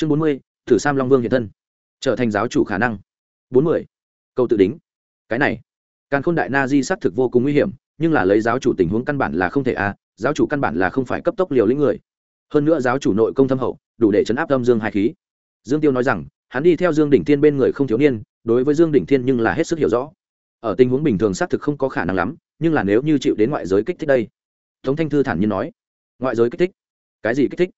chương bốn mươi, thử sam long vương hiện thân. Trở thành giáo chủ khả năng. Bốn mươi câu tự đính. Cái này càng khôn đại na di xác thực vô cùng nguy hiểm, nhưng là lấy giáo chủ tình huống căn bản là không thể a giáo chủ căn bản là không phải cấp tốc liều lĩnh người. Hơn nữa giáo chủ nội công thâm hậu, đủ để chấn áp âm dương hai khí. Dương tiêu nói rằng, hắn đi theo dương đỉnh thiên bên người không thiếu niên, đối với dương đỉnh thiên nhưng là hết sức hiểu rõ. Ở tình huống bình thường xác thực không có khả năng lắm, nhưng là nếu như chịu đến ngoại giới kích thích đây. Tống thanh thư thản nhiên nói. Ngoại giới kích thích? Cái gì kích thích?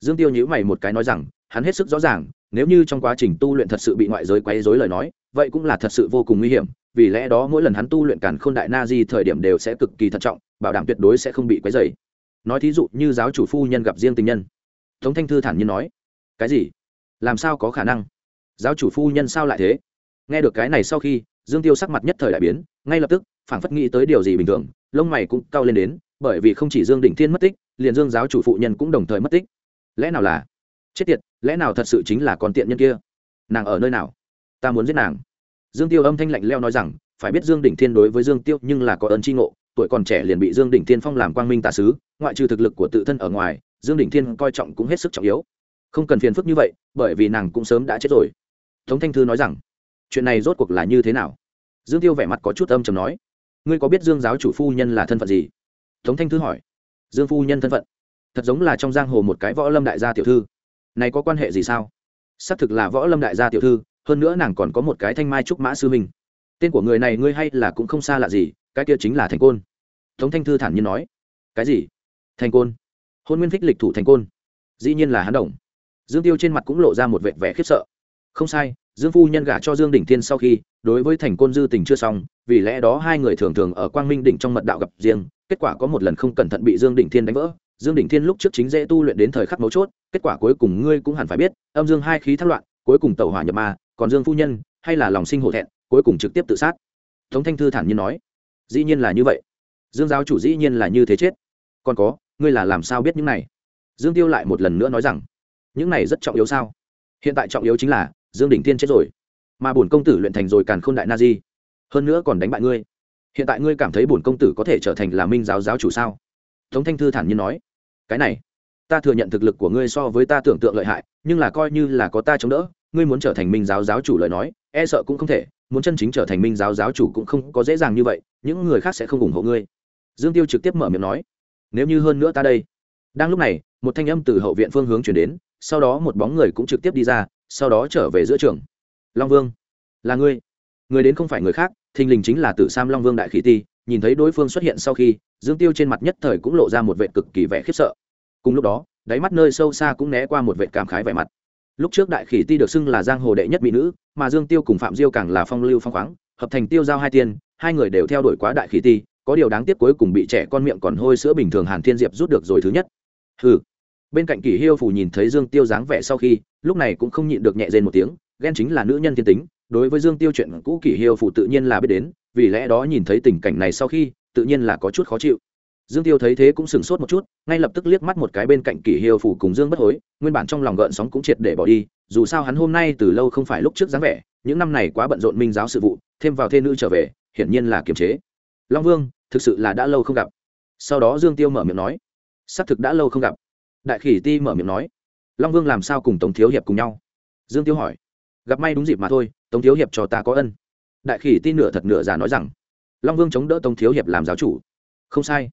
Dương tiêu nhữ mày một cái nói rằng hắn hết sức rõ ràng, nếu như trong quá trình tu luyện thật sự bị ngoại giới quấy dối lời nói, vậy cũng là thật sự vô cùng nguy hiểm, vì lẽ đó mỗi lần hắn tu luyện càn khôn đại na di thời điểm đều sẽ cực kỳ thận trọng, bảo đảm tuyệt đối sẽ không bị quấy dày nói thí dụ như giáo chủ phu nhân gặp riêng tình nhân. Tống thanh thư thản nhiên nói, cái gì? Làm sao có khả năng? Giáo chủ phu nhân sao lại thế? Nghe được cái này sau khi, dương tiêu sắc mặt nhất thời đại biến, ngay lập tức, phảng phất nghĩ tới điều gì bình thường, lông mày cũng cao lên đến, bởi vì không chỉ dương đỉnh thiên mất tích, liền dương giáo chủ phụ nhân cũng đồng thời mất tích. Lẽ nào là chết tiệt, lẽ nào thật sự chính là con tiện nhân kia? Nàng ở nơi nào? Ta muốn giết nàng. Dương tiêu âm thanh lạnh leo nói rằng, phải biết dương đỉnh thiên đối với dương tiêu nhưng là có ơn tri ngộ, tuổi còn trẻ liền bị dương đỉnh thiên phong làm quang minh tà sứ, ngoại trừ thực lực của tự thân ở ngoài, dương đỉnh thiên coi trọng cũng hết sức trọng yếu. Không cần phiền phức như vậy, bởi vì nàng cũng sớm đã chết rồi. Tống thanh thư nói rằng, chuyện này rốt cuộc là như thế nào? Dương tiêu vẻ mặt có chút âm chầm nói, ngươi có biết dương giáo chủ phu nhân là thân phận gì? Tống thanh thư hỏi, dương phu nhân thân phận, thật giống là trong giang hồ một cái võ lâm đại gia tiểu thư này có quan hệ gì sao? Xác thực là võ lâm đại gia tiểu thư, hơn nữa nàng còn có một cái thanh mai trúc mã sư minh tên của người này ngươi hay là cũng không xa lạ gì, cái kia chính là thành côn. Tống thanh thư thản nhiên nói. Cái gì? Thành côn. Hôn nguyên phích lịch thủ thành côn. Dĩ nhiên là hắn đồng dương tiêu trên mặt cũng lộ ra một vẻ vẻ khiếp sợ. Không sai, dương phu nhân gả cho dương đỉnh thiên sau khi, đối với thành côn dư tình chưa xong, vì lẽ đó hai người thường thường ở quang minh đỉnh trong mật đạo gặp riêng, kết quả có một lần không cẩn thận bị dương đỉnh thiên đánh vỡ dương đỉnh thiên lúc trước chính dễ tu luyện đến thời khắc mấu chốt, kết quả cuối cùng ngươi cũng hẳn phải biết, âm dương hai khí thất loạn, cuối cùng tẩu hỏa nhập ma, còn dương phu nhân, hay là lòng sinh hổ thẹn, cuối cùng trực tiếp tự sát. Tống thanh thư thản nhiên nói, dĩ nhiên là như vậy. Dương giáo chủ dĩ nhiên là như thế chết. Còn có, ngươi là làm sao biết những này? Dương tiêu lại một lần nữa nói rằng, những này rất trọng yếu sao? Hiện tại trọng yếu chính là, dương đỉnh Thiên chết rồi. Mà bổn công tử luyện thành rồi càn khôn đại na di, hơn nữa còn đánh bại ngươi. Hiện tại ngươi cảm thấy bổn công tử có thể trở thành là minh giáo giáo chủ sao? Tống thanh thư thản nhiên nói, cái này, ta thừa nhận thực lực của ngươi so với ta tưởng tượng lợi hại, nhưng là coi như là có ta chống đỡ, ngươi muốn trở thành minh giáo giáo chủ lời nói e sợ cũng không thể, muốn chân chính trở thành minh giáo giáo chủ cũng không có dễ dàng như vậy, những người khác sẽ không ủng hộ ngươi. Dương tiêu trực tiếp mở miệng nói, nếu như hơn nữa ta đây. Đang lúc này, một thanh âm từ hậu viện phương hướng chuyển đến, sau đó một bóng người cũng trực tiếp đi ra, sau đó trở về giữa trường. Long vương, là ngươi. Người đến không phải người khác, thình lình chính là tử sam long vương đại khí ti. Nhìn thấy đối phương xuất hiện sau khi dương tiêu trên mặt nhất thời cũng lộ ra một vệ cực kỳ vẻ khiếp sợ. Cùng lúc đó, đáy mắt nơi sâu xa cũng né qua một vệ cảm khái vẻ mặt. Lúc trước đại khỉ ti được xưng là giang hồ đệ nhất mỹ nữ, mà dương tiêu cùng phạm diêu càng là phong lưu phong khoáng, hợp thành tiêu giao hai tiên, hai người đều theo đuổi quá đại khỉ ti, có điều đáng tiếc cuối cùng bị trẻ con miệng còn hôi sữa bình thường hàn thiên diệp rút được rồi thứ nhất. Ừ bên cạnh kỷ hiêu phủ nhìn thấy dương tiêu dáng vẻ sau khi, lúc này cũng không nhịn được nhẹ rên một tiếng, ghen chính là nữ nhân thiên tính, đối với dương tiêu chuyện cũ kỷ hiêu phủ tự nhiên là biết đến, vì lẽ đó nhìn thấy tình cảnh này sau khi tự nhiên là có chút khó chịu. Dương tiêu thấy thế cũng sửng sốt một chút, ngay lập tức liếc mắt một cái bên cạnh kỷ hiêu phủ cùng dương bất hối, nguyên bản trong lòng gợn sóng cũng triệt để bỏ đi, dù sao hắn hôm nay từ lâu không phải lúc trước dáng vẻ, những năm này quá bận rộn minh giáo sự vụ, thêm vào thê nữ trở về, hiển nhiên là kiềm chế. Long vương, thực sự là đã lâu không gặp. Sau đó dương tiêu mở miệng nói, xác thực đã lâu không gặp. Đại khỉ ti mở miệng nói, long vương làm sao cùng tống thiếu hiệp cùng nhau? Dương tiêu hỏi, gặp may đúng dịp mà thôi, tống thiếu hiệp cho ta có ân. Đại khỉ ti nửa thật nửa giả nói rằng long vương chống đỡ tống thiếu hiệp làm giáo chủ. Không sai.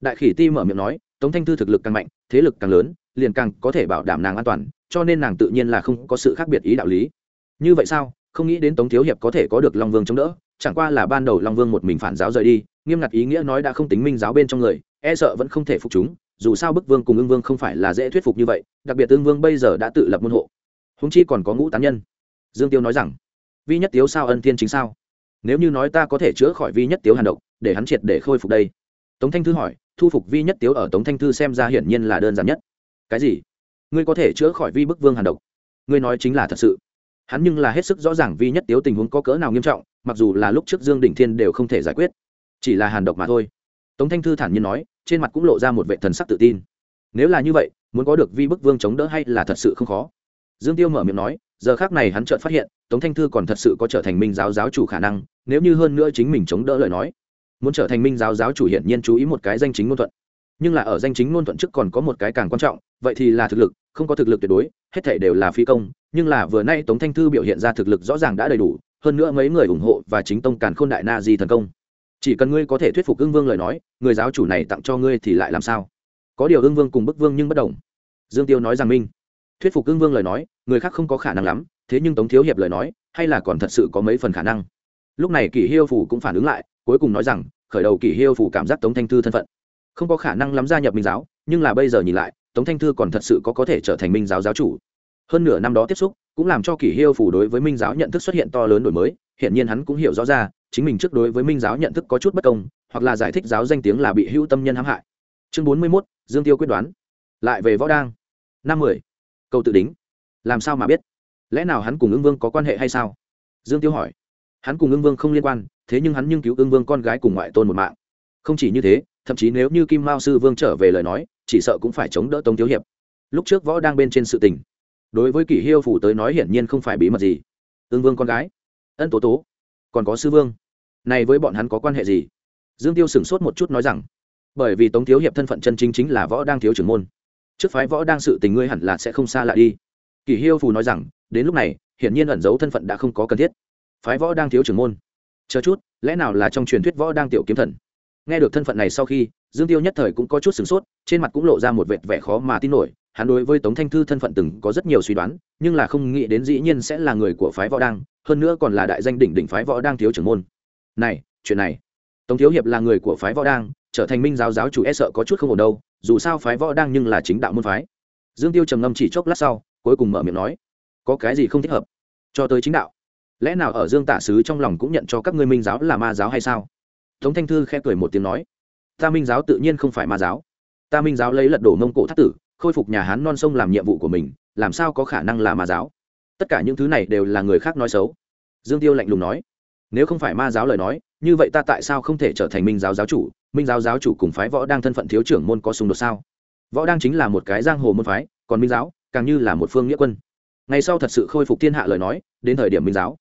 Đại khỉ ti mở miệng nói, tống thanh thư thực lực càng mạnh, thế lực càng lớn, liền càng có thể bảo đảm nàng an toàn, cho nên nàng tự nhiên là không có sự khác biệt ý đạo lý. Như vậy sao? Không nghĩ đến tống thiếu hiệp có thể có được long vương chống đỡ, chẳng qua là ban đầu long vương một mình phản giáo rời đi, nghiêm ngặt ý nghĩa nói đã không tính minh giáo bên trong người e sợ vẫn không thể phục chúng, dù sao bức vương cùng ưng vương không phải là dễ thuyết phục như vậy, đặc biệt ưng vương bây giờ đã tự lập môn hộ. Húng chi còn có ngũ tán nhân. Dương tiêu nói rằng, vi nhất tiếu sao ân thiên chính sao? Nếu như nói ta có thể chữa khỏi vi nhất tiếu hàn độc, để hắn triệt để khôi phục đây. Tống thanh thư hỏi, thu phục vi nhất tiếu ở tống thanh thư xem ra hiển nhiên là đơn giản nhất. Cái gì? Ngươi có thể chữa khỏi vi bức vương hàn độc? Ngươi nói chính là thật sự. Hắn nhưng là hết sức rõ ràng vi nhất tiếu tình huống có cỡ nào nghiêm trọng, mặc dù là lúc trước dương đỉnh thiên đều không thể giải quyết. Chỉ là hàn độc mà thôi. Tống thanh thư thản nhiên nói, trên mặt cũng lộ ra một vệ thần sắc tự tin. Nếu là như vậy, muốn có được vi bức vương chống đỡ hay là thật sự không khó? Dương tiêu mở miệng nói giờ khác này hắn chợt phát hiện, tống thanh thư còn thật sự có trở thành minh giáo giáo chủ khả năng, nếu như hơn nữa chính mình chống đỡ lời nói. Muốn trở thành minh giáo giáo chủ hiển nhiên chú ý một cái danh chính ngôn thuận. Nhưng là ở danh chính ngôn thuận trước còn có một cái càng quan trọng, vậy thì là thực lực, không có thực lực tuyệt đối, hết thể đều là phi công, nhưng là vừa nay tống thanh thư biểu hiện ra thực lực rõ ràng đã đầy đủ, hơn nữa mấy người ủng hộ và chính tông càn khôn đại na di thần công. Chỉ cần ngươi có thể thuyết phục ưng vương lời nói, người giáo chủ này tặng cho ngươi thì lại làm sao? Có điều ưng vương cùng bức vương nhưng bất đồng. Dương tiêu nói rằng minh thuyết phục cương vương lời nói, người khác không có khả năng lắm, thế nhưng tống thiếu hiệp lời nói, hay là còn thật sự có mấy phần khả năng. Lúc này kỷ hiêu phủ cũng phản ứng lại, cuối cùng nói rằng, khởi đầu kỷ hiêu phủ cảm giác tống thanh thư thân phận. Không có khả năng lắm gia nhập minh giáo, nhưng là bây giờ nhìn lại, tống thanh thư còn thật sự có có thể trở thành minh giáo giáo chủ. Hơn nửa năm đó tiếp xúc, cũng làm cho kỷ hiêu phủ đối với minh giáo nhận thức xuất hiện to lớn đổi mới hiện nhiên hắn cũng hiểu rõ ra, chính mình trước đối với minh giáo nhận thức có chút bất công, hoặc là giải thích giáo danh tiếng là bị hữu tâm nhân hãm hại. Chương bốn mươi mốt, dương tiêu quyết đoán. Lại về võ đang. Năm mười câu tự đính. Làm sao mà biết? Lẽ nào hắn cùng ưng vương có quan hệ hay sao? Dương tiêu hỏi. Hắn cùng ưng vương không liên quan, thế nhưng hắn nhưng cứu ưng vương con gái cùng ngoại tôn một mạng. Không chỉ như thế, thậm chí nếu như kim mao sư vương trở về lời nói, chỉ sợ cũng phải chống đỡ tống thiếu hiệp. Lúc trước võ đang bên trên sự tình. Đối với kỷ hiêu phủ tới nói hiển nhiên không phải bí mật gì. Ưng vương con gái. Ân tố tố. Còn có sư vương. Này với bọn hắn có quan hệ gì? Dương tiêu sửng sốt một chút nói rằng, bởi vì tống thiếu hiệp thân phận chân chính chính là võ đang thiếu trưởng môn trước phái võ đang sự tình ngươi hẳn là sẽ không xa lạ đi. Kỷ hiêu phù nói rằng, đến lúc này, hiển nhiên ẩn giấu thân phận đã không có cần thiết. Phái võ đang thiếu trưởng môn. Chờ chút, lẽ nào là trong truyền thuyết võ đang tiểu kiếm thần? Nghe được thân phận này sau khi, dương tiêu nhất thời cũng có chút sửng sốt, trên mặt cũng lộ ra một vệt vẻ khó mà tin nổi. Hắn đối với tống thanh thư thân phận từng có rất nhiều suy đoán, nhưng là không nghĩ đến dĩ nhiên sẽ là người của phái võ đang, hơn nữa còn là đại danh đỉnh đỉnh phái võ đang thiếu trưởng môn. Này, chuyện này. Tống thiếu hiệp là người của phái võ đang, trở thành minh giáo giáo chủ e sợ có chút không ổn đâu dù sao phái võ đang nhưng là chính đạo môn phái. Dương tiêu trầm ngâm chỉ chốc lát sau, cuối cùng mở miệng nói, có cái gì không thích hợp? Cho tới chính đạo. Lẽ nào ở dương tả sứ trong lòng cũng nhận cho các ngươi minh giáo là ma giáo hay sao? Tống thanh thư khẽ cười một tiếng nói, ta minh giáo tự nhiên không phải ma giáo. Ta minh giáo lấy lật đổ mông cổ thác tử, khôi phục nhà hán non sông làm nhiệm vụ của mình, làm sao có khả năng là ma giáo? Tất cả những thứ này đều là người khác nói xấu. Dương tiêu lạnh lùng nói, nếu không phải ma giáo lời nói như vậy ta tại sao không thể trở thành minh giáo giáo chủ? Minh giáo giáo chủ cùng phái võ đang thân phận thiếu trưởng môn có xung đột sao? Võ đang chính là một cái giang hồ môn phái, còn minh giáo, càng như là một phương nghĩa quân. Ngày sau thật sự khôi phục thiên hạ lời nói, đến thời điểm minh giáo.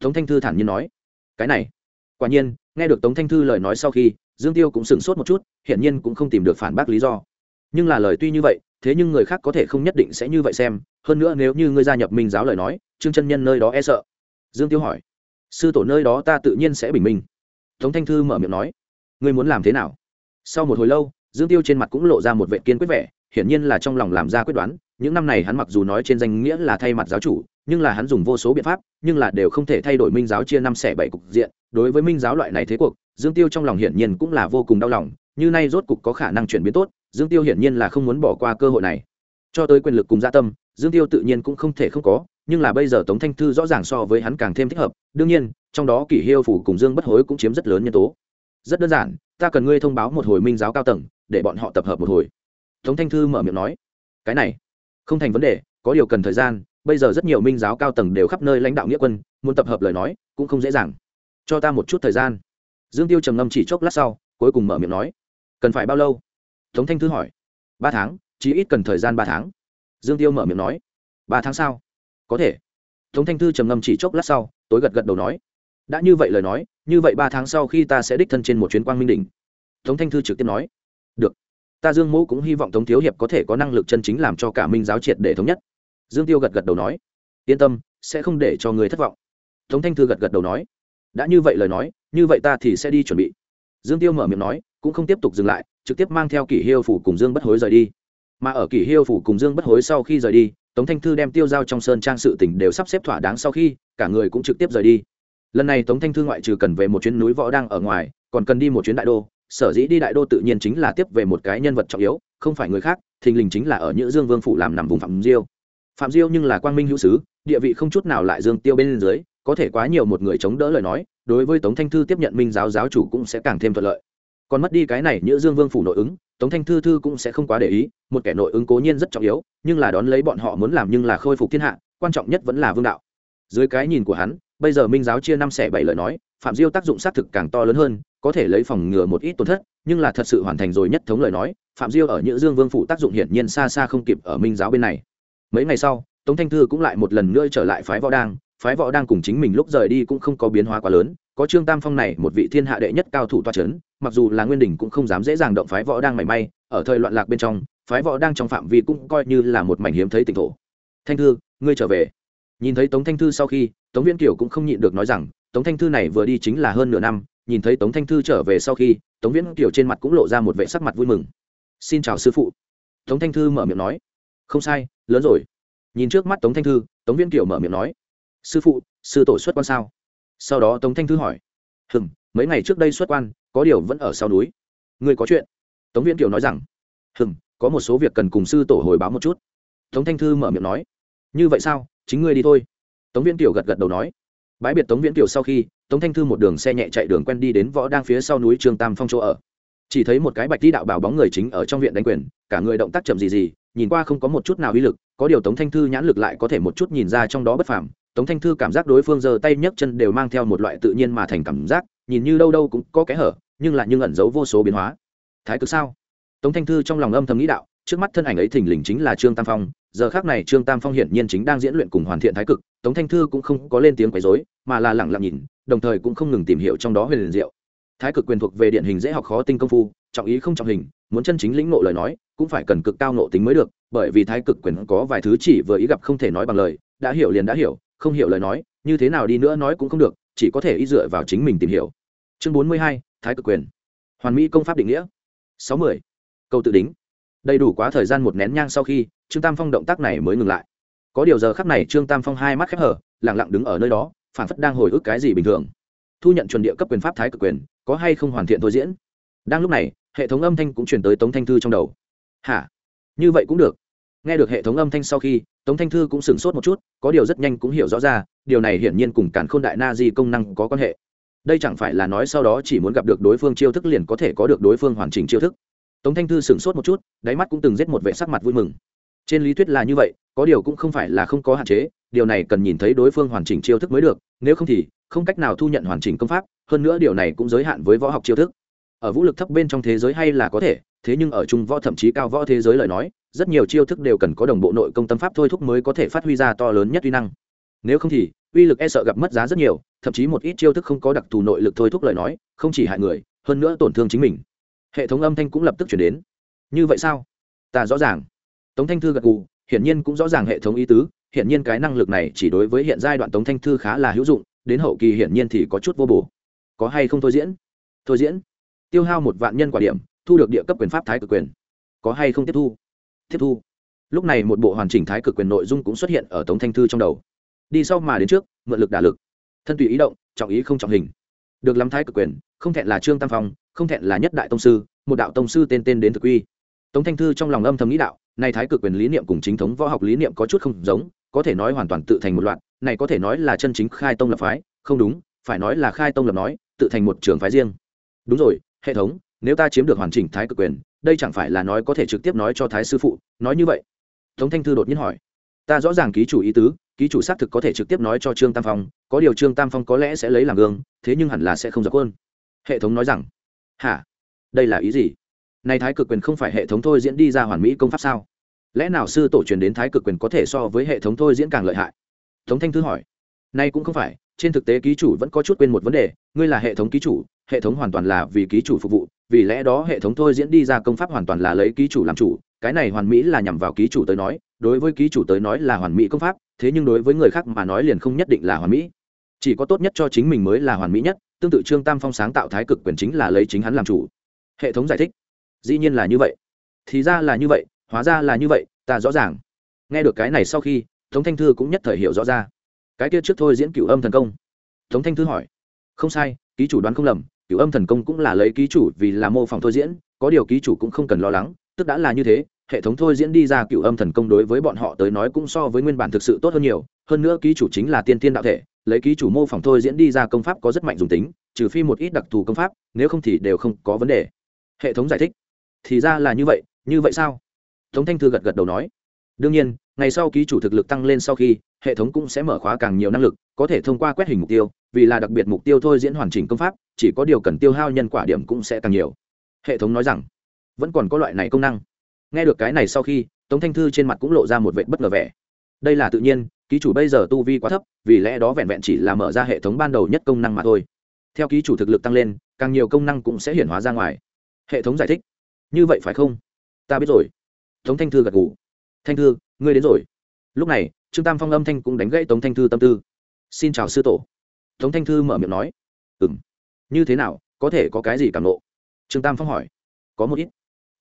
Tống thanh thư thản nhiên nói. Cái này, quả nhiên, nghe được tống thanh thư lời nói sau khi, dương tiêu cũng sửng sốt một chút, hiển nhiên cũng không tìm được phản bác lý do. Nhưng là lời tuy như vậy, thế nhưng người khác có thể không nhất định sẽ như vậy xem. Hơn nữa nếu như ngươi gia nhập minh giáo lời nói, trương chân nhân nơi đó e sợ. Dương tiêu hỏi. Sư tổ nơi đó ta tự nhiên sẽ bình minh tống thanh thư mở miệng nói, ngươi muốn làm thế nào? Sau một hồi lâu, dương tiêu trên mặt cũng lộ ra một vệ kiên quyết vẻ, hiển nhiên là trong lòng làm ra quyết đoán, những năm này hắn mặc dù nói trên danh nghĩa là thay mặt giáo chủ, nhưng là hắn dùng vô số biện pháp, nhưng là đều không thể thay đổi minh giáo chia năm xẻ bảy cục diện. Đối với minh giáo loại này thế cuộc, dương tiêu trong lòng hiển nhiên cũng là vô cùng đau lòng, như nay rốt cục có khả năng chuyển biến tốt, dương tiêu hiển nhiên là không muốn bỏ qua cơ hội này. Cho tới quyền lực cùng gia tâm dương tiêu tự nhiên cũng không thể không có, nhưng là bây giờ tống thanh thư rõ ràng so với hắn càng thêm thích hợp. Đương nhiên, trong đó kỷ hiêu phủ cùng dương bất hối cũng chiếm rất lớn nhân tố. Rất đơn giản, ta cần ngươi thông báo một hồi minh giáo cao tầng, để bọn họ tập hợp một hồi. Tống thanh thư mở miệng nói. Cái này, không thành vấn đề, có điều cần thời gian, bây giờ rất nhiều minh giáo cao tầng đều khắp nơi lãnh đạo nghĩa quân, muốn tập hợp lời nói, cũng không dễ dàng. Cho ta một chút thời gian. Dương tiêu trầm ngâm chỉ chốc lát sau, cuối cùng mở miệng nói. Cần phải bao lâu? Tống thanh thư hỏi. Ba tháng, chí ít cần thời gian ba tháng dương tiêu mở miệng nói, ba tháng sau. Có thể. Tống thanh thư trầm ngâm chỉ chốc lát sau, tối gật gật đầu nói, đã như vậy lời nói, như vậy ba tháng sau khi ta sẽ đích thân trên một chuyến quang minh đỉnh. Tống thanh thư trực tiếp nói, được. Ta dương mẫu cũng hy vọng tống thiếu hiệp có thể có năng lực chân chính làm cho cả minh giáo triệt để thống nhất. Dương tiêu gật gật đầu nói, yên tâm, sẽ không để cho người thất vọng. Tống thanh thư gật gật đầu nói, đã như vậy lời nói, như vậy ta thì sẽ đi chuẩn bị. Dương tiêu mở miệng nói, cũng không tiếp tục dừng lại, trực tiếp mang theo kỷ hiêu phủ cùng dương bất hối rời đi mà ở kỷ hiêu phủ cùng dương bất hối sau khi rời đi, tống thanh thư đem tiêu giao trong sơn trang sự tỉnh đều sắp xếp thỏa đáng sau khi, cả người cũng trực tiếp rời đi. Lần này tống thanh thư ngoại trừ cần về một chuyến núi võ đang ở ngoài, còn cần đi một chuyến đại đô. Sở dĩ đi đại đô tự nhiên chính là tiếp về một cái nhân vật trọng yếu, không phải người khác, thình lình chính là ở nhữ dương vương phủ làm nằm vùng phạm diêu. Phạm diêu nhưng là quang minh hữu sứ, địa vị không chút nào lại dương tiêu bên dưới, có thể quá nhiều một người chống đỡ lời nói, đối với tống thanh thư tiếp nhận minh giáo giáo chủ cũng sẽ càng thêm thuận lợi. Còn mất đi cái này nhữ dương vương phủ nội ứng tống thanh thư thư cũng sẽ không quá để ý, một kẻ nội ứng cố nhiên rất trọng yếu, nhưng là đón lấy bọn họ muốn làm nhưng là khôi phục thiên hạ, quan trọng nhất vẫn là vương đạo. Dưới cái nhìn của hắn, bây giờ minh giáo chia năm xẻ bảy lời nói, phạm diêu tác dụng xác thực càng to lớn hơn, có thể lấy phòng ngừa một ít tổn thất, nhưng là thật sự hoàn thành rồi nhất thống lời nói, phạm diêu ở nhữ dương vương phủ tác dụng hiển nhiên xa xa không kịp ở minh giáo bên này. Mấy ngày sau, tống thanh thư cũng lại một lần nữa trở lại phái võ đang phái võ đang cùng chính mình lúc rời đi cũng không có biến hóa quá lớn, có trương tam phong này một vị thiên hạ đệ nhất cao thủ toa c h ấ n mặc dù là nguyên đình cũng không dám dễ dàng động phái võ đang mảy may, ở thời loạn lạc bên trong, phái võ đang trong phạm vi cũng coi như là một mảnh hiếm thấy tỉnh thổ. Thanh thư, ngươi trở về. Nhìn thấy tống thanh thư sau khi, tống viễn kiều cũng không nhịn được nói rằng, tống thanh thư này vừa đi chính là hơn nửa năm, nhìn thấy tống thanh thư trở về sau khi, tống viễn kiều trên mặt cũng lộ ra một vệ sắc mặt vui mừng. Xin chào sư phụ. Tống thanh thư mở miệng nói. Không sai, lớn rồi. Nhìn trước mắt tống thanh thư, tống viễn kiều mở miệng nói sư phụ, sư tổ xuất quan sao? Sau đó tống thanh thư hỏi. Hừm, mấy ngày trước đây xuất quan, có điều vẫn ở sau núi. Ngươi có chuyện? Tống viễn kiều nói rằng. Hừm, có một số việc cần cùng sư tổ hồi báo một chút. Tống thanh thư mở miệng nói. Như vậy sao? Chính ngươi đi thôi. Tống viễn kiều gật gật đầu nói. Bãi biệt tống viễn kiều sau khi, tống thanh thư một đường xe nhẹ chạy đường quen đi đến võ đang phía sau núi trương tam phong chỗ ở. Chỉ thấy một cái bạch đi đạo bảo bóng người chính ở trong viện đánh quyền, cả người động tác chậm gì gì, nhìn qua không có một chút nào uy lực, có điều tống thanh thư nhãn lực lại có thể một chút nhìn ra trong đó bất phàm tống thanh thư cảm giác đối phương giơ tay nhấc chân đều mang theo một loại tự nhiên mà thành cảm giác, nhìn như đâu đâu cũng có kẽ hở, nhưng lại nhưng ẩn giấu vô số biến hóa. Thái cực sao? Tống thanh thư trong lòng âm thầm nghĩ đạo, trước mắt thân ảnh ấy thình lình chính là trương tam phong, giờ khác này trương tam phong hiển nhiên chính đang diễn luyện cùng hoàn thiện thái cực, tống thanh thư cũng không có lên tiếng quấy dối mà là lẳng lặng nhìn, đồng thời cũng không ngừng tìm hiểu trong đó huyền liền diệu. Thái cực quyền thuộc về điện hình dễ học khó tinh công phu, trọng ý không trọng hình, muốn chân chính lĩnh ngộ lời nói, cũng phải cần cực cao nộ tính mới được, bởi vì thái cực quyền có vài thứ chỉ vừa ý gặp không thể nói bằng lời, đã hiểu liền đã hiểu không hiểu lời nói, như thế nào đi nữa nói cũng không được, chỉ có thể ý dựa vào chính mình tìm hiểu. Chương bốn mươi hai, thái cực quyền. Hoàn mỹ công pháp định nghĩa. Sáu mươi. Câu tự đính. Đầy đủ quá thời gian một nén nhang sau khi, trương tam phong động tác này mới ngừng lại. Có điều giờ khắc này trương tam phong hai mắt khép hở lẳng lặng đứng ở nơi đó, phản phất đang hồi ức cái gì bình thường. Thu nhận chuẩn địa cấp quyền pháp thái cực quyền, có hay không hoàn thiện thôi diễn? Đang lúc này, hệ thống âm thanh cũng chuyển tới tống thanh thư trong đầu. Hả? Như vậy cũng được. Nghe được hệ thống âm thanh sau khi tống thanh thư cũng sửng sốt một chút, có điều rất nhanh cũng hiểu rõ ra, điều này hiển nhiên cùng cản k h ô n đại na di công năng có quan hệ. Đây chẳng phải là nói sau đó chỉ muốn gặp được đối phương chiêu thức liền có thể có được đối phương hoàn chỉnh chiêu thức. Tống thanh thư sửng sốt một chút, đáy mắt cũng từng giết một vệ sắc mặt vui mừng. Trên lý thuyết là như vậy, có điều cũng không phải là không có hạn chế, điều này cần nhìn thấy đối phương hoàn chỉnh chiêu thức mới được, nếu không thì không cách nào thu nhận hoàn chỉnh công pháp, hơn nữa điều này cũng giới hạn với võ học chiêu thức. Ở vũ lực thấp bên trong thế giới hay là có thể, thế nhưng ở trung võ thậm chí cao võ thế giới lời nói rất nhiều chiêu thức đều cần có đồng bộ nội công tâm pháp thôi thúc mới có thể phát huy ra to lớn nhất uy năng. Nếu không thì, uy lực e sợ gặp mất giá rất nhiều, thậm chí một ít chiêu thức không có đặc thù nội lực thôi thúc lời nói, không chỉ hại người, hơn nữa tổn thương chính mình. Hệ thống âm thanh cũng lập tức chuyển đến. Như vậy sao? Ta rõ ràng. Tống thanh thư gật gù, hiển nhiên cũng rõ ràng hệ thống ý tứ, hiển nhiên cái năng lực này chỉ đối với hiện giai đoạn tống thanh thư khá là hữu dụng, đến hậu kỳ hiển nhiên thì có chút vô bổ. Có hay không thôi diễn? Thôi diễn. Tiêu hao một vạn nhân quả điểm, thu được địa cấp quyền pháp thái cực quyền. Có hay không tiếp thu? Tiếp thu. Lúc này một bộ hoàn chỉnh thái cực quyền nội dung cũng xuất hiện ở tống thanh thư trong đầu. Đi sau mà đến trước, mượn lực đả lực. Thân tùy ý động, trọng ý không trọng hình. Được lắm thái cực quyền, không thẹn là trương tam phong, không thẹn là nhất đại tông sư, một đạo tông sư tên tên đến thực quy tống thanh thư trong lòng âm thầm nghĩ đạo, này thái cực quyền lý niệm cùng chính thống võ học lý niệm có chút không giống, có thể nói hoàn toàn tự thành một loạt, này có thể nói là chân chính khai tông lập phái, không đúng, phải nói là khai tông lập nói, tự thành một trường phái riêng. Đúng rồi, hệ thống, nếu ta chiếm được hoàn chỉnh thái cực quyền đây chẳng phải là nói có thể trực tiếp nói cho thái sư phụ, nói như vậy. Tống thanh thư đột nhiên hỏi. Ta rõ ràng ký chủ ý tứ, ký chủ xác thực có thể trực tiếp nói cho trương tam phong, có điều trương tam phong có lẽ sẽ lấy làm gương, thế nhưng hẳn là sẽ không dập quân hệ thống nói rằng, hả? Đây là ý gì? Nay thái cực quyền không phải hệ thống thôi diễn đi ra hoàn mỹ công pháp sao? Lẽ nào sư tổ truyền đến thái cực quyền có thể so với hệ thống thôi diễn càng lợi hại? Tống thanh thư hỏi. Nay cũng không phải trên thực tế ký chủ vẫn có chút quên một vấn đề, ngươi là hệ thống ký chủ, hệ thống hoàn toàn là vì ký chủ phục vụ, vì lẽ đó hệ thống thôi diễn đi ra công pháp hoàn toàn là lấy ký chủ làm chủ, cái này hoàn mỹ là nhằm vào ký chủ tới nói, đối với ký chủ tới nói là hoàn mỹ công pháp, thế nhưng đối với người khác mà nói liền không nhất định là hoàn mỹ. Chỉ có tốt nhất cho chính mình mới là hoàn mỹ nhất, tương tự trương tam phong sáng tạo thái cực quyền chính là lấy chính hắn làm chủ. Hệ thống giải thích. Dĩ nhiên là như vậy. Thì ra là như vậy, hóa ra là như vậy, ta rõ ràng. Nghe được cái này sau khi, tống thanh thư cũng nhất thời hiểu rõ ra cái kia trước thôi diễn cựu âm thần công. Tống thanh thư hỏi, không sai, ký chủ đoán không lầm, cửu âm thần công cũng là lấy ký chủ vì là mô phỏng thôi diễn, có điều ký chủ cũng không cần lo lắng, tức đã là như thế, hệ thống thôi diễn đi ra cửu âm thần công đối với bọn họ tới nói cũng so với nguyên bản thực sự tốt hơn nhiều, hơn nữa ký chủ chính là tiên tiên đạo thể, lấy ký chủ mô phỏng thôi diễn đi ra công pháp có rất mạnh dùng tính, trừ phi một ít đặc thù công pháp, nếu không thì đều không có vấn đề. Hệ thống giải thích, thì ra là như vậy như vậy sao? Tống thanh thư gật gật đầu nói, đương nhiên ngày sau ký chủ thực lực tăng lên sau khi, hệ thống cũng sẽ mở khóa càng nhiều năng lực, có thể thông qua quét hình mục tiêu, vì là đặc biệt mục tiêu thôi diễn hoàn chỉnh công pháp, chỉ có điều cần tiêu hao nhân quả điểm cũng sẽ càng nhiều. Hệ thống nói rằng, vẫn còn có loại này công năng. Nghe được cái này sau khi, tống thanh thư trên mặt cũng lộ ra một vệ bất ngờ vẻ. Đây là tự nhiên, ký chủ bây giờ tu vi quá thấp, vì lẽ đó vẹn vẹn chỉ là mở ra hệ thống ban đầu nhất công năng mà thôi. Theo ký chủ thực lực tăng lên, càng nhiều công năng cũng sẽ hiển hóa ra ngoài. Hệ thống giải thích. Như vậy phải không? Ta biết rồi. Tống thanh thư gật ngủ thanh thư, ngươi đến rồi. Lúc này, trương tam phong âm thanh cũng đánh gãy tống thanh thư tâm tư. Xin chào sư tổ. Tống thanh thư mở miệng nói. Ừ m như thế nào, có thể có cái gì cảm nộ? Trương tam phong hỏi. Có một ít.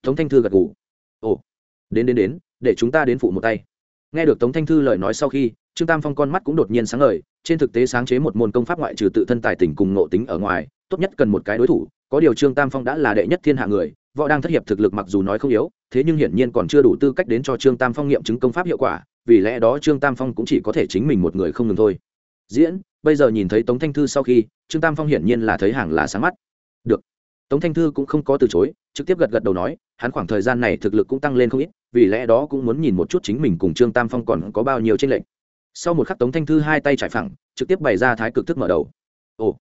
Tống thanh thư gật ngủ ồ. Đến đến đến, để chúng ta đến phụ một tay. Nghe được tống thanh thư lời nói sau khi, trương tam phong con mắt cũng đột nhiên sáng lời trên thực tế sáng chế một môn công pháp ngoại trừ tự thân tài tình cùng nộ tính ở ngoài tốt nhất cần một cái đối thủ, có điều trương tam phong đã là đệ nhất thiên hạ người, võ đang thất hiệp thực lực mặc dù nói không yếu, thế nhưng hiển nhiên còn chưa đủ tư cách đến cho trương tam phong nghiệm chứng công pháp hiệu quả, vì lẽ đó trương tam phong cũng chỉ có thể chính mình một người không ngừng thôi. Diễn, bây giờ nhìn thấy tống thanh thư sau khi, trương tam phong hiển nhiên là thấy hàng là sáng mắt. Được. Tống thanh thư cũng không có từ chối, trực tiếp gật gật đầu nói, hắn khoảng thời gian này thực lực cũng tăng lên không ít, vì lẽ đó cũng muốn nhìn một chút chính mình cùng trương tam phong còn có bao nhiêu tranh lệch. Sau một khắc tống thanh thư hai tay trải phẳng, trực tiếp bày ra thái cực thức mở đầu. Ồ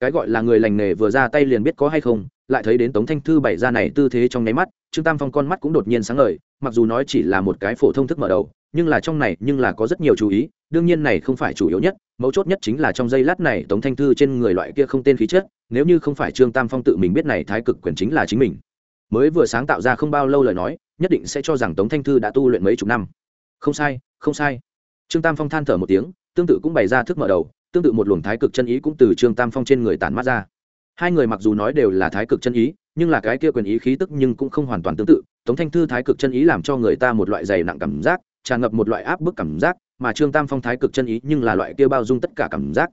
cái gọi là người lành nghề vừa ra tay liền biết có hay không, lại thấy đến tống thanh thư bày ra này tư thế trong nháy mắt, trương tam phong con mắt cũng đột nhiên sáng ngời, mặc dù nói chỉ là một cái phổ thông thức mở đầu, nhưng là trong này, nhưng là có rất nhiều chú ý, đương nhiên này không phải chủ yếu nhất, mấu chốt nhất chính là trong giây lát này tống thanh thư trên người loại kia không tên khí chất, nếu như không phải trương tam phong tự mình biết này thái cực quyền chính là chính mình. Mới vừa sáng tạo ra không bao lâu lời nói, nhất định sẽ cho rằng tống thanh thư đã tu luyện mấy chục năm. Không sai không sai. Trương tam phong than thở một tiếng, tương tự cũng bày ra thức mở đầu tương tự một luồng thái cực chân ý cũng từ trương tam phong trên người tản mát ra. Hai người mặc dù nói đều là thái cực chân ý, nhưng là cái kia quyền ý khí tức nhưng cũng không hoàn toàn tương tự. Tống thanh thư thái cực chân ý làm cho người ta một loại dày nặng cảm giác, tràn ngập một loại áp bức cảm giác, mà trương tam phong thái cực chân ý nhưng là loại kia bao dung tất cả cảm giác.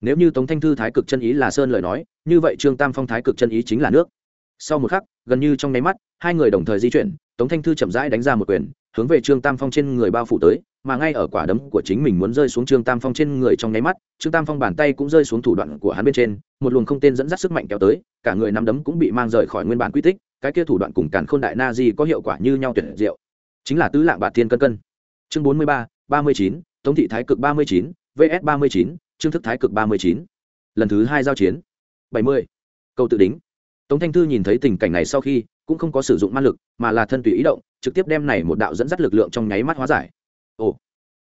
Nếu như tống thanh thư thái cực chân ý là sơn lời nói, như vậy trương tam phong thái cực chân ý chính là nước. Sau một khắc, gần như trong nháy mắt, hai người đồng thời di chuyển, tống thanh thư chậm rãi đánh ra một quyền hướng về trương tam phong trên người bao phủ tới, mà ngay ở quả đấm của chính mình muốn rơi xuống trương tam phong trên người trong nháy mắt, trương tam phong bàn tay cũng rơi xuống thủ đoạn của hắn bên trên, một luồng không tên dẫn dắt sức mạnh kéo tới, cả người nắm đấm cũng bị mang rời khỏi nguyên bản quy tích, cái kia thủ đoạn cùng càn khôn đại na di có hiệu quả như nhau tuyệt diệu. Chính là tứ lạng bạt thiên cân cân. Chương bốn mươi ba ba mươi chín, tống thị thái cực ba mươi chín vs ba mươi chín, trương thức thái cực ba mươi chín. Lần thứ hai giao chiến. bảy mươi. Câu tự đính. Tống thanh thư nhìn thấy tình cảnh này sau khi, cũng không có sử dụng ma lực, mà là thân tùy ý động trực tiếp đem này một đạo dẫn dắt lực lượng trong nháy mắt hóa giải. Ồ,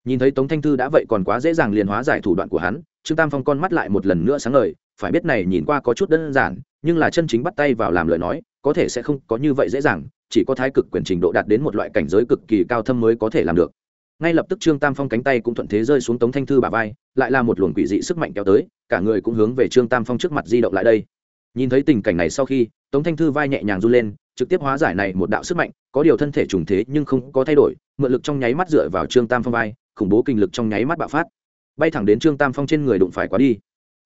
nhìn thấy tống thanh thư đã vậy còn quá dễ dàng liền hóa giải thủ đoạn của hắn, trương tam phong con mắt lại một lần nữa sáng ngời, phải biết này nhìn qua có chút đơn giản, nhưng là chân chính bắt tay vào làm lời nói, có thể sẽ không có như vậy dễ dàng, chỉ có thái cực quyền trình độ đạt đến một loại cảnh giới cực kỳ cao thâm mới có thể làm được. Ngay lập tức trương tam phong cánh tay cũng thuận thế rơi xuống tống thanh thư bà vai, lại là một luồng quỷ dị sức mạnh kéo tới, cả người cũng hướng về trương tam phong trước mặt di động lại đây. Nhìn thấy tình cảnh này sau khi, tống thanh thư vai nhẹ nhàng run lên trực tiếp hóa giải này một đạo sức mạnh, có điều thân thể trùng thế nhưng không có thay đổi, mượn lực trong nháy mắt dựa vào trương tam phong vai, khủng bố kinh lực trong nháy mắt bạo phát. Bay thẳng đến trương tam phong trên người đụng phải quá đi.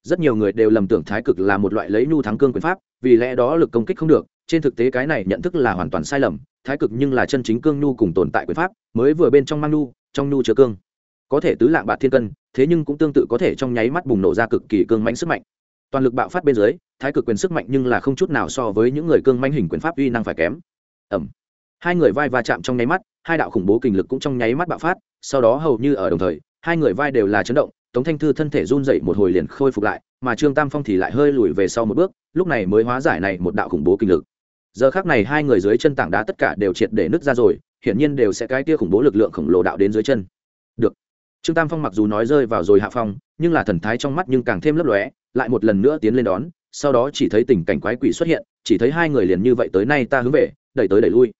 Rất nhiều người đều lầm tưởng thái cực là một loại lấy nhu thắng cương quyền pháp, vì lẽ đó lực công kích không được, trên thực tế cái này nhận thức là hoàn toàn sai lầm, thái cực nhưng là chân chính cương nhu cùng tồn tại quyền pháp, mới vừa bên trong mang nhu, trong nhu chứa cương. Có thể tứ lạng bạc thiên cân, thế nhưng cũng tương tự có thể trong nháy mắt bùng nổ ra cực kỳ cương mãnh sức mạnh toàn lực bạo phát bên dưới, thái cực quyền sức mạnh nhưng là không chút nào so với những người cương manh hình quyền pháp uy năng phải kém. Ẩm. Hai người vai va chạm trong nháy mắt, hai đạo khủng bố kình lực cũng trong nháy mắt bạo phát, sau đó hầu như ở đồng thời, hai người vai đều là chấn động, tống thanh thư thân thể run dậy một hồi liền khôi phục lại, mà trương tam phong thì lại hơi lùi về sau một bước, lúc này mới hóa giải này một đạo khủng bố kinh lực. Giờ khác này hai người dưới chân tảng đá tất cả đều triệt để nứt ra rồi, hiển nhiên đều sẽ cái tia khủng bố lực lượng khổng lồ đạo đến dưới chân. Được. Trương tam phong mặc dù nói rơi vào rồi hạ phong, nhưng là thần thái trong mắt nhưng càng thêm lấp lóe lại một lần nữa tiến lên đón, sau đó chỉ thấy tình cảnh quái quỷ xuất hiện, chỉ thấy hai người liền như vậy tới nay ta hướng về, đẩy tới đẩy lui.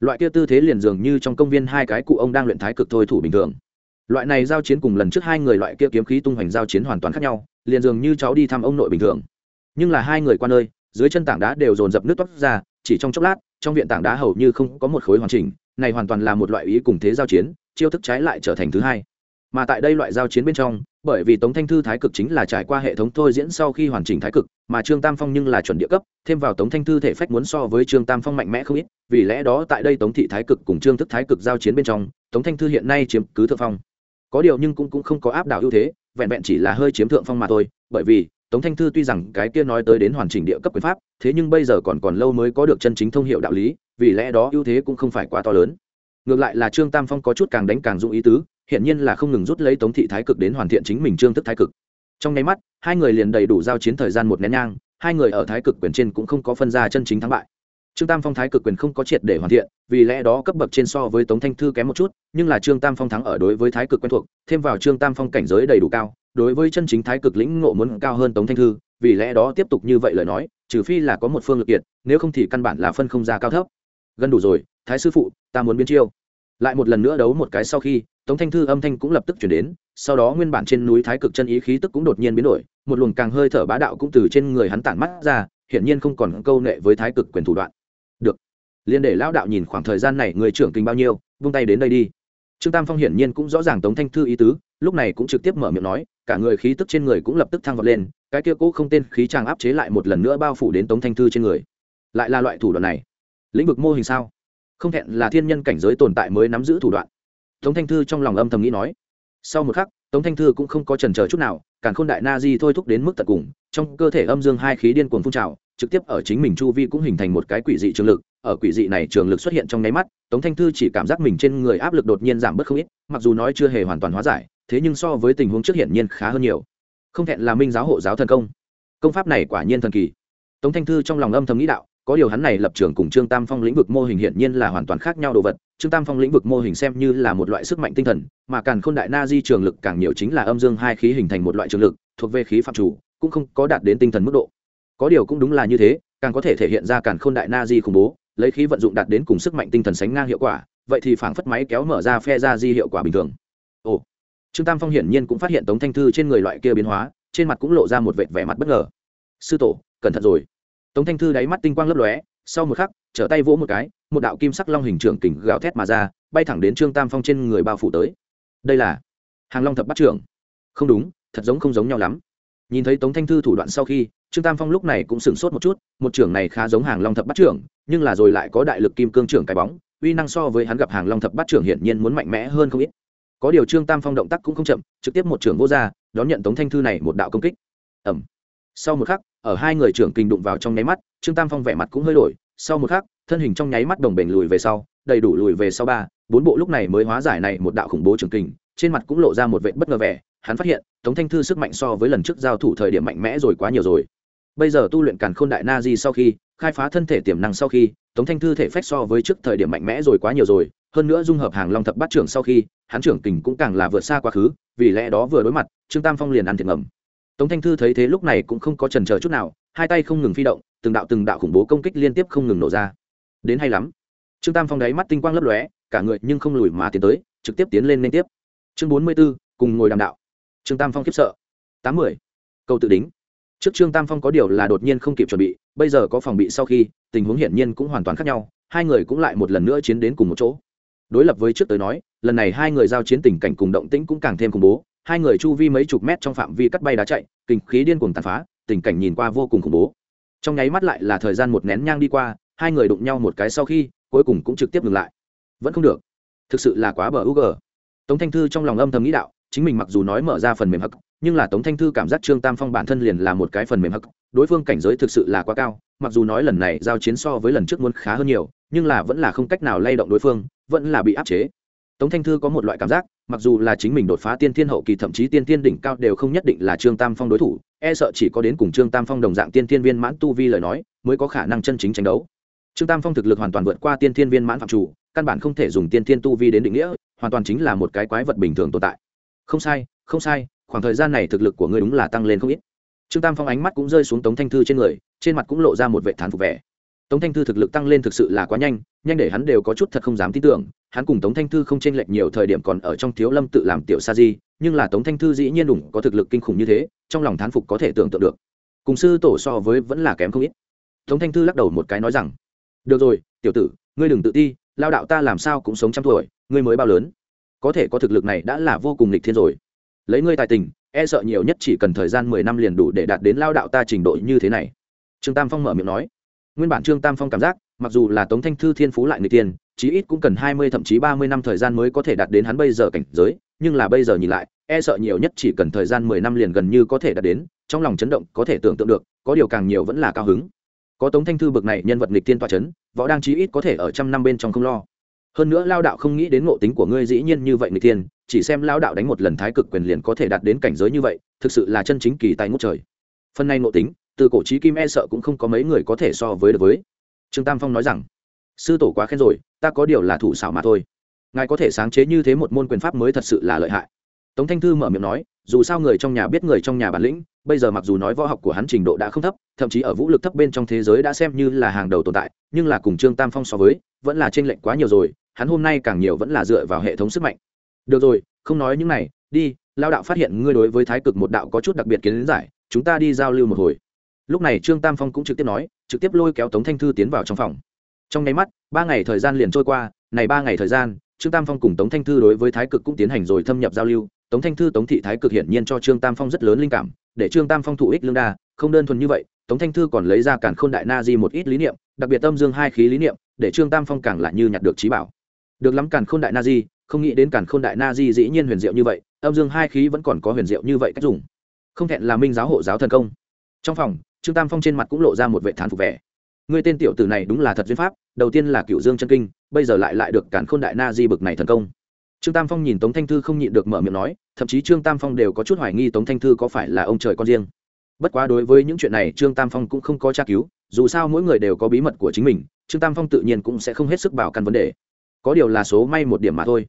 Loại kia tư thế liền dường như trong công viên hai cái cụ ông đang luyện thái cực thôi thủ bình thường. Loại này giao chiến cùng lần trước hai người loại kia kiếm khí tung hoành giao chiến hoàn toàn khác nhau, liền dường như cháu đi thăm ông nội bình thường. Nhưng là hai người qua nơi dưới chân tảng đá đều dồn dập nước toát ra, chỉ trong chốc lát, trong viện tảng đá hầu như không có một khối hoàn chỉnh, này hoàn toàn là một loại ý cùng thế giao chiến, chiêu thức trái lại trở thành thứ hai. Mà tại đây loại giao chiến bên trong bởi vì tống thanh thư thái cực chính là trải qua hệ thống thôi diễn sau khi hoàn chỉnh thái cực mà trương tam phong nhưng là chuẩn địa cấp thêm vào tống thanh thư thể phách muốn so với trương tam phong mạnh mẽ không ít vì lẽ đó tại đây tống thị thái cực cùng trương thức thái cực giao chiến bên trong tống thanh thư hiện nay chiếm cứ thượng phong. Có điều nhưng cũng, cũng không có áp đảo ưu thế vẹn vẹn chỉ là hơi chiếm thượng phong mà thôi bởi vì tống thanh thư tuy rằng cái kia nói tới đến hoàn chỉnh địa cấp quyền pháp thế nhưng bây giờ còn còn lâu mới có được chân chính thông hiệu đạo lý vì lẽ đó ưu thế cũng không phải quá to lớn. Ngược lại là trương tam phong có chút càng đánh càng dụng ý tứ hiện nhiên là không ngừng rút lấy tống thị thái cực đến hoàn thiện chính mình trương thức thái cực. Trong nháy mắt, hai người liền đầy đủ giao chiến thời gian một nén nhang, hai người ở thái cực quyền trên cũng không có phân ra chân chính thắng bại. Trương tam phong thái cực quyền không có triệt để hoàn thiện, vì lẽ đó cấp bậc trên so với tống thanh thư kém một chút, nhưng là trương tam phong thắng ở đối với thái cực quen thuộc, thêm vào trương tam phong cảnh giới đầy đủ cao, đối với chân chính thái cực lĩnh ngộ muốn cao hơn tống thanh thư, vì lẽ đó tiếp tục như vậy lời nói, trừ phi là có một phương lực kiện nếu không thì căn bản là phân không ra cao thấp. Gần đủ rồi, thái sư phụ, ta muốn biến chiêu lại một lần nữa đấu một cái sau khi, tống thanh thư âm thanh cũng lập tức chuyển đến, sau đó nguyên bản trên núi thái cực chân ý khí tức cũng đột nhiên biến đổi, một luồng càng hơi thở bá đạo cũng từ trên người hắn tản mắt ra, hiển nhiên không còn câu nệ với thái cực quyền thủ đoạn. Được. Liên để lão đạo nhìn khoảng thời gian này người trưởng kinh bao nhiêu, vung tay đến đây đi. Trương tam phong hiển nhiên cũng rõ ràng tống thanh thư ý tứ, lúc này cũng trực tiếp mở miệng nói, cả người khí tức trên người cũng lập tức thăng vọt lên, cái kia cũ không tên khí tràng áp chế lại một lần nữa bao phủ đến tống thanh thư trên người. Lại là loại thủ đoạn này. Lĩnh vực mô hình sao? Không thẹn là thiên nhân cảnh giới tồn tại mới nắm giữ thủ đoạn. Tống thanh thư trong lòng âm thầm nghĩ nói. Sau một khắc, tống thanh thư cũng không có trần chờ chút nào, càn khôn đại na di thôi thúc đến mức tận cùng, trong cơ thể âm dương hai khí điên cuồng phun trào, trực tiếp ở chính mình chu vi cũng hình thành một cái quỷ dị trường lực, ở quỷ dị này trường lực xuất hiện trong nháy mắt, tống thanh thư chỉ cảm giác mình trên người áp lực đột nhiên giảm bớt không ít, mặc dù nói chưa hề hoàn toàn hóa giải, thế nhưng so với tình huống trước hiển nhiên khá hơn nhiều. Không thẹn là minh giáo hộ giáo thần công. Công pháp này quả nhiên thần kỳ. Tống thanh thư trong lòng âm thầm nghĩ đạo có điều hắn này lập trường cùng trương tam phong lĩnh vực mô hình hiển nhiên là hoàn toàn khác nhau đồ vật. Trương tam phong lĩnh vực mô hình xem như là một loại sức mạnh tinh thần, mà càng k h ô n đại na di trường lực càng nhiều chính là âm dương hai khí hình thành một loại trường lực, thuộc về khí phạm chủ, cũng không có đạt đến tinh thần mức độ. Có điều cũng đúng là như thế, càng có thể thể hiện ra càng k h ô n đại na di khủng bố, lấy khí vận dụng đạt đến cùng sức mạnh tinh thần sánh ngang hiệu quả, vậy thì phảng phất máy kéo mở ra phe ra di hiệu quả bình thường. Ồ. Trương tam phong hiển nhiên cũng phát hiện tống thanh thư trên người loại kia biến hóa, trên mặt cũng lộ ra một vệt vẻ mặt bất ngờ. Sư tổ, cẩn thận rồi tống thanh thư đáy mắt tinh quang lấp lóe, sau một khắc, trở tay vỗ một cái, một đạo kim sắc long hình trưởng kình gào thét mà ra, bay thẳng đến trương tam phong trên người bao phủ tới. Đây là hàng long thập bắt trưởng. Không đúng, thật giống không giống nhau lắm. Nhìn thấy tống thanh thư thủ đoạn sau khi, trương tam phong lúc này cũng sửng sốt một chút, một trưởng này khá giống hàng long thập bắt trưởng, nhưng là rồi lại có đại lực kim cương trưởng cái bóng, uy năng so với hắn gặp hàng long thập bắt trưởng hiển nhiên muốn mạnh mẽ hơn không ít. Có điều trương tam phong động tác cũng không chậm, trực tiếp một trưởng vô ra, đón nhận tống thanh thư này một đạo công kích. Ẩm sau một khắc ở hai người trưởng kinh đụng vào trong nháy mắt, trương tam phong vẻ mặt cũng hơi đổi, sau một khắc, thân hình trong nháy mắt đồng bền lùi về sau, đầy đủ lùi về sau ba, bốn bộ lúc này mới hóa giải này một đạo khủng bố trường kình trên mặt cũng lộ ra một vệ bất ngờ vẻ, hắn phát hiện, tống thanh thư sức mạnh so với lần trước giao thủ thời điểm mạnh mẽ rồi quá nhiều rồi. Bây giờ tu luyện càn khôn đại na di sau khi, khai phá thân thể tiềm năng sau khi, tống thanh thư thể phách so với trước thời điểm mạnh mẽ rồi quá nhiều rồi, hơn nữa dung hợp hàng long thập bát trưởng sau khi, hắn trưởng kình cũng càng là vượt xa quá khứ, vì lẽ đó vừa đối mặt, trương tam phong liền ăn thiệt ngầm tống thanh thư thấy thế lúc này cũng không có trần chờ chút nào, hai tay không ngừng phi động, từng đạo từng đạo khủng bố công kích liên tiếp không ngừng nổ ra. Đến hay lắm. Trương tam phong đáy mắt tinh quang lấp lóe, cả người nhưng không lùi mà tiến tới, trực tiếp tiến lên liên tiếp. Chương bốn mươi b ố cùng ngồi đàm đạo. Trương tam phong khiếp sợ. Tám mươi câu tự đính. Trước trương tam phong có điều là đột nhiên không kịp chuẩn bị, bây giờ có phòng bị sau khi, tình huống hiển nhiên cũng hoàn toàn khác nhau, hai người cũng lại một lần nữa chiến đến cùng một chỗ. Đối lập với trước tới nói, lần này hai người giao chiến tình cảnh cùng động tĩnh cũng càng thêm khủng bố hai người chu vi mấy chục mét trong phạm vi cắt bay đá chạy, kinh khí điên cuồng tàn phá, tình cảnh nhìn qua vô cùng khủng bố. Trong nháy mắt lại là thời gian một nén nhang đi qua, hai người đụng nhau một cái sau khi, cuối cùng cũng trực tiếp ngừng lại. Vẫn không được. Thực sự là quá bờ u g tống thanh thư trong lòng âm thầm nghĩ đạo, chính mình mặc dù nói mở ra phần mềm hắc, nhưng là tống thanh thư cảm giác trương tam phong bản thân liền là một cái phần mềm hắc, đối phương cảnh giới thực sự là quá cao, mặc dù nói lần này giao chiến so với lần trước muốn khá hơn nhiều, nhưng là vẫn là không cách nào lay động đối phương, vẫn là bị áp chế tống thanh thư có một loại cảm giác, mặc dù là chính mình đột phá tiên thiên hậu kỳ thậm chí tiên thiên đỉnh cao đều không nhất định là trương tam phong đối thủ e sợ chỉ có đến cùng trương tam phong đồng dạng tiên thiên viên mãn tu vi lời nói, mới có khả năng chân chính tranh đấu. Trương tam phong thực lực hoàn toàn vượt qua tiên thiên viên mãn phạm chủ, căn bản không thể dùng tiên thiên tu vi đến định nghĩa, hoàn toàn chính là một cái quái vật bình thường tồn tại. Không sai không sai, khoảng thời gian này thực lực của ngươi đúng là tăng lên không ít. Trương tam phong ánh mắt cũng rơi xuống tống thanh thư trên người, trên mặt cũng lộ ra một vệ thán phục vẻ tống thanh thư thực lực tăng lên thực sự là quá nhanh nhanh để hắn đều có chút thật không dám tin tưởng. Hắn cùng tống thanh thư không chênh lệch nhiều thời điểm còn ở trong thiếu lâm tự làm tiểu sa di, nhưng là tống thanh thư dĩ nhiên đủng có thực lực kinh khủng như thế, trong lòng thán phục có thể tưởng tượng được. Cùng sư tổ so với vẫn là kém không ít. Tống thanh thư lắc đầu một cái nói rằng, được rồi, tiểu tử, ngươi đừng tự ti, lao đạo ta làm sao cũng sống trăm tuổi, ngươi mới bao lớn. Có thể có thực lực này đã là vô cùng lịch thiên rồi. Lấy ngươi tài tình e sợ nhiều nhất chỉ cần thời gian mười năm liền đủ để đạt đến lao đạo ta trình độ như thế này. Trương tam phong mở miệng nói nguyên bản trương tam phong cảm giác, mặc dù là tống thanh thư thiên phú lại người tiền, chí ít cũng cần hai mươi thậm chí ba mươi năm thời gian mới có thể đạt đến hắn bây giờ cảnh giới, nhưng là bây giờ nhìn lại e sợ nhiều nhất chỉ cần thời gian mười năm liền gần như có thể đạt đến, trong lòng chấn động có thể tưởng tượng được, có điều càng nhiều vẫn là cao hứng. Có tống thanh thư bực này nhân vật nghịch tiên tọa chấn, võ đang chí ít có thể ở trăm năm bên trong không lo. Hơn nữa lao đạo không nghĩ đến ngộ tính của ngươi dĩ nhiên như vậy nghịch tiên chỉ xem lao đạo đánh một lần thái cực quyền liền có thể đạt đến cảnh giới như vậy, thực sự là chân chính kỳ tài ngút trời. Phần này ngộ tính từ cổ trí kim e sợ cũng không có mấy người có thể so với được với. Trương tam phong nói rằng, sư tổ quá khen rồi, ta có điều là thủ xảo mà thôi. Ngài có thể sáng chế như thế một môn quyền pháp mới thật sự là lợi hại. Tống thanh thư mở miệng nói, dù sao người trong nhà biết người trong nhà bản lĩnh, bây giờ mặc dù nói võ học của hắn trình độ đã không thấp, thậm chí ở vũ lực thấp bên trong thế giới đã xem như là hàng đầu tồn tại, nhưng là cùng trương tam phong so với, vẫn là t r ê n lệch quá nhiều rồi, hắn hôm nay càng nhiều vẫn là dựa vào hệ thống sức mạnh. Được rồi, không nói những này, đi lao đạo phát hiện ngươi đối với thái cực một đạo có chút đặc biệt kiến giải, chúng ta đi giao lưu một hồi lúc này trương tam phong cũng trực tiếp nói, trực tiếp lôi kéo tống thanh thư tiến vào trong phòng. Trong nháy mắt, ba ngày thời gian liền trôi qua, này ba ngày thời gian, trương tam phong cùng tống thanh thư đối với thái cực cũng tiến hành rồi thâm nhập giao lưu. Tống thanh thư, tống thị thái cực hiển nhiên cho trương tam phong rất lớn linh cảm, để trương tam phong thụ ích lương đa, không đơn thuần như vậy, tống thanh thư còn lấy ra cản khôn đại na di một ít lý niệm, đặc biệt tâm dương hai khí lý niệm, để trương tam phong càng lại như nhặt được trí bảo. Được lắm cản khôn đại na di, không nghĩ đến cản khôn đại na di dĩ nhiên huyền diệu như vậy, âm dương hai khí vẫn còn có huyền diệu như vậy cách dùng. Không thẹn là minh giáo hộ giáo thần công. Trong phòng trương tam phong trên mặt cũng lộ ra một vệ thán phục vẻ. Người tên tiểu tử này đúng là thật duyên pháp, đầu tiên là cựu dương chân kinh, bây giờ lại lại được cản khôn đại na di bực này thần công. Trương tam phong nhìn tống thanh thư không nhịn được mở miệng nói, thậm chí trương tam phong đều có chút hoài nghi tống thanh thư có phải là ông trời con riêng. Bất quá đối với những chuyện này, trương tam phong cũng không có tra cứu, dù sao mỗi người đều có bí mật của chính mình, trương tam phong tự nhiên cũng sẽ không hết sức bảo căn vấn đề. Có điều là số may một điểm mà thôi.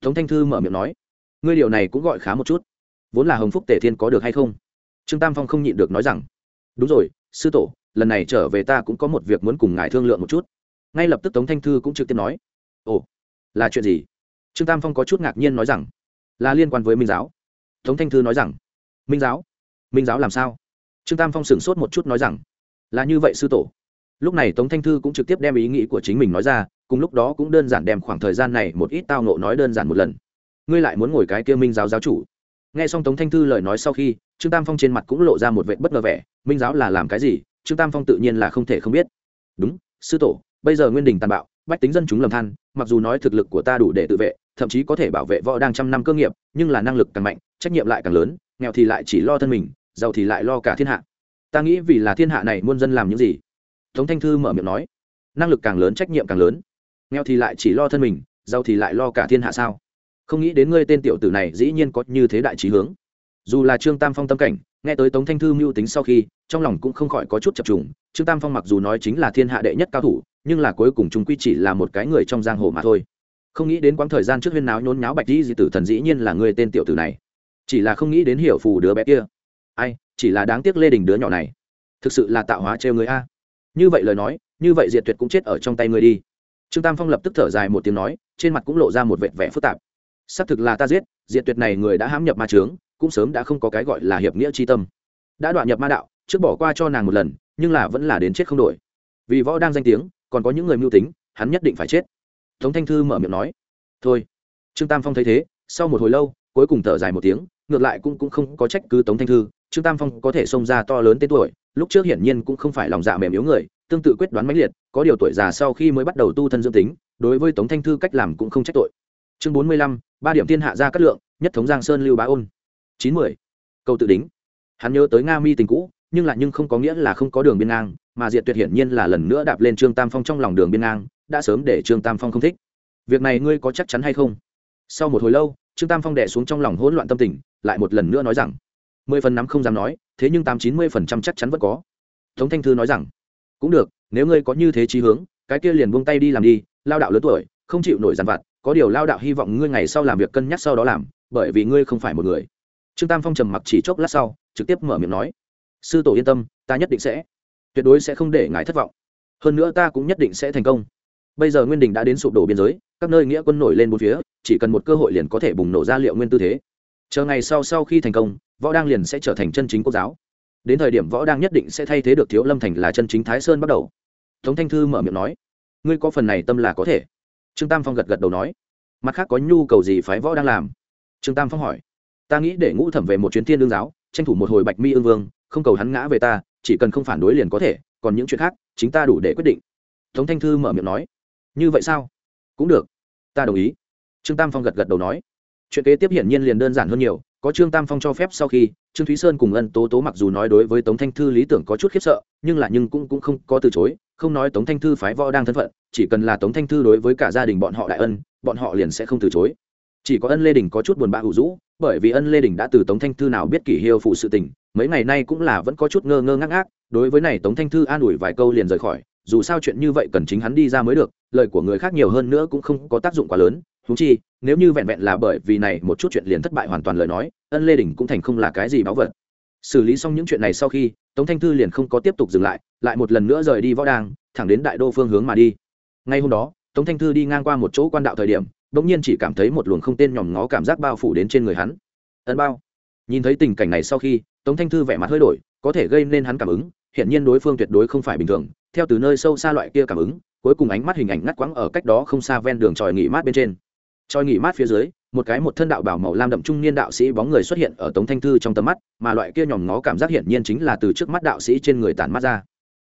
Tống thanh thư mở miệng nói, ngươi điều này cũng gọi khá một chút. Vốn là hồng phúc tề thiên có được hay không? Trương tam phong không nhịn được nói rằng đúng rồi, sư tổ, lần này trở về ta cũng có một việc muốn cùng ngài thương lượng một chút. Ngay lập tức tống thanh thư cũng trực tiếp nói, ồ, là chuyện gì? Trương tam phong có chút ngạc nhiên nói rằng, là liên quan với minh giáo. Tống thanh thư nói rằng, minh giáo? Minh giáo làm sao? Trương tam phong sửng sốt một chút nói rằng, là như vậy sư tổ. Lúc này tống thanh thư cũng trực tiếp đem ý nghĩ của chính mình nói ra, cùng lúc đó cũng đơn giản đem khoảng thời gian này một ít tao nộ nói đơn giản một lần. Ngươi lại muốn ngồi cái kia minh giáo giáo chủ? Nghe xong tống thanh thư lời nói sau khi trương tam phong trên mặt cũng lộ ra một vệ bất ngờ vẻ, minh giáo là làm cái gì? Trương tam phong tự nhiên là không thể không biết. Đúng, sư tổ, bây giờ nguyên đình tàn bạo, bách tính dân chúng lầm than, mặc dù nói thực lực của ta đủ để tự vệ, thậm chí có thể bảo vệ võ đang trăm năm cơ nghiệp, nhưng là năng lực càng mạnh, trách nhiệm lại càng lớn, nghèo thì lại chỉ lo thân mình, giàu thì lại lo cả thiên hạ. Ta nghĩ vì là thiên hạ này muôn dân làm những gì? Tống thanh thư mở miệng nói. Năng lực càng lớn, trách nhiệm càng lớn. Nghèo thì lại chỉ lo thân mình, giàu thì lại lo cả thiên hạ sao? Không nghĩ đến ngươi tên tiểu tử này dĩ nhiên có như thế đại trí hướng dù là trương tam phong tâm cảnh, nghe tới tống thanh thư mưu tính sau khi, trong lòng cũng không khỏi có chút chập trùng. Trương tam phong mặc dù nói chính là thiên hạ đệ nhất cao thủ, nhưng là cuối cùng chúng quy chỉ là một cái người trong giang hồ mà thôi. Không nghĩ đến quãng thời gian trước huyên náo nhốn nháo bạch di di tử thần dĩ nhiên là người tên tiểu tử này. Chỉ là không nghĩ đến hiểu phù đứa bé kia. Ai, chỉ là đáng tiếc lê đình đứa nhỏ này. Thực sự là tạo hóa trêu người a. Như vậy lời nói, như vậy diệt tuyệt cũng chết ở trong tay người đi. Trương tam phong lập tức thở dài một tiếng nói, trên mặt cũng lộ ra một vệt vẻ phức tạp. Xác thực là ta giết, diệt tuyệt này người đã hãm nhập ma trướng cũng sớm đã không có cái gọi là hiệp nghĩa tri tâm. Đã đoạn nhập ma đạo, trước bỏ qua cho nàng một lần, nhưng là vẫn là đến chết không đổi. Vì võ đang danh tiếng, còn có những người mưu tính, hắn nhất định phải chết. Tống thanh thư mở miệng nói. Thôi. Trương tam phong thấy thế, sau một hồi lâu, cuối cùng thở dài một tiếng, ngược lại cũng cũng không có trách cứ tống thanh thư. Trương tam phong có thể xông ra to lớn tên tuổi, lúc trước hiển nhiên cũng không phải lòng dạ mềm yếu người, tương tự quyết đoán mãnh liệt, có điều tuổi già sau khi mới bắt đầu tu thân dương tính, đối với tống thanh thư cách làm cũng không trách tội. Chương bốn mươi lăm, ba điểm thiên hạ ra cát lượng, nhất thống giang sơn lưu bá ôn chín mươi câu tự đính. Hắn nhớ tới nga mi tình cũ, nhưng lại nhưng không có nghĩa là không có đường biên ngang, mà diệt tuyệt hiển nhiên là lần nữa đạp lên trương tam phong trong lòng đường biên ngang, đã sớm để trương tam phong không thích. Việc này ngươi có chắc chắn hay không? Sau một hồi lâu, trương tam phong đẻ xuống trong lòng hỗn loạn tâm tình, lại một lần nữa nói rằng, mười phần nắm không dám nói, thế nhưng tám chín mươi phần trăm chắc chắn vẫn có. Tống thanh thư nói rằng, cũng được, nếu ngươi có như thế trí hướng, cái kia liền buông tay đi làm đi, lao đạo lớn tuổi, không chịu nổi dằn vặt, có điều lao đạo hy vọng ngươi ngày sau làm việc cân nhắc sau đó làm, bởi vì ngươi không phải một người trương tam phong trầm mặc chỉ chốc lát sau, trực tiếp mở miệng nói, sư tổ yên tâm, ta nhất định sẽ, tuyệt đối sẽ không để ngài thất vọng. Hơn nữa ta cũng nhất định sẽ thành công. Bây giờ nguyên đình đã đến sụp đổ biên giới, các nơi nghĩa quân nổi lên bốn phía, chỉ cần một cơ hội liền có thể bùng nổ ra liệu nguyên tư thế. Chờ ngày sau sau khi thành công, võ đang liền sẽ trở thành chân chính quốc giáo. Đến thời điểm võ đang nhất định sẽ thay thế được thiếu lâm thành là chân chính thái sơn bắt đầu. Tống thanh thư mở miệng nói, ngươi có phần này tâm là có thể. Trương tam phong gật gật đầu nói, mặt khác có nhu cầu gì phái võ đang làm? Trương tam phong hỏi ta nghĩ để ngũ thẩm về một chuyến thiên đương giáo, tranh thủ một hồi bạch mi ương vương, không cầu hắn ngã về ta, chỉ cần không phản đối liền có thể, còn những chuyện khác, chính ta đủ để quyết định. Tống thanh thư mở miệng nói. Như vậy sao? Cũng được. Ta đồng ý. Trương tam phong gật gật đầu nói. Chuyện kế tiếp hiển nhiên liền đơn giản hơn nhiều, có trương tam phong cho phép sau khi, trương thúy sơn cùng ân tố tố mặc dù nói đối với tống thanh thư lý tưởng có chút khiếp sợ, nhưng là nhưng cũng cũng không có từ chối, không nói tống thanh thư phái võ đang thân phận, chỉ cần là tống thanh thư đối với cả gia đình bọn họ đại ân, bọn họ liền sẽ không từ chối chỉ có ân lê đình có chút buồn bã hữu rũ, bởi vì ân lê đình đã từ tống thanh thư nào biết kỷ hiêu phụ sự tình, mấy ngày nay cũng là vẫn có chút ngơ ngơ ngác ngác, đối với này tống thanh thư an ủi vài câu liền rời khỏi, dù sao chuyện như vậy cần chính hắn đi ra mới được, lời của người khác nhiều hơn nữa cũng không có tác dụng quá lớn thú chi, nếu như vẹn vẹn là bởi vì này một chút chuyện liền thất bại hoàn toàn lời nói, ân lê đình cũng thành không là cái gì báu vật. Xử lý xong những chuyện này sau khi, tống thanh thư liền không có tiếp tục dừng lại lại một lần nữa rời đi võ đang thẳng đến đại đô phương hướng mà đi. Ngay hôm đó, tống thanh thư đi ngang qua một chỗ quan đạo thời điểm bỗng nhiên chỉ cảm thấy một luồng không tên nhòm ngó cảm giác bao phủ đến trên người hắn. Ân bao. Nhìn thấy tình cảnh này sau khi, tống thanh thư vẻ mặt hơi đổi, có thể gây nên hắn cảm ứng hiện nhiên đối phương tuyệt đối không phải bình thường. Theo từ nơi sâu xa loại kia cảm ứng, cuối cùng ánh mắt hình ảnh ngắt quãng ở cách đó không xa ven đường tròi nghỉ mát bên trên. Tròi nghỉ mát phía dưới, một cái một thân đạo bảo màu lam đậm trung niên đạo sĩ bóng người xuất hiện ở tống thanh thư trong tầm mắt, mà loại kia nhòm ngó cảm giác hiển nhiên chính là từ trước mắt đạo sĩ trên người tản mắt ra.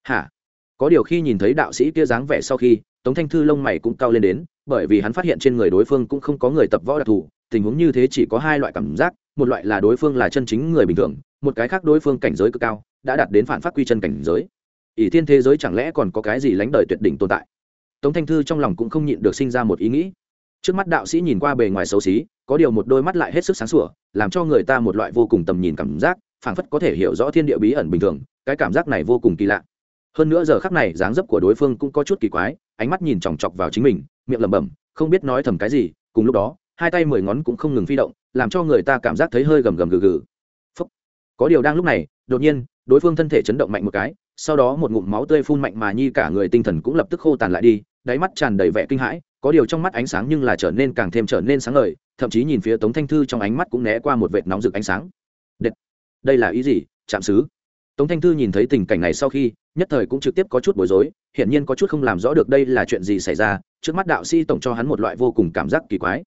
Hả? Có điều khi nhìn thấy đạo sĩ kia dáng vẻ sau khi tống thanh thư lông mày cũng cao lên đến, bởi vì hắn phát hiện trên người đối phương cũng không có người tập võ đặc thù, tình huống như thế chỉ có hai loại cảm giác, một loại là đối phương là chân chính người bình thường, một cái khác đối phương cảnh giới cực cao, đã đạt đến phản phát quy chân cảnh giới. Ỷ thiên thế giới chẳng lẽ còn có cái gì lánh đời tuyệt đỉnh tồn tại? Tống thanh thư trong lòng cũng không nhịn được sinh ra một ý nghĩ. Trước mắt đạo sĩ nhìn qua bề ngoài xấu xí, có điều một đôi mắt lại hết sức sáng sủa, làm cho người ta một loại vô cùng tầm nhìn cảm giác, phảng phất có thể hiểu rõ thiên địa bí ẩn bình thường, cái cảm giác này vô cùng kỳ lạ hơn nữa giờ khắc này, dáng dấp của đối phương cũng có chút kỳ quái, ánh mắt nhìn chòng chọc vào chính mình, miệng lẩm bẩm, không biết nói thầm cái gì. Cùng lúc đó, hai tay mười ngón cũng không ngừng phi động, làm cho người ta cảm giác thấy hơi gầm gầm gừ gừ. Phúc. có điều đang lúc này, đột nhiên, đối phương thân thể chấn động mạnh một cái, sau đó một ngụm máu tươi phun mạnh mà nhi cả người tinh thần cũng lập tức khô tàn lại đi, đáy mắt tràn đầy vẻ kinh hãi, có điều trong mắt ánh sáng nhưng là trở nên càng thêm trở nên sáng ngời, thậm chí nhìn phía tống thanh thư trong ánh mắt cũng né qua một vệt nóng rực ánh sáng. Đệt. đây là ý gì? Chạm xứ. Tống thanh thư nhìn thấy tình cảnh này sau khi nhất thời cũng trực tiếp có chút bối rối, hiển nhiên có chút không làm rõ được đây là chuyện gì xảy ra, trước mắt đạo sĩ tổng cho hắn một loại vô cùng cảm giác kỳ quái.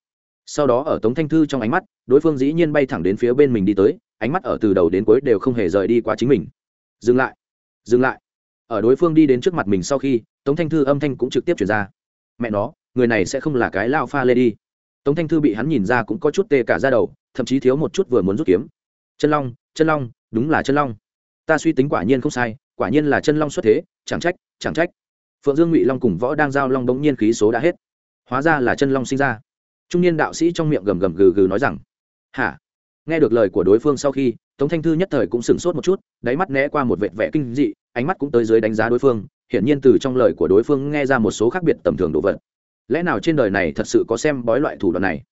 Sau đó ở tống thanh thư trong ánh mắt, đối phương dĩ nhiên bay thẳng đến phía bên mình đi tới, ánh mắt ở từ đầu đến cuối đều không hề rời đi qua chính mình. Dừng lại dừng lại. Ở đối phương đi đến trước mặt mình sau khi, tống thanh thư âm thanh cũng trực tiếp chuyển ra. Mẹ nó, người này sẽ không là cái lao pha lê đi. Tống thanh thư bị hắn nhìn ra cũng có chút tê cả ra đầu, thậm chí thiếu một chút vừa muốn rút kiếm. Chân long chân long, đúng là chân long. Ta suy tính quả nhiên không sai quả nhiên là chân long xuất thế, chẳng trách chẳng trách. Phượng dương ngụy long cùng võ đang giao long bỗng nhiên khí số đã hết. Hóa ra là chân long sinh ra. Trung niên đạo sĩ trong miệng gầm gầm gừ gừ nói rằng, hả? Nghe được lời của đối phương sau khi, tống thanh thư nhất thời cũng sửng sốt một chút, đáy mắt né qua một vệt vẽ kinh dị, ánh mắt cũng tới dưới đánh giá đối phương, hiển nhiên từ trong lời của đối phương nghe ra một số khác biệt tầm thường đồ vật. Lẽ nào trên đời này thật sự có xem bói loại thủ đoạn này?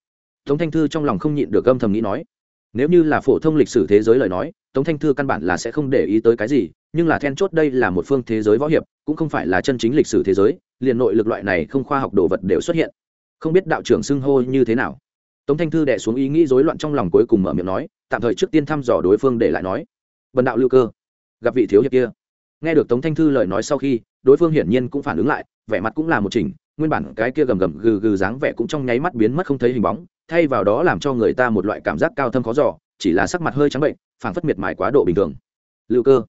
Tống thanh thư trong lòng không nhịn được âm thầm nghĩ nói, nếu như là phổ thông lịch sử thế giới lời nói tống thanh thư căn bản là sẽ không để ý tới cái gì nhưng là then chốt đây là một phương thế giới võ hiệp cũng không phải là chân chính lịch sử thế giới liền nội lực loại này không khoa học đồ vật đều xuất hiện. Không biết đạo trưởng xưng hô như thế nào. Tống thanh thư đẻ xuống ý nghĩ rối loạn trong lòng cuối cùng mở miệng nói tạm thời trước tiên thăm dò đối phương để lại nói. Bần đạo lưu cơ gặp vị thiếu hiệp kia. Nghe được tống thanh thư lời nói sau khi đối phương hiển nhiên cũng phản ứng lại vẻ mặt cũng là một chỉnh nguyên bản cái kia gầm gầm gừ gừ dáng vẻ cũng trong nháy mắt biến mất không thấy hình bóng thay vào đó làm cho người ta một loại cảm giác cao thâm khó giò, chỉ là sắc mặt hơi trắng bệnh phảng phất miệt mài quá độ bình thường. Lưu cơ,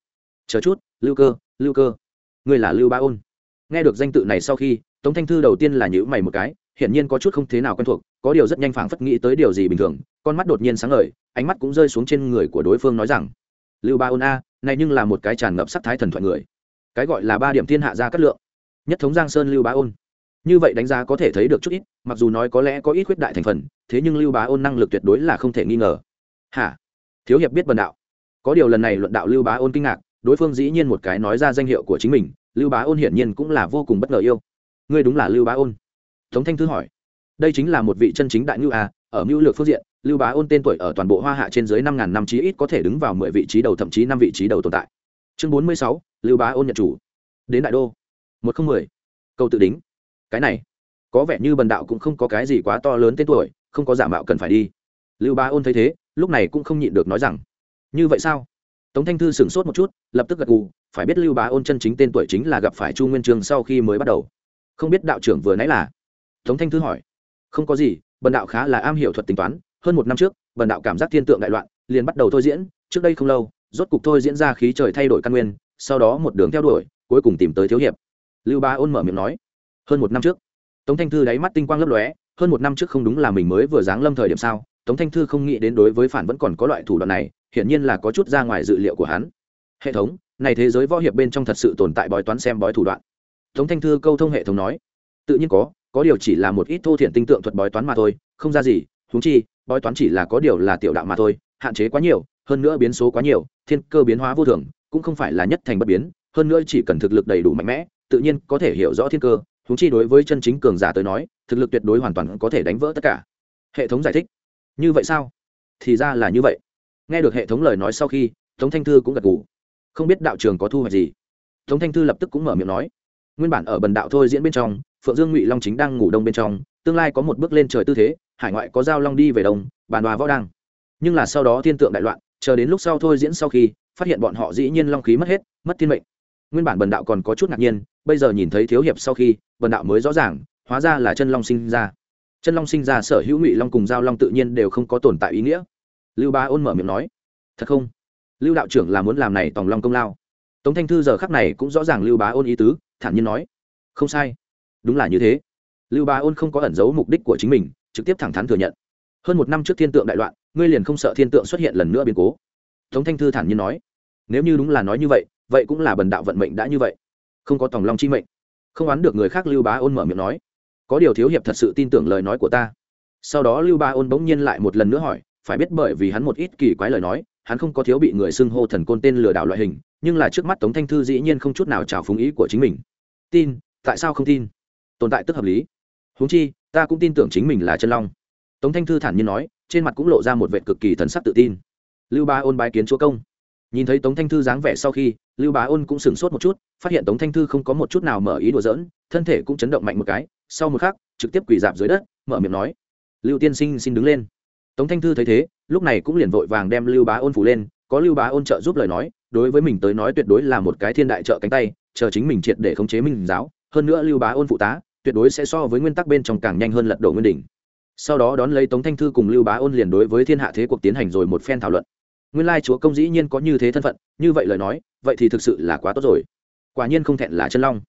chờ chút, lưu cơ lưu cơ. Ngươi là lưu ba ôn. Nghe được danh tự này sau khi, tống thanh thư đầu tiên là nhữ mày một cái, hiển nhiên có chút không thế nào quen thuộc, có điều rất nhanh phảng phất nghĩ tới điều gì bình thường, con mắt đột nhiên sáng ngời, ánh mắt cũng rơi xuống trên người của đối phương nói rằng, lưu ba ôn a, này nhưng là một cái tràn ngập sắc thái thần thoại người. Cái gọi là ba điểm thiên hạ ra cát lượng. Nhất thống giang sơn lưu ba ôn. Như vậy đánh giá có thể thấy được chút ít, mặc dù nói có lẽ có ít khuyết đại thành phần, thế nhưng lưu bá ôn năng lực tuyệt đối là không thể nghi ngờ. Hả? Thiếu hiệp biết bần đạo. Có điều lần này luận đạo lưu bá ôn kinh ngạc, đối phương dĩ nhiên một cái nói ra danh hiệu của chính mình, lưu bá ôn hiển nhiên cũng là vô cùng bất ngờ yêu. Ngươi đúng là lưu bá ôn. Tống thanh thư hỏi. Đây chính là một vị chân chính đại ngưu à ở mưu lược phương diện, lưu bá ôn tên tuổi ở toàn bộ hoa hạ trên dưới năm ngàn năm chí ít có thể đứng vào mười vị trí đầu thậm chí năm vị trí đầu tồn tại. Chương bốn mươi sáu, lưu bá ôn nhận chủ. Đến đại đô. Một không mười. Câu tự đính. Cái này, có vẻ như bần đạo cũng không có cái gì quá to lớn tên tuổi, không có giả mạo cần phải đi. Lưu bá ôn thấy thế lúc này cũng không nhịn được nói rằng, như vậy sao? Tống thanh thư sửng sốt một chút, lập tức gật gù, phải biết lưu bá ôn chân chính tên tuổi chính là gặp phải chu nguyên trường sau khi mới bắt đầu. Không biết đạo trưởng vừa nãy là? Tống thanh thư hỏi. Không có gì, bần đạo khá là am hiểu thuật tính toán, hơn một năm trước, bần đạo cảm giác thiên tượng đại loạn, liền bắt đầu thôi diễn, trước đây không lâu, rốt cục thôi diễn ra khí trời thay đổi căn nguyên, sau đó một đường theo đuổi, cuối cùng tìm tới thiếu hiệp. Lưu bá ôn mở miệng nói. Hơn một năm trước. Tống thanh thư đáy mắt tinh quang lấp lóe, hơn một năm trước không đúng là mình mới vừa giáng lâm thời điểm sao? Tống thanh thư không nghĩ đến đối với phản vẫn còn có loại thủ đoạn này, hiển nhiên là có chút ra ngoài dự liệu của hắn. Hệ thống, này thế giới võ hiệp bên trong thật sự tồn tại bói toán xem bói thủ đoạn. Tống thanh thư câu thông hệ thống nói. Tự nhiên có có điều chỉ là một ít thô thiện tinh tượng thuật bói toán mà thôi, không ra gì húng chi, bói toán chỉ là có điều là tiểu đạo mà thôi, hạn chế quá nhiều, hơn nữa biến số quá nhiều, thiên cơ biến hóa vô thường, cũng không phải là nhất thành bất biến, hơn nữa chỉ cần thực lực đầy đủ mạnh mẽ, tự nhiên có thể hiểu rõ thiên cơ húng chi đối với chân chính cường giả tới nói, thực lực tuyệt đối hoàn toàn có thể đánh vỡ tất cả. Hệ thống giải thích như vậy sao? Thì ra là như vậy. Nghe được hệ thống lời nói sau khi, tống thanh thư cũng gật g ủ không biết đạo trường có thu hoạch gì? Tống thanh thư lập tức cũng mở miệng nói. Nguyên bản ở bần đạo thôi diễn bên trong, phượng dương ngụy long chính đang ngủ đông bên trong, tương lai có một bước lên trời tư thế, hải ngoại có giao long đi về đông, bàn hòa võ đăng. Nhưng là sau đó thiên tượng đại loạn, chờ đến lúc sau thôi diễn sau khi, phát hiện bọn họ dĩ nhiên long khí mất hết, mất thiên mệnh. Nguyên bản bần đạo còn có chút ngạc nhiên, bây giờ nhìn thấy thiếu hiệp sau khi, bần đạo mới rõ ràng, hóa ra là chân long sinh ra chân long sinh ra sở hữu ngụy long cùng giao long tự nhiên đều không có tồn tại ý nghĩa. Lưu ba ôn mở miệng nói, thật không? Lưu đạo trưởng là muốn làm này tòng long công lao. Tống thanh thư giờ khắc này cũng rõ ràng lưu bá ôn ý tứ, thản nhiên nói, không sai, đúng là như thế. Lưu bá ôn không có ẩn giấu mục đích của chính mình, trực tiếp thẳng thắn thừa nhận, hơn một năm trước thiên tượng đại loạn, ngươi liền không sợ thiên tượng xuất hiện lần nữa biến cố? Tống thanh thư thản nhiên nói, nếu như đúng là nói như vậy vậy cũng là bần đạo vận mệnh đã như vậy, không có tòng long chi mệnh. Không oán được người khác, lưu bá ôn mở miệng nói có điều thiếu hiệp thật sự tin tưởng lời nói của ta. Sau đó lưu bá ôn bỗng nhiên lại một lần nữa hỏi phải biết bởi vì hắn một ít kỳ quái lời nói hắn không có thiếu bị người xưng hô thần côn tên lừa đảo loại hình nhưng là trước mắt tống thanh thư dĩ nhiên không chút nào trào phúng ý của chính mình. Tin tại sao không tin? Tồn tại tức hợp lý. Huống chi ta cũng tin tưởng chính mình là chân long. Tống thanh thư thản nhiên nói trên mặt cũng lộ ra một vệ cực kỳ thần sắc tự tin. Lưu ba ôn bái kiến chúa công. Nhìn thấy tống thanh thư dáng vẻ sau khi lưu bá ôn cũng sửng sốt một chút phát hiện tống thanh thư không có một chút nào mở ý đùa giỡn, thân thể cũng chấn động mạnh một cái sau một khắc, trực tiếp quỳ dạp dưới đất, mở miệng nói, lưu tiên sinh xin đứng lên. Tống thanh thư thấy thế, lúc này cũng liền vội vàng đem lưu bá ôn phủ lên, có lưu bá ôn trợ giúp lời nói, đối với mình tới nói tuyệt đối là một cái thiên đại trợ cánh tay, chờ chính mình triệt để khống chế minh giáo, hơn nữa lưu bá ôn phụ tá, tuyệt đối sẽ so với nguyên tắc bên trong càng nhanh hơn lật đổ nguyên đỉnh. Sau đó đón lấy tống thanh thư cùng lưu bá ôn liền đối với thiên hạ thế cuộc tiến hành rồi một phen thảo luận. Nguyên lai chúa công dĩ nhiên có như thế thân phận, như vậy lời nói, vậy thì thực sự là quá tốt rồi. Quả nhiên không thẹn là chân long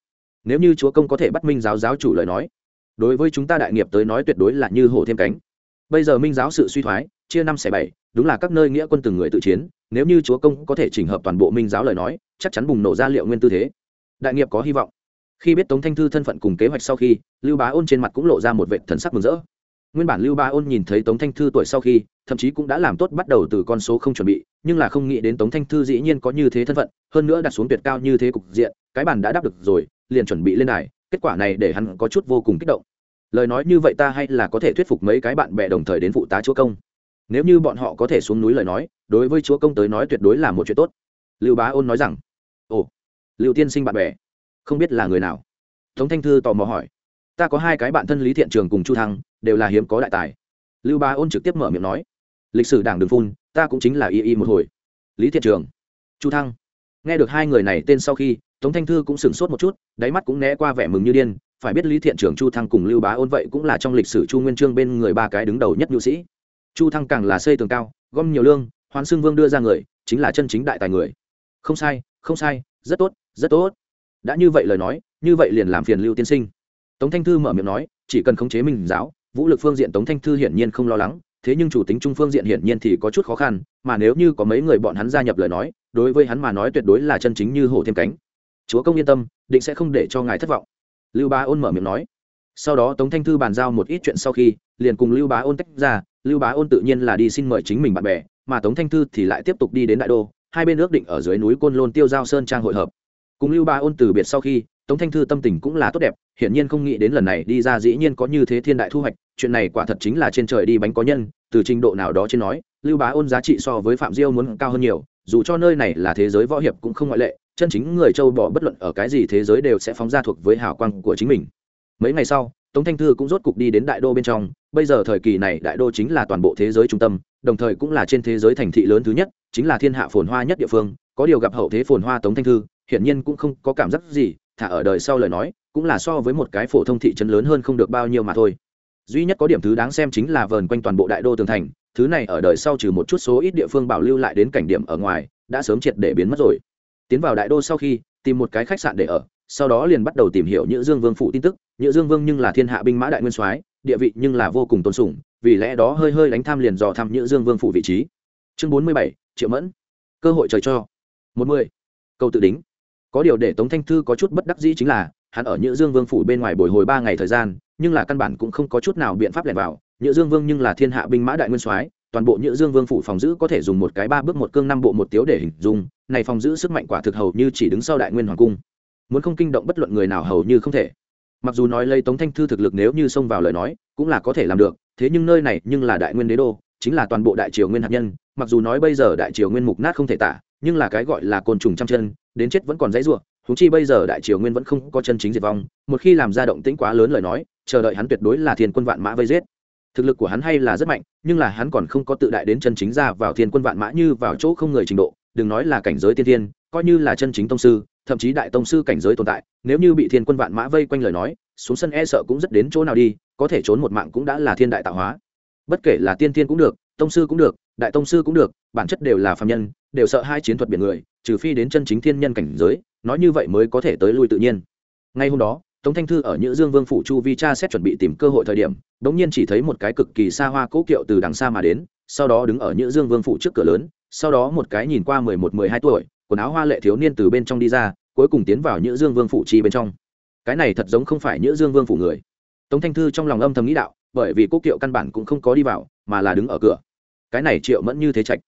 nếu như chúa công có thể bắt minh giáo giáo chủ lời nói, đối với chúng ta đại nghiệp tới nói tuyệt đối là như hổ thêm cánh. Bây giờ minh giáo sự suy thoái, chia năm xẻ bảy, đúng là các nơi nghĩa quân từng người tự chiến, nếu như chúa công có thể chỉnh hợp toàn bộ minh giáo lời nói, chắc chắn bùng nổ ra liệu nguyên tư thế. Đại nghiệp có hy vọng. Khi biết tống thanh thư thân phận cùng kế hoạch sau khi, lưu bá ôn trên mặt cũng lộ ra một vệ thần sắc mừng rỡ. Nguyên bản lưu bá ôn nhìn thấy tống thanh thư tuổi sau khi, thậm chí cũng đã làm tốt bắt đầu từ con số không chuẩn bị, nhưng là không nghĩ đến tống thanh thư dĩ nhiên có như thế thân phận, hơn nữa đặt xuống tuyệt cao như thế cục diện cái bàn đã đáp được rồi, liền chuẩn bị lên đài, kết quả này để hắn có chút vô cùng kích động. Lời nói như vậy ta hay là có thể thuyết phục mấy cái bạn bè đồng thời đến phụ tá chúa công. Nếu như bọn họ có thể xuống núi lời nói, đối với chúa công tới nói tuyệt đối là một chuyện tốt. Lưu bá ôn nói rằng, ồ, lưu tiên sinh bạn bè, không biết là người nào? Tống thanh thư tò mò hỏi, ta có hai cái bạn thân lý thiện trường cùng chu thăng, đều là hiếm có đại tài. Lưu bá ôn trực tiếp mở miệng nói, lịch sử đảng đường phun, ta cũng chính là y y một hồi. Lý thiện trường, chu thăng, nghe được hai người này tên sau khi tống thanh thư cũng sửng sốt một chút, đáy mắt cũng né qua vẻ mừng như điên, phải biết lý thiện trưởng chu thăng cùng lưu bá ôn vậy cũng là trong lịch sử chu nguyên trương bên người ba cái đứng đầu nhất nhu sĩ. Chu thăng càng là xây tường cao, gom nhiều lương, hoán xương vương đưa ra người, chính là chân chính đại tài người. Không sai không sai, rất tốt rất tốt. Đã như vậy lời nói, như vậy liền làm phiền lưu tiên sinh. Tống thanh thư mở miệng nói, chỉ cần khống chế minh giáo, vũ lực phương diện tống thanh thư hiển nhiên không lo lắng, thế nhưng chủ tính trung phương diện hiển nhiên thì có chút khó khăn, mà nếu như có mấy người bọn hắn gia nhập lời nói, đối với hắn mà nói tuyệt đối là chân chính như hổ thêm cánh chúa công yên tâm, định sẽ không để cho ngài thất vọng. Lưu bá ôn mở miệng nói. Sau đó tống thanh thư bàn giao một ít chuyện sau khi, liền cùng lưu bá ôn tách ra, lưu bá ôn tự nhiên là đi xin mời chính mình bạn bè, mà tống thanh thư thì lại tiếp tục đi đến đại đô, hai bên ước định ở dưới núi côn lôn tiêu giao sơn trang hội hợp. Cùng lưu bá ôn từ biệt sau khi, tống thanh thư tâm tình cũng là tốt đẹp, hiển nhiên không nghĩ đến lần này đi ra dĩ nhiên có như thế thiên đại thu hoạch, chuyện này quả thật chính là trên trời đi bánh có nhân, từ trình độ nào đó trên nói, lưu bá ôn giá trị so với phạm diêu muốn cao hơn nhiều, dù cho nơi này là thế giới võ hiệp cũng không ngoại lệ chân chính người châu bỏ bất luận ở cái gì thế giới đều sẽ phóng ra thuộc với hào quang của chính mình. Mấy ngày sau, tống thanh thư cũng rốt cục đi đến đại đô bên trong, bây giờ thời kỳ này đại đô chính là toàn bộ thế giới trung tâm, đồng thời cũng là trên thế giới thành thị lớn thứ nhất, chính là thiên hạ phồn hoa nhất địa phương, có điều gặp hậu thế phồn hoa tống thanh thư, hiển nhiên cũng không có cảm giác gì, thả ở đời sau lời nói, cũng là so với một cái phổ thông thị trấn lớn hơn không được bao nhiêu mà thôi. Duy nhất có điểm thứ đáng xem chính là vờn quanh toàn bộ đại đô tường thành, thứ này ở đời sau trừ một chút số ít địa phương bảo lưu lại đến cảnh điểm ở ngoài, đã sớm triệt để biến mất rồi tiến vào đại đô sau khi, tìm một cái khách sạn để ở, sau đó liền bắt đầu tìm hiểu nhữ dương vương phụ tin tức. Nhữ dương vương nhưng là thiên hạ binh mã đại nguyên soái, địa vị nhưng là vô cùng tôn sùng, vì lẽ đó hơi hơi đánh tham liền dò thăm nhữ dương vương phụ vị trí. Chương bốn mươi bảy, triệu mẫn. Cơ hội trời cho. Một mươi câu tự đính. Có điều để tống thanh thư có chút bất đắc dĩ chính là, hắn ở nhữ dương vương phủ bên ngoài bồi hồi ba ngày thời gian, nhưng là căn bản cũng không có chút nào biện pháp lẻn vào. Nhữ dương vương nhưng là thiên hạ binh mã đại nguyên soái toàn bộ nhữ dương vương phủ phòng giữ có thể dùng một cái ba bước, một cương, năm bộ, một tiếu để hình dung, này phòng giữ sức mạnh quả thực hầu như chỉ đứng sau đại nguyên hoàng cung. Muốn không kinh động bất luận người nào hầu như không thể. Mặc dù nói lấy tống thanh thư thực lực nếu như xông vào lời nói, cũng là có thể làm được, thế nhưng nơi này nhưng là đại nguyên đế đô, chính là toàn bộ đại triều nguyên hạt nhân. Mặc dù nói bây giờ đại triều nguyên mục nát không thể tả, nhưng là cái gọi là côn trùng trăm chân, đến chết vẫn còn dãy ruộng húng chi bây giờ đại triều nguyên vẫn không có chân chính diệt vong, một khi làm ra động tĩnh quá lớn lời nói, chờ đợi hắn tuyệt đối là thiên quân vạn mã vây giết thực lực của hắn hay là rất mạnh, nhưng là hắn còn không có tự đại đến chân chính ra vào thiên quân vạn mã như vào chỗ không người trình độ, đừng nói là cảnh giới tiên thiên, coi như là chân chính tông sư, thậm chí đại tông sư cảnh giới tồn tại, nếu như bị thiên quân vạn mã vây quanh lời nói, xuống sân e sợ cũng rất đến chỗ nào đi, có thể trốn một mạng cũng đã là thiên đại tạo hóa. Bất kể là tiên thiên cũng được, tông sư cũng được, đại tông sư cũng được, bản chất đều là phạm nhân, đều sợ hai chiến thuật biển người, trừ phi đến chân chính thiên nhân cảnh giới, nói như vậy mới có thể tới lui tự nhiên. Ngay hôm đó tống thanh thư ở nhữ dương vương phủ chu vi cha xét chuẩn bị tìm cơ hội thời điểm đ ỗ n g nhiên chỉ thấy một cái cực kỳ xa hoa cỗ kiệu từ đằng xa mà đến, sau đó đứng ở nhữ dương vương phủ trước cửa lớn, sau đó một cái nhìn qua mười một, mười hai tuổi, quần áo hoa lệ thiếu niên từ bên trong đi ra, cuối cùng tiến vào nhữ dương vương phủ chi bên trong. Cái này thật giống không phải nhữ dương vương phủ người. Tống thanh thư trong lòng âm thầm nghĩ đạo, bởi vì cỗ kiệu căn bản cũng không có đi vào, mà là đứng ở cửa. Cái này triệu mẫn như thế trạch.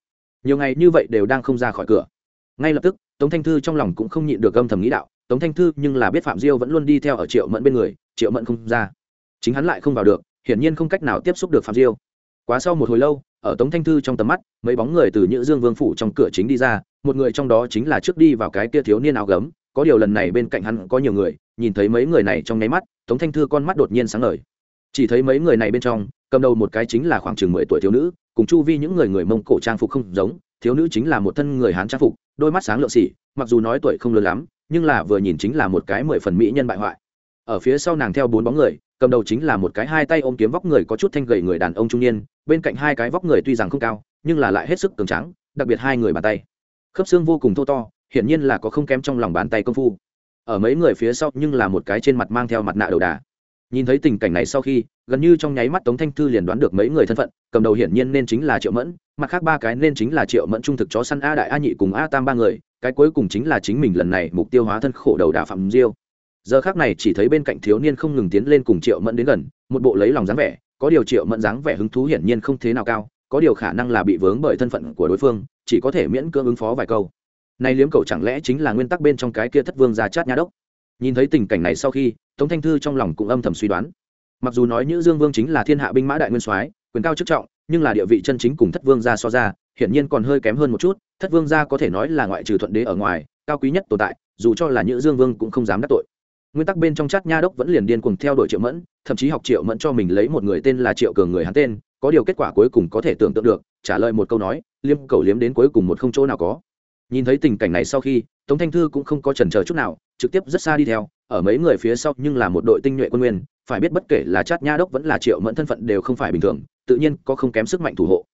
Nhiều ngày như vậy đều đang không ra khỏi cửa. Ngay lập tức, tống thanh thư trong lòng cũng không nhịn được âm thầm nghĩ đạo tống thanh thư nhưng là biết phạm diêu vẫn luôn đi theo ở triệu mẫn bên người, triệu mẫn không ra. Chính hắn lại không vào được, hiển nhiên không cách nào tiếp xúc được phạm diêu. Quá sau một hồi lâu, ở tống thanh thư trong tầm mắt, mấy bóng người từ nhữ dương vương phủ trong cửa chính đi ra, một người trong đó chính là trước đi vào cái kia thiếu niên áo gấm, có điều lần này bên cạnh hắn có nhiều người, nhìn thấy mấy người này trong nháy mắt, tống thanh thư con mắt đột nhiên sáng ngời. Chỉ thấy mấy người này bên trong, cầm đầu một cái chính là khoảng chừng mười tuổi thiếu nữ, cùng chu vi những người người mông cổ trang phục không giống, thiếu nữ chính là một thân người hán trang phục, đôi mắt sáng lượng xỉ mặc dù nói tuổi không lớn lắm nhưng là vừa nhìn chính là một cái mười phần mỹ nhân bại hoại. Ở phía sau nàng theo bốn bóng người, cầm đầu chính là một cái hai tay ôm kiếm vóc người có chút thanh gầy người đàn ông trung niên, bên cạnh hai cái vóc người tuy rằng không cao, nhưng là lại hết sức cường tráng, đặc biệt hai người bàn tay. Khớp xương vô cùng thô to, hiển nhiên là có không kém trong lòng bàn tay công phu. Ở mấy người phía sau nhưng là một cái trên mặt mang theo mặt nạ đầu đà. Nhìn thấy tình cảnh này sau khi, gần như trong nháy mắt tống thanh thư liền đoán được mấy người thân phận, cầm đầu hiển nhiên nên chính là triệu mẫn, mặt khác ba cái nên chính là triệu mẫn trung thực chó săn a đại a nhị cùng a tam ba người cái cuối cùng chính là chính mình lần này mục tiêu hóa thân khổ đầu đà phạm diêu. Giờ khác này chỉ thấy bên cạnh thiếu niên không ngừng tiến lên cùng triệu mẫn đến gần, một bộ lấy lòng dáng vẻ, có điều triệu mẫn dáng vẻ hứng thú hiển nhiên không thế nào cao, có điều khả năng là bị vướng bởi thân phận của đối phương, chỉ có thể miễn cưỡng ứng phó vài câu. Này liếm cầu chẳng lẽ chính là nguyên tắc bên trong cái kia thất vương ra chát nhà đốc? Nhìn thấy tình cảnh này sau khi, tống thanh thư trong lòng cũng âm thầm suy đoán. Mặc dù nói nhữ dương vương chính là thiên hạ binh mã đại nguyên soái, quyền cao chức trọng, nhưng là địa vị chân chính cùng thất vương gia so ra, hiển nhiên còn hơi kém hơn một chút thất vương gia có thể nói là ngoại trừ thuận đế ở ngoài, cao quý nhất tồn tại, dù cho là nhữ dương vương cũng không dám đắc tội. Nguyên tắc bên trong chát nha đốc vẫn liền điên cùng theo đuổi triệu mẫn, thậm chí học triệu mẫn cho mình lấy một người tên là triệu cường người hắn tên, có điều kết quả cuối cùng có thể tưởng tượng được, trả lời một câu nói, liêm cầu liếm đến cuối cùng một không chỗ nào có. Nhìn thấy tình cảnh này sau khi, tống thanh thư cũng không có chần chờ chút nào, trực tiếp rất xa đi theo, ở mấy người phía sau nhưng là một đội tinh nhuệ quân nguyên, phải biết bất kể là chát nha đốc vẫn là triệu mẫn thân phận đều không phải bình thường, tự nhiên có không kém sức mạnh thủ hộ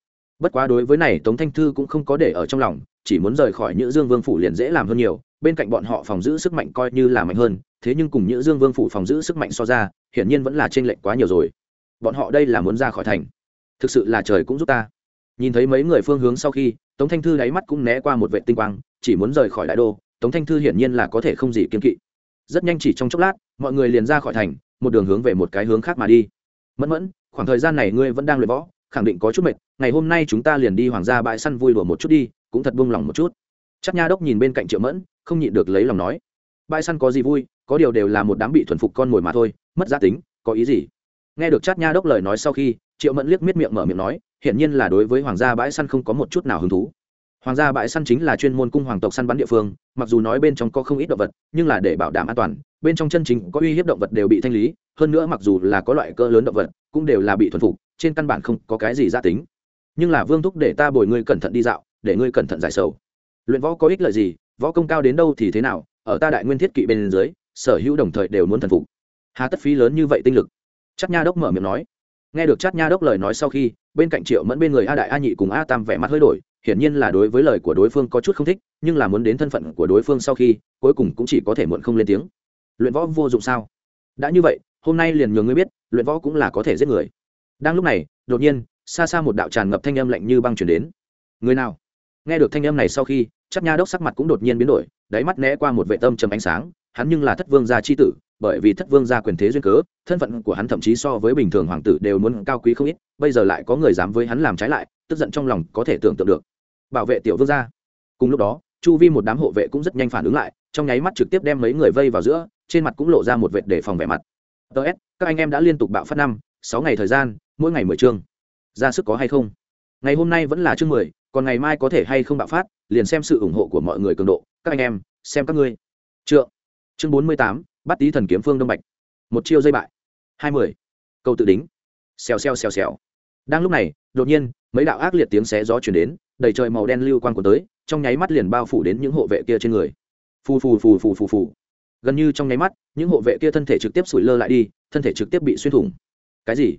bất quá đối với này tống thanh thư cũng không có để ở trong lòng, chỉ muốn rời khỏi nhữ dương vương phủ liền dễ làm hơn nhiều, bên cạnh bọn họ phòng giữ sức mạnh coi như là mạnh hơn, thế nhưng cùng nhữ dương vương phủ phòng giữ sức mạnh so ra, hiển nhiên vẫn là t r ê n lệch quá nhiều rồi. Bọn họ đây là muốn ra khỏi thành. Thực sự là trời cũng giúp ta. Nhìn thấy mấy người phương hướng sau khi, tống thanh thư đáy mắt cũng né qua một vệ tinh quang, chỉ muốn rời khỏi đại đô, tống thanh thư hiển nhiên là có thể không gì kiên kỵ. Rất nhanh chỉ trong chốc lát, mọi người liền ra khỏi thành, một đường hướng về một cái hướng khác mà đi. Mẫn mẫn, khoảng thời gian này ngươi vẫn đang luyện võ, khẳng định có chút mệt ngày hôm nay chúng ta liền đi hoàng gia bãi săn vui đùa một chút đi, cũng thật buông lòng một chút. Chắc nha đốc nhìn bên cạnh triệu mẫn, không nhịn được lấy lòng nói. Bãi săn có gì vui, có điều đều là một đám bị thuần phục con mồi mà thôi, mất giá tính, có ý gì? Nghe được chắc nha đốc lời nói sau khi, triệu mẫn liếc miết miệng mở miệng nói, hiển nhiên là đối với hoàng gia bãi săn không có một chút nào hứng thú. Hoàng gia bãi săn chính là chuyên môn cung hoàng tộc săn bắn địa phương, mặc dù nói bên trong có không ít động vật, nhưng là để bảo đảm an toàn, bên trong chân chính có uy hiếp động vật đều bị thanh lý, hơn nữa mặc dù là có loại cỡ lớn động vật, cũng đều là bị thuần phục, trên căn bản không có cái gì gia tính nhưng là vương thúc để ta bồi ngươi cẩn thận đi dạo, để ngươi cẩn thận giải sầu. Luyện võ có ích lợi gì, võ công cao đến đâu thì thế nào, ở ta đại nguyên thiết kỵ bên dưới, sở hữu đồng thời đều muốn thần phục. Hà tất phí lớn như vậy tinh lực. Chắc nha đốc mở miệng nói. Nghe được chắc nha đốc lời nói sau khi, bên cạnh triệu mẫn bên người a đại a nhị cùng a tam vẻ mặt hơi đổi, hiển nhiên là đối với lời của đối phương có chút không thích, nhưng là muốn đến thân phận của đối phương sau khi, cuối cùng cũng chỉ có thể muộn không lên tiếng. Luyện võ vô dụng sao? Đã như vậy, hôm nay liền nhường ngươi biết, luyện võ cũng là có thể giết người. Đang lúc này, đột nhiên xa xa một đạo tràn ngập thanh âm lạnh như băng chuyển đến. Người nào? Nghe được thanh âm này sau khi chắc nha đốc sắc mặt cũng đột nhiên biến đổi, đáy mắt né qua một vệ tâm trầm ánh sáng, hắn nhưng là thất vương gia chi tử, bởi vì thất vương gia quyền thế duyên cớ, thân phận của hắn thậm chí so với bình thường hoàng tử đều muốn cao quý không ít, bây giờ lại có người dám với hắn làm trái lại, tức giận trong lòng có thể tưởng tượng được. Bảo vệ tiểu vương gia. Cùng lúc đó, chu vi một đám hộ vệ cũng rất nhanh phản ứng lại, trong nháy mắt trực tiếp đem mấy người vây vào giữa, trên mặt cũng lộ ra một vệt để phòng vẻ mặt. Ts các anh em đã liên tục bạo phát năm, sáu ngày thời gian, mỗi ngày mười chương ra sức có hay không? Ngày hôm nay vẫn là chương mười, còn ngày mai có thể hay không bạo phát, liền xem sự ủng hộ của mọi người cường độ. Các anh em, xem các ngươi. Trượng. Chương bốn mươi tám, bắt tý thần kiếm phương đông bạch. Một chiêu dây bại. Hai mươi. Câu tự đính. Xèo xèo xèo xèo. Đang lúc này, đột nhiên, mấy đạo ác liệt tiếng xé gió chuyển đến, đầy trời màu đen lưu quan của tới, trong nháy mắt liền bao phủ đến những hộ vệ kia trên người. Phù phù phù phù phù phù. Gần như trong nháy mắt, những hộ vệ kia thân thể trực tiếp sủi lơ lại đi, thân thể trực tiếp bị xuyên thủng. Cái gì?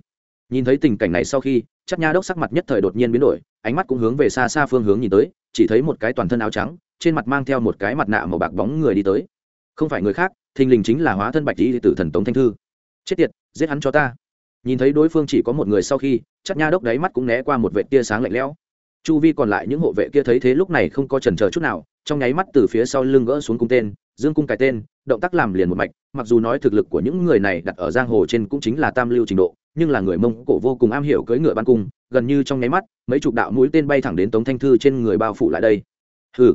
Nhìn thấy tình cảnh này sau khi chắc nha đốc sắc mặt nhất thời đột nhiên biến đổi, ánh mắt cũng hướng về xa xa phương hướng nhìn tới, chỉ thấy một cái toàn thân áo trắng, trên mặt mang theo một cái mặt nạ màu bạc bóng người đi tới. Không phải người khác, thình lình chính là hóa thân bạch lý tử thần tống thanh thư. Chết tiệt, giết hắn cho ta. Nhìn thấy đối phương chỉ có một người sau khi chắc nha đốc đáy mắt cũng né qua một vệ tia sáng lạnh lẽo. Chu vi còn lại những hộ vệ kia thấy thế lúc này không có trần chờ chút nào trong nháy mắt từ phía sau lưng gỡ xuống cung tên, dương cung cài tên, động tác làm liền một mạch, mặc dù nói thực lực của những người này đặt ở giang hồ trên cũng chính là tam lưu trình độ, nhưng là người mông cổ vô cùng am hiểu cưỡi ngựa ban cung, gần như trong nháy mắt, mấy chục đạo mũi tên bay thẳng đến tống thanh thư trên người bao phủ lại đây. Hừ.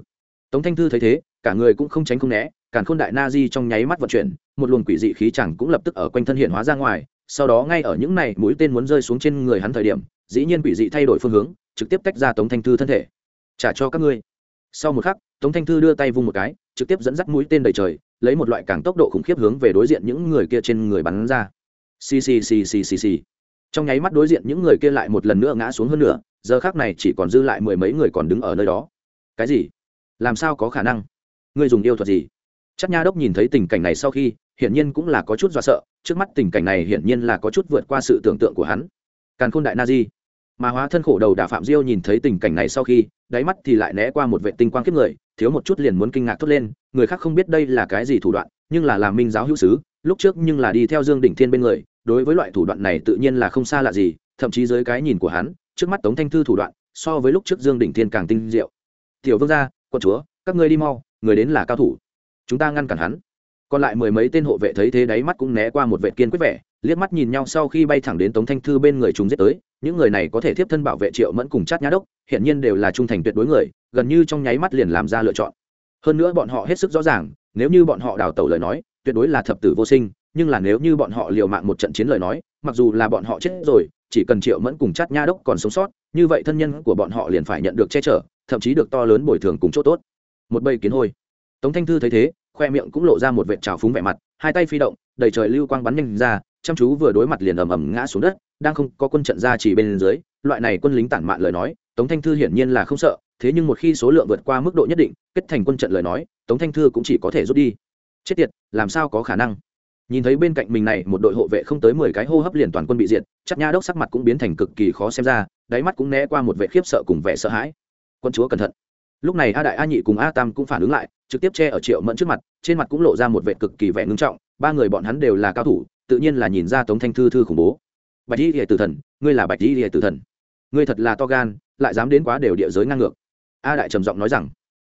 Tống thanh thư thấy thế, cả người cũng không tránh không né, càn khôn đại na di trong nháy mắt vận chuyển, một luồng quỷ dị khí chẳng cũng lập tức ở quanh thân hiện hóa ra ngoài, sau đó ngay ở những này mũi tên muốn rơi xuống trên người hắn thời điểm, dĩ nhiên quỷ dị thay đổi phương hướng, trực tiếp tách ra tống thanh thư thân thể. Trả cho các ngươi sau một khắc, tống thanh thư đưa tay vung một cái, trực tiếp dẫn dắt mũi tên đầy trời, lấy một loại càng tốc độ khủng khiếp hướng về đối diện những người kia trên người bắn ra. Xì xì xì xì xì xì. Trong nháy mắt đối diện những người kia lại một lần nữa ngã xuống hơn nữa giờ khác này chỉ còn dư lại mười mấy người còn đứng ở nơi đó. Cái gì? Làm sao có khả năng? Ngươi dùng yêu thuật gì? Chắc nha đốc nhìn thấy tình cảnh này sau khi, hiển nhiên cũng là có chút do sợ, trước mắt tình cảnh này hiển nhiên là có chút vượt qua sự tưởng tượng của hắn. Càn khôn đại na di. Mà hóa thân khổ đầu đà phạm diêu nhìn thấy tình cảnh này sau khi đáy mắt thì lại né qua một vệ tinh quang kiếp người, thiếu một chút liền muốn kinh ngạc thốt lên, người khác không biết đây là cái gì thủ đoạn, nhưng là làm minh giáo hữu sứ, lúc trước nhưng là đi theo dương đỉnh thiên bên người, đối với loại thủ đoạn này tự nhiên là không xa lạ gì, thậm chí dưới cái nhìn của hắn, trước mắt tống thanh thư thủ đoạn, so với lúc trước dương đỉnh thiên càng tinh diệu. Tiểu vương gia quân chúa, các ngươi đi mau, người đến là cao thủ. Chúng ta ngăn cản hắn. Còn lại mười mấy tên hộ vệ thấy thế đáy mắt cũng né qua một vệ kiên quyết vẻ, liếc mắt nhìn nhau sau khi bay thẳng đến tống thanh thư bên người chúng giết tới những người này có thể tiếp thân bảo vệ triệu mẫn cùng chát nhã đốc hiện nhiên đều là trung thành tuyệt đối người, gần như trong nháy mắt liền làm ra lựa chọn. Hơn nữa bọn họ hết sức rõ ràng, nếu như bọn họ đào tẩu lời nói, tuyệt đối là thập tử vô sinh, nhưng là nếu như bọn họ liều mạng một trận chiến lời nói, mặc dù là bọn họ chết rồi, chỉ cần triệu mẫn cùng chát nha đốc còn sống sót, như vậy thân nhân của bọn họ liền phải nhận được che chở, thậm chí được to lớn bồi thường cùng chỗ tốt. Một bầy kiến hôi. Tống thanh thư thấy thế, khoe miệng cũng lộ ra một vệt trào phúng vẻ mặt, hai tay phi động, đầy trời lưu quang bắn nhanh ra chăm chú vừa đối mặt liền ầm ầm ngã xuống đất, đang không có quân trận ra chỉ bên dưới, loại này quân lính tản mạn lời nói, tống thanh thư hiển nhiên là không sợ, thế nhưng một khi số lượng vượt qua mức độ nhất định, kết thành quân trận lời nói, tống thanh thư cũng chỉ có thể rút đi. Chết tiệt, làm sao có khả năng? Nhìn thấy bên cạnh mình này một đội hộ vệ không tới mười cái hô hấp liền toàn quân bị diệt, chắc nha đốc sắc mặt cũng biến thành cực kỳ khó xem ra, đáy mắt cũng né qua một vệ khiếp sợ cùng vẻ sợ hãi. Quân chúa cẩn thận. Lúc này a đại a nhị cùng a tam cũng phản ứng lại, trực tiếp che ở triệu mẫn trước mặt, trên mặt cũng lộ ra một vệ cực kỳ vẻ ngưng trọng, ba người bọn hắn đều là cao thủ tự nhiên là nhìn ra tống thanh thư thư khủng bố. Bạch y hệ tử thần, ngươi là bạch y hệ tử thần. Ngươi thật là to gan, lại dám đến quá đều địa giới ngang ngược. A đại trầm giọng nói rằng,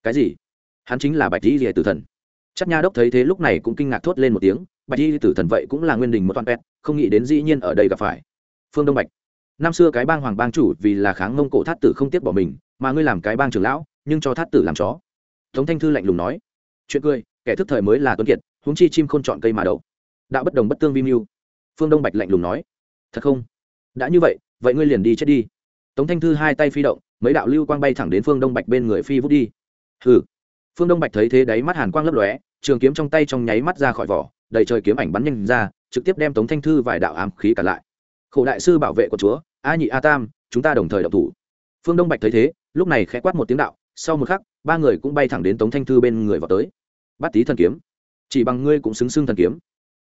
cái gì? Hắn chính là bạch y hệ tử thần. Chắc nha đốc thấy thế lúc này cũng kinh ngạc thốt lên một tiếng, bạch y tử thần vậy cũng là nguyên đình một toàn pet không nghĩ đến dĩ nhiên ở đây gặp phải. Phương đông bạch, năm xưa cái bang hoàng bang chủ vì là kháng mông cổ thát tử không tiếc bỏ mình, mà ngươi làm cái bang trưởng lão, nhưng cho thát tử làm chó. Tống thanh thư lạnh lùng nói, chuyện cười, kẻ thức thời mới là tuấn kiệt, huống chi chim không chọn cây mà đậu đạo bất đồng bất tương vi mưu. Phương đông bạch lạnh lùng nói, thật không? Đã như vậy vậy ngươi liền đi chết đi. Tống thanh thư hai tay phi động, mấy đạo lưu quang bay thẳng đến phương đông bạch bên người phi vút đi. Hừ. Phương đông bạch thấy thế đáy mắt hàn quang lấp lóe, trường kiếm trong tay trong nháy mắt ra khỏi vỏ, đầy trời kiếm ảnh bắn nhanh ra, trực tiếp đem tống thanh thư vài đạo ám khí cả lại. Khổ đại sư bảo vệ của chúa, a nhị a tam, chúng ta đồng thời độc thủ. Phương đông bạch thấy thế, lúc này khẽ quát một tiếng đạo, sau một khắc, ba người cũng bay thẳng đến tống thanh thư bên người vào tới. Bắt tý thần kiếm, chỉ bằng ngươi cũng xứng xưng thần kiếm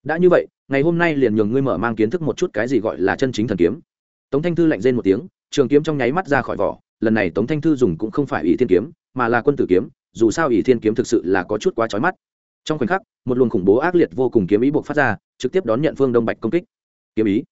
đã như vậy, ngày hôm nay liền nhường ngươi mở mang kiến thức một chút cái gì gọi là chân chính thần kiếm. Tống thanh thư lạnh rên một tiếng, trường kiếm trong nháy mắt ra khỏi vỏ, lần này tống thanh thư dùng cũng không phải ỷ thiên kiếm, mà là quân tử kiếm, dù sao ỷ thiên kiếm thực sự là có chút quá trói mắt. Trong khoảnh khắc, một luồng khủng bố ác liệt vô cùng kiếm ý buộc phát ra, trực tiếp đón nhận phương đông bạch công kích. Kiếm ý.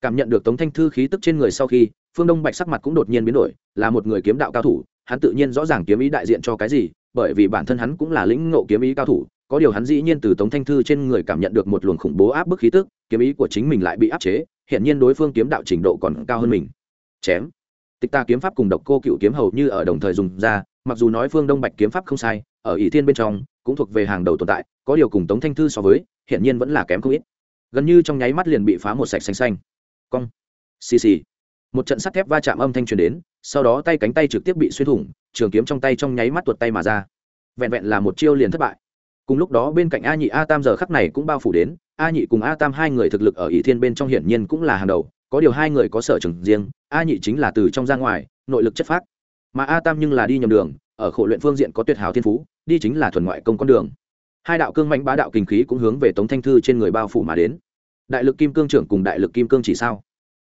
Cảm nhận được tống thanh thư khí tức trên người sau khi, phương đông bạch sắc mặt cũng đột nhiên biến đổi, là một người kiếm đạo cao thủ, hắn tự nhiên rõ ràng kiếm ý đại diện cho cái gì, bởi vì bản thân hắn cũng là lĩnh ngộ kiếm ý cao thủ có điều hắn dĩ nhiên từ tống thanh thư trên người cảm nhận được một luồng khủng bố áp bức khí tức, kiếm ý của chính mình lại bị áp chế hiện nhiên đối phương kiếm đạo trình độ còn cao hơn mình. Chém. Tịch ta kiếm pháp cùng độc cô cựu kiếm hầu như ở đồng thời dùng ra, mặc dù nói phương đông bạch kiếm pháp không sai, ở ỷ thiên bên trong, cũng thuộc về hàng đầu tồn tại, có điều cùng tống thanh thư so với hiện nhiên vẫn là kém không ít. Gần như trong nháy mắt liền bị phá một sạch xanh xanh. Cong. Xì xì. Một trận sắt thép va chạm âm thanh truyền đến, sau đó tay cánh tay trực tiếp bị xuyên thủng, trường kiếm trong tay trong nháy mắt tuột tay mà ra. Vẹn vẹn là một chiêu liền thất bại cùng lúc đó bên cạnh a nhị a tam giờ khắc này cũng bao phủ đến, a nhị cùng a tam hai người thực lực ở ỷ thiên bên trong hiển nhiên cũng là hàng đầu, có điều hai người có sở trường riêng, a nhị chính là từ trong ra ngoài, nội lực chất phát mà a tam nhưng là đi nhầm đường, ở khổ luyện phương diện có tuyệt hảo thiên phú, đi chính là thuần ngoại công con đường. Hai đạo cương mạnh bá đạo kinh khí cũng hướng về tống thanh thư trên người bao phủ mà đến. Đại lực kim cương trưởng cùng đại lực kim cương chỉ sao?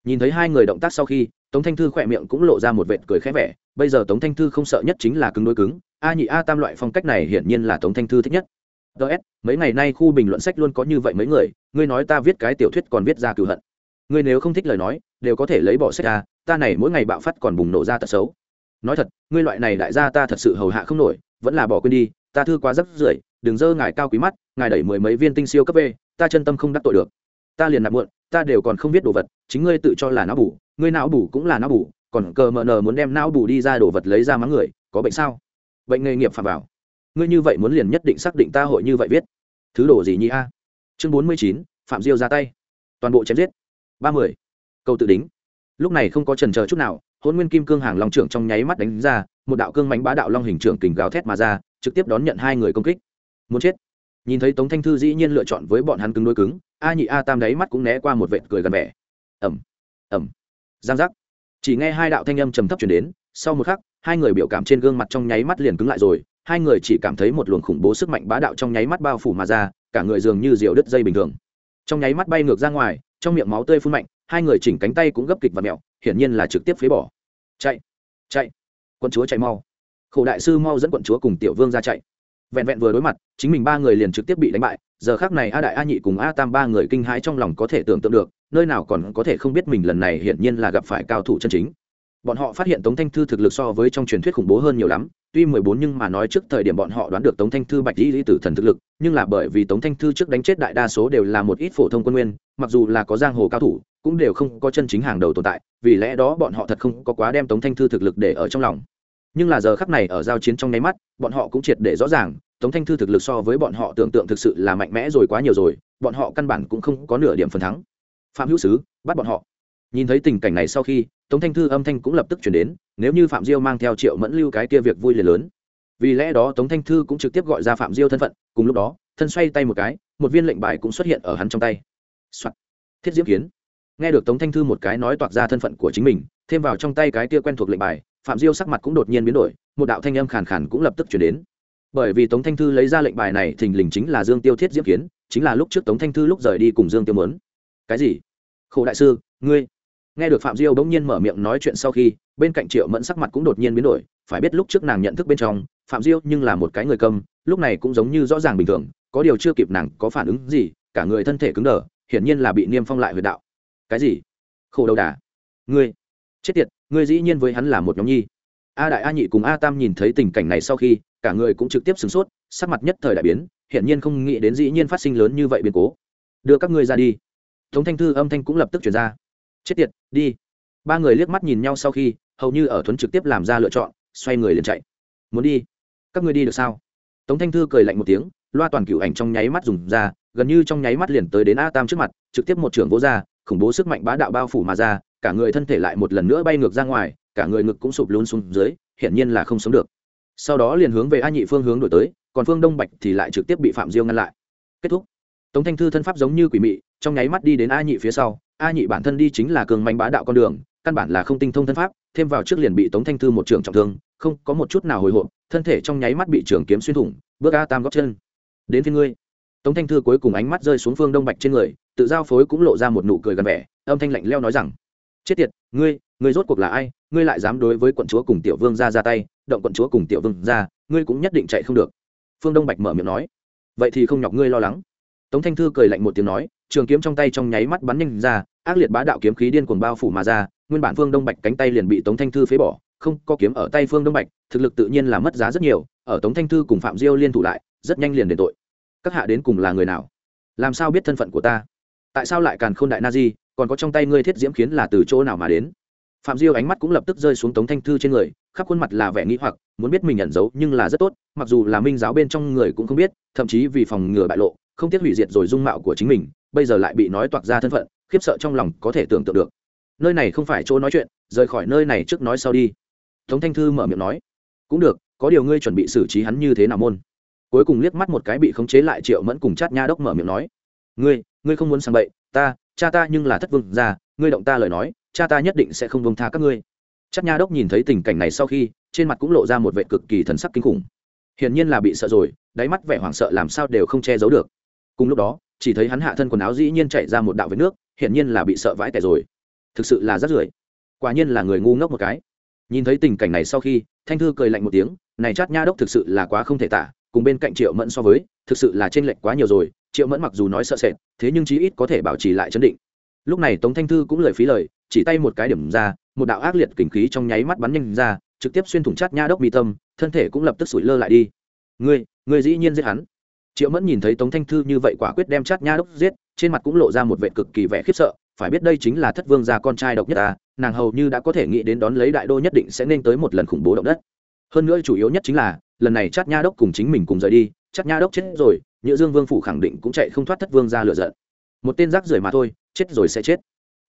Nhìn thấy hai người động tác sau khi, tống thanh thư khỏe miệng cũng lộ ra một vệt cười khẽ vẻ, bây giờ tống thanh thư không sợ nhất chính là cứng đối cứng, a nhị a tam loại phong cách này hiển nhiên là tống thanh thư thích nhất ts mấy ngày nay khu bình luận sách luôn có như vậy mấy người ngươi nói ta viết cái tiểu thuyết còn viết ra cựu hận. Ngươi nếu không thích lời nói đều có thể lấy bỏ sách ra ta này mỗi ngày bạo phát còn bùng nổ ra tật xấu. Nói thật ngươi loại này đại gia ta thật sự hầu hạ không nổi vẫn là bỏ quên đi ta thư quá rất rưởi đừng dơ ngài cao quý mắt ngài đẩy mười mấy viên tinh siêu cấp về, ta chân tâm không đắc tội được. Ta liền nạp muộn ta đều còn không biết đồ vật chính ngươi tự cho là não bù ngươi não bù cũng là não bù còn cờ mờ nờ muốn đem não bù đi ra đồ vật lấy ra mắng người có bệnh sao? Bệnh nghề nghiệp phạm vào ngươi như vậy muốn liền nhất định xác định ta hội như vậy viết. Thứ đồ gì nhỉ a? Chương bốn mươi chín, phạm diêu ra tay. Toàn bộ chém giết. ba mươi câu tự đính. Lúc này không có trần chờ chút nào hôn nguyên kim cương hàng long trưởng trong nháy mắt đánh ra, một đạo cương mánh bá đạo long hình trưởng kình gào thét mà ra, trực tiếp đón nhận hai người công kích. Muốn chết. Nhìn thấy tống thanh thư dĩ nhiên lựa chọn với bọn hắn cứng đôi cứng, a nhị a tam đáy mắt cũng né qua một vệt cười gần vẻ. Ẩm ẩm giang giác. Chỉ nghe hai đạo thanh âm trầm thấp chuyển đến, sau một khắc, hai người biểu cảm trên gương mặt trong nháy mắt liền cứng lại rồi hai người chỉ cảm thấy một luồng khủng bố sức mạnh bá đạo trong nháy mắt bao phủ mà ra, cả người dường như rượu đứt dây bình thường. Trong nháy mắt bay ngược ra ngoài, trong miệng máu tươi phun mạnh, hai người chỉnh cánh tay cũng gấp kịch và mẹo hiển nhiên là trực tiếp phế bỏ. Chạy chạy, quân chúa chạy mau. Khổ đại sư mau dẫn quận chúa cùng tiểu vương ra chạy. Vẹn vẹn vừa đối mặt, chính mình ba người liền trực tiếp bị đánh bại, giờ khác này a đại a nhị cùng a tam ba người kinh hãi trong lòng có thể tưởng tượng được, nơi nào còn có thể không biết mình lần này hiển nhiên là gặp phải cao thủ chân chính bọn họ phát hiện tống thanh thư thực lực so với trong truyền thuyết khủng bố hơn nhiều lắm, tuy mười bốn nhưng mà nói trước thời điểm bọn họ đoán được tống thanh thư bạch lý lý tử thần thực lực, nhưng là bởi vì tống thanh thư trước đánh chết đại đa số đều là một ít phổ thông quân nguyên, mặc dù là có giang hồ cao thủ, cũng đều không có chân chính hàng đầu tồn tại, vì lẽ đó bọn họ thật không có quá đem tống thanh thư thực lực để ở trong lòng. Nhưng là giờ khắc này ở giao chiến trong nháy mắt, bọn họ cũng triệt để rõ ràng, tống thanh thư thực lực so với bọn họ tưởng tượng thực sự là mạnh mẽ rồi quá nhiều rồi, bọn họ căn bản cũng không có nửa điểm phần thắng. Phạm hữu sứ, bắt bọn họ. Nhìn thấy tình cảnh này sau khi tống thanh thư âm thanh cũng lập tức chuyển đến, nếu như phạm diêu mang theo triệu mẫn lưu cái kia việc vui liền lớn. Vì lẽ đó tống thanh thư cũng trực tiếp gọi ra phạm diêu thân phận, cùng lúc đó, thân xoay tay một cái, một viên lệnh bài cũng xuất hiện ở hắn trong tay、Soạn. thiết diễm kiến. Nghe được tống thanh thư một cái nói toạc ra thân phận của chính mình, thêm vào trong tay cái kia quen thuộc lệnh bài, phạm diêu sắc mặt cũng đột nhiên biến đổi, một đạo thanh âm khàn khàn cũng lập tức chuyển đến. Bởi vì tống thanh thư lấy ra lệnh bài này thình lình chính là dương tiêu thiết diễm kiến, chính là lúc trước tống thanh thư lúc rời đi cùng dương tiêu mớn cái gì? Khổ đại sư, ngươi nghe được phạm diêu bỗng nhiên mở miệng nói chuyện sau khi, bên cạnh triệu mẫn sắc mặt cũng đột nhiên biến đổi, phải biết lúc trước nàng nhận thức bên trong, phạm diêu nhưng là một cái người câm lúc này cũng giống như rõ ràng bình thường, có điều chưa kịp nàng có phản ứng gì, cả người thân thể cứng đờ, hiển nhiên là bị niêm phong lại huyệt đạo. Cái gì? Khổ đầu đà. Ngươi. Chết tiệt, ngươi dĩ nhiên với hắn là một nhóm nhi. A đại a nhị cùng a tam nhìn thấy tình cảnh này sau khi, cả người cũng trực tiếp sửng sốt, sắc mặt nhất thời đại biến, hiển nhiên không nghĩ đến dĩ nhiên phát sinh lớn như vậy biến cố. Đưa các ngươi ra đi. Tống thanh thư âm thanh cũng lập tức chuyển ra chết tiệt, đi. Ba người liếc mắt nhìn nhau sau khi, hầu như ở thuấn trực tiếp làm ra lựa chọn, xoay người liền chạy. Muốn đi? Các ngươi đi được sao? Tống thanh thư cười lạnh một tiếng, loa toàn cựu ảnh trong nháy mắt dùng ra, gần như trong nháy mắt liền tới đến a tam trước mặt, trực tiếp một trưởng vỗ ra, khủng bố sức mạnh bá đạo bao phủ mà ra, cả người thân thể lại một lần nữa bay ngược ra ngoài, cả người ngực cũng sụp lún xuống dưới, hiển nhiên là không sống được. Sau đó liền hướng về a nhị phương hướng đổi tới, còn phương đông bạch thì lại trực tiếp bị phạm diêu ngăn lại. Kết thúc. Tống thanh thư thân pháp giống như quỷ mị, trong nháy mắt đi đến a nhị phía sau a nhị bản thân đi chính là cường manh bá đạo con đường, căn bản là không tinh thông thân pháp, thêm vào trước liền bị tống thanh thư một trường trọng thương, không có một chút nào hồi hộp, thân thể trong nháy mắt bị trường kiếm xuyên thủng, bước a tam góc chân. Đến phía ngươi. Tống thanh thư cuối cùng ánh mắt rơi xuống phương đông bạch trên người, tự giao phối cũng lộ ra một nụ cười gần vẻ, âm thanh lạnh leo nói rằng, chết tiệt, ngươi ngươi rốt cuộc là ai? Ngươi lại dám đối với quận chúa cùng tiểu vương ra ra tay, động quận chúa cùng tiểu vương ra ngươi cũng nhất định chạy không được. Phương đông bạch mở miệng nói. Vậy thì không nhọc ngươi lo lắng tống thanh thư cười lạnh một tiếng nói, trường kiếm trong tay trong nháy mắt bắn nhanh ra, ác liệt bá đạo kiếm khí điên cuồng bao phủ mà ra, nguyên bản phương đông bạch cánh tay liền bị tống thanh thư phế bỏ, không có kiếm ở tay phương đông bạch, thực lực tự nhiên là mất giá rất nhiều, ở tống thanh thư cùng phạm diêu liên thủ lại, rất nhanh liền đền tội. Các hạ đến cùng là người nào? Làm sao biết thân phận của ta? Tại sao lại càn k h ô n đại na di, còn có trong tay ngươi thiết diễm khiến là từ chỗ nào mà đến? Phạm diêu ánh mắt cũng lập tức rơi xuống tống thanh thư trên người, khắp khuôn mặt là vẻ nghĩ hoặc, muốn biết mình nhận giấu nhưng là rất tốt, mặc dù là minh giáo bên trong người cũng không biết, thậm chí vì phòng ngừa bại lộ không tiếc hủy diệt rồi dung mạo của chính mình, bây giờ lại bị nói toạc ra thân phận, khiếp sợ trong lòng có thể tưởng tượng được. Nơi này không phải chỗ nói chuyện, rời khỏi nơi này trước nói sau đi. Tống thanh thư mở miệng nói. Cũng được, có điều ngươi chuẩn bị xử trí hắn như thế nào môn? Cuối cùng liếc mắt một cái bị khống chế lại triệu mẫn cùng chát nha đốc mở miệng nói. Ngươi ngươi không muốn sang bậy, ta, cha ta nhưng là thất vương ra ngươi động ta lời nói, cha ta nhất định sẽ không vương tha các ngươi. Chát nha đốc nhìn thấy tình cảnh này sau khi, trên mặt cũng lộ ra một vệ cực kỳ thần sắc kinh khủng. Hiển nhiên là bị sợ rồi, đáy mắt vẻ hoảng sợ làm sao đều không che giấu được cùng lúc đó, chỉ thấy hắn hạ thân quần áo dĩ nhiên chạy ra một đạo với nước, hiển nhiên là bị sợ vãi tẻ rồi. Thực sự là rất rưởi. Quả nhiên là người ngu ngốc một cái. Nhìn thấy tình cảnh này sau khi, thanh thư cười lạnh một tiếng, này chát nha đốc thực sự là quá không thể tả, cùng bên cạnh triệu mẫn so với, thực sự là trên lệch quá nhiều rồi. Triệu mẫn mặc dù nói sợ sệt, thế nhưng chí ít có thể bảo trì lại chấn định. Lúc này tống thanh thư cũng lời phí lời, chỉ tay một cái điểm ra, một đạo ác liệt kình khí trong nháy mắt bắn nhanh ra, trực tiếp xuyên thủng chát nha đốc mi tâm, thân thể cũng lập tức sủi lơ lại đi. Ngươi ngươi dĩ nhiên giết hắn triệu mẫn nhìn thấy tống thanh thư như vậy quả quyết đem chát nha đốc giết, trên mặt cũng lộ ra một vệ cực kỳ vẻ khiếp sợ, phải biết đây chính là thất vương gia con trai độc nhất ta, nàng hầu như đã có thể nghĩ đến đón lấy đại đô nhất định sẽ nên tới một lần khủng bố động đất. Hơn nữa chủ yếu nhất chính là, lần này chát nha đốc cùng chính mình cùng rời đi, chát nha đốc chết rồi, nhữ dương vương phủ khẳng định cũng chạy không thoát thất vương ra lựa giận. Một tên rác rưởi mà thôi, chết rồi sẽ chết.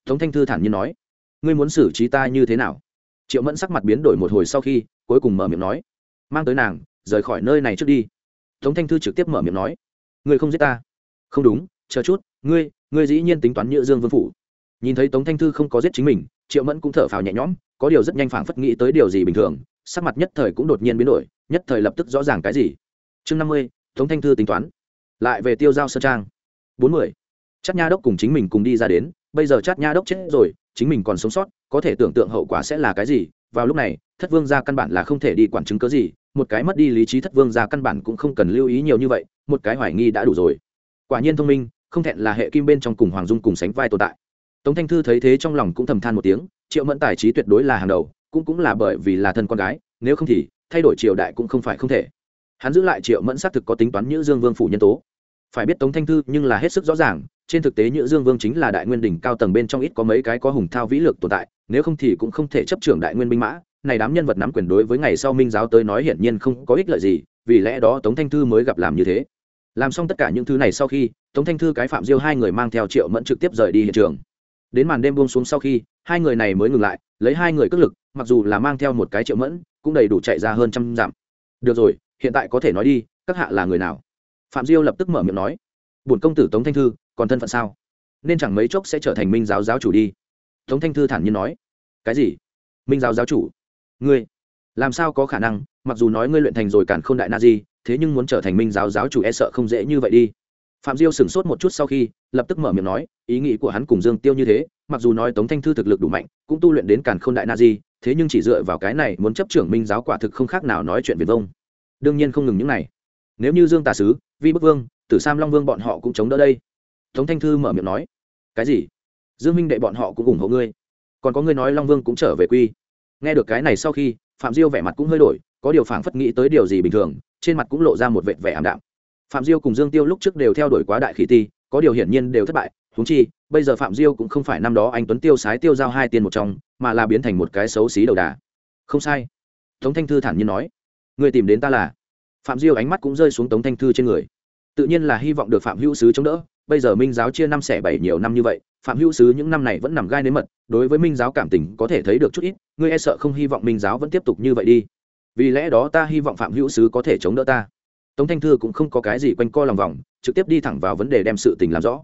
Tống thanh thư thản nhiên nói, ngươi muốn xử trí ta như thế nào? Triệu mẫn sắc mặt biến đổi một hồi sau khi, cuối cùng mở miệng nói, mang tới nàng, rời khỏi nơi này trước đi tống thanh thư trực tiếp mở miệng nói, ngươi không giết ta? Không đúng, chờ chút, ngươi ngươi dĩ nhiên tính toán nhựa dương vương phủ. Nhìn thấy tống thanh thư không có giết chính mình, triệu mẫn cũng thở phào nhẹ nhõm, có điều rất nhanh phảng phất nghĩ tới điều gì bình thường, sắc mặt nhất thời cũng đột nhiên biến đổi, nhất thời lập tức rõ ràng cái gì. Chương năm mươi, tống thanh thư tính toán. Lại về tiêu giao sơn trang. Bốn mươi chắc nha đốc cùng chính mình cùng đi ra đến, bây giờ chắc nha đốc chết rồi, chính mình còn sống sót, có thể tưởng tượng hậu quả sẽ là cái gì, vào lúc này, thất vương gia căn bản là không thể đi quản chứng cớ gì một cái mất đi lý trí thất vương gia căn bản cũng không cần lưu ý nhiều như vậy, một cái hoài nghi đã đủ rồi. Quả nhiên thông minh, không thẹn là hệ kim bên trong cùng hoàng dung cùng sánh vai tồn tại. Tống thanh thư thấy thế trong lòng cũng thầm than một tiếng, triệu mẫn tài trí tuyệt đối là hàng đầu, cũng cũng là bởi vì là thân con gái, nếu không thì, thay đổi triều đại cũng không phải không thể. Hắn giữ lại triệu mẫn xác thực có tính toán nhữ dương vương phủ nhân tố. Phải biết tống thanh thư nhưng là hết sức rõ ràng, trên thực tế nhữ dương vương chính là đại nguyên đỉnh cao tầng bên trong ít có mấy cái có hùng thao vĩ lược tồn tại, nếu không thì cũng không thể chấp trưởng đại nguyên binh mã này đám nhân vật nắm quyền đối với ngày sau minh giáo tới nói hiển nhiên không có ích lợi gì, vì lẽ đó tống thanh thư mới gặp làm như thế. Làm xong tất cả những thứ này sau khi, tống thanh thư cái phạm diêu hai người mang theo triệu mẫn trực tiếp rời đi hiện trường. Đến màn đêm buông xuống sau khi, hai người này mới ngừng lại, lấy hai người cất lực, mặc dù là mang theo một cái triệu mẫn, cũng đầy đủ chạy ra hơn trăm dặm. Được rồi, hiện tại có thể nói đi, các hạ là người nào? Phạm diêu lập tức mở miệng nói. Bổn công tử tống thanh thư, còn thân phận sao? Nên chẳng mấy chốc sẽ trở thành minh giáo giáo chủ đi. Tống thanh thư thản nhiên nói. Cái gì? Minh giáo giáo chủ? Ngươi, làm sao có khả năng, mặc dù nói ngươi luyện thành rồi cản k h ô n đại na di thế nhưng muốn trở thành minh giáo giáo chủ e sợ không dễ như vậy đi. Phạm diêu sửng sốt một chút sau khi, lập tức mở miệng nói, ý nghĩ của hắn cùng dương tiêu như thế, mặc dù nói tống thanh thư thực lực đủ mạnh, cũng tu luyện đến càn k h ô n đại na di thế nhưng chỉ dựa vào cái này muốn chấp trưởng minh giáo quả thực không khác nào nói chuyện việt vông. Đương nhiên không ngừng những này. Nếu như dương tà sứ, vi bức vương, tử sam long vương bọn họ cũng chống đỡ đây. Tống thanh thư mở miệng nói, cái gì? Dương minh đệ bọn họ cũng ủng hộ ngươi. Còn có ngươi nói long vương cũng trở về quy nghe được cái này sau khi, phạm diêu vẻ mặt cũng hơi đổi, có điều phảng phất nghĩ tới điều gì bình thường, trên mặt cũng lộ ra một vệt vẻ ảm đạm. Phạm diêu cùng dương tiêu lúc trước đều theo đuổi quá đại khỉ ti, có điều hiển nhiên đều thất bại húng chi, bây giờ phạm diêu cũng không phải năm đó anh tuấn tiêu sái tiêu giao hai tiền một trong, mà là biến thành một cái xấu xí đầu đà. Không sai. Tống thanh thư thản nhiên nói. Người tìm đến ta là? Phạm diêu ánh mắt cũng rơi xuống tống thanh thư trên người. Tự nhiên là hy vọng được phạm hữu sứ chống đỡ bây giờ minh giáo chia năm xẻ bảy nhiều năm như vậy, phạm hữu sứ những năm này vẫn nằm gai nếm mật, đối với minh giáo cảm tình có thể thấy được chút ít, ngươi e sợ không hy vọng minh giáo vẫn tiếp tục như vậy đi. Vì lẽ đó ta hy vọng phạm hữu sứ có thể chống đỡ ta. Tống thanh thư cũng không có cái gì quanh co lòng vòng, trực tiếp đi thẳng vào vấn đề đem sự tình làm rõ.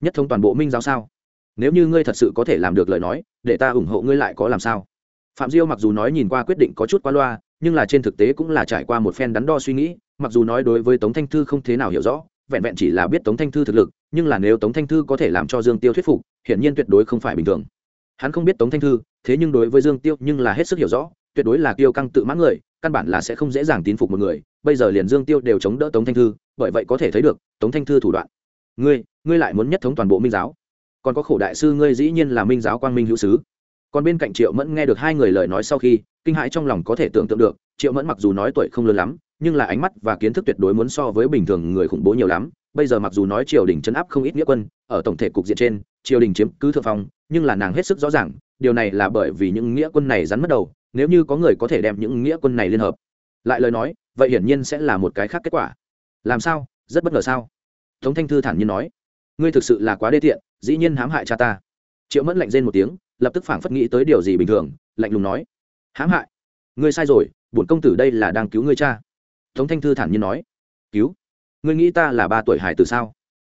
Nhất thống toàn bộ minh giáo sao? Nếu như ngươi thật sự có thể làm được lời nói, để ta ủng hộ ngươi lại có làm sao? Phạm diêu mặc dù nói nhìn qua quyết định có chút qua loa, nhưng là trên thực tế cũng là trải qua một phen đắn đo suy nghĩ, mặc dù nói đối với tống thanh thư không thế nào hiểu rõ vẹn vẹn chỉ là biết tống thanh thư thực lực, nhưng là nếu tống thanh thư có thể làm cho dương tiêu thuyết phục, hiển nhiên tuyệt đối không phải bình thường. Hắn không biết tống thanh thư, thế nhưng đối với dương tiêu nhưng là hết sức hiểu rõ, tuyệt đối là tiêu căng tự mãn người, căn bản là sẽ không dễ dàng tín phục một người. Bây giờ liền dương tiêu đều chống đỡ tống thanh thư, bởi vậy có thể thấy được, tống thanh thư thủ đoạn. Ngươi ngươi lại muốn nhất thống toàn bộ minh giáo? Còn có khổ đại sư ngươi dĩ nhiên là minh giáo quang minh hữu sứ. Còn bên cạnh triệu mẫn nghe được hai người lời nói sau khi, kinh hãi trong lòng có thể tưởng tượng được, triệu mẫn mặc dù nói tuổi không lớn lắm nhưng là ánh mắt và kiến thức tuyệt đối muốn so với bình thường người khủng bố nhiều lắm. Bây giờ mặc dù nói triều đình chấn áp không ít nghĩa quân, ở tổng thể cục diện trên, triều đình chiếm cứ thượng phong, nhưng là nàng hết sức rõ ràng, điều này là bởi vì những nghĩa quân này rắn mất đầu, nếu như có người có thể đem những nghĩa quân này liên hợp. Lại lời nói, vậy hiển nhiên sẽ là một cái khác kết quả. Làm sao? Rất bất ngờ sao? Tống thanh thư thản nhiên nói. Ngươi thực sự là quá đê tiện, dĩ nhiên hãm hại cha ta. Triệu mẫn lạnh rên một tiếng, lập tức phảng phất nghĩ tới điều gì bình thường, lạnh lùng nói. Hãm hại? Ngươi sai rồi, bổn công tử đây là đang cứu ngươi cha tống thanh thư thản nhiên nói, cứu, ngươi nghĩ ta là ba tuổi hải từ sao?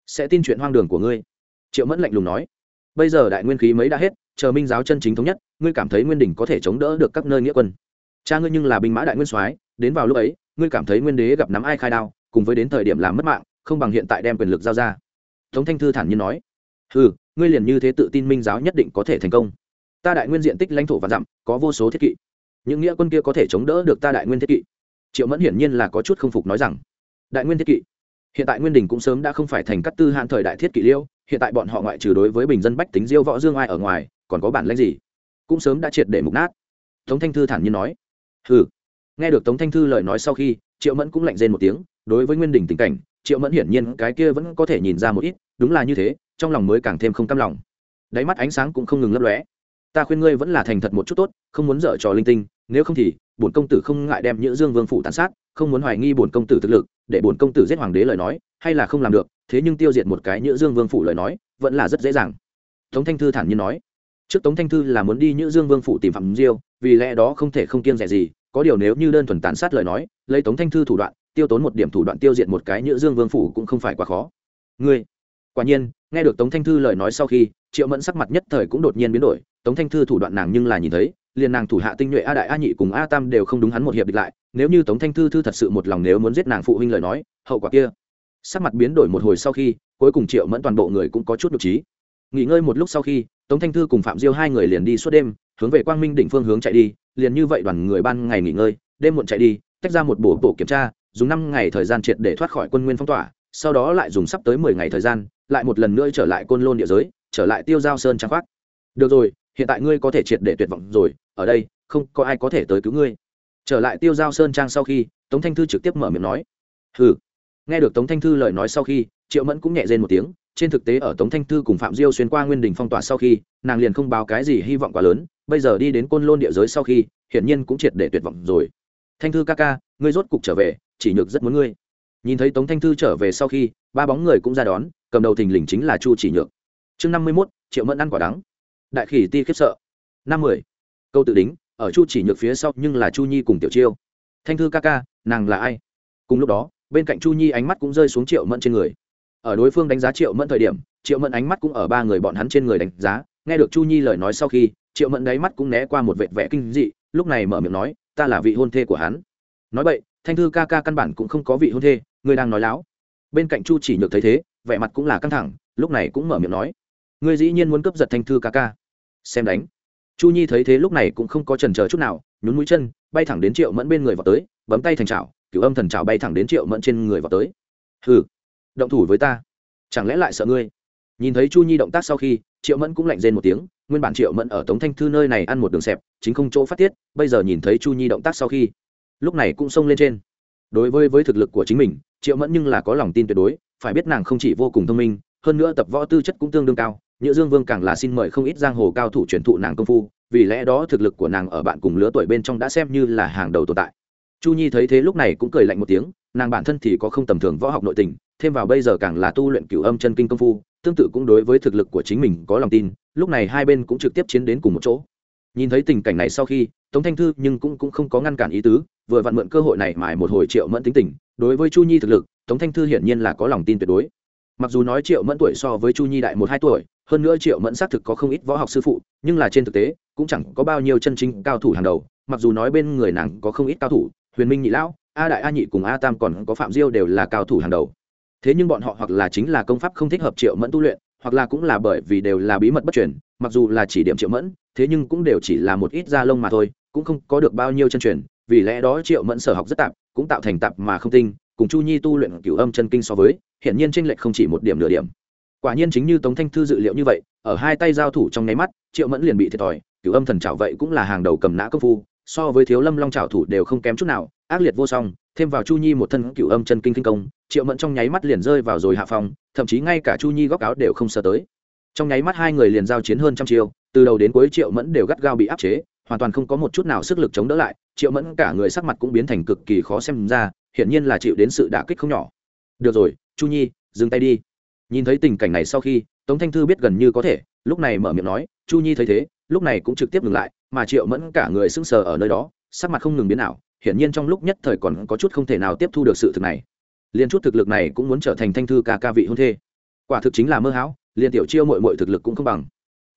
Sẽ tin chuyện hoang đường của ngươi. Triệu mẫn lạnh lùng nói, bây giờ đại nguyên khí mấy đã hết, chờ minh giáo chân chính thống nhất, ngươi cảm thấy nguyên đình có thể chống đỡ được các nơi nghĩa quân. Cha ngươi nhưng là binh mã đại nguyên soái, đến vào lúc ấy, ngươi cảm thấy nguyên đế gặp nắm ai khai đao, cùng với đến thời điểm làm mất mạng, không bằng hiện tại đem quyền lực giao ra. Tống thanh thư thản nhiên nói ừ ngươi liền như thế tự tin minh giáo nhất định có thể thành công. Ta đại nguyên diện tích lãnh thổ và dặm, có vô số thiết kỵ. Những nghĩa quân kia có thể chống đỡ được ta đại nguyên thiết kỵ triệu mẫn hiển nhiên là có chút không phục nói rằng, đại nguyên thiết kỵ, hiện tại nguyên đình cũng sớm đã không phải thành cắt tư hạn thời đại thiết kỵ liêu, hiện tại bọn họ ngoại trừ đối với bình dân bách tính diêu võ dương ai ở ngoài, còn có bản lãnh gì? Cũng sớm đã triệt để mục nát. Tống thanh thư thản nhiên nói. Ừ nghe được tống thanh thư lời nói sau khi, triệu mẫn cũng lạnh rên một tiếng, đối với nguyên đình tình cảnh, triệu mẫn hiển nhiên cái kia vẫn có thể nhìn ra một ít, đúng là như thế, trong lòng mới càng thêm không cam lòng. Đáy mắt ánh sáng cũng không ngừng lấp lóe. Ta khuyên ngươi vẫn là thành thật một chút tốt, không muốn dở trò linh tinh, nếu không thì bổn công tử không ngại đem nhữ dương vương phủ tàn sát, không muốn hoài nghi bổn công tử thực lực, để bổn công tử giết hoàng đế lời nói, hay là không làm được, thế nhưng tiêu diệt một cái nhữ dương vương phủ lời nói, vẫn là rất dễ dàng. Tống thanh thư thản nhiên nói, trước tống thanh thư là muốn đi nhữ dương vương phủ tìm phạm diêu, vì lẽ đó không thể không kiêng rẻ gì, có điều nếu như đơn thuần tàn sát lời nói, lấy tống thanh thư thủ đoạn, tiêu tốn một điểm thủ đoạn tiêu diệt một cái nhữ dương vương phủ cũng không phải quá khó. Ngươi, quả nhiên, nghe được tống thanh thư lời nói sau khi, triệu mẫn sắc mặt nhất thời cũng đột nhiên biến đổi, tống thanh thư thủ đoạn nàng nhưng là nhìn thấy liền nàng thủ hạ tinh nhuệ a đại a nhị cùng a tam đều không đúng hắn một hiệp địch lại, nếu như tống thanh thư thư thật sự một lòng nếu muốn giết nàng phụ huynh lời nói, hậu quả kia. Sắc mặt biến đổi một hồi sau khi, cuối cùng triệu mẫn toàn bộ người cũng có chút nhục trí. Nghỉ ngơi một lúc sau khi, tống thanh thư cùng phạm diêu hai người liền đi suốt đêm, hướng về quang minh đỉnh phương hướng chạy đi, liền như vậy đoàn người ban ngày nghỉ ngơi, đêm muộn chạy đi, tách ra một bộ bộ kiểm tra, dùng năm ngày thời gian triệt để thoát khỏi quân nguyên phong tỏa, sau đó lại dùng sắp tới mười ngày thời gian, lại một lần nữa trở lại côn lôn địa giới, trở lại tiêu giao sơn trang khoác. Được rồi, hiện tại ngươi có thể triệt để tuyệt vọng rồi ở đây, không có ai có thể tới cứu ngươi. Trở lại tiêu giao sơn trang sau khi, tống thanh thư trực tiếp mở miệng nói. Hừ. Nghe được tống thanh thư lời nói sau khi, triệu mẫn cũng nhẹ dên một tiếng. Trên thực tế ở tống thanh thư cùng phạm diêu xuyên qua nguyên đình phong tỏa sau khi, nàng liền không báo cái gì hy vọng quá lớn. Bây giờ đi đến côn lôn địa giới sau khi, hiển nhiên cũng triệt để tuyệt vọng rồi. Thanh thư ca ca, ngươi rốt cục trở về, chỉ nhược rất muốn ngươi. Nhìn thấy tống thanh thư trở về sau khi, ba bóng người cũng ra đón, cầm đầu thình lình chính là chu chỉ nhược. Chương năm mươi mốt, triệu mẫn ăn quả đắng. Đại khỉ ti khiếp sợ. Năm mười câu tự đính, ở chu chỉ nhược phía sau nhưng là chu nhi cùng tiểu chiêu. Thanh thư ca ca, nàng là ai? Cùng lúc đó, bên cạnh chu nhi ánh mắt cũng rơi xuống triệu mẫn trên người. Ở đối phương đánh giá triệu mẫn thời điểm, triệu mẫn ánh mắt cũng ở ba người bọn hắn trên người đánh giá. Nghe được chu nhi lời nói sau khi, triệu mẫn đáy mắt cũng né qua một vệt vẻ kinh dị, lúc này mở miệng nói, ta là vị hôn thê của hắn. Nói vậy, thanh thư ca ca căn bản cũng không có vị hôn thê ngươi đang nói láo. Bên cạnh chu chỉ nhược thấy thế, vẻ mặt cũng là căng thẳng, lúc này cũng mở miệng nói, ngươi dĩ nhiên muốn cướp giật thanh thư ca ca. Xem đánh chu nhi thấy thế lúc này cũng không có trần chờ chút nào, nhún mũi chân, bay thẳng đến triệu mẫn bên người vào tới, bấm tay thành trào cửu âm thần trào bay thẳng đến triệu mẫn trên người vào tới. Hừ, động thủ với ta, chẳng lẽ lại sợ ngươi? Nhìn thấy chu nhi động tác sau khi, triệu mẫn cũng lạnh rên một tiếng, nguyên bản triệu mẫn ở tống thanh thư nơi này ăn một đường xẹp, chính không chỗ phát tiết, bây giờ nhìn thấy chu nhi động tác sau khi, lúc này cũng xông lên trên. Đối với với thực lực của chính mình, triệu mẫn nhưng là có lòng tin tuyệt đối, phải biết nàng không chỉ vô cùng thông minh, hơn nữa tập võ tư chất cũng tương đương cao nhựa dương vương càng là xin mời không ít giang hồ cao thủ truyền thụ nàng công phu vì lẽ đó thực lực của nàng ở bạn cùng lứa tuổi bên trong đã xem như là hàng đầu tồn tại. Chu nhi thấy thế lúc này cũng cười lạnh một tiếng nàng bản thân thì có không tầm thường võ học nội tình thêm vào bây giờ càng là tu luyện cửu âm chân kinh công phu tương tự cũng đối với thực lực của chính mình có lòng tin lúc này hai bên cũng trực tiếp chiến đến cùng một chỗ. Nhìn thấy tình cảnh này sau khi tống thanh thư nhưng cũng, cũng không có ngăn cản ý tứ vừa vặn mượn cơ hội này mài một hồi triệu mẫn tính tình đối với chu nhi thực lực tống thanh thư hiển nhiên là có lòng tin tuyệt đối. Mặc dù nói triệu mẫn tuổi so với chu nhi đại một hai tuổi hơn nữa triệu mẫn xác thực có không ít võ học sư phụ, nhưng là trên thực tế, cũng chẳng có bao nhiêu chân chính cao thủ hàng đầu. Mặc dù nói bên người nàng có không ít cao thủ, huyền minh nhị lão, a đại a nhị cùng a tam còn có phạm diêu đều là cao thủ hàng đầu. Thế nhưng bọn họ hoặc là chính là công pháp không thích hợp triệu mẫn tu luyện, hoặc là cũng là bởi vì đều là bí mật bất truyền, mặc dù là chỉ điểm triệu mẫn, thế nhưng cũng đều chỉ là một ít da lông mà thôi, cũng không có được bao nhiêu chân truyền. Vì lẽ đó triệu mẫn sở học rất tạp, cũng tạo thành tạp mà không tinh, cùng chu nhi tu luyện cửu âm chân kinh so với hiện nhiên tranh lệch không chỉ một điểm nửa điểm quả nhiên chính như tống thanh thư dự liệu như vậy, ở hai tay giao thủ trong nháy mắt, triệu mẫn liền bị thiệt thòi, cửu âm thần trảo vậy cũng là hàng đầu cầm nã công phu, so với thiếu lâm long trảo thủ đều không kém chút nào, ác liệt vô song, thêm vào chu nhi một thân cửu âm chân kinh kinh công, triệu mẫn trong nháy mắt liền rơi vào rồi hạ phòng, thậm chí ngay cả chu nhi góc áo đều không sợ tới. Trong nháy mắt hai người liền giao chiến hơn trăm chiêu, từ đầu đến cuối triệu mẫn đều gắt gao bị áp chế, hoàn toàn không có một chút nào sức lực chống đỡ lại, triệu mẫn cả người sắc mặt cũng biến thành cực kỳ khó xem ra, hiển nhiên là chịu đến sự đả kích không nhỏ. Được rồi, chu nhi, dừng tay đi nhìn thấy tình cảnh này sau khi, tống thanh thư biết gần như có thể, lúc này mở miệng nói, chu nhi thấy thế, lúc này cũng trực tiếp ngừng lại, mà triệu mẫn cả người sững sờ ở nơi đó, sắc mặt không ngừng biến ảo, hiển nhiên trong lúc nhất thời còn có chút không thể nào tiếp thu được sự thực này. Liên chút thực lực này cũng muốn trở thành thanh thư ca ca vị hôn thê. Quả thực chính là mơ hão, liền tiểu chiêu mội mội thực lực cũng không bằng.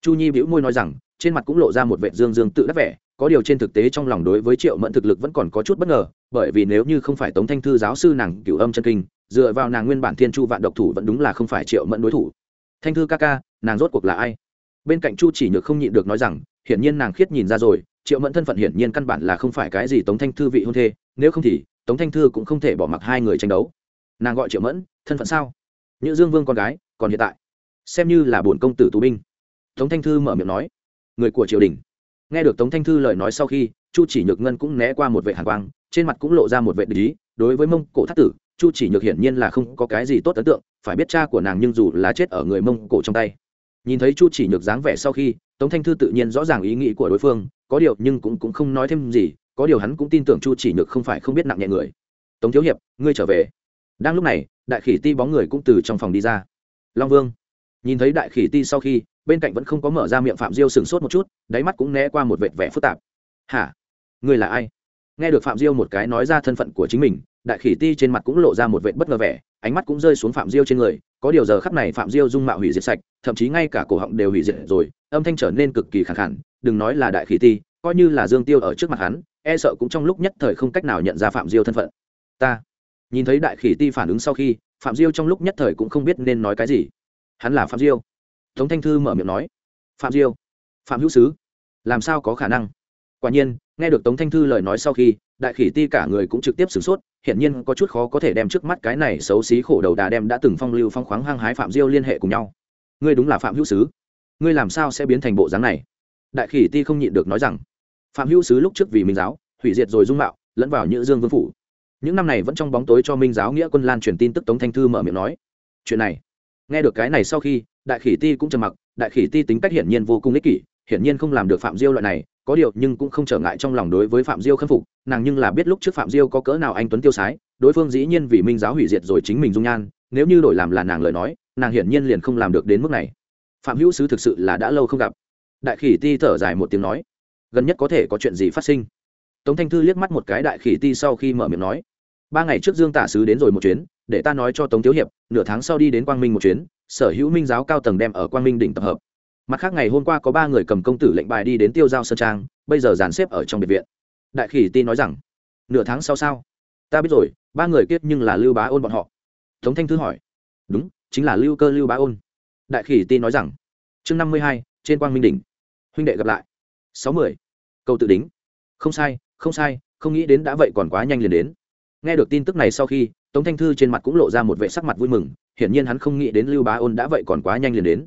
Chu nhi bĩu môi nói rằng, trên mặt cũng lộ ra một vệ dương dương tự đắc vẻ, có điều trên thực tế trong lòng đối với triệu mẫn thực lực vẫn còn có chút bất ngờ, bởi vì nếu như không phải tống thanh thư giáo sư nàng cửu âm chân kinh dựa vào nàng nguyên bản thiên chu vạn độc thủ vẫn đúng là không phải triệu mẫn đối thủ. Thanh thư ca ca, nàng rốt cuộc là ai? Bên cạnh chu chỉ nhược không nhịn được nói rằng, hiển nhiên nàng khiết nhìn ra rồi, triệu mẫn thân phận hiển nhiên căn bản là không phải cái gì tống thanh thư vị hôn thê, nếu không thì, tống thanh thư cũng không thể bỏ mặc hai người tranh đấu. Nàng gọi triệu mẫn, thân phận sao? Nhữ dương vương con gái, còn hiện tại. Xem như là bổn công tử tù binh. Tống thanh thư mở miệng nói. Người của triều đình. Nghe được tống thanh thư lời nói sau khi, chu chỉ nhược ngân cũng né qua một vệ hàn quang, trên mặt cũng lộ ra một vệ lý đối với mông cổ thác tử chu chỉ nhược hiển nhiên là không có cái gì tốt ấn tượng phải biết cha của nàng nhưng dù là chết ở người mông cổ trong tay. Nhìn thấy chu chỉ nhược dáng vẻ sau khi tống thanh thư tự nhiên rõ ràng ý nghĩ của đối phương có điều nhưng cũng, cũng không nói thêm gì có điều hắn cũng tin tưởng chu chỉ nhược không phải không biết nặng nhẹ người. Tống thiếu hiệp ngươi trở về. Đang lúc này đại khỉ ti bóng người cũng từ trong phòng đi ra. Long vương. Nhìn thấy đại khỉ ti sau khi bên cạnh vẫn không có mở ra miệng phạm diêu sừng sốt một chút đáy mắt cũng né qua một vệt vẻ phức tạp. Hả? Ngươi là ai? Nghe được phạm diêu một cái nói ra thân phận của chính mình đại khỉ ti trên mặt cũng lộ ra một vệt bất ngờ vẻ, ánh mắt cũng rơi xuống phạm diêu trên người, có điều giờ khắp này phạm diêu dung mạo hủy diệt sạch, thậm chí ngay cả cổ họng đều hủy diệt rồi, âm thanh trở nên cực kỳ khẳng khẳng đừng nói là đại khỉ ti, coi như là dương tiêu ở trước mặt hắn e sợ cũng trong lúc nhất thời không cách nào nhận ra phạm diêu thân phận. Ta nhìn thấy đại khỉ ti phản ứng sau khi, phạm diêu trong lúc nhất thời cũng không biết nên nói cái gì. Hắn là phạm diêu. Tống thanh thư mở miệng nói. Phạm diêu. Phạm hữu sứ. Làm sao có khả năng? Quả nhiên nghe được tống thanh thư lời nói sau khi, đại khỉ ti cả người cũng trực tiếp sửng sốt, hiển nhiên có chút khó có thể đem trước mắt cái này xấu xí khổ đầu đà đem đã từng phong lưu phong khoáng hăng hái phạm diêu liên hệ cùng nhau. Ngươi đúng là phạm hữu sứ. Ngươi làm sao sẽ biến thành bộ dáng này? Đại khỉ ti không nhịn được nói rằng. Phạm hữu sứ lúc trước vì minh giáo, hủy diệt rồi dung mạo, lẫn vào nhữ dương vương phủ. Những năm này vẫn trong bóng tối cho minh giáo nghĩa quân lan truyền tin tức tống thanh thư mở miệng nói. Chuyện này, nghe được cái này sau khi, đại khỉ ti cũng trầm mặc, đại khỉ ti tính cách hiển nhiên vô cùng ích kỷ hiển nhiên không làm được phạm diêu loại này, có điều nhưng cũng không trở ngại trong lòng đối với phạm diêu khâm phục, nàng nhưng là biết lúc trước phạm diêu có cỡ nào anh tuấn tiêu sái, đối phương dĩ nhiên vì minh giáo hủy diệt rồi chính mình dung nhan, nếu như đổi làm là nàng lời nói, nàng hiển nhiên liền không làm được đến mức này. Phạm hữu sứ thực sự là đã lâu không gặp. Đại khỉ ti thở dài một tiếng nói, gần nhất có thể có chuyện gì phát sinh? Tống thanh thư liếc mắt một cái đại khỉ ti sau khi mở miệng nói, ba ngày trước dương tả sứ đến rồi một chuyến, để ta nói cho tống thiếu hiệp, nửa tháng sau đi đến quang minh một chuyến, sở hữu minh giáo cao tầng đem ở quang minh đỉnh tập hợp mặt khác ngày hôm qua có ba người cầm công tử lệnh bài đi đến tiêu giao sơn trang, bây giờ dàn xếp ở trong biệt viện. Đại khỉ ti nói rằng, nửa tháng sau sao? Ta biết rồi, ba người kiết nhưng là lưu bá ôn bọn họ. Tống thanh thư hỏi, đúng, chính là lưu cơ lưu bá ôn. Đại khỉ ti nói rằng, chương năm mươi hai, trên quang minh đỉnh. Huynh đệ gặp lại. Sáu mươi câu tự đính. Không sai không sai, không nghĩ đến đã vậy còn quá nhanh liền đến. Nghe được tin tức này sau khi, tống thanh thư trên mặt cũng lộ ra một vệ sắc mặt vui mừng, hiển nhiên hắn không nghĩ đến lưu bá ôn đã vậy còn quá nhanh liền đến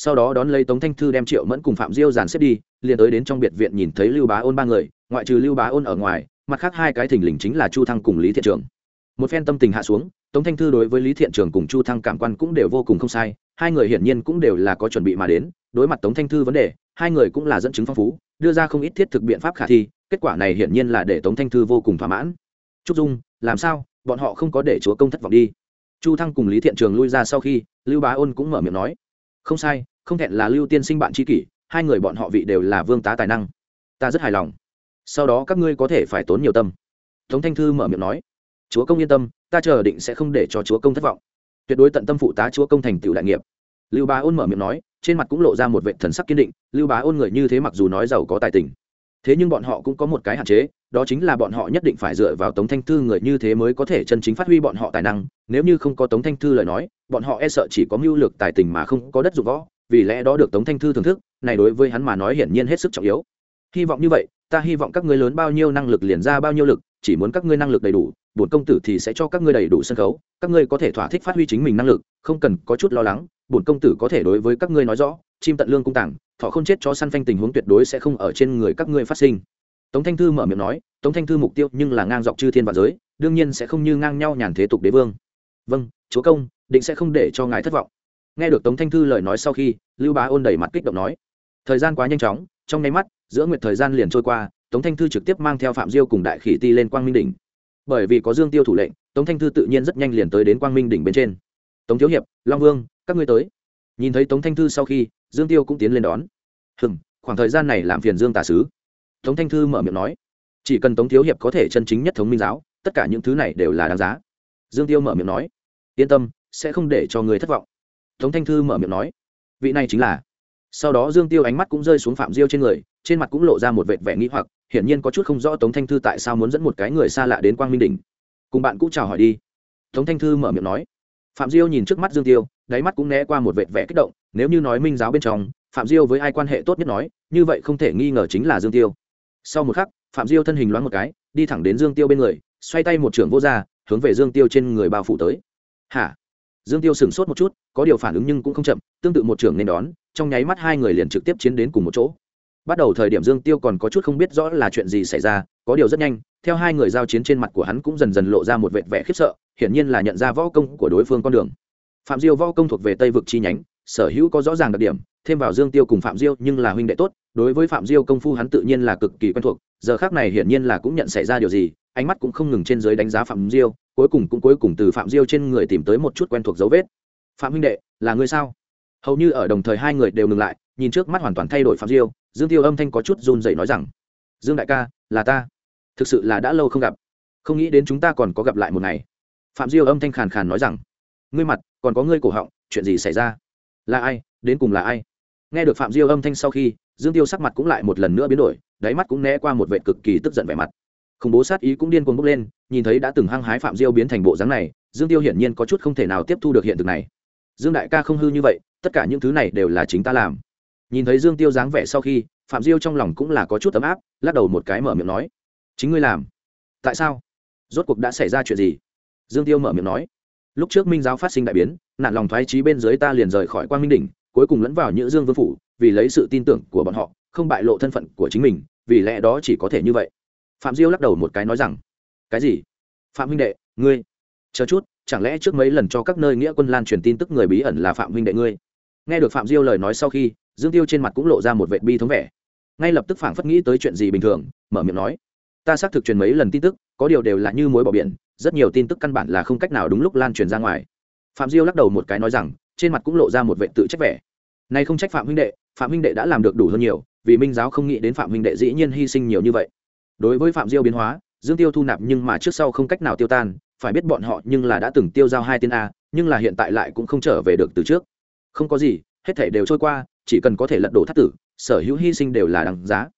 sau đó đón lấy tống thanh thư đem triệu mẫn cùng phạm diêu dàn xếp đi, liền tới đến trong biệt viện nhìn thấy lưu bá ôn ba người, ngoại trừ lưu bá ôn ở ngoài, mặt khác hai cái thình lình chính là chu thăng cùng lý thiện trường. Một phen tâm tình hạ xuống, tống thanh thư đối với lý thiện trường cùng chu thăng cảm quan cũng đều vô cùng không sai, hai người hiển nhiên cũng đều là có chuẩn bị mà đến, đối mặt tống thanh thư vấn đề, hai người cũng là dẫn chứng phong phú, đưa ra không ít thiết thực biện pháp khả thi, kết quả này hiển nhiên là để tống thanh thư vô cùng thỏa mãn. Trúc dung, làm sao? Bọn họ không có để chúa công thất vọng đi. Chu thăng cùng lý thiện trường lui ra sau khi, lưu bá ôn cũng mở miệng nói không sai, không thẹn là lưu tiên sinh bạn tri kỷ, hai người bọn họ vị đều là vương tá tài năng. Ta rất hài lòng. Sau đó các ngươi có thể phải tốn nhiều tâm. Tống thanh thư mở miệng nói. Chúa công yên tâm, ta chờ định sẽ không để cho chúa công thất vọng. Tuyệt đối tận tâm phụ tá chúa công thành tựu đại nghiệp. Lưu bá ôn mở miệng nói, trên mặt cũng lộ ra một vệ thần sắc kiên định, lưu bá ôn người như thế mặc dù nói giàu có tài tình, thế nhưng bọn họ cũng có một cái hạn chế đó chính là bọn họ nhất định phải dựa vào tống thanh thư người như thế mới có thể chân chính phát huy bọn họ tài năng, nếu như không có tống thanh thư lời nói, bọn họ e sợ chỉ có mưu lược tài tình mà không có đất dụng võ, vì lẽ đó được tống thanh thư thưởng thức, này đối với hắn mà nói hiển nhiên hết sức trọng yếu. Hy vọng như vậy, ta hy vọng các ngươi lớn bao nhiêu năng lực liền ra bao nhiêu lực, chỉ muốn các ngươi năng lực đầy đủ, bổn công tử thì sẽ cho các ngươi đầy đủ sân khấu, các ngươi có thể thỏa thích phát huy chính mình năng lực, không cần có chút lo lắng, bổn công tử có thể đối với các ngươi nói rõ, chim tận lương cung tảng, thọ không chết cho săn phanh tình huống tuyệt đối sẽ không ở trên người các ngươi phát sinh tống thanh thư mở miệng nói, tống thanh thư mục tiêu nhưng là ngang dọc chư thiên và giới, đương nhiên sẽ không như ngang nhau nhàn thế tục đế vương. Vâng chúa công, định sẽ không để cho ngài thất vọng. Nghe được tống thanh thư lời nói sau khi, lưu bá ôn đẩy mặt kích động nói, thời gian quá nhanh chóng, trong nháy mắt, giữa nguyệt thời gian liền trôi qua, tống thanh thư trực tiếp mang theo phạm diêu cùng đại khỉ ti lên quang minh đỉnh. Bởi vì có dương tiêu thủ lệnh, tống thanh thư tự nhiên rất nhanh liền tới đến quang minh đỉnh bên trên. Tống thiếu hiệp, long vương, các ngươi tới. Nhìn thấy tống thanh thư sau khi, dương tiêu cũng tiến lên đón. Hừng khoảng thời gian này làm phiền dương tả sứ tống thanh thư mở miệng nói, chỉ cần tống thiếu hiệp có thể chân chính nhất thống minh giáo, tất cả những thứ này đều là đáng giá. Dương tiêu mở miệng nói, yên tâm, sẽ không để cho người thất vọng. Tống thanh thư mở miệng nói, vị này chính là. Sau đó dương tiêu ánh mắt cũng rơi xuống phạm diêu trên người, trên mặt cũng lộ ra một vệt vẻ nghĩ hoặc, hiển nhiên có chút không rõ tống thanh thư tại sao muốn dẫn một cái người xa lạ đến quang minh đình cùng bạn cũng chào hỏi đi. Tống thanh thư mở miệng nói, phạm diêu nhìn trước mắt dương tiêu, đáy mắt cũng né qua một vệt vẻ kích động, nếu như nói minh giáo bên trong, phạm diêu với ai quan hệ tốt nhất nói, như vậy không thể nghi ngờ chính là dương tiêu sau một khắc phạm diêu thân hình loáng một cái đi thẳng đến dương tiêu bên người xoay tay một trưởng vô gia, hướng về dương tiêu trên người bao phủ tới. Hả? Dương tiêu sửng sốt một chút có điều phản ứng nhưng cũng không chậm tương tự một trưởng nên đón trong nháy mắt hai người liền trực tiếp chiến đến cùng một chỗ. Bắt đầu thời điểm dương tiêu còn có chút không biết rõ là chuyện gì xảy ra có điều rất nhanh theo hai người giao chiến trên mặt của hắn cũng dần dần lộ ra một vệt vẻ khiếp sợ hiển nhiên là nhận ra võ công của đối phương con đường. Phạm diêu võ công thuộc về tây vực chi nhánh sở hữu có rõ ràng đặc điểm, thêm vào dương tiêu cùng phạm diêu nhưng là huynh đệ tốt, đối với phạm diêu công phu hắn tự nhiên là cực kỳ quen thuộc, giờ khác này hiển nhiên là cũng nhận xảy ra điều gì, ánh mắt cũng không ngừng trên dưới đánh giá phạm diêu, cuối cùng cũng cuối cùng từ phạm diêu trên người tìm tới một chút quen thuộc dấu vết. Phạm huynh đệ, là ngươi sao? Hầu như ở đồng thời hai người đều ngừng lại, nhìn trước mắt hoàn toàn thay đổi phạm diêu, dương tiêu âm thanh có chút run dậy nói rằng, dương đại ca, là ta, thực sự là đã lâu không gặp, không nghĩ đến chúng ta còn có gặp lại một ngày. Phạm diêu âm thanh khàn khàn nói rằng, ngươi mặt, còn có ngươi cổ họng, chuyện gì xảy ra? Là ai, đến cùng là ai? Nghe được phạm diêu âm thanh sau khi, dương tiêu sắc mặt cũng lại một lần nữa biến đổi, đáy mắt cũng né qua một vệ cực kỳ tức giận vẻ mặt. Khủng bố sát ý cũng điên cuồng bốc lên, nhìn thấy đã từng hăng hái phạm diêu biến thành bộ dáng này, dương tiêu hiển nhiên có chút không thể nào tiếp thu được hiện thực này. Dương đại ca không hư như vậy, tất cả những thứ này đều là chính ta làm. Nhìn thấy dương tiêu dáng vẻ sau khi, phạm diêu trong lòng cũng là có chút ấm áp, lắc đầu một cái mở miệng nói, chính ngươi làm. Tại sao? Rốt cuộc đã xảy ra chuyện gì? Dương tiêu mở miệng nói lúc trước minh giáo phát sinh đại biến, nạn lòng thoái trí bên dưới ta liền rời khỏi quan minh đỉnh, cuối cùng lẫn vào Nhữ dương vương phủ, vì lấy sự tin tưởng của bọn họ, không bại lộ thân phận của chính mình, vì lẽ đó chỉ có thể như vậy. Phạm diêu lắc đầu một cái nói rằng, cái gì? Phạm huynh đệ, ngươi? Chờ chút, chẳng lẽ trước mấy lần cho các nơi nghĩa quân lan truyền tin tức người bí ẩn là phạm huynh đệ ngươi? Nghe được phạm diêu lời nói sau khi, dương tiêu trên mặt cũng lộ ra một vệ bi thống vẻ. Ngay lập tức phảng phất nghĩ tới chuyện gì bình thường, mở miệng nói, ta xác thực truyền mấy lần tin tức, có điều đều là như mối bỏ biển rất nhiều tin tức căn bản là không cách nào đúng lúc lan truyền ra ngoài. Phạm diêu lắc đầu một cái nói rằng, trên mặt cũng lộ ra một vệ tự trách vẻ. Này không trách phạm huynh đệ, phạm huynh đệ đã làm được đủ hơn nhiều, vì minh giáo không nghĩ đến phạm huynh đệ dĩ nhiên hy sinh nhiều như vậy. Đối với phạm diêu biến hóa, dương tiêu thu nạp nhưng mà trước sau không cách nào tiêu tan, phải biết bọn họ nhưng là đã từng tiêu giao hai tên a, nhưng là hiện tại lại cũng không trở về được từ trước. Không có gì, hết thể đều trôi qua, chỉ cần có thể lật đổ thất tử, sở hữu hy sinh đều là đằng giá.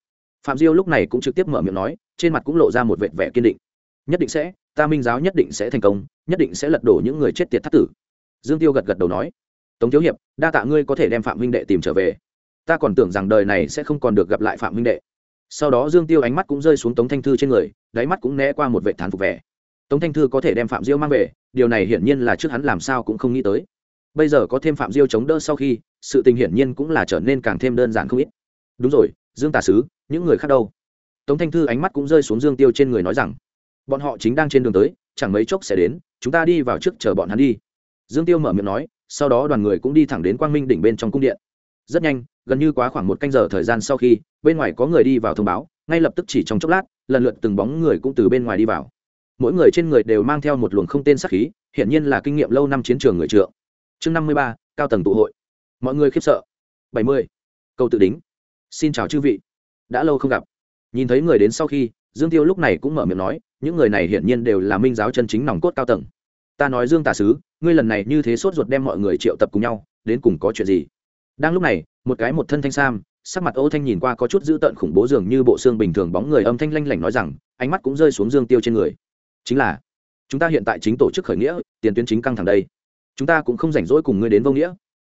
Phạm diêu lúc này cũng trực tiếp mở miệng nói, trên mặt cũng lộ ra một vẻ vẻ kiên định. Nhất định sẽ ta minh giáo nhất định sẽ thành công, nhất định sẽ lật đổ những người chết tiệt thất tử. Dương tiêu gật gật đầu nói, tống thiếu hiệp, đa tạ ngươi có thể đem phạm huynh đệ tìm trở về. Ta còn tưởng rằng đời này sẽ không còn được gặp lại phạm huynh đệ. Sau đó dương tiêu ánh mắt cũng rơi xuống tống thanh thư trên người, đáy mắt cũng né qua một vệ thán phục vẻ. Tống thanh thư có thể đem phạm diêu mang về, điều này hiển nhiên là trước hắn làm sao cũng không nghĩ tới. Bây giờ có thêm phạm diêu chống đỡ sau khi, sự tình hiển nhiên cũng là trở nên càng thêm đơn giản không ít. Đúng rồi, dương tà sứ, những người khác đâu? Tống thanh thư ánh mắt cũng rơi xuống dương tiêu trên người nói rằng bọn họ chính đang trên đường tới, chẳng mấy chốc sẽ đến, chúng ta đi vào trước chờ bọn hắn đi. Dương tiêu mở miệng nói, sau đó đoàn người cũng đi thẳng đến quang minh đỉnh bên trong cung điện. Rất nhanh, gần như quá khoảng một canh giờ thời gian sau khi, bên ngoài có người đi vào thông báo, ngay lập tức chỉ trong chốc lát, lần lượt từng bóng người cũng từ bên ngoài đi vào. Mỗi người trên người đều mang theo một luồng không tên sắc khí, hiển nhiên là kinh nghiệm lâu năm chiến trường người trượng. Chương năm mươi ba, cao tầng tụ hội. Mọi người khiếp sợ. Bảy mươi câu tự đính. Xin chào chư vị. Đã lâu không gặp. Nhìn thấy người đến sau khi dương tiêu lúc này cũng mở miệng nói, những người này hiển nhiên đều là minh giáo chân chính nòng cốt cao tầng. Ta nói dương tà sứ, ngươi lần này như thế sốt ruột đem mọi người triệu tập cùng nhau, đến cùng có chuyện gì? Đang lúc này, một cái một thân thanh sam, sắc mặt ô thanh nhìn qua có chút dữ tợn khủng bố dường như bộ xương bình thường bóng người âm thanh lanh lảnh nói rằng, ánh mắt cũng rơi xuống dương tiêu trên người. Chính là, chúng ta hiện tại chính tổ chức khởi nghĩa, tiền tuyến chính căng thẳng đây. Chúng ta cũng không rảnh rỗi cùng ngươi đến vô nghĩa.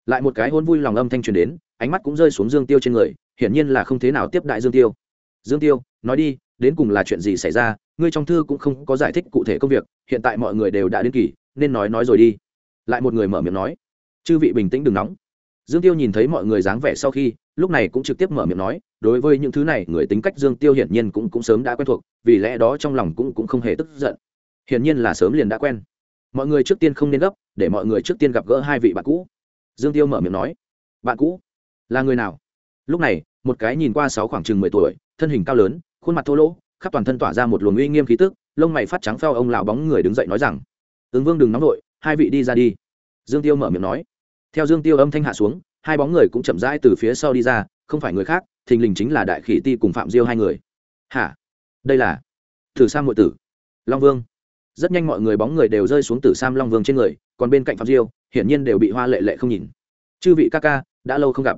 Lại một cái hôn vui lòng âm thanh truyền đến, ánh mắt cũng rơi xuống dương tiêu trên người, hiển nhiên là không thế nào tiếp đại dương tiêu. Dương tiêu, nói đi đến cùng là chuyện gì xảy ra, ngươi trong thư cũng không có giải thích cụ thể công việc, hiện tại mọi người đều đã đến kỳ, nên nói nói rồi đi. Lại một người mở miệng nói. Chư vị bình tĩnh đừng nóng. Dương tiêu nhìn thấy mọi người dáng vẻ sau khi, lúc này cũng trực tiếp mở miệng nói, đối với những thứ này, người tính cách dương tiêu hiển nhiên cũng cũng sớm đã quen thuộc, vì lẽ đó trong lòng cũng cũng không hề tức giận. Hiển nhiên là sớm liền đã quen. Mọi người trước tiên không nên gấp, để mọi người trước tiên gặp gỡ hai vị bạn cũ. Dương tiêu mở miệng nói. Bạn cũ? Là người nào? Lúc này, một cái nhìn qua sáu khoảng chừng mười tuổi, thân hình cao lớn khuôn mặt thô lỗ, khắp toàn thân tỏa ra một luồng uy nghiêm khí tức, lông mày phát trắng pheo ông lão bóng người đứng dậy nói rằng ứng vương đừng nóng nổi hai vị đi ra đi. Dương tiêu mở miệng nói. Theo dương tiêu âm thanh hạ xuống, hai bóng người cũng chậm rãi từ phía sau đi ra, không phải người khác, thình lình chính là đại khỉ ti cùng phạm diêu hai người. Hả? Đây là thử sam ngụy tử. Long vương. Rất nhanh mọi người bóng người đều rơi xuống tử sam long vương trên người, còn bên cạnh phạm diêu, hiển nhiên đều bị hoa lệ lệ không nhìn. Chư vị ca ca, đã lâu không gặp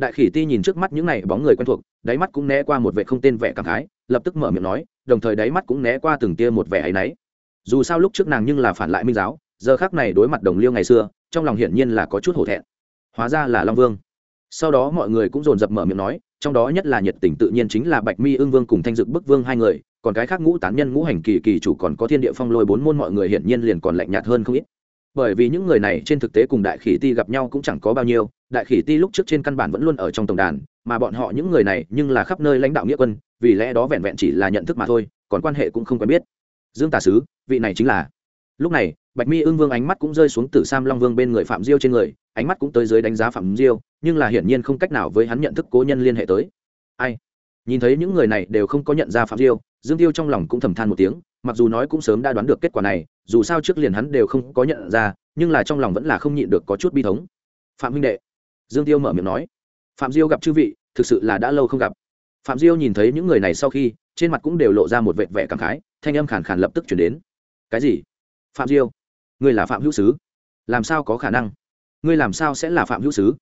đại khỉ ti nhìn trước mắt những n à y bóng người quen thuộc, đáy mắt cũng né qua một vệ không tên vẻ cảm khái, lập tức mở miệng nói, đồng thời đáy mắt cũng né qua từng tia một vẻ áy náy. Dù sao lúc trước nàng nhưng là phản lại minh giáo, giờ khác này đối mặt đồng liêu ngày xưa, trong lòng hiển nhiên là có chút hổ thẹn. Hóa ra là long vương. Sau đó mọi người cũng dồn dập mở miệng nói, trong đó nhất là nhiệt tình tự nhiên chính là bạch mi ương vương cùng thanh dực bức vương hai người, còn cái khác ngũ tán nhân ngũ hành kỳ kỳ chủ còn có thiên địa phong lôi bốn môn mọi người hiển nhiên liền còn lạnh nhạt hơn không ít bởi vì những người này trên thực tế cùng đại khỉ ti gặp nhau cũng chẳng có bao nhiêu, đại khỉ ti lúc trước trên căn bản vẫn luôn ở trong tổng đàn, mà bọn họ những người này nhưng là khắp nơi lãnh đạo nghĩa quân, vì lẽ đó vẹn vẹn chỉ là nhận thức mà thôi, còn quan hệ cũng không quen biết. Dương tà sứ, vị này chính là. Lúc này, bạch mi ưng vương ánh mắt cũng rơi xuống từ sam long vương bên người phạm diêu trên người, ánh mắt cũng tới dưới đánh giá phạm diêu, nhưng là hiển nhiên không cách nào với hắn nhận thức cố nhân liên hệ tới. Ai? Nhìn thấy những người này đều không có nhận ra phạm diêu, dương tiêu trong lòng cũng thầm than một tiếng mặc dù nói cũng sớm đã đoán được kết quả này, dù sao trước liền hắn đều không có nhận ra, nhưng là trong lòng vẫn là không nhịn được có chút bi thống. Phạm huynh đệ, dương tiêu mở miệng nói, phạm diêu gặp chư vị, thực sự là đã lâu không gặp. Phạm diêu nhìn thấy những người này sau khi, trên mặt cũng đều lộ ra một vệt vẻ cảm khái, thanh âm khàn khàn lập tức chuyển đến. Cái gì? Phạm diêu, ngươi là phạm hữu sứ? Làm sao có khả năng? Ngươi làm sao sẽ là phạm hữu sứ?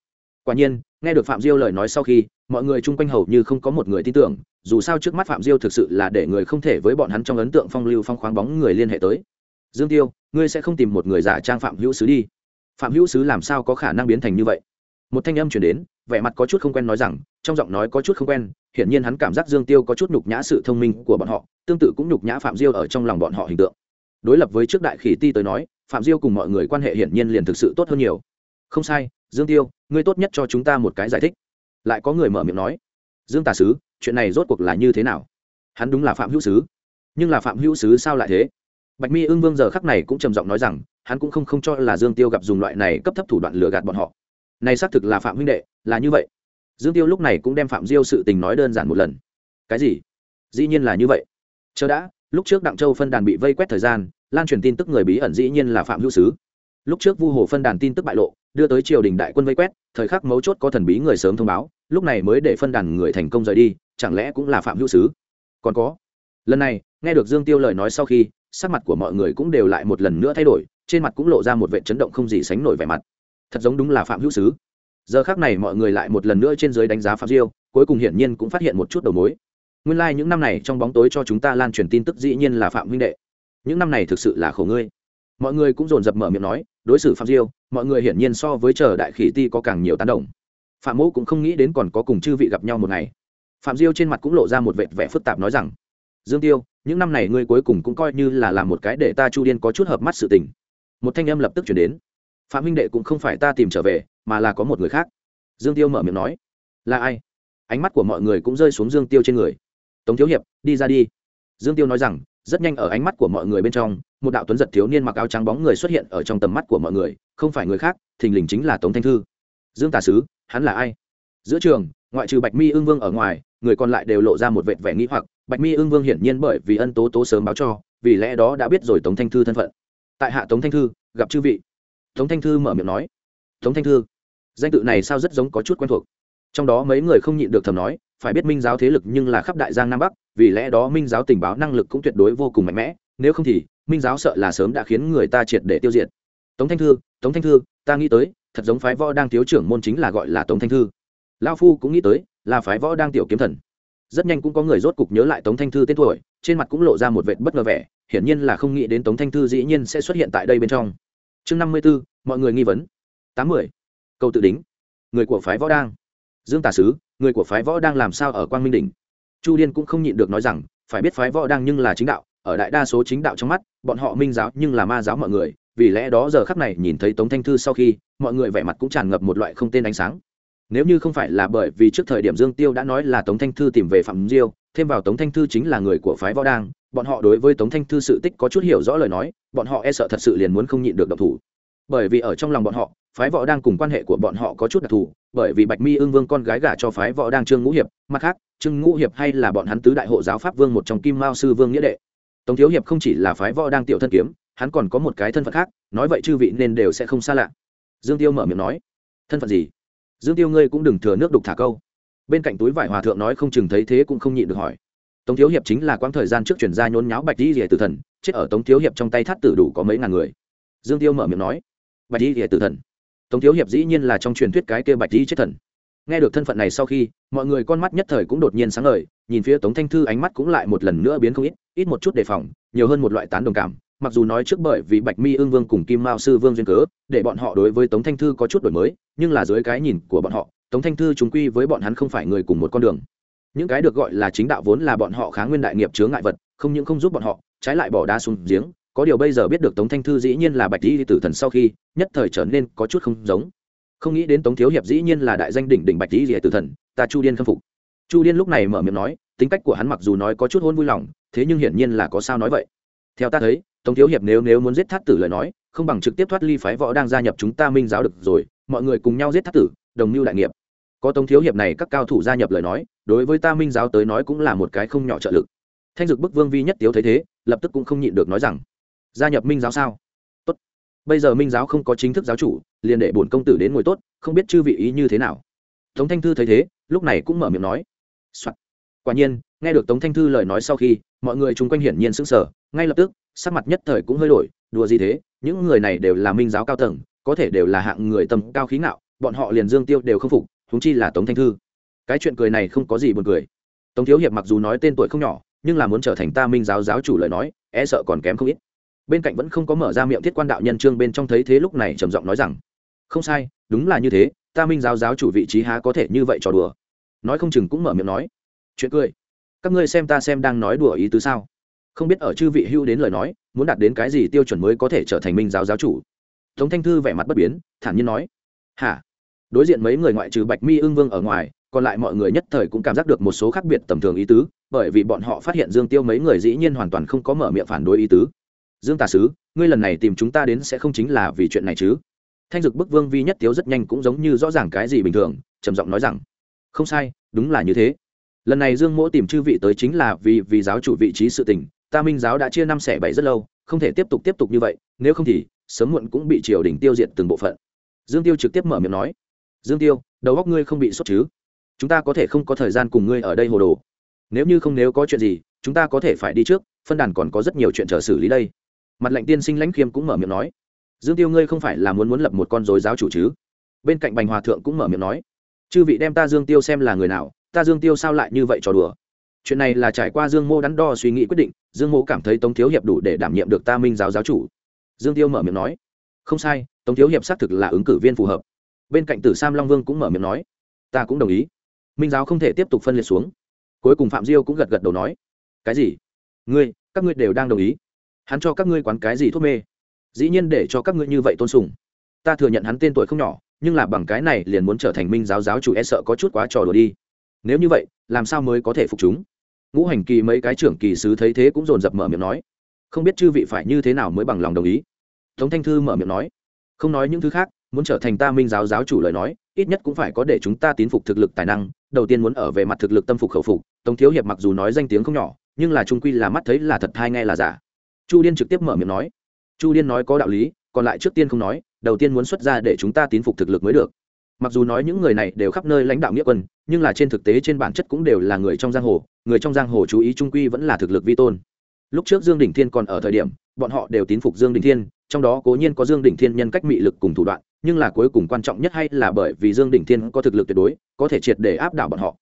Quả nhiên, nghe được phạm diêu lời nói sau khi, mọi người chung quanh hầu như không có một người tin tưởng dù sao trước mắt phạm diêu thực sự là để người không thể với bọn hắn trong ấn tượng phong lưu phong khoáng bóng người liên hệ tới. Dương tiêu, ngươi sẽ không tìm một người giả trang phạm hữu sứ đi. Phạm hữu sứ làm sao có khả năng biến thành như vậy? Một thanh âm chuyển đến, vẻ mặt có chút không quen nói rằng, trong giọng nói có chút không quen, hiển nhiên hắn cảm giác dương tiêu có chút nhục nhã sự thông minh của bọn họ, tương tự cũng nhục nhã phạm diêu ở trong lòng bọn họ hình tượng. Đối lập với trước đại khỉ ti tới nói, phạm diêu cùng mọi người quan hệ hiển nhiên liền thực sự tốt hơn nhiều. Không sai, dương tiêu, ngươi tốt nhất cho chúng ta một cái giải thích. Lại có người mở miệng nói. Dương tà sứ chuyện này rốt cuộc là như thế nào? Hắn đúng là phạm hữu sứ. Nhưng là phạm hữu sứ sao lại thế? Bạch mi ưng vương giờ khắc này cũng trầm giọng nói rằng, hắn cũng không không cho là dương tiêu gặp dùng loại này cấp thấp thủ đoạn lừa gạt bọn họ. Này xác thực là phạm huynh đệ, là như vậy. Dương tiêu lúc này cũng đem phạm diêu sự tình nói đơn giản một lần. Cái gì? Dĩ nhiên là như vậy. Chờ đã, lúc trước đặng châu phân đàn bị vây quét thời gian, lan truyền tin tức người bí ẩn dĩ nhiên là phạm hữu sứ. Lúc trước vu hồ phân đàn tin tức bại lộ, đưa tới triều đình đại quân vây quét, thời khắc mấu chốt có thần bí người sớm thông báo lúc này mới để phân đàn người thành công rời đi, chẳng lẽ cũng là phạm hữu sứ? Còn có, lần này, nghe được dương tiêu lời nói sau khi, sắc mặt của mọi người cũng đều lại một lần nữa thay đổi, trên mặt cũng lộ ra một vệ chấn động không gì sánh nổi vẻ mặt. Thật giống đúng là phạm hữu sứ. Giờ khác này mọi người lại một lần nữa trên dưới đánh giá phạm diêu, cuối cùng hiển nhiên cũng phát hiện một chút đầu mối. Nguyên lai、like、những năm này trong bóng tối cho chúng ta lan truyền tin tức dĩ nhiên là phạm huynh đệ. Những năm này thực sự là khổ ngươi. Mọi người cũng dồn dập mở miệng nói, đối xử phạm diêu, mọi người hiển nhiên so với chờ đại khỉ ti có càng nhiều tán đồng phạm mẫu cũng không nghĩ đến còn có cùng chư vị gặp nhau một ngày. Phạm diêu trên mặt cũng lộ ra một vệt vẻ phức tạp nói rằng, dương tiêu, những năm này ngươi cuối cùng cũng coi như là làm một cái để ta chu điên có chút hợp mắt sự tình. Một thanh âm lập tức chuyển đến. Phạm huynh đệ cũng không phải ta tìm trở về, mà là có một người khác. Dương tiêu mở miệng nói. Là ai? Ánh mắt của mọi người cũng rơi xuống dương tiêu trên người. Tống thiếu hiệp, đi ra đi. Dương tiêu nói rằng, rất nhanh ở ánh mắt của mọi người bên trong, một đạo tuấn giật thiếu niên mặc áo trắng bóng người xuất hiện ở trong tầm mắt của mọi người, không phải người khác, thình lình chính là tống thanh thư. Dương tà sứ hắn là ai? Giữa trường, ngoại trừ bạch mi ương vương ở ngoài, người còn lại đều lộ ra một vệt vẻ nghĩ hoặc. Bạch mi ương vương hiển nhiên bởi vì ân tố tố sớm báo cho, vì lẽ đó đã biết rồi tống thanh thư thân phận. Tại hạ tống thanh thư, gặp chư vị. Tống thanh thư mở miệng nói. Tống thanh thư, danh tự này sao rất giống có chút quen thuộc. Trong đó mấy người không nhịn được thầm nói, phải biết minh giáo thế lực nhưng là khắp đại giang nam bắc, vì lẽ đó minh giáo tình báo năng lực cũng tuyệt đối vô cùng mạnh mẽ, nếu không thì minh giáo sợ là sớm đã khiến người ta triệt để tiêu diệt. Tống thanh thư, tống thanh thư, ta nghĩ tới thật giống phái võ đang thiếu trưởng môn chính là gọi là tống thanh thư. Lao phu cũng nghĩ tới, là phái võ đang tiểu kiếm thần. Rất nhanh cũng có người rốt cục nhớ lại tống thanh thư tên tuổi, trên mặt cũng lộ ra một vệt bất ngờ vẻ, hiển nhiên là không nghĩ đến tống thanh thư dĩ nhiên sẽ xuất hiện tại đây bên trong. Chương năm mươi b ố mọi người nghi vấn. Tám mươi câu tự đính. Người của phái võ đang. Dương tà sứ, người của phái võ đang làm sao ở quang minh đỉnh? Chu điên cũng không nhịn được nói rằng, phải biết phái võ đang nhưng là chính đạo ở đại đa số chính đạo trong mắt, bọn họ minh giáo nhưng là ma giáo mọi người, vì lẽ đó giờ khắc này nhìn thấy tống thanh thư sau khi, mọi người vẻ mặt cũng tràn ngập một loại không tên ánh sáng. Nếu như không phải là bởi vì trước thời điểm dương tiêu đã nói là tống thanh thư tìm về phạm diêu, thêm vào tống thanh thư chính là người của phái võ đang, bọn họ đối với tống thanh thư sự tích có chút hiểu rõ lời nói, bọn họ e sợ thật sự liền muốn không nhịn được độc thủ. Bởi vì ở trong lòng bọn họ, phái võ đang cùng quan hệ của bọn họ có chút đặc thù, bởi vì bạch mi ương vương con gái gả cho phái võ đang trương ngũ hiệp, mặt khác, trương ngũ hiệp hay là bọn hắn tứ đại hộ giáo pháp vương một trong kim mao sư vương nghĩa đệ tống thiếu hiệp không chỉ là phái võ đang tiểu thân kiếm, hắn còn có một cái thân phận khác, nói vậy chư vị nên đều sẽ không xa lạ. Dương tiêu mở miệng nói, thân phận gì? Dương tiêu ngươi cũng đừng thừa nước đục thả câu. Bên cạnh túi vải hòa thượng nói không chừng thấy thế cũng không nhịn được hỏi. Tống thiếu hiệp chính là quãng thời gian trước chuyển ra nhốn nháo bạch di rỉa tử thần, chết ở tống thiếu hiệp trong tay thắt tử đủ có mấy ngàn người. Dương tiêu mở miệng nói, bạch di rỉa tử thần. Tống thiếu hiệp dĩ nhiên là trong truyền thuyết cái kia bạch di chết thần nghe được thân phận này sau khi, mọi người con mắt nhất thời cũng đột nhiên sáng ngời, nhìn phía tống thanh thư ánh mắt cũng lại một lần nữa biến không ít ít một chút đề phòng, nhiều hơn một loại tán đồng cảm. Mặc dù nói trước bởi vì bạch mi ương vương cùng kim mao sư vương duyên cớ, để bọn họ đối với tống thanh thư có chút đổi mới, nhưng là dưới cái nhìn của bọn họ, tống thanh thư chúng quy với bọn hắn không phải người cùng một con đường. Những cái được gọi là chính đạo vốn là bọn họ kháng nguyên đại nghiệp chướng ngại vật, không những không giúp bọn họ, trái lại bỏ đá xuống giếng. Có điều bây giờ biết được tống thanh thư dĩ nhiên là bạch di tử thần sau khi, nhất thời trở nên có chút không giống không nghĩ đến tống thiếu hiệp dĩ nhiên là đại danh đỉnh đỉnh bạch di tử thần, ta chu điên khâm phục. Chu điên lúc này mở miệng nói, tính cách của hắn mặc dù nói có chút hôn vui lòng, thế nhưng hiển nhiên là có sao nói vậy. Theo ta thấy, tống thiếu hiệp nếu nếu muốn giết thát tử lời nói, không bằng trực tiếp thoát ly phái võ đang gia nhập chúng ta minh giáo được rồi, mọi người cùng nhau giết thát tử, đồng mưu đại nghiệp. Có tống thiếu hiệp này các cao thủ gia nhập lời nói, đối với ta minh giáo tới nói cũng là một cái không nhỏ trợ lực. Thanh dực bức vương vi nhất tiếu thấy thế, lập tức cũng không nhịn được nói rằng, gia nhập minh giáo sao? Bây giờ minh giáo không có chính thức giáo chủ, liền để bổn công tử đến ngồi tốt, không biết chư vị ý như thế nào. Tống thanh thư thấy thế, lúc này cũng mở miệng nói、Soạn. quả nhiên, nghe được tống thanh thư lời nói sau khi, mọi người chung quanh hiển nhiên sững sờ, ngay lập tức, sắc mặt nhất thời cũng hơi đổi, đùa gì thế, những người này đều là minh giáo cao tầng, có thể đều là hạng người tầm cao khí ngạo, bọn họ liền dương tiêu đều không phục thúng chi là tống thanh thư. Cái chuyện cười này không có gì buồn cười. Tống thiếu hiệp mặc dù nói tên tuổi không nhỏ, nhưng là muốn trở thành ta minh giáo giáo chủ lời nói e sợ còn kém không ít bên cạnh vẫn không có mở ra miệng thiết quan đạo nhân trương bên trong thấy thế lúc này trầm giọng nói rằng, không sai, đúng là như thế, ta minh giáo giáo chủ vị trí há có thể như vậy trò đùa. Nói không chừng cũng mở miệng nói, chuyện cười, các ngươi xem ta xem đang nói đùa ý tứ sao? Không biết ở chư vị hưu đến lời nói, muốn đạt đến cái gì tiêu chuẩn mới có thể trở thành minh giáo giáo chủ? Tống thanh thư vẻ mặt bất biến, thản nhiên nói, hả? Đối diện mấy người ngoại trừ bạch mi ưng vương ở ngoài, còn lại mọi người nhất thời cũng cảm giác được một số khác biệt tầm thường ý tứ, bởi vì bọn họ phát hiện dương tiêu mấy người dĩ nhiên hoàn toàn không có mở miệng phản đối ý tứ dương tà sứ, ngươi lần này tìm chúng ta đến sẽ không chính là vì chuyện này chứ? Thanh dực bức vương vi nhất tiếu rất nhanh cũng giống như rõ ràng cái gì bình thường, trầm giọng nói rằng, không sai, đúng là như thế. Lần này dương mỗ tìm chư vị tới chính là vì vì giáo chủ vị trí sự tình, ta minh giáo đã chia năm xẻ bảy rất lâu, không thể tiếp tục tiếp tục như vậy, nếu không thì, sớm muộn cũng bị triều đình tiêu diệt từng bộ phận. Dương tiêu trực tiếp mở miệng nói, dương tiêu, đầu góc ngươi không bị sốt chứ? Chúng ta có thể không có thời gian cùng ngươi ở đây hồ đồ. Nếu như không nếu có chuyện gì, chúng ta có thể phải đi trước, phân đàn còn có rất nhiều chuyện chờ xử lý đây mặt lệnh tiên sinh lãnh khiêm cũng mở miệng nói, dương tiêu ngươi không phải là muốn muốn lập một con dối giáo chủ chứ? Bên cạnh bành hòa thượng cũng mở miệng nói, chư vị đem ta dương tiêu xem là người nào, ta dương tiêu sao lại như vậy trò đùa? Chuyện này là trải qua dương mô đắn đo suy nghĩ quyết định, dương mô cảm thấy tống thiếu hiệp đủ để đảm nhiệm được ta minh giáo giáo chủ. Dương tiêu mở miệng nói, không sai, tống thiếu hiệp xác thực là ứng cử viên phù hợp. Bên cạnh tử sam long vương cũng mở miệng nói, ta cũng đồng ý. Minh giáo không thể tiếp tục phân liệt xuống. Cuối cùng phạm diêu cũng gật gật đầu nói, cái gì? Ngươi, các ngươi đều đang đồng ý hắn cho các ngươi quán cái gì thuốc mê. Dĩ nhiên để cho các ngươi như vậy tôn sùng. Ta thừa nhận hắn tên tuổi không nhỏ, nhưng là bằng cái này liền muốn trở thành minh giáo giáo chủ e sợ có chút quá trò đùa đi. Nếu như vậy, làm sao mới có thể phục chúng? Ngũ hành kỳ mấy cái trưởng kỳ sứ thấy thế cũng dồn dập mở miệng nói. Không biết chư vị phải như thế nào mới bằng lòng đồng ý. Tống thanh thư mở miệng nói. Không nói những thứ khác, muốn trở thành ta minh giáo giáo chủ lời nói, ít nhất cũng phải có để chúng ta tín phục thực lực tài năng, đầu tiên muốn ở về mặt thực lực tâm phục khẩu phục. Tống thiếu hiệp mặc dù nói danh tiếng không nhỏ, nhưng là trung quy là mắt thấy là thật hay nghe là giả chu điên trực tiếp mở miệng nói. Chu điên nói có đạo lý, còn lại trước tiên không nói, đầu tiên muốn xuất ra để chúng ta tín phục thực lực mới được. Mặc dù nói những người này đều khắp nơi lãnh đạo nghĩa quân, nhưng là trên thực tế trên bản chất cũng đều là người trong giang hồ, người trong giang hồ chú ý trung quy vẫn là thực lực vi tôn. Lúc trước dương đình thiên còn ở thời điểm, bọn họ đều tín phục dương đình thiên, trong đó cố nhiên có dương đình thiên nhân cách mị lực cùng thủ đoạn, nhưng là cuối cùng quan trọng nhất hay là bởi vì dương đình thiên có thực lực tuyệt đối, có thể triệt để áp đảo bọn họ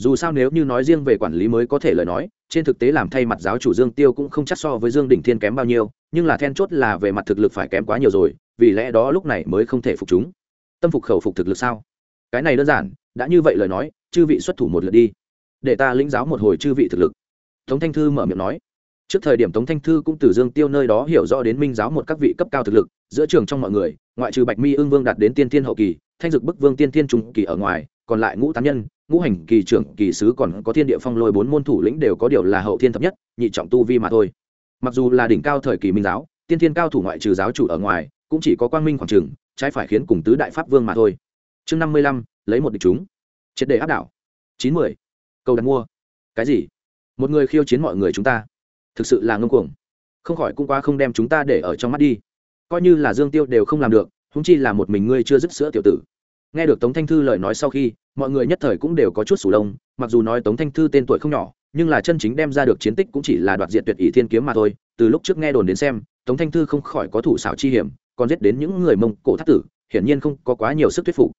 dù sao nếu như nói riêng về quản lý mới có thể lời nói, trên thực tế làm thay mặt giáo chủ dương tiêu cũng không chắc so với dương đình thiên kém bao nhiêu, nhưng là then chốt là về mặt thực lực phải kém quá nhiều rồi, vì lẽ đó lúc này mới không thể phục chúng. Tâm phục khẩu phục thực lực sao? Cái này đơn giản, đã như vậy lời nói, chư vị xuất thủ một lượt đi. Để ta lĩnh giáo một hồi chư vị thực lực. Tống thanh thư mở miệng nói. Trước thời điểm tống thanh thư cũng từ dương tiêu nơi đó hiểu rõ đến minh giáo một các vị cấp cao thực lực, giữa trường trong mọi người, ngoại trừ bạch mi ương vương đạt đến tiên thiên hậu kỳ, thanh dực bức vương tiên thiên trung kỳ ở ngoài còn lại ngũ tán nhân, ngũ hành kỳ trưởng kỳ sứ còn có thiên địa phong lôi bốn môn thủ lĩnh đều có điều là hậu thiên thập nhất, nhị trọng tu vi mà thôi. Mặc dù là đỉnh cao thời kỳ minh giáo, tiên thiên cao thủ ngoại trừ giáo chủ ở ngoài, cũng chỉ có quang minh khoảng trường, trái phải khiến cùng tứ đại pháp vương mà thôi. Chương năm mươi lăm, lấy một địch chúng. Triệt đề áp đảo. Chín mươi câu đặt mua. Cái gì? Một người khiêu chiến mọi người chúng ta. Thực sự là ngông cuồng. Không khỏi cũng qua không đem chúng ta để ở trong mắt đi. Coi như là dương tiêu đều không làm được húng chi là một mình ngươi chưa dứt sữa tiểu tử nghe được tống thanh thư lời nói sau khi, mọi người nhất thời cũng đều có chút sủ lông, mặc dù nói tống thanh thư tên tuổi không nhỏ, nhưng là chân chính đem ra được chiến tích cũng chỉ là đoạt diện tuyệt ý thiên kiếm mà thôi. Từ lúc trước nghe đồn đến xem, tống thanh thư không khỏi có thủ xảo chi hiểm, còn giết đến những người mông cổ thắt tử, hiển nhiên không có quá nhiều sức thuyết phục.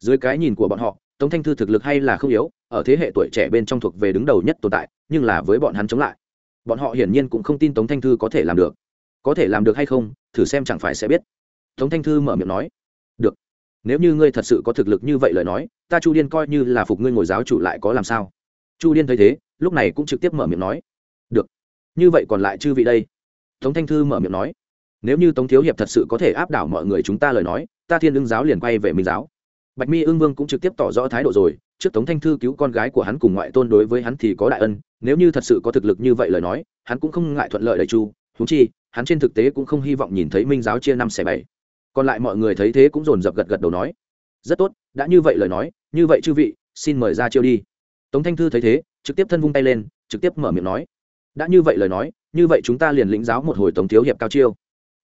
Dưới cái nhìn của bọn họ, tống thanh thư thực lực hay là không yếu, ở thế hệ tuổi trẻ bên trong thuộc về đứng đầu nhất tồn tại, nhưng là với bọn hắn chống lại, bọn họ hiển nhiên cũng không tin tống thanh thư có thể làm được. Có thể làm được hay không, thử xem chẳng phải sẽ biết. Tống thanh thư mở miệng nói nếu như ngươi thật sự có thực lực như vậy lời nói, ta chu điên coi như là phục ngươi ngồi giáo chủ lại có làm sao? Chu điên thấy thế, lúc này cũng trực tiếp mở miệng nói. Được. Như vậy còn lại chư vị đây? Tống thanh thư mở miệng nói. Nếu như tống thiếu hiệp thật sự có thể áp đảo mọi người chúng ta lời nói, ta thiên ưng giáo liền quay về minh giáo. Bạch mi ưng vương cũng trực tiếp tỏ rõ thái độ rồi. Trước tống thanh thư cứu con gái của hắn cùng ngoại tôn đối với hắn thì có đại ân, nếu như thật sự có thực lực như vậy lời nói, hắn cũng không ngại thuận lợi đầy chu. Húng chi, hắn trên thực tế cũng không hy vọng nhìn thấy minh giáo chia năm xẻ bảy còn lại mọi người thấy thế cũng dồn dập gật gật đầu nói, rất tốt, đã như vậy lời nói, như vậy chư vị, xin mời ra chiêu đi. Tống thanh thư thấy thế, trực tiếp thân vung tay lên, trực tiếp mở miệng nói, đã như vậy lời nói, như vậy chúng ta liền lĩnh giáo một hồi tống thiếu hiệp cao chiêu.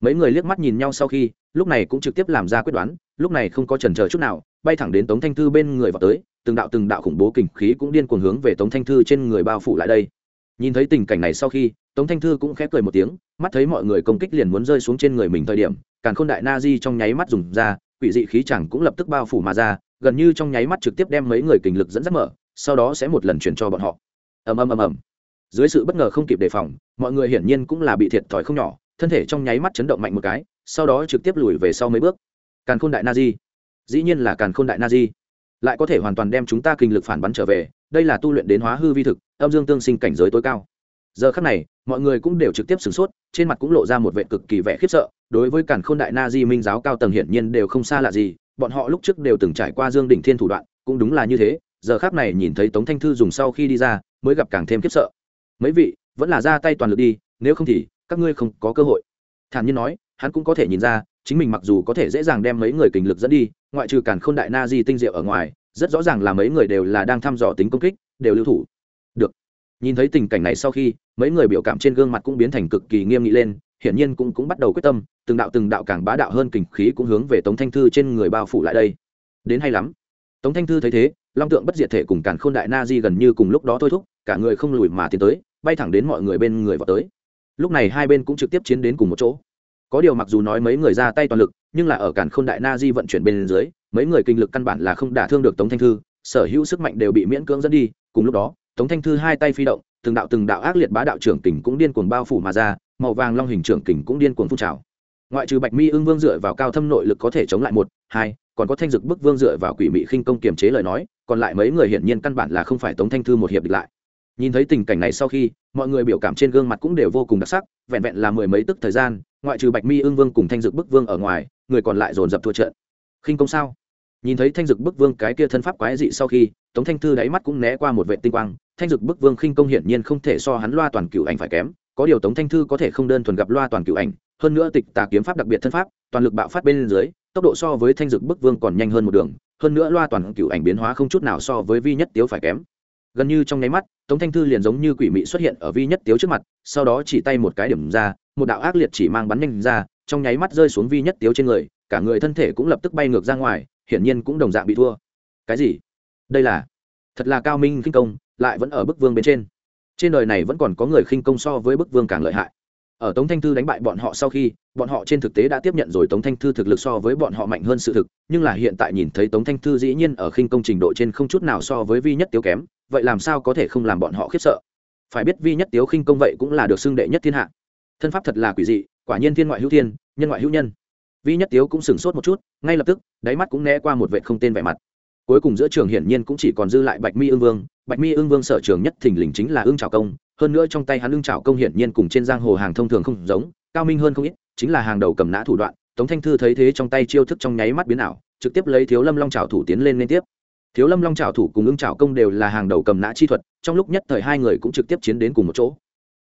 Mấy người liếc mắt nhìn nhau sau khi, lúc này cũng trực tiếp làm ra quyết đoán, lúc này không có trần chờ chút nào, bay thẳng đến tống thanh thư bên người vào tới, từng đạo từng đạo khủng bố kình khí cũng điên cuồng hướng về tống thanh thư trên người bao phủ lại đây. Nhìn thấy tình cảnh này sau khi, tống thanh thư cũng khép cười một tiếng, mắt thấy mọi người công kích liền muốn rơi xuống trên người mình thời điểm càn khôn đại na di trong nháy mắt dùng ra, quỷ dị khí chẳng cũng lập tức bao phủ mà ra, gần như trong nháy mắt trực tiếp đem mấy người kình lực dẫn dắt mở, sau đó sẽ một lần chuyển cho bọn họ. Ầm ầm ầm ầm. Dưới sự bất ngờ không kịp đề phòng, mọi người hiển nhiên cũng là bị thiệt thòi không nhỏ, thân thể trong nháy mắt chấn động mạnh một cái, sau đó trực tiếp lùi về sau mấy bước. Càn khôn đại na di. Dĩ nhiên là càn khôn đại na di. Lại có thể hoàn toàn đem chúng ta kinh lực phản bắn trở về, đây là tu luyện đến hóa hư vi thực, âm dương tương sinh cảnh giới tối cao giờ khắc này, mọi người cũng đều trực tiếp sửng sốt, trên mặt cũng lộ ra một vệ cực kỳ vẻ khiếp sợ, đối với cản khôn đại na di minh giáo cao tầng hiển nhiên đều không xa lạ gì, bọn họ lúc trước đều từng trải qua dương đỉnh thiên thủ đoạn, cũng đúng là như thế, giờ khác này nhìn thấy tống thanh thư dùng sau khi đi ra, mới gặp càng thêm khiếp sợ. Mấy vị, vẫn là ra tay toàn lực đi, nếu không thì, các ngươi không có cơ hội. Thản nhiên nói, hắn cũng có thể nhìn ra, chính mình mặc dù có thể dễ dàng đem mấy người kình lực dẫn đi, ngoại trừ cản khôn đại na di tinh diệu ở ngoài, rất rõ ràng là mấy người đều là đang thăm dò tính công kích, đều lưu thủ nhìn thấy tình cảnh này sau khi, mấy người biểu cảm trên gương mặt cũng biến thành cực kỳ nghiêm nghị lên, hiển nhiên cũng cũng bắt đầu quyết tâm, từng đạo từng đạo càng bá đạo hơn kình khí cũng hướng về tống thanh thư trên người bao phủ lại đây. Đến hay lắm. Tống thanh thư thấy thế, long tượng bất diệt thể cùng càn khôn đại na di gần như cùng lúc đó thôi thúc, cả người không lùi mà tiến tới, bay thẳng đến mọi người bên người vào tới. Lúc này hai bên cũng trực tiếp chiến đến cùng một chỗ. Có điều mặc dù nói mấy người ra tay toàn lực, nhưng là ở càn khôn đại na di vận chuyển bên dưới, mấy người kinh lực căn bản là không đả thương được tống thanh thư, sở hữu sức mạnh đều bị miễn cưỡng dẫn đi, cùng lúc đó tống thanh thư hai tay phi động, từng đạo từng đạo ác liệt bá đạo trưởng kình cũng điên cuồng bao phủ mà ra, màu vàng long hình trưởng kình cũng điên cuồng phun trào. Ngoại trừ bạch mi ưng vương dựa vào cao thâm nội lực có thể chống lại một, hai, còn có thanh dực bức vương dựa vào quỷ mị khinh công kiềm chế lời nói, còn lại mấy người hiển nhiên căn bản là không phải tống thanh thư một hiệp địch lại. Nhìn thấy tình cảnh này sau khi, mọi người biểu cảm trên gương mặt cũng đều vô cùng đặc sắc, vẹn vẹn là mười mấy tức thời gian, ngoại trừ bạch mi ưng vương cùng thanh dực bức vương ở ngoài, người còn lại dồn dập thua trận. Khinh công sao? Nhìn thấy thanh dực bức vương cái kia thân pháp quái dị sau khi tống thanh thư đáy mắt cũng né qua một vệ tinh quang, thanh dực bức vương khinh công hiển nhiên không thể so hắn loa toàn cựu ảnh phải kém, có điều tống thanh thư có thể không đơn thuần gặp loa toàn cựu ảnh, hơn nữa tịch tà kiếm pháp đặc biệt thân pháp, toàn lực bạo phát bên dưới, tốc độ so với thanh dực bức vương còn nhanh hơn một đường, hơn nữa loa toàn cựu ảnh biến hóa không chút nào so với vi nhất tiếu phải kém. Gần như trong nháy mắt, tống thanh thư liền giống như quỷ mị xuất hiện ở vi nhất tiếu trước mặt, sau đó chỉ tay một cái điểm ra, một đạo ác liệt chỉ mang bắn nhanh ra, trong nháy mắt rơi xuống vi nhất tiếu trên người, cả người thân thể cũng lập tức bay ngược ra ngoài, hiển nhiên cũng đồng dạng bị thua. Cái gì? Đây là, thật là cao minh khinh công, lại vẫn ở bức vương bên trên. Trên đời này vẫn còn có người khinh công so với bức vương càng lợi hại. Ở tống thanh thư đánh bại bọn họ sau khi, bọn họ trên thực tế đã tiếp nhận rồi tống thanh thư thực lực so với bọn họ mạnh hơn sự thực, nhưng là hiện tại nhìn thấy tống thanh thư dĩ nhiên ở khinh công trình độ trên không chút nào so với vi nhất tiếu kém, vậy làm sao có thể không làm bọn họ khiếp sợ? Phải biết vi nhất tiếu khinh công vậy cũng là được xưng đệ nhất thiên hạ. Thân pháp thật là quỷ dị, quả nhiên thiên ngoại hữu thiên, nhân ngoại hữu nhân. Vi nhất tiếu cũng sửng sốt một chút, ngay lập tức, đáy mắt cũng né qua một vệ không tên vẻ mặt cuối cùng giữa trường hiển nhiên cũng chỉ còn dư lại bạch mi ương vương. Bạch mi ương vương sở trường nhất thình lình chính là ương trào công. Hơn nữa trong tay hắn ương trào công hiển nhiên cùng trên giang hồ hàng thông thường không giống, cao minh hơn không ít, chính là hàng đầu cầm nã thủ đoạn. Tống thanh thư thấy thế trong tay chiêu thức trong nháy mắt biến ảo, trực tiếp lấy thiếu lâm long trào thủ tiến lên liên tiếp. Thiếu lâm long trào thủ cùng ương trào công đều là hàng đầu cầm nã chi thuật, trong lúc nhất thời hai người cũng trực tiếp chiến đến cùng một chỗ.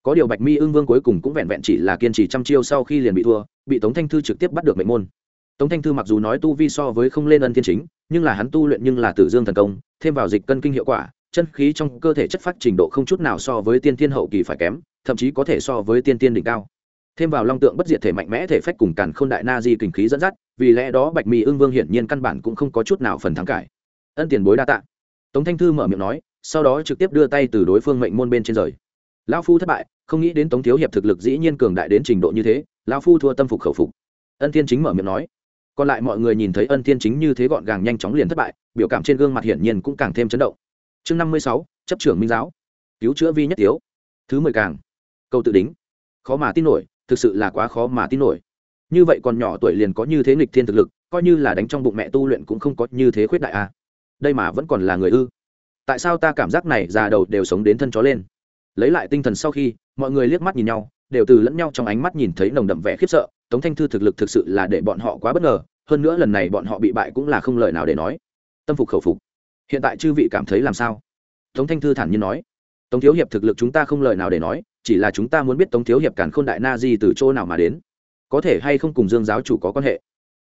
Có điều bạch mi ương vương cuối cùng cũng vẹn vẹn chỉ là kiên trì trăm chiêu sau khi liền bị thua, bị tống thanh thư trực tiếp bắt được mệnh môn tống thanh thư mặc dù nói tu vi so với không lên ân thiên chính, nhưng là hắn tu luyện nhưng là tử dương thần công, thêm vào dịch cân kinh hiệu quả, chân khí trong cơ thể chất phát trình độ không chút nào so với tiên thiên hậu kỳ phải kém, thậm chí có thể so với tiên tiên đỉnh cao. Thêm vào long tượng bất diệt thể mạnh mẽ thể phách cùng càn k h ô n đại na di kinh khí dẫn dắt, vì lẽ đó bạch Mi ưng vương hiển nhiên căn bản cũng không có chút nào phần thắng cải. Ân tiền bối đa tạ. Tống thanh thư mở miệng nói, sau đó trực tiếp đưa tay từ đối phương mệnh môn bên trên rời. Lão phu thất bại, không nghĩ đến tống thiếu hiệp thực lực dĩ nhiên cường đại đến trình độ như thế, lão phu thua tâm phục khẩu phục. Ân thiên chính mở miệng nói còn lại mọi người nhìn thấy ân thiên chính như thế gọn gàng nhanh chóng liền thất bại, biểu cảm trên gương mặt hiển nhiên cũng càng thêm chấn động. Chương năm mươi sáu, chấp trưởng minh giáo. Cứu chữa vi nhất tiếu thứ mười càng. Câu tự đính. Khó mà tin nổi, thực sự là quá khó mà tin nổi. Như vậy còn nhỏ tuổi liền có như thế nghịch thiên thực lực, coi như là đánh trong bụng mẹ tu luyện cũng không có như thế khuyết đại a à. đây mà vẫn còn là người ư. Tại sao ta cảm giác này già đầu đều sống đến thân chó lên? Lấy lại tinh thần sau khi, mọi người liếc mắt nhìn nhau, đều từ lẫn nhau trong ánh mắt nhìn thấy nồng đậm vẻ khiếp sợ tống thanh thư thực lực thực sự là để bọn họ quá bất ngờ, hơn nữa lần này bọn họ bị bại cũng là không lời nào để nói. Tâm phục khẩu phục. Hiện tại chư vị cảm thấy làm sao? Tống thanh thư thản nhiên nói. Tống thiếu hiệp thực lực chúng ta không lời nào để nói, chỉ là chúng ta muốn biết tống thiếu hiệp càn k h ô n đại na di từ chỗ nào mà đến. Có thể hay không cùng dương giáo chủ có quan hệ?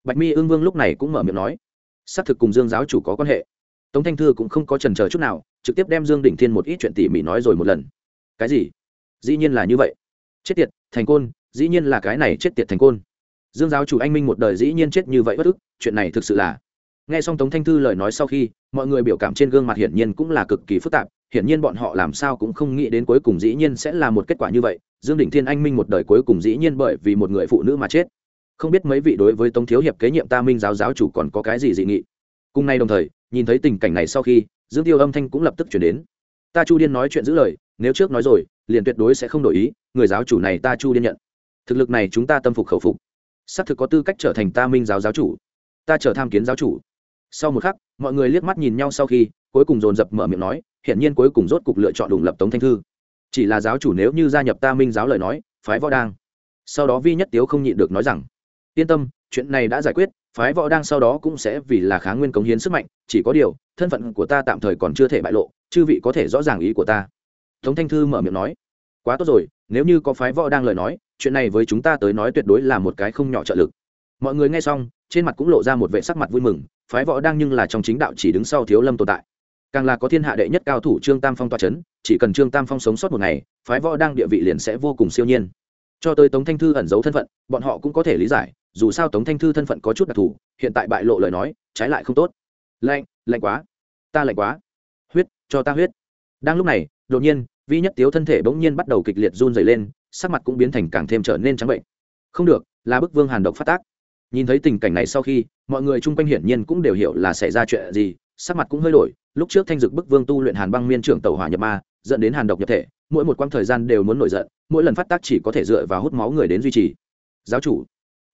Bạch mi ương vương lúc này cũng mở miệng nói. Xác thực cùng dương giáo chủ có quan hệ. Tống thanh thư cũng không có trần c chút nào, trực tiếp đem dương đỉnh thiên một ít chuyện tỉ mỉ nói rồi một lần. Cái gì? Dĩ nhiên là như vậy. Chết tiệt, thành côn dĩ nhiên là cái này chết tiệt thành côn. Dương giáo chủ anh minh một đời dĩ nhiên chết như vậy bất ức, chuyện này thực sự là. Nghe xong tống thanh thư lời nói sau khi, mọi người biểu cảm trên gương mặt hiển nhiên cũng là cực kỳ phức tạp, hiển nhiên bọn họ làm sao cũng không nghĩ đến cuối cùng dĩ nhiên sẽ là một kết quả như vậy, dương đỉnh thiên anh minh một đời cuối cùng dĩ nhiên bởi vì một người phụ nữ mà chết. Không biết mấy vị đối với tống thiếu hiệp kế nhiệm ta minh giáo giáo chủ còn có cái gì dị nghị. Cùng nay đồng thời, nhìn thấy tình cảnh này sau khi, dương tiêu âm thanh cũng lập tức chuyển đến. Ta chu điên nói chuyện giữ lời, nếu trước nói rồi, liền tuyệt đối sẽ không đổi ý, người giáo chủ này ta chu điên nhận thực lực này chúng ta tâm phục khẩu phục. Xác thực có tư cách trở thành ta minh giáo giáo chủ. Ta trở tham kiến giáo chủ. Sau một khắc, mọi người liếc mắt nhìn nhau sau khi, cuối cùng dồn dập mở miệng nói, hiển nhiên cuối cùng rốt cục lựa chọn đủng lập tống thanh thư. Chỉ là giáo chủ nếu như gia nhập ta minh giáo lời nói, phái võ đang. Sau đó vi nhất tiếu không nhịn được nói rằng, yên tâm, chuyện này đã giải quyết, phái võ đang sau đó cũng sẽ vì là kháng nguyên cống hiến sức mạnh, chỉ có điều, thân phận của ta tạm thời còn chưa thể bại lộ, chư vị có thể rõ ràng ý của ta. Tống thanh thư mở miệng nói, quá tốt rồi, nếu như có phái võ đang lời nói chuyện này với chúng ta tới nói tuyệt đối là một cái không nhỏ trợ lực. Mọi người nghe xong, trên mặt cũng lộ ra một vệ sắc mặt vui mừng, phái võ đang nhưng là trong chính đạo chỉ đứng sau thiếu lâm tồn tại. Càng là có thiên hạ đệ nhất cao thủ trương tam phong toa c h ấ n chỉ cần trương tam phong sống sót một ngày, phái võ đang địa vị liền sẽ vô cùng siêu nhiên. Cho tới tống thanh thư ẩn giấu thân phận, bọn họ cũng có thể lý giải, dù sao tống thanh thư thân phận có chút đặc thù, hiện tại bại lộ lời nói, trái lại không tốt. Lạnh lạnh quá. Ta lạnh quá. Huyết, cho ta huyết. Đang lúc này, đột nhiên, vi nhất tiếu thân thể bỗng nhiên bắt đầu kịch liệt run dày lên sắc mặt cũng biến thành càng thêm trở nên trắng bệnh. Không được, là bức vương hàn độc phát tác. Nhìn thấy tình cảnh này sau khi, mọi người chung quanh hiển nhiên cũng đều hiểu là xảy ra chuyện gì, sắc mặt cũng hơi đổi. Lúc trước thanh dực bức vương tu luyện hàn băng miên trưởng tàu hỏa nhập ma, dẫn đến hàn độc nhập thể, mỗi một quãng thời gian đều muốn nổi giận, mỗi lần phát tác chỉ có thể dựa vào hút máu người đến duy trì. Giáo chủ,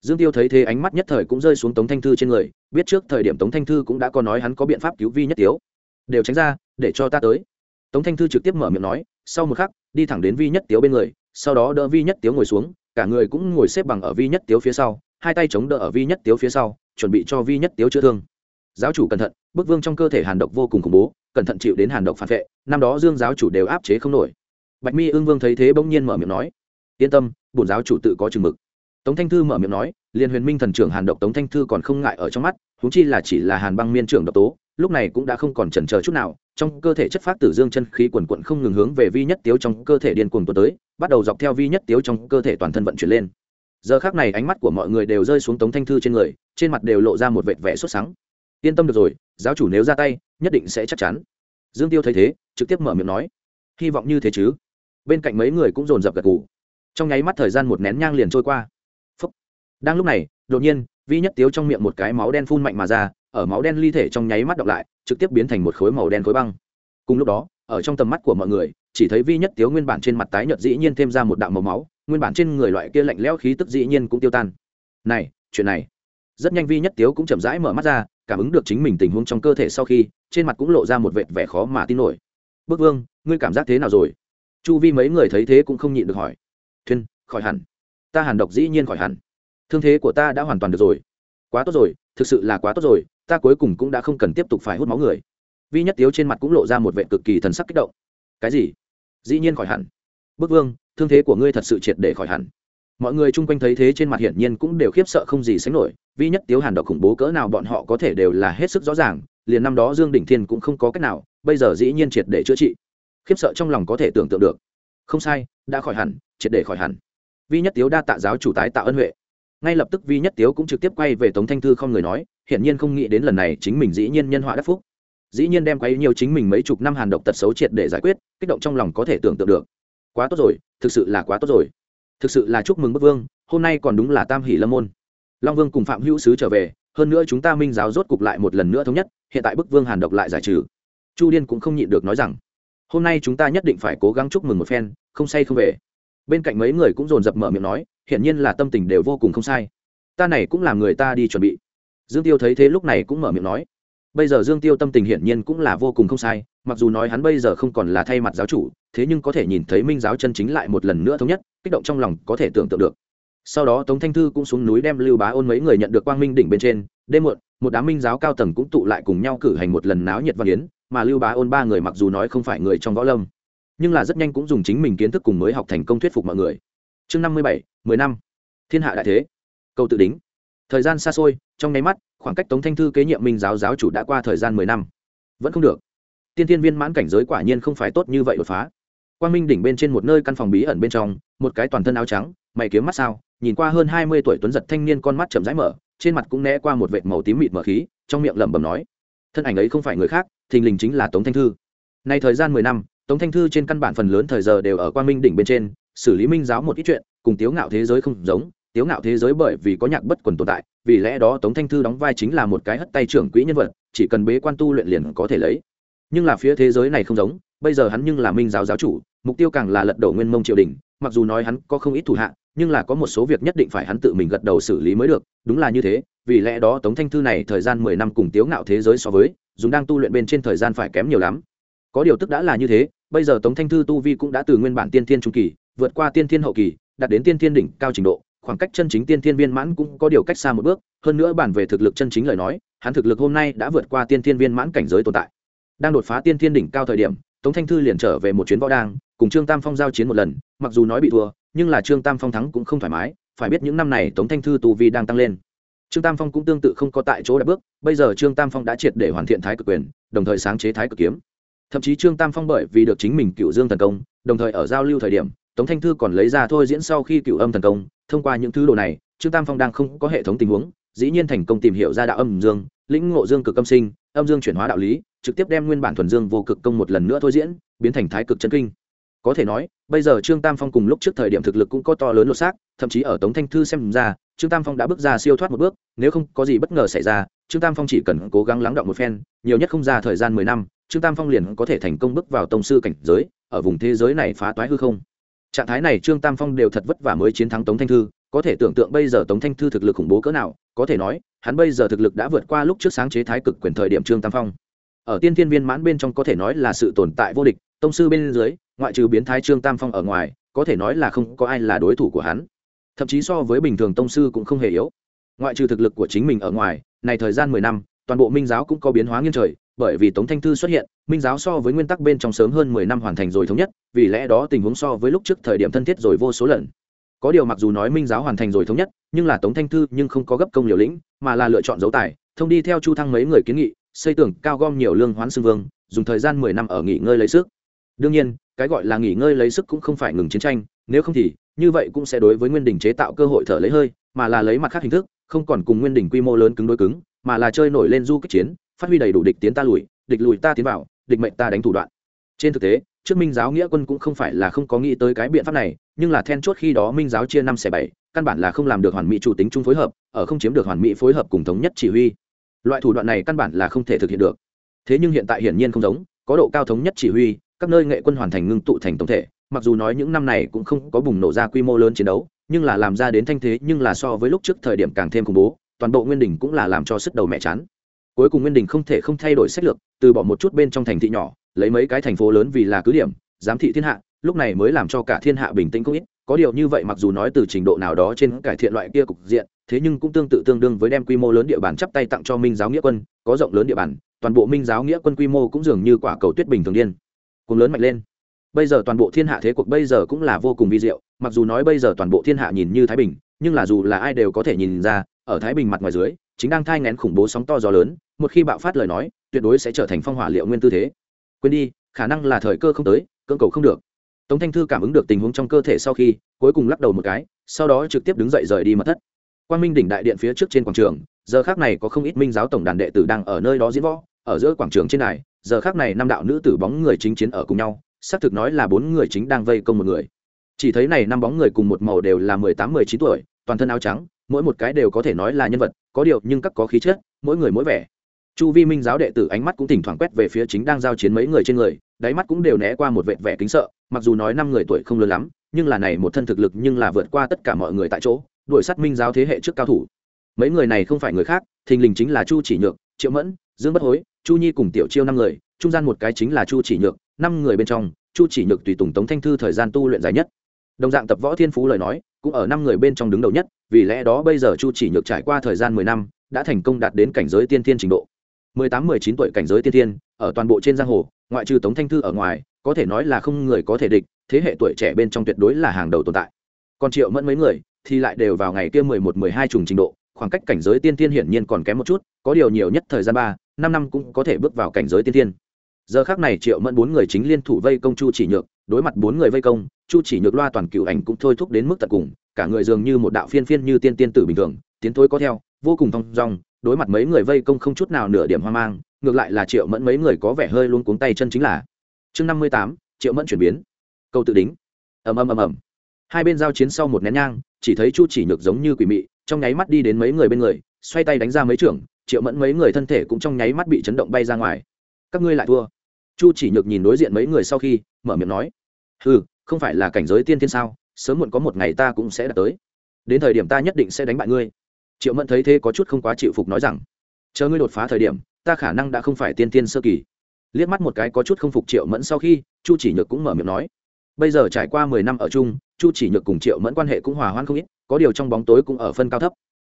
dương tiêu thấy thế ánh mắt nhất thời cũng rơi xuống tống thanh thư trên người, biết trước thời điểm tống thanh thư cũng đã có nói hắn có biện pháp cứu vi nhất tiếu. Đều tránh ra, để cho ta tới. Tống thanh thư trực tiếp mở miệng nói, sau một khắc, đi thẳng đến vi nhất tiếu bên người sau đó đỡ vi nhất tiếu ngồi xuống, cả người cũng ngồi xếp bằng ở vi nhất tiếu phía sau, hai tay chống đỡ ở vi nhất tiếu phía sau, chuẩn bị cho vi nhất tiếu chữa thương. Giáo chủ cẩn thận, bức vương trong cơ thể hàn độc vô cùng khủng bố, cẩn thận chịu đến hàn độc phản vệ, năm đó dương giáo chủ đều áp chế không nổi. Bạch mi ương vương thấy thế bỗng nhiên mở miệng nói, yên tâm, bổn giáo chủ tự có chừng mực. Tống thanh thư mở miệng nói liền huyền minh thần trưởng hàn độc tống thanh thư còn không ngại ở trong mắt húng chi là chỉ là hàn băng miên trưởng độc tố, lúc này cũng đã không còn chần chờ chút nào trong cơ thể chất phát tử dương chân khí quần quận không ngừng hướng về vi nhất tiếu trong cơ thể điên cuồng tuần tới, bắt đầu dọc theo vi nhất tiếu trong cơ thể toàn thân vận chuyển lên. Giờ khác này ánh mắt của mọi người đều rơi xuống tống thanh thư trên người, trên mặt đều lộ ra một vệt vẻ xuất sáng yên tâm được rồi, giáo chủ nếu ra tay, nhất định sẽ chắc chắn. Dương tiêu thấy thế, trực tiếp mở miệng nói. Hy vọng như thế chứ. Bên cạnh mấy người cũng dồn dập gật gù. Trong nháy mắt thời gian một nén nhang liền trôi qua. Phúc. đang lúc này, đột nhiên, vi nhất tiếu trong miệng một cái máu đen phun mạnh mà ra ở máu đen ly thể trong nháy mắt đọc lại, trực tiếp biến thành một khối màu đen khối băng. Cùng lúc đó, ở trong tầm mắt của mọi người, chỉ thấy vi nhất tiếu nguyên bản trên mặt tái nhợt dĩ nhiên thêm ra một đạo màu máu, nguyên bản trên người loại kia lạnh lẽo khí tức dĩ nhiên cũng tiêu tan. Này, chuyện này. Rất nhanh vi nhất tiếu cũng chậm rãi mở mắt ra, cảm ứng được chính mình tình huống trong cơ thể sau khi, trên mặt cũng lộ ra một vệt vẻ khó mà tin nổi. Bức vương, ngươi cảm giác thế nào rồi? Chu vi mấy người thấy thế cũng không nhịn được hỏi. Thuyên khỏi hẳn. Ta hàn độc dĩ nhiên khỏi hẳn. Thương thế của ta đã hoàn toàn được rồi. Quá tốt rồi, thực sự là quá tốt rồi ta cuối cùng cũng đã không cần tiếp tục phải hút máu người. Vi nhất tiếu trên mặt cũng lộ ra một vệ cực kỳ thần sắc kích động. Cái gì? Dĩ nhiên khỏi hẳn. Bức vương, thương thế của ngươi thật sự triệt để khỏi hẳn. Mọi người chung quanh thấy thế trên mặt hiển nhiên cũng đều khiếp sợ không gì sánh nổi. Vi nhất tiếu hàn độc khủng bố cỡ nào bọn họ có thể đều là hết sức rõ ràng, liền năm đó dương đỉnh thiên cũng không có cách nào, bây giờ dĩ nhiên triệt để chữa trị. Khiếp sợ trong lòng có thể tưởng tượng được. Không sai, đã khỏi hẳn, triệt để khỏi hẳn. Vi nhất tiếu đa tạ giáo chủ tái tạo ân huệ ngay lập tức vi nhất tiếu cũng trực tiếp quay về tống thanh thư không người nói, hiển nhiên không nghĩ đến lần này chính mình dĩ nhiên nhân họa đắc phúc. Dĩ nhiên đem quấy nhiều chính mình mấy chục năm hàn độc tật xấu triệt để giải quyết, kích động trong lòng có thể tưởng tượng được. Quá tốt rồi, thực sự là quá tốt rồi. Thực sự là chúc mừng Bất vương, hôm nay còn đúng là tam hỷ lâm môn. Long vương cùng phạm hữu sứ trở về, hơn nữa chúng ta minh giáo rốt cục lại một lần nữa thống nhất, hiện tại bức vương hàn độc lại giải trừ. Chu điên cũng không nhịn được nói rằng, hôm nay chúng ta nhất định phải cố gắng chúc mừng một phen, không say không về. Bên cạnh mấy người cũng dồn dập mở miệng nói hiển nhiên là tâm tình đều vô cùng không sai. Ta này cũng làm người ta đi chuẩn bị. Dương tiêu thấy thế lúc này cũng mở miệng nói. Bây giờ dương tiêu tâm tình hiển nhiên cũng là vô cùng không sai, mặc dù nói hắn bây giờ không còn là thay mặt giáo chủ, thế nhưng có thể nhìn thấy minh giáo chân chính lại một lần nữa thống nhất, kích động trong lòng có thể tưởng tượng được. Sau đó tống thanh thư cũng xuống núi đem lưu bá ôn mấy người nhận được quang minh đỉnh bên trên, đêm muộn, một đám minh giáo cao tầng cũng tụ lại cùng nhau cử hành một lần náo nhiệt văn yến, mà lưu bá ôn ba người mặc dù nói không phải người trong võ lâm, nhưng là rất nhanh cũng dùng chính mình kiến thức cùng mới học thành công thuyết phục mọi người chương năm mươi bảy, mười năm. Thiên hạ đại thế. Câu tự đính. Thời gian xa xôi, trong nháy mắt, khoảng cách tống thanh thư kế nhiệm minh giáo giáo chủ đã qua thời gian mười năm. Vẫn không được. Tiên tiên viên mãn cảnh giới quả nhiên không phải tốt như vậy đột phá. Quang minh đỉnh bên trên một nơi căn phòng bí ẩn bên trong, một cái toàn thân áo trắng, mày kiếm mắt sao, nhìn qua hơn hai mươi tuổi tuấn giật thanh niên con mắt chậm rãi mở, trên mặt cũng né qua một vệt màu tím mịt mở khí, trong miệng lẩm bẩm nói, thân ảnh ấy không phải người khác, thình lình chính là tống thanh thư. Nay thời gian mười năm, tống thanh thư trên căn bản phần lớn thời giờ đều ở quang minh đỉnh bên trên xử lý minh giáo một ít chuyện, cùng tiếu ngạo thế giới không giống, tiếu ngạo thế giới bởi vì có nhạc bất quần tồn tại, vì lẽ đó tống thanh thư đóng vai chính là một cái hất tay trưởng quỹ nhân vật, chỉ cần bế quan tu luyện liền có thể lấy. Nhưng là phía thế giới này không giống, bây giờ hắn nhưng là minh giáo giáo chủ, mục tiêu càng là lật đổ nguyên mông triều đình, mặc dù nói hắn có không ít thủ hạ, nhưng là có một số việc nhất định phải hắn tự mình gật đầu xử lý mới được, đúng là như thế, vì lẽ đó tống thanh thư này thời gian mười năm cùng tiếu ngạo thế giới so với, dùng đang tu luyện bên trên thời gian phải kém nhiều lắm. Có điều tức đã là như thế, bây giờ tống thanh thư tu vi cũng đã từ nguyên bản tiên thiên trung kỳ vượt qua tiên thiên hậu kỳ, đạt đến tiên thiên đỉnh cao trình độ, khoảng cách chân chính tiên thiên viên mãn cũng có điều cách xa một bước. Hơn nữa bản về thực lực chân chính lời nói, hắn thực lực hôm nay đã vượt qua tiên thiên viên mãn cảnh giới tồn tại. Đang đột phá tiên thiên đỉnh cao thời điểm, tống thanh thư liền trở về một chuyến võ đang cùng trương tam phong giao chiến một lần, mặc dù nói bị thua, nhưng là trương tam phong thắng cũng không thoải mái, phải biết những năm này tống thanh thư tu vi đang tăng lên. Trương tam phong cũng tương tự không có tại chỗ đã bước, bây giờ trương tam phong đã triệt để hoàn thiện thái cực quyền, đồng thời sáng chế thái cực kiếm. Thậm chí trương tam phong bởi vì được chính mình cựu dương thần công, đồng thời ở giao lưu thời điểm tống thanh thư còn lấy ra thôi diễn sau khi cựu âm thần công, thông qua những thứ đồ này, trương tam phong đang không có hệ thống tình huống, dĩ nhiên thành công tìm hiểu ra đạo âm dương, lĩnh ngộ dương cực âm sinh, âm dương chuyển hóa đạo lý, trực tiếp đem nguyên bản thuần dương vô cực công một lần nữa thôi diễn, biến thành thái cực chân kinh. Có thể nói, bây giờ trương tam phong cùng lúc trước thời điểm thực lực cũng có to lớn lột xác, thậm chí ở tống thanh thư xem ra, trương tam phong đã bước ra siêu thoát một bước, nếu không có gì bất ngờ xảy ra, trương tam phong chỉ cần cố gắng lắng động một phen, nhiều nhất không ra thời gian mười năm, trương tam phong liền có thể thành công bước vào tông sư cảnh giới, ở vùng thế giới này phá toái hư không trạng thái này trương tam phong đều thật vất vả mới chiến thắng tống thanh thư, có thể tưởng tượng bây giờ tống thanh thư thực lực khủng bố cỡ nào, có thể nói, hắn bây giờ thực lực đã vượt qua lúc trước sáng chế thái cực quyền thời điểm trương tam phong. Ở tiên thiên viên mãn bên trong có thể nói là sự tồn tại vô địch, tông sư bên dưới, ngoại trừ biến thái trương tam phong ở ngoài, có thể nói là không có ai là đối thủ của hắn. Thậm chí so với bình thường tông sư cũng không hề yếu. Ngoại trừ thực lực của chính mình ở ngoài, này thời gian mười năm, toàn bộ minh giáo cũng có biến hóa nghiêng trời bởi vì tống thanh thư xuất hiện, minh giáo so với nguyên tắc bên trong sớm hơn mười năm hoàn thành rồi thống nhất, vì lẽ đó tình huống so với lúc trước thời điểm thân thiết rồi vô số lần. Có điều mặc dù nói minh giáo hoàn thành rồi thống nhất, nhưng là tống thanh thư nhưng không có gấp công liều lĩnh, mà là lựa chọn dấu tài, thông đi theo chu thăng mấy người kiến nghị, xây tường, cao gom nhiều lương hoán xương vương, dùng thời gian mười năm ở nghỉ ngơi lấy sức. Đương nhiên, cái gọi là nghỉ ngơi lấy sức cũng không phải ngừng chiến tranh, nếu không thì, như vậy cũng sẽ đối với nguyên đình chế tạo cơ hội thở lấy hơi, mà là lấy mặt khác hình thức, không còn cùng nguyên đình quy mô lớn cứng đối cứng, mà là chơi nổi lên du kích chiến phát huy đầy đủ địch tiến ta lùi, địch lùi ta tiến vào, địch mệnh ta đánh thủ đoạn. Trên thực tế, trước minh giáo nghĩa quân cũng không phải là không có nghĩ tới cái biện pháp này, nhưng là then chốt khi đó minh giáo chia năm xẻ bảy, căn bản là không làm được hoàn mỹ chủ tính chung phối hợp, ở không chiếm được hoàn mỹ phối hợp cùng thống nhất chỉ huy. Loại thủ đoạn này căn bản là không thể thực hiện được. Thế nhưng hiện tại hiển nhiên không giống, có độ cao thống nhất chỉ huy, các nơi nghệ quân hoàn thành ngưng tụ thành tổng thể, mặc dù nói những năm này cũng không có bùng nổ ra quy mô lớn chiến đấu, nhưng là làm ra đến thanh thế nhưng là so với lúc trước thời điểm càng thêm khủng bố, toàn bộ nguyên đình cũng là làm cho sức đầu mẹ chán cuối cùng nguyên đình không thể không thay đổi sách lược, từ bỏ một chút bên trong thành thị nhỏ, lấy mấy cái thành phố lớn vì là cứ điểm, giám thị thiên hạ, lúc này mới làm cho cả thiên hạ bình tĩnh không ít. Có điều như vậy mặc dù nói từ trình độ nào đó trên cải thiện loại kia cục diện, thế nhưng cũng tương tự tương đương với đem quy mô lớn địa bàn chắp tay tặng cho minh giáo nghĩa quân, có rộng lớn địa bàn, toàn bộ minh giáo nghĩa quân quy mô cũng dường như quả cầu tuyết bình thường điên cùng lớn mạnh lên. Bây giờ toàn bộ thiên hạ thế cuộc bây giờ cũng là vô cùng vi diệu, mặc dù nói bây giờ toàn bộ thiên hạ nhìn như thái bình, nhưng là dù là ai đều có thể nhìn ra, ở thái bình mặt ngoài dưới, chính đang thai ngén khủng bố sóng to gió lớn một khi bạo phát lời nói, tuyệt đối sẽ trở thành phong hỏa liệu nguyên tư thế. Quên đi, khả năng là thời cơ không tới, cưỡng cầu không được. Tống thanh thư cảm ứng được tình huống trong cơ thể sau khi, cuối cùng lắc đầu một cái, sau đó trực tiếp đứng dậy rời đi mất thất. Quan minh đỉnh đại điện phía trước trên quảng trường, giờ khác này có không ít minh giáo tổng đàn đệ tử đang ở nơi đó diễn võ, ở giữa quảng trường trên này giờ khác này năm đạo nữ tử bóng người chính chiến ở cùng nhau, xác thực nói là bốn người chính đang vây công một người. Chỉ thấy này năm bóng người cùng một màu đều là mười tám, mười chín tuổi, toàn thân áo trắng, mỗi một cái đều có thể nói là nhân vật, có điều nhưng các có khí chất, mỗi người mỗi vẻ chu vi minh giáo đệ tử ánh mắt cũng thỉnh thoảng quét về phía chính đang giao chiến mấy người trên người, đáy mắt cũng đều né qua một vệt vẻ kính sợ, mặc dù nói năm người tuổi không lớn lắm, nhưng là này một thân thực lực nhưng là vượt qua tất cả mọi người tại chỗ, đuổi sát minh giáo thế hệ trước cao thủ. Mấy người này không phải người khác, thình lình chính là chu chỉ nhược, triệu mẫn, dương bất hối, chu nhi cùng tiểu chiêu năm người, trung gian một cái chính là chu chỉ nhược, năm người bên trong, chu chỉ nhược tùy tùng tống thanh thư thời gian tu luyện dài nhất. Đồng dạng tập võ thiên phú lời nói, cũng ở năm người bên trong đứng đầu nhất, vì lẽ đó bây giờ chu chỉ nhược trải qua thời gian mười năm, đã thành công đạt đến cảnh giới tiên thiên trình độ mười tám, mười chín tuổi cảnh giới tiên thiên, ở toàn bộ trên giang hồ, ngoại trừ tống thanh thư ở ngoài, có thể nói là không người có thể địch, thế hệ tuổi trẻ bên trong tuyệt đối là hàng đầu tồn tại còn triệu mẫn mấy người thì lại đều vào ngày kia mười một, mười hai trùng trình độ, khoảng cách cảnh giới tiên thiên hiển nhiên còn kém một chút, có điều nhiều nhất thời gian ba, năm năm cũng có thể bước vào cảnh giới tiên thiên. giờ khác này triệu mẫn bốn người chính liên thủ vây công chu chỉ nhược, đối mặt bốn người vây công, chu chỉ nhược loa toàn cựu ảnh cũng thôi thúc đến mức tận cùng, cả người dường như một đạo phiên phiên như tiên tiên tử bình thường, tiến thối có theo, vô cùng thong dong đối mặt mấy người vây công không chút nào nửa điểm hoang mang, ngược lại là triệu mẫn mấy người có vẻ hơi luôn cuống tay chân chính là. Chương năm mươi tám, triệu mẫn chuyển biến. Câu tự đính. Ầm ầm ầm ầm. Hai bên giao chiến sau một nén nhang, chỉ thấy chu chỉ nhược giống như quỷ mị, trong nháy mắt đi đến mấy người bên người, xoay tay đánh ra mấy trưởng, triệu mẫn mấy người thân thể cũng trong nháy mắt bị chấn động bay ra ngoài. Các ngươi lại thua. Chu chỉ nhược nhìn đối diện mấy người sau khi, mở miệng nói. Ừ không phải là cảnh giới tiên thiên sao, sớm muộn có một ngày ta cũng sẽ đạt tới. Đến thời điểm ta nhất định sẽ đánh bại ngươi triệu mẫn thấy thế có chút không quá chịu phục nói rằng, chờ ngươi đột phá thời điểm, ta khả năng đã không phải tiên tiên sơ kỳ. Liếc mắt một cái có chút không phục triệu mẫn sau khi, chu chỉ nhược cũng mở miệng nói, bây giờ trải qua mười năm ở chung, chu chỉ nhược cùng triệu mẫn quan hệ cũng hòa hoãn không ít, có điều trong bóng tối cũng ở phân cao thấp.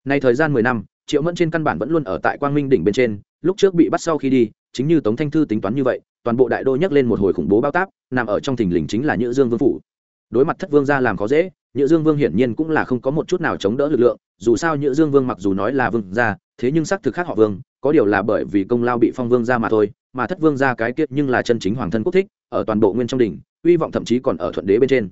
Nay thời gian mười năm, triệu mẫn trên căn bản vẫn luôn ở tại quang minh đỉnh bên trên, lúc trước bị bắt sau khi đi, chính như tống thanh thư tính toán như vậy, toàn bộ đại đô nhắc lên một hồi khủng bố bao táp, nằm ở trong thình lình chính là nhữ dương vương phủ. Đối mặt thất vương ra làm khó dễ nhữ dương vương hiển nhiên cũng là không có một chút nào chống đỡ lực lượng, dù sao nhữ dương vương mặc dù nói là vương gia, thế nhưng xác thực khác họ vương, có điều là bởi vì công lao bị phong vương ra mà thôi, mà thất vương ra cái kiết nhưng là chân chính hoàng thân quốc thích, ở toàn bộ nguyên trong đỉnh, uy vọng thậm chí còn ở thuận đế bên trên.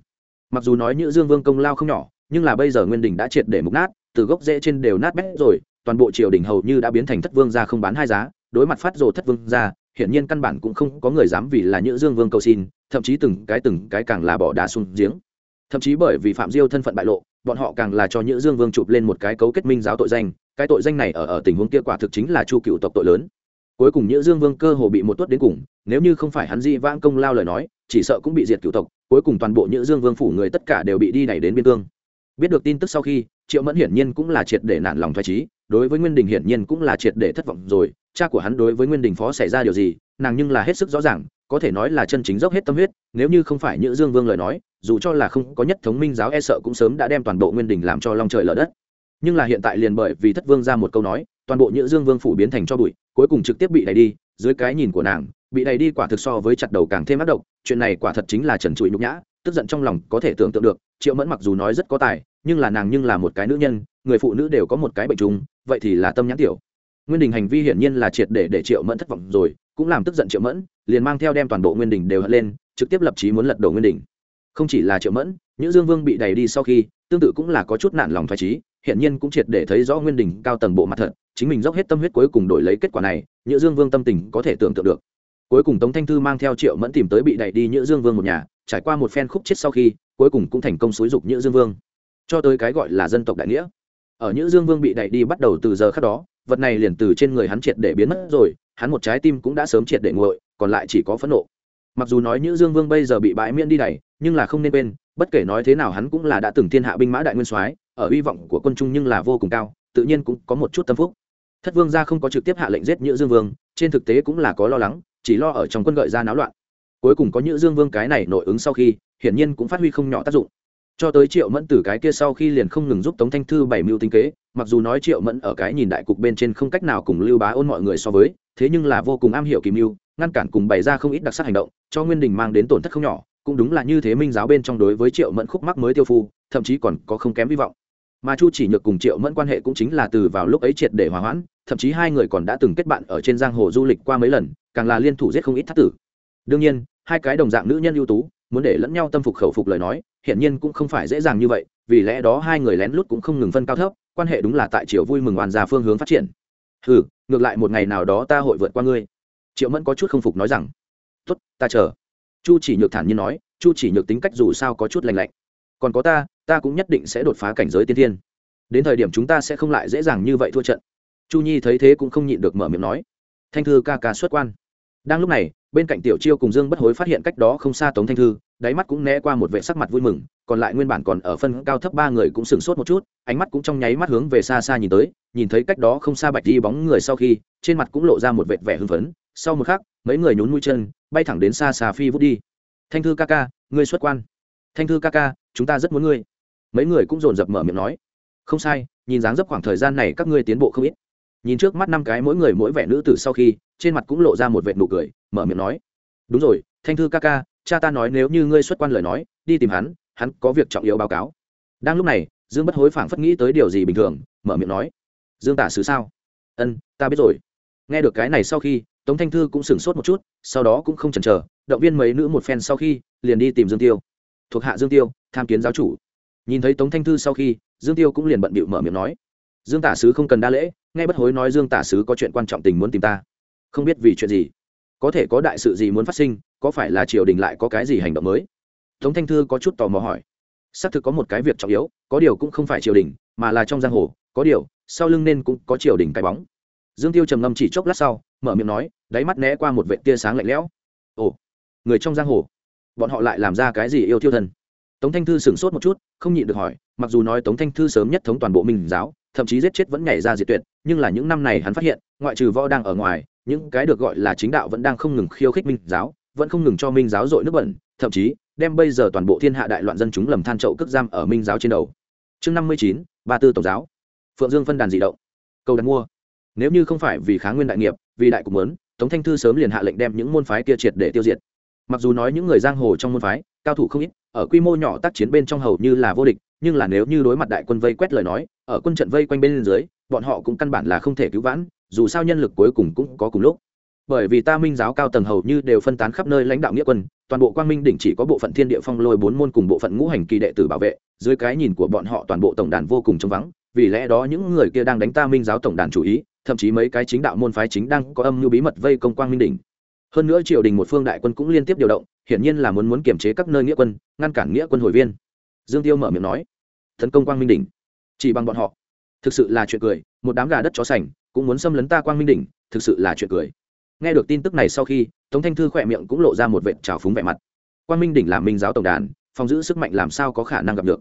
Mặc dù nói nhữ dương vương công lao không nhỏ, nhưng là bây giờ nguyên đỉnh đã triệt để mục nát, từ gốc rễ trên đều nát bét rồi, toàn bộ triều đình hầu như đã biến thành thất vương gia không bán hai giá, đối mặt phát rồ thất vương gia, hiển nhiên căn bản cũng không có người dám vì là nhữ dương vương cầu xin, thậm chí từng cái từng cái càng là bỏ đá xuống giếng thậm chí bởi vì phạm diêu thân phận bại lộ, bọn họ càng là cho nhữ dương vương chụp lên một cái cấu kết minh giáo tội danh, cái tội danh này ở ở tình huống kia quả thực chính là chu cựu tộc tội lớn. Cuối cùng nhữ dương vương cơ hồ bị một tuất đến cùng, nếu như không phải hắn di vãng công lao lời nói, chỉ sợ cũng bị diệt cựu tộc, cuối cùng toàn bộ nhữ dương vương phủ người tất cả đều bị đi đẩy đến biên cương. Biết được tin tức sau khi, triệu mẫn hiển nhiên cũng là triệt để nản lòng thoải trí đối với nguyên đình hiển nhiên cũng là triệt để thất vọng rồi, cha của hắn đối với nguyên đình phó xảy ra điều gì, nàng nhưng là hết sức rõ ràng, có thể nói là chân chính dốc hết tâm huyết, nếu như không phải nhữ dương vương lời nói dù cho là không có nhất thống minh giáo e sợ cũng sớm đã đem toàn bộ nguyên đình làm cho long trời lở đất. Nhưng là hiện tại liền bởi vì thất vương ra một câu nói, toàn bộ nhữ dương vương phủ biến thành cho bụi, cuối cùng trực tiếp bị đẩy đi, dưới cái nhìn của nàng, bị đẩy đi quả thực so với chặt đầu càng thêm ác độc, chuyện này quả thật chính là trần trụi nhục nhã, tức giận trong lòng có thể tưởng tượng được, triệu mẫn mặc dù nói rất có tài, nhưng là nàng nhưng là một cái nữ nhân, người phụ nữ đều có một cái bệnh chung vậy thì là tâm nhãn tiểu. Nguyên đình hành vi hiển nhiên là triệt để để triệu mẫn thất vọng rồi, cũng làm tức giận triệu mẫn, liền mang theo đem toàn bộ nguyên đình đều hất lên, trực tiếp lập trí muốn lật đổ nguyên đình không chỉ là triệu mẫn những dương vương bị đẩy đi sau khi, tương tự cũng là có chút nản lòng thoải trí hiện nhiên cũng triệt để thấy rõ nguyên đình cao tầng bộ mặt thật, chính mình dốc hết tâm huyết cuối cùng đổi lấy kết quả này, nhữ dương vương tâm tình có thể tưởng tượng được. Cuối cùng tống thanh thư mang theo triệu mẫn tìm tới bị đẩy đi nhữ dương vương một nhà, trải qua một phen khúc chết sau khi, cuối cùng cũng thành công xúi dục nhữ dương vương. Cho tới cái gọi là dân tộc đại nghĩa. Ở nhữ dương vương bị đẩy đi bắt đầu từ giờ khác đó, vật này liền từ trên người hắn triệt để biến mất rồi, hắn một trái tim cũng đã sớm triệt để nguội, còn lại chỉ có phẫn nộ mặc dù nói nhữ dương vương bây giờ bị bãi miễn đi đẩy nhưng là không nên quên, bất kể nói thế nào hắn cũng là đã từng thiên hạ binh mã đại nguyên soái, ở hy vọng của quân trung nhưng là vô cùng cao, tự nhiên cũng có một chút tâm phúc. Thất vương gia không có trực tiếp hạ lệnh giết nhữ dương vương, trên thực tế cũng là có lo lắng, chỉ lo ở trong quân gợi ra náo loạn. Cuối cùng có nhữ dương vương cái này nội ứng sau khi, hiển nhiên cũng phát huy không nhỏ tác dụng. Cho tới triệu mẫn từ cái kia sau khi liền không ngừng giúp tống thanh thư bảy mưu tinh kế, mặc dù nói triệu mẫn ở cái nhìn đại cục bên trên không cách nào cùng lưu bá ôn mọi người so với, thế nhưng là vô cùng am hiểu kìm mưu ngăn cản cùng bày ra không ít đặc sắc hành động, cho nguyên đình mang đến tổn thất không nhỏ, cũng đúng là như thế minh giáo bên trong đối với triệu mẫn khúc mắc mới tiêu phu, thậm chí còn có không kém hy vọng. Mà chu chỉ nhược cùng triệu mẫn quan hệ cũng chính là từ vào lúc ấy triệt để hòa hoãn, thậm chí hai người còn đã từng kết bạn ở trên giang hồ du lịch qua mấy lần, càng là liên thủ giết không ít thắt tử. Đương nhiên, hai cái đồng dạng nữ nhân ưu tú, muốn để lẫn nhau tâm phục khẩu phục lời nói, hiển nhiên cũng không phải dễ dàng như vậy, vì lẽ đó hai người lén lút cũng không ngừng phân cao thấp, quan hệ đúng là tại triều vui mừng hoàn ra phương hướng phát triển. Ừ ngược lại một ngày nào đó ta hội vượt qua ngươi triệu mẫn có chút không phục nói rằng, tốt, ta chờ. Chu chỉ nhược thản nhiên nói, chu chỉ nhược tính cách dù sao có chút lành lạnh. Còn có ta ta cũng nhất định sẽ đột phá cảnh giới tiên thiên. Đến thời điểm chúng ta sẽ không lại dễ dàng như vậy thua trận. Chu nhi thấy thế cũng không nhịn được mở miệng nói, thanh thư ca ca xuất quan. Đang lúc này, bên cạnh tiểu chiêu cùng dương bất hối phát hiện cách đó không xa tống thanh thư, đáy mắt cũng né qua một vệ sắc mặt vui mừng, còn lại nguyên bản còn ở phân cao thấp ba người cũng sửng sốt một chút, ánh mắt cũng trong nháy mắt hướng về xa xa nhìn tới, nhìn thấy cách đó không xa bạch đi bóng người sau khi, trên mặt cũng lộ ra một vệt vẻ hưng phấn sau một khắc, mấy người nhún mũi chân, bay thẳng đến xa xa phi vút đi. Thanh thư ca ca, ngươi xuất quan. Thanh thư ca ca, chúng ta rất muốn ngươi. Mấy người cũng dồn dập mở miệng nói. Không sai, nhìn dáng dấp khoảng thời gian này các ngươi tiến bộ không ít. Nhìn trước mắt năm cái mỗi người mỗi vẻ nữ tử sau khi, trên mặt cũng lộ ra một vệt nụ cười, mở miệng nói. Đúng rồi, thanh thư ca ca, cha ta nói nếu như ngươi xuất quan lời nói, đi tìm hắn hắn có việc trọng yếu báo cáo. Đang lúc này, dương bất hối phảng phất nghĩ tới điều gì bình thường, mở miệng nói. Dương tả sứ sao? Ân, ta biết rồi. Nghe được cái này sau khi tống thanh thư cũng sửng sốt một chút, sau đó cũng không chần chờ, động viên mấy nữ một phen sau khi, liền đi tìm dương tiêu. Thuộc hạ dương tiêu, tham kiến giáo chủ. Nhìn thấy tống thanh thư sau khi, dương tiêu cũng liền bận bịu mở miệng nói. Dương tả sứ không cần đa lễ, nghe bất hối nói dương tả sứ có chuyện quan trọng tình muốn tìm ta. Không biết vì chuyện gì. Có thể có đại sự gì muốn phát sinh, có phải là triều đình lại có cái gì hành động mới? Tống thanh thư có chút tò mò hỏi. Xác thực có một cái việc trọng yếu, có điều cũng không phải triều đình, mà là trong giang hồ, có điều, sau lưng nên cũng có triều đình cái bóng dương tiêu trầm ngâm chỉ chốc lát sau, mở miệng nói, đáy mắt né qua một vệ tia sáng lạnh lẽo. Ồ, người trong giang hồ, bọn họ lại làm ra cái gì yêu thiêu thân tống thanh thư sửng sốt một chút, không nhịn được hỏi, mặc dù nói tống thanh thư sớm nhất thống toàn bộ minh giáo, thậm chí giết chết vẫn nhảy ra diệt tuyệt, nhưng là những năm này hắn phát hiện, ngoại trừ võ đang ở ngoài, những cái được gọi là chính đạo vẫn đang không ngừng khiêu khích minh giáo, vẫn không ngừng cho minh giáo dội nước bẩn, thậm chí, đem bây giờ toàn bộ thiên hạ đại loạn dân chúng lầm than trậu cước giam ở minh giáo trên đầu. Chương năm mươi chín, ba tư tổng giáo. Phượng dương phân đàn dị động. Cầu đặt mua nếu như không phải vì kháng nguyên đại nghiệp vì đại cục muốn, tống thanh thư sớm liền hạ lệnh đem những môn phái kia triệt để tiêu diệt. Mặc dù nói những người giang hồ trong môn phái cao thủ không ít ở quy mô nhỏ tác chiến bên trong hầu như là vô địch nhưng là nếu như đối mặt đại quân vây quét lời nói ở quân trận vây quanh bên dưới bọn họ cũng căn bản là không thể cứu vãn dù sao nhân lực cuối cùng cũng có cùng lúc. Bởi vì ta minh giáo cao tầng hầu như đều phân tán khắp nơi lãnh đạo nghĩa quân toàn bộ quang minh đỉnh chỉ có bộ phận thiên địa phong lôi bốn môn cùng bộ phận ngũ hành kỳ đệ tử bảo vệ dưới cái nhìn của bọn họ toàn bộ tổng đàn vô cùng trống vắng vì lẽ đó những người kia đang đánh ta minh giáo tổng đàn chủ ý thậm chí mấy cái chính đạo môn phái chính đang có âm mưu bí mật vây công quang minh đỉnh. Hơn nữa triều đình một phương đại quân cũng liên tiếp điều động, hiển nhiên là muốn muốn kiềm chế các nơi nghĩa quân, ngăn cản nghĩa quân hồi viên. Dương tiêu mở miệng nói, tấn công quang minh đỉnh, chỉ bằng bọn họ. Thực sự là chuyện cười, một đám gà đất chó sành, cũng muốn xâm lấn ta quang minh đỉnh, thực sự là chuyện cười. Nghe được tin tức này sau khi, tống thanh thư khỏe miệng cũng lộ ra một vệt trào phúng vẻ mặt. Quang minh đỉnh là minh giáo tổng đàn, phòng giữ sức mạnh làm sao có khả năng gặp được?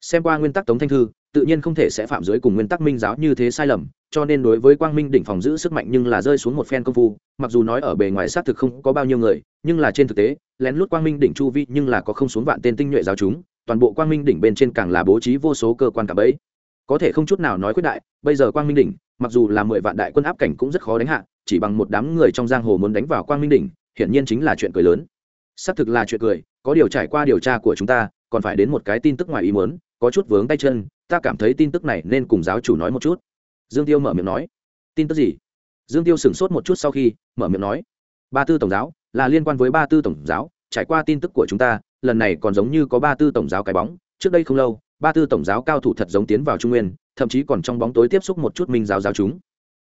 Xem qua nguyên tắc tống thanh thư tự nhiên không thể sẽ phạm giới cùng nguyên tắc minh giáo như thế sai lầm, cho nên đối với quang minh đỉnh phòng giữ sức mạnh nhưng là rơi xuống một phen công phu, mặc dù nói ở bề ngoài xác thực không có bao nhiêu người, nhưng là trên thực tế, lén lút quang minh đỉnh chu vi nhưng là có không xuống vạn tên tinh nhuệ giáo chúng, toàn bộ quang minh đỉnh bên trên càng là bố trí vô số cơ quan cả bẫy. Có thể không chút nào nói quyết đại, bây giờ quang minh đỉnh, mặc dù là mười vạn đại quân áp cảnh cũng rất khó đánh hạ, chỉ bằng một đám người trong giang hồ muốn đánh vào quang minh đỉnh, hiển nhiên chính là chuyện cười lớn. Xác thực là chuyện cười, có điều trải qua điều tra của chúng ta, còn phải đến một cái tin tức ngoài ý muốn, có chút vướng tay chân ta cảm thấy tin tức này nên cùng giáo chủ nói một chút. Dương tiêu mở miệng nói. Tin tức gì? Dương tiêu sửng sốt một chút sau khi mở miệng nói. Ba tư tổng giáo là liên quan với ba tư tổng giáo, trải qua tin tức của chúng ta, lần này còn giống như có ba tư tổng giáo cái bóng. Trước đây không lâu, ba tư tổng giáo cao thủ thật giống tiến vào trung nguyên, thậm chí còn trong bóng tối tiếp xúc một chút minh giáo giáo chúng.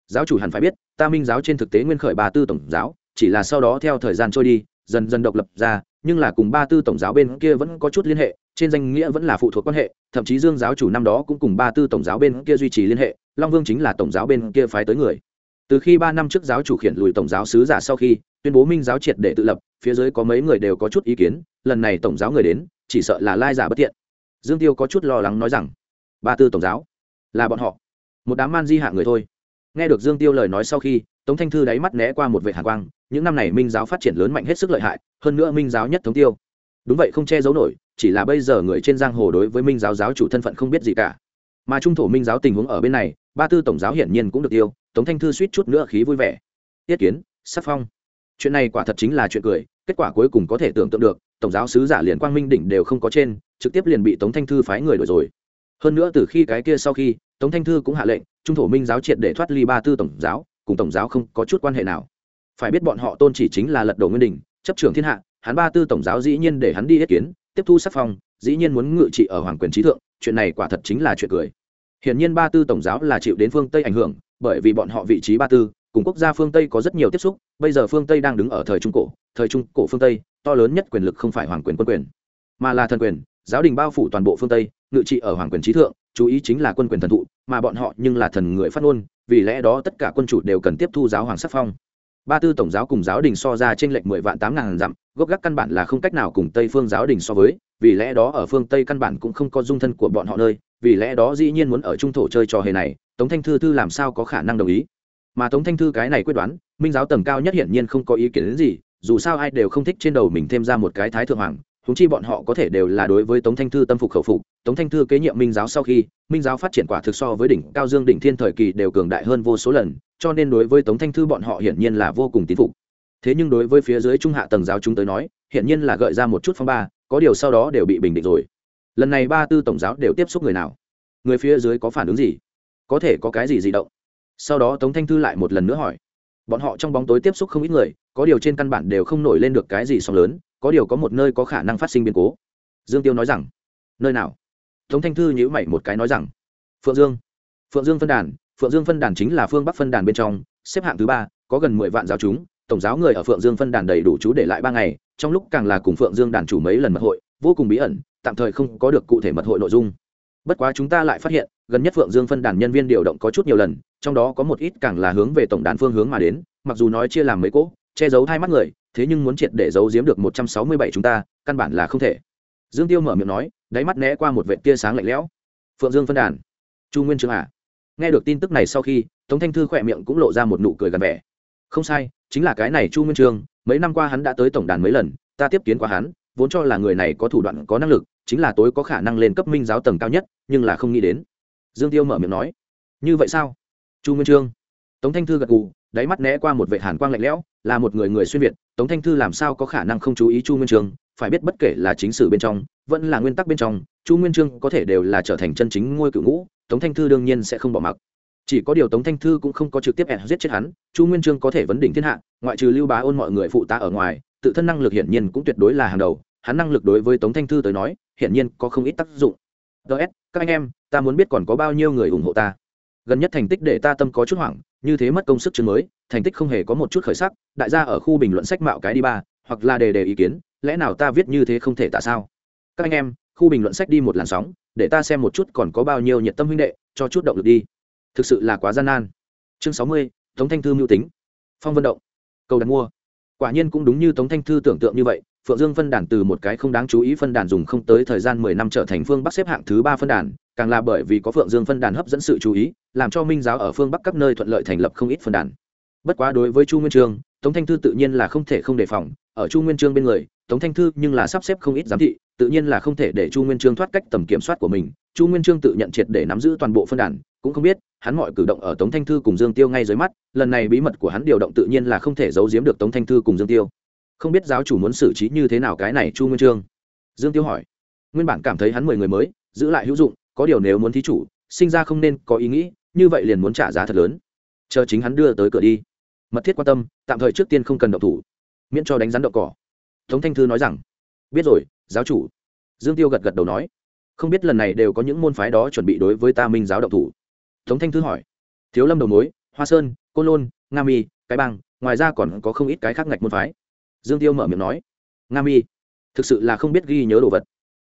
Giáo chủ hẳn phải biết, ta minh giáo trên thực tế nguyên khởi ba tư tổng giáo, chỉ là sau đó theo thời gian trôi đi, dần dần độc lập ra, nhưng là cùng ba tư tổng giáo bên kia vẫn có chút liên hệ trên danh nghĩa vẫn là phụ thuộc quan hệ, thậm chí dương giáo chủ năm đó cũng cùng ba tư tổng giáo bên kia duy trì liên hệ, long vương chính là tổng giáo bên kia phái tới người. Từ khi ba năm trước giáo chủ khiển lùi tổng giáo sứ giả sau khi tuyên bố minh giáo triệt để tự lập, phía dưới có mấy người đều có chút ý kiến, lần này tổng giáo người đến, chỉ sợ là lai giả bất tiện. Dương tiêu có chút lo lắng nói rằng, ba tư tổng giáo, là bọn họ. Một đám man di hạ người thôi. Nghe được dương tiêu lời nói sau khi, tống thanh thư đáy mắt né qua một vệ hạ quang, những năm này minh giáo phát triển lớn mạnh hết sức lợi hại, hơn nữa minh giáo nhất thống tiêu. Đúng vậy không che giấu nổi chỉ là bây giờ người trên giang hồ đối với minh giáo giáo chủ thân phận không biết gì cả. Mà trung thổ minh giáo tình huống ở bên này, ba tư tổng giáo hiển nhiên cũng được tiêu tống thanh thư suýt chút nữa khí vui vẻ. Tiết kiến, sắc phong. Chuyện này quả thật chính là chuyện cười, kết quả cuối cùng có thể tưởng tượng được, tổng giáo sứ giả liền quang minh đỉnh đều không có trên, trực tiếp liền bị tống thanh thư phái người đổi rồi. Hơn nữa từ khi cái kia sau khi, tống thanh thư cũng hạ lệnh, trung thổ minh giáo triệt để thoát ly ba tư tổng giáo, cùng tổng giáo không có chút quan hệ nào. Phải biết bọn họ tôn chỉ chính là lật đổ nguyên đình chấp trưởng thiên hạ, hắn ba tư tổng giáo dĩ nhiên để hắn đi ý kiến tiếp thu sắc phong, dĩ nhiên muốn ngự trị ở hoàng quyền trí thượng, chuyện này quả thật chính là chuyện cười. Hiển nhiên ba tư tổng giáo là chịu đến phương tây ảnh hưởng, bởi vì bọn họ vị trí ba tư, cùng quốc gia phương tây có rất nhiều tiếp xúc, bây giờ phương tây đang đứng ở thời trung cổ, thời trung cổ phương tây, to lớn nhất quyền lực không phải hoàng quyền quân quyền, mà là thần quyền, giáo đình bao phủ toàn bộ phương tây, ngự trị ở hoàng quyền trí thượng, chú ý chính là quân quyền thần thụ, mà bọn họ nhưng là thần người phát ngôn, vì lẽ đó tất cả quân chủ đều cần tiếp thu giáo hoàng sắc phong ba tư tổng giáo cùng giáo đình so ra trên lệnh mười vạn tám ngàn dặm, gốc gác căn bản là không cách nào cùng tây phương giáo đình so với, vì lẽ đó ở phương tây căn bản cũng không có dung thân của bọn họ nơi, vì lẽ đó dĩ nhiên muốn ở trung thổ chơi trò hề này, tống thanh thư thư làm sao có khả năng đồng ý? Mà tống thanh thư cái này quyết đoán, minh giáo tầng cao nhất hiển nhiên không có ý kiến đến gì, dù sao ai đều không thích trên đầu mình thêm ra một cái thái thượng hoàng huống chi bọn họ có thể đều là đối với tống thanh thư tâm phục khẩu phục, tống thanh thư kế nhiệm minh giáo sau khi, minh giáo phát triển quả thực so với đỉnh cao dương đỉnh thiên thời kỳ đều cường đại hơn vô số lần, cho nên đối với tống thanh thư bọn họ hiển nhiên là vô cùng tín phục. Thế nhưng đối với phía dưới trung hạ tầng giáo chúng tới nói, hiển nhiên là gợi ra một chút phong ba, có điều sau đó đều bị bình định rồi. Lần này ba tư tổng giáo đều tiếp xúc người nào? Người phía dưới có phản ứng gì? Có thể có cái gì dị động? Sau đó tống thanh thư lại một lần nữa hỏi bọn họ trong bóng tối tiếp xúc không ít người, có điều trên căn bản đều không nổi lên được cái gì sóng lớn, có điều có một nơi có khả năng phát sinh biến cố. Dương tiêu nói rằng, nơi nào? Tống thanh thư nhữ mày một cái nói rằng, phượng dương. Phượng dương phân đàn, phượng dương phân đàn chính là phương bắc phân đàn bên trong, xếp hạng thứ ba, có gần mười vạn giáo chúng, tổng giáo người ở phượng dương phân đàn đầy đủ chú để lại ba ngày, trong lúc càng là cùng phượng dương đàn chủ mấy lần mật hội, vô cùng bí ẩn, tạm thời không có được cụ thể mật hội nội dung. Bất quá chúng ta lại phát hiện, gần nhất phượng dương phân đàn nhân viên điều động có chút nhiều lần trong đó có một ít càng là hướng về tổng đàn phương hướng mà đến, mặc dù nói chia làm mấy cỗ, che giấu hai mắt người, thế nhưng muốn triệt để giấu giếm được một trăm sáu mươi bảy chúng ta, căn bản là không thể. Dương tiêu mở miệng nói, đáy mắt né qua một vệ tia sáng lạnh lẽo. Phượng dương phân đàn. Chu nguyên trương à. Nghe được tin tức này sau khi, tống thanh thư khỏe miệng cũng lộ ra một nụ cười gần vẻ. Không sai, chính là cái này chu nguyên trương, mấy năm qua hắn đã tới tổng đàn mấy lần, ta tiếp kiến qua hắn, vốn cho là người này có thủ đoạn, có năng lực, chính là tối có khả năng lên cấp minh giáo tầng cao nhất, nhưng là không nghĩ đến. Dương tiêu mở miệng nói, như vậy sao? Chu nguyên trương. Tống thanh thư gật gù, đáy mắt né qua một vệ hàn quang lạnh lẽo, là một người người xuyên việt. Tống thanh thư làm sao có khả năng không chú ý chu nguyên trương? Phải biết bất kể là chính sử bên trong, vẫn là nguyên tắc bên trong, chu nguyên trương có thể đều là trở thành chân chính ngôi cựu ngũ. Tống thanh thư đương nhiên sẽ không bỏ mặc. Chỉ có điều tống thanh thư cũng không có trực tiếp ẹn giết chết hắn. Chu nguyên trương có thể vấn đỉnh thiên hạ, ngoại trừ lưu bá ôn mọi người phụ tá ở ngoài, tự thân năng lực hiển nhiên cũng tuyệt đối là hàng đầu. Hắn năng lực đối với tống thanh thư tới nói, hiển nhiên có không ít tác dụng. Ts các anh em, ta muốn biết còn có bao nhiêu người ủng hộ ta? Gần nhất thành tích để ta tâm có chút hoảng, như thế mất công sức chương mới, thành tích không hề có một chút khởi sắc, đại gia ở khu bình luận sách mạo cái đi ba, hoặc là đề đề ý kiến, lẽ nào ta viết như thế không thể tại sao? Các anh em, khu bình luận sách đi một làn sóng, để ta xem một chút còn có bao nhiêu nhiệt tâm huynh đệ, cho chút động lực đi. Thực sự là quá gian nan. Chương sáu mươi, tống thanh thư mưu tính. Phong vận động. Cầu đặt mua. Quả nhiên cũng đúng như tống thanh thư tưởng tượng như vậy phượng dương phân đàn từ một cái không đáng chú ý phân đàn dùng không tới thời gian mười năm trở thành phương bắc xếp hạng thứ ba phân đàn càng là bởi vì có phượng dương phân đàn hấp dẫn sự chú ý làm cho minh giáo ở phương bắc các nơi thuận lợi thành lập không ít phân đàn. Bất quá đối với chu nguyên Chương, tống thanh thư tự nhiên là không thể không đề phòng ở chu nguyên Chương bên người tống thanh thư nhưng là sắp xếp không ít giám thị tự nhiên là không thể để chu nguyên Chương thoát cách tầm kiểm soát của mình. Chu nguyên Chương tự nhận triệt để nắm giữ toàn bộ phân đàn cũng không biết hắn mọi cử động ở tống thanh thư cùng dương tiêu ngay dưới mắt lần này bí mật của hắn điều động tự nhiên là không thể giấu giếm được tống thanh thư cùng dương tiêu không biết giáo chủ muốn xử trí như thế nào cái này chu nguyên trương. Dương tiêu hỏi. Nguyên bản cảm thấy hắn mười người mới, giữ lại hữu dụng, có điều nếu muốn thí chủ, sinh ra không nên có ý nghĩ, như vậy liền muốn trả giá thật lớn. Chờ chính hắn đưa tới cửa đi. Mật thiết quan tâm, tạm thời trước tiên không cần động thủ. Miễn cho đánh rắn đậu cỏ. Tống thanh thư nói rằng. Biết rồi, giáo chủ. Dương tiêu gật gật đầu nói. Không biết lần này đều có những môn phái đó chuẩn bị đối với ta minh giáo động thủ. Tống thanh thư hỏi. Thiếu lâm đầu mối, hoa sơn, côn lôn, nga mi, cái bang, ngoài ra còn có không ít cái khác ngạch môn phái dương tiêu mở miệng nói, nga mi, thực sự là không biết ghi nhớ đồ vật.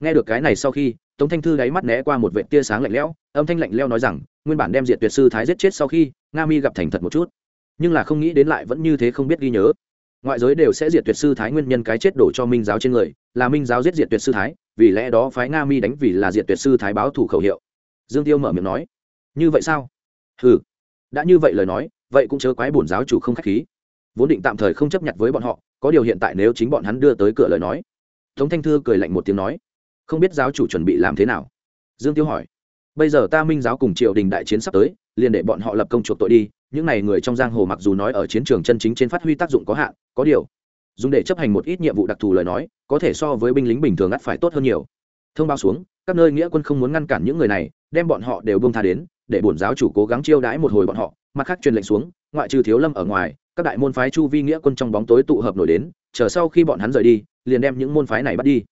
Nghe được cái này sau khi, tống thanh thư đáy mắt né qua một vệ tia sáng lạnh lẽo, âm thanh lạnh leo nói rằng, nguyên bản đem diệt tuyệt sư thái giết chết sau khi, nga mi gặp thành thật một chút, nhưng là không nghĩ đến lại vẫn như thế không biết ghi nhớ. Ngoại giới đều sẽ diệt tuyệt sư thái nguyên nhân cái chết đổ cho minh giáo trên người, là minh giáo giết diệt tuyệt sư thái, vì lẽ đó phái nga mi đánh vì là diệt tuyệt sư thái báo thủ khẩu hiệu. Dương tiêu mở miệng nói, như vậy sao? Ừ đã như vậy lời nói, vậy cũng chớ quái bổn giáo chủ không khách khí. Vốn định tạm thời không chấp nhận với bọn họ có điều hiện tại nếu chính bọn hắn đưa tới cửa lời nói, tống thanh thư cười lạnh một tiếng nói, không biết giáo chủ chuẩn bị làm thế nào? Dương tiêu hỏi, bây giờ ta minh giáo cùng triều đình đại chiến sắp tới, liền để bọn họ lập công chuộc tội đi, những n à y người trong giang hồ mặc dù nói ở chiến trường chân chính trên phát huy tác dụng có hạn, có điều, dùng để chấp hành một ít nhiệm vụ đặc thù lời nói, có thể so với binh lính bình thường ắt phải tốt hơn nhiều. Thông báo xuống, các nơi nghĩa quân không muốn ngăn cản những người này, đem bọn họ đều bông tha đến, để bổn giáo chủ cố gắng chiêu đãi một hồi bọn họ, mặt khác truyền lệnh xuống, ngoại trừ thiếu lâm ở ngoài các đại môn phái chu vi nghĩa quân trong bóng tối tụ hợp nổi đến, chờ sau khi bọn hắn rời đi, liền đem những môn phái này bắt đi.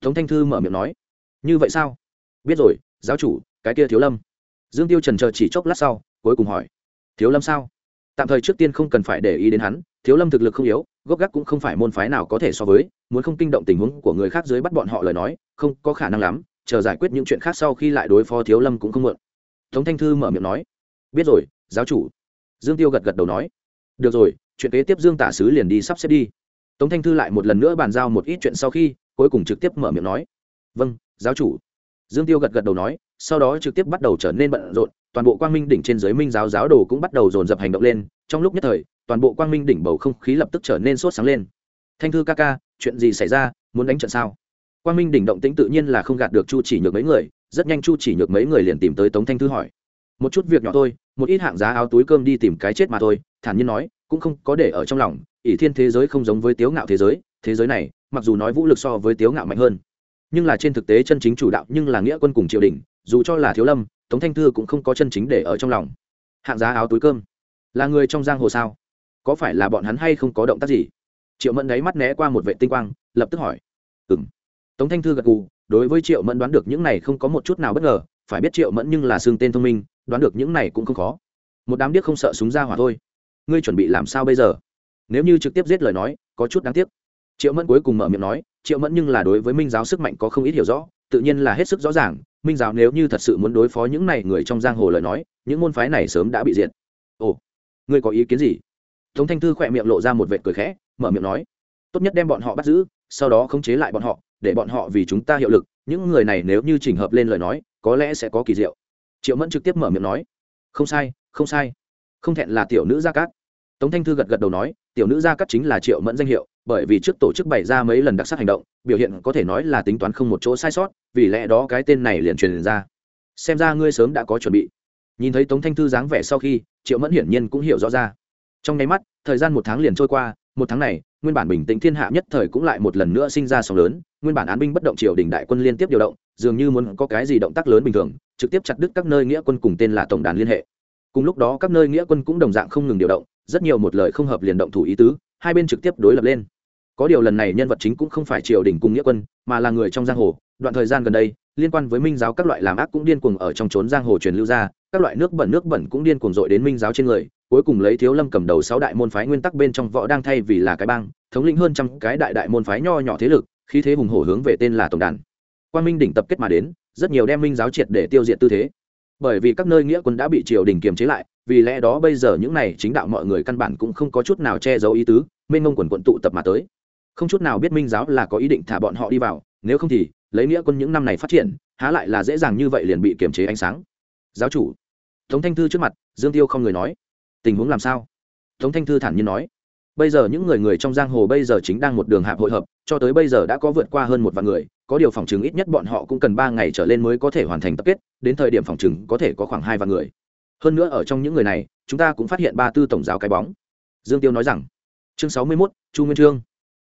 Tống thanh thư mở miệng nói, như vậy sao? Biết rồi, giáo chủ, cái kia thiếu lâm. Dương tiêu trần chờ chỉ chốc lát sau, cuối cùng hỏi, thiếu lâm sao? Tạm thời trước tiên không cần phải để ý đến hắn, thiếu lâm thực lực không yếu, gốc gác cũng không phải môn phái nào có thể so với, muốn không kinh động tình huống của người khác dưới bắt bọn họ lời nói, không có khả năng lắm, chờ giải quyết những chuyện khác sau khi lại đối phó thiếu lâm cũng không mượn tống thanh thư mở miệng nói, biết rồi, giáo chủ. Dương tiêu gật gật đầu nói được rồi, chuyện kế tiếp dương tả sứ liền đi sắp xếp đi. Tống thanh thư lại một lần nữa bàn giao một ít chuyện sau khi, cuối cùng trực tiếp mở miệng nói. Vâng giáo chủ. Dương tiêu gật gật đầu nói, sau đó trực tiếp bắt đầu trở nên bận rộn, toàn bộ quang minh đỉnh trên giới minh giáo giáo đồ cũng bắt đầu dồn dập hành động lên, trong lúc nhất thời, toàn bộ quang minh đỉnh bầu không khí lập tức trở nên sốt sáng lên. Thanh thư ca ca, chuyện gì xảy ra, muốn đánh trận sao? Quang minh đỉnh động tĩnh tự nhiên là không gạt được chu chỉ nhược mấy người, rất nhanh chu chỉ nhược mấy người liền tìm tới tống thanh thư hỏi. Một chút việc nhỏ thôi, một ít hạng giá áo túi cơm đi tìm cái chết mà thôi thản nhiên nói, cũng không có để ở trong lòng, ỷ thiên thế giới không giống với tiếu ngạo thế giới thế giới này, mặc dù nói vũ lực so với tiếu ngạo mạnh hơn, nhưng là trên thực tế chân chính chủ đạo nhưng là nghĩa quân cùng triều đình, dù cho là thiếu lâm, tống thanh thư cũng không có chân chính để ở trong lòng. Hạng giá áo túi cơm, là người trong giang hồ sao? Có phải là bọn hắn hay không có động tác gì? Triệu mẫn đáy mắt né qua một vệ tinh quang, lập tức hỏi. Ừ m tống thanh thư gật gù, đối với triệu mẫn đoán được những này không có một chút nào bất ngờ, phải biết triệu mẫn nhưng là xương tên thông minh, đoán được những này cũng không khó. Một đám điếc không sợ súng ra hỏa thôi ngươi chuẩn bị làm sao bây giờ? Nếu như trực tiếp giết lời nói, có chút đáng tiếc. Triệu mẫn cuối cùng mở miệng nói, triệu mẫn nhưng là đối với minh giáo sức mạnh có không ít hiểu rõ, tự nhiên là hết sức rõ ràng, minh giáo nếu như thật sự muốn đối phó những này người trong giang hồ lời nói, những môn phái này sớm đã bị diệt. Ồ, ngươi có ý kiến gì? Tống thanh thư khỏe miệng lộ ra một vệt cười khẽ, mở miệng nói, tốt nhất đem bọn họ bắt giữ, sau đó khống chế lại bọn họ, để bọn họ vì chúng ta hiệu lực, những người này nếu như chỉnh hợp lên lời nói, có lẽ sẽ có kỳ diệu. Triệu mẫn trực tiếp mở miệng nói, không sai không sai, không thẹn là tiểu nữ gia cát tống thanh thư gật gật đầu nói, tiểu nữ gia cát chính là triệu mẫn danh hiệu, bởi vì trước tổ chức bày ra mấy lần đặc sắc hành động, biểu hiện có thể nói là tính toán không một chỗ sai sót, vì lẽ đó cái tên này liền truyền ra. Xem ra ngươi sớm đã có chuẩn bị. Nhìn thấy tống thanh thư dáng vẻ sau khi, triệu mẫn hiển nhiên cũng hiểu rõ ra. Trong nháy mắt, thời gian một tháng liền trôi qua, một tháng này, nguyên bản bình tĩnh thiên hạ nhất thời cũng lại một lần nữa sinh ra sóng lớn, nguyên bản án binh bất động triều đình đại quân liên tiếp điều động, dường như muốn có cái gì động tác lớn bình thường, trực tiếp chặt đứt các nơi nghĩa quân cùng tên là tổng đàn liên hệ cùng lúc đó các nơi nghĩa quân cũng đồng dạng không ngừng điều động, rất nhiều một lời không hợp liền động thủ ý tứ, hai bên trực tiếp đối lập lên. Có điều lần này nhân vật chính cũng không phải triều đình cùng nghĩa quân, mà là người trong giang hồ. Đoạn thời gian gần đây, liên quan với minh giáo các loại làm ác cũng điên cuồng ở trong trốn giang hồ truyền lưu ra, các loại nước bẩn nước bẩn cũng điên cuồng dội đến minh giáo trên người. Cuối cùng lấy thiếu lâm cầm đầu sáu đại môn phái nguyên tắc bên trong võ đang thay vì là cái bang, thống lĩnh hơn trăm cái đại đại môn phái nho nhỏ thế lực khi thế hùng hổ hướng về tên là tổng đàn. Quan minh đỉnh tập kết mà đến, rất nhiều đem minh giáo triệt để tiêu diệt tư thế bởi vì các nơi nghĩa quân đã bị triều đình kiềm chế lại, vì lẽ đó bây giờ những này chính đạo mọi người căn bản cũng không có chút nào che giấu ý tứ, mênh mông quần quận tụ tập mà tới. Không chút nào biết minh giáo là có ý định thả bọn họ đi vào, nếu không thì, lấy nghĩa quân những năm này phát triển, há lại là dễ dàng như vậy liền bị kiềm chế ánh sáng. Giáo chủ, tống thanh thư trước mặt, dương tiêu không người nói. Tình huống làm sao? Tống thanh thư thản nhiên nói bây giờ những người người trong giang hồ bây giờ chính đang một đường hạp hội hợp, cho tới bây giờ đã có vượt qua hơn một vạn người, có điều phòng chừng ít nhất bọn họ cũng cần ba ngày trở lên mới có thể hoàn thành tập kết, đến thời điểm phòng chừng có thể có khoảng hai vạn người. Hơn nữa ở trong những người này, chúng ta cũng phát hiện ba tư tổng giáo cái bóng. Dương tiêu nói rằng, chương sáu mươi mốt, chu nguyên trương.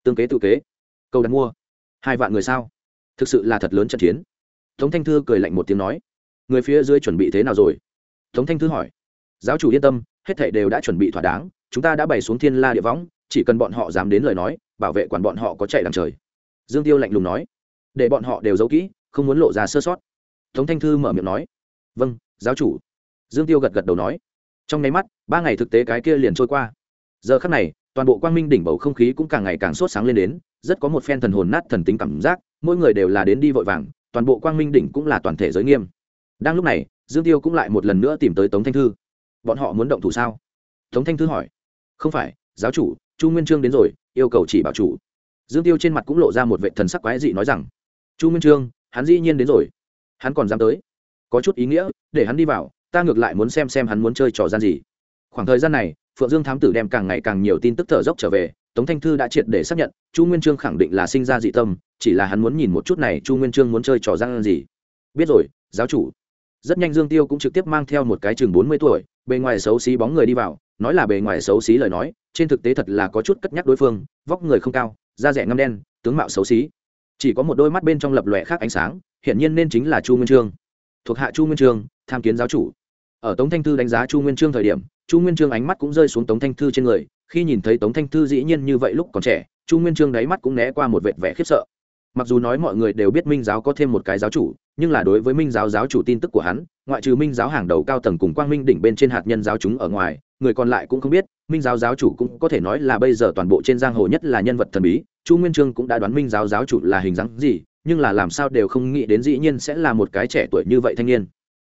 Tương kế tự kế. Câu đặt mua. Hai vạn người sao? Thực sự là thật lớn trận chiến. Tống thanh thư cười lạnh một tiếng nói, người phía dưới chuẩn bị thế nào rồi? Tống thanh thư hỏi, giáo chủ yên tâm, hết thảy đều đã chuẩn bị thỏa đáng chúng ta đã bày xuống thiên la địa võng, chỉ cần bọn họ dám đến lời nói, bảo vệ quản bọn họ có chạy đằng trời. Dương tiêu lạnh lùng nói. Để bọn họ đều giấu kỹ, không muốn lộ ra sơ sót. Tống thanh thư mở miệng nói. Vâng giáo chủ. Dương tiêu gật gật đầu nói. Trong nháy mắt, ba ngày thực tế cái kia liền trôi qua. Giờ khắc này, toàn bộ quang minh đỉnh bầu không khí cũng càng ngày càng sốt sáng lên đến, rất có một phen thần hồn nát thần tính cảm giác, mỗi người đều là đến đi vội vàng, toàn bộ quang minh đỉnh cũng là toàn thể giới nghiêm. Đang lúc này, dương tiêu cũng lại một lần nữa tìm tới tống thanh thư. Bọn họ muốn động thủ sao? Tống thanh thư hỏi không phải, giáo chủ, chu nguyên trương đến rồi, yêu cầu chỉ bảo chủ. Dương tiêu trên mặt cũng lộ ra một vệ thần sắc quái dị nói rằng, chu nguyên trương, hắn dĩ nhiên đến rồi. Hắn còn dám tới. Có chút ý nghĩa, để hắn đi vào, ta ngược lại muốn xem xem hắn muốn chơi trò gian gì. Khoảng thời gian này, phượng dương thám tử đem càng ngày càng nhiều tin tức thở dốc trở về, tống thanh thư đã triệt để xác nhận, chu nguyên trương khẳng định là sinh ra dị tâm, chỉ là hắn muốn nhìn một chút này chu nguyên trương muốn chơi trò gian gì. Biết rồi, giáo chủ. Rất nhanh dương tiêu cũng trực tiếp mang theo một cái chừng bốn mươi tuổi, bề ngoài xấu xí bóng người đi vào nói là bề ngoài xấu xí lời nói, trên thực tế thật là có chút cất nhắc đối phương, vóc người không cao, da rẻ ngâm đen, tướng mạo xấu xí. Chỉ có một đôi mắt bên trong lập lòe khác ánh sáng, hiển nhiên nên chính là chu nguyên trương. Thuộc hạ chu nguyên trương, tham kiến giáo chủ. Ở tống thanh thư đánh giá chu nguyên trương thời điểm, chu nguyên trương ánh mắt cũng rơi xuống tống thanh thư trên người, khi nhìn thấy tống thanh thư dĩ nhiên như vậy lúc còn trẻ, chu nguyên trương đáy mắt cũng né qua một vệt vẻ khiếp sợ. Mặc dù nói mọi người đều biết minh giáo có thêm một cái giáo chủ, nhưng là đối với minh giáo giáo chủ tin tức của hắn, ngoại trừ minh giáo hàng đầu cao tầng cùng quang minh đỉnh bên trên hạt nhân giáo chúng ở ngoài người còn lại cũng không biết, minh giáo giáo chủ cũng có thể nói là bây giờ toàn bộ trên giang hồ nhất là nhân vật thần bí, chu nguyên trương cũng đã đoán minh giáo giáo chủ là hình dáng gì, nhưng là làm sao đều không nghĩ đến dĩ nhiên sẽ là một cái trẻ tuổi như vậy thanh niên.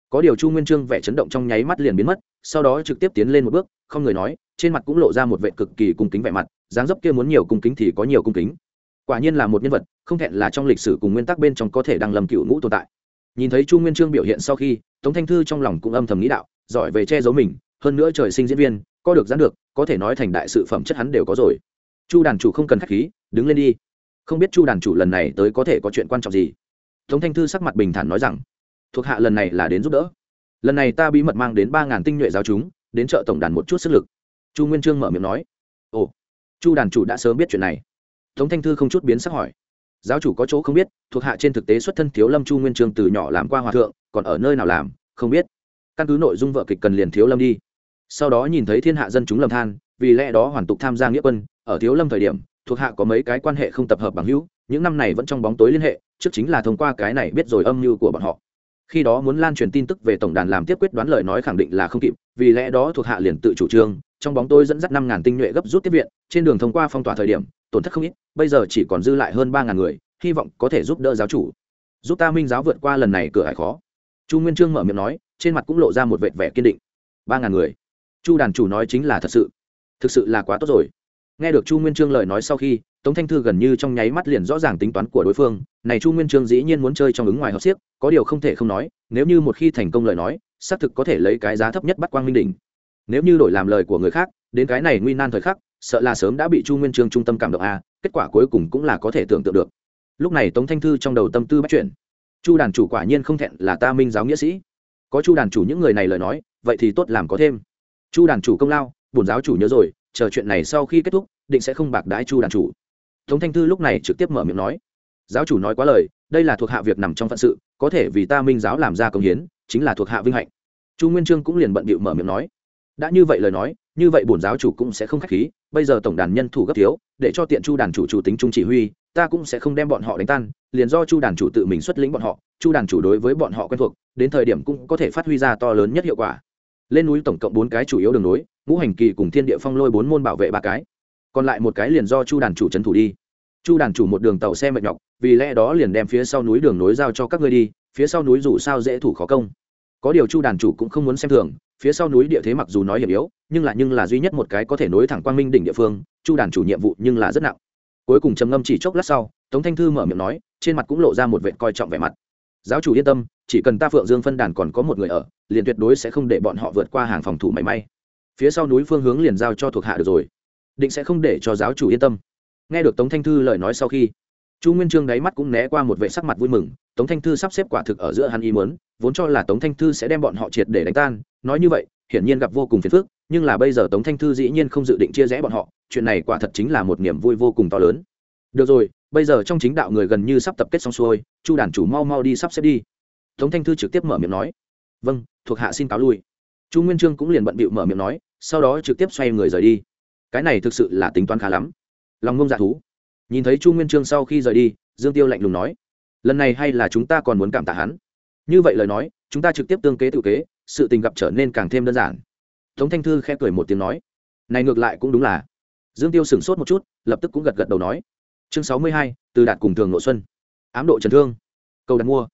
Có điều chu nguyên trương vẻ chấn động trong nháy mắt liền biến mất, sau đó trực tiếp tiến lên một bước, không người nói, trên mặt cũng lộ ra một vệ cực kỳ cung kính vẻ mặt, dáng dấp kia muốn nhiều cung kính thì có nhiều cung kính. Quả nhiên là một nhân vật, không thẹn là trong lịch sử cùng nguyên tắc bên trong có thể đang lầm cựu ngũ tồn tại. Nhìn thấy chu nguyên trương biểu hiện sau khi, tống thanh thư trong lòng cũng âm thầm nghĩ đạo, giỏi về che giấu mình hơn nữa trời sinh diễn viên, có được gián được, có thể nói thành đại sự phẩm chất hắn đều có rồi. Chu đàn chủ không cần k h á c h khí, đứng lên đi. Không biết chu đàn chủ lần này tới có thể có chuyện quan trọng gì? Tống thanh thư sắc mặt bình thản nói rằng, thuộc hạ lần này là đến giúp đỡ. Lần này ta bí mật mang đến ba ngàn tinh nhuệ giáo chúng, đến chợ tổng đàn một chút sức lực. Chu nguyên trương mở miệng nói. Ồ, chu đàn chủ đã sớm biết chuyện này. Tống thanh thư không chút biến sắc hỏi. Giáo chủ có chỗ không biết, thuộc hạ trên thực tế xuất thân thiếu lâm chu nguyên trương từ nhỏ làm qua hòa thượng, còn ở nơi nào làm, không biết căn cứ nội dung vợ kịch cần liền thiếu lâm đi. Sau đó nhìn thấy thiên hạ dân chúng lầm than, vì lẽ đó hoàn tục tham gia nghĩa quân, ở thiếu lâm thời điểm, thuộc hạ có mấy cái quan hệ không tập hợp bằng hữu, những năm này vẫn trong bóng tối liên hệ, trước chính là thông qua cái này biết rồi âm mưu của bọn họ. Khi đó muốn lan truyền tin tức về tổng đàn làm tiếp quyết đoán lời nói khẳng định là không kịp, vì lẽ đó thuộc hạ liền tự chủ trương, trong bóng tôi dẫn dắt năm ngàn tinh nhuệ gấp rút tiếp viện, trên đường thông qua phong tỏa thời điểm, tổn thất không ít, bây giờ chỉ còn dư lại hơn ba ngàn người, hy vọng có thể giúp đỡ giáo chủ. Giúp ta minh giáo vượt qua lần này cửa hải khó chu nguyên trương mở miệng nói trên mặt cũng lộ ra một vệt vẻ kiên định ba ngàn người chu đàn chủ nói chính là thật sự thực sự là quá tốt rồi nghe được chu nguyên trương lời nói sau khi tống thanh thư gần như trong nháy mắt liền rõ ràng tính toán của đối phương này chu nguyên trương dĩ nhiên muốn chơi trong ứng ngoài hợp xiếc, có điều không thể không nói, nếu như một khi thành công lời nói, xác thực có thể lấy cái giá thấp nhất bắt quang minh đỉnh. Nếu như đổi làm lời của người khác, đến cái này nguy nan thời khắc, sợ là sớm đã bị chu nguyên trương trung tâm cảm động a kết quả cuối cùng cũng là có thể tưởng tượng được. Lúc này tống thanh thư trong đầu tâm tư bắt chuyển chu đàn chủ quả nhiên không thẹn là ta minh giáo nghĩa sĩ. Có chu đàn chủ những người này lời nói, vậy thì tốt làm có thêm. Chu đàn chủ công lao, bổn giáo chủ nhớ rồi, chờ chuyện này sau khi kết thúc, định sẽ không bạc đái chu đàn chủ. Tống thanh thư lúc này trực tiếp mở miệng nói, giáo chủ nói quá lời, đây là thuộc hạ việc nằm trong phận sự, có thể vì ta minh giáo làm ra công hiến, chính là thuộc hạ vinh hạnh. Chu nguyên trương cũng liền bận bịu mở miệng nói, đã như vậy lời nói, như vậy bổn giáo chủ cũng sẽ không k h á c h khí, bây giờ tổng đàn nhân thủ gấp thiếu, để cho tiện chu đàn chủ chủ tính trung chỉ huy ta cũng sẽ không đem bọn họ đánh tan, liền do chu đàn chủ tự mình xuất lĩnh bọn họ, chu đàn chủ đối với bọn họ quen thuộc, đến thời điểm cũng có thể phát huy ra to lớn nhất hiệu quả. Lên núi tổng cộng bốn cái chủ yếu đường nối, ngũ hành kỳ cùng thiên địa phong lôi bốn môn bảo vệ ba cái. Còn lại một cái liền do chu đàn chủ trấn thủ đi. Chu đàn chủ một đường tàu xe mệt nhọc, vì lẽ đó liền đem phía sau núi đường nối giao cho các ngươi đi, phía sau núi dù sao dễ thủ khó công. Có điều chu đàn chủ cũng không muốn xem thường, phía sau núi địa thế mặc dù nói hiểm yếu, nhưng là nhưng là duy nhất một cái có thể nối thẳng quang minh đỉnh địa phương, chu đàn chủ nhiệm vụ nhưng là rất nặng cuối cùng trầm ngâm chỉ chốc lát sau, tống thanh thư mở miệng nói, trên mặt cũng lộ ra một vệ coi trọng vẻ mặt. Giáo chủ yên tâm, chỉ cần ta phượng dương phân đàn còn có một người ở, liền tuyệt đối sẽ không để bọn họ vượt qua hàng phòng thủ mảy may. Phía sau núi phương hướng liền giao cho thuộc hạ được rồi. Định sẽ không để cho giáo chủ yên tâm. Nghe được tống thanh thư lời nói sau khi, chu nguyên trương đáy mắt cũng né qua một vệ sắc mặt vui mừng, tống thanh thư sắp xếp quả thực ở giữa hắn ý mớn vốn cho là tống thanh thư sẽ đem bọn họ triệt để đánh tan, nói như vậy, hiển nhiên gặp vô cùng phiền phức, nhưng là bây giờ tống thanh thư dĩ nhiên không dự định chia rẽ bọn họ chuyện này quả thật chính là một niềm vui vô cùng to lớn. Được rồi, bây giờ trong chính đạo người gần như sắp tập kết xong xuôi, chu đàn chủ mau mau đi sắp xếp đi. Tống thanh thư trực tiếp mở miệng nói. Vâng thuộc hạ xin cáo lui. Chu nguyên trương cũng liền bận bịu mở miệng nói, sau đó trực tiếp xoay người rời đi. Cái này thực sự là tính toán khá lắm. Lòng ngông dạ thú. Nhìn thấy chu nguyên trương sau khi rời đi, dương tiêu lạnh lùng nói. Lần này hay là chúng ta còn muốn cảm tạ hắn? Như vậy lời nói, chúng ta trực tiếp tương kế tự kế, sự tình gặp trở nên càng thêm đơn giản. Tống thanh thư khẽ cười một tiếng nói. Này ngược lại cũng đúng là dương tiêu sửng sốt một chút, lập tức cũng gật gật đầu nói. Chương sáu mươi hai, từ đạt cùng thường nội xuân. Ám độ trần thương. Cầu đặt mua.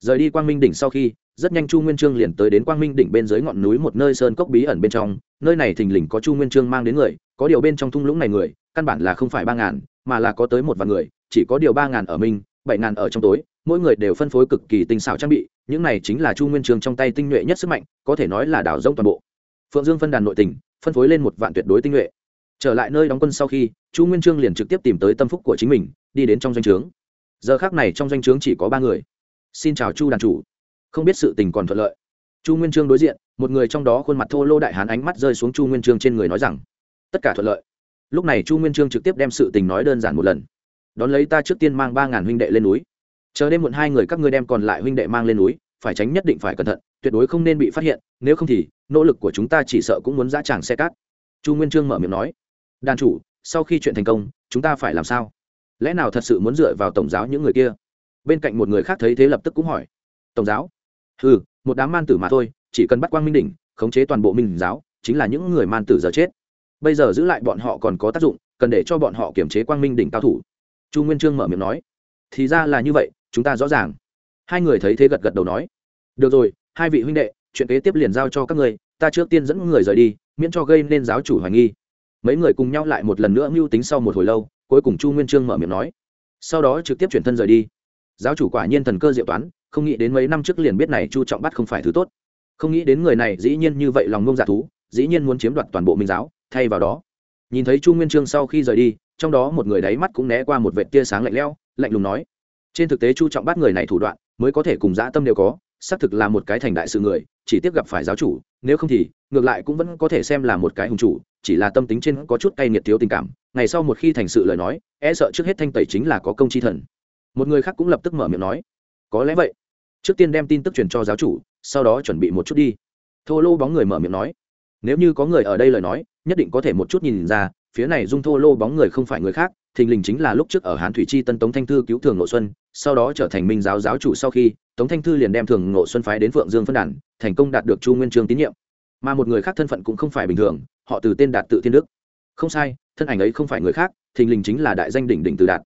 Rời đi quang minh đỉnh sau khi, rất nhanh chu nguyên trương liền tới đến quang minh đỉnh bên dưới ngọn núi một nơi sơn cốc bí ẩn bên trong. Nơi này thình lình có chu nguyên trương mang đến người, có điều bên trong thung lũng này người, căn bản là không phải ba ngàn, mà là có tới một vạn người, chỉ có điều ba ngàn ở minh bảy ngàn ở trong tối, mỗi người đều phân phối cực kỳ tinh xảo trang bị, những này chính là chu nguyên trương trong tay tinh nhuệ nhất sức mạnh, có thể nói là đảo rông toàn bộ. Phượng dương phân đàn nội tỉnh phân phối lên một vạn tuyệt đối tinh nhuệ trở lại nơi đóng quân sau khi, chu nguyên trương liền trực tiếp tìm tới tâm phúc của chính mình, đi đến trong doanh trướng. Giờ khác này trong doanh trướng chỉ có ba người. Xin chào chu đàn chủ. Không biết sự tình còn thuận lợi. Chu nguyên trương đối diện, một người trong đó khuôn mặt thô lô đại hán ánh mắt rơi xuống chu nguyên trương trên người nói rằng, tất cả thuận lợi. Lúc này chu nguyên trương trực tiếp đem sự tình nói đơn giản một lần. Đón lấy ta trước tiên mang ba ngàn huynh đệ lên núi. Chờ đêm muộn hai người các ngươi đem còn lại huynh đệ mang lên núi, phải tránh nhất định phải cẩn thận, tuyệt đối không nên bị phát hiện, nếu không thì, nỗ lực của chúng ta chỉ sợ cũng muốn dã tràng xe cát. Chu nguyên trương mở miệng nói đàn chủ sau khi chuyện thành công chúng ta phải làm sao? Lẽ nào thật sự muốn dựa vào tổng giáo những người kia? Bên cạnh một người khác thấy thế lập tức cũng hỏi. Tổng giáo? Ừ một đám man tử mà thôi chỉ cần bắt quang minh đỉnh khống chế toàn bộ minh giáo chính là những người man tử giờ chết. Bây giờ giữ lại bọn họ còn có tác dụng cần để cho bọn họ kiểm chế quang minh đỉnh cao thủ. Chu nguyên trương mở miệng nói. Thì ra là như vậy chúng ta rõ ràng. Hai người thấy thế gật gật đầu nói. Được rồi hai vị huynh đệ chuyện kế tiếp liền giao cho các người, ta trước tiên dẫn người rời đi miễn cho gây nên giáo chủ hoài nghi mấy người cùng nhau lại một lần nữa mưu tính sau một hồi lâu, cuối cùng chu nguyên trương mở miệng nói, sau đó trực tiếp chuyển thân rời đi. Giáo chủ quả nhiên thần cơ diệu toán, không nghĩ đến mấy năm trước liền biết này chu trọng bắt không phải thứ tốt. Không nghĩ đến người này dĩ nhiên như vậy lòng ngông giả thú, dĩ nhiên muốn chiếm đoạt toàn bộ minh giáo, thay vào đó. Nhìn thấy chu nguyên trương sau khi rời đi, trong đó một người đáy mắt cũng né qua một vệ tia sáng lạnh lẽo, lạnh lùng nói, trên thực tế chu trọng bắt người này thủ đoạn, mới có thể cùng dã tâm đều có, xác thực là một cái thành đại sự người, chỉ tiếp gặp phải giáo chủ, nếu không thì ngược lại cũng vẫn có thể xem là một cái hùng chủ, chỉ là tâm tính trên có chút cay nghiệt thiếu tình cảm, ngày sau một khi thành sự lời nói e sợ trước hết thanh tẩy chính là có công chi thần. Một người khác cũng lập tức mở miệng nói, có lẽ vậy. Trước tiên đem tin tức truyền cho giáo chủ, sau đó chuẩn bị một chút đi. Thô lô bóng người mở miệng nói, nếu như có người ở đây lời nói, nhất định có thể một chút nhìn ra, phía này dung thô lô bóng người không phải người khác, thình lình chính là lúc trước ở hán thủy chi tân tống thanh thư cứu thường nội xuân, sau đó trở thành minh giáo giáo chủ sau khi, tống thanh thư liền đem thường nội xuân phái đến phượng dương phân đàn, thành công đạt được chu nguyên trương tín nhiệm mà một người khác thân phận cũng không phải bình thường, họ từ tên đạt tự thiên đức. Không sai, thân ảnh ấy không phải người khác, thình lình chính là đại danh đỉnh đỉnh từ đạt.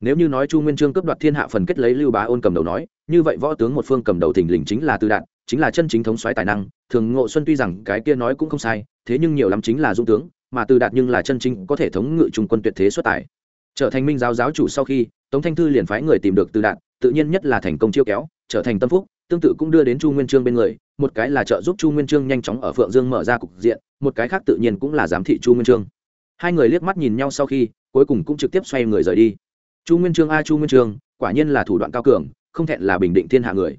Nếu như nói chu nguyên trương cướp đoạt thiên hạ phần kết lấy lưu bá ôn cầm đầu nói, như vậy võ tướng một phương cầm đầu thình lình chính là từ đạt, chính là chân chính thống soái tài năng. Thường ngộ xuân tuy rằng cái kia nói cũng không sai, thế nhưng nhiều lắm chính là dung tướng, mà từ đạt nhưng là chân chính có thể thống ngự trung quân tuyệt thế xuất tài. Trở thành minh giáo giáo chủ sau khi, tống thanh thư liền phái người tìm được từ đạt, tự nhiên nhất là thành công chiêu kéo, trở thành tâm phúc, tương tự cũng đưa đến chu nguyên trương bên người một cái là trợ giúp chu nguyên trương nhanh chóng ở phượng dương mở ra cục diện, một cái khác tự nhiên cũng là giám thị chu nguyên trương. Hai người liếc mắt nhìn nhau sau khi, cuối cùng cũng trực tiếp xoay người rời đi. Chu nguyên trương a, chu nguyên trương, quả nhiên là thủ đoạn cao cường, không thẹn là bình định thiên hạ người.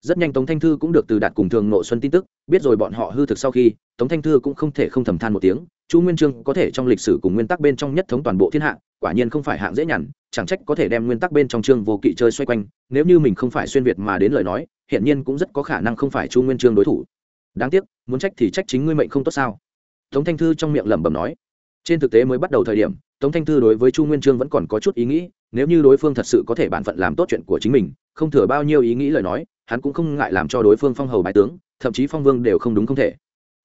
Rất nhanh tống thanh thư cũng được từ đạt cùng thường nội xuân tin tức, biết rồi bọn họ hư thực sau khi, tống thanh thư cũng không thể không thầm than một tiếng chu nguyên trương có thể trong lịch sử cùng nguyên tắc bên trong nhất thống toàn bộ thiên hạ, quả nhiên không phải hạng dễ nhằn, chẳng trách có thể đem nguyên tắc bên trong trương vô kỵ chơi xoay quanh, nếu như mình không phải xuyên việt mà đến lời nói hiện nhiên cũng rất có khả năng không phải chu nguyên trương đối thủ. Đáng tiếc, muốn trách thì trách chính ngươi mệnh không tốt sao? Tống thanh thư trong miệng lẩm bẩm nói. Trên thực tế mới bắt đầu thời điểm, tống thanh thư đối với chu nguyên trương vẫn còn có chút ý nghĩ, nếu như đối phương thật sự có thể bản phận làm tốt chuyện của chính mình, không thừa bao nhiêu ý nghĩ lời nói, hắn cũng không ngại làm cho đối phương phong hầu bái tướng, thậm chí phong vương đều không đúng không thể.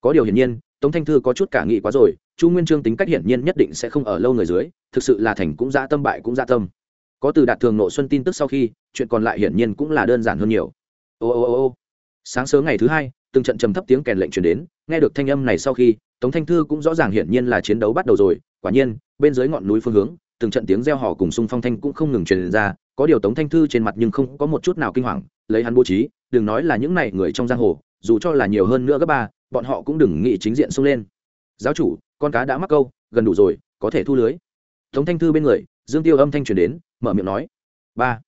Có điều hiển nhiên tống thanh thư có chút cả nghị quá rồi, chu nguyên trương tính cách hiển nhiên nhất định sẽ không ở lâu người dưới, thực sự là thành cũng dã tâm bại cũng dã tâm. Có từ đạt thường nội xuân tin tức sau khi, chuyện còn lại hiển nhiên cũng là đơn giản hơn nhiều. Ô ô ô ô. Sáng sớm ngày thứ hai, từng trận trầm thấp tiếng kèn lệnh truyền đến, nghe được thanh âm này sau khi, tống thanh thư cũng rõ ràng hiển nhiên là chiến đấu bắt đầu rồi. Quả nhiên, bên dưới ngọn núi phương hướng, từng trận tiếng reo hò cùng xung phong thanh cũng không ngừng truyền ra, có điều tống thanh thư trên mặt nhưng không có một chút nào kinh hoàng, lấy hắn bố trí, đừng nói là những này người trong giang hồ, dù cho là nhiều hơn nữa gấp ba bọn họ cũng đừng nghĩ chính diện xông lên. Giáo chủ, con cá đã mắc câu, gần đủ rồi, có thể thu lưới. Tống thanh thư bên người, dương tiêu âm thanh truyền đến, mở miệng nói. Ba.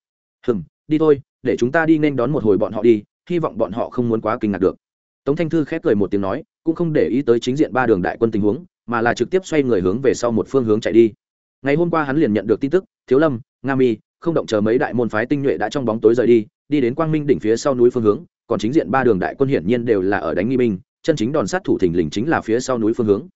Hừng đi thôi, để chúng ta đi nên đón một hồi bọn họ đi, hy vọng bọn họ không muốn quá kinh ngạc được. Tống thanh thư khép cười một tiếng nói, cũng không để ý tới chính diện ba đường đại quân tình huống, mà là trực tiếp xoay người hướng về sau một phương hướng chạy đi. Ngày hôm qua hắn liền nhận được tin tức, thiếu lâm, nga mi, không động chờ mấy đại môn phái tinh nhuệ đã trong bóng tối rời đi đi đến quang minh đỉnh phía sau núi phương hướng, còn chính diện ba đường đại quân hiển nhiên đều là ở đánh nghi binh chân chính đòn sát thủ thình lình chính là phía sau núi phương hướng.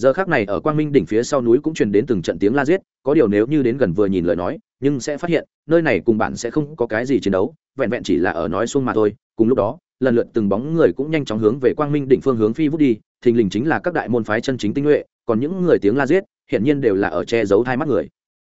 Giờ khác này ở quang minh đỉnh phía sau núi cũng truyền đến từng trận tiếng la giết, có điều nếu như đến gần vừa nhìn lời nói, nhưng sẽ phát hiện, nơi này cùng bạn sẽ không có cái gì chiến đấu, vẹn vẹn chỉ là ở nói xuông mà thôi. Cùng lúc đó, lần lượt từng bóng người cũng nhanh chóng hướng về quang minh đỉnh phương hướng phi vút đi, thình lình chính là các đại môn phái chân chính tinh nhuệ, còn những người tiếng la giết, hiển nhiên đều là ở che giấu hai mắt người.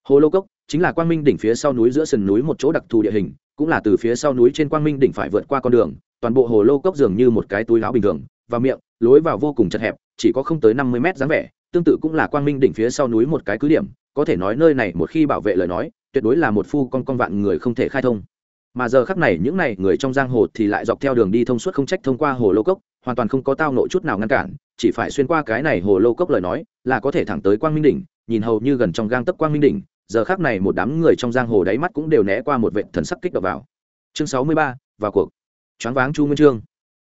Hồ lô cốc chính là quang minh đỉnh phía sau núi giữa sườn núi một chỗ đặc thù địa hình, cũng là từ phía sau núi trên quang minh đỉnh phải vượt qua con đường, toàn bộ hồ lô cốc dường như một cái túi láo bình thường và miệng, lối vào vô cùng chật hẹp, chỉ có không tới năm mươi mét dáng vẻ, tương tự cũng là quang minh đỉnh phía sau núi một cái cứ điểm, có thể nói nơi này một khi bảo vệ lời nói, tuyệt đối là một phu con con vạn người không thể khai thông. Mà giờ khắc này những này người trong giang hồ thì lại dọc theo đường đi thông suốt không trách thông qua hồ lô cốc, hoàn toàn không có tao nội chút nào ngăn cản, chỉ phải xuyên qua cái này hồ lô cốc lời nói, là có thể thẳng tới quang minh đỉnh, nhìn hầu như gần trong gang tấc quang minh đỉnh, giờ khắc này một đám người trong giang hồ đáy mắt cũng đều né qua một vệ thần sắc kích động vào. Chương sáu mươi ba, vào cuộc. Choáng váng chu nguyên trương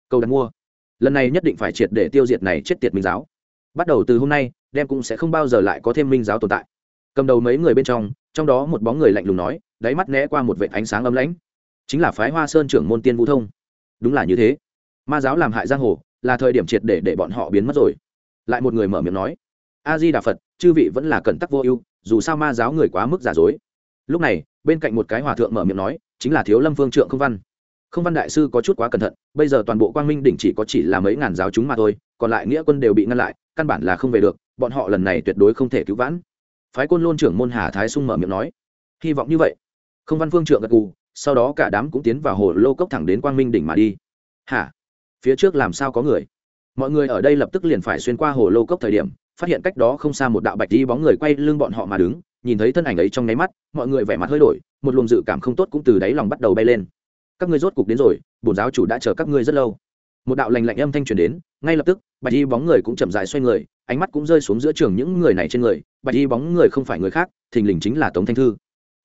câu đặt mua lần này nhất định phải triệt để tiêu diệt này chết tiệt minh giáo. Bắt đầu từ hôm nay, đem cũng sẽ không bao giờ lại có thêm minh giáo tồn tại. Cầm đầu mấy người bên trong trong đó một bóng người lạnh lùng nói, đáy mắt né qua một vệt ánh sáng ấm lãnh. Chính là phái hoa sơn trưởng môn tiên vũ thông. Đúng là như thế. Ma giáo làm hại giang hồ, là thời điểm triệt để để bọn họ biến mất rồi. Lại một người mở miệng nói a di đà phật, chư vị vẫn là cẩn tắc vô ưu, dù sao ma giáo người quá mức giả dối. Lúc này, bên cạnh một cái hòa thượng mở miệng nói, chính là thiếu lâm phương trượng không văn không văn đại sư có chút quá cẩn thận, bây giờ toàn bộ quang minh đỉnh chỉ có chỉ là mấy ngàn giáo chúng mà thôi, còn lại nghĩa quân đều bị ngăn lại, căn bản là không về được, bọn họ lần này tuyệt đối không thể cứu vãn. Phái côn lôn trưởng môn hà thái sung mở miệng nói, hy vọng như vậy. Không văn phương trượng gật cù sau đó cả đám cũng tiến vào hồ lô cốc thẳng đến quang minh đỉnh mà đi. Hả? Phía trước làm sao có người? Mọi người ở đây lập tức liền phải xuyên qua hồ lô cốc thời điểm, phát hiện cách đó không xa một đạo bạch đi bóng người quay lưng bọn họ mà đứng, nhìn thấy thân ảnh ấy trong nháy mắt, mọi người vẻ mặt hơi đổi, một luồng dự cảm không tốt cũng từ đáy lòng bắt đầu bay lên các ngươi rốt cục đến rồi, bổn giáo chủ đã chờ các ngươi rất lâu. Một đạo lành lạnh âm thanh truyền đến, ngay lập tức, bạch y bóng người cũng chậm dài xoay người, ánh mắt cũng rơi xuống giữa trường những người này trên người, bạch y bóng người không phải người khác, thình lình chính là tống thanh thư.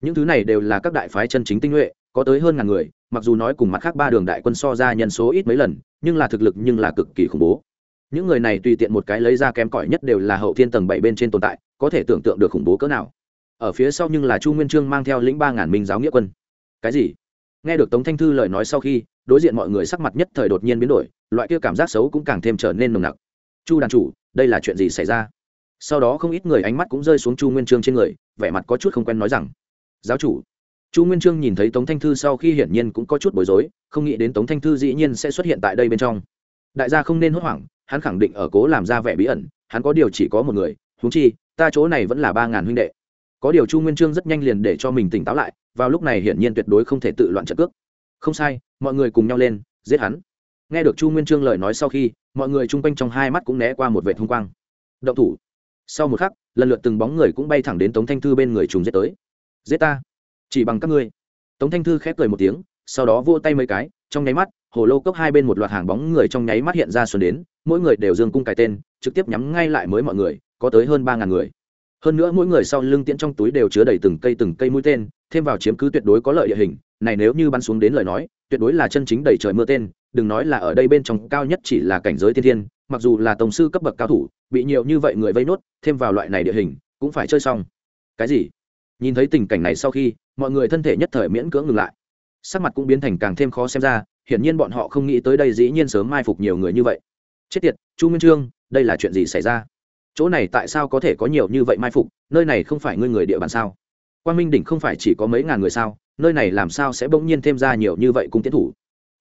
Những thứ này đều là các đại phái chân chính tinh nhuệ, có tới hơn ngàn người, mặc dù nói cùng mặt khác ba đường đại quân so ra nhân số ít mấy lần, nhưng là thực lực nhưng là cực kỳ khủng bố. Những người này tùy tiện một cái lấy ra kém cỏi nhất đều là hậu thiên tầng bảy bên trên tồn tại, có thể tưởng tượng được khủng bố cỡ nào. Ở phía sau nhưng là chu nguyên trương mang theo lĩnh ba ngàn minh giáo nghĩa quân. Cái gì? Nghe được tống thanh thư lời nói sau khi, đối diện mọi người sắc mặt nhất thời đột nhiên biến đổi, loại kia cảm giác xấu cũng càng thêm trở nên nồng nặc. Chu đàn chủ, đây là chuyện gì xảy ra? Sau đó không ít người ánh mắt cũng rơi xuống chu nguyên trương trên người, vẻ mặt có chút không quen nói rằng, giáo chủ. Chu nguyên trương nhìn thấy tống thanh thư sau khi hiển nhiên cũng có chút bối rối, không nghĩ đến tống thanh thư dĩ nhiên sẽ xuất hiện tại đây bên trong. Đại gia không nên hốt hoảng, hắn khẳng định ở cố làm ra vẻ bí ẩn, hắn có điều chỉ có một người húng chi, ta chỗ này vẫn là ba ngàn huynh đệ. Có điều chu nguyên trương rất nhanh liền để cho mình tỉnh táo lại vào lúc này hiển nhiên tuyệt đối không thể tự loạn trận cước. Không sai, mọi người cùng nhau lên, giết hắn. Nghe được chu nguyên trương lời nói sau khi, mọi người chung quanh trong hai mắt cũng né qua một vệ thung quang. Động thủ. Sau một khắc, lần lượt từng bóng người cũng bay thẳng đến tống thanh thư bên người trùng giết tới. Giết ta. Chỉ bằng các ngươi. Tống thanh thư khép cười một tiếng, sau đó vô tay mấy cái, trong nháy mắt, hồ lô cốc hai bên một loạt hàng bóng người trong nháy mắt hiện ra xuân đến, mỗi người đều dương cung cài tên, trực tiếp nhắm ngay lại mới mọi người, có tới hơn ba ngàn người hơn nữa mỗi người sau lưng tiễn trong túi đều chứa đầy từng cây từng cây mũi tên, thêm vào chiếm cứ tuyệt đối có lợi địa hình. Này nếu như bắn xuống đến lời nói, tuyệt đối là chân chính đầy trời mưa tên, đừng nói là ở đây bên trong cao nhất chỉ là cảnh giới thiên thiên, mặc dù là tổng sư cấp bậc cao thủ, bị nhiều như vậy người vây nốt, thêm vào loại này địa hình, cũng phải chơi xong. Cái gì? Nhìn thấy tình cảnh này sau khi, mọi người thân thể nhất thời miễn cưỡng ngừng lại. Sắc mặt cũng biến thành càng thêm khó xem ra, hiển nhiên bọn họ không nghĩ tới đây dĩ nhiên sớm mai phục nhiều người như vậy. Chết tiệt, chu nguyên trương, đây là chuyện gì xảy ra? Chỗ này tại sao có thể có nhiều như vậy mai phục, nơi này không phải ngươi người địa bàn sao? Quan minh đỉnh không phải chỉ có mấy ngàn người sao, nơi này làm sao sẽ bỗng nhiên thêm ra nhiều như vậy cung tiến thủ?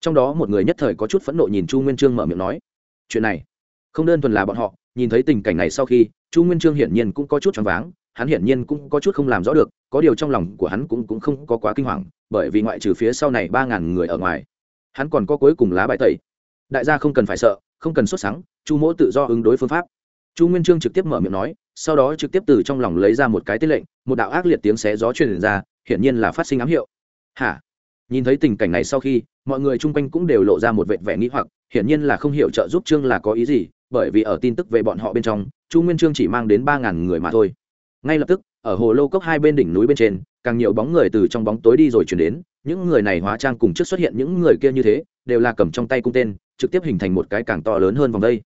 Trong đó một người nhất thời có chút phẫn nộ nhìn chu nguyên trương mở miệng nói, chuyện này, không đơn thuần là bọn họ, nhìn thấy tình cảnh này sau khi, chu nguyên trương hiển nhiên cũng có chút choáng váng, hắn hiển nhiên cũng có chút không làm rõ được, có điều trong lòng của hắn cũng cũng không có quá kinh hoàng, bởi vì ngoại trừ phía sau này ba ngàn người ở ngoài, hắn còn có cuối cùng lá bài tẩy. Đại gia không cần phải sợ, không cần xuất sáng chu mỗ tự do ứng đối phương pháp chu nguyên trương trực tiếp mở miệng nói, sau đó trực tiếp từ trong lòng lấy ra một cái tên lệnh, một đạo ác liệt tiếng xé gió truyền ra, hiển nhiên là phát sinh ám hiệu. Hả? Nhìn thấy tình cảnh này sau khi, mọi người chung quanh cũng đều lộ ra một vệ vẻ nghĩ hoặc, hiển nhiên là không hiểu trợ giúp trương là có ý gì, bởi vì ở tin tức về bọn họ bên trong, chu nguyên trương chỉ mang đến ba ngàn người mà thôi. Ngay lập tức, ở hồ lô cốc hai bên đỉnh núi bên trên, càng nhiều bóng người từ trong bóng tối đi rồi chuyển đến, những người này hóa trang cùng trước xuất hiện những người kia như thế, đều là cầm trong tay cung tên, trực tiếp hình thành một cái càng to lớn hơn vòng đây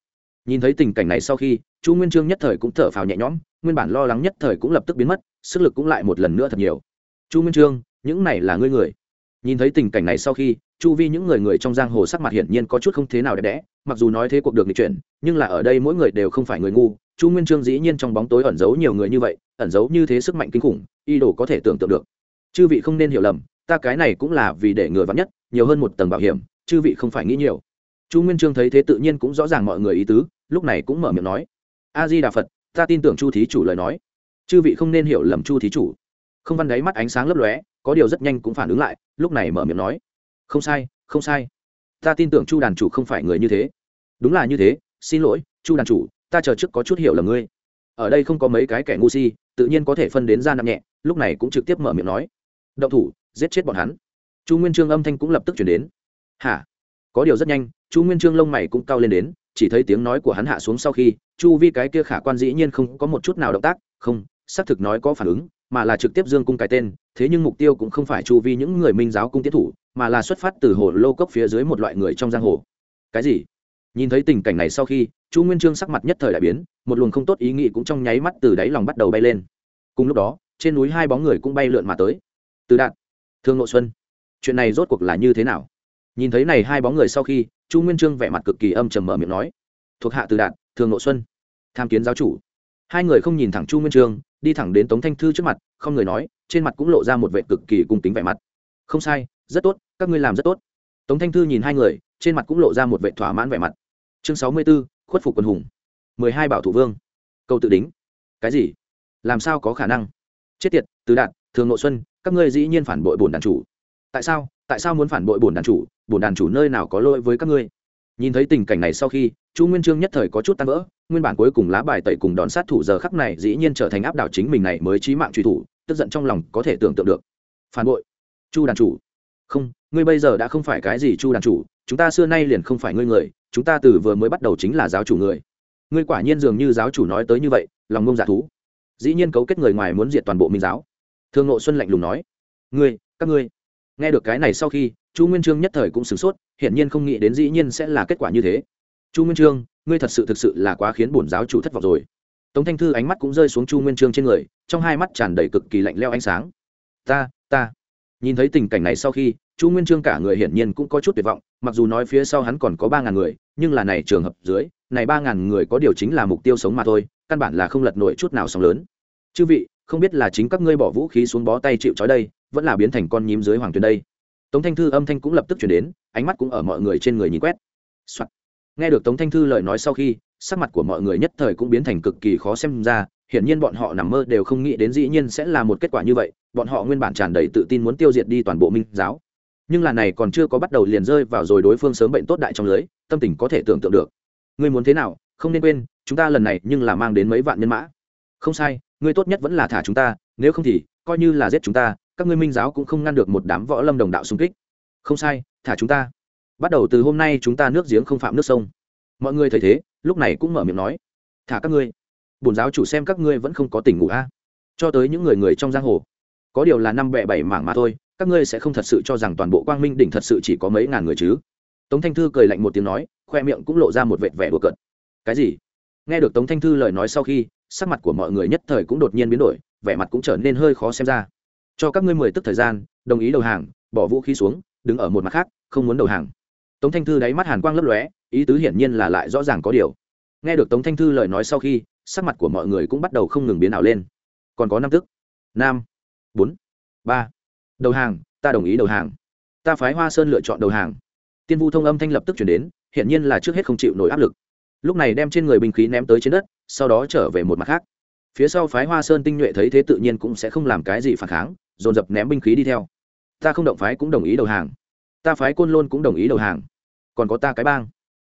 nhìn thấy tình cảnh này sau khi, chu nguyên trương nhất thời cũng thở phào nhẹ nhõm, nguyên bản lo lắng nhất thời cũng lập tức biến mất, sức lực cũng lại một lần nữa thật nhiều. Chu nguyên trương, những này là ngươi người? Nhìn thấy tình cảnh này sau khi, chu vi những người người trong giang hồ sắc mặt hiển nhiên có chút không thế nào đẹp đẽ, mặc dù nói thế cuộc được nghịch chuyển, nhưng là ở đây mỗi người đều không phải người ngu. Chu nguyên trương dĩ nhiên trong bóng tối ẩn giấu nhiều người như vậy, ẩn giấu như thế sức mạnh kinh khủng y đồ có thể tưởng tượng được. Chư vị không nên hiểu lầm, ta cái này cũng là vì để người vắn nhất, nhiều hơn một tầng bảo hiểm, chư vị không phải nghĩ nhiều chu nguyên trương thấy thế tự nhiên cũng rõ ràng mọi người ý tứ, lúc này cũng mở miệng nói. A di đà phật, ta tin tưởng chu thí chủ lời nói. Chư vị không nên hiểu lầm chu thí chủ. Không văn đáy mắt ánh sáng lấp lóe, có điều rất nhanh cũng phản ứng lại, lúc này mở miệng nói. Không sai không sai. Ta tin tưởng chu đàn chủ không phải người như thế. Đúng là như thế, xin lỗi, chu đàn chủ, ta chờ trước có chút hiểu lầm ngươi. Ở đây không có mấy cái kẻ ngu si, tự nhiên có thể phân đến ra nặng nhẹ, lúc này cũng trực tiếp mở miệng nói. Động thủ, giết chết bọn hắn. Chu nguyên trương âm thanh cũng lập tức chuyển đến. Hả? Có điều rất nhanh, chu nguyên trương lông mày cũng cao lên đến, chỉ thấy tiếng nói của hắn hạ xuống sau khi, chu vi cái kia khả quan dĩ nhiên không có một chút nào động tác, không, xác thực nói có phản ứng, mà là trực tiếp dương cung cái tên, thế nhưng mục tiêu cũng không phải chu vi những người minh giáo cung tiến thủ, mà là xuất phát từ hồ lô cốc phía dưới một loại người trong giang hồ. Cái gì? Nhìn thấy tình cảnh này sau khi, chu nguyên trương sắc mặt nhất thời đại biến, một luồng không tốt ý nghĩ cũng trong nháy mắt từ đáy lòng bắt đầu bay lên. Cùng lúc đó, trên núi hai bóng người cũng bay lượn mà tới. Từ đạt, thương nội xuân, chuyện này rốt cuộc là như thế nào? Nhìn thấy này hai bóng người sau khi, chu nguyên trương vẻ mặt cực kỳ âm trầm mở miệng nói, thuộc hạ từ đạt, thường nội xuân, tham kiến giáo chủ. Hai người không nhìn thẳng chu nguyên trương, đi thẳng đến tống thanh thư trước mặt, không người nói, trên mặt cũng lộ ra một vệ cực kỳ cung kính vẻ mặt. Không sai, rất tốt, các ngươi làm rất tốt. Tống thanh thư nhìn hai người, trên mặt cũng lộ ra một vệ thỏa mãn vẻ mặt. Chương sáu mươi b ố khuất phục quân hùng. mười hai bảo thủ vương. Câu tự đính. Cái gì? Làm sao có khả năng? Chết tiệt, Từ đạt, thường nội xuân, các ngươi dĩ nhiên phản bội bổn đàn chủ. Tại sao? Tại sao muốn phản bội bổn đàn chủ? Bổn đàn chủ nơi nào có lỗi với các ngươi. Nhìn thấy tình cảnh này sau khi, chu nguyên trương nhất thời có chút tan vỡ, nguyên bản cuối cùng lá bài tẩy cùng đòn sát thủ giờ khắc này dĩ nhiên trở thành áp đảo chính mình này mới trí mạng truy thủ, tức giận trong lòng có thể tưởng tượng được. Phản bội. Chu đàn chủ. Không, ngươi bây giờ đã không phải cái gì chu đàn chủ, chúng ta xưa nay liền không phải ngươi người, chúng ta từ vừa mới bắt đầu chính là giáo chủ người. Ngươi quả nhiên dường như giáo chủ nói tới như vậy, lòng ngông giả thú. Dĩ nhiên cấu kết người ngoài muốn diệt toàn bộ minh giáo. Thương ngộ xuân lạnh lùng nói. Ngươi, các ngươi nghe được cái này sau khi, chu nguyên trương nhất thời cũng sửng sốt, hiển nhiên không nghĩ đến dĩ nhiên sẽ là kết quả như thế. Chu nguyên trương, ngươi thật sự thực sự là quá khiến bổn giáo chủ thất vọng rồi. Tống thanh thư ánh mắt cũng rơi xuống chu nguyên trương trên người, trong hai mắt tràn đầy cực kỳ lạnh leo ánh sáng. Ta ta. Nhìn thấy tình cảnh này sau khi, chu nguyên trương cả người hiển nhiên cũng có chút tuyệt vọng, mặc dù nói phía sau hắn còn có ba ngàn người, nhưng là này trường hợp dưới, này ba ngàn người có điều chính là mục tiêu sống mà thôi, căn bản là không lật nổi chút nào sóng lớn. Chư vị, không biết là chính các ngươi bỏ vũ khí xuống bó tay chịu trói đây vẫn là biến thành con nhím dưới hoàng tuyền đây. Tống thanh thư âm thanh cũng lập tức chuyển đến, ánh mắt cũng ở mọi người trên người nhìn quét、Soạn. nghe được tống thanh thư lời nói sau khi, sắc mặt của mọi người nhất thời cũng biến thành cực kỳ khó xem ra, hiển nhiên bọn họ nằm mơ đều không nghĩ đến dĩ nhiên sẽ là một kết quả như vậy, bọn họ nguyên bản tràn đầy tự tin muốn tiêu diệt đi toàn bộ minh giáo. Nhưng là này còn chưa có bắt đầu liền rơi vào rồi đối phương sớm bệnh tốt đại trong lưới, tâm tình có thể tưởng tượng được. Ngươi muốn thế nào, không nên quên, chúng ta lần này nhưng là mang đến mấy vạn nhân mã. Không sai, ngươi tốt nhất vẫn là thả chúng ta, nếu không thì, coi như là giết chúng ta các ngươi minh giáo cũng không ngăn được một đám võ lâm đồng đạo xung kích. Không sai, thả chúng ta. Bắt đầu từ hôm nay chúng ta nước giếng không phạm nước sông. Mọi người thấy thế, lúc này cũng mở miệng nói, thả các ngươi. Bổn giáo chủ xem các ngươi vẫn không có tỉnh ngủ a. Cho tới những người người trong giang hồ. Có điều là năm bẹ bảy mảng mà thôi, các ngươi sẽ không thật sự cho rằng toàn bộ quang minh đỉnh thật sự chỉ có mấy ngàn người chứ? Tống thanh thư cười lạnh một tiếng nói, khoe miệng cũng lộ ra một vệt vẻ đùa cợt. Cái gì? Nghe được tống thanh thư lời nói sau khi, sắc mặt của mọi người nhất thời cũng đột nhiên biến đổi, vẻ mặt cũng trở nên hơi khó xem ra cho các ngươi mười tức thời gian, đồng ý đầu hàng, bỏ vũ khí xuống, đứng ở một mặt khác, không muốn đầu hàng. Tống thanh thư đáy mắt hàn quang lấp lóe, ý tứ hiển nhiên là lại rõ ràng có điều. Nghe được tống thanh thư lời nói sau khi, sắc mặt của mọi người cũng bắt đầu không ngừng biến ảo lên. Còn có năm tức. Năm bốn. Ba. Đầu hàng, ta đồng ý đầu hàng. Ta phái hoa sơn lựa chọn đầu hàng. Tiên vu thông âm thanh lập tức chuyển đến, hiển nhiên là trước hết không chịu nổi áp lực. Lúc này đem trên người binh khí ném tới trên đất, sau đó trở về một mặt khác. Phía sau phái hoa sơn tinh nhuệ thấy thế tự nhiên cũng sẽ không làm cái gì phản kháng dồn dập ném binh khí đi theo. Ta không động phái cũng đồng ý đầu hàng. Ta phái côn lôn cũng đồng ý đầu hàng. Còn có ta cái bang.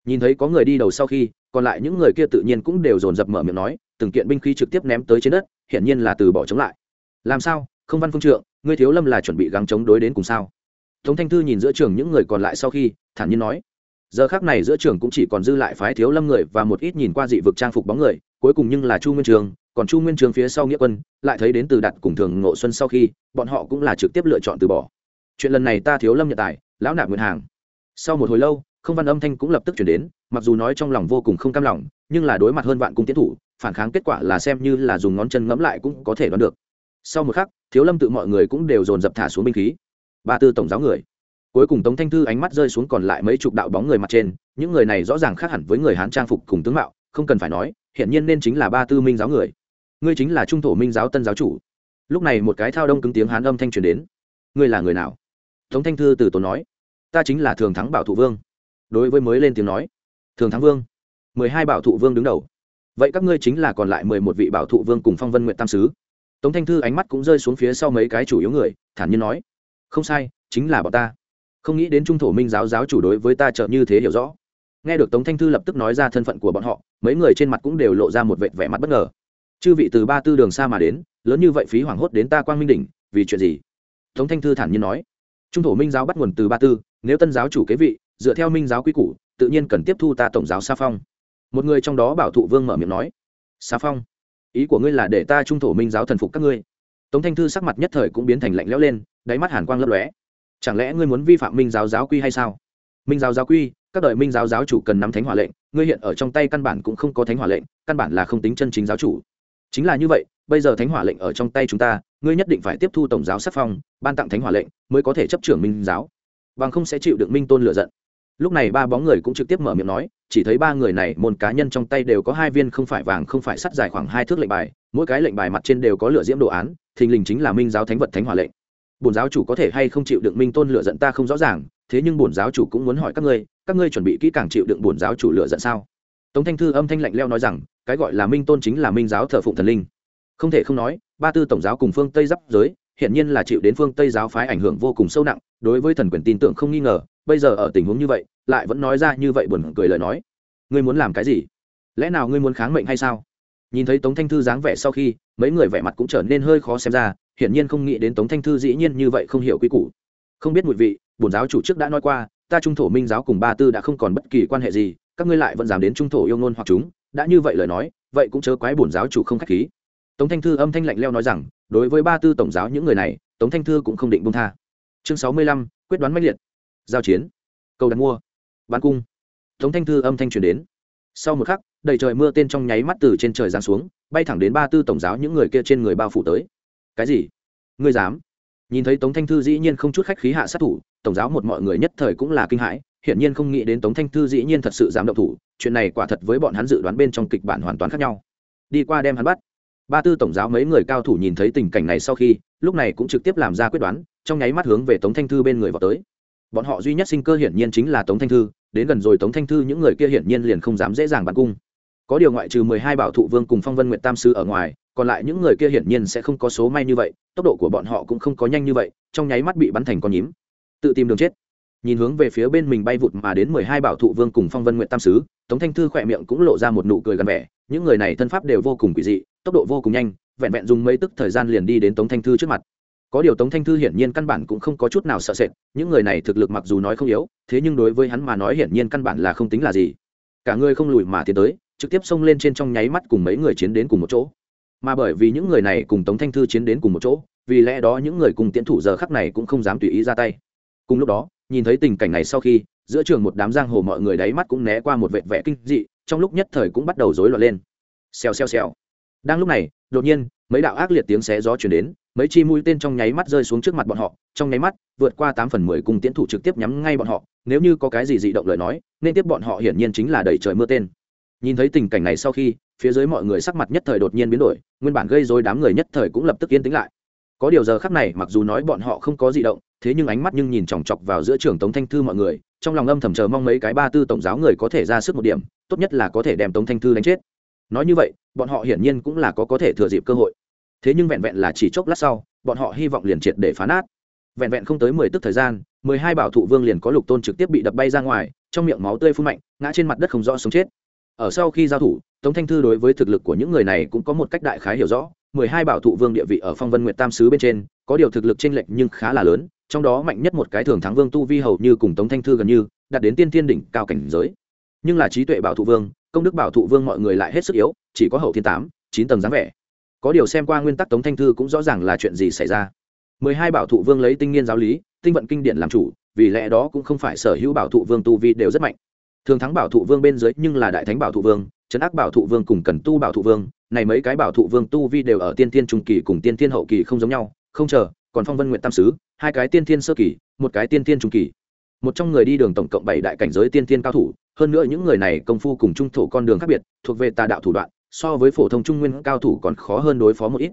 Nhìn thấy có người đi đầu sau khi, còn lại những người kia tự nhiên cũng đều dồn dập mở miệng nói, từng kiện binh khí trực tiếp ném tới trên đất, hiển nhiên là từ bỏ chống lại. Làm sao? Không văn phương trượng, ngươi thiếu lâm là chuẩn bị gắng chống đối đến cùng sao? Tống thanh thư nhìn giữa trường những người còn lại sau khi, thản nhiên nói. Giờ khác này giữa trường cũng chỉ còn dư lại phái thiếu lâm người và một ít nhìn qua dị vực trang phục bóng người cuối cùng nhưng là chu nguyên trường, còn chu nguyên trường phía sau nghĩa quân, lại thấy đến từ đặt cùng thường ngộ xuân sau khi, bọn họ cũng là trực tiếp lựa chọn từ bỏ. Chuyện lần này ta thiếu lâm nhận tài, lão nạp nguyện hàng. Sau một hồi lâu, không văn âm thanh cũng lập tức chuyển đến, mặc dù nói trong lòng vô cùng không cam lòng, nhưng là đối mặt hơn vạn cung tiến thủ, phản kháng kết quả là xem như là dùng ngón chân ngẫm lại cũng có thể đoán được. Sau một khắc, thiếu lâm tự mọi người cũng đều dồn dập thả xuống binh khí. Ba tư tổng giáo người. Cuối cùng tống thanh thư ánh mắt rơi xuống còn lại mấy chục đạo bóng người mặt trên, những người này rõ ràng khác hẳn với người hán trang phục cùng tướng mạo không cần phải nói hiện nhiên nên chính là ba tư minh giáo người. Ngươi chính là trung thổ minh giáo tân giáo chủ. Lúc này một cái thao đông cứng tiếng hán âm thanh truyền đến. Ngươi là người nào? Tống thanh thư từ tốn nói. Ta chính là thường thắng bảo thụ vương. Đối với mới lên tiếng nói. Thường thắng vương. mười hai bảo thụ vương đứng đầu. Vậy các ngươi chính là còn lại mười một vị bảo thụ vương cùng phong vân nguyện tam sứ. Tống thanh thư ánh mắt cũng rơi xuống phía sau mấy cái chủ yếu người, thản nhiên nói. Không sai, chính là bọn ta. Không nghĩ đến trung thổ minh giáo giáo chủ đối với ta trợ như thế hiểu rõ nghe được tống thanh thư lập tức nói ra thân phận của bọn họ, mấy người trên mặt cũng đều lộ ra một vệt vẻ mặt bất ngờ. Chư vị từ ba tư đường xa mà đến, lớn như vậy phí hoảng hốt đến ta quang minh đỉnh, vì chuyện gì? Tống thanh thư thản nhiên nói. Trung thổ minh giáo bắt nguồn từ ba tư, nếu tân giáo chủ kế vị, dựa theo minh giáo quy củ, tự nhiên cần tiếp thu ta tổng giáo sa phong. Một người trong đó bảo thụ vương mở miệng nói. Sa phong, ý của ngươi là để ta trung thổ minh giáo thần phục các ngươi. Tống thanh thư sắc mặt nhất thời cũng biến thành lạnh lẽo lên, đáy mắt hàn quang lấp lóe. Chẳng lẽ ngươi muốn vi phạm minh giáo giáo quy hay sao? Minh giáo giáo quy các đời minh giáo giáo chủ cần nắm thánh hỏa lệnh, ngươi hiện ở trong tay căn bản cũng không có thánh hỏa lệnh, căn bản là không tính chân chính giáo chủ. Chính là như vậy, bây giờ thánh hỏa lệnh ở trong tay chúng ta, ngươi nhất định phải tiếp thu tổng giáo sắc phong, ban tặng thánh hỏa lệnh, mới có thể chấp trưởng minh giáo. Bằng không sẽ chịu được minh tôn lựa giận. Lúc này ba bóng người cũng trực tiếp mở miệng nói, chỉ thấy ba người này môn cá nhân trong tay đều có hai viên không phải vàng, không phải sắt dài khoảng hai thước lệnh bài, mỗi cái lệnh bài mặt trên đều có lửa diễm đồ án, thình lình chính là minh giáo thánh vật thánh hỏa lệnh. Bổn giáo chủ có thể hay không chịu được minh tôn lựa giận ta không rõ ràng thế nhưng bổn giáo chủ cũng muốn hỏi các ngươi các ngươi chuẩn bị kỹ càng chịu đựng bổn giáo chủ lựa giận sao? Tống thanh thư âm thanh lạnh leo nói rằng, cái gọi là minh tôn chính là minh giáo thờ phụng thần linh. Không thể không nói, ba tư tổng giáo cùng phương tây giáp giới hiện nhiên là chịu đến phương tây giáo phái ảnh hưởng vô cùng sâu nặng, đối với thần quyền tin tưởng không nghi ngờ, bây giờ ở tình huống như vậy, lại vẫn nói ra như vậy buồn cười lời nói. Ngươi muốn làm cái gì? Lẽ nào ngươi muốn kháng mệnh hay sao? Nhìn thấy tống thanh thư dáng vẻ sau khi, mấy người vẻ mặt cũng trở nên hơi khó xem ra, hiển nhiên không nghĩ đến tống thanh thư dĩ nhiên như vậy không hiểu quy củ. Không biết mùi vị bổn giáo chủ trước đã nói qua, ta trung thổ minh giáo cùng ba tư đã không còn bất kỳ quan hệ gì, các ngươi lại vẫn dám đến trung thổ yêu ngôn hoặc chúng, đã như vậy lời nói, vậy cũng chớ quái bổn giáo chủ không khách khí. Tống thanh thư âm thanh lạnh leo nói rằng, đối với ba tư tổng giáo những người này, tống thanh thư cũng không định bông tha. Chương sáu mươi lăm, quyết đoán mãnh liệt. Giao chiến. Cầu đặt mua. Bán cung. Tống thanh thư âm thanh truyền đến. Sau một khắc, đầy trời mưa tên trong nháy mắt từ trên trời giáng xuống, bay thẳng đến ba tư tổng giáo những người kia trên người bao phủ tới. Cái gì? Ngươi dám? Nhìn thấy tống thanh thư dĩ nhiên không chút khách khí hạ sát thủ tổng giáo một mọi người nhất thời cũng là kinh hãi, hiển nhiên không nghĩ đến tống thanh thư dĩ nhiên thật sự dám động thủ, chuyện này quả thật với bọn hắn dự đoán bên trong kịch bản hoàn toàn khác nhau. Đi qua đem hắn bắt. Ba tư tổng giáo mấy người cao thủ nhìn thấy tình cảnh này sau khi, lúc này cũng trực tiếp làm ra quyết đoán, trong nháy mắt hướng về tống thanh thư bên người vào tới. Bọn họ duy nhất sinh cơ hiển nhiên chính là tống thanh thư, đến gần rồi tống thanh thư những người kia hiển nhiên liền không dám dễ dàng bắn cung. Có điều ngoại trừ mười hai bảo thụ vương cùng phong vân nguyện tam sư ở ngoài, còn lại những người kia hiển nhiên sẽ không có số may như vậy, tốc độ của bọn họ cũng không có nhanh như vậy, trong nháy mắt bị bắn thành con nhím tự tìm đường chết. Nhìn hướng về phía bên mình bay vụt mà đến mười hai bảo thụ vương cùng phong vân nguyện tam sứ, tống thanh thư khỏe miệng cũng lộ ra một nụ cười gần vẻ, những người này thân pháp đều vô cùng quỷ dị, tốc độ vô cùng nhanh, vẹn vẹn dùng mấy tức thời gian liền đi đến tống thanh thư trước mặt. Có điều tống thanh thư hiển nhiên căn bản cũng không có chút nào sợ sệt, những người này thực lực mặc dù nói không yếu, thế nhưng đối với hắn mà nói hiển nhiên căn bản là không tính là gì. Cả người không lùi mà tiến tới, trực tiếp xông lên trên trong nháy mắt cùng mấy người chiến đến cùng một chỗ. Mà bởi vì những người này cùng tống thanh thư chiến đến cùng một chỗ, vì lẽ đó những người cùng tiến thủ giờ khắc này cũng không dám tùy ý ra tay cùng lúc đó, nhìn thấy tình cảnh này sau khi, giữa trường một đám giang hồ mọi người đáy mắt cũng né qua một vệt vẻ kinh dị, trong lúc nhất thời cũng bắt đầu rối loạn lên. Xèo xèo xèo. Đang lúc này, đột nhiên, mấy đạo ác liệt tiếng xé gió chuyển đến, mấy chi mũi tên trong nháy mắt rơi xuống trước mặt bọn họ, trong nháy mắt, vượt qua tám phần mười cùng tiến thủ trực tiếp nhắm ngay bọn họ, nếu như có cái gì dị động lời nói, nên tiếp bọn họ hiển nhiên chính là đẩy trời mưa tên. Nhìn thấy tình cảnh này sau khi, phía dưới mọi người sắc mặt nhất thời đột nhiên biến đổi, nguyên bản gây dối đám người nhất thời cũng lập tức yên tĩnh lại. Có điều giờ khắc này, mặc dù nói bọn họ không có dị động thế nhưng ánh mắt nhưng nhìn chòng chọc vào giữa trường tống thanh thư mọi người, trong lòng âm thầm chờ mong mấy cái ba tư tổng giáo người có thể ra sức một điểm, tốt nhất là có thể đem tống thanh thư đánh chết. Nói như vậy, bọn họ hiển nhiên cũng là có có thể thừa dịp cơ hội. Thế nhưng vẹn vẹn là chỉ chốc lát sau, bọn họ hy vọng liền triệt để phá nát. Vẹn vẹn không tới mười tức thời gian, mười hai bảo thụ vương liền có lục tôn trực tiếp bị đập bay ra ngoài, trong miệng máu tươi phun mạnh, ngã trên mặt đất không rõ sống chết. Ở sau khi giao thủ, tống thanh thư đối với thực lực của những người này cũng có một cách đại khái hiểu rõ, mười hai bảo thụ vương địa vị ở phong vân nguyệt tam sứ bên trên, có điều thực lực t r ê n lệch nhưng khá là lớn trong đó mạnh nhất một cái thường thắng vương tu vi hầu như cùng tống thanh thư gần như, đạt đến tiên thiên đỉnh cao cảnh giới. Nhưng là trí tuệ bảo thụ vương, công đức bảo thụ vương mọi người lại hết sức yếu, chỉ có hậu thiên tám, chín tầng dáng vẻ. Có điều xem qua nguyên tắc tống thanh thư cũng rõ ràng là chuyện gì xảy ra. Mười hai bảo thụ vương lấy tinh nghiên giáo lý, tinh vận kinh điển làm chủ, vì lẽ đó cũng không phải sở hữu bảo thụ vương tu vi đều rất mạnh. Thường thắng bảo thụ vương bên dưới nhưng là đại thánh bảo thụ vương, trấn ác bảo thụ vương cùng cần tu bảo thụ vương, này mấy cái bảo thụ vương tu vi đều ở tiên thiên trung kỳ cùng tiên thiên hậu kỳ không giống nhau, không chờ còn phong vân nguyện tam sứ, hai cái tiên thiên sơ kỳ, một cái tiên thiên trung kỳ. Một trong người đi đường tổng cộng bảy đại cảnh giới tiên thiên cao thủ, hơn nữa những người này công phu cùng trung thổ con đường khác biệt, thuộc về tà đạo thủ đoạn, so với phổ thông trung nguyên cao thủ còn khó hơn đối phó một ít.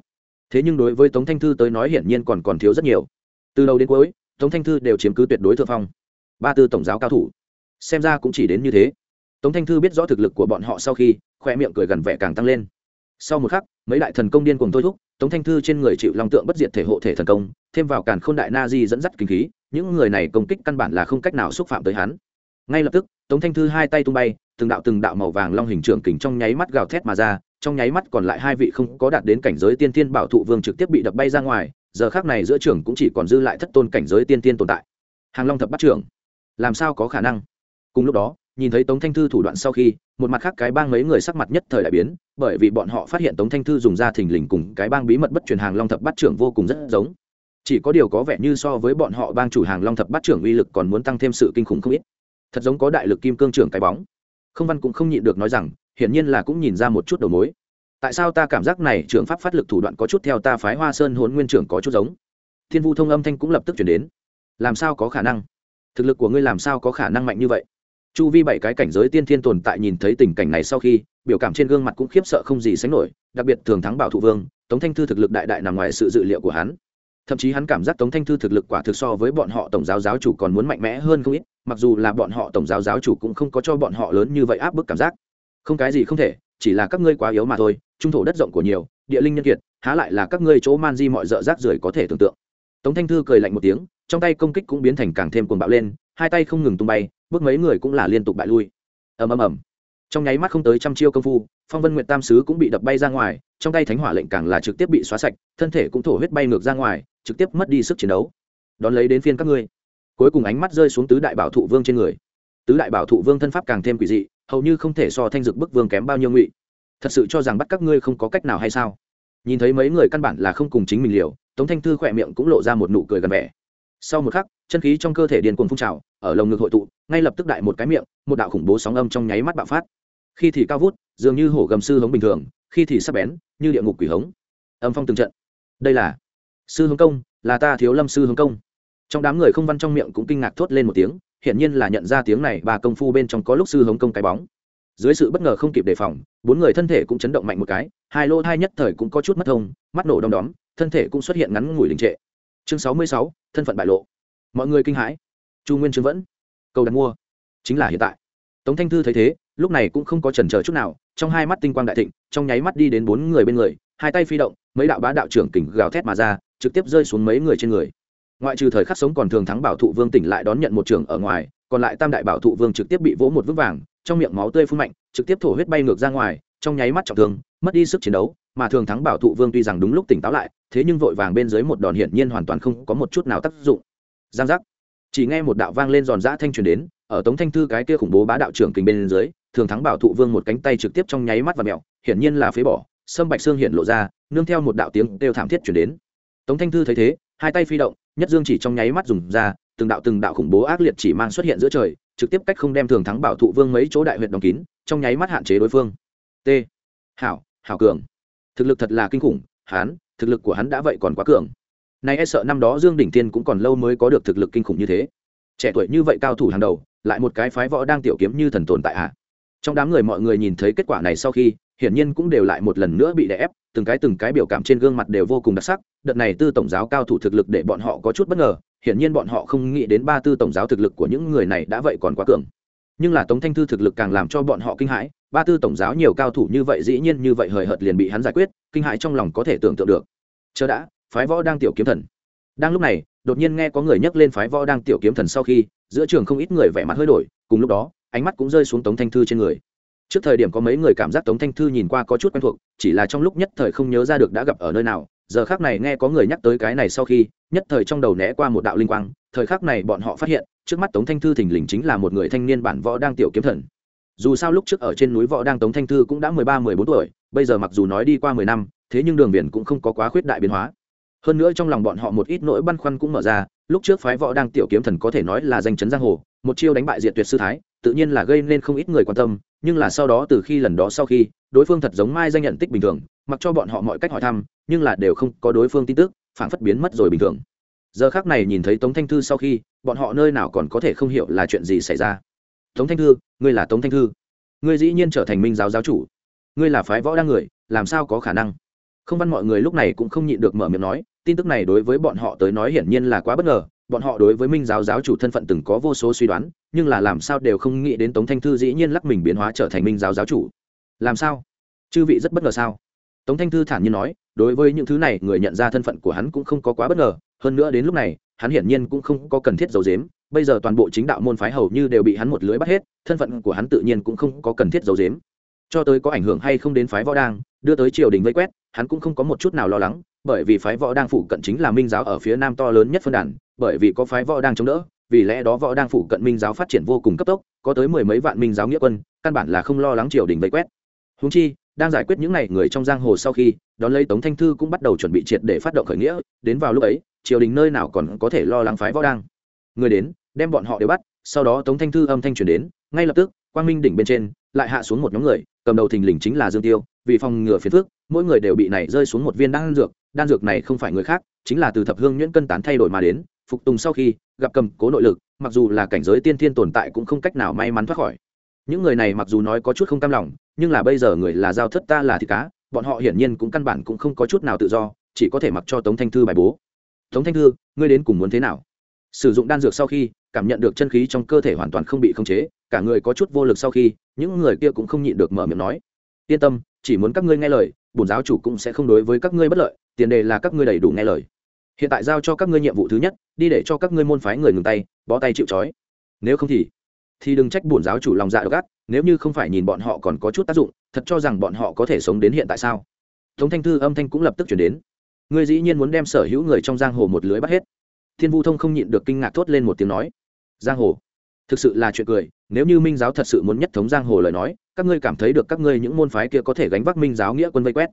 Thế nhưng đối với tống thanh thư tới nói hiển nhiên còn còn thiếu rất nhiều. Từ đầu đến cuối, tống thanh thư đều chiếm cứ tuyệt đối thượng phong. Ba tư tổng giáo cao thủ. Xem ra cũng chỉ đến như thế. Tống thanh thư biết rõ thực lực của bọn họ sau khi khoe miệng cười gần vẻ càng tăng lên. Sau một khắc, mấy đại thần công điên cùng thôi thúc tống thanh thư trên người chịu long tượng bất diệt thể hộ thể thần công, thêm vào càn k h ô n đại na di dẫn dắt kinh khí, những người này công kích căn bản là không cách nào xúc phạm tới hắn. Ngay lập tức, tống thanh thư hai tay tung bay, từng đạo từng đạo màu vàng long hình trưởng kình trong nháy mắt gào thét mà ra, trong nháy mắt còn lại hai vị không có đạt đến cảnh giới tiên tiên bảo thụ vương trực tiếp bị đập bay ra ngoài, giờ khác này giữa trường cũng chỉ còn dư lại thất tôn cảnh giới tiên tiên tồn tại. Hàng long thập bắt trưởng, làm sao có khả năng? Cùng lúc đó nhìn thấy tống thanh thư thủ đoạn sau khi, một mặt khác cái bang mấy người sắc mặt nhất thời đại biến, bởi vì bọn họ phát hiện tống thanh thư dùng ra thình lình cùng cái bang bí mật bất truyền hàng long thập bát trưởng vô cùng rất giống. Chỉ có điều có vẻ như so với bọn họ bang chủ hàng long thập bát trưởng uy lực còn muốn tăng thêm sự kinh khủng không ít. Thật giống có đại lực kim cương trưởng cái bóng. Không văn cũng không nhịn được nói rằng, hiển nhiên là cũng nhìn ra một chút đầu mối. Tại sao ta cảm giác này trưởng pháp phát lực thủ đoạn có chút theo ta phái hoa sơn hôn nguyên trưởng có chút giống? Thiên vu thông âm thanh cũng lập tức chuyển đến. Làm sao có khả năng? Thực lực của ngươi làm sao có khả năng mạnh như vậy? Chu vi bảy cái cảnh giới tiên thiên tồn tại nhìn thấy tình cảnh này sau khi, biểu cảm trên gương mặt cũng khiếp sợ không gì sánh nổi, đặc biệt thường thắng bảo thụ vương, tống thanh thư thực lực đại đại nằm ngoài sự dự liệu của hắn. Thậm chí hắn cảm giác tống thanh thư thực lực quả thực so với bọn họ tổng giáo giáo chủ còn muốn mạnh mẽ hơn không ít, mặc dù là bọn họ tổng giáo giáo chủ cũng không có cho bọn họ lớn như vậy áp bức cảm giác. Không cái gì không thể, chỉ là các ngươi quá yếu mà thôi, trung thổ đất rộng của nhiều, địa linh nhân kiệt, há lại là các ngươi chỗ man di mọi dợ rác rưởi có thể tưởng tượng. Tống thanh thư cười lạnh một tiếng, trong tay công kích cũng biến thành càng thêm cuồng bạo lên, hai tay không ngừng tung bay bước mấy người cũng là liên tục bại lui. Ầm ầm ầm. Trong nháy mắt không tới trăm chiêu công phu, phong vân nguyện tam sứ cũng bị đập bay ra ngoài, trong tay thánh hỏa lệnh càng là trực tiếp bị xóa sạch, thân thể cũng thổ huyết bay ngược ra ngoài, trực tiếp mất đi sức chiến đấu. Đón lấy đến phiên các ngươi. Cuối cùng ánh mắt rơi xuống tứ đại bảo thụ vương trên người. Tứ đại bảo thụ vương thân pháp càng thêm quỷ dị, hầu như không thể so thanh dực bức vương kém bao nhiêu ngụy. Thật sự cho rằng bắt các ngươi không có cách nào hay sao? Nhìn thấy mấy người căn bản là không cùng chính mình liều, tống thanh thư khỏe miệng cũng lộ ra một nụ cười gần vẻ sau một khắc, chân khí trong cơ thể điền cuồng phun trào, ở lồng ngực hội tụ, ngay lập tức đại một cái miệng, một đạo khủng bố sóng âm trong nháy mắt bạo phát. Khi thì cao vút, dường như hổ gầm sư hống bình thường, khi thì sắp bén, như địa ngục quỷ hống. Âm phong từng trận. Đây là sư hống công, là ta thiếu lâm sư hống công. Trong đám người không văn trong miệng cũng kinh ngạc thốt lên một tiếng, hiển nhiên là nhận ra tiếng này bà công phu bên trong có lúc sư hống công cái bóng. Dưới sự bất ngờ không kịp đề phòng, bốn người thân thể cũng chấn động mạnh một cái, hai lô hai nhất thời cũng có chút mất thông mắt nổ đom đóm, thân thể cũng xuất hiện ngắn ngủi đình trệ chương sáu mươi sáu, thân phận bại lộ. Mọi người kinh hãi. Chu nguyên chứng vẫn cầu đặt mua. Chính là hiện tại. Tống thanh thư thấy thế, lúc này cũng không có chần chờ chút nào, trong hai mắt tinh quang đại thịnh, trong nháy mắt đi đến bốn người bên người, hai tay phi động, mấy đạo bá đạo trưởng kình gào thét mà ra, trực tiếp rơi xuống mấy người trên người. Ngoại trừ thời khắc sống còn thường thắng bảo thụ vương tỉnh lại đón nhận một trường ở ngoài, còn lại tam đại bảo thụ vương trực tiếp bị vỗ một vứt vàng, trong miệng máu tươi phun mạnh, trực tiếp thổ huyết bay ngược ra ngoài, trong nháy mắt trọng thương, mất đi sức chiến đấu mà thường thắng bảo thụ vương tuy rằng đúng lúc tỉnh táo lại, thế nhưng vội vàng bên dưới một đòn hiển nhiên hoàn toàn không có một chút nào tác dụng. Giang giác. Chỉ nghe một đạo vang lên giòn giã thanh truyền đến, ở tống thanh thư cái kia khủng bố bá đạo trưởng kình bên dưới, thường thắng bảo thụ vương một cánh tay trực tiếp trong nháy mắt và mẹo hiển nhiên là phế bỏ, sâm bạch xương hiện lộ ra, nương theo một đạo tiếng đều thảm thiết chuyển đến. Tống thanh thư thấy thế, hai tay phi động, nhất dương chỉ trong nháy mắt dùng ra, từng đạo từng đạo khủng bố ác liệt chỉ mang xuất hiện giữa trời, trực tiếp cách không đem thường thắng bảo thụ vương mấy chỗ đại huyện đóng kín, trong nháy mắt hạn chế đối phương. T. Hảo hảo cường thực lực thật là kinh khủng, hán, thực lực của hắn đã vậy còn quá cường. Nay e sợ năm đó dương đỉnh Thiên cũng còn lâu mới có được thực lực kinh khủng như thế. Trẻ tuổi như vậy cao thủ hàng đầu, lại một cái phái võ đang tiểu kiếm như thần tồn tại hạ trong đám người mọi người nhìn thấy kết quả này sau khi, hiển nhiên cũng đều lại một lần nữa bị đè ép, từng cái từng cái biểu cảm trên gương mặt đều vô cùng đặc sắc, đợt này tư tổng giáo cao thủ thực lực để bọn họ có chút bất ngờ, hiển nhiên bọn họ không nghĩ đến ba tư tổng giáo thực lực của những người này đã vậy còn quá cường. Nhưng là tống thanh thư thực lực càng làm cho bọn họ kinh hãi ba tư tổng giáo nhiều cao thủ như vậy dĩ nhiên như vậy hời hợt liền bị hắn giải quyết, kinh hãi trong lòng có thể tưởng tượng được. Chờ đã, phái võ đang tiểu kiếm thần. Đang lúc này, đột nhiên nghe có người nhắc lên phái võ đang tiểu kiếm thần sau khi, giữa trường không ít người vẻ mặt hơi đổi, cùng lúc đó, ánh mắt cũng rơi xuống tống thanh thư trên người. Trước thời điểm có mấy người cảm giác tống thanh thư nhìn qua có chút quen thuộc, chỉ là trong lúc nhất thời không nhớ ra được đã gặp ở nơi nào, giờ khác này nghe có người nhắc tới cái này sau khi, nhất thời trong đầu né qua một đạo linh quang, thời khắc này bọn họ phát hiện, trước mắt tống thanh thư thình lình chính là một người thanh niên bản võ đang tiểu kiếm thần dù sao lúc trước ở trên núi võ đang tống thanh thư cũng đã mười ba, mười bốn tuổi, bây giờ mặc dù nói đi qua mười năm, thế nhưng đường biển cũng không có quá khuyết đại biến hóa. Hơn nữa trong lòng bọn họ một ít nỗi băn khoăn cũng mở ra, lúc trước phái võ đang tiểu kiếm thần có thể nói là danh chấn giang hồ, một chiêu đánh bại diện tuyệt sư thái, tự nhiên là gây nên không ít người quan tâm, nhưng là sau đó từ khi lần đó sau khi, đối phương thật giống mai danh nhận tích bình thường, mặc cho bọn họ mọi cách hỏi thăm, nhưng là đều không có đối phương tin tức phản phất biến mất rồi bình thường. Giờ khác này nhìn thấy tống thanh thư sau khi, bọn họ nơi nào còn có thể không hiểu là chuyện gì xảy ra tống thanh thư, ngươi là tống thanh thư. Ngươi dĩ nhiên trở thành minh giáo giáo chủ. Ngươi là phái võ đa người, làm sao có khả năng? Không văn mọi người lúc này cũng không nhịn được mở miệng nói, tin tức này đối với bọn họ tới nói hiển nhiên là quá bất ngờ. Bọn họ đối với minh giáo giáo chủ thân phận từng có vô số suy đoán, nhưng là làm sao đều không nghĩ đến tống thanh thư dĩ nhiên lắc mình biến hóa trở thành minh giáo giáo chủ. Làm sao? Chư vị rất bất ngờ sao? Tống thanh thư thản nhiên nói, đối với những thứ này, người nhận ra thân phận của hắn cũng không có quá bất ngờ. Hơn nữa đến lúc này, hắn hiển nhiên cũng không có cần thiết giấu giếm bây giờ toàn bộ chính đạo môn phái hầu như đều bị hắn một lưới bắt hết, thân phận của hắn tự nhiên cũng không có cần thiết giấu giếm. Cho tới có ảnh hưởng hay không đến phái võ đang, đưa tới triều đình vây quét, hắn cũng không có một chút nào lo lắng, bởi vì phái võ đang phụ cận chính là minh giáo ở phía nam to lớn nhất phân đàn, bởi vì có phái võ đang chống đỡ, vì lẽ đó võ đang phụ cận minh giáo phát triển vô cùng cấp tốc, có tới mười mấy vạn minh giáo nghĩa quân, căn bản là không lo lắng triều đình vây quét. Húng chi, đang giải quyết những n à y người trong giang hồ sau khi, đón lấy tống thanh thư cũng bắt đầu chuẩn bị triệt để phát động khởi nghĩa, đến vào lúc ấy, triều đình nơi nào còn có thể lo lắng phái võ đang người đến, đem bọn họ đều bắt, sau đó tống thanh thư âm thanh truyền đến, ngay lập tức, quang minh đỉnh bên trên, lại hạ xuống một nhóm người, cầm đầu thình lình chính là dương tiêu, vì phòng ngừa phiền phước mỗi người đều bị này rơi xuống một viên đan dược đan dược này không phải người khác, chính là từ thập hương nhuyễn cân tán thay đổi mà đến, phục tùng sau khi, gặp cầm cố nội lực, mặc dù là cảnh giới tiên thiên tồn tại cũng không cách nào may mắn thoát khỏi. Những người này mặc dù nói có chút không cam lòng, nhưng là bây giờ người là giao thất ta là thịt cá, bọn họ hiển nhiên cũng căn bản cũng không có chút nào tự do, chỉ có thể mặc cho tống thanh thư bài bố. Tống thanh thư, ngươi đến cùng muốn thế nào? Sử dụng đan dược sau khi, cảm nhận được chân khí trong cơ thể hoàn toàn không bị khống chế, cả người có chút vô lực sau khi, những người kia cũng không nhịn được mở miệng nói, yên tâm, chỉ muốn các ngươi nghe lời, bổn giáo chủ cũng sẽ không đối với các ngươi bất lợi, tiền đề là các ngươi đầy đủ nghe lời. Hiện tại giao cho các ngươi nhiệm vụ thứ nhất, đi để cho các ngươi môn phái người ngừng tay, bó tay chịu trói. Nếu không thì thì đừng trách bổn giáo chủ lòng dạ độc ác, nếu như không phải nhìn bọn họ còn có chút tác dụng, thật cho rằng bọn họ có thể sống đến hiện tại sao? Tống thanh thư âm thanh cũng lập tức chuyển đến, ngươi dĩ nhiên muốn đem sở hữu người trong giang hồ một lưới bắt hết thiên vu thông không nhịn được kinh ngạc thốt lên một tiếng nói, giang hồ, thực sự là chuyện cười, nếu như minh giáo thật sự muốn nhất thống giang hồ lời nói, các ngươi cảm thấy được các ngươi những môn phái kia có thể gánh vác minh giáo nghĩa quân vây quét.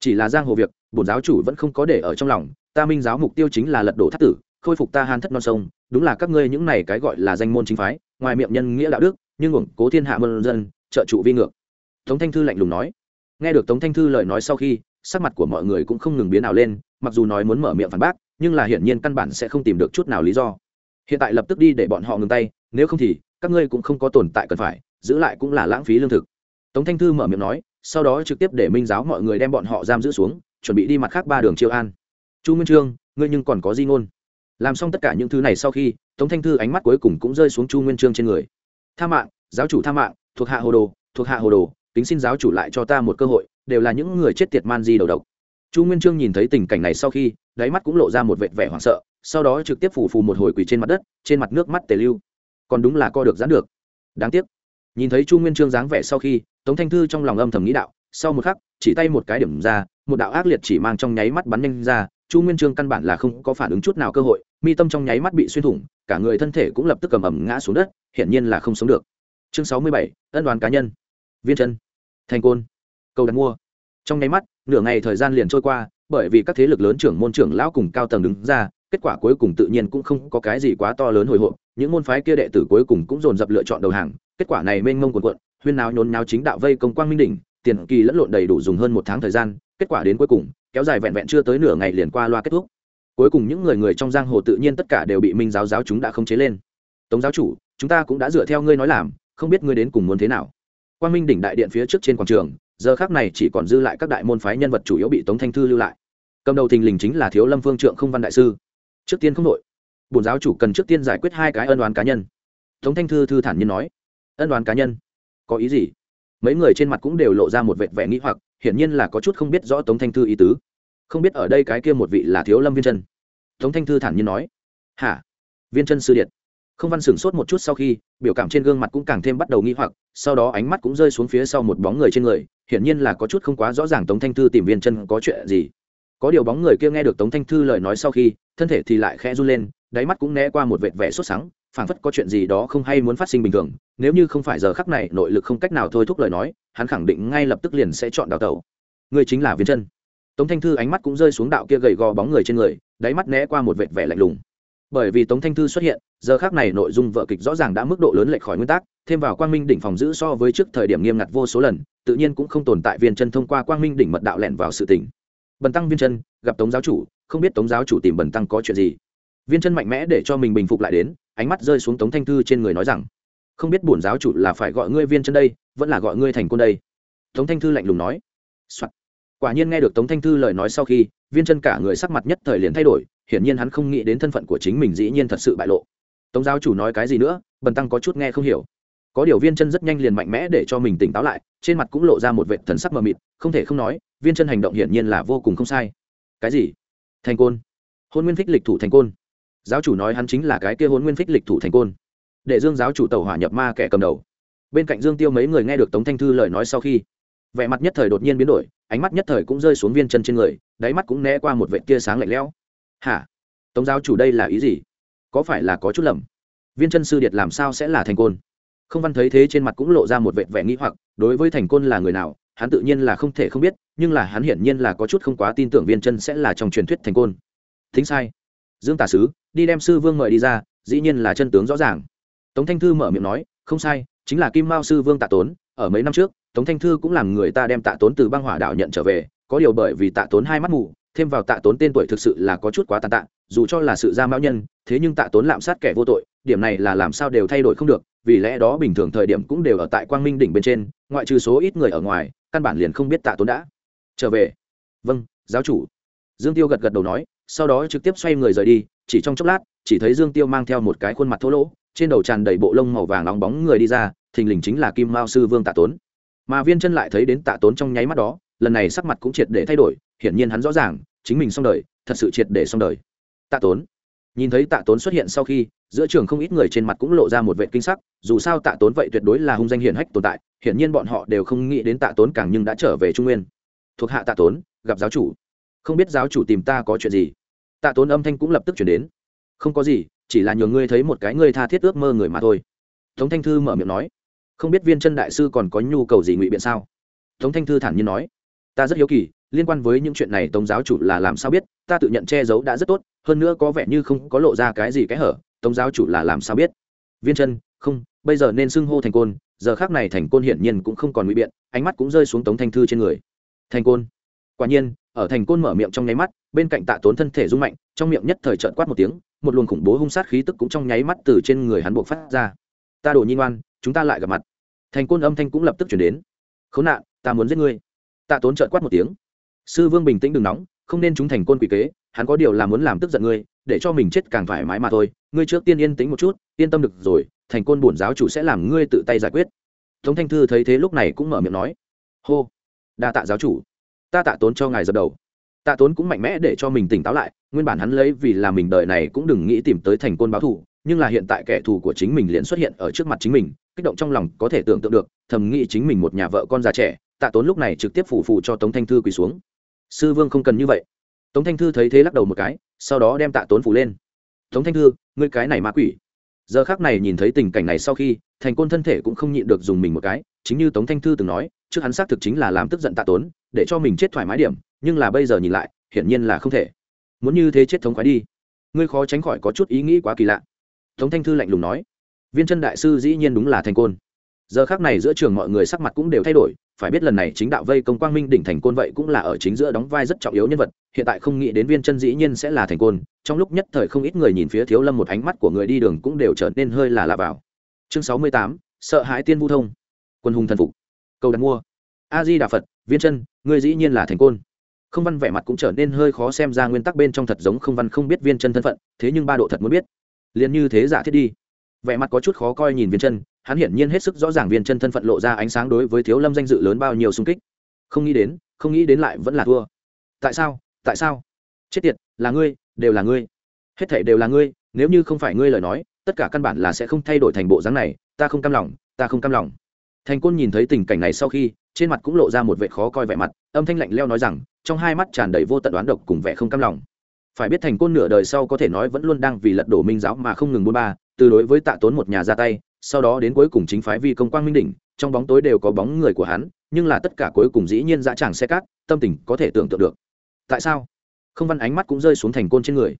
Chỉ là giang hồ việc, bổn giáo chủ vẫn không có để ở trong lòng, ta minh giáo mục tiêu chính là lật đổ thất tử, khôi phục ta han thất non sông, đúng là các ngươi những này cái gọi là danh môn chính phái, ngoài miệng nhân nghĩa đạo đức, nhưng ủng cố thiên hạ môn dân, trợ trụ vi ngược. Tống thanh thư lạnh lùng nói. Nghe được tống thanh thư lời nói sau khi, sắc mặt của mọi người cũng không ngừng biến ảo lên, mặc dù nói muốn mở miệng phản bác nhưng là hiển nhiên căn bản sẽ không tìm được chút nào lý do. Hiện tại lập tức đi để bọn họ ngừng tay, nếu không thì, các ngươi cũng không có tồn tại cần phải, giữ lại cũng là lãng phí lương thực. Tống thanh thư mở miệng nói, sau đó trực tiếp để minh giáo mọi người đem bọn họ giam giữ xuống, chuẩn bị đi mặt khác ba đường chiêu an. Chu nguyên trương, ngươi nhưng còn có di ngôn. Làm xong tất cả những thứ này sau khi, tống thanh thư ánh mắt cuối cùng cũng rơi xuống chu nguyên trương trên người. Tha mạng, giáo chủ tha mạng, thuộc hạ hồ đồ, thuộc hạ hồ đồ tính xin giáo chủ lại cho ta một cơ hội, đều là những người chết tiệt man di đầu độc chu nguyên trương nhìn thấy tình cảnh này sau khi, đáy mắt cũng lộ ra một vệt vẻ hoảng sợ, sau đó trực tiếp phủ phù một hồi quỳ trên mặt đất, trên mặt nước mắt tề lưu. Còn đúng là co được giãn được. Đáng tiếc. Nhìn thấy chu nguyên trương dáng vẻ sau khi, tống thanh thư trong lòng âm thầm nghĩ đạo, sau một khắc, chỉ tay một cái điểm ra, một đạo ác liệt chỉ mang trong nháy mắt bắn nhanh ra, chu nguyên trương căn bản là không có phản ứng chút nào cơ hội, mi tâm trong nháy mắt bị xuyên thủng, cả người thân thể cũng lập tức cầm ẩm ngã xuống đất, hiển nhiên là không sống được. Chương sáu mươi bảy, ân đoàn cá nhân. Viên chân. Thành côn. Cầu đặt mua trong nháy mắt, nửa ngày thời gian liền trôi qua, bởi vì các thế lực lớn trưởng môn trưởng lão cùng cao tầng đứng ra, kết quả cuối cùng tự nhiên cũng không có cái gì quá to lớn hồi hộp, những môn phái kia đệ tử cuối cùng cũng dồn dập lựa chọn đầu hàng, kết quả này mênh mông quần quận huyên náo nhốn náo chính đạo vây công quang minh đỉnh, tiền kỳ lẫn lộn đầy đủ dùng hơn một tháng thời gian, kết quả đến cuối cùng, kéo dài vẹn vẹn chưa tới nửa ngày liền qua loa kết thúc. Cuối cùng những người người trong giang hồ tự nhiên tất cả đều bị minh giáo giáo chúng đã khống chế lên. Tống giáo chủ, chúng ta cũng đã dựa theo ngươi nói làm, không biết ngươi đến cùng muốn thế nào. Quang minh đỉnh đại điện phía trước trên quảng trường giờ khác này chỉ còn dư lại các đại môn phái nhân vật chủ yếu bị tống thanh thư lưu lại cầm đầu thình lình chính là thiếu lâm phương trượng không văn đại sư trước tiên không nội, bổn giáo chủ cần trước tiên giải quyết hai cái ân đoán cá nhân tống thanh thư thư thản nhiên nói ân đoán cá nhân có ý gì mấy người trên mặt cũng đều lộ ra một vệt vẻ nghĩ hoặc hiển nhiên là có chút không biết rõ tống thanh thư ý tứ không biết ở đây cái kia một vị là thiếu lâm viên chân tống thanh thư thản nhiên nói hả viên chân sư điện không văn sửng sốt một chút sau khi, biểu cảm trên gương mặt cũng càng thêm bắt đầu nghi hoặc, sau đó ánh mắt cũng rơi xuống phía sau một bóng người trên người, hiển nhiên là có chút không quá rõ ràng tống thanh thư tìm viên chân có chuyện gì. Có điều bóng người kia nghe được tống thanh thư lời nói sau khi, thân thể thì lại khẽ run lên, đáy mắt cũng né qua một vệt vẻ sốt sắng, phảng phất có chuyện gì đó không hay muốn phát sinh bình thường, nếu như không phải giờ khắc này nội lực không cách nào thôi thúc lời nói, hắn khẳng định ngay lập tức liền sẽ chọn đào tẩu. Người chính là viên chân. Tống thanh thư ánh mắt cũng rơi xuống đạo kia gầy gò bóng người trên người, đáy mắt né qua một vệt vẻ lạnh lùng bởi vì tống thanh thư xuất hiện, giờ khác này nội dung vợ kịch rõ ràng đã mức độ lớn lệch khỏi nguyên tắc, thêm vào quang minh đỉnh phòng giữ so với trước thời điểm nghiêm ngặt vô số lần, tự nhiên cũng không tồn tại viên chân thông qua quang minh đỉnh mật đạo lẻn vào sự tỉnh bần tăng viên chân, gặp tống giáo chủ, không biết tống giáo chủ tìm bần tăng có chuyện gì. Viên chân mạnh mẽ để cho mình bình phục lại đến, ánh mắt rơi xuống tống thanh thư trên người nói rằng, không biết bổn giáo chủ là phải gọi ngươi viên chân đây, vẫn là gọi ngươi thành côn đây? Tống thanh thư lạnh lùng nói、Soạn. quả nhiên nghe được tống thanh thư lời nói sau khi, viên chân cả người sắc mặt nhất thời liền thay đổi hiển nhiên hắn không nghĩ đến thân phận của chính mình dĩ nhiên thật sự bại lộ. Tống giáo chủ nói cái gì nữa, bần tăng có chút nghe không hiểu. Có điều viên chân rất nhanh liền mạnh mẽ để cho mình tỉnh táo lại, trên mặt cũng lộ ra một vệ thần sắc mờ mịt, không thể không nói, viên chân hành động hiển nhiên là vô cùng không sai. Cái gì? Thành côn. Hôn nguyên phích lịch thủ thành côn. Giáo chủ nói hắn chính là cái kia hôn nguyên phích lịch thủ thành côn. Để dương giáo chủ tàu hỏa nhập ma kẻ cầm đầu. Bên cạnh dương tiêu mấy người nghe được tống thanh thư lời nói sau khi, vẻ mặt nhất thời đột nhiên biến đổi, ánh mắt nhất thời cũng rơi xuống viên chân trên người, đáy mắt cũng né qua một vệ tia sáng lạnh lẽo hả? Tống giáo chủ đây là ý gì? Có phải là có chút lầm? Viên chân sư điệt làm sao sẽ là thành côn? Không văn thấy thế trên mặt cũng lộ ra một vệ vẻ nghĩ hoặc, đối với thành côn là người nào, hắn tự nhiên là không thể không biết, nhưng là hắn hiển nhiên là có chút không quá tin tưởng viên chân sẽ là trong truyền thuyết thành côn. Thính sai. Dương tả sứ, đi đem sư vương mời đi ra, dĩ nhiên là chân tướng rõ ràng. Tống thanh thư mở miệng nói, không sai, chính là kim mao sư vương tạ tốn, ở mấy năm trước, tống thanh thư cũng làm người ta đem tạ tốn từ băng hỏa đạo nhận trở về, có điều bởi vì tạ tốn hai mắt mù thêm vào tạ tốn tên tuổi thực sự là có chút quá tàn tạ, dù cho là sự gia mão nhân, thế nhưng tạ tốn lạm sát kẻ vô tội, điểm này là làm sao đều thay đổi không được, vì lẽ đó bình thường thời điểm cũng đều ở tại quang minh đỉnh bên trên, ngoại trừ số ít người ở ngoài, căn bản liền không biết tạ tốn đã trở về. Vâng giáo chủ. Dương tiêu gật gật đầu nói, sau đó trực tiếp xoay người rời đi, chỉ trong chốc lát, chỉ thấy dương tiêu mang theo một cái khuôn mặt thô lỗ, trên đầu tràn đầy bộ lông màu vàng nóng bóng người đi ra, thình lình chính là kim mao sư vương tạ tốn. Mà viên chân lại thấy đến tạ tốn trong nháy mắt đó, lần này sắc mặt cũng triệt để thay đổi hiển nhiên hắn rõ ràng, chính mình xong đời, thật sự triệt để xong đời. Tạ tốn. Nhìn thấy tạ tốn xuất hiện sau khi, giữa trường không ít người trên mặt cũng lộ ra một vệ kinh sắc, dù sao tạ tốn vậy tuyệt đối là hung danh hiển hách tồn tại, hiển nhiên bọn họ đều không nghĩ đến tạ tốn càng nhưng đã trở về trung nguyên. Thuộc hạ tạ tốn, gặp giáo chủ. Không biết giáo chủ tìm ta có chuyện gì? Tạ tốn âm thanh cũng lập tức chuyển đến. Không có gì, chỉ là nhường ngươi thấy một cái ngươi tha thiết ước mơ người mà thôi. Tống thanh thư mở miệng nói. Không biết viên chân đại sư còn có nhu cầu gì ngụy biện sao? Tống thanh thư thản nhiên nói. Ta rất hiếu kỳ liên quan với những chuyện này tống giáo chủ là làm sao biết, ta tự nhận che giấu đã rất tốt, hơn nữa có vẻ như không có lộ ra cái gì cái hở, tống giáo chủ là làm sao biết? Viên chân không, bây giờ nên xưng hô thành côn, giờ khác này thành côn hiển nhiên cũng không còn nguy biện, ánh mắt cũng rơi xuống tống thanh thư trên người. Thành côn. Quả nhiên, ở thành côn mở miệng trong nháy mắt, bên cạnh tạ tốn thân thể rung mạnh, trong miệng nhất thời trợn quát một tiếng, một luồng khủng bố hung sát khí tức cũng trong nháy mắt từ trên người hắn buộc phát ra. Ta đổ nhi ngoan, chúng ta lại gặp mặt. Thành côn âm thanh cũng lập tức chuyển đến. Khốn nạn, ta muốn giết ngươi. Tạ tốn trợn quát một tiếng sư vương bình tĩnh đừng nóng, không nên chúng thành côn quỷ kế, hắn có điều là muốn làm tức giận ngươi, để cho mình chết càng thoải mái mà thôi. Ngươi trước tiên yên tĩnh một chút, yên tâm được rồi, thành côn bổn giáo chủ sẽ làm ngươi tự tay giải quyết. Tống thanh thư thấy thế lúc này cũng mở miệng nói, hô, đa tạ giáo chủ. Ta tạ tốn cho ngài dập đầu. Tạ tốn cũng mạnh mẽ để cho mình tỉnh táo lại, nguyên bản hắn lấy vì là mình đời này cũng đừng nghĩ tìm tới thành côn báo thù, nhưng là hiện tại kẻ thù của chính mình liền xuất hiện ở trước mặt chính mình, kích động trong lòng có thể tưởng tượng được, thầm nghĩ chính mình một nhà vợ con già trẻ. Tạ tốn lúc này trực tiếp phủ phù cho tống thanh thư quỳ xuống sư vương không cần như vậy. Tống thanh thư thấy thế lắc đầu một cái, sau đó đem tạ tốn phủ lên. Tống thanh thư, ngươi cái này ma quỷ. Giờ khác này nhìn thấy tình cảnh này sau khi, thành côn thân thể cũng không nhịn được dùng mình một cái, chính như tống thanh thư từng nói, trước hắn xác thực chính là làm tức giận tạ tốn, để cho mình chết thoải mái điểm, nhưng là bây giờ nhìn lại, hiển nhiên là không thể. Muốn như thế chết thống khoái đi. Ngươi khó tránh khỏi có chút ý nghĩ quá kỳ lạ. Tống thanh thư lạnh lùng nói. Viên chân đại sư dĩ nhiên đúng là thành côn. Giờ khác này giữa trường mọi người sắc mặt cũng đều thay đổi phải biết lần này chính đạo vây công quang minh đỉnh thành côn vậy cũng là ở chính giữa đóng vai rất trọng yếu nhân vật, hiện tại không nghĩ đến viên chân dĩ nhiên sẽ là thành côn, trong lúc nhất thời không ít người nhìn phía thiếu lâm một ánh mắt của người đi đường cũng đều trở nên hơi là lạ vào. Chương sáu mươi tám, sợ hãi tiên vu thông. Quân hùng thần phục. Cầu đặt mua. A di đà phật viên chân người dĩ nhiên là thành côn. Không văn vẻ mặt cũng trở nên hơi khó xem ra nguyên tắc bên trong thật giống không văn không biết viên chân thân phận, thế nhưng ba độ thật muốn biết. Liền như thế giả thiết đi. Vẻ mặt có chút khó coi nhìn viên chân hắn hiển nhiên hết sức rõ ràng viên chân thân phận lộ ra ánh sáng đối với thiếu lâm danh dự lớn bao nhiêu xung kích. Không nghĩ đến, không nghĩ đến lại vẫn là thua. Tại sao? Tại sao? Chết tiệt, là ngươi, đều là ngươi. Hết thể đều là ngươi, nếu như không phải ngươi lời nói, tất cả căn bản là sẽ không thay đổi thành bộ dáng này, ta không cam lòng, ta không cam lòng. Thành côn nhìn thấy tình cảnh này sau khi, trên mặt cũng lộ ra một vẻ khó coi vẻ mặt, âm thanh lạnh leo nói rằng, trong hai mắt tràn đầy vô tận đoán độc cùng vẻ không cam lòng. Phải biết thành côn nửa đời sau có thể nói vẫn luôn đang vì lật đổ minh giáo mà không ngừng buôn ba, từ đối với tạ tốn một nhà ra tay sau đó đến cuối cùng chính phái vi công quang minh đỉnh, trong bóng tối đều có bóng người của hắn, nhưng là tất cả cuối cùng dĩ nhiên dã tràng xe cát, tâm tình có thể tưởng tượng được. Tại sao? Không văn ánh mắt cũng rơi xuống thành côn trên người.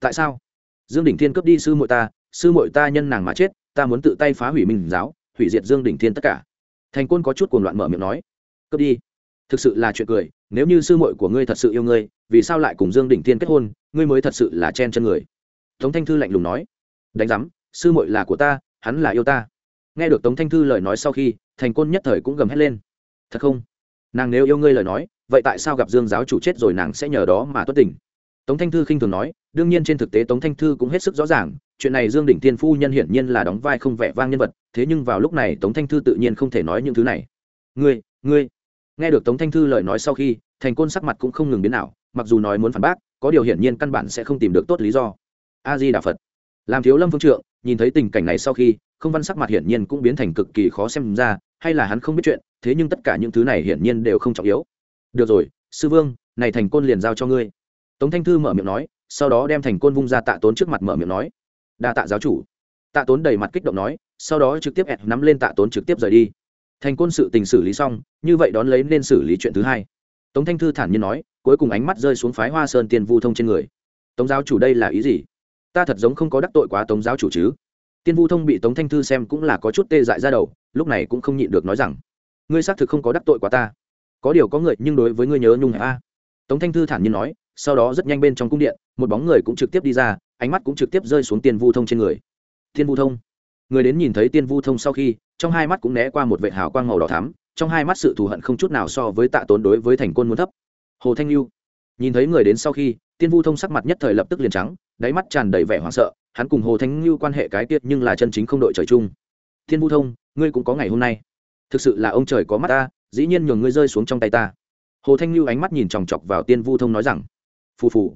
Tại sao? Dương đỉnh thiên cướp đi sư muội ta, sư muội ta nhân nàng mà chết, ta muốn tự tay phá hủy minh giáo, hủy diệt dương đỉnh thiên tất cả. Thành côn có chút cuồng loạn mở miệng nói. Cướp đi. Thực sự là chuyện cười, nếu như sư muội của ngươi thật sự yêu ngươi, vì sao lại cùng dương đỉnh thiên kết hôn, ngươi mới thật sự là chen chân người. Tống thanh thư lạnh lùng nói. Đánh giám, sư muội là của ta hắn là yêu ta. Nghe được tống thanh thư lời nói sau khi, thành côn nhất thời cũng gầm hét lên. Thật không? Nàng nếu yêu ngươi lời nói, vậy tại sao gặp dương giáo chủ chết rồi nàng sẽ nhờ đó mà tuất tình? Tống thanh thư khinh thường nói, đương nhiên trên thực tế tống thanh thư cũng hết sức rõ ràng, chuyện này dương đỉnh tiên phu nhân hiển nhiên là đóng vai không vẻ vang nhân vật, thế nhưng vào lúc này tống thanh thư tự nhiên không thể nói những thứ này. Ngươi ngươi. Nghe được tống thanh thư lời nói sau khi, thành côn sắc mặt cũng không ngừng biến nào mặc dù nói muốn phản bác, có điều hiển nhiên căn bản sẽ không tìm được tốt lý do. A di đà phật. Làm thiếu lâm phương trượng nhìn thấy tình cảnh này sau khi, không văn sắc mặt hiển nhiên cũng biến thành cực kỳ khó xem ra, hay là hắn không biết chuyện, thế nhưng tất cả những thứ này hiển nhiên đều không trọng yếu. Được rồi, sư vương, này thành côn liền giao cho ngươi. Tống thanh thư mở miệng nói, sau đó đem thành côn vung ra tạ tốn trước mặt mở miệng nói. Đa tạ giáo chủ. Tạ tốn đầy mặt kích động nói, sau đó trực tiếp ẹt nắm lên tạ tốn trực tiếp rời đi. Thành côn sự tình xử lý xong, như vậy đón lấy nên xử lý chuyện thứ hai. Tống thanh thư thản nhiên nói, cuối cùng ánh mắt rơi xuống phái hoa sơn tiền vu thông trên người. Tống giáo chủ đây là ý gì? Ta thật giống không có đắc tội quá tống giáo chủ chứ. Tiên vu thông bị tống thanh thư xem cũng là có chút tê dại ra đầu, lúc này cũng không nhịn được nói rằng, ngươi xác thực không có đắc tội quá ta. Có điều có người nhưng đối với ngươi nhớ nhung a tống thanh thư thản nhiên nói, sau đó rất nhanh bên trong cung điện, một bóng người cũng trực tiếp đi ra, ánh mắt cũng trực tiếp rơi xuống tiên vu thông trên người. Tiên vu thông. Người đến nhìn thấy tiên vu thông sau khi, trong hai mắt cũng né qua một vệ hào quang màu đỏ thắm, trong hai mắt sự thù hận không chút nào so với tạ tốn đối với thành quân muốn thấp. Hồ thanh lưu. Nhìn thấy người đến sau khi tiên vu thông sắc mặt nhất thời lập tức liền trắng, đáy mắt tràn đầy vẻ hoảng sợ, hắn cùng hồ thanh lưu quan hệ cái tiết nhưng là chân chính không đội trời chung. Tiên vu thông, ngươi cũng có ngày hôm nay. Thực sự là ông trời có mắt ta, dĩ nhiên nhường ngươi rơi xuống trong tay ta. Hồ thanh lưu ánh mắt nhìn chòng chọc vào tiên vu thông nói rằng, phù phù.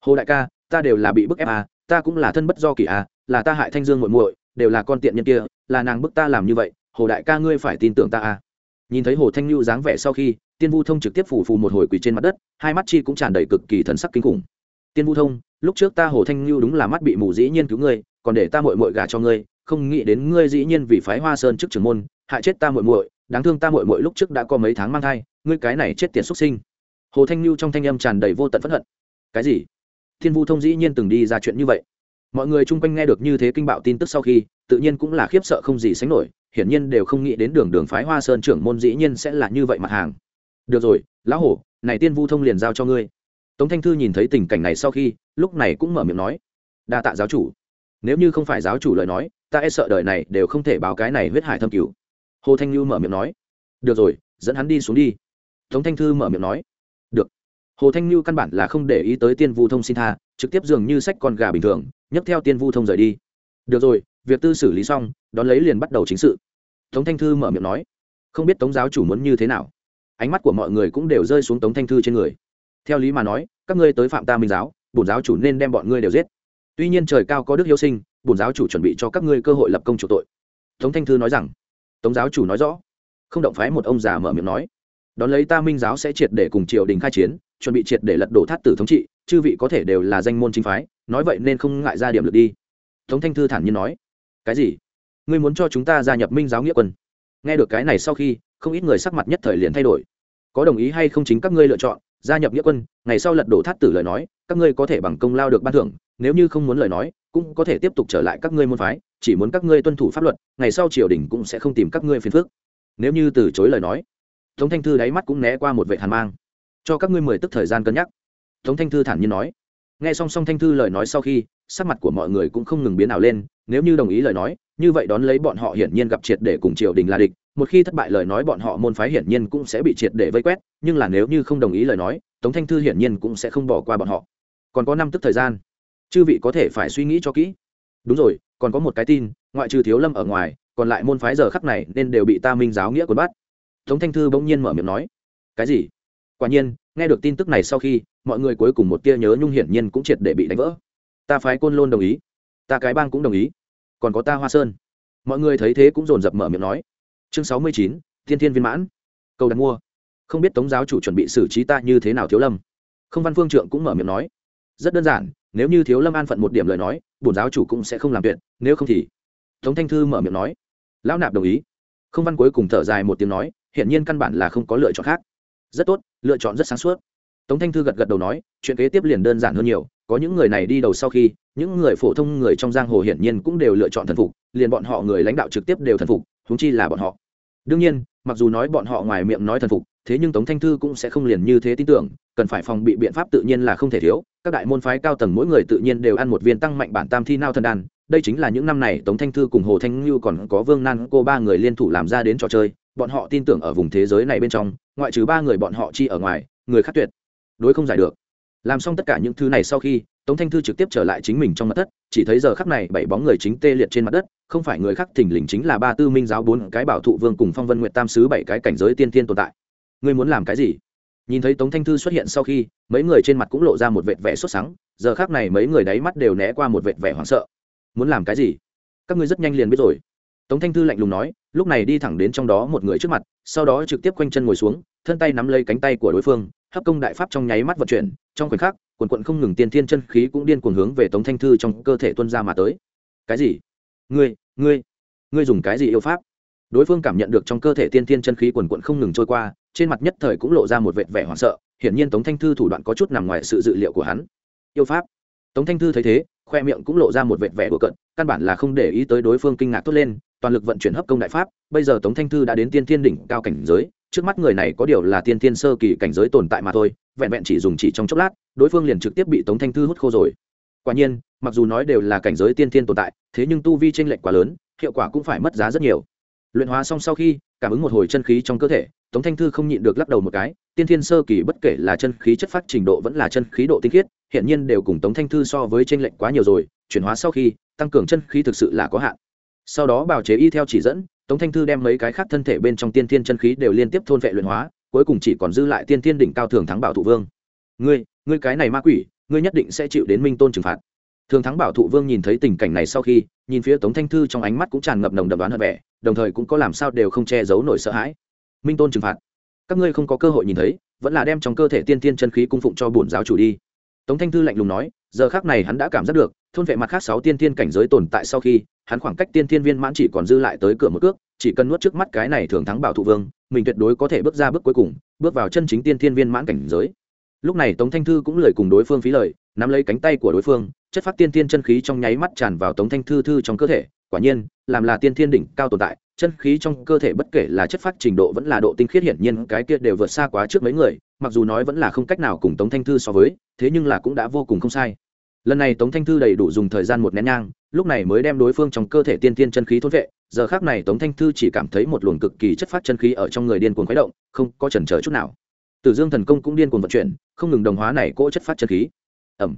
Hồ đại ca, ta đều là bị bức ép à ta cũng là thân bất do kỳ à là ta hại thanh dương muội muội, đều là con tiện nhân kia, là nàng bức ta làm như vậy, hồ đại ca ngươi phải tin tưởng ta à nhìn thấy hồ thanh lưu dáng vẻ sau khi, tiên vu thông trực tiếp phủ phù một hồi quỳ trên mặt đất, hai mắt chi cũng tràn đầy cực kỳ thần sắc kinh khủng. Tiên vu thông, lúc trước ta hồ thanh lưu đúng là mắt bị mù dĩ nhiên cứu ngươi, còn để ta mội mội gà cho ngươi, không nghĩ đến ngươi dĩ nhiên vì phái hoa sơn trước trưởng môn, hại chết ta mội mội đáng thương ta mội mội lúc trước đã có mấy tháng mang thai, ngươi cái này chết tiền xuất sinh. Hồ thanh lưu trong thanh âm tràn đầy vô tận phẫn hận. Cái gì? Thiên vu thông dĩ nhiên từng đi ra chuyện như vậy. Mọi người chung quanh nghe được như thế kinh bạo tin tức sau khi, tự nhiên cũng là khiếp sợ không gì sánh nổi hiển nhiên đều không nghĩ đến đường đường phái hoa sơn trưởng môn dĩ nhiên sẽ là như vậy mặt hàng. Được rồi, lão hổ, này tiên vu thông liền giao cho ngươi. Tống thanh thư nhìn thấy tình cảnh này sau khi, lúc này cũng mở miệng nói, đa tạ giáo chủ. Nếu như không phải giáo chủ lời nói, ta e sợ đời này đều không thể báo cái này huyết hải thâm cứu hồ thanh lưu mở miệng nói, được rồi, dẫn hắn đi xuống đi. Tống thanh thư mở miệng nói, được. Hồ thanh lưu căn bản là không để ý tới tiên vu thông xin tha, trực tiếp dường như sách con gà bình thường, nhấc theo tiên vu thông rời đi. Được rồi việc tư xử lý xong, đón lấy liền bắt đầu chính sự. Tống thanh thư mở miệng nói, không biết tống giáo chủ muốn như thế nào. Ánh mắt của mọi người cũng đều rơi xuống tống thanh thư trên người. Theo lý mà nói, các ngươi tới phạm ta minh giáo, bổn giáo chủ nên đem bọn ngươi đều giết. Tuy nhiên trời cao có đức hiếu sinh, bổn giáo chủ chuẩn bị cho các ngươi cơ hội lập công chủ tội. Tống thanh thư nói rằng, tống giáo chủ nói rõ. Không động phái một ông già mở miệng nói, đón lấy ta minh giáo sẽ triệt để cùng triều đình khai chiến, chuẩn bị triệt để lật đổ thát tử thống trị, chư vị có thể đều là danh môn chính phái, nói vậy nên không ngại ra điểm lực đi. Tống thanh thư thản nhiên nói cái gì? Ngươi muốn cho chúng ta gia nhập minh giáo nghĩa quân? Nghe được cái này sau khi, không ít người sắc mặt nhất thời liền thay đổi. Có đồng ý hay không chính các ngươi lựa chọn, gia nhập nghĩa quân, ngày sau lật đổ thát tử lời nói, các ngươi có thể bằng công lao được ban thưởng, nếu như không muốn lời nói, cũng có thể tiếp tục trở lại các ngươi môn phái, chỉ muốn các ngươi tuân thủ pháp luật, ngày sau triều đình cũng sẽ không tìm các ngươi phiền phức. Nếu như từ chối lời nói, tống thanh thư đáy mắt cũng né qua một vệ hàn mang. Cho các ngươi mười tức thời gian cân nhắc. Tống thanh thư thản nhiên nói. Nghe song song thanh thư lời nói sau khi sắc mặt của mọi người cũng không ngừng biến ảo lên, nếu như đồng ý lời nói, như vậy đón lấy bọn họ hiển nhiên gặp triệt để cùng triều đình là địch, một khi thất bại lời nói bọn họ môn phái hiển nhiên cũng sẽ bị triệt để vây quét, nhưng là nếu như không đồng ý lời nói, tống thanh thư hiển nhiên cũng sẽ không bỏ qua bọn họ. Còn có năm tức thời gian, chư vị có thể phải suy nghĩ cho kỹ. Đúng rồi, còn có một cái tin, ngoại trừ thiếu lâm ở ngoài, còn lại môn phái giờ khắc này nên đều bị ta minh giáo nghĩa quân bắt. Tống thanh thư bỗng nhiên mở miệng nói, cái gì? Quả nhiên, nghe được tin tức này sau khi, mọi người cuối cùng một tia nhớ nhung hiển nhiên cũng triệt để bị đánh vỡ ta phái côn lôn đồng ý, ta cái bang cũng đồng ý. Còn có ta hoa sơn. Mọi người thấy thế cũng dồn dập mở miệng nói. Chương sáu mươi chín, thiên thiên viên mãn. Câu đặt mua. Không biết tống giáo chủ chuẩn bị xử trí ta như thế nào thiếu lâm. Không văn phương trượng cũng mở miệng nói. Rất đơn giản, nếu như thiếu lâm an phận một điểm lời nói, bổn giáo chủ cũng sẽ không làm tuyệt, nếu không thì. Tống thanh thư mở miệng nói. Lão nạp đồng ý. Không văn cuối cùng thở dài một tiếng nói, hiển nhiên căn bản là không có lựa chọn khác. Rất tốt, lựa chọn rất sáng suốt. Tống thanh thư gật gật đầu nói, chuyện kế tiếp liền đơn giản hơn nhiều có những người này đi đầu sau khi, những người phổ thông người trong giang hồ hiển nhiên cũng đều lựa chọn thần phục, liền bọn họ người lãnh đạo trực tiếp đều thần phục thúng chi là bọn họ. Đương nhiên, mặc dù nói bọn họ ngoài miệng nói thần phục, thế nhưng tống thanh thư cũng sẽ không liền như thế tin tưởng, cần phải phòng bị biện pháp tự nhiên là không thể thiếu. Các đại môn phái cao tầng mỗi người tự nhiên đều ăn một viên tăng mạnh bản tam thi nao thần đan. Đây chính là những năm này tống thanh thư cùng hồ thanh như còn có vương nan cô ba người liên thủ làm ra đến trò chơi. Bọn họ tin tưởng ở vùng thế giới này bên trong, ngoại trừ ba người bọn họ chi ở ngoài, người khác tuyệt đối không giải được làm xong tất cả những thứ này sau khi, tống thanh thư trực tiếp trở lại chính mình trong mặt thất, chỉ thấy giờ khắc này bảy bóng người chính tê liệt trên mặt đất, không phải người khác, thình lình chính là ba tư minh giáo bốn cái bảo thụ vương cùng phong vân nguyện tam sứ bảy cái cảnh giới tiên tiên tồn tại. Ngươi muốn làm cái gì? Nhìn thấy tống thanh thư xuất hiện sau khi, mấy người trên mặt cũng lộ ra một vệt vẻ xuất sáng giờ khác này mấy người đáy mắt đều né qua một vệt vẻ hoảng sợ. Muốn làm cái gì? Các ngươi rất nhanh liền biết rồi. Tống thanh thư lạnh lùng nói, lúc này đi thẳng đến trong đó một người trước mặt, sau đó trực tiếp quanh chân ngồi xuống, thân tay nắm lấy cánh tay của đối phương hấp công đại pháp trong nháy mắt vận chuyển, trong khoảnh khắc, quần quận không ngừng tiên thiên chân khí cũng điên cuồng hướng về tống thanh thư trong cơ thể tuân ra mà tới. Cái gì? Ngươi ngươi ngươi dùng cái gì yêu pháp? Đối phương cảm nhận được trong cơ thể tiên thiên chân khí quần quận không ngừng trôi qua, trên mặt nhất thời cũng lộ ra một vệt vẻ hoảng sợ, hiển nhiên tống thanh thư thủ đoạn có chút nằm ngoài sự dự liệu của hắn. Yêu pháp? Tống thanh thư thấy thế, khoe miệng cũng lộ ra một vệt vẻ của cận căn bản là không để ý tới đối phương kinh ngạc tốt lên, toàn lực vận chuyển hấp công đại pháp, bây giờ tống thanh thư đã đến tiên thiên đỉnh cao cảnh giới trước mắt người này có điều là tiên thiên sơ kỳ cảnh giới tồn tại mà thôi, vẹn vẹn chỉ dùng chỉ trong chốc lát, đối phương liền trực tiếp bị tống thanh thư hút khô rồi. Quả nhiên, mặc dù nói đều là cảnh giới tiên thiên tồn tại, thế nhưng tu vi tranh lệch quá lớn, hiệu quả cũng phải mất giá rất nhiều. Luyện hóa xong sau khi, cảm ứng một hồi chân khí trong cơ thể, tống thanh thư không nhịn được lắc đầu một cái, tiên thiên sơ kỳ bất kể là chân khí chất phát trình độ vẫn là chân khí độ tinh khiết hiện nhiên đều cùng tống thanh thư so với tranh lệch quá nhiều rồi, chuyển hóa sau khi, tăng cường chân khí thực sự là có hạn. Sau đó bào chế y theo chỉ dẫn tống thanh thư đem mấy cái khác thân thể bên trong tiên thiên chân khí đều liên tiếp thôn vệ luyện hóa, cuối cùng chỉ còn dư lại tiên thiên đỉnh cao thường thắng bảo thụ vương. Ngươi ngươi cái này ma quỷ, ngươi nhất định sẽ chịu đến minh tôn trừng phạt. Thường thắng bảo thụ vương nhìn thấy tình cảnh này sau khi, nhìn phía tống thanh thư trong ánh mắt cũng tràn ngập nồng đậm đoán hận vẻ, đồng thời cũng có làm sao đều không che giấu nổi sợ hãi. Minh tôn trừng phạt. Các ngươi không có cơ hội nhìn thấy, vẫn là đem trong cơ thể tiên tiên chân khí cung phụng cho bổn giáo chủ đi. Tống thanh thư lạnh lùng nói, giờ khác này hắn đã cảm giác được, thôn vệ mặt khác sáu tiên tiên cảnh giới tồn tại sau khi hắn khoảng cách tiên Thiên viên mãn chỉ còn dư lại tới cửa một cước, chỉ cần nuốt trước mắt cái này thường thắng bảo thụ vương, mình tuyệt đối có thể bước ra bước cuối cùng, bước vào chân chính tiên Thiên viên mãn cảnh giới. Lúc này tống thanh thư cũng lời cùng đối phương phí lời, nắm lấy cánh tay của đối phương, chất phát tiên Thiên chân khí trong nháy mắt tràn vào tống thanh thư thư trong cơ thể, quả nhiên, làm là tiên thiên đỉnh cao tồn tại, chân khí trong cơ thể bất kể là chất phát trình độ vẫn là độ tinh khiết hiển nhiên cái kia đều vượt xa quá trước mấy người, mặc dù nói vẫn là không cách nào cùng tống thanh thư so với, thế nhưng là cũng đã vô cùng không sai. Lần này tống thanh thư đầy đủ dùng thời gian một nén nhang lúc này mới đem đối phương trong cơ thể tiên tiên chân khí thôn vệ, giờ khác này tống thanh thư chỉ cảm thấy một luồng cực kỳ chất phát chân khí ở trong người điên cuồng khuấy động, không có chần chờ chút nào. Tử dương thần công cũng điên cuồng vận chuyển, không ngừng đồng hóa này cỗ chất phát chân khí. Ẩm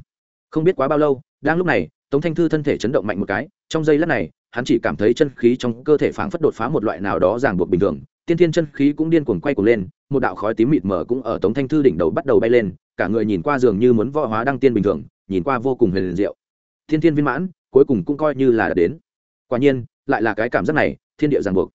không biết quá bao lâu, đang lúc này, tống thanh thư thân thể chấn động mạnh một cái, trong giây lát này, hắn chỉ cảm thấy chân khí trong cơ thể phảng phất đột phá một loại nào đó ràng buộc bình thường, tiên thiên chân khí cũng điên cuồng quay cuồng lên, một đạo khói tím mịt mờ cũng ở tống thanh thư đỉnh đầu bắt đầu bay lên, cả người nhìn qua dường như muốn võ hóa đăng tiên bình thường, nhìn qua vô cùng huyền diệu. Thiên thiên viên mãn cuối cùng cũng coi như là đã đến. Quả nhiên, lại là cái cảm giác này, thiên địa ràng buộc.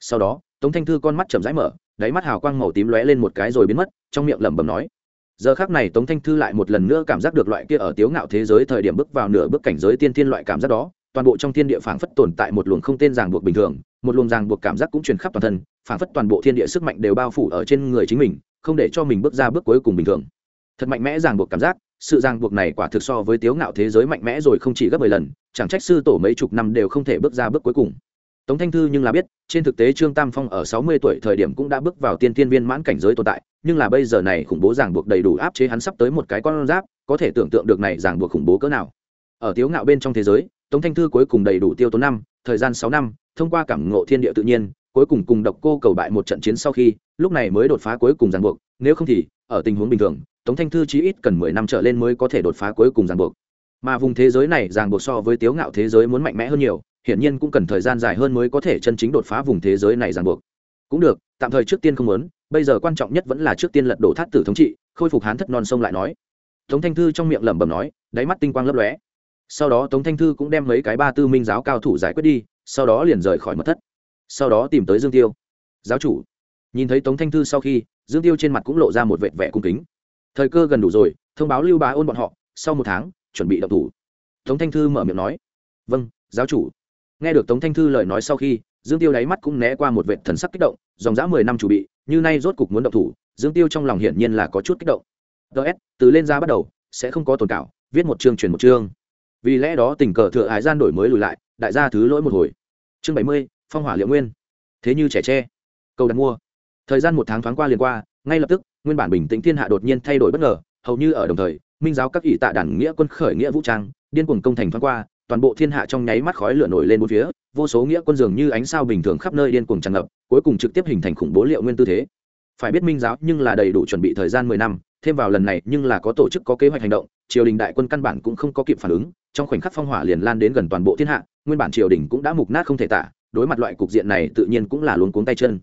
Sau đó, tống thanh thư con mắt chậm rãi mở, đáy mắt hào quang màu tím lóe lên một cái rồi biến mất, trong miệng lẩm bẩm nói. Giờ khác này tống thanh thư lại một lần nữa cảm giác được loại kia ở tiếu ngạo thế giới thời điểm bước vào nửa bước cảnh giới tiên thiên loại cảm giác đó, toàn bộ trong thiên địa phảng phất tồn tại một luồng không tên ràng buộc bình thường, một luồng ràng buộc cảm giác cũng truyền khắp toàn thân, phảng phất toàn bộ thiên địa sức mạnh đều bao phủ ở trên người chính mình, không để cho mình bước ra bước cuối cùng bình thường. Thật mạnh mẽ ràng buộc cảm giác sự ràng buộc này quả thực so với tiếu ngạo thế giới mạnh mẽ rồi không chỉ gấp mười lần, chẳng trách sư tổ mấy chục năm đều không thể bước ra bước cuối cùng. Tống thanh thư nhưng là biết, trên thực tế trương tam phong ở sáu mươi tuổi thời điểm cũng đã bước vào tiên tiên viên mãn cảnh giới tồn tại, nhưng là bây giờ này khủng bố ràng buộc đầy đủ áp chế hắn sắp tới một cái con giáp, có thể tưởng tượng được này ràng buộc khủng bố cỡ nào. Ở tiếu ngạo bên trong thế giới, tống thanh thư cuối cùng đầy đủ tiêu tốn năm, thời gian sáu năm, thông qua cảm ngộ thiên địa tự nhiên, cuối cùng cùng độc cô cầu bại một trận chiến sau khi, lúc này mới đột phá cuối cùng ràng buộc, nếu không thì, ở tình huống bình thường tống thanh thư chí ít cần mười năm trở lên mới có thể đột phá cuối cùng ràng buộc. Mà vùng thế giới này ràng buộc so với tiếu ngạo thế giới muốn mạnh mẽ hơn nhiều, hiển nhiên cũng cần thời gian dài hơn mới có thể chân chính đột phá vùng thế giới này ràng buộc. Cũng được, tạm thời trước tiên không muốn, bây giờ quan trọng nhất vẫn là trước tiên lật đổ Thác tử thống trị, khôi phục hán thất non sông lại nói. Tống thanh thư trong miệng lẩm bẩm nói, đáy mắt tinh quang lấp lóe. Sau đó tống thanh thư cũng đem mấy cái ba tư minh giáo cao thủ giải quyết đi, sau đó liền rời khỏi mật thất. Sau đó tìm tới dương tiêu. Giáo chủ. Nhìn thấy tống thanh thư sau khi, dương tiêu trên mặt cũng lộ ra một vệt vẻ cung kính thời cơ gần đủ rồi, thông báo lưu bá ôn bọn họ, sau một tháng, chuẩn bị đập thủ. Tống thanh thư mở miệng nói. Vâng giáo chủ. Nghe được tống thanh thư lời nói sau khi, dương tiêu đáy mắt cũng né qua một vệt thần sắc kích động, dòng dã mười năm chủ bị, như nay rốt cục muốn đập thủ, dương tiêu trong lòng hiển nhiên là có chút kích động. Ts từ lên ra bắt đầu, sẽ không có tồn cảo, viết một chương truyền một chương. Vì lẽ đó tình cờ thừa hải gian đổi mới lùi lại, đại gia thứ lỗi một hồi. Chương bảy mươi, phong hỏa liệu nguyên. Thế như trẻ tre. Cầu đặt mua. Thời gian một tháng thoáng qua liền qua, ngay lập tức nguyên bản bình tĩnh thiên hạ đột nhiên thay đổi bất ngờ, hầu như ở đồng thời, minh giáo các ỷ tạ đản nghĩa quân khởi nghĩa vũ trang, điên cuồng công thành thoáng qua, toàn bộ thiên hạ trong nháy mắt khói lửa nổi lên bốn phía, vô số nghĩa quân dường như ánh sao bình thường khắp nơi điên cuồng tràn ngập, cuối cùng trực tiếp hình thành khủng bố liệu nguyên tư thế. Phải biết minh giáo nhưng là đầy đủ chuẩn bị thời gian mười năm, thêm vào lần này nhưng là có tổ chức, có kế hoạch hành động, triều đình đại quân căn bản cũng không có kịp phản ứng, trong khoảnh khắc phong hỏa liền lan đến gần toàn bộ thiên hạ, nguyên bản triều đình cũng đã mục nát không thể tả, đối mặt loại cục diện này tự nhiên cũng là luống cuống tay chân.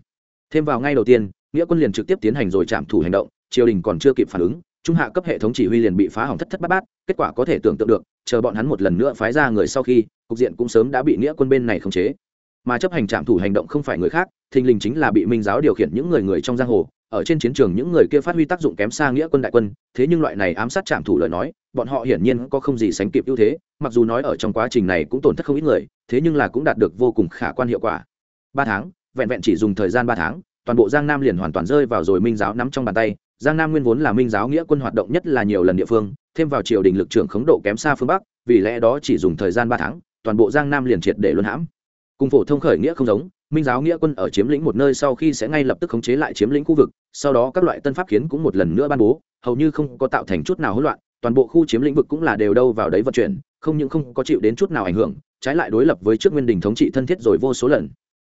Thêm vào ngay đầu tiên nghĩa quân liền trực tiếp tiến hành rồi chạm thủ hành động, triều đình còn chưa kịp phản ứng, trung hạ cấp hệ thống chỉ huy liền bị phá hỏng thất thất bát bát, kết quả có thể tưởng tượng được, chờ bọn hắn một lần nữa phái ra người sau khi, cục diện cũng sớm đã bị nghĩa quân bên này khống chế. Mà chấp hành trạm thủ hành động không phải người khác, thình lình chính là bị minh giáo điều khiển những người người trong giang hồ, ở trên chiến trường những người kia phát huy tác dụng kém xa nghĩa quân đại quân, thế nhưng loại này ám sát trạm thủ lời nói, bọn họ hiển nhiên có không gì sánh kịp ưu thế, mặc dù nói ở trong quá trình này cũng tổn thất không ít người, thế nhưng là cũng đạt được vô cùng khả quan hiệu quả. Ba tháng, vẹn vẹn chỉ dùng thời gian ba tháng toàn bộ giang nam liền hoàn toàn rơi vào rồi minh giáo nắm trong bàn tay. Giang nam nguyên vốn là minh giáo nghĩa quân hoạt động nhất là nhiều lần địa phương, thêm vào triều đình lực trưởng khống độ kém xa phương bắc, vì lẽ đó chỉ dùng thời gian ba tháng, toàn bộ giang nam liền triệt để luân hãm. Cùng phổ thông khởi nghĩa không giống, minh giáo nghĩa quân ở chiếm lĩnh một nơi sau khi sẽ ngay lập tức khống chế lại chiếm lĩnh khu vực, sau đó các loại tân pháp kiến cũng một lần nữa ban bố, hầu như không có tạo thành chút nào hỗn loạn, toàn bộ khu chiếm lĩnh vực cũng là đều đâu vào đấy vận chuyển, không những không có chịu đến chút nào ảnh hưởng, trái lại đối lập với trước nguyên đình thống trị thân thiết rồi vô số lần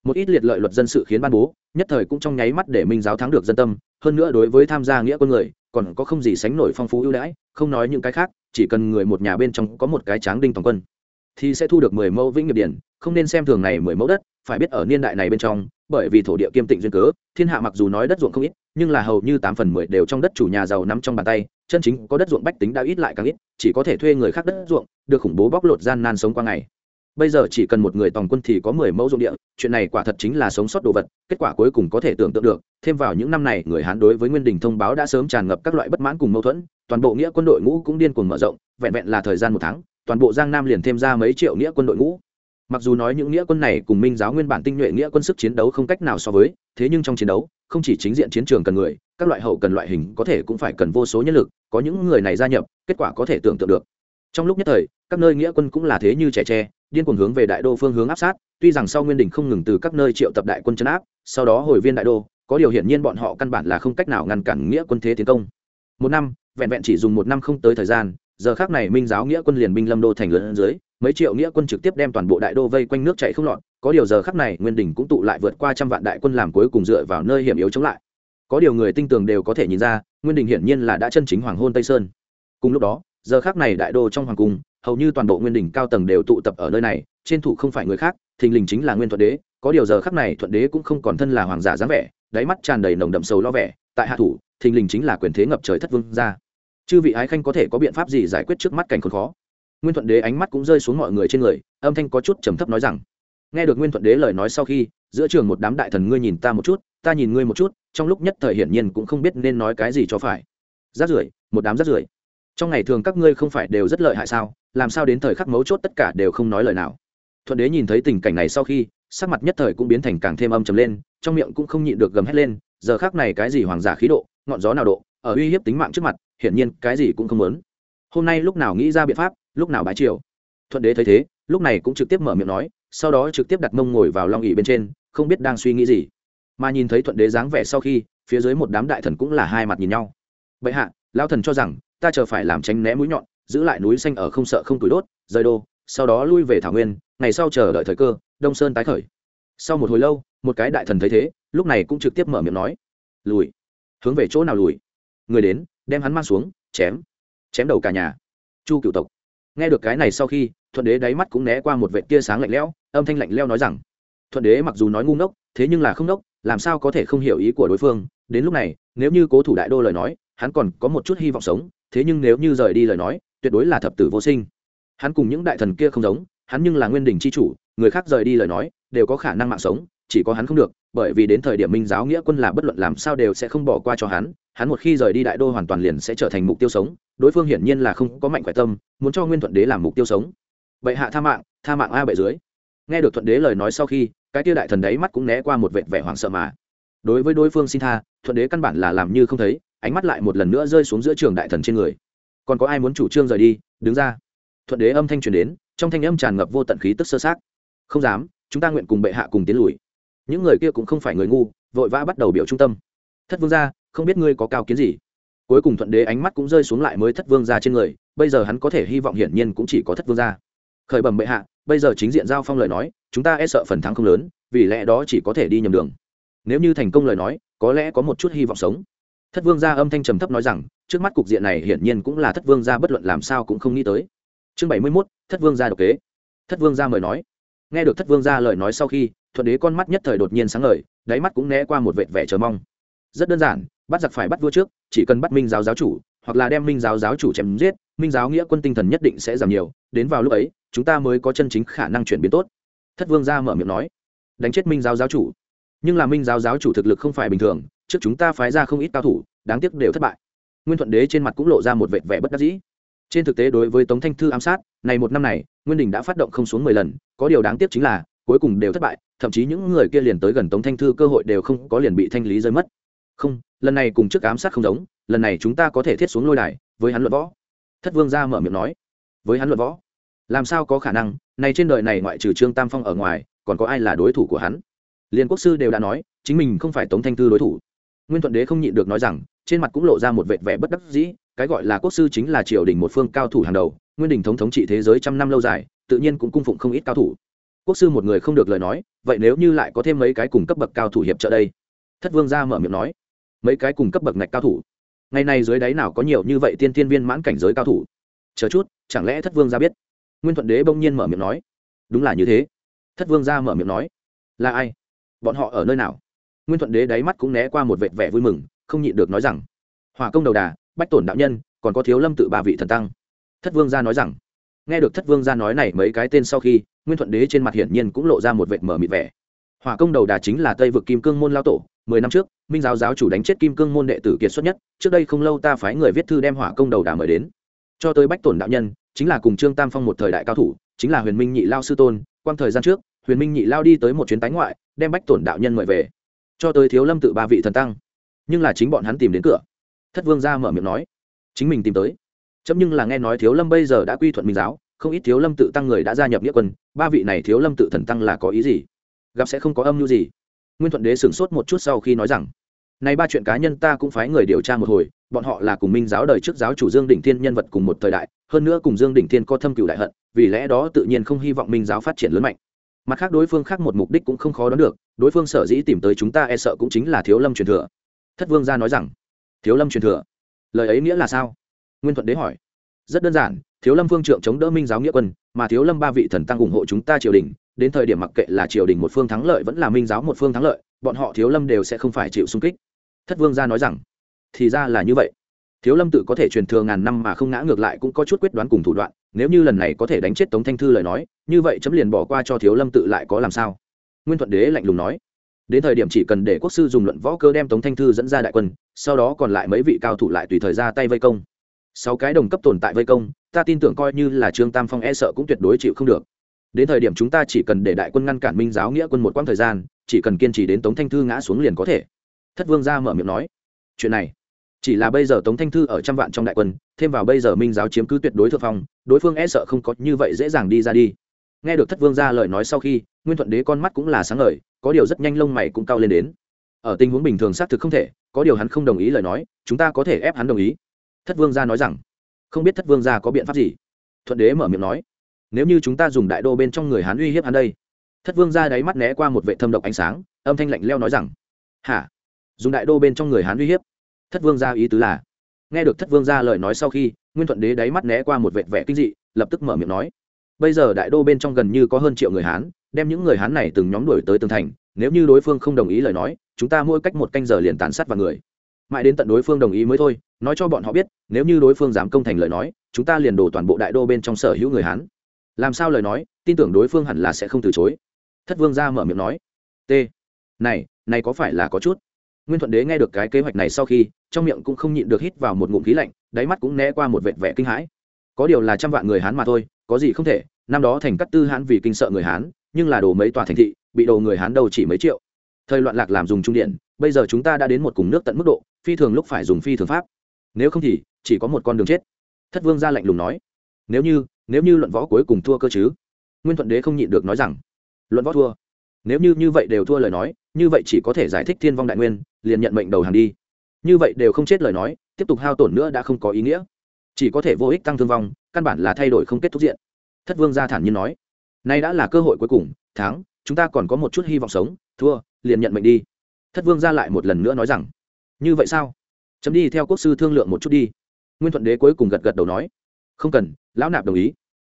một ít liệt lợi luật dân sự khiến ban bố, nhất thời cũng trong nháy mắt để minh giáo thắng được dân tâm, hơn nữa đối với tham gia nghĩa quân người, còn có không gì sánh nổi phong phú ưu đãi, không nói những cái khác, chỉ cần người một nhà bên trong có một cái tráng đinh toàn quân, thì sẽ thu được mười mẫu vĩnh nghiệp điển, không nên xem thường này mười mẫu đất, phải biết ở niên đại này bên trong, bởi vì thổ địa kiêm tịnh duyên cớ, thiên hạ mặc dù nói đất ruộng không ít, nhưng là hầu như tám phần mười đều trong đất chủ nhà giàu nắm trong bàn tay, chân chính có đất ruộng bách tính đã ít lại càng ít, chỉ có thể thuê người khác đất ruộng, được khủng bố bóc lột gian nan sống qua ngày bây giờ chỉ cần một người tòng quân thì có mười mẫu ruộng địa, chuyện này quả thật chính là sống sót đồ vật, kết quả cuối cùng có thể tưởng tượng được, thêm vào những năm này, người hán đối với nguyên đình thông báo đã sớm tràn ngập các loại bất mãn cùng mâu thuẫn, toàn bộ nghĩa quân đội ngũ cũng điên cuồng mở rộng, vẹn vẹn là thời gian một tháng, toàn bộ giang nam liền thêm ra mấy triệu nghĩa quân đội ngũ. Mặc dù nói những nghĩa quân này cùng minh giáo nguyên bản tinh nhuệ nghĩa quân sức chiến đấu không cách nào so với, thế nhưng trong chiến đấu, không chỉ chính diện chiến trường cần người, các loại hậu cần loại hình có thể cũng phải cần vô số nhân lực, có những người này gia nhập, kết quả có thể tưởng tượng được. Trong lúc nhất thời, các nơi nghĩa quân cũng là thế như trẻ tre điên cuồng hướng về đại đô phương hướng áp sát, tuy rằng sau nguyên đình không ngừng từ các nơi triệu tập đại quân chấn áp, sau đó hồi viên đại đô, có điều hiển nhiên bọn họ căn bản là không cách nào ngăn cản nghĩa quân thế tiến công. Một năm, vẹn vẹn chỉ dùng một năm không tới thời gian, giờ khác này minh giáo nghĩa quân liền binh lâm đô thành lớn dưới, mấy triệu nghĩa quân trực tiếp đem toàn bộ đại đô vây quanh nước chạy không lọt, có điều giờ khắc này nguyên đình cũng tụ lại vượt qua trăm vạn đại quân làm cuối cùng dựa vào nơi hiểm yếu chống lại. Có điều người tinh tường đều có thể nhìn ra, nguyên đình hiển nhiên là đã chân chính hoàng hôn tây sơn. Cùng lúc đó, giờ khắc này đại đô trong hoàng cung hầu như toàn bộ nguyên đỉnh cao tầng đều tụ tập ở nơi này, trên thủ không phải người khác, thình lình chính là nguyên thuận đế, có điều giờ khắc này thuận đế cũng không còn thân là hoàng giả dáng vẻ, đáy mắt tràn đầy nồng đậm sầu lo vẻ, tại hạ thủ, thình lình chính là quyền thế ngập trời thất vương ra. Chư vị ái khanh có thể có biện pháp gì giải quyết trước mắt cảnh khốn khó? Nguyên thuận đế ánh mắt cũng rơi xuống mọi người trên người, âm thanh có chút trầm thấp nói rằng, nghe được nguyên thuận đế lời nói sau khi, giữa trường một đám đại thần ngươi nhìn ta một chút, ta nhìn ngươi một chút, trong lúc nhất thời hiển nhiên cũng không biết nên nói cái gì cho phải. Rát rưởi, một đám rát rưởi trong ngày thường các ngươi không phải đều rất lợi hại sao? Làm sao đến thời khắc mấu chốt tất cả đều không nói lời nào? Thuận đế nhìn thấy tình cảnh này sau khi, sắc mặt nhất thời cũng biến thành càng thêm âm trầm lên, trong miệng cũng không nhịn được gầm hét lên, giờ khác này cái gì hoàng giả khí độ, ngọn gió nào độ, ở uy hiếp tính mạng trước mặt, hiển nhiên cái gì cũng không lớn hôm nay lúc nào nghĩ ra biện pháp, lúc nào bái triều? Thuận đế thấy thế, lúc này cũng trực tiếp mở miệng nói, sau đó trực tiếp đặt mông ngồi vào long ỉ bên trên, không biết đang suy nghĩ gì. Mà nhìn thấy thuận đế dáng vẻ sau khi, phía dưới một đám đại thần cũng là hai mặt nhìn nhau. Bệ hạ lao thần cho rằng ta chờ phải làm tránh né mũi nhọn, giữ lại núi xanh ở không sợ không tuổi đốt, rời đô, sau đó lui về thảo nguyên, ngày sau chờ đợi thời cơ, đông sơn tái khởi. Sau một hồi lâu, một cái đại thần thấy thế, lúc này cũng trực tiếp mở miệng nói, lùi. Hướng về chỗ nào lùi? Người đến, đem hắn mang xuống, chém. Chém đầu cả nhà. Chu cựu tộc. Nghe được cái này sau khi, thuận đế đáy mắt cũng né qua một vệ tia sáng lạnh lẽo, âm thanh lạnh leo nói rằng, thuận đế mặc dù nói ngu ngốc, thế nhưng là không ngốc làm sao có thể không hiểu ý của đối phương? Đến lúc này, nếu như cố thủ đại đô lời nói, hắn còn có một chút hy vọng sống thế nhưng nếu như rời đi lời nói, tuyệt đối là thập tử vô sinh. Hắn cùng những đại thần kia không giống, hắn nhưng là nguyên đình c h i chủ, người khác rời đi lời nói, đều có khả năng mạng sống, chỉ có hắn không được, bởi vì đến thời điểm minh giáo nghĩa quân là bất luận làm sao đều sẽ không bỏ qua cho hắn hắn một khi rời đi đại đô hoàn toàn liền sẽ trở thành mục tiêu sống, đối phương hiển nhiên là không có mạnh khỏe tâm, muốn cho nguyên thuận đế làm mục tiêu sống. Bệ hạ tha mạng tha mạng a bệ dưới. Nghe được thuận đế lời nói sau khi, cái tia đại thần đấy mắt cũng né qua một vệt vẻ hoảng sợ mà. Đối với đối phương xin tha, thuận đế căn bản là làm như không thấy ánh mắt lại một lần nữa rơi xuống giữa trường đại thần trên người. Còn có ai muốn chủ trương rời đi? Đứng ra. Thuận đế âm thanh truyền đến, trong thanh âm tràn ngập vô tận khí tức sơ sát không dám, chúng ta nguyện cùng bệ hạ cùng tiến lùi. Những người kia cũng không phải người ngu, vội vã bắt đầu biểu trung tâm. Thất vương gia, không biết ngươi có cao kiến gì? Cuối cùng thuận đế ánh mắt cũng rơi xuống lại mới thất vương gia trên người, bây giờ hắn có thể hy vọng hiển nhiên cũng chỉ có thất vương gia. Khởi bẩm bệ hạ, bây giờ chính diện giao phong lời nói, chúng ta e sợ phần thắng không lớn, vì lẽ đó chỉ có thể đi nhầm đường. Nếu như thành công lời nói, có lẽ có một chút hy vọng sống thất vương gia âm thanh trầm thấp nói rằng, trước mắt cục diện này hiển nhiên cũng là thất vương gia bất luận làm sao cũng không nghĩ tới. Chương bảy mươi mốt, thất vương gia độc kế. Thất vương gia mời nói. Nghe được thất vương gia lời nói sau khi, thuận đế con mắt nhất thời đột nhiên sáng ngời, đáy mắt cũng né qua một vệt vẻ chờ mong. Rất đơn giản, bắt giặc phải bắt vua trước, chỉ cần bắt minh giáo giáo chủ, hoặc là đem minh giáo giáo chủ chém giết, minh giáo nghĩa quân tinh thần nhất định sẽ giảm nhiều, đến vào lúc ấy, chúng ta mới có chân chính khả năng chuyển biến tốt. Thất vương gia mở miệng nói. Đánh chết minh giáo giáo chủ. Nhưng là minh giáo giáo chủ thực lực không phải bình thường trước chúng ta phái ra không ít cao thủ, đáng tiếc đều thất bại. Nguyên thuận đế trên mặt cũng lộ ra một vẻ vẻ bất đắc dĩ. Trên thực tế đối với tống thanh thư ám sát, này một năm này, nguyên đình đã phát động không xuống mười lần, có điều đáng tiếc chính là, cuối cùng đều thất bại, thậm chí những người kia liền tới gần tống thanh thư cơ hội đều không có liền bị thanh lý rơi mất. Không, lần này cùng trước ám sát không giống, lần này chúng ta có thể thiết xuống lôi đài, với hắn luận võ. Thất vương ra mở miệng nói. Với hắn luận võ. Làm sao có khả năng, này trên đời này ngoại trừ trương tam phong ở ngoài, còn có ai là đối thủ của hắn? Liên quốc sư đều đã nói, chính mình không phải tống thanh thư đối thủ nguyên thuận đế không nhịn được nói rằng, trên mặt cũng lộ ra một vệt vẻ bất đắc dĩ, cái gọi là quốc sư chính là triều đình một phương cao thủ hàng đầu, nguyên đình thống thống trị thế giới trăm năm lâu dài, tự nhiên cũng cung phụng không ít cao thủ. Quốc sư một người không được lời nói, vậy nếu như lại có thêm mấy cái cùng cấp bậc cao thủ hiệp trợ đây? Thất vương ra mở miệng nói. Mấy cái cùng cấp bậc ngạch cao thủ? Ngày nay dưới đáy nào có nhiều như vậy tiên tiên viên mãn cảnh giới cao thủ? Chờ chút, chẳng lẽ thất vương ra biết? Nguyên thuận đế bỗng nhiên mở miệng nói. Đúng là như thế. Thất vương ra mở miệng nói. Là ai? Bọn họ ở nơi nào? Nguyên thuận đế đáy mắt cũng né qua một vệt vẻ vui mừng, không nhịn được nói rằng, hỏa công đầu đà, bách tổn đạo nhân, còn có thiếu lâm tự ba vị thần tăng. Thất vương gia nói rằng, nghe được thất vương gia nói này mấy cái tên sau khi, nguyên thuận đế trên mặt hiển nhiên cũng lộ ra một vệt mở mịt vẻ. Hỏa công đầu đà chính là tây vực kim cương môn lao tổ, mười năm trước, minh giáo giáo chủ đánh chết kim cương môn đệ tử kiệt xuất nhất, trước đây không lâu ta phái người viết thư đem hỏa công đầu đà mời đến. Cho tới bách tổn đạo nhân, chính là cùng trương tam phong một thời đại cao thủ, chính là huyền minh nhị lao sư tôn, quang thời gian trước, huyền minh nhị lao đi tới một chuyến tái ngoại, đem bách tổn đạo nhân mời về cho tới thiếu lâm tự ba vị thần tăng. Nhưng là chính bọn hắn tìm đến cửa. Thất vương ra mở miệng nói, chính mình tìm tới. Chấm nhưng là nghe nói thiếu lâm bây giờ đã quy thuận minh giáo, không ít thiếu lâm tự tăng người đã gia nhập nghĩa quân, ba vị này thiếu lâm tự thần tăng là có ý gì? Gặp sẽ không có âm mưu gì. Nguyên thuận đế sửng sốt một chút sau khi nói rằng nay ba chuyện cá nhân ta cũng phái người điều tra một hồi, bọn họ là cùng minh giáo đời trước giáo chủ dương đỉnh thiên nhân vật cùng một thời đại, hơn nữa cùng dương đỉnh thiên có thâm cửu đại hận, vì lẽ đó tự nhiên không hy vọng minh giáo phát triển lớn mạnh mặt khác đối phương khác một mục đích cũng không khó đoán được, đối phương sở dĩ tìm tới chúng ta e sợ cũng chính là thiếu lâm truyền thừa. Thất vương gia nói rằng, thiếu lâm truyền thừa, lời ấy nghĩa là sao? Nguyên thuận đế hỏi. Rất đơn giản, thiếu lâm phương trượng chống đỡ minh giáo nghĩa quân, mà thiếu lâm ba vị thần tăng ủng hộ chúng ta triều đình, đến thời điểm mặc kệ là triều đình một phương thắng lợi vẫn là minh giáo một phương thắng lợi, bọn họ thiếu lâm đều sẽ không phải chịu xung kích. Thất vương gia nói rằng, thì ra là như vậy. Thiếu lâm tự có thể truyền thừa ngàn năm mà không ngã ngược lại cũng có chút quyết đoán cùng thủ đoạn, nếu như lần này có thể đánh chết tống thanh thư lời nói như vậy chấm liền bỏ qua cho thiếu lâm tự lại có làm sao? Nguyên thuận đế lạnh lùng nói. Đến thời điểm chỉ cần để quốc sư dùng luận võ cơ đem tống thanh thư dẫn ra đại quân, sau đó còn lại mấy vị cao thủ lại tùy thời ra tay vây công. Sáu cái đồng cấp tồn tại vây công, ta tin tưởng coi như là trương tam phong e sợ cũng tuyệt đối chịu không được. Đến thời điểm chúng ta chỉ cần để đại quân ngăn cản minh giáo nghĩa quân một quãng thời gian, chỉ cần kiên trì đến tống thanh thư ngã xuống liền có thể. Thất vương ra mở miệng nói. Chuyện này, chỉ là bây giờ tống thanh thư ở trăm vạn trong đại quân, thêm vào bây giờ minh giáo chiếm cứ tuyệt đối thượng phong, đối phương e sợ không có như vậy dễ dàng đi ra đi nghe được thất vương ra lời nói sau khi, nguyên thuận đế con mắt cũng là sáng lời có điều rất nhanh lông mày cũng cao lên đến. Ở tình huống bình thường xác thực không thể, có điều hắn không đồng ý lời nói, chúng ta có thể ép hắn đồng ý. Thất vương gia nói rằng, không biết thất vương gia có biện pháp gì? Thuận đế mở miệng nói, nếu như chúng ta dùng đại đô bên trong người hắn uy hiếp hắn đây. Thất vương gia đáy mắt né qua một vệ thâm độc ánh sáng, âm thanh lạnh leo nói rằng, hả? Dùng đại đô bên trong người hắn uy hiếp? Thất vương gia ý tứ là, nghe được thất vương gia lời nói sau khi, nguyên thuận đế đáy mắt né qua một vệ vẻ kinh dị, lập tức mở miệng nói bây giờ đại đô bên trong gần như có hơn triệu người hán, đem những người hán này từng nhóm đuổi tới tường thành, nếu như đối phương không đồng ý lời nói, chúng ta mỗi cách một canh giờ liền tàn sát vào người. Mãi đến tận đối phương đồng ý mới thôi, nói cho bọn họ biết, nếu như đối phương dám công thành lời nói, chúng ta liền đổ toàn bộ đại đô bên trong sở hữu người hán. Làm sao lời nói, tin tưởng đối phương hẳn là sẽ không từ chối. Thất vương ra mở miệng nói. T. Này này có phải là có chút? Nguyên thuận đế nghe được cái kế hoạch này sau khi, trong miệng cũng không nhịn được hít vào một ngụm khí lạnh, đáy mắt cũng né qua một vệt vẻ kinh hãi có điều là trăm vạn người hán mà thôi, có gì không thể, năm đó thành cắt tư hán vì kinh sợ người hán, nhưng là đồ mấy tòa thành thị, bị đồ người hán đầu chỉ mấy triệu. Thời loạn lạc làm dùng trung điện, bây giờ chúng ta đã đến một cùng nước tận mức độ, phi thường lúc phải dùng phi thường pháp. Nếu không thì, chỉ có một con đường chết. Thất vương ra lạnh lùng nói. Nếu như nếu như luận võ cuối cùng thua cơ chứ? Nguyên thuận đế không nhịn được nói rằng. Luận võ thua. Nếu như như vậy đều thua lời nói, như vậy chỉ có thể giải thích thiên vong đại nguyên, liền nhận mệnh đầu hàng đi. Như vậy đều không chết lời nói, tiếp tục hao tổn nữa đã không có ý nghĩa chỉ có thể vô ích tăng thương vong, căn bản là thay đổi không kết thúc diện. Thất vương gia thản nhiên nói, nay đã là cơ hội cuối cùng thắng chúng ta còn có một chút hy vọng sống, thua, liền nhận mệnh đi. Thất vương gia lại một lần nữa nói rằng, như vậy sao? Chấm đi theo quốc sư thương lượng một chút đi. Nguyên thuận đế cuối cùng gật gật đầu nói, không cần, lão nạp đồng ý.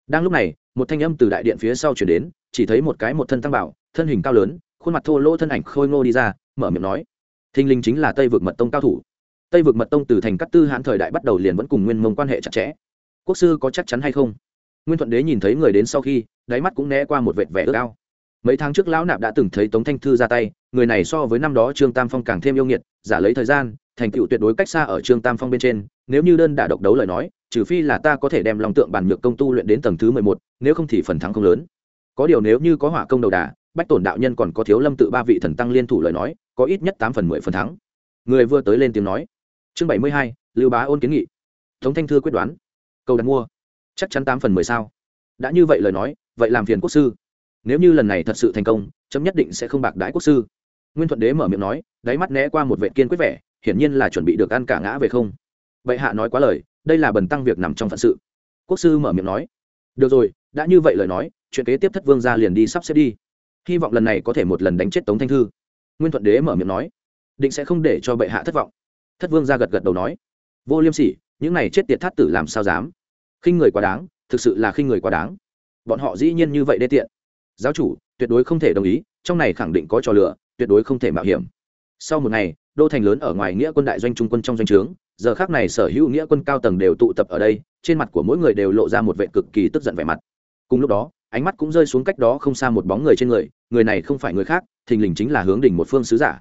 Đang lúc này, một thanh âm từ đại điện phía sau chuyển đến, chỉ thấy một cái một thân tăng bảo, thân hình cao lớn, khuôn mặt thô lỗ thân ảnh khôi ngô đi ra, mở miệng nói thinh linh chính là tây vực mật tông cao thủ tây vực mật tông từ thành cát tư hãn thời đại bắt đầu liền vẫn cùng nguyên mông quan hệ chặt chẽ. Quốc sư có chắc chắn hay không? Nguyên thuận đế nhìn thấy người đến sau khi, đáy mắt cũng né qua một vệt vẻ ước ao. Mấy tháng trước lão nạp đã từng thấy tống thanh thư ra tay, người này so với năm đó trương tam phong càng thêm yêu nghiệt, giả lấy thời gian, thành tựu tuyệt đối cách xa ở trương tam phong bên trên, nếu như đơn đả độc đấu lời nói, trừ phi là ta có thể đem lòng tượng bản nhược công tu luyện đến tầng thứ mười một, nếu không thì phần thắng không lớn. Có điều nếu như có hỏa công đầu đà, bách tổn đạo nhân còn có thiếu lâm tự ba vị thần tăng liên thủ lời nói, có ít nhất tám phần mười phần thắng. Người vừa tới lên tiếng nói chương bảy mươi hai, lưu bá ôn kiến nghị. Tống thanh thư quyết đoán. Cầu đặt mua. Chắc chắn tám phần mười sao. Đã như vậy lời nói, vậy làm phiền quốc sư. Nếu như lần này thật sự thành công, chấm nhất định sẽ không bạc đãi quốc sư. Nguyên thuận đế mở miệng nói, đáy mắt né qua một vệ kiên quyết vẻ, hiển nhiên là chuẩn bị được ăn cả ngã về không. Bệ hạ nói quá lời, đây là bần tăng việc nằm trong phận sự. Quốc sư mở miệng nói, được rồi, đã như vậy lời nói, chuyện kế tiếp thất vương ra liền đi sắp xếp đi. Hy vọng lần này có thể một lần đánh chết tống thanh thư. Nguyên thuận đế mở miệng nói, định sẽ không để cho bệ hạ thất vọng thất vương ra gật gật đầu nói, vô liêm sỉ, những này chết tiệt thát tử làm sao dám? Khinh người quá đáng, thực sự là khinh người quá đáng. Bọn họ dĩ nhiên như vậy đê tiện. Giáo chủ, tuyệt đối không thể đồng ý, trong này khẳng định có trò lựa tuyệt đối không thể mạo hiểm. Sau một ngày, đô thành lớn ở ngoài nghĩa quân đại doanh trung quân trong doanh trướng, giờ khác này sở hữu nghĩa quân cao tầng đều tụ tập ở đây, trên mặt của mỗi người đều lộ ra một vệ cực kỳ tức giận vẻ mặt. Cùng lúc đó, ánh mắt cũng rơi xuống cách đó không xa một bóng người trên người người này không phải người khác, thình lình chính là hướng đỉnh một phương sứ giả.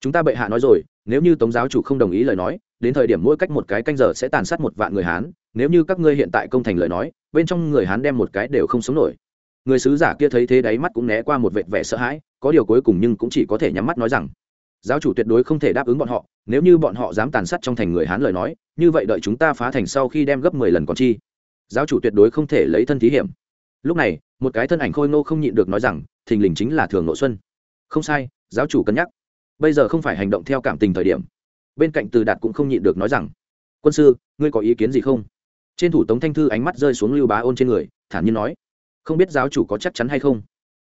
Chúng ta bệ hạ nói rồi nếu như tống giáo chủ không đồng ý lời nói, đến thời điểm mỗi cách một cái canh giờ sẽ tàn sát một vạn người hán, nếu như các ngươi hiện tại công thành lời nói, bên trong người hán đem một cái đều không sống nổi. Người sứ giả kia thấy thế đáy mắt cũng né qua một vệt vẻ sợ hãi, có điều cuối cùng nhưng cũng chỉ có thể nhắm mắt nói rằng, giáo chủ tuyệt đối không thể đáp ứng bọn họ, nếu như bọn họ dám tàn sát trong thành người hán lời nói, như vậy đợi chúng ta phá thành sau khi đem gấp mười lần còn chi. Giáo chủ tuyệt đối không thể lấy thân thí hiểm. Lúc này, một cái thân ảnh khôi ngô không nhịn được nói rằng, thình lình chính là thường nội xuân. Không sai, giáo chủ cân nhắc bây giờ không phải hành động theo cảm tình thời điểm. Bên cạnh từ đạt cũng không nhịn được nói rằng, quân sư, ngươi có ý kiến gì không? Trên thủ tống thanh thư ánh mắt rơi xuống lưu bá ôn trên người, thản nhiên nói, không biết giáo chủ có chắc chắn hay không?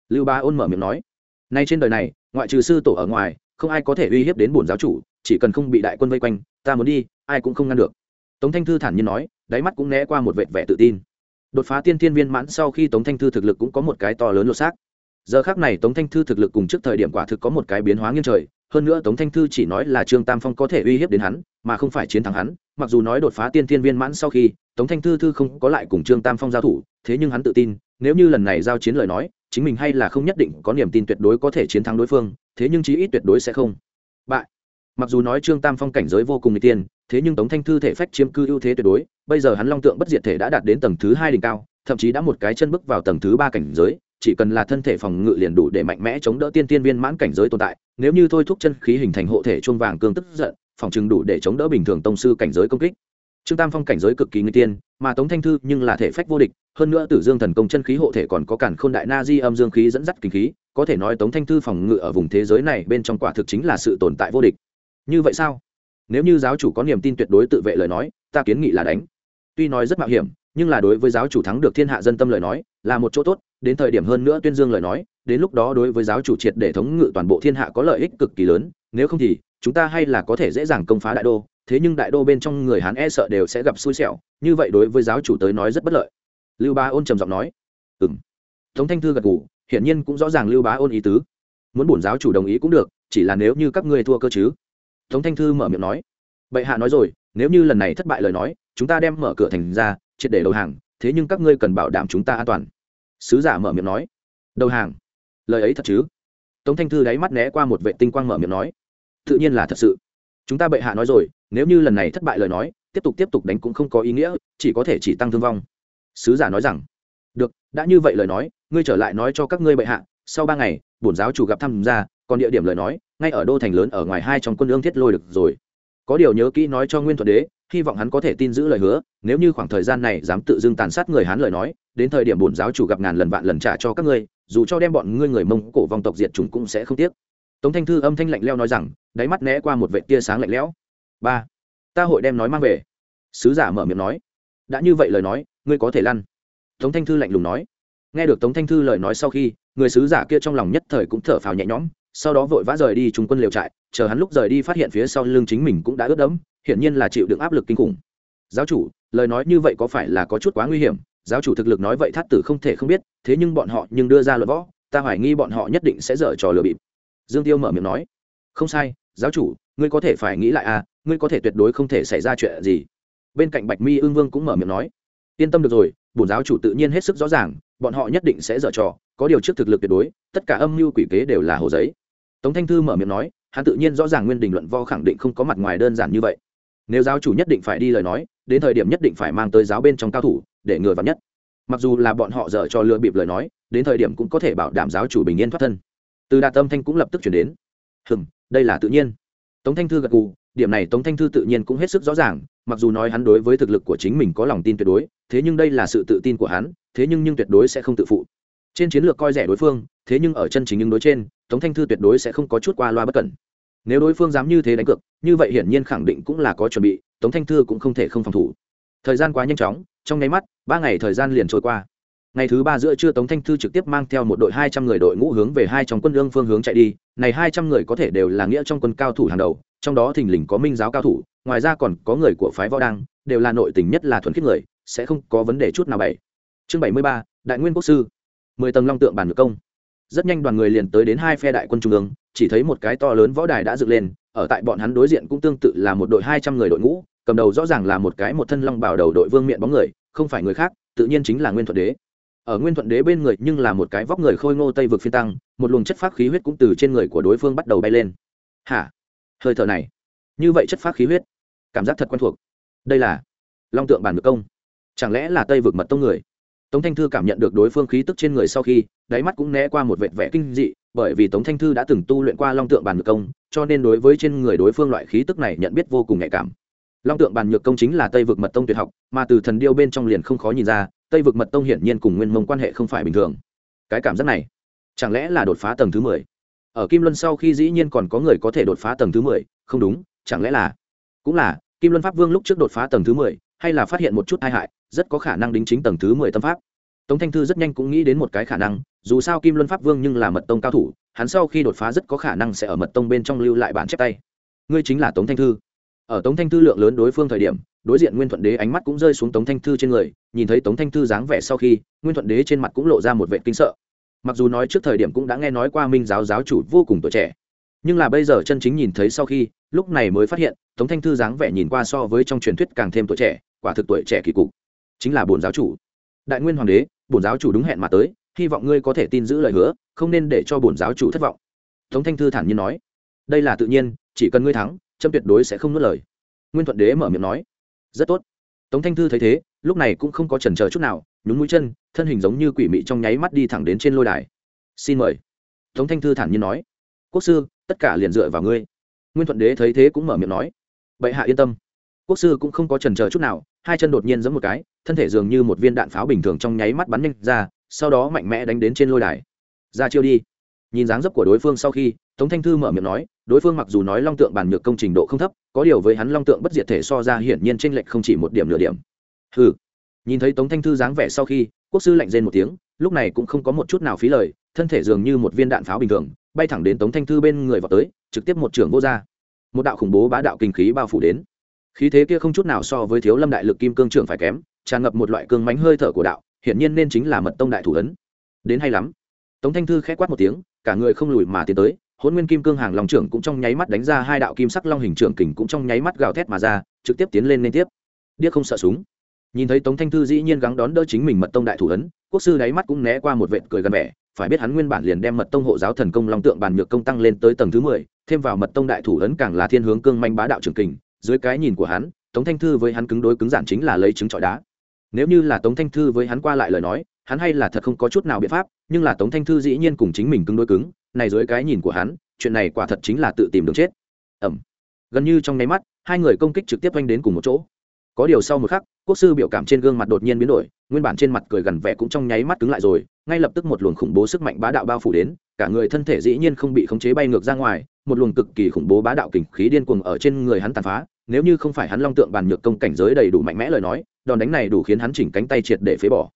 Lưu bá ôn mở miệng nói, nay trên đời này, ngoại trừ sư tổ ở ngoài, không ai có thể uy hiếp đến bổn giáo chủ, chỉ cần không bị đại quân vây quanh, ta muốn đi, ai cũng không ngăn được. Tống thanh thư thản nhiên nói, đáy mắt cũng né qua một vệt vẻ tự tin. Đột phá tiên thiên viên mãn sau khi tống thanh thư thực lực cũng có một cái to lớn lột xác. Giờ khác này tống thanh thư thực lực cùng trước thời điểm quả thực có một cái biến hóa nghiêng trời hơn nữa tống thanh thư chỉ nói là trương tam phong có thể uy hiếp đến hắn, mà không phải chiến thắng hắn. Mặc dù nói đột phá tiên thiên viên mãn sau khi, tống thanh thư thư không có lại cùng trương tam phong giao thủ, thế nhưng hắn tự tin, nếu như lần này giao chiến lời nói, chính mình hay là không nhất định có niềm tin tuyệt đối có thể chiến thắng đối phương, thế nhưng chí ít tuyệt đối sẽ không. Bại. Mặc dù nói trương tam phong cảnh giới vô cùng n g tiên, thế nhưng tống thanh thư thể phách chiếm cư ưu thế tuyệt đối, bây giờ hắn long tượng bất diệt thể đã đạt đến tầng thứ hai đỉnh cao, thậm chí đã một cái chân bước vào tầng thứ ba cảnh giới chỉ cần là thân thể phòng ngự liền đủ để mạnh mẽ chống đỡ tiên tiên viên mãn cảnh giới tồn tại. Nếu như thôi thúc chân khí hình thành hộ thể chuông vàng cương tức giận, phòng chừng đủ để chống đỡ bình thường tông sư cảnh giới công kích. Trương tam phong cảnh giới cực kỳ nguy tiên, mà tống thanh thư nhưng là thể phách vô địch, hơn nữa tử dương thần công chân khí hộ thể còn có cản khôn đại na di âm dương khí dẫn dắt kinh khí, có thể nói tống thanh thư phòng ngự ở vùng thế giới này bên trong quả thực chính là sự tồn tại vô địch. Như vậy sao? Nếu như giáo chủ có niềm tin tuyệt đối tự vệ lời nói, ta kiến nghị là đánh. Tuy nói rất mạo hiểm, nhưng là đối với giáo chủ thắng được thiên hạ dân tâm lời nói, là một chỗ tốt đến thời điểm hơn nữa tuyên dương lời nói, đến lúc đó đối với giáo chủ triệt để thống ngự toàn bộ thiên hạ có lợi ích cực kỳ lớn, nếu không thì, chúng ta hay là có thể dễ dàng công phá đại đô, thế nhưng đại đô bên trong người hán e sợ đều sẽ gặp xui xẻo, như vậy đối với giáo chủ tới nói rất bất lợi. Lưu bá ôn trầm giọng nói. Ừ m tống thanh thư gật ngủ hiển nhiên cũng rõ ràng lưu bá ôn ý tứ. Muốn bổn giáo chủ đồng ý cũng được, chỉ là nếu như các ngươi thua cơ chứ. Tống thanh thư mở miệng nói. Bệ hạ nói rồi, nếu như lần này thất bại lời nói, chúng ta đem mở cửa thành ra, triệt để đầu hàng, thế nhưng các ngươi cần bảo đảm chúng ta an toàn sứ giả mở miệng nói. Đầu hàng. Lời ấy thật chứ? Tống thanh thư đáy mắt né qua một vệ tinh quang mở miệng nói. Tự nhiên là thật sự. Chúng ta bệ hạ nói rồi, nếu như lần này thất bại lời nói, tiếp tục tiếp tục đánh cũng không có ý nghĩa, chỉ có thể chỉ tăng thương vong. Sứ giả nói rằng. Được, đã như vậy lời nói, ngươi trở lại nói cho các ngươi bệ hạ, sau ba ngày, bổn giáo chủ gặp tham gia, còn địa điểm lời nói, ngay ở đô thành lớn ở ngoài hai trong quân lương thiết lôi được rồi. Có điều nhớ kỹ nói cho nguyên thuận đế, hy vọng hắn có thể tin giữ lời hứa, nếu như khoảng thời gian này dám tự dưng tàn sát người hắn lời nói đến thời điểm bổn giáo chủ gặp ngàn lần vạn lần trả cho các ngươi, dù cho đem bọn ngươi người mông cổ vong tộc diệt chủng cũng sẽ không tiếc. Tống thanh thư âm thanh lạnh leo nói rằng, đáy mắt né qua một vệ tia sáng lạnh lẽo. Ba, ta hội đem nói mang về. Sứ giả mở miệng nói. Đã như vậy lời nói, ngươi có thể lăn. Tống thanh thư lạnh lùng nói. Nghe được tống thanh thư lời nói sau khi, người sứ giả kia trong lòng nhất thời cũng thở phào nhẹ nhõm, sau đó vội vã rời đi trung quân liều trại, chờ hắn lúc rời đi phát hiện phía sau lưng chính mình cũng đã ướt đẫm, hiển nhiên là chịu đựng áp lực kinh khủng. Giáo chủ, lời nói như vậy có phải là có chút quá nguy hiểm? Giáo chủ thực lực nói vậy thát tử không thể không biết, thế nhưng bọn họ nhưng đưa ra luật võ, ta hoài nghi bọn họ nhất định sẽ dở trò lừa bịp. Dương tiêu mở miệng nói, không sai, giáo chủ, ngươi có thể phải nghĩ lại à ngươi có thể tuyệt đối không thể xảy ra chuyện gì. Bên cạnh bạch mi ương vương cũng mở miệng nói, yên tâm được rồi, bổn giáo chủ tự nhiên hết sức rõ ràng, bọn họ nhất định sẽ dở trò, có điều trước thực lực tuyệt đối, tất cả âm mưu quỷ kế đều là hồ giấy. Tống thanh thư mở miệng nói, hắn tự nhiên rõ ràng nguyên đình luận vo khẳng định không có mặt ngoài đơn giản như vậy. Nếu giáo chủ nhất định phải đi lời nói, đến thời điểm nhất định phải mang tới giáo bên trong cao thủ để ngừa vào nhất. Mặc dù là bọn họ dở cho lừa bịp lời nói, đến thời điểm cũng có thể bảo đảm giáo chủ bình yên thoát thân. Từ đạt tâm thanh cũng lập tức chuyển đến. Hừm, đây là tự nhiên. Tống thanh thư gật cù điểm này tống thanh thư tự nhiên cũng hết sức rõ ràng, mặc dù nói hắn đối với thực lực của chính mình có lòng tin tuyệt đối, thế nhưng đây là sự tự tin của hắn, thế nhưng nhưng tuyệt đối sẽ không tự phụ. Trên chiến lược coi rẻ đối phương, thế nhưng ở chân chính những đối trên, tống thanh thư tuyệt đối sẽ không có chút qua loa bất cẩn. Nếu đối phương dám như thế đánh cược, như vậy hiển nhiên khẳng định cũng là có chuẩn bị, tống thanh thư cũng không thể không phòng thủ. Thời gian quá nhanh chóng trong nháy mắt, ba ngày thời gian liền trôi qua. Ngày thứ ba giữa trưa tống thanh thư trực tiếp mang theo một đội hai trăm người đội ngũ hướng về hai trong quân lương phương hướng chạy đi. Này hai trăm người có thể đều là nghĩa trong quân cao thủ hàng đầu, trong đó thình lình có minh giáo cao thủ, ngoài ra còn có người của phái võ đăng, đều là nội tình nhất là thuần khiết người, sẽ không có vấn đề chút nào bảy chương bảy mươi ba, đại nguyên quốc sư. Mười tầng long tượng bản ngược công. Rất nhanh đoàn người liền tới đến hai phe đại quân trung ương, chỉ thấy một cái to lớn võ đài đã dựng lên, ở tại bọn hắn đối diện cũng tương tự là một đội hai trăm người đội ngũ cầm đầu rõ ràng là một cái một thân long bảo đầu đội vương miện bóng người, không phải người khác, tự nhiên chính là nguyên thuận đế. Ở nguyên thuận đế bên người nhưng là một cái vóc người khôi ngô tây vực phi tăng, một luồng chất phát khí huyết cũng từ trên người của đối phương bắt đầu bay lên. Hả? Hơi thở này. Như vậy chất phát khí huyết, cảm giác thật quen thuộc. Đây là long tượng bản ngược công. Chẳng lẽ là tây vực mật tông người? Tống thanh thư cảm nhận được đối phương khí tức trên người sau khi, đáy mắt cũng né qua một vệt vẻ kinh dị, bởi vì tống thanh thư đã từng tu luyện qua long tượng bàn ngược công, cho nên đối với trên người đối phương loại khí tức này nhận biết vô cùng nhạy cảm long tượng bàn nhược công chính là tây vực mật tông tuyệt học, mà từ thần điêu bên trong liền không khó nhìn ra, tây vực mật tông hiển nhiên cùng nguyên mông quan hệ không phải bình thường. Cái cảm giác này, chẳng lẽ là đột phá tầng thứ mười? Ở kim luân sau khi dĩ nhiên còn có người có thể đột phá tầng thứ mười? Không đúng, chẳng lẽ là, cũng là, kim luân pháp vương lúc trước đột phá tầng thứ mười, hay là phát hiện một chút tai hại, rất có khả năng đính chính tầng thứ mười tâm pháp. Tống thanh thư rất nhanh cũng nghĩ đến một cái khả năng, dù sao kim luân pháp vương nhưng là mật tông cao thủ, hắn sau khi đột phá rất có khả năng sẽ ở mật tông bên trong lưu lại bản chép tay. Ngươi chính là tống thanh thư ở tống thanh thư lượng lớn đối phương thời điểm, đối diện nguyên thuận đế ánh mắt cũng rơi xuống tống thanh thư trên người, nhìn thấy tống thanh thư dáng vẻ sau khi, nguyên thuận đế trên mặt cũng lộ ra một vệ kinh sợ. Mặc dù nói trước thời điểm cũng đã nghe nói qua minh giáo giáo chủ vô cùng tuổi trẻ, nhưng là bây giờ chân chính nhìn thấy sau khi, lúc này mới phát hiện, tống thanh thư dáng vẻ nhìn qua so với trong truyền thuyết càng thêm tuổi trẻ, quả thực tuổi trẻ kỳ cục. Chính là bổn giáo chủ. Đại nguyên hoàng đế, bổn giáo chủ đúng hẹn mà tới, hy vọng ngươi có thể tin giữ lời hứa, không nên để cho bổn giáo chủ thất vọng. Tống thanh thư thản nhiên nói. Đây là tự nhiên, chỉ cần ngươi thắng trâm tuyệt đối sẽ không nuốt lời. Nguyên thuận đế mở miệng nói, rất tốt. Tống thanh thư thấy thế, lúc này cũng không có chần chờ chút nào, nhún mũi chân, thân hình giống như quỷ mị trong nháy mắt đi thẳng đến trên lôi đài. Xin mời. Tống thanh thư thản nhiên nói, quốc sư, tất cả liền dựa vào ngươi. Nguyên thuận đế thấy thế cũng mở miệng nói, bệ hạ yên tâm. Quốc sư cũng không có chần chờ chút nào, hai chân đột nhiên giẫm một cái, thân thể dường như một viên đạn pháo bình thường trong nháy mắt bắn nhanh ra, sau đó mạnh mẽ đánh đến trên lôi đài. Ra chiêu đi nhìn dáng dấp của đối phương sau khi, tống thanh thư mở miệng nói, đối phương mặc dù nói long tượng bản nhược công trình độ không thấp, có điều với hắn long tượng bất diệt thể so ra hiển nhiên tranh lệch không chỉ một điểm nửa điểm. Hừ. Nhìn thấy tống thanh thư dáng vẻ sau khi, quốc sư lạnh rên một tiếng, lúc này cũng không có một chút nào phí lời, thân thể dường như một viên đạn pháo bình thường, bay thẳng đến tống thanh thư bên người vào tới, trực tiếp một trường vô ra. Một đạo khủng bố bá đạo kinh khí bao phủ đến. Khí thế kia không chút nào so với thiếu lâm đại lực kim cương trưởng phải kém, tràn ngập một loại cương mánh hơi thở của đạo, hiển nhiên nên chính là mật tông đại thủ ấn. Đến hay lắm. Tống thanh thư k h ẽ quát một tiếng cả người không lùi mà tiến tới hôn nguyên kim cương hàng lòng trưởng cũng trong nháy mắt đánh ra hai đạo kim sắc long hình trưởng kình cũng trong nháy mắt gào thét mà ra, trực tiếp tiến lên liên tiếp. Điếc không sợ súng. Nhìn thấy tống thanh thư dĩ nhiên gắng đón đỡ chính mình mật tông đại thủ ấn, quốc sư đáy mắt cũng né qua một vệt cười gần vẻ, phải biết hắn nguyên bản liền đem mật tông hộ giáo thần công long tượng bàn nhược công tăng lên tới tầng thứ mười, thêm vào mật tông đại thủ ấn càng là thiên hướng cương manh bá đạo trường kình, dưới cái nhìn của hắn, tống thanh thư với hắn cứng đối cứng giản chính là lấy trứng trọi đá. Nếu như là tống thanh thư với hắn qua lại lời nói hắn hay là thật không có chút nào biện pháp, nhưng là tống thanh thư dĩ nhiên cùng chính mình cứng đối cứng, này dưới cái nhìn của hắn, chuyện này quả thật chính là tự tìm đường chết. Ẩm. Gần như trong nháy mắt, hai người công kích trực tiếp oanh đến cùng một chỗ. Có điều sau một khắc, quốc sư biểu cảm trên gương mặt đột nhiên biến đổi, nguyên bản trên mặt cười gần vẻ cũng trong nháy mắt cứng lại rồi, ngay lập tức một luồng khủng bố sức mạnh bá đạo bao phủ đến, cả người thân thể dĩ nhiên không bị khống chế bay ngược ra ngoài, một luồng cực kỳ khủng bố bá đạo kình khí điên cuồng ở trên người hắn tàn phá, nếu như không phải hắn long tượng bàn nhược công cảnh giới đầy đủ mạnh mẽ lời nói, đòn đánh này đủ khiến hắn chỉnh cánh tay triệt để phế bỏ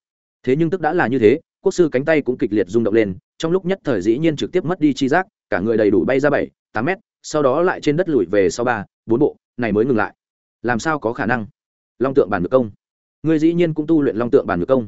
thế nhưng tức đã là như thế, quốc sư cánh tay cũng kịch liệt rung động lên, trong lúc nhất thời dĩ nhiên trực tiếp mất đi chi giác, cả người đầy đủ bay ra bảy, tám mét, sau đó lại trên đất lùi về sau ba, bốn bộ, này mới ngừng lại. Làm sao có khả năng? Long tượng bản ngược công. Ngươi dĩ nhiên cũng tu luyện long tượng bản ngược công.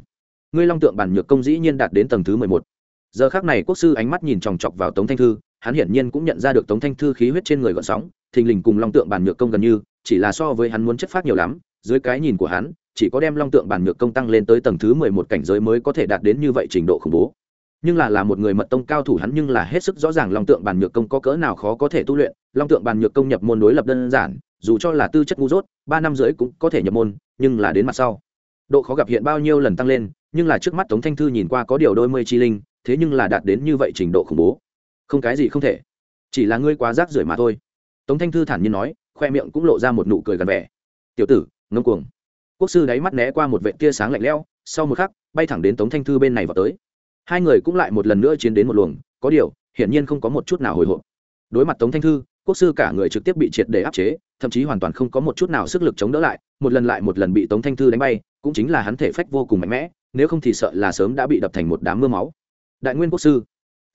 Ngươi long tượng bản nhược công dĩ nhiên đạt đến tầng thứ mười một. Giờ khác này quốc sư ánh mắt nhìn chòng chọc vào tống thanh thư, hắn hiển nhiên cũng nhận ra được tống thanh thư khí huyết trên người gọn sóng, thình lình cùng long tượng bản nhược công gần như, chỉ là so với hắn muốn chất phát nhiều lắm, dưới cái nhìn của hắn chỉ có đem long tượng bàn nhược công tăng lên tới tầng thứ mười một cảnh giới mới có thể đạt đến như vậy trình độ khủng bố. Nhưng là là một người mật tông cao thủ hắn nhưng là hết sức rõ ràng long tượng bàn nhược công có cỡ nào khó có thể tu luyện. Long tượng bàn nhược công nhập môn đối lập đơn giản, dù cho là tư chất ngu dốt, ba năm rưỡi cũng có thể nhập môn, nhưng là đến mặt sau, độ khó gặp hiện bao nhiêu lần tăng lên, nhưng là trước mắt tống thanh thư nhìn qua có điều đôi mươi chi linh, thế nhưng là đạt đến như vậy trình độ khủng bố. Không cái gì không thể, chỉ là ngươi quá rác rưởi mà thôi. Tống thanh thư thản nhiên nói, khoe miệng cũng lộ ra một nụ cười gần vẻ. Tiểu tử, ngông cuồng quốc sư đáy mắt né qua một vệ tia sáng lạnh lẽo, sau một khắc, bay thẳng đến tống thanh thư bên này vào tới. Hai người cũng lại một lần nữa chiến đến một luồng, có điều, hiển nhiên không có một chút nào hồi hộp. Đối mặt tống thanh thư, quốc sư cả người trực tiếp bị triệt để áp chế, thậm chí hoàn toàn không có một chút nào sức lực chống đỡ lại, một lần lại một lần bị tống thanh thư đánh bay, cũng chính là hắn thể phách vô cùng mạnh mẽ, nếu không thì sợ là sớm đã bị đập thành một đám mưa máu. Đại nguyên quốc sư,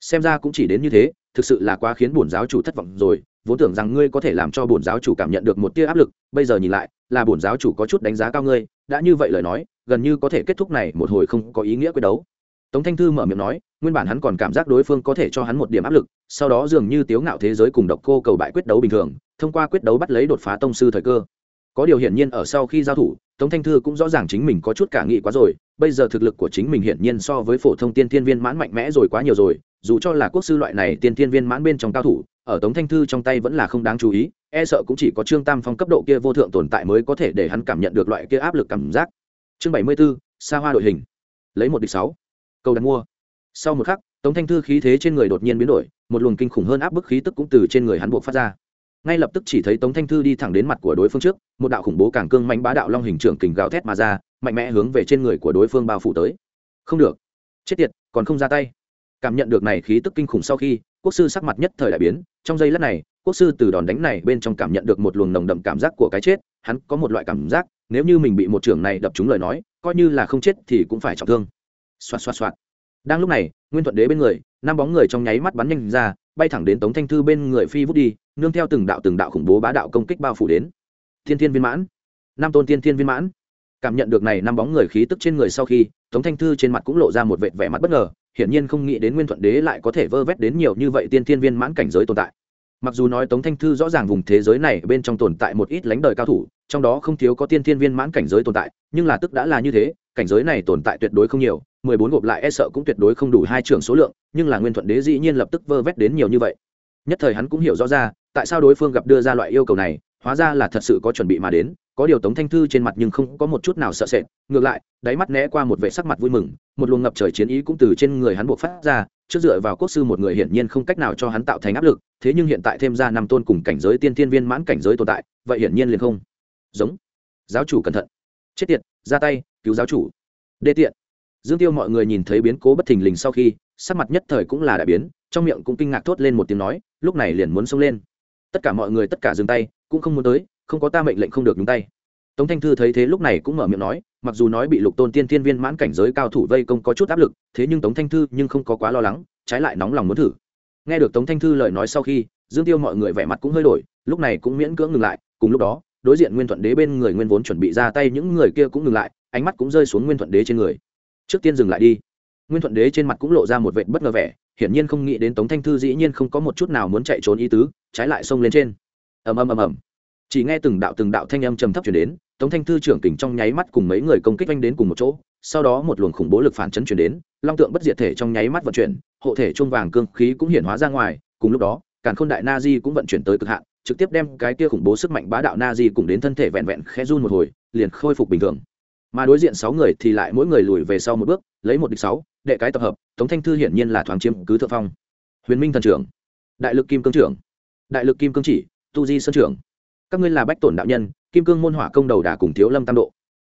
xem ra cũng chỉ đến như thế, thực sự là quá khiến bổn giáo chủ thất vọng rồi, vốn tưởng rằng ngươi có thể làm cho bổn giáo chủ cảm nhận được một tia áp lực, bây giờ nhìn lại là bổn giáo chủ có chút đánh giá cao ngươi, đã như vậy lời nói, gần như có thể kết thúc này một hồi không có ý nghĩa quyết đấu. Tống thanh thư mở miệng nói, nguyên bản hắn còn cảm giác đối phương có thể cho hắn một điểm áp lực, sau đó dường như tiếu ngạo thế giới cùng độc cô cầu bại quyết đấu bình thường, thông qua quyết đấu bắt lấy đột phá tông sư thời cơ. Có điều hiển nhiên ở sau khi giao thủ, tống thanh thư cũng rõ ràng chính mình có chút cả nghị quá rồi, bây giờ thực lực của chính mình hiển nhiên so với phổ thông tiên thiên viên mãn mạnh mẽ rồi quá nhiều rồi, dù cho là quốc sư loại này tiên thiên viên mãn bên trong cao thủ, ở tống thanh thư trong tay vẫn là không đáng chú ý e sợ cũng chỉ có trương tam phong cấp độ kia vô thượng tồn tại mới có thể để hắn cảm nhận được loại kia áp lực cảm giác. Chương bảy mươi b ố xa hoa đội hình. Lấy một địch sáu. Cầu đặt mua. Sau một khắc, tống thanh thư khí thế trên người đột nhiên biến đổi, một luồng kinh khủng hơn áp bức khí tức cũng từ trên người hắn buộc phát ra. Ngay lập tức chỉ thấy tống thanh thư đi thẳng đến mặt của đối phương trước, một đạo khủng bố càng cương mạnh bá đạo long hình trưởng kình gào thét mà ra, mạnh mẽ hướng về trên người của đối phương bao phủ tới. Không được. Chết tiệt, còn không ra tay. Cảm nhận được này khí tức kinh khủng sau khi, quốc sư sắc mặt nhất thời đại biến, trong giây lát này quốc sư từ đòn đánh này bên trong cảm nhận được một luồng nồng đậm cảm giác của cái chết, hắn có một loại cảm giác, nếu như mình bị một trưởng này đập trúng lời nói, coi như là không chết thì cũng phải trọng thương. Xoạt xoạt xoạt. Đang lúc này, nguyên thuận đế bên người, năm bóng người trong nháy mắt bắn nhanh ra, bay thẳng đến tống thanh thư bên người phi vút đi, nương theo từng đạo từng đạo khủng bố bá đạo công kích bao phủ đến. Thiên thiên viên mãn. Năm tôn tiên thiên viên mãn. Cảm nhận được này năm bóng người khí tức trên người sau khi, tống thanh thư trên mặt cũng lộ ra một vệt vẻ mặt bất ngờ, hiển nhiên không nghĩ đến nguyên thuận đế lại có thể vơ vét đến nhiều như vậy tiên thiên viên mãn cảnh giới tồn tại mặc dù nói tống thanh thư rõ ràng vùng thế giới này bên trong tồn tại một ít lãnh đời cao thủ, trong đó không thiếu có tiên thiên viên mãn cảnh giới tồn tại, nhưng là tức đã là như thế, cảnh giới này tồn tại tuyệt đối không nhiều, mười bốn gộp lại e sợ cũng tuyệt đối không đủ hai trường số lượng, nhưng là nguyên thuận đế dĩ nhiên lập tức vơ vét đến nhiều như vậy. Nhất thời hắn cũng hiểu rõ ra, tại sao đối phương gặp đưa ra loại yêu cầu này, hóa ra là thật sự có chuẩn bị mà đến có điều tống thanh thư trên mặt nhưng không có một chút nào sợ sệt, ngược lại, đáy mắt né qua một vệ sắc mặt vui mừng, một luồng ngập trời chiến ý cũng từ trên người hắn buộc phát ra, trước dựa vào quốc sư một người hiển nhiên không cách nào cho hắn tạo thành áp lực, thế nhưng hiện tại thêm ra năm tôn cùng cảnh giới tiên thiên viên mãn cảnh giới tồn tại, vậy hiển nhiên liền không giống. Giáo chủ cẩn thận. Chết tiệt, ra tay, cứu giáo chủ. Đê tiện. Dương tiêu mọi người nhìn thấy biến cố bất thình lình sau khi, sắc mặt nhất thời cũng là đại biến, trong miệng cũng kinh ngạc thốt lên một tiếng nói, lúc này liền muốn xông lên. Tất cả mọi người tất cả dừng tay, cũng không muốn tới không có ta mệnh lệnh không được nhúng tay. Tống thanh thư thấy thế lúc này cũng mở miệng nói, mặc dù nói bị lục tôn tiên tiên viên mãn cảnh giới cao thủ vây công có chút áp lực, thế nhưng tống thanh thư nhưng không có quá lo lắng, trái lại nóng lòng muốn thử. Nghe được tống thanh thư lời nói sau khi, dương tiêu mọi người vẻ mặt cũng hơi đổi, lúc này cũng miễn cưỡng ngừng lại, cùng lúc đó, đối diện nguyên thuận đế bên người nguyên vốn chuẩn bị ra tay, những người kia cũng ngừng lại, ánh mắt cũng rơi xuống nguyên thuận đế trên người. Trước tiên dừng lại đi. Nguyên thuận đế trên mặt cũng lộ ra một vệ bất ngờ vẻ, hiển nhiên không nghĩ đến tống thanh thư dĩ nhiên không có một chút nào muốn chạy trốn ý tứ, trái lại xông lên trên. Ầm ầm ầm ầm chỉ nghe từng đạo từng đạo thanh âm trầm thấp chuyển đến, tống thanh thư trưởng kình trong nháy mắt cùng mấy người công kích anh đến cùng một chỗ, sau đó một luồng khủng bố lực phản chấn chuyển đến, long tượng bất diệt thể trong nháy mắt vận chuyển, hộ thể chuông vàng cương khí cũng hiển hóa ra ngoài, cùng lúc đó, càn khôn đại na di cũng vận chuyển tới cực hạn, trực tiếp đem cái kia khủng bố sức mạnh bá đạo na di cùng đến thân thể vẹn vẹn khẽ run một hồi, liền khôi phục bình thường. Mà đối diện sáu người thì lại mỗi người lùi về sau một bước, lấy một địch sáu, đệ cái tập hợp, tống thanh thư hiển nhiên là thoáng chiếm cứ thượng phong. Huyền minh thần trưởng, đại lực kim cương trưởng, đại lực kim cương chỉ, tu di sơn trưởng các ngươi là bách tổn đạo nhân, kim cương môn hỏa công đầu đà cùng thiếu lâm tam độ.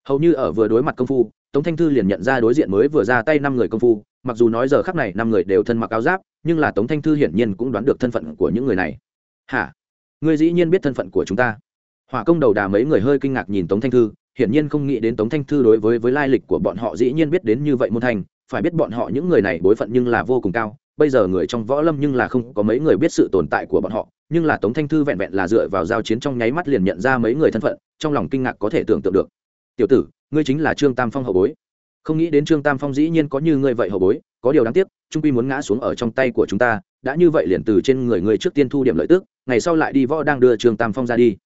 Hầu như ở vừa đối mặt công phu, tống thanh thư liền nhận ra đối diện mới vừa ra tay năm người công phu, mặc dù nói giờ khắc này năm người đều thân mặc áo giáp, nhưng là tống thanh thư hiển nhiên cũng đoán được thân phận của những người này. Hả? Ngươi dĩ nhiên biết thân phận của chúng ta. Hỏa công đầu đà mấy người hơi kinh ngạc nhìn tống thanh thư, hiển nhiên không nghĩ đến tống thanh thư đối với với lai lịch của bọn họ dĩ nhiên biết đến như vậy môn thành, phải biết bọn họ những người này bối phận nhưng là vô cùng cao bây giờ người trong võ lâm nhưng là không có mấy người biết sự tồn tại của bọn họ, nhưng là tống thanh thư vẹn vẹn là dựa vào giao chiến trong nháy mắt liền nhận ra mấy người thân phận, trong lòng kinh ngạc có thể tưởng tượng được. Tiểu tử, ngươi chính là trương tam phong hậu bối. Không nghĩ đến trương tam phong dĩ nhiên có như ngươi vậy hậu bối, có điều đáng tiếc, trung quy muốn ngã xuống ở trong tay của chúng ta, đã như vậy liền từ trên người ngươi trước tiên thu điểm lợi tức, ngày sau lại đi võ đang đưa trương tam phong ra đi.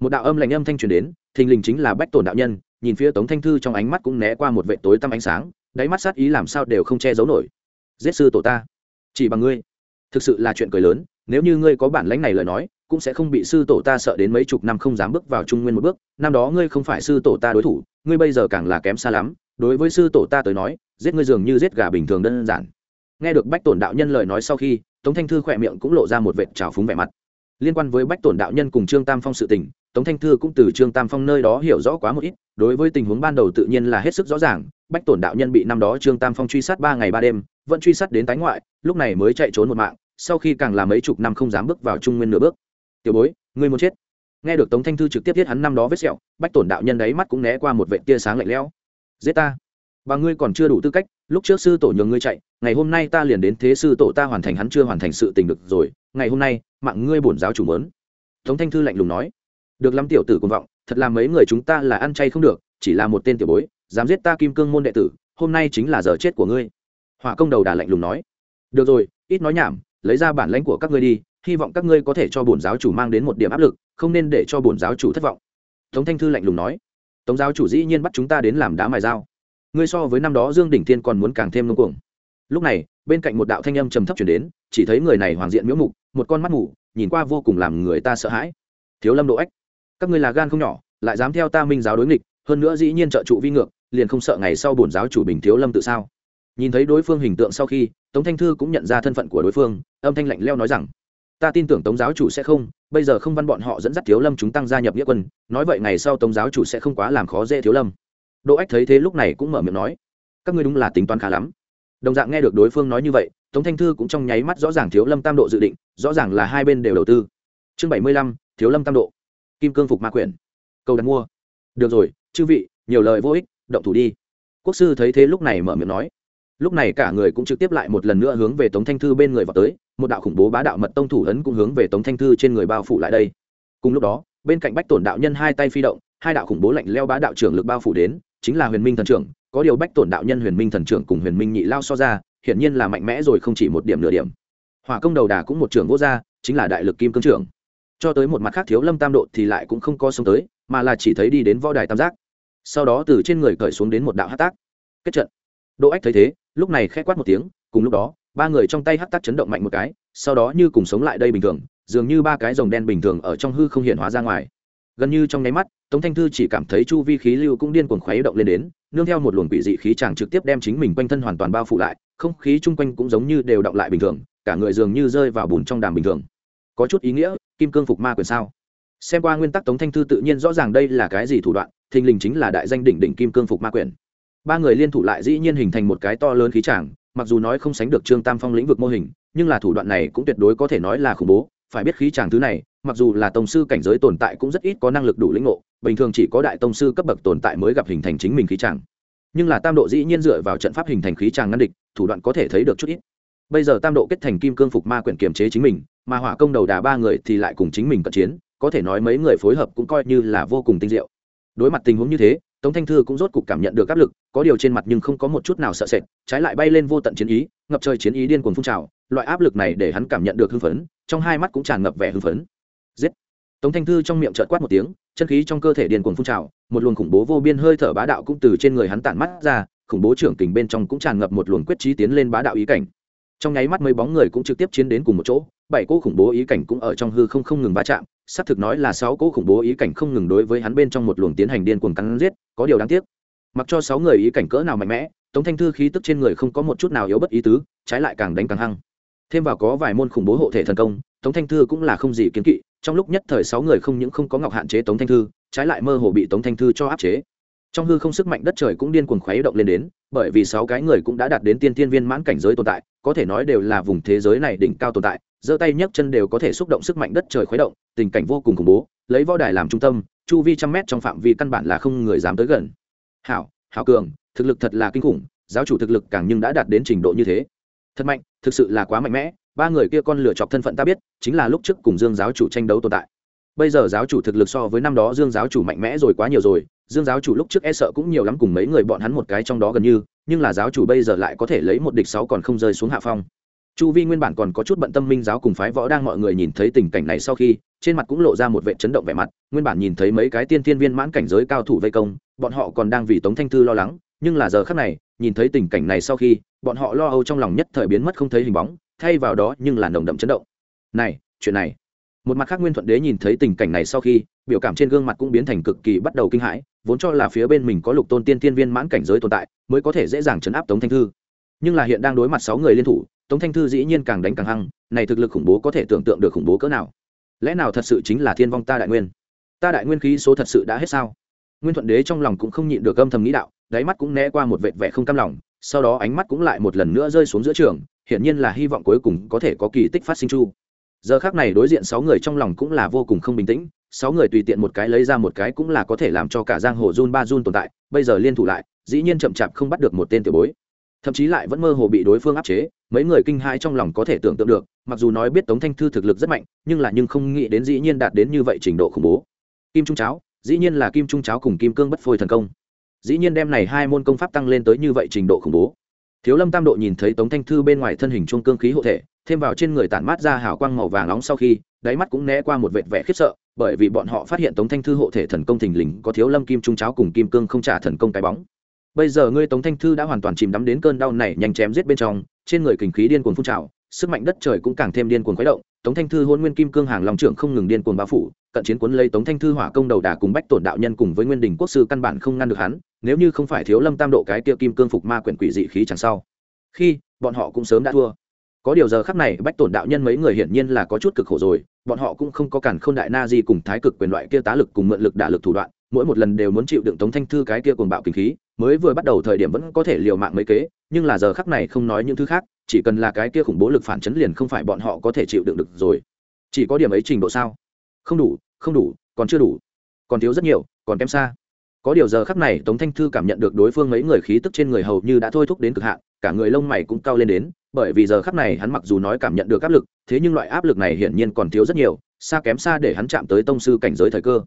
Một đạo âm lạnh âm thanh truyền đến, thình lình chính là bách tổn đạo nhân, nhìn phía tống thanh thư trong ánh mắt cũng né qua một vệ tối tăm ánh sáng, đáy mắt sát ý làm sao đều không che giấu nổi. Giết sư tổ ta chỉ bằng ngươi. Thực sự là chuyện cười lớn, nếu như ngươi có bản lãnh này lời nói, cũng sẽ không bị sư tổ ta sợ đến mấy chục năm không dám bước vào trung nguyên một bước. Năm đó ngươi không phải sư tổ ta đối thủ, ngươi bây giờ càng là kém xa lắm. Đối với sư tổ ta tới nói, giết ngươi dường như giết gà bình thường đơn giản. Nghe được bách tổn đạo nhân lời nói sau khi, tống thanh thư khỏe miệng cũng lộ ra một vệt trào phúng vẻ mặt. Liên quan với bách tổn đạo nhân cùng trương tam phong sự tình, tống thanh thư cũng từ trương tam phong nơi đó hiểu rõ quá một ít. Đối với tình huống ban đầu tự nhiên là hết sức rõ ràng, bách tổn đạo nhân bị năm đó trương tam phong truy sát ba ngày ba đêm vẫn truy sát đến tái ngoại, lúc này mới chạy trốn một mạng, sau khi càng là mấy chục năm không dám bước vào trung nguyên nửa bước. Tiểu bối, ngươi muốn chết? Nghe được tống thanh thư trực tiếp giết hắn năm đó vết sẹo, bách tổn đạo nhân đấy mắt cũng né qua một vệ tia sáng lạnh lẽo. Giết ta? Và ngươi còn chưa đủ tư cách, lúc trước sư tổ nhường ngươi chạy, ngày hôm nay ta liền đến thế sư tổ ta hoàn thành hắn chưa hoàn thành sự tình được rồi, ngày hôm nay, mạng ngươi bổn giáo chủ mớn tống thanh thư lạnh lùng nói. Được lắm tiểu tử cùng vọng, thật là mấy người chúng ta là ăn chay không được, chỉ là một tên tiểu bối, dám giết ta kim cương môn đệ tử, hôm nay chính là giờ chết của ngươi hỏa công đầu đà lạnh lùng nói. Được rồi ít nói nhảm lấy ra bản lãnh của các ngươi đi hy vọng các ngươi có thể cho bổn giáo chủ mang đến một điểm áp lực không nên để cho bổn giáo chủ thất vọng. Tống thanh thư lạnh lùng nói. Tống giáo chủ dĩ nhiên bắt chúng ta đến làm đá mài dao. Ngươi so với năm đó dương đỉnh thiên còn muốn càng thêm ngưng cuồng. Lúc này bên cạnh một đạo thanh âm trầm thấp chuyển đến chỉ thấy người này hoàng diện miễu mục một con mắt ngủ nhìn qua vô cùng làm người ta sợ hãi. Thiếu lâm độ ếch, các ngươi là gan không nhỏ lại dám theo ta minh giáo đối nghịch hơn nữa dĩ nhiên trợ trụ vi ngược liền không sợ ngày sau bổn giáo chủ bình thiếu lâm tự sao? Nhìn thấy đối phương hình tượng sau khi, tống thanh thư cũng nhận ra thân phận của đối phương, âm thanh lạnh leo nói rằng, ta tin tưởng tống giáo chủ sẽ không, bây giờ không văn bọn họ dẫn dắt thiếu lâm chúng tăng gia nhập nghĩa quân, nói vậy ngày sau tống giáo chủ sẽ không quá làm khó dễ thiếu lâm. Đỗ ách thấy thế lúc này cũng mở miệng nói, các ngươi đúng là tính toán khá lắm. Đồng dạng nghe được đối phương nói như vậy, tống thanh thư cũng trong nháy mắt rõ ràng thiếu lâm tam độ dự định, rõ ràng là hai bên đều đầu tư. Chương bảy mươi lăm, thiếu lâm tam độ. Kim cương phục ma quyển. Câu đặt mua. Được rồi, chư vị, nhiều lời vô ích, động thủ đi. Quốc sư thấy thế lúc này mở miệng nói lúc này cả người cũng trực tiếp lại một lần nữa hướng về tống thanh thư bên người vào tới, một đạo khủng bố bá đạo mật tông thủ ấn cũng hướng về tống thanh thư trên người bao phủ lại đây. Cùng lúc đó, bên cạnh bách tổn đạo nhân hai tay phi động, hai đạo khủng bố lạnh leo bá đạo trưởng lực bao phủ đến, chính là huyền minh thần trưởng, có điều bách tổn đạo nhân huyền minh thần trưởng cùng huyền minh nhị lao so ra, hiển nhiên là mạnh mẽ rồi không chỉ một điểm nửa điểm. Hỏa công đầu đà cũng một trưởng vô gia chính là đại lực kim cương trưởng. Cho tới một mặt khác thiếu lâm tam độ thì lại cũng không có sống tới, mà là chỉ thấy đi đến võ đài tam giác. Sau đó từ trên người cởi xuống đến một đạo hát tác. Kết trận. Đỗ ách thấy thế lúc này khẽ quát một tiếng, cùng lúc đó, ba người trong tay hắc tắc chấn động mạnh một cái, sau đó như cùng sống lại đây bình thường, dường như ba cái rồng đen bình thường ở trong hư không hiện hóa ra ngoài. Gần như trong nháy mắt, tống thanh thư chỉ cảm thấy chu vi khí lưu cũng điên cuồng khuấy động lên đến, nương theo một luồng quỷ dị khí chàng trực tiếp đem chính mình quanh thân hoàn toàn bao phủ lại, không khí chung quanh cũng giống như đều động lại bình thường, cả người dường như rơi vào bùn trong đàm bình thường. Có chút ý nghĩa, kim cương phục ma quyền sao? Xem qua nguyên tắc tống thanh thư tự nhiên rõ ràng đây là cái gì thủ đoạn, thình lình chính là đại danh đỉnh đỉnh kim cương phục ma quyền ba người liên thủ lại dĩ nhiên hình thành một cái to lớn khí tràng, mặc dù nói không sánh được trương tam phong lĩnh vực mô hình, nhưng là thủ đoạn này cũng tuyệt đối có thể nói là khủng bố. Phải biết khí tràng thứ này, mặc dù là tông sư cảnh giới tồn tại cũng rất ít có năng lực đủ lĩnh ngộ, bình thường chỉ có đại tông sư cấp bậc tồn tại mới gặp hình thành chính mình khí tràng. Nhưng là tam độ dĩ nhiên dựa vào trận pháp hình thành khí tràng ngăn địch, thủ đoạn có thể thấy được chút ít. Bây giờ tam độ kết thành kim cương phục ma quyển kiềm chế chính mình, mà hỏa công đầu đà ba người thì lại cùng chính mình cận chiến, có thể nói mấy người phối hợp cũng coi như là vô cùng tinh diệu. Đối mặt tình huống như thế tống thanh thư cũng rốt cục cảm nhận được áp lực, có điều trên mặt nhưng không có một chút nào sợ sệt, trái lại bay lên vô tận chiến ý, ngập trời chiến ý điên cuồng phun trào, loại áp lực này để hắn cảm nhận được hưng phấn, trong hai mắt cũng tràn ngập vẻ hưng phấn. Giết! Tống thanh thư trong miệng trợt quát một tiếng, chân khí trong cơ thể điên cuồng phun trào, một luồng khủng bố vô biên hơi thở bá đạo cũng từ trên người hắn tản mắt ra, khủng bố trưởng kình bên trong cũng tràn ngập một luồng quyết trí tiến lên bá đạo ý cảnh. Trong nháy mắt mấy bóng người cũng trực tiếp chiến đến cùng một chỗ, bảy cô khủng bố ý cảnh cũng ở trong hư không không ngừng va chạm xác thực nói là sáu cỗ khủng bố ý cảnh không ngừng đối với hắn bên trong một luồng tiến hành điên cuồng cắn giết, có điều đáng tiếc. Mặc cho sáu người ý cảnh cỡ nào mạnh mẽ, tống thanh thư khí tức trên người không có một chút nào yếu bất ý tứ, trái lại càng đánh càng hăng. Thêm vào có vài môn khủng bố hộ thể thần công, tống thanh thư cũng là không gì kiến kỵ, trong lúc nhất thời sáu người không những không có ngọc hạn chế tống thanh thư, trái lại mơ hồ bị tống thanh thư cho áp chế. Trong hư không sức mạnh đất trời cũng điên cuồng khuấy động lên đến, bởi vì sáu cái người cũng đã đạt đến tiên tiên viên mãn cảnh giới tồn tại, có thể nói đều là vùng thế giới này đỉnh cao tồn tại giơ tay nhấc chân đều có thể xúc động sức mạnh đất trời khuấy động, tình cảnh vô cùng khủng bố, lấy võ đài làm trung tâm, chu vi trăm mét trong phạm vi căn bản là không người dám tới gần. Hảo hảo cường, thực lực thật là kinh khủng, giáo chủ thực lực càng nhưng đã đạt đến trình độ như thế. Thật mạnh, thực sự là quá mạnh mẽ, ba người kia con lựa chọc thân phận ta biết, chính là lúc trước cùng dương giáo chủ tranh đấu tồn tại. Bây giờ giáo chủ thực lực so với năm đó dương giáo chủ mạnh mẽ rồi quá nhiều rồi, dương giáo chủ lúc trước e sợ cũng nhiều lắm cùng mấy người bọn hắn một cái trong đó gần như, nhưng là giáo chủ bây giờ lại có thể lấy một địch sáu còn không rơi xuống hạ phong chu vi nguyên bản còn có chút bận tâm minh giáo cùng phái võ đang mọi người nhìn thấy tình cảnh này sau khi, trên mặt cũng lộ ra một vệ chấn động vẻ mặt, nguyên bản nhìn thấy mấy cái tiên thiên viên mãn cảnh giới cao thủ vây công, bọn họ còn đang vì tống thanh thư lo lắng, nhưng là giờ khác này, nhìn thấy tình cảnh này sau khi, bọn họ lo âu trong lòng nhất thời biến mất không thấy hình bóng, thay vào đó nhưng là nồng đậm chấn động. Này, chuyện này. Một mặt khác nguyên thuận đế nhìn thấy tình cảnh này sau khi, biểu cảm trên gương mặt cũng biến thành cực kỳ bắt đầu kinh hãi, vốn cho là phía bên mình có lục tôn tiên Thiên viên mãn cảnh giới tồn tại, mới có thể dễ dàng chấn áp tống thanh thư nhưng là hiện đang đối mặt sáu người liên thủ, tống thanh thư dĩ nhiên càng đánh càng hăng, này thực lực khủng bố có thể tưởng tượng được khủng bố cỡ nào. Lẽ nào thật sự chính là thiên vong ta đại nguyên? Ta đại nguyên khí số thật sự đã hết sao? Nguyên thuận đế trong lòng cũng không nhịn được âm thầm nghĩ đạo, đáy mắt cũng né qua một vệt vẻ không cam lòng, sau đó ánh mắt cũng lại một lần nữa rơi xuống giữa trường, hiển nhiên là hy vọng cuối cùng có thể có kỳ tích phát sinh chu. Giờ khác này đối diện sáu người trong lòng cũng là vô cùng không bình tĩnh, sáu người tùy tiện một cái lấy ra một cái cũng là có thể làm cho cả giang hồ run ba run tồn tại, bây giờ liên thủ lại, dĩ nhiên chậm chạp không bắt được một tên tiểu bối thậm chí lại vẫn mơ hồ bị đối phương áp chế, mấy người kinh hãi trong lòng có thể tưởng tượng được, mặc dù nói biết tống thanh thư thực lực rất mạnh, nhưng là nhưng không nghĩ đến dĩ nhiên đạt đến như vậy trình độ khủng bố. Kim trung cháo, dĩ nhiên là kim trung cháo cùng kim cương bất phôi thần công. Dĩ nhiên đem này hai môn công pháp tăng lên tới như vậy trình độ khủng bố. Thiếu lâm tam độ nhìn thấy tống thanh thư bên ngoài thân hình trung cương khí hộ thể, thêm vào trên người tản mát ra hào quang màu vàng nóng sau khi, đáy mắt cũng né qua một vệt vẻ khiếp sợ, bởi vì bọn họ phát hiện tống thanh thư hộ thể thần công thình lình có thiếu lâm kim trung cháo cùng kim cương không trả thần công cái bóng bây giờ ngươi tống thanh thư đã hoàn toàn chìm đắm đến cơn đau này nhanh chém giết bên trong, trên người kình khí điên cuồng phun trào, sức mạnh đất trời cũng càng thêm điên cuồng khuấy động. Tống thanh thư hôn nguyên kim cương hàng lòng trưởng không ngừng điên cuồng bao phủ, cận chiến cuốn lấy tống thanh thư hỏa công đầu đà cùng bách tổn đạo nhân cùng với nguyên đình quốc sư căn bản không ngăn được hắn, nếu như không phải thiếu lâm tam độ cái kia kim cương phục ma quyển quỷ dị khí chẳng sau khi, bọn họ cũng sớm đã thua. Có điều giờ khắc này bách tổn đạo nhân mấy người hiển nhiên là có chút cực khổ rồi, bọn họ cũng không có cản k h ô n đại na di cùng thái cực quyền loại kia tá lực cùng mượn lực đả lực thủ đoạn, mỗi một lần đều muốn chịu đựng tống thanh thư cái kia cuồng bạo kinh khí mới vừa bắt đầu thời điểm vẫn có thể liều mạng mấy kế, nhưng là giờ khắc này không nói những thứ khác, chỉ cần là cái kia khủng bố lực phản chấn liền không phải bọn họ có thể chịu đựng được rồi. Chỉ có điểm ấy trình độ sao? Không đủ không đủ, còn chưa đủ. Còn thiếu rất nhiều, còn kém xa. Có điều giờ khắc này tống thanh thư cảm nhận được đối phương mấy người khí tức trên người hầu như đã thôi thúc đến cực hạn, cả người lông mày cũng cao lên đến, bởi vì giờ khắc này hắn mặc dù nói cảm nhận được áp lực, thế nhưng loại áp lực này hiển nhiên còn thiếu rất nhiều, xa kém xa để hắn chạm tới tông sư cảnh giới thời cơ.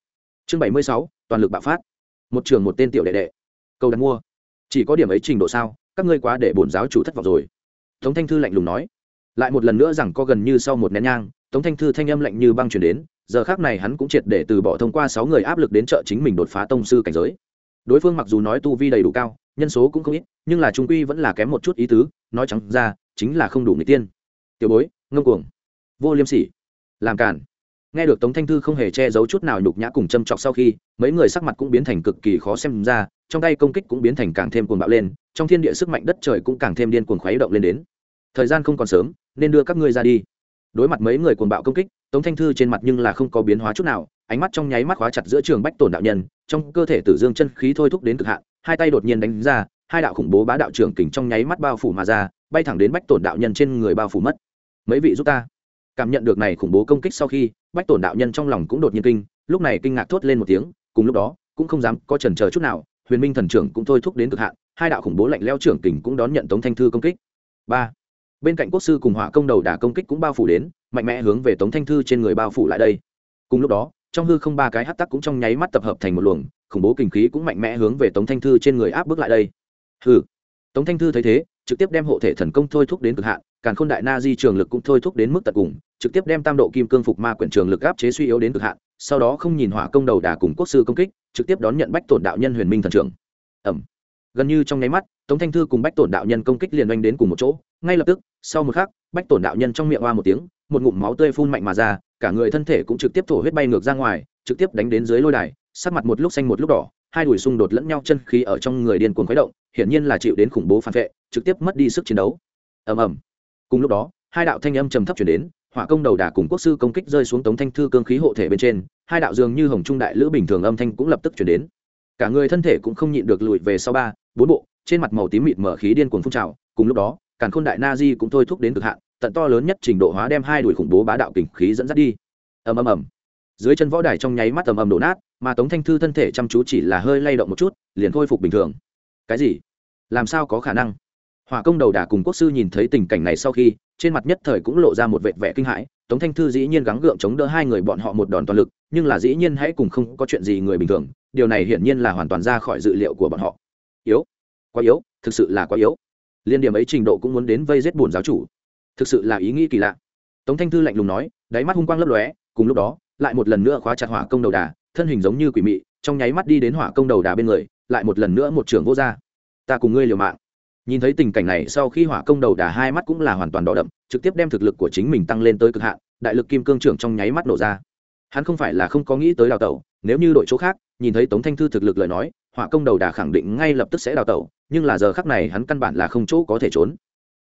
Chương bảy mươi sáu, toàn lực bạo phát. Một trường một tên tiểu đệ đệ câu đặt mua. Chỉ có điểm ấy trình độ sao, các ngươi quá để bổn giáo chủ thất vọng rồi. Tống thanh thư lạnh lùng nói. Lại một lần nữa rằng có gần như sau một nén nhang, tống thanh thư thanh âm lạnh như băng chuyển đến, giờ khác này hắn cũng triệt để từ bỏ thông qua sáu người áp lực đến trợ chính mình đột phá tông sư cảnh giới. Đối phương mặc dù nói tu vi đầy đủ cao, nhân số cũng không ít, nhưng là trung quy vẫn là kém một chút ý tứ, nói trắng ra, chính là không đủ người tiên. Tiểu bối, ngông cuồng. Vô liêm sỉ. Làm cản nghe được tống thanh thư không hề che giấu chút nào nhục nhã cùng châm chọc sau khi, mấy người sắc mặt cũng biến thành cực kỳ khó xem ra, trong tay công kích cũng biến thành càng thêm cuồng bạo lên, trong thiên địa sức mạnh đất trời cũng càng thêm điên cuồng khuấy động lên đến. Thời gian không còn sớm, nên đưa các ngươi ra đi. Đối mặt mấy người cuồng bạo công kích, tống thanh thư trên mặt nhưng là không có biến hóa chút nào, ánh mắt trong nháy mắt khóa chặt giữa trường bách tổn đạo nhân, trong cơ thể tử dương chân khí thôi thúc đến cực hạn, hai tay đột nhiên đánh ra, hai đạo khủng bố bá đạo trưởng kình trong nháy mắt bao phủ mà ra, bay thẳng đến bách tổn đạo nhân trên người bao phủ mất. Mấy vị giúp ta cảm nhận được này khủng bố công kích sau khi, bách tổn đạo nhân trong lòng cũng đột nhiên kinh, lúc này kinh ngạc thốt lên một tiếng, cùng lúc đó, cũng không dám có chần chờ chút nào, huyền minh thần trưởng cũng thôi thúc đến cực hạn, hai đạo khủng bố lạnh leo trưởng kình cũng đón nhận tống thanh thư công kích. Ba. Bên cạnh quốc sư cùng hỏa công đầu đả công kích cũng bao phủ đến, mạnh mẽ hướng về tống thanh thư trên người bao phủ lại đây. Cùng lúc đó, trong hư không ba cái hắc tắc cũng trong nháy mắt tập hợp thành một luồng, khủng bố kinh khí cũng mạnh mẽ hướng về tống thanh thư trên người áp bước lại đây. Hư tống thanh thư thấy thế trực tiếp đem hộ thể thần công thôi thúc đến cực hạn, càn khôn đại na di trường lực cũng thôi thúc đến mức tận cùng, trực tiếp đem tam độ kim cương phục ma quyển trường lực áp chế suy yếu đến cực hạn, sau đó không nhìn hỏa công đầu đà cùng quốc sư công kích, trực tiếp đón nhận bách tổn đạo nhân huyền minh thần trưởng. Ẩm gần như trong nháy mắt, tống thanh thư cùng bách tổn đạo nhân công kích liền oanh đến cùng một chỗ, ngay lập tức, sau một khắc, bách tổn đạo nhân trong miệng hoa một tiếng, một ngụm máu tươi phun mạnh mà ra, cả người thân thể cũng trực tiếp thổ huyết bay ngược ra ngoài, trực tiếp đánh đến dưới lôi đài, sắc mặt một lúc xanh một lúc đỏ hai đùi xung đột lẫn nhau chân khí ở trong người điên cuồng khuấy động, hiển nhiên là chịu đến khủng bố phản vệ, trực tiếp mất đi sức chiến đấu. Ầm ầm. Cùng lúc đó, hai đạo thanh âm trầm thấp chuyển đến, hỏa công đầu đà cùng quốc sư công kích rơi xuống tống thanh thư cương khí hộ thể bên trên, hai đạo dường như hồng trung đại lữ bình thường âm thanh cũng lập tức chuyển đến. Cả người thân thể cũng không nhịn được lùi về sau ba, bốn bộ, trên mặt màu tím mịt mở khí điên cuồng phun trào, cùng lúc đó, càn khôn đại na di cũng thôi thúc đến cực hạn, tận to lớn nhất trình độ hóa đem hai đuổi khủng bố bá đạo kình khí dẫn dắt đi. Ầm ầm ầm dưới chân võ đài trong nháy mắt ầm ầm đổ nát, mà tống thanh thư thân thể chăm chú chỉ là hơi lay động một chút, liền khôi phục bình thường. Cái gì? Làm sao có khả năng? Hỏa công đầu đà cùng quốc sư nhìn thấy tình cảnh này sau khi, trên mặt nhất thời cũng lộ ra một vệt vẻ kinh hãi, tống thanh thư dĩ nhiên gắng gượng chống đỡ hai người bọn họ một đòn toàn lực, nhưng là dĩ nhiên hãy cùng không có chuyện gì người bình thường, điều này hiển nhiên là hoàn toàn ra khỏi dự liệu của bọn họ. Yếu. Quá yếu, thực sự là quá yếu. Liên điểm ấy trình độ cũng muốn đến vây giết bổn giáo chủ. Thực sự là ý nghĩ kỳ lạ. Tống thanh thư lạnh lùng nói, đáy mắt hung quang lấp lóe, cùng lúc đó lại một lần nữa khóa chặt hỏa công đầu đà, thân hình giống như quỷ mị, trong nháy mắt đi đến hỏa công đầu đà bên người, lại một lần nữa một trưởng vô r ta cùng ngươi liều mạng. Nhìn thấy tình cảnh này, sau khi hỏa công đầu đà hai mắt cũng là hoàn toàn đỏ đậm, trực tiếp đem thực lực của chính mình tăng lên tới cực hạn, đại lực kim cương trưởng trong nháy mắt nổ ra. Hắn không phải là không có nghĩ tới đào tẩu, nếu như đội chỗ khác, nhìn thấy tống thanh thư thực lực lời nói, hỏa công đầu đà khẳng định ngay lập tức sẽ đào tẩu, nhưng là giờ khắc này hắn căn bản là không chỗ có thể trốn.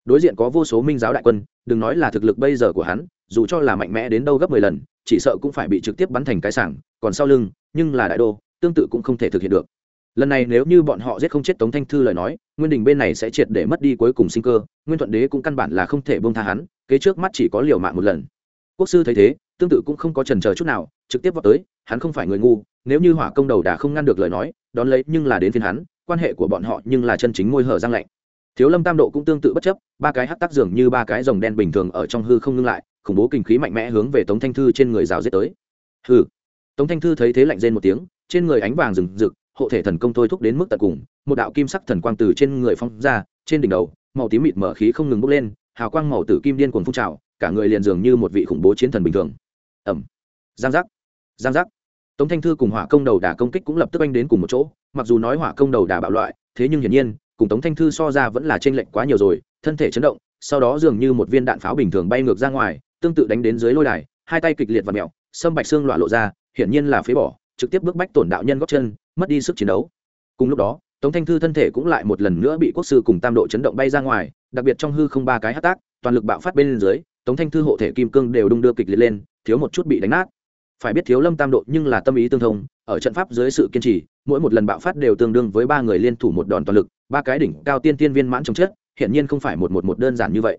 Đối diện có vô số minh giáo đại quân, đừng nói là thực lực bây giờ của hắn, dù cho là mạnh mẽ đến đâu gấp mười lần chỉ sợ cũng phải bị trực tiếp bắn thành cái sảng, còn sau lưng, nhưng là đại đô, tương tự cũng không thể thực hiện được. Lần này nếu như bọn họ giết không chết tống thanh thư lời nói, nguyên đình bên này sẽ triệt để mất đi cuối cùng sinh cơ, nguyên thuận đế cũng căn bản là không thể bông tha hắn, kế trước mắt chỉ có liều mạng một lần. Quốc sư thấy thế, tương tự cũng không có trần chờ chút nào, trực tiếp vào tới, hắn không phải người ngu, nếu như hỏa công đầu đã không ngăn được lời nói, đón lấy nhưng là đến phiên hắn, quan hệ của bọn họ nhưng là chân chính môi hở răng lạnh. Thiếu lâm tam độ cũng tương tự bất chấp, ba cái hắc tác dường như ba cái rồng đen bình thường ở trong hư không ngưng lại khủng bố kinh khí mạnh mẽ hướng về tống thanh thư trên người rào giết tới. Hừ. tống thanh thư thấy thế lạnh rên một tiếng, trên người ánh vàng rừng rực, hộ thể thần công thôi thúc đến mức tận cùng, một đạo kim sắc thần quang từ trên người phong ra, trên đỉnh đầu, màu tím mịt mở khí không ngừng bốc lên, hào quang màu tử kim điên cuồng phun trào, cả người liền dường như một vị khủng bố chiến thần bình thường. Ẩm giang giác. Giang giác. Tống thanh thư cùng hỏa công đầu đà công kích cũng lập tức anh đến cùng một chỗ, mặc dù nói hỏa công đầu đà bạo loại, thế nhưng hiển nhiên, cùng tống thanh thư so ra vẫn là t r ê n lệch quá nhiều rồi, thân thể chấn động, sau đó dường như một viên đạn pháo bình thường bay ngược ra ngoài tương tự đánh đến dưới lôi đài, hai tay kịch liệt và mẹo sâm bạch xương loạn lộ ra, hiển nhiên là phế bỏ, trực tiếp bước bách tổn đạo nhân góc chân, mất đi sức chiến đấu. Cùng lúc đó, tống thanh thư thân thể cũng lại một lần nữa bị quốc sư cùng tam độ chấn động bay ra ngoài, đặc biệt trong hư không ba cái hát tác, toàn lực bạo phát bên dưới, tống thanh thư hộ thể kim cương đều đung đưa kịch liệt lên, thiếu một chút bị đánh nát. Phải biết thiếu lâm tam độ nhưng là tâm ý tương thông, ở trận pháp dưới sự kiên trì, mỗi một lần bạo phát đều tương đương với ba người liên thủ một đòn toàn lực, ba cái đỉnh cao tiên tiên viên mãn trong chất hiển nhiên không phải một một một đơn giản như vậy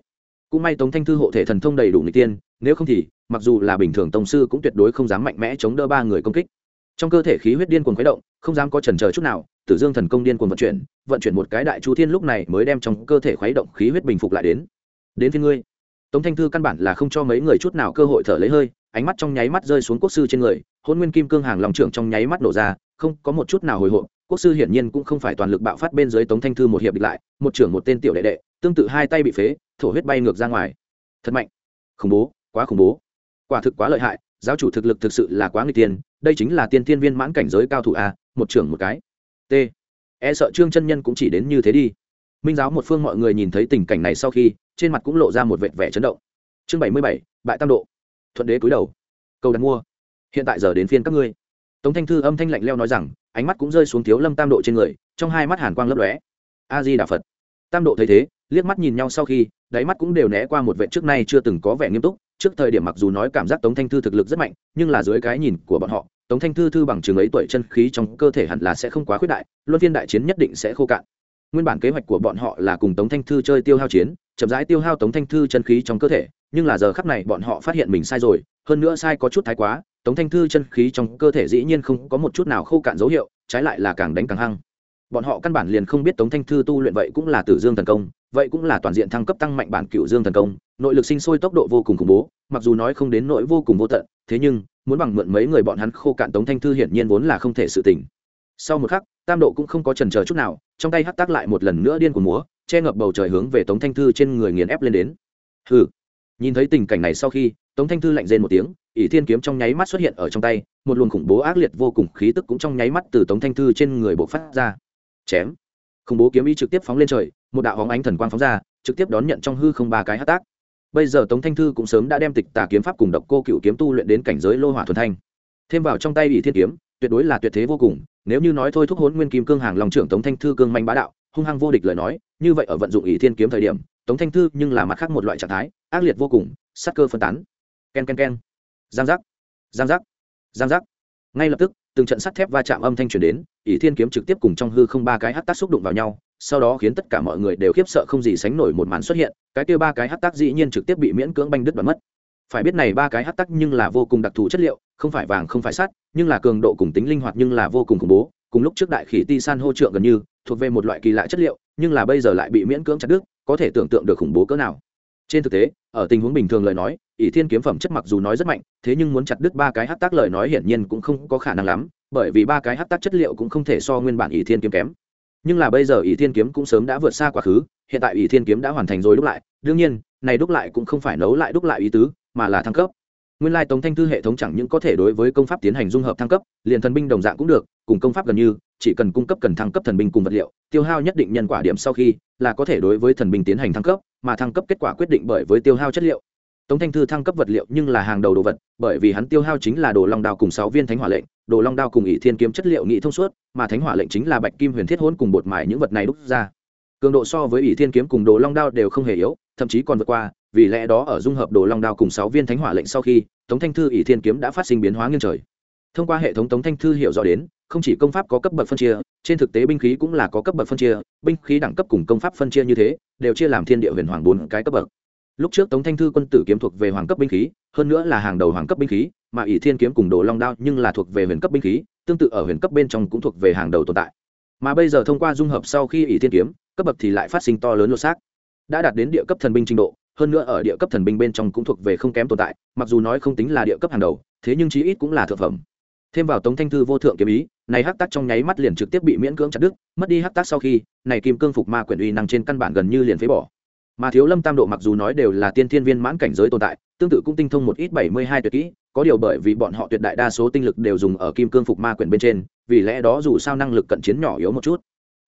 cũng may tống thanh thư hộ thể thần thông đầy đủ người tiên, nếu không thì, mặc dù là bình thường tông sư cũng tuyệt đối không dám mạnh mẽ chống đỡ ba người công kích. Trong cơ thể khí huyết điên cuồng khuấy động, không dám có chần chờ chút nào, tử dương thần công điên cuồng vận chuyển vận chuyển một cái đại chu thiên lúc này mới đem trong cơ thể khuấy động khí huyết bình phục lại đến. Đến phía ngươi. Tống thanh thư căn bản là không cho mấy người chút nào cơ hội thở lấy hơi, ánh mắt trong nháy mắt rơi xuống quốc sư trên người hôn nguyên kim cương hàng lòng trưởng trong nháy mắt nổ ra, không có một chút nào hồi hộp, quốc sư hiển nhiên cũng không phải toàn lực bạo phát bên dưới tống thanh thư một hiệp địch lại, một trưởng một tên tiểu đệ đệ, tương tự hai tay bị phế thổ huyết bay ngược ra ngoài. Thật mạnh. Khủng bố quá khủng bố. Quả thực quá lợi hại giáo chủ thực lực thực sự là quá người tiền, đây chính là tiên tiên viên mãn cảnh giới cao thủ a một trưởng một cái. T. E sợ trương chân nhân cũng chỉ đến như thế đi. Minh giáo một phương mọi người nhìn thấy tình cảnh này sau khi trên mặt cũng lộ ra một vệt vẻ chấn động. Chương bảy mươi bảy bại tam độ. Thuận đế cúi đầu. Câu đặt mua. Hiện tại giờ đến phiên các ngươi. Tống thanh thư âm thanh lạnh leo nói rằng ánh mắt cũng rơi xuống thiếu lâm tam độ trên người trong hai mắt hàn quang lấp lóe. A di đà phật. Tam độ thấy thế liếc mắt nhìn nhau sau khi đáy mắt cũng đều né qua một vệ trước nay chưa từng có vẻ nghiêm túc. Trước thời điểm mặc dù nói cảm giác tống thanh thư thực lực rất mạnh, nhưng là dưới cái nhìn của bọn họ, tống thanh thư thư bằng chừng ấy tuổi chân khí trong cơ thể hẳn là sẽ không quá khuyết đại, luân phiên đại chiến nhất định sẽ khô cạn. Nguyên bản kế hoạch của bọn họ là cùng tống thanh thư chơi tiêu hao chiến, chậm rãi tiêu hao tống thanh thư chân khí trong cơ thể, nhưng là giờ khắc này bọn họ phát hiện mình sai rồi, hơn nữa sai có chút thái quá, tống thanh thư chân khí trong cơ thể dĩ nhiên không có một chút nào khô cạn dấu hiệu, trái lại là càng đánh càng hăng. Bọn họ căn bản liền không biết tống thanh thư tu luyện vậy cũng là tử dương thần công vậy cũng là toàn diện thăng cấp tăng mạnh bản cựu dương thần công, nội lực sinh sôi tốc độ vô cùng khủng bố, mặc dù nói không đến nỗi vô cùng vô tận, thế nhưng, muốn bằng mượn mấy người bọn hắn khô cạn tống thanh thư hiển nhiên vốn là không thể sự tỉnh. Sau một khắc, tam độ cũng không có trần chờ chút nào, trong tay hắt tác lại một lần nữa điên của múa, che ngập bầu trời hướng về tống thanh thư trên người nghiền ép lên đến. Hừ. Nhìn thấy tình cảnh này sau khi, tống thanh thư lạnh rên một tiếng, ỷ thiên kiếm trong nháy mắt xuất hiện ở trong tay, một luồng khủng bố ác liệt vô cùng khí tức cũng trong nháy mắt từ tống thanh thư trên người bộ phát ra. Chém khủng bố kiếm ý trực tiếp phóng lên trời, một đạo hóng ánh thần quang phóng ra, trực tiếp đón nhận trong hư không ba cái hát tác. Bây giờ tống thanh thư cũng sớm đã đem tịch tà kiếm pháp cùng độc cô cựu kiếm tu luyện đến cảnh giới lô hỏa thuần thanh. Thêm vào trong tay ỷ thiên kiếm, tuyệt đối là tuyệt thế vô cùng, nếu như nói thôi thúc hốn nguyên kim cương hàng lòng trưởng tống thanh thư cương manh bá đạo, hung hăng vô địch lời nói, như vậy ở vận dụng ỷ thiên kiếm thời điểm, tống thanh thư nhưng là mặt khác một loại trạng thái, ác liệt vô cùng sắc cơ phân tán. K e n k e n k e n giang giác. Giang giác. Giang giác. Ngay lập tức từng trận sắt thép va chạm âm thanh truyền đến, ỷ thiên kiếm trực tiếp cùng trong hư không ba cái hắc tác xúc đụng vào nhau, sau đó khiến tất cả mọi người đều khiếp sợ không gì sánh nổi một màn xuất hiện, cái kia ba cái hắc tác dĩ nhiên trực tiếp bị miễn cưỡng banh đứt đoạn mất. Phải biết này ba cái hắc tác nhưng là vô cùng đặc thù chất liệu, không phải vàng không phải sắt, nhưng là cường độ cùng tính linh hoạt nhưng là vô cùng khủng bố, cùng lúc trước đại khí ti san hô trượng gần như, thuộc về một loại kỳ lạ chất liệu, nhưng là bây giờ lại bị miễn cưỡng chặt đứt, có thể tưởng tượng được khủng bố cỡ nào trên thực tế, ở tình huống bình thường lời nói, ỷ thiên kiếm phẩm chất mặc dù nói rất mạnh, thế nhưng muốn chặt đứt ba cái hát tác lời nói hiển nhiên cũng không có khả năng lắm, bởi vì ba cái hát tác chất liệu cũng không thể so nguyên bản ỷ thiên kiếm kém. Nhưng là bây giờ ỷ thiên kiếm cũng sớm đã vượt xa quá khứ, hiện tại ỷ thiên kiếm đã hoàn thành rồi đúc lại, đương nhiên, này đúc lại cũng không phải nấu lại đúc lại ý tứ, mà là thăng cấp. Nguyên lai tống thanh thư hệ thống chẳng những có thể đối với công pháp tiến hành dung hợp thăng cấp, liền thần binh đồng dạng cũng được, cùng công pháp gần như chỉ cần cung cấp cần thăng cấp thần binh cùng vật liệu, tiêu hao nhất định nhân quả điểm sau khi là có thể đối với thần binh tiến hành thăng cấp, mà thăng cấp kết quả quyết định bởi với tiêu hao chất liệu. Tống thanh thư thăng cấp vật liệu nhưng là hàng đầu đồ vật, bởi vì hắn tiêu hao chính là đồ long đao cùng sáu viên thánh hỏa lệnh, đồ long đao cùng ỷ thiên kiếm chất liệu nghị thông suốt, mà thánh hỏa lệnh chính là bạch kim huyền thiết hôn cùng bột mài những vật này đúc ra. Cường độ so với ỷ thiên kiếm cùng đồ long đao đều không hề yếu, thậm chí còn vượt qua, vì lẽ đó ở dung hợp đồ long đao cùng sáu viên thánh hỏa lệnh sau khi, tống thanh thư ỷ thiên kiếm đã phát sinh biến hóa nghiêng trời. Thông qua hệ thống tống thanh thư hiểu rõ đến không chỉ công pháp có cấp bậc phân chia, trên thực tế binh khí cũng là có cấp bậc phân chia, binh khí đẳng cấp cùng công pháp phân chia như thế, đều chia làm thiên địa huyền hoàng bốn cái cấp bậc. Lúc trước tống thanh thư quân tử kiếm thuộc về hoàng cấp binh khí, hơn nữa là hàng đầu hoàng cấp binh khí, mà ỷ thiên kiếm cùng đồ long đao nhưng là thuộc về huyền cấp binh khí, tương tự ở huyền cấp bên trong cũng thuộc về hàng đầu tồn tại. Mà bây giờ thông qua dung hợp sau khi ỷ thiên kiếm, cấp bậc thì lại phát sinh to lớn lột xác. Đã đạt đến địa cấp thần binh trình độ, hơn nữa ở địa cấp thần binh bên trong cũng thuộc về không kém tồn tại, mặc dù nói không tính là địa cấp hàng đầu, thế nhưng chí ít cũng là thượng phẩm thêm vào tống thanh thư vô thượng kiếm ý, này hắc tác trong nháy mắt liền trực tiếp bị miễn cưỡng chặt đứt, mất đi hắc tác sau khi, này kim cương phục ma quyển uy năng trên căn bản gần như liền phế bỏ. Mà thiếu lâm tam độ mặc dù nói đều là tiên thiên viên mãn cảnh giới tồn tại, tương tự cũng tinh thông một ít bảy mươi hai tuyệt kỹ, có điều bởi vì bọn họ tuyệt đại đa số tinh lực đều dùng ở kim cương phục ma quyển bên trên, vì lẽ đó dù sao năng lực cận chiến nhỏ yếu một chút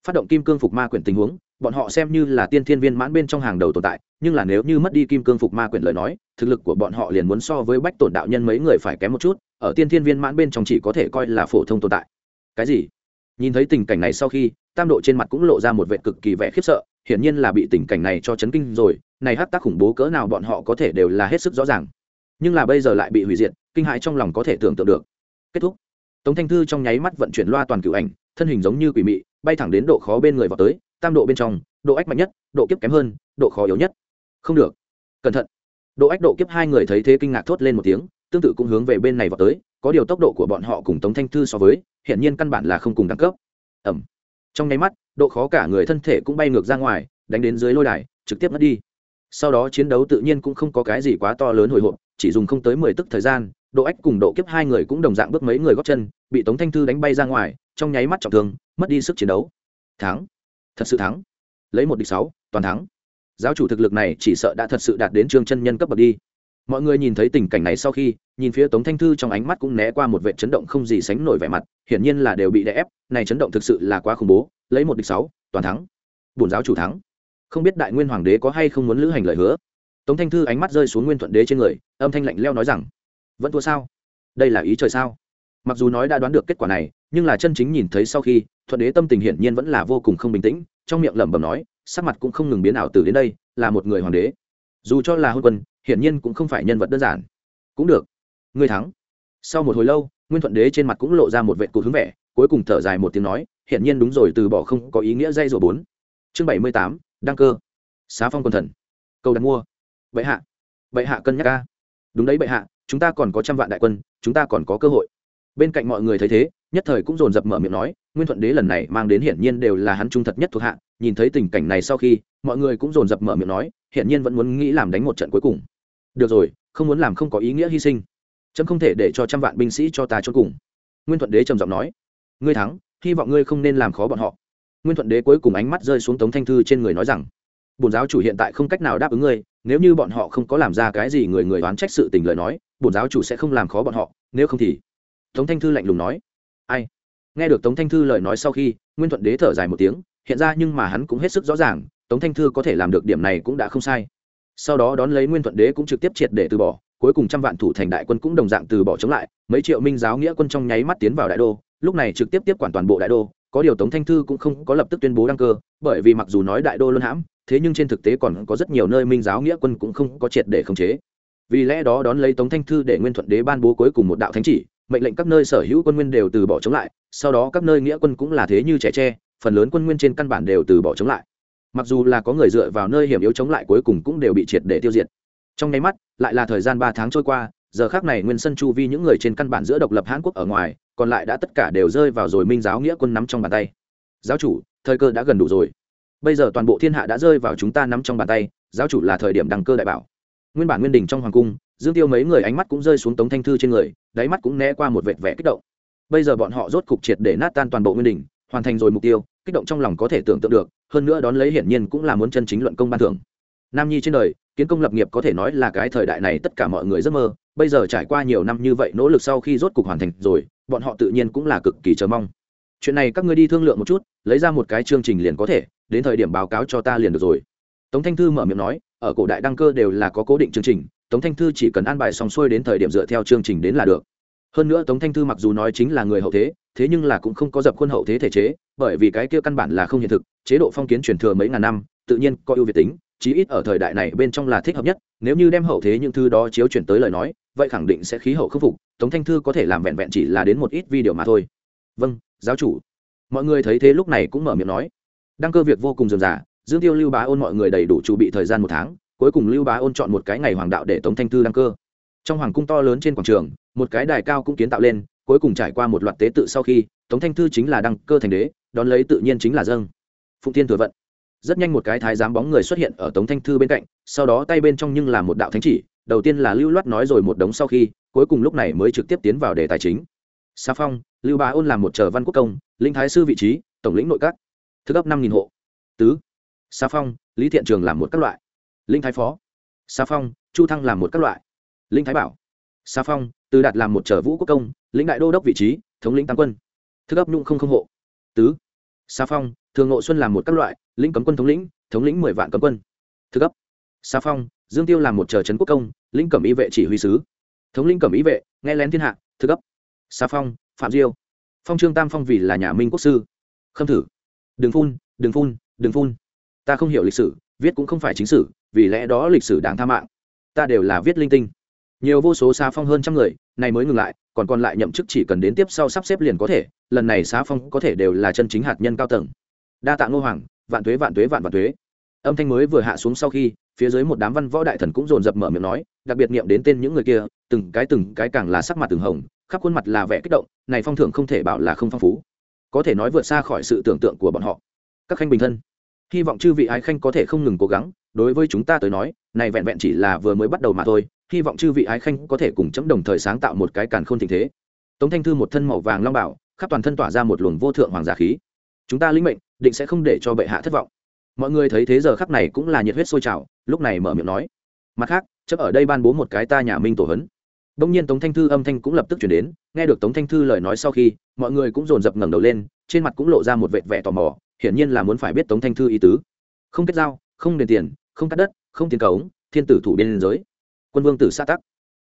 phát động kim cương phục ma quyển tình huống, bọn họ xem như là tiên thiên viên mãn bên trong hàng đầu tồn tại, nhưng là nếu như mất đi kim cương phục ma quyển lời nói, thực lực của bọn họ liền muốn so với bách tổn đạo nhân mấy người phải kém một chút, ở tiên thiên viên mãn bên trong chỉ có thể coi là phổ thông tồn tại. Cái gì? Nhìn thấy tình cảnh này sau khi, tam độ trên mặt cũng lộ ra một vệ cực kỳ vẻ khiếp sợ, hiển nhiên là bị tình cảnh này cho chấn kinh rồi, này hát tác khủng bố cỡ nào bọn họ có thể đều là hết sức rõ ràng. Nhưng là bây giờ lại bị hủy diệt, kinh hãi trong lòng có thể tưởng tượng được. Kết thúc. Tống thanh thư trong nháy mắt vận chuyển loa toàn cựu ảnh, thân hình giống như quỷ mị bay thẳng đến độ khó bên người vào tới, tam độ bên trong, độ ách mạnh nhất, độ kiếp kém hơn, độ khó yếu nhất. Không được. Cẩn thận. Độ ách độ kiếp hai người thấy thế kinh ngạc thốt lên một tiếng, tương tự cũng hướng về bên này vào tới, có điều tốc độ của bọn họ cùng tống thanh thư so với hiện nhiên căn bản là không cùng đẳng cấp. Ẩm. Trong nháy mắt, độ khó cả người thân thể cũng bay ngược ra ngoài, đánh đến dưới lôi đài, trực tiếp mất đi. Sau đó chiến đấu tự nhiên cũng không có cái gì quá to lớn hồi hộp, chỉ dùng không tới mười tức thời gian, độ ách cùng độ kiếp hai người cũng đồng dạng bước mấy người góp chân, bị tống thanh thư đánh bay ra ngoài, trong nháy mắt trọng thương mất đi sức chiến đấu. Thắng. Thật sự thắng. Lấy một địch sáu, toàn thắng. Giáo chủ thực lực này chỉ sợ đã thật sự đạt đến trương chân nhân cấp bậc đi. Mọi người nhìn thấy tình cảnh này sau khi, nhìn phía tống thanh thư trong ánh mắt cũng né qua một vệ chấn động không gì sánh nổi vẻ mặt, hiển nhiên là đều bị đè ép, này chấn động thực sự là quá khủng bố. Lấy một địch sáu, toàn thắng. Bổn giáo chủ thắng. Không biết đại nguyên hoàng đế có hay không muốn lữ hành lời hứa? Tống thanh thư ánh mắt rơi xuống nguyên thuận đế trên người, âm thanh lạnh leo nói rằng, vẫn thua sao? Đây là ý trời sao? Mặc dù nói đã đoán được kết quả này, nhưng là chân chính nhìn thấy sau khi, thuận đế tâm tình hiển nhiên vẫn là vô cùng không bình tĩnh, trong miệng lẩm bẩm nói, sắc mặt cũng không ngừng biến ảo từ đến đây, là một người hoàng đế. Dù cho là hôn quân, hiển nhiên cũng không phải nhân vật đơn giản. Cũng được. Ngươi thắng. Sau một hồi lâu, nguyên thuận đế trên mặt cũng lộ ra một vệ cụt hướng vẻ, cuối cùng thở dài một tiếng nói, hiển nhiên đúng rồi, từ bỏ không có ý nghĩa dây rồi bốn. Chương bảy mươi tám, đăng cơ. Xá phong quân thần. Câu đặt mua. Bệ hạ. Bệ hạ cân nhắc ca. Đúng đấy bệ hạ, chúng ta còn có trăm vạn đại quân, chúng ta còn có cơ hội bên cạnh mọi người thấy thế, nhất thời cũng dồn dập mở miệng nói, nguyên thuận đế lần này mang đến hiển nhiên đều là hắn trung thật nhất thuộc hạ, nhìn thấy tình cảnh này sau khi, mọi người cũng dồn dập mở miệng nói, hiển nhiên vẫn muốn nghĩ làm đánh một trận cuối cùng. Được rồi, không muốn làm không có ý nghĩa hy sinh. Chấm không thể để cho trăm vạn binh sĩ cho ta cho cùng. Nguyên thuận đế trầm giọng nói, ngươi thắng, hy vọng ngươi không nên làm khó bọn họ. Nguyên thuận đế cuối cùng ánh mắt rơi xuống tống thanh thư trên người nói rằng, bổn giáo chủ hiện tại không cách nào đáp ứng ngươi, nếu như bọn họ không có làm ra cái gì người người đoán trách sự tình lời nói, bổn giáo chủ sẽ không làm khó bọn họ, nếu không thì tống thanh thư lạnh lùng nói. Ai? Nghe được tống thanh thư lời nói sau khi, nguyên thuận đế thở dài một tiếng, hiện ra nhưng mà hắn cũng hết sức rõ ràng, tống thanh thư có thể làm được điểm này cũng đã không sai. Sau đó đón lấy nguyên thuận đế cũng trực tiếp triệt để từ bỏ, cuối cùng trăm vạn thủ thành đại quân cũng đồng dạng từ bỏ chống lại, mấy triệu minh giáo nghĩa quân trong nháy mắt tiến vào đại đô, lúc này trực tiếp tiếp quản toàn bộ đại đô, có điều tống thanh thư cũng không có lập tức tuyên bố đăng cơ, bởi vì mặc dù nói đại đô luân hãm, thế nhưng trên thực tế còn có rất nhiều nơi minh giáo nghĩa quân cũng không có triệt để khống chế. Vì lẽ đó đón lấy tống thanh thư để nguyên thuận đế ban bố cuối cùng một đạo thánh chỉ mệnh lệnh các nơi sở hữu quân nguyên đều từ bỏ chống lại, sau đó các nơi nghĩa quân cũng là thế như trẻ tre, phần lớn quân nguyên trên căn bản đều từ bỏ chống lại. Mặc dù là có người dựa vào nơi hiểm yếu chống lại cuối cùng cũng đều bị triệt để tiêu diệt. Trong nháy mắt, lại là thời gian ba tháng trôi qua, giờ khác này nguyên sân chu vi những người trên căn bản giữa độc lập hãn quốc ở ngoài, còn lại đã tất cả đều rơi vào rồi minh giáo nghĩa quân nắm trong bàn tay. Giáo chủ, thời cơ đã gần đủ rồi. Bây giờ toàn bộ thiên hạ đã rơi vào chúng ta nắm trong bàn tay, giáo chủ là thời điểm đăng cơ đại bảo. Nguyên bản nguyên đình trong hoàng cung dương tiêu mấy người ánh mắt cũng rơi xuống tống thanh thư trên người, đáy mắt cũng né qua một vệt vẻ kích động. Bây giờ bọn họ rốt cục triệt để nát tan toàn bộ nguyên đình hoàn thành rồi mục tiêu, kích động trong lòng có thể tưởng tượng được, hơn nữa đón lấy hiển nhiên cũng là muốn chân chính luận công ban thưởng. Nam nhi trên đời, kiến công lập nghiệp có thể nói là cái thời đại này tất cả mọi người giấc mơ, bây giờ trải qua nhiều năm như vậy nỗ lực sau khi rốt cục hoàn thành rồi, bọn họ tự nhiên cũng là cực kỳ chờ mong. Chuyện này các ngươi đi thương lượng một chút, lấy ra một cái chương trình liền có thể, đến thời điểm báo cáo cho ta liền được rồi. Tống thanh thư mở miệng nói, ở cổ đại đăng cơ đều là có cố định chương trình tống thanh thư chỉ cần an bài xong xuôi đến thời điểm dựa theo chương trình đến là được. Hơn nữa tống thanh thư mặc dù nói chính là người hậu thế thế nhưng là cũng không có dập khuôn hậu thế thể chế, bởi vì cái kia căn bản là không hiện thực, chế độ phong kiến truyền thừa mấy ngàn năm, tự nhiên có ưu việt tính, chí ít ở thời đại này bên trong là thích hợp nhất, nếu như đem hậu thế những thứ đó chiếu chuyển tới lời nói, vậy khẳng định sẽ khí hậu khắc phục, tống thanh thư có thể làm vẹn vẹn chỉ là đến một ít video mà thôi. Vâng giáo chủ. Mọi người thấy thế lúc này cũng mở miệng nói. Đăng cơ việc vô cùng dườm dà dương tiêu lưu bá ôn mọi người đầy đủ chuẩn bị thời gian một tháng cuối cùng lưu bá ôn chọn một cái ngày hoàng đạo để tống thanh thư đăng cơ. Trong hoàng cung to lớn trên quảng trường, một cái đài cao cũng kiến tạo lên, cuối cùng trải qua một loạt tế tự sau khi, tống thanh thư chính là đăng cơ thành đế, đón lấy tự nhiên chính là dâng phụng thiên thừa vận. Rất nhanh một cái thái giám bóng người xuất hiện ở tống thanh thư bên cạnh, sau đó tay bên trong nhưng là một đạo thánh chỉ, đầu tiên là lưu loát nói rồi một đống sau khi, cuối cùng lúc này mới trực tiếp tiến vào đề tài chính. Sa phong, lưu bá ôn làm một chờ văn quốc công linh thái sư vị trí, tổng lĩnh nội các. Thứ cấp năm nghìn hộ. Tứ. Sa phong, lý thiện trường làm một các loại linh thái phó. Sa phong, chu thăng làm một các loại. Linh thái bảo. Sa phong, từ đạt làm một trở vũ quốc công, lĩnh đại đô đốc vị trí, thống lĩnh tam quân. Thức ấp nhung không không hộ. Tứ. Sa phong, thường ngộ xuân làm một các loại, lĩnh cấm quân thống lĩnh thống lĩnh mười vạn cấm quân. Thức ấp. Sa phong, dương tiêu làm một trở trấn quốc công, lĩnh cẩm y vệ chỉ huy sứ. Thống lĩnh cẩm y vệ, nghe lén thiên hạ, thức ấp. Sa phong, phạm diêu. Phong trương tam phong vì là nhà minh quốc sư. Khâm thử. Đừng phun đừng phun đừng phun. Ta không hiểu lịch sử viết cũng không phải chính sử, vì lẽ đó lịch sử đảng tha mạng. Ta đều là viết linh tinh. Nhiều vô số xa phong hơn trăm người, này mới ngừng lại, còn còn lại nhậm chức chỉ cần đến tiếp sau sắp xếp liền có thể, lần này xá phong có thể đều là chân chính hạt nhân cao tầng. Đa tạ ngô hoàng, vạn tuế vạn tuế, vạn vạn tuế. Âm thanh mới vừa hạ xuống sau khi, phía dưới một đám văn võ đại thần cũng dồn dập mở miệng nói, đặc biệt niệm đến tên những người kia, từng cái từng cái càng là sắc mặt từng hồng, khắp khuôn mặt là vẻ kích động, này phong thưởng không thể bảo là không phong phú. Có thể nói vượt xa khỏi sự tưởng tượng của bọn họ. Các khanh bình thân hy vọng chư vị ái khanh có thể không ngừng cố gắng, đối với chúng ta tới nói, này vẹn vẹn chỉ là vừa mới bắt đầu mà thôi, hy vọng chư vị ái khanh có thể cùng chấm đồng thời sáng tạo một cái càn khôn tình thế. Tống thanh thư một thân màu vàng long bảo, khắp toàn thân tỏa ra một luồng vô thượng hoàng giả khí. Chúng ta linh mệnh, định sẽ không để cho bệ hạ thất vọng. Mọi người thấy thế giờ khắc này cũng là nhiệt huyết sôi trào, lúc này mở miệng nói. Mặt khác chấp ở đây ban bố một cái ta nhà minh tổ hấn đông nhiên tống thanh thư âm thanh cũng lập tức chuyển đến, nghe được tống thanh thư lời nói sau khi, mọi người cũng dồn dập ngẩng đầu lên, trên mặt cũng lộ ra một vệt vẻ tò mò hiển nhiên là muốn phải biết tống thanh thư ý tứ. Không kết giao, không đền tiền, không cắt đất, không tiền cống, thiên tử thủ biên giới, quân vương tử xa tắc.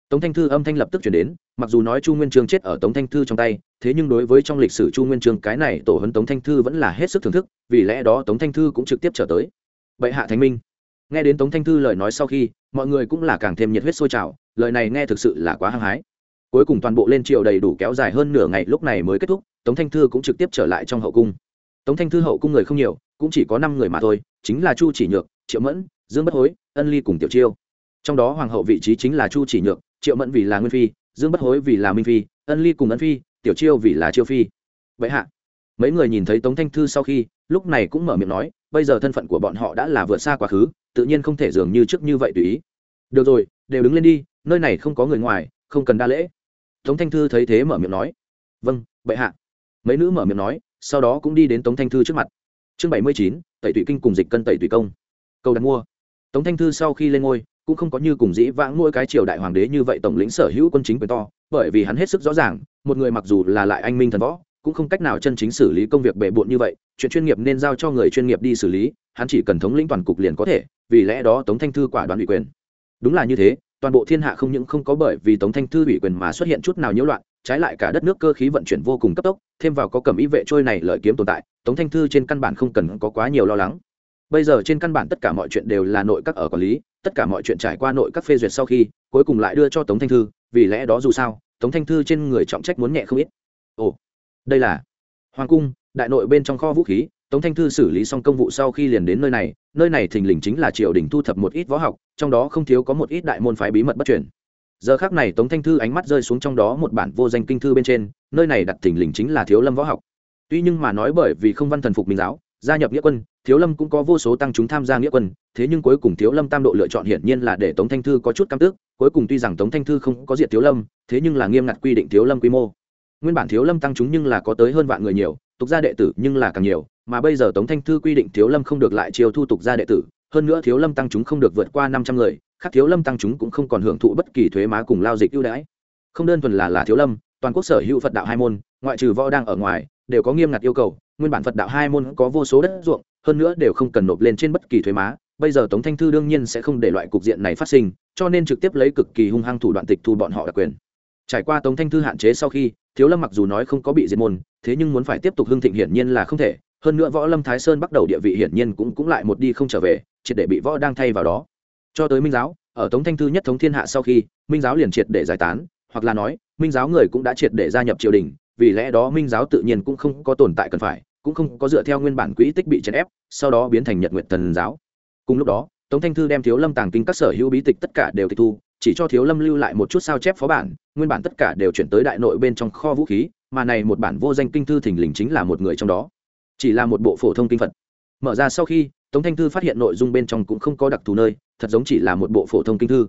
Tống thanh thư âm thanh lập tức chuyển đến, mặc dù nói chu nguyên trương chết ở tống thanh thư trong tay, thế nhưng đối với trong lịch sử chu nguyên trương cái này tổ hấn tống thanh thư vẫn là hết sức thưởng thức, vì lẽ đó tống thanh thư cũng trực tiếp trở tới. Bệ hạ thánh minh. Nghe đến tống thanh thư lời nói sau khi, mọi người cũng là càng thêm nhiệt huyết sôi trào, lời này nghe thực sự là quá hăng hái. Cuối cùng toàn bộ lên triều đầy đủ kéo dài hơn nửa ngày, lúc này mới kết thúc, tống thanh thư cũng trực tiếp trở lại trong hậu cung tống thanh thư hậu cung người không nhiều, cũng chỉ có năm người mà thôi, chính là chu chỉ nhược, triệu mẫn, dương bất hối, ân ly cùng tiểu chiêu. Trong đó hoàng hậu vị trí chính là chu chỉ nhược, triệu mẫn vì là nguyên phi, dương bất hối vì là minh phi, ân ly cùng ân phi, tiểu chiêu vì là chiêu phi. Vậy hạ, mấy người nhìn thấy tống thanh thư sau khi, lúc này cũng mở miệng nói, bây giờ thân phận của bọn họ đã là vượt xa quá khứ, tự nhiên không thể dường như trước như vậy tùy ý. Được rồi, đều đứng lên đi, nơi này không có người ngoài, không cần đa lễ. Tống thanh thư thấy thế mở miệng nói vâng bệ hạ. Mấy nữ mở miệng nói sau đó cũng đi đến tống thanh thư trước mặt. Chương bảy mươi chín, tẩy tụy kinh cùng dịch cân tẩy tụy công. Câu đặt mua. Tống thanh thư sau khi lên ngôi, cũng không có như cùng dĩ vãng mỗi cái triều đại hoàng đế như vậy tổng lĩnh sở hữu quân chính quyền to, bởi vì hắn hết sức rõ ràng, một người mặc dù là lại anh minh thần võ, cũng không cách nào chân chính xử lý công việc bề bộn như vậy, chuyện chuyên nghiệp nên giao cho người chuyên nghiệp đi xử lý, hắn chỉ cần thống lĩnh toàn cục liền có thể, vì lẽ đó tống thanh thư quả đoán ủy quyền. Đúng là như thế toàn bộ thiên hạ không những không có bởi vì tống thanh thư ủy quyền mà xuất hiện chút nào nhiễu loạn, trái lại cả đất nước cơ khí vận chuyển vô cùng cấp tốc, thêm vào có cầm ý vệ trôi này lợi kiếm tồn tại, tống thanh thư trên căn bản không cần có quá nhiều lo lắng. Bây giờ trên căn bản tất cả mọi chuyện đều là nội các ở quản lý, tất cả mọi chuyện trải qua nội các phê duyệt sau khi, cuối cùng lại đưa cho tống thanh thư, vì lẽ đó dù sao, tống thanh thư trên người trọng trách muốn nhẹ không ít. Ồ, đây là hoàng cung, đại nội bên trong kho vũ khí tống thanh thư xử lý xong công vụ sau khi liền đến nơi này nơi này thình lình chính là triều đình thu thập một ít võ học, trong đó không thiếu có một ít đại môn phái bí mật bất truyền. Giờ khác này tống thanh thư ánh mắt rơi xuống trong đó một bản vô danh kinh thư bên trên, nơi này đặt thình lình chính là thiếu lâm võ học. Tuy nhưng mà nói bởi vì không văn thần phục minh giáo, gia nhập nghĩa quân, thiếu lâm cũng có vô số tăng chúng tham gia nghĩa quân, thế nhưng cuối cùng thiếu lâm tam độ lựa chọn hiển nhiên là để tống thanh thư có chút cam tức, cuối cùng tuy rằng tống thanh thư không có diệt thiếu lâm, thế nhưng là nghiêm ngặt quy định thiếu lâm quy mô nguyên bản thiếu lâm tăng chúng nhưng là có tới hơn vạn người nhiều, tục gia đệ tử nhưng là càng nhiều, mà bây giờ tống thanh thư quy định thiếu lâm không được lại chiêu thu tục gia đệ tử, hơn nữa thiếu lâm tăng chúng không được vượt qua năm trăm người, khác thiếu lâm tăng chúng cũng không còn hưởng thụ bất kỳ thuế má cùng lao dịch ưu đãi. Không đơn thuần là là thiếu lâm, toàn quốc sở hữu phật đạo hai môn, ngoại trừ võ đang ở ngoài, đều có nghiêm ngặt yêu cầu, nguyên bản phật đạo hai môn có vô số đất ruộng, hơn nữa đều không cần nộp lên trên bất kỳ thuế má, bây giờ tống thanh thư đương nhiên sẽ không để loại cục diện này phát sinh, cho nên trực tiếp lấy cực kỳ hung hăng thủ đoạn tịch thu bọn họ đặc quyền trải qua tống thanh thư hạn chế sau khi, thiếu lâm mặc dù nói không có bị diệt môn, thế nhưng muốn phải tiếp tục hưng thịnh hiển nhiên là không thể. Hơn nữa võ lâm thái sơn bắt đầu địa vị hiển nhiên cũng cũng lại một đi không trở về, triệt để bị võ đang thay vào đó. Cho tới minh giáo, ở tống thanh thư nhất thống thiên hạ sau khi, minh giáo liền triệt để giải tán, hoặc là nói, minh giáo người cũng đã triệt để gia nhập triều đình, vì lẽ đó minh giáo tự nhiên cũng không có tồn tại cần phải, cũng không có dựa theo nguyên bản quỹ tích bị chèn ép, sau đó biến thành nhật nguyện thần giáo. Cùng lúc đó, tống thanh thư đem thiếu lâm tàng kinh các sở hữu bí tịch tất cả đều tịch thu chỉ cho thiếu lâm lưu lại một chút sao chép phó bản, nguyên bản tất cả đều chuyển tới đại nội bên trong kho vũ khí, mà này một bản vô danh kinh thư thình lình chính là một người trong đó. Chỉ là một bộ phổ thông kinh phật. Mở ra sau khi, tống thanh thư phát hiện nội dung bên trong cũng không có đặc thù nơi, thật giống chỉ là một bộ phổ thông kinh thư.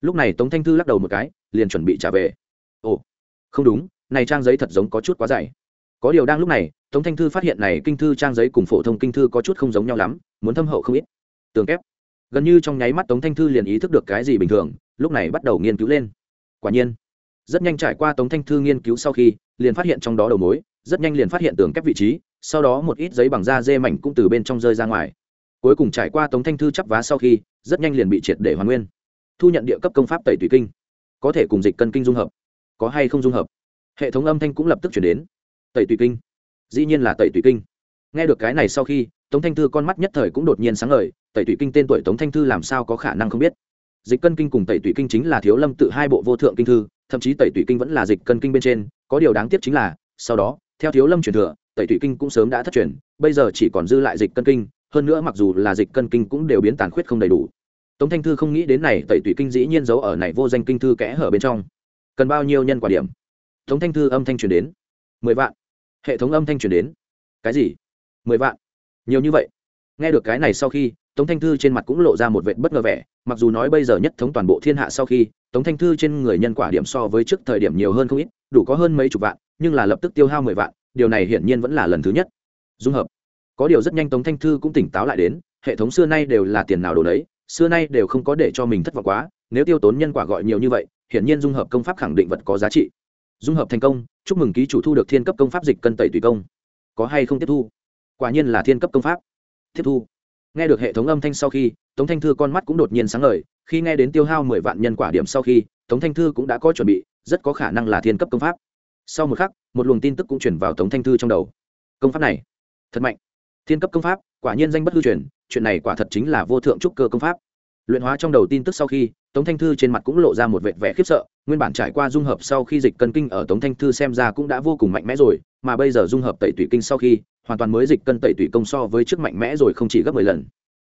Lúc này tống thanh thư lắc đầu một cái, liền chuẩn bị trả về. Ồ, không đúng, này trang giấy thật giống có chút quá dày. Có điều đang lúc này, tống thanh thư phát hiện này kinh thư trang giấy cùng phổ thông kinh thư có chút không giống nhau lắm, muốn thâm hậu không ít. Tường kép. Gần như trong nháy mắt tống thanh thư liền ý thức được cái gì bình thường lúc này bắt đầu nghiên cứu lên. Quả nhiên, rất nhanh trải qua tống thanh thư nghiên cứu sau khi, liền phát hiện trong đó đầu mối, rất nhanh liền phát hiện tường kép vị trí, sau đó một ít giấy bằng da dê mảnh cũng từ bên trong rơi ra ngoài. Cuối cùng trải qua tống thanh thư chắp vá sau khi, rất nhanh liền bị triệt để hoàn nguyên. Thu nhận địa cấp công pháp tẩy tùy kinh. Có thể cùng dịch cân kinh dung hợp. Có hay không dung hợp? Hệ thống âm thanh cũng lập tức chuyển đến. Tẩy tùy kinh. Dĩ nhiên là tẩy tùy kinh. Nghe được cái này sau khi, tống thanh thư con mắt nhất thời cũng đột nhiên sáng ngời, tẩy tùy kinh tên tuổi tống thanh thư làm sao có khả năng không biết? Dịch cân kinh cùng tẩy tủy kinh chính là thiếu lâm tự hai bộ vô thượng kinh thư, thậm chí tẩy tủy kinh vẫn là dịch cân kinh bên trên, có điều đáng tiếc chính là, sau đó, theo thiếu lâm truyền thừa, tẩy tủy kinh cũng sớm đã thất truyền, bây giờ chỉ còn dư lại dịch cân kinh, hơn nữa mặc dù là dịch cân kinh cũng đều biến tàn khuyết không đầy đủ. Tống thanh thư không nghĩ đến này, tẩy tủy kinh dĩ nhiên giấu ở này vô danh kinh thư kẽ hở bên trong. Cần bao nhiêu nhân quả điểm? Tống thanh thư âm thanh truyền đến. Mười vạn. Hệ thống âm thanh truyền đến. Cái gì? Mười vạn. Nhiều như vậy. Nghe được cái này sau khi tống thanh thư trên mặt cũng lộ ra một vệt bất ngờ vẻ, mặc dù nói bây giờ nhất thống toàn bộ thiên hạ sau khi, tống thanh thư trên người nhân quả điểm so với trước thời điểm nhiều hơn không ít, đủ có hơn mấy chục vạn, nhưng là lập tức tiêu hao mười vạn, điều này hiển nhiên vẫn là lần thứ nhất. Dung hợp. Có điều rất nhanh tống thanh thư cũng tỉnh táo lại đến, hệ thống xưa nay đều là tiền nào đồ đấy xưa nay đều không có để cho mình thất vọng quá, nếu tiêu tốn nhân quả gọi nhiều như vậy, hiển nhiên dung hợp công pháp khẳng định vật có giá trị. Dung hợp thành công, chúc mừng ký chủ thu được thiên cấp công pháp dịch cân tẩy tùy công. Có hay không tiếp thu? Quả nhiên là thiên cấp công pháp. Tiếp thu nghe được hệ thống âm thanh sau khi, tống thanh thư con mắt cũng đột nhiên sáng ngời, khi nghe đến tiêu hao mười vạn nhân quả điểm sau khi, tống thanh thư cũng đã có chuẩn bị, rất có khả năng là thiên cấp công pháp. Sau một khắc, một luồng tin tức cũng chuyển vào tống thanh thư trong đầu. Công pháp này, thật mạnh. Thiên cấp công pháp, quả nhiên danh bất hư truyền, chuyện này quả thật chính là vô thượng trúc cơ công pháp. Luyện hóa trong đầu tin tức sau khi, tống thanh thư trên mặt cũng lộ ra một vệt vẻ khiếp sợ, nguyên bản trải qua dung hợp sau khi dịch cân kinh ở tống thanh thư xem ra cũng đã vô cùng mạnh mẽ rồi, mà bây giờ dung hợp tẩy tủy kinh sau khi hoàn toàn mới dịch cân tẩy tủy công so với trước mạnh mẽ rồi không chỉ gấp mười lần.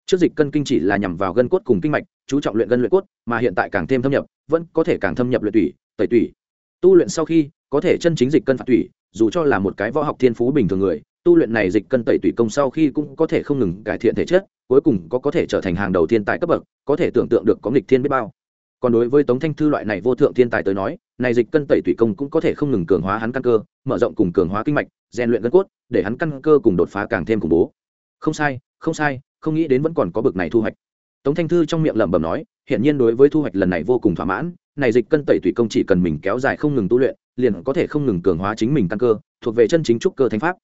Trước dịch cân kinh chỉ là nhằm vào gân cốt cùng kinh mạch, chú trọng luyện gân luyện cốt, mà hiện tại càng thêm thâm nhập, vẫn có thể càng thâm nhập luyện tủy, tẩy tủy. Tu luyện sau khi, có thể chân chính dịch cân phạt tủy, dù cho là một cái võ học thiên phú bình thường người, tu luyện này dịch cân tẩy tủy công sau khi cũng có thể không ngừng cải thiện thể chất, cuối cùng có có thể trở thành hàng đầu thiên tài cấp bậc, có thể tưởng tượng được có nghịch thiên biết bao còn đối với tống thanh thư loại này vô thượng thiên tài tới nói, này dịch cân tẩy tủy công cũng có thể không ngừng cường hóa hắn căn cơ, mở rộng cùng cường hóa kinh mạch, rèn luyện gân cốt, để hắn căn cơ cùng đột phá càng thêm khủng bố. Không sai không sai, không nghĩ đến vẫn còn có bực này thu hoạch. Tống thanh thư trong miệng lẩm bẩm nói hiện nhiên đối với thu hoạch lần này vô cùng thỏa mãn, này dịch cân tẩy tủy công chỉ cần mình kéo dài không ngừng tu luyện, liền có thể không ngừng cường hóa chính mình căn cơ, thuộc về chân chính trúc cơ thánh pháp.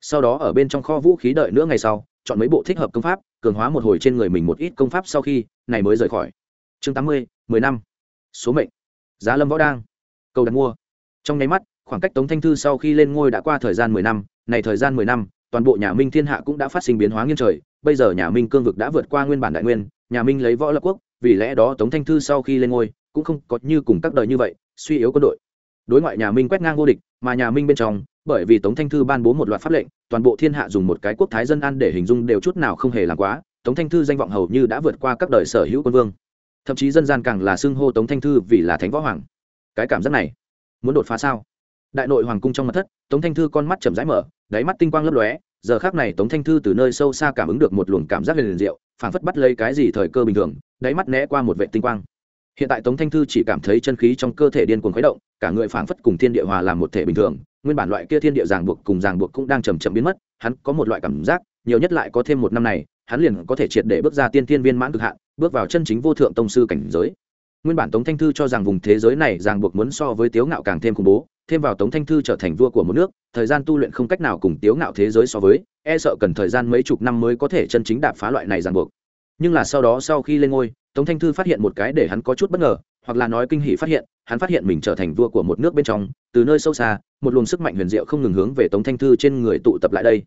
Sau đó ở bên trong kho vũ khí đợi nữa ngày sau, chọn mấy bộ thích hợp công pháp, cường hóa một hồi trên người mình một ít công pháp sau khi, này mới rời khỏi chương tám mươi, mười năm. Số mệnh. Giá lâm võ đang. Cầu đặt mua. Trong nháy mắt, khoảng cách tống thanh thư sau khi lên ngôi đã qua thời gian mười năm, này thời gian mười năm, toàn bộ nhà minh thiên hạ cũng đã phát sinh biến hóa nghiêng trời. Bây giờ nhà minh cương vực đã vượt qua nguyên bản đại nguyên, nhà minh lấy võ lập quốc, vì lẽ đó tống thanh thư sau khi lên ngôi cũng không có như cùng các đời như vậy, suy yếu quân đội. Đối ngoại nhà minh quét ngang vô địch, mà nhà minh bên trong, bởi vì tống thanh thư ban bố một loạt pháp lệnh, toàn bộ thiên hạ dùng một cái quốc thái dân an để hình dung đều chút nào không hề làm quá. Tống thanh thư danh vọng hầu như đã vượt qua các đời sở hữu quân vương thậm chí dân gian càng là xưng hô tống thanh thư vì là thánh võ hoàng. Cái cảm giác này, muốn đột phá sao? Đại nội hoàng cung trong mặt thất, tống thanh thư con mắt chầm rãi mở, đáy mắt tinh quang lấp lóe, giờ khác này tống thanh thư từ nơi sâu xa cảm ứng được một luồng cảm giác liền liền diệu, phảng phất bắt lấy cái gì thời cơ bình thường, đáy mắt né qua một vệ tinh quang. Hiện tại tống thanh thư chỉ cảm thấy chân khí trong cơ thể điên cuồng khuấy động, cả người phảng phất cùng thiên địa hòa làm một thể bình thường, nguyên bản loại kia thiên địa ràng buộc cùng ràng buộc cũng đang chầm chậm biến mất, hắn có một loại cảm giác, nhiều nhất lại có thêm một năm này hắn liền có thể triệt để bước ra tiên tiên viên mãn cực hạn, bước vào chân chính vô thượng tông sư cảnh giới. Nguyên bản tống thanh thư cho rằng vùng thế giới này ràng buộc muốn so với tiếu ngạo càng thêm khủng bố, thêm vào tống thanh thư trở thành vua của một nước, thời gian tu luyện không cách nào cùng tiếu ngạo thế giới so với e sợ cần thời gian mấy chục năm mới có thể chân chính đạp phá loại này ràng buộc. Nhưng là sau đó sau khi lên ngôi, tống thanh thư phát hiện một cái để hắn có chút bất ngờ, hoặc là nói kinh hỷ phát hiện, hắn phát hiện mình trở thành vua của một nước bên trong, từ nơi sâu xa, một luồng sức mạnh huyền diệu không ngừng hướng về tống thanh thư trên người tụ tập lại đây.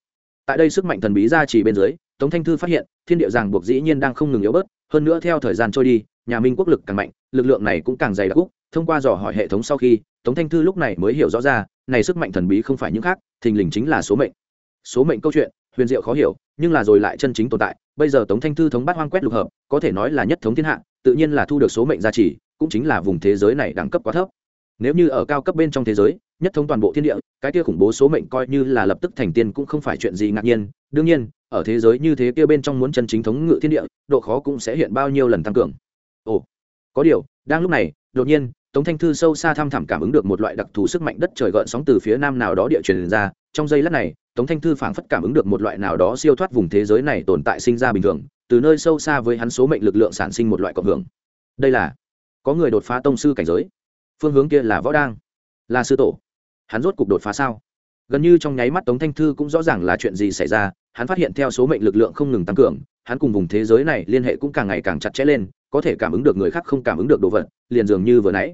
Tại đây sức mạnh thần bí ra chỉ bên dưới tống thanh thư phát hiện, thiên địa ràng buộc dĩ nhiên đang không ngừng yếu bớt, hơn nữa theo thời gian trôi đi, nhà minh quốc lực càng mạnh, lực lượng này cũng càng dày đặc. Úc thông qua dò hỏi hệ thống sau khi, tống thanh thư lúc này mới hiểu rõ ra, này sức mạnh thần bí không phải những khác, thình lình chính là số mệnh. Số mệnh câu chuyện, huyền diệu khó hiểu, nhưng là rồi lại chân chính tồn tại. Bây giờ tống thanh thư thống bát hoang quét lục hợp, có thể nói là nhất thống thiên hạ, tự nhiên là thu được số mệnh gia trì, cũng chính là vùng thế giới này đẳng cấp quá thấp. Nếu như ở cao cấp bên trong thế giới, nhất thống toàn bộ thiên địa, cái kia khủng bố số mệnh coi như là lập tức thành tiên cũng không phải chuyện gì ngạc nhiên. Đương nhiên ở thế giới như thế kia bên trong muốn chân chính thống ngự thiên địa, độ khó cũng sẽ hiện bao nhiêu lần tăng cường. Ồ, có điều, đang lúc này, đột nhiên, tống thanh thư sâu xa thăm thẳm cảm ứng được một loại đặc thù sức mạnh đất trời gợn sóng từ phía nam nào đó địa truyền ra. Trong giây lát này, tống thanh thư phảng phất cảm ứng được một loại nào đó siêu thoát vùng thế giới này tồn tại sinh ra bình thường, từ nơi sâu xa với hắn số mệnh lực lượng sản sinh một loại cộng hưởng. Đây là, có người đột phá tông sư cảnh giới. Phương hướng kia là võ đang, là sư tổ. Hắn rốt cục đột phá sao? Gần như trong nháy mắt tống thanh thư cũng rõ ràng là chuyện gì xảy ra hắn phát hiện theo số mệnh lực lượng không ngừng tăng cường, hắn cùng vùng thế giới này liên hệ cũng càng ngày càng chặt chẽ lên, có thể cảm ứng được người khác không cảm ứng được đồ vật, liền dường như vừa nãy.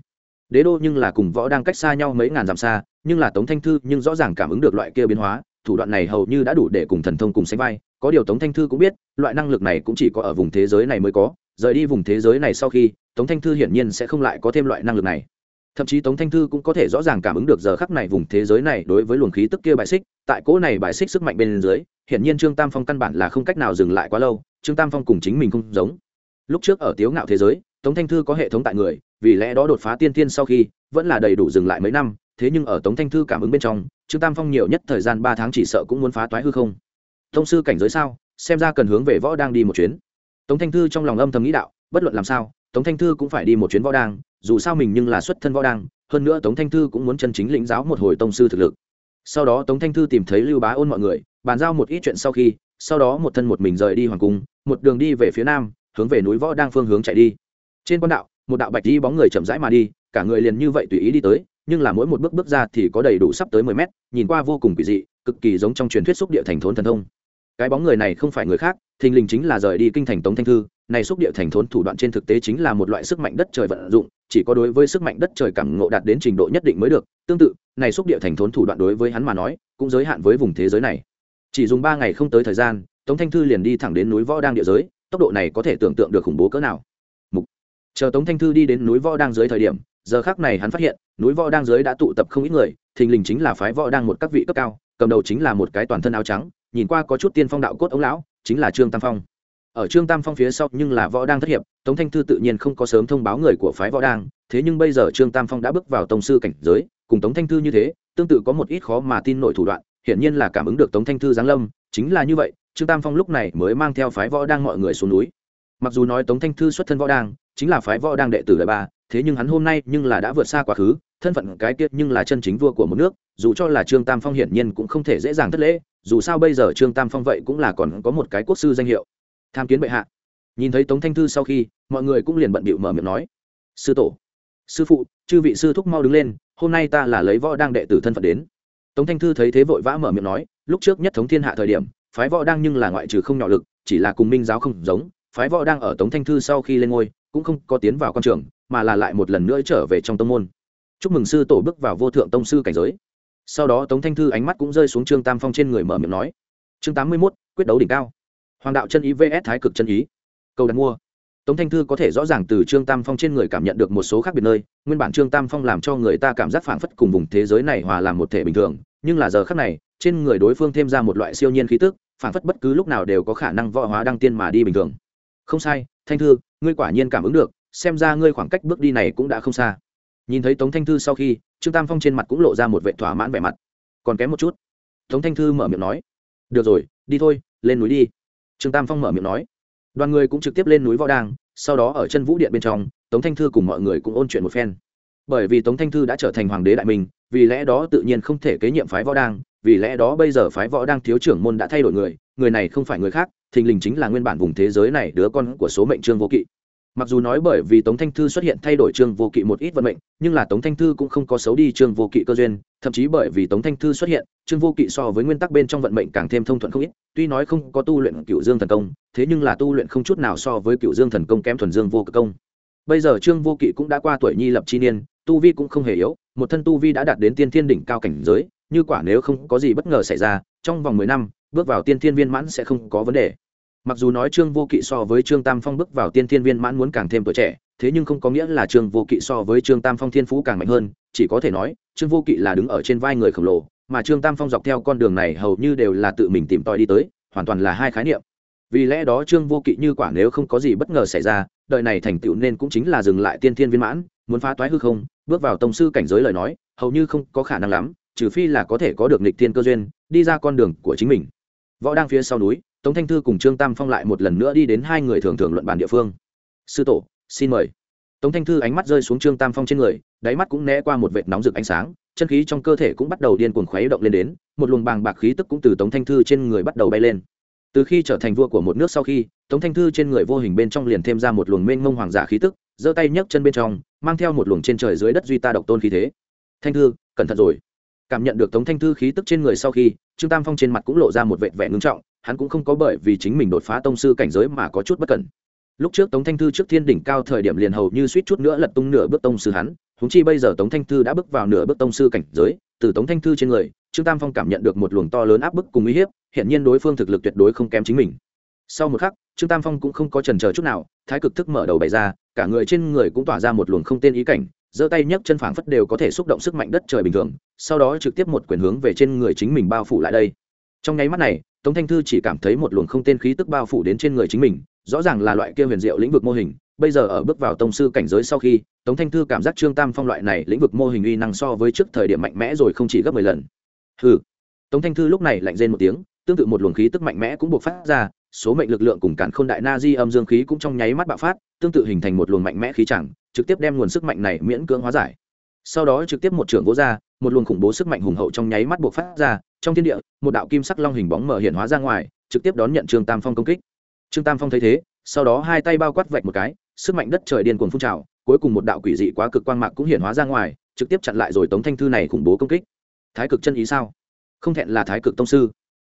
Đế đô nhưng là cùng võ đang cách xa nhau mấy ngàn dặm xa, nhưng là tống thanh thư nhưng rõ ràng cảm ứng được loại kia biến hóa, thủ đoạn này hầu như đã đủ để cùng thần thông cùng sánh vai. Có điều tống thanh thư cũng biết, loại năng lực này cũng chỉ có ở vùng thế giới này mới có, rời đi vùng thế giới này sau khi, tống thanh thư hiển nhiên sẽ không lại có thêm loại năng lực này thậm chí tống thanh thư cũng có thể rõ ràng cảm ứng được giờ khắc này vùng thế giới này đối với luồng khí tức kia bài xích, tại cỗ này bài xích sức mạnh bên dưới, hiển nhiên trương tam phong căn bản là không cách nào dừng lại quá lâu, trương tam phong cùng chính mình không giống. Lúc trước ở tiếu ngạo thế giới, tống thanh thư có hệ thống tại người, vì lẽ đó đột phá tiên tiên sau khi, vẫn là đầy đủ dừng lại mấy năm, thế nhưng ở tống thanh thư cảm ứng bên trong, trương tam phong nhiều nhất thời gian ba tháng chỉ sợ cũng muốn phá toái hư không. Thông sư cảnh giới sao? Xem ra cần hướng về võ đang đi một chuyến. Tống thanh thư trong lòng âm thầm nghĩ đạo, bất luận làm sao tống thanh thư cũng phải đi một chuyến võ đang dù sao mình nhưng là xuất thân võ đang hơn nữa tống thanh thư cũng muốn chân chính lĩnh giáo một hồi tông sư thực lực. Sau đó tống thanh thư tìm thấy lưu bá ôn mọi người, bàn giao một ít chuyện sau khi, sau đó một thân một mình rời đi hoàng cung, một đường đi về phía nam, hướng về núi võ đang phương hướng chạy đi. Trên quan đạo, một đạo bạch đi bóng người chậm rãi mà đi, cả người liền như vậy tùy ý đi tới, nhưng là mỗi một bước bước ra thì có đầy đủ sắp tới mười mét, nhìn qua vô cùng kỳ dị, cực kỳ giống trong truyền thuyết xúc địa thành thốn thần thông. Cái bóng người này không phải người khác, thình lình chính là rời đi kinh thành tống thanh thư này xúc địa thành thốn thủ đoạn trên thực tế chính là một loại sức mạnh đất trời vận dụng, chỉ có đối với sức mạnh đất trời cảm ngộ đạt đến trình độ nhất định mới được. Tương tự, này xúc địa thành thốn thủ đoạn đối với hắn mà nói, cũng giới hạn với vùng thế giới này. Chỉ dùng ba ngày không tới thời gian, tống thanh thư liền đi thẳng đến núi võ đang địa giới, tốc độ này có thể tưởng tượng được khủng bố cỡ nào. Mục. chờ tống thanh thư đi đến núi võ đang dưới thời điểm, giờ khác này hắn phát hiện, núi võ đang dưới đã tụ tập không ít người, thình lình chính là phái võ đang một các vị cấp cao, cầm đầu chính là một cái toàn thân áo trắng, nhìn qua có chút tiên phong đạo cốt ống lão, chính là trương tam phong ở trương tam phong phía sau nhưng là võ đang thất hiệp, tống thanh thư tự nhiên không có sớm thông báo người của phái võ đang, thế nhưng bây giờ trương tam phong đã bước vào tông sư cảnh giới, cùng tống thanh thư như thế, tương tự có một ít khó mà tin nổi thủ đoạn, hiển nhiên là cảm ứng được tống thanh thư giáng lâm, chính là như vậy, trương tam phong lúc này mới mang theo phái võ đang mọi người xuống núi. Mặc dù nói tống thanh thư xuất thân võ đang, chính là phái võ đang đệ tử đại ba, thế nhưng hắn hôm nay nhưng là đã vượt xa quá khứ, thân phận cái tiết nhưng là chân chính vua của một nước, dù cho là trương tam phong hiển nhiên cũng không thể dễ dàng thất lễ, dù sao bây giờ trương tam phong vậy cũng là còn có một cái quốc sư danh hiệu tham kiến bệ hạ. Nhìn thấy tống thanh thư sau khi, mọi người cũng liền bận bịu mở miệng nói. Sư tổ, sư phụ, chư vị sư thúc mau đứng lên, hôm nay ta là lấy võ đang đệ tử thân phận đến. Tống thanh thư thấy thế vội vã mở miệng nói, lúc trước nhất thống thiên hạ thời điểm, phái võ đang nhưng là ngoại trừ không nhỏ lực, chỉ là cùng minh giáo không giống, phái võ đang ở tống thanh thư sau khi lên ngôi, cũng không có tiến vào con trường, mà là lại một lần nữa trở về trong tông môn. Chúc mừng sư tổ bước vào vô thượng tông sư cảnh giới. Sau đó tống thanh thư ánh mắt cũng rơi xuống trương tam phong trên người mở miệng nói, chương tám mươi mốt, quyết đấu đỉnh cao hoàng đạo chân ý vs thái cực chân ý. Câu đặt mua. Tống thanh thư có thể rõ ràng từ trương tam phong trên người cảm nhận được một số khác biệt nơi, nguyên bản trương tam phong làm cho người ta cảm giác phảng phất cùng vùng thế giới này hòa làm một thể bình thường, nhưng là giờ khác này, trên người đối phương thêm ra một loại siêu nhiên khí tức, phảng phất bất cứ lúc nào đều có khả năng võ hóa đăng tiên mà đi bình thường. Không sai, thanh thư, ngươi quả nhiên cảm ứng được, xem ra ngươi khoảng cách bước đi này cũng đã không xa. Nhìn thấy tống thanh thư sau khi, trương tam phong trên mặt cũng lộ ra một vệ thỏa mãn vẻ mặt. Còn kém một chút. Tống thanh thư mở miệng nói, được rồi, đi thôi, lên núi đi trương tam phong mở miệng nói. Đoàn người cũng trực tiếp lên núi võ đang sau đó ở chân vũ điện bên trong, tống thanh thư cùng mọi người cũng ôn chuyện một phen. Bởi vì tống thanh thư đã trở thành hoàng đế đại minh, vì lẽ đó tự nhiên không thể kế nhiệm phái võ đang vì lẽ đó bây giờ phái võ đang thiếu trưởng môn đã thay đổi người người này không phải người khác, thình lình chính là nguyên bản vùng thế giới này đứa con của số mệnh trương vô kỵ mặc dù nói bởi vì tống thanh thư xuất hiện thay đổi trương vô kỵ một ít vận mệnh, nhưng là tống thanh thư cũng không có xấu đi trương vô kỵ cơ duyên, thậm chí bởi vì tống thanh thư xuất hiện, trương vô kỵ so với nguyên tắc bên trong vận mệnh càng thêm thông thuận không ít, tuy nói không có tu luyện cựu dương thần công, thế nhưng là tu luyện không chút nào so với cựu dương thần công kém thuần dương vô cực công. Bây giờ trương vô kỵ cũng đã qua tuổi nhi lập chi niên, tu vi cũng không hề yếu, một thân tu vi đã đạt đến tiên thiên đỉnh cao cảnh giới, như quả nếu không có gì bất ngờ xảy ra, trong vòng mười năm, bước vào tiên thiên viên mãn sẽ không có vấn đề mặc dù nói trương vô kỵ so với trương tam phong bước vào tiên thiên viên mãn muốn càng thêm tuổi trẻ, thế nhưng không có nghĩa là trương vô kỵ so với trương tam phong thiên phú càng mạnh hơn. Chỉ có thể nói, trương vô kỵ là đứng ở trên vai người khổng lồ, mà trương tam phong dọc theo con đường này hầu như đều là tự mình tìm tòi đi tới, hoàn toàn là hai khái niệm. Vì lẽ đó trương vô kỵ như quả nếu không có gì bất ngờ xảy ra, đời này thành tựu nên cũng chính là dừng lại tiên thiên viên mãn, muốn phá toái hư không, bước vào tông sư cảnh giới lời nói, hầu như không có khả năng lắm, trừ phi là có thể có được nịch thiên cơ duyên, đi ra con đường của chính mình. Võ đang phía sau núi tống thanh thư cùng trương tam phong lại một lần nữa đi đến hai người thường thường luận bàn địa phương. Sư tổ, xin mời. Tống thanh thư ánh mắt rơi xuống trương tam phong trên người, đáy mắt cũng né qua một vệt nóng rực ánh sáng, chân khí trong cơ thể cũng bắt đầu điên cuồng khuấy động lên đến, một luồng bàng bạc khí tức cũng từ tống thanh thư trên người bắt đầu bay lên. Từ khi trở thành vua của một nước sau khi, tống thanh thư trên người vô hình bên trong liền thêm ra một luồng mênh mông hoàng giả khí tức, giơ tay nhấc chân bên trong, mang theo một luồng trên trời dưới đất duy ta độc tôn khí thế. Thanh thư, cẩn thận rồi. Cảm nhận được tống thanh thư khí tức trên người sau khi, trương tam phong trên mặt cũng lộ ra một vệ vẻ ngưng trọng hắn cũng không có bởi vì chính mình đột phá tông sư cảnh giới mà có chút bất cẩn. Lúc trước tống thanh thư trước thiên đỉnh cao thời điểm liền hầu như suýt chút nữa lật tung nửa bước tông sư hắn húng chi bây giờ tống thanh thư đã bước vào nửa bước tông sư cảnh giới, từ tống thanh thư trên người, trương tam phong cảm nhận được một luồng to lớn áp bức cùng uy hiếp hiện nhiên đối phương thực lực tuyệt đối không kém chính mình. Sau một khắc, trương tam phong cũng không có trần chờ chút nào, thái cực thức mở đầu bày ra, cả người trên người cũng tỏa ra một luồng không tên ý cảnh, giơ tay nhấc chân phảng phất đều có thể xúc động sức mạnh đất trời bình thường, sau đó trực tiếp một quyền hướng về trên người chính mình bao phủ lại đây. Trong nháy mắt này tống thanh thư chỉ cảm thấy một luồng không tên khí tức bao phủ đến trên người chính mình, rõ ràng là loại kia huyền diệu lĩnh vực mô hình. Bây giờ ở bước vào tông sư cảnh giới sau khi, tống thanh thư cảm giác trương tam phong loại này lĩnh vực mô hình uy năng so với trước thời điểm mạnh mẽ rồi không chỉ gấp mười lần. Hừ. Tống thanh thư lúc này lạnh rên một tiếng, tương tự một luồng khí tức mạnh mẽ cũng buộc phát ra, số mệnh lực lượng cùng cản khôn đại na di âm dương khí cũng trong nháy mắt bạo phát, tương tự hình thành một luồng mạnh mẽ khí chẳng, trực tiếp đem nguồn sức mạnh này miễn cưỡng hóa giải. Sau đó trực tiếp một trưởng vỗ ra, một luồng khủng bố sức mạnh hùng hậu trong nháy mắt buộc phát ra trong thiên địa, một đạo kim sắc long hình bóng mở hiện hóa ra ngoài, trực tiếp đón nhận trương tam phong công kích. Trương tam phong thấy thế, sau đó hai tay bao quát vạch một cái, sức mạnh đất trời điên cuồng phun trào, cuối cùng một đạo quỷ dị quá cực quang mạc cũng hiện hóa ra ngoài, trực tiếp chặn lại rồi tống thanh thư này khủng bố công kích. Thái cực chân ý sao? Không thẹn là thái cực tông sư.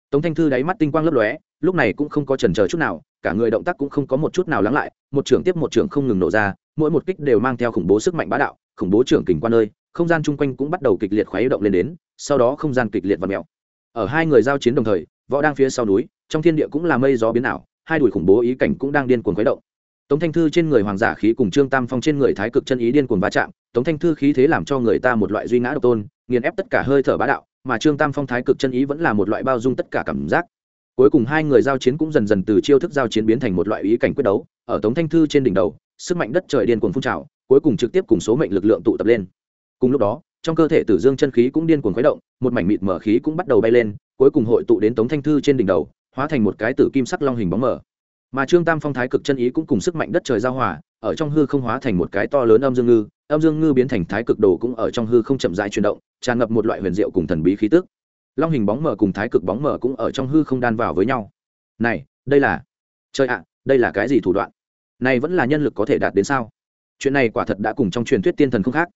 Tống thanh thư đáy mắt tinh quang lấp lóe, lúc này cũng không có chần chờ chút nào, cả người động tác cũng không có một chút nào lắng lại, một trưởng tiếp một trưởng không ngừng nổ ra, mỗi một kích đều mang theo khủng bố sức mạnh bá đạo, khủng bố trưởng kình quan nơi, không gian chung quanh cũng bắt đầu kịch liệt khuấy động lên đến, sau đó không gian kịch liệt và mèo ở hai người giao chiến đồng thời, võ đang phía sau núi, trong thiên địa cũng là mây gió biến ảo, hai đùi khủng bố ý cảnh cũng đang điên cuồng khuấy động. Tống thanh thư trên người hoàng giả khí cùng trương tam phong trên người thái cực chân ý điên cuồng va chạm, tống thanh thư khí thế làm cho người ta một loại duy ngã độc tôn, nghiền ép tất cả hơi thở bá đạo, mà trương tam phong thái cực chân ý vẫn là một loại bao dung tất cả cảm giác. Cuối cùng hai người giao chiến cũng dần dần từ chiêu thức giao chiến biến thành một loại ý cảnh quyết đấu, ở tống thanh thư trên đỉnh đầu, sức mạnh đất trời điên cuồng phun trào, cuối cùng trực tiếp cùng số mệnh lực lượng tụ tập lên. Cùng lúc đó trong cơ thể tử dương chân khí cũng điên cuồng khuấy động, một mảnh mịt mở khí cũng bắt đầu bay lên, cuối cùng hội tụ đến tống thanh thư trên đỉnh đầu, hóa thành một cái tử kim sắc long hình bóng mở mà trương tam phong thái cực chân ý cũng cùng sức mạnh đất trời giao hòa, ở trong hư không hóa thành một cái to lớn âm dương ngư, âm dương ngư biến thành thái cực đồ cũng ở trong hư không chậm rãi chuyển động, tràn ngập một loại huyền diệu cùng thần bí khí tức. Long hình bóng mở cùng thái cực bóng mở cũng ở trong hư không đan vào với nhau. Này, đây là, trời ạ, đây là cái gì thủ đoạn? Này vẫn là nhân lực có thể đạt đến sao? Chuyện này quả thật đã cùng trong truyền thuyết tiên thần không khác.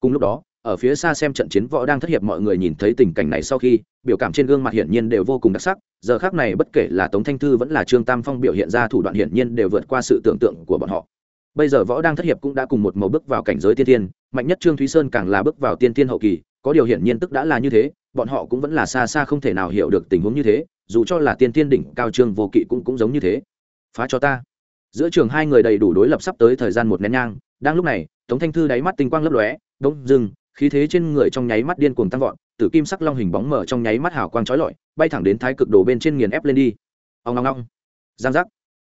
Cùng lúc đó ở phía xa xem trận chiến võ đang thất hiệp mọi người nhìn thấy tình cảnh này sau khi, biểu cảm trên gương mặt hiển nhiên đều vô cùng đặc sắc. Giờ khác này bất kể là tống thanh thư vẫn là trương tam phong biểu hiện ra thủ đoạn hiển nhiên đều vượt qua sự tưởng tượng của bọn họ. Bây giờ võ đang thất hiệp cũng đã cùng một màu bước vào cảnh giới tiên tiên mạnh nhất trương thúy sơn càng là bước vào tiên tiên hậu kỳ, có điều hiển nhiên tức đã là như thế, bọn họ cũng vẫn là xa xa không thể nào hiểu được tình huống như thế, dù cho là tiên tiên đỉnh cao trương vô kỵ cũng cũng giống như thế. Phá cho ta. Giữa trường hai người đầy đủ đối lập sắp tới thời gian một nén nhang, đang lúc này, tống thanh thư đáy mắt tinh quang lấp lóe đông dừng khí thế trên người trong nháy mắt điên cuồng tăng vọt, tử kim sắc long hình bóng mở trong nháy mắt hào quang chói lọi, bay thẳng đến thái cực đồ bên trên nghiền ép lên đi. Ông ngong ngong giang giác.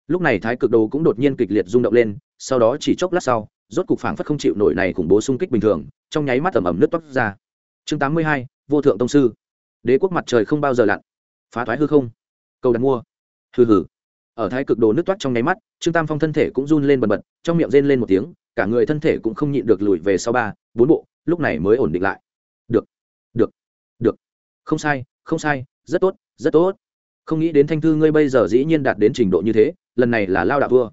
Lúc này thái cực đồ cũng đột nhiên kịch liệt rung động lên, sau đó chỉ chốc lát sau, rốt cục phảng phất không chịu nổi này khủng bố xung kích bình thường, trong nháy mắt ẩm ẩm nước toát ra. Chương tám mươi hai, vô thượng tông sư. Đế quốc mặt trời không bao giờ lặn. Phá thoái hư không. Cầu đặt mua. Hừ hừ. Ở thái cực đồ nước toát trong nháy mắt, trương tam phong thân thể cũng run lên bần bật, trong miệng rên lên một tiếng, cả người thân thể cũng không nhịn được lùi về sau ba, bốn bộ lúc này mới ổn định lại. Được được được. Không sai không sai, rất tốt rất tốt. Không nghĩ đến thanh thư ngươi bây giờ dĩ nhiên đạt đến trình độ như thế, lần này là lao đạo vua.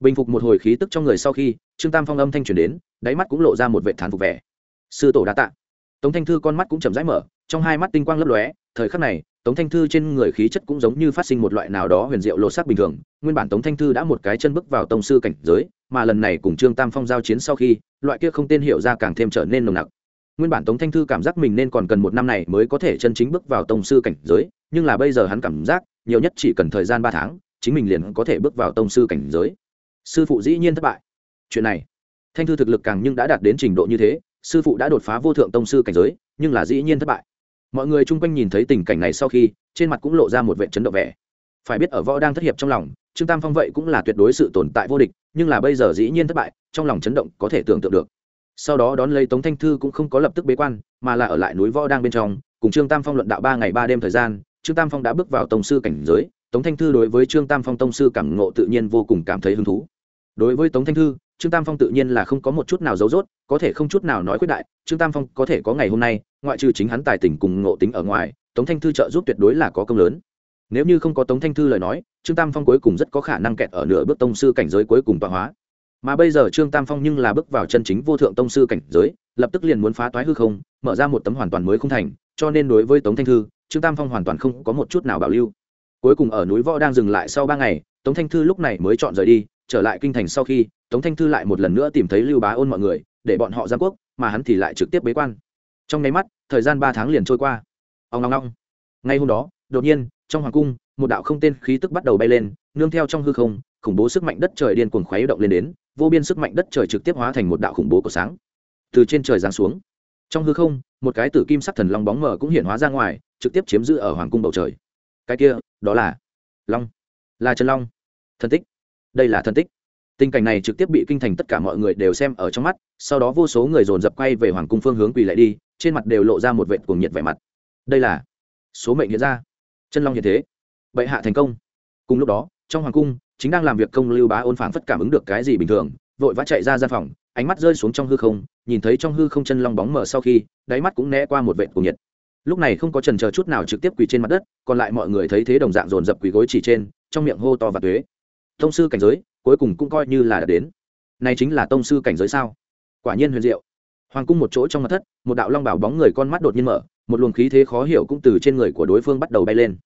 Bình phục một hồi khí tức trong người sau khi, trương tam phong âm thanh truyền đến, đáy mắt cũng lộ ra một vệ thán phục vẻ. Sư tổ đã tạ. Tống thanh thư con mắt cũng chậm rãi mở, trong hai mắt tinh quang lấp lóe, thời khắc này, tống thanh thư trên người khí chất cũng giống như phát sinh một loại nào đó huyền diệu lột sắc bình thường. Nguyên bản tống thanh thư đã một cái chân bước vào tông sư cảnh giới mà lần này cùng trương tam phong giao chiến sau khi, loại kia không tên hiểu ra càng thêm trở nên nồng nặc. Nguyên bản tống thanh thư cảm giác mình nên còn cần một năm này mới có thể chân chính bước vào tông sư cảnh giới, nhưng là bây giờ hắn cảm giác, nhiều nhất chỉ cần thời gian ba tháng, chính mình liền có thể bước vào tông sư cảnh giới. Sư phụ dĩ nhiên thất bại. Chuyện này, thanh thư thực lực càng nhưng đã đạt đến trình độ như thế, sư phụ đã đột phá vô thượng tông sư cảnh giới, nhưng là dĩ nhiên thất bại. Mọi người chung quanh nhìn thấy tình cảnh này sau khi, trên mặt cũng lộ ra một vệ chấn động vẻ. Phải biết ở võ đang thất hiệp trong lòng, trương tam phong vậy cũng là tuyệt đối sự tồn tại vô địch nhưng là bây giờ dĩ nhiên thất bại, trong lòng chấn động có thể tưởng tượng được. Sau đó đón lấy tống thanh thư cũng không có lập tức bế quan, mà là ở lại núi võ đang bên trong, cùng trương tam phong luận đạo ba ngày ba đêm thời gian, trương tam phong đã bước vào tổng sư cảnh giới, tống thanh thư đối với trương tam phong tông sư cảm ngộ tự nhiên vô cùng cảm thấy hứng thú. Đối với tống thanh thư, trương tam phong tự nhiên là không có một chút nào giấu dốt có thể không chút nào nói quyết đại, trương tam phong có thể có ngày hôm nay, ngoại trừ chính hắn tài tình cùng ngộ tính ở ngoài, tống thanh thư trợ giúp tuyệt đối là có công lớn nếu như không có tống thanh thư lời nói, trương tam phong cuối cùng rất có khả năng kẹt ở nửa bước tông sư cảnh giới cuối cùng tọa hóa. Mà bây giờ trương tam phong nhưng là bước vào chân chính vô thượng tông sư cảnh giới, lập tức liền muốn phá toái hư không, mở ra một tấm hoàn toàn mới không thành, cho nên đối với tống thanh thư, trương tam phong hoàn toàn không có một chút nào bảo lưu. Cuối cùng ở núi võ đang dừng lại sau ba ngày, tống thanh thư lúc này mới chọn rời đi, trở lại kinh thành sau khi, tống thanh thư lại một lần nữa tìm thấy lưu bá ôn mọi người, để bọn họ giam quốc, mà hắn thì lại trực tiếp bế quan. Trong nháy mắt, thời gian ba tháng liền trôi qua. Ông long long ngay hôm đó, đột nhiên trong hoàng cung, một đạo không tên khí tức bắt đầu bay lên, nương theo trong hư không, khủng bố sức mạnh đất trời điên cuồng khuấy động lên đến, vô biên sức mạnh đất trời trực tiếp hóa thành một đạo khủng bố của sáng. Từ trên trời giáng xuống. Trong hư không, một cái tử kim sắc thần long bóng mờ cũng hiện hóa ra ngoài, trực tiếp chiếm giữ ở hoàng cung bầu trời. Cái kia, đó là long. Là trần long. Thần tích. Đây là thần tích. Tình cảnh này trực tiếp bị kinh thành tất cả mọi người đều xem ở trong mắt, sau đó vô số người dồn dập quay về hoàng cung phương hướng quỳ lại đi, trên mặt đều lộ ra một vệ cuồng nhiệt vẻ mặt. Đây là số mệnh hiện ra chân long hiện thế. Bệ hạ thành công. Cùng lúc đó, trong hoàng cung, chính đang làm việc công lưu bá ôn phảng phất cảm ứng được cái gì bình thường, vội vã chạy ra gian phòng, ánh mắt rơi xuống trong hư không, nhìn thấy trong hư không chân long bóng mở sau khi, đáy mắt cũng né qua một vệ cuồng nhiệt. Lúc này không có trần chờ chút nào trực tiếp quỳ trên mặt đất, còn lại mọi người thấy thế đồng dạng dồn dập quỳ gối chỉ trên, trong miệng hô to và tuế. Tông sư cảnh giới, cuối cùng cũng coi như là đã đến. Này chính là tông sư cảnh giới sao? Quả nhiên huyền diệu. Hoàng cung một chỗ trong mặt thất, một đạo long bảo bóng người con mắt đột nhiên mở một luồng khí thế khó hiểu cũng từ trên người của đối phương bắt đầu bay lên.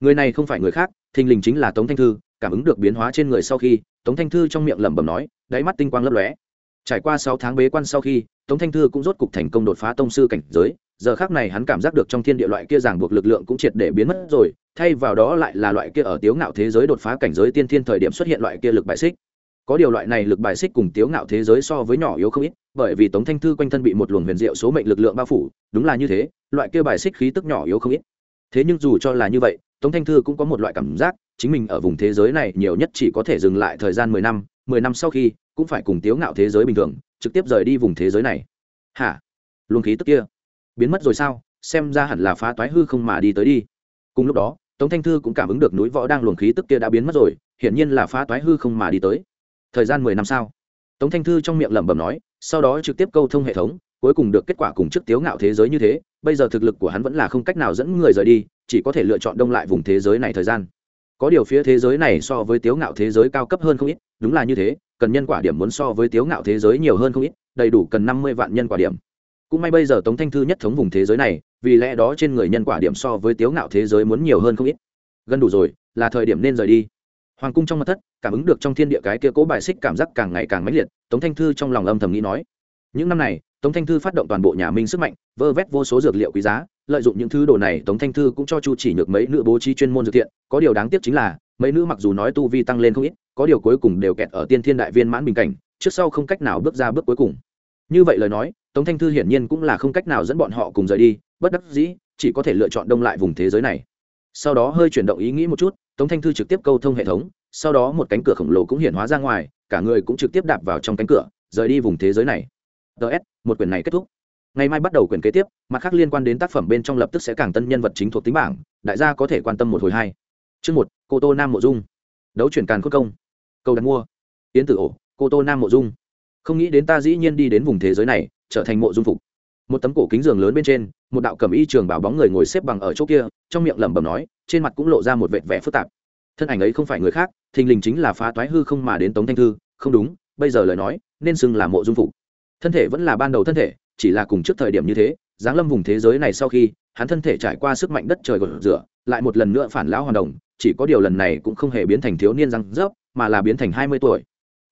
Người này không phải người khác, thình lình chính là tống thanh thư, cảm ứng được biến hóa trên người sau khi, tống thanh thư trong miệng lẩm bẩm nói, đáy mắt tinh quang lấp lóe. Trải qua sáu tháng bế quan sau khi, tống thanh thư cũng rốt cục thành công đột phá tông sư cảnh giới, giờ khác này hắn cảm giác được trong thiên địa loại kia ràng buộc lực lượng cũng triệt để biến mất rồi, thay vào đó lại là loại kia ở tiếu ngạo thế giới đột phá cảnh giới tiên thiên thời điểm xuất hiện loại kia lực bại xích có điều loại này lực bài xích cùng tiếu ngạo thế giới so với nhỏ yếu không ít, bởi vì tống thanh thư quanh thân bị một luồng huyền diệu số mệnh lực lượng bao phủ, đúng là như thế, loại kia bài xích khí tức nhỏ yếu không ít. Thế nhưng dù cho là như vậy, tống thanh thư cũng có một loại cảm giác, chính mình ở vùng thế giới này nhiều nhất chỉ có thể dừng lại thời gian mười năm mười năm sau khi cũng phải cùng tiếu ngạo thế giới bình thường, trực tiếp rời đi vùng thế giới này. Hả? Luồng khí tức kia biến mất rồi sao? Xem ra hẳn là phá toái hư không mà đi tới đi. Cùng lúc đó, tống thanh thư cũng cảm ứng được núi võ đang luồng khí tức kia đã biến mất rồi, hiển nhiên là phá toái hư không mà đi tới thời gian mười năm sau tống thanh thư trong miệng lẩm bẩm nói, sau đó trực tiếp câu thông hệ thống, cuối cùng được kết quả cùng trước tiếu ngạo thế giới như thế, bây giờ thực lực của hắn vẫn là không cách nào dẫn người rời đi, chỉ có thể lựa chọn đông lại vùng thế giới này thời gian. Có điều phía thế giới này so với tiếu ngạo thế giới cao cấp hơn không ít, đúng là như thế, cần nhân quả điểm muốn so với tiếu ngạo thế giới nhiều hơn không ít, đầy đủ cần năm mươi vạn nhân quả điểm. Cũng may bây giờ tống thanh thư nhất thống vùng thế giới này, vì lẽ đó trên người nhân quả điểm so với tiếu ngạo thế giới muốn nhiều hơn không ít. Gần đủ rồi, là thời điểm nên rời đi hoàng cung trong mặt thất, cảm ứng được trong thiên địa cái kia cố bài xích cảm giác càng ngày càng mãnh liệt, tống thanh thư trong lòng âm thầm nghĩ nói. Những năm này, tống thanh thư phát động toàn bộ nhà minh sức mạnh, vơ vét vô số dược liệu quý giá, lợi dụng những thứ đồ này tống thanh thư cũng cho chu chỉ nhược mấy nữ bố trí chuyên môn dược thiện. Có điều đáng tiếc chính là, mấy nữ mặc dù nói tu vi tăng lên không ít, có điều cuối cùng đều kẹt ở tiên thiên đại viên mãn bình cảnh, trước sau không cách nào bước ra bước cuối cùng. Như vậy lời nói, tống thanh thư hiển nhiên cũng là không cách nào dẫn bọn họ cùng rời đi, bất đắc dĩ, chỉ có thể lựa chọn đông lại vùng thế giới này sau đó hơi chuyển động ý nghĩ một chút, tống thanh thư trực tiếp câu thông hệ thống, sau đó một cánh cửa khổng lồ cũng hiện hóa ra ngoài, cả người cũng trực tiếp đạp vào trong cánh cửa, rời đi vùng thế giới này. Ts một quyển này kết thúc. Ngày mai bắt đầu quyển kế tiếp, mặt khác liên quan đến tác phẩm bên trong lập tức sẽ càng tân nhân vật chính thuộc tính bảng, đại gia có thể quan tâm một hồi hai. Chương một, cô tô nam mộ dung. Đấu chuyển càn cốt công. Câu đặt mua. Yến tử ổ, cô tô nam mộ dung. Không nghĩ đến ta dĩ nhiên đi đến vùng thế giới này, trở thành mộ dung phục một tấm cổ kính giường lớn bên trên, một đạo cầm y trường bảo bóng người ngồi xếp bằng ở chỗ kia, trong miệng lẩm bẩm nói, trên mặt cũng lộ ra một vệt vẻ phức tạp. Thân ảnh ấy không phải người khác, thình lình chính là phá toái hư không mà đến tống thanh thư, không đúng, bây giờ lời nói, nên xưng là mộ dung phục thân thể vẫn là ban đầu thân thể, chỉ là cùng trước thời điểm như thế giáng lâm vùng thế giới này sau khi, hắn thân thể trải qua sức mạnh đất trời gột rửa, lại một lần nữa phản lão hoàn đồng, chỉ có điều lần này cũng không hề biến thành thiếu niên răng rớp, mà là biến thành hai mươi tuổi.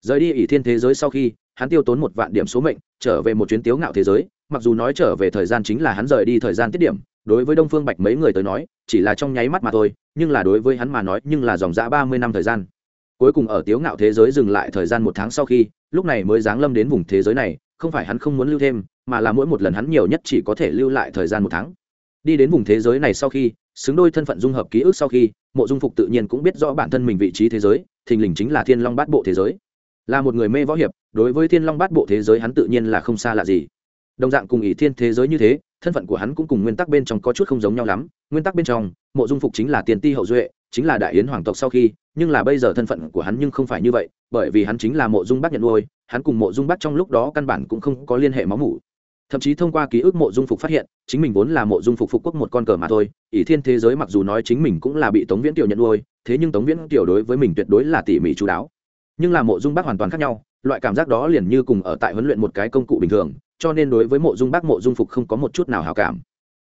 Rời đi ỷ thiên thế giới sau khi, hắn tiêu tốn một vạn điểm số mệnh, trở về một chuyến tiếu ngạo thế giới mặc dù nói trở về thời gian chính là hắn rời đi thời gian tiết điểm, đối với đông phương bạch mấy người tới nói, chỉ là trong nháy mắt mà thôi, nhưng là đối với hắn mà nói, nhưng là dòng dã ba mươi năm thời gian. Cuối cùng ở tiếu ngạo thế giới dừng lại thời gian một tháng sau khi, lúc này mới giáng lâm đến vùng thế giới này, không phải hắn không muốn lưu thêm, mà là mỗi một lần hắn nhiều nhất chỉ có thể lưu lại thời gian một tháng. Đi đến vùng thế giới này sau khi, xứng đôi thân phận dung hợp ký ức sau khi, mộ dung phục tự nhiên cũng biết rõ bản thân mình vị trí thế giới, thình lình chính là thiên long bát bộ thế giới. Là một người mê võ hiệp, đối với thiên long bát bộ thế giới hắn tự nhiên là không xa lạ gì đồng dạng cùng ỷ thiên thế giới như thế, thân phận của hắn cũng cùng nguyên tắc bên trong có chút không giống nhau lắm. Nguyên tắc bên trong, mộ dung phục chính là tiền ti hậu duệ, chính là đại yến hoàng tộc sau khi, nhưng là bây giờ thân phận của hắn nhưng không phải như vậy, bởi vì hắn chính là mộ dung bác nhận nuôi, hắn cùng mộ dung bác trong lúc đó căn bản cũng không có liên hệ máu mủ. Thậm chí thông qua ký ức mộ dung phục phát hiện, chính mình vốn là mộ dung phục phục quốc một con cờ mà thôi, ỷ thiên thế giới mặc dù nói chính mình cũng là bị tống viễn tiểu nhận nuôi, thế nhưng tống viễn tiểu đối với mình tuyệt đối là tỉ mỉ chú đáo. Nhưng là mộ dung bác hoàn toàn khác nhau, loại cảm giác đó liền như cùng ở tại huấn luyện một cái công cụ bình thường cho nên đối với mộ dung bác, mộ dung phục không có một chút nào hào cảm.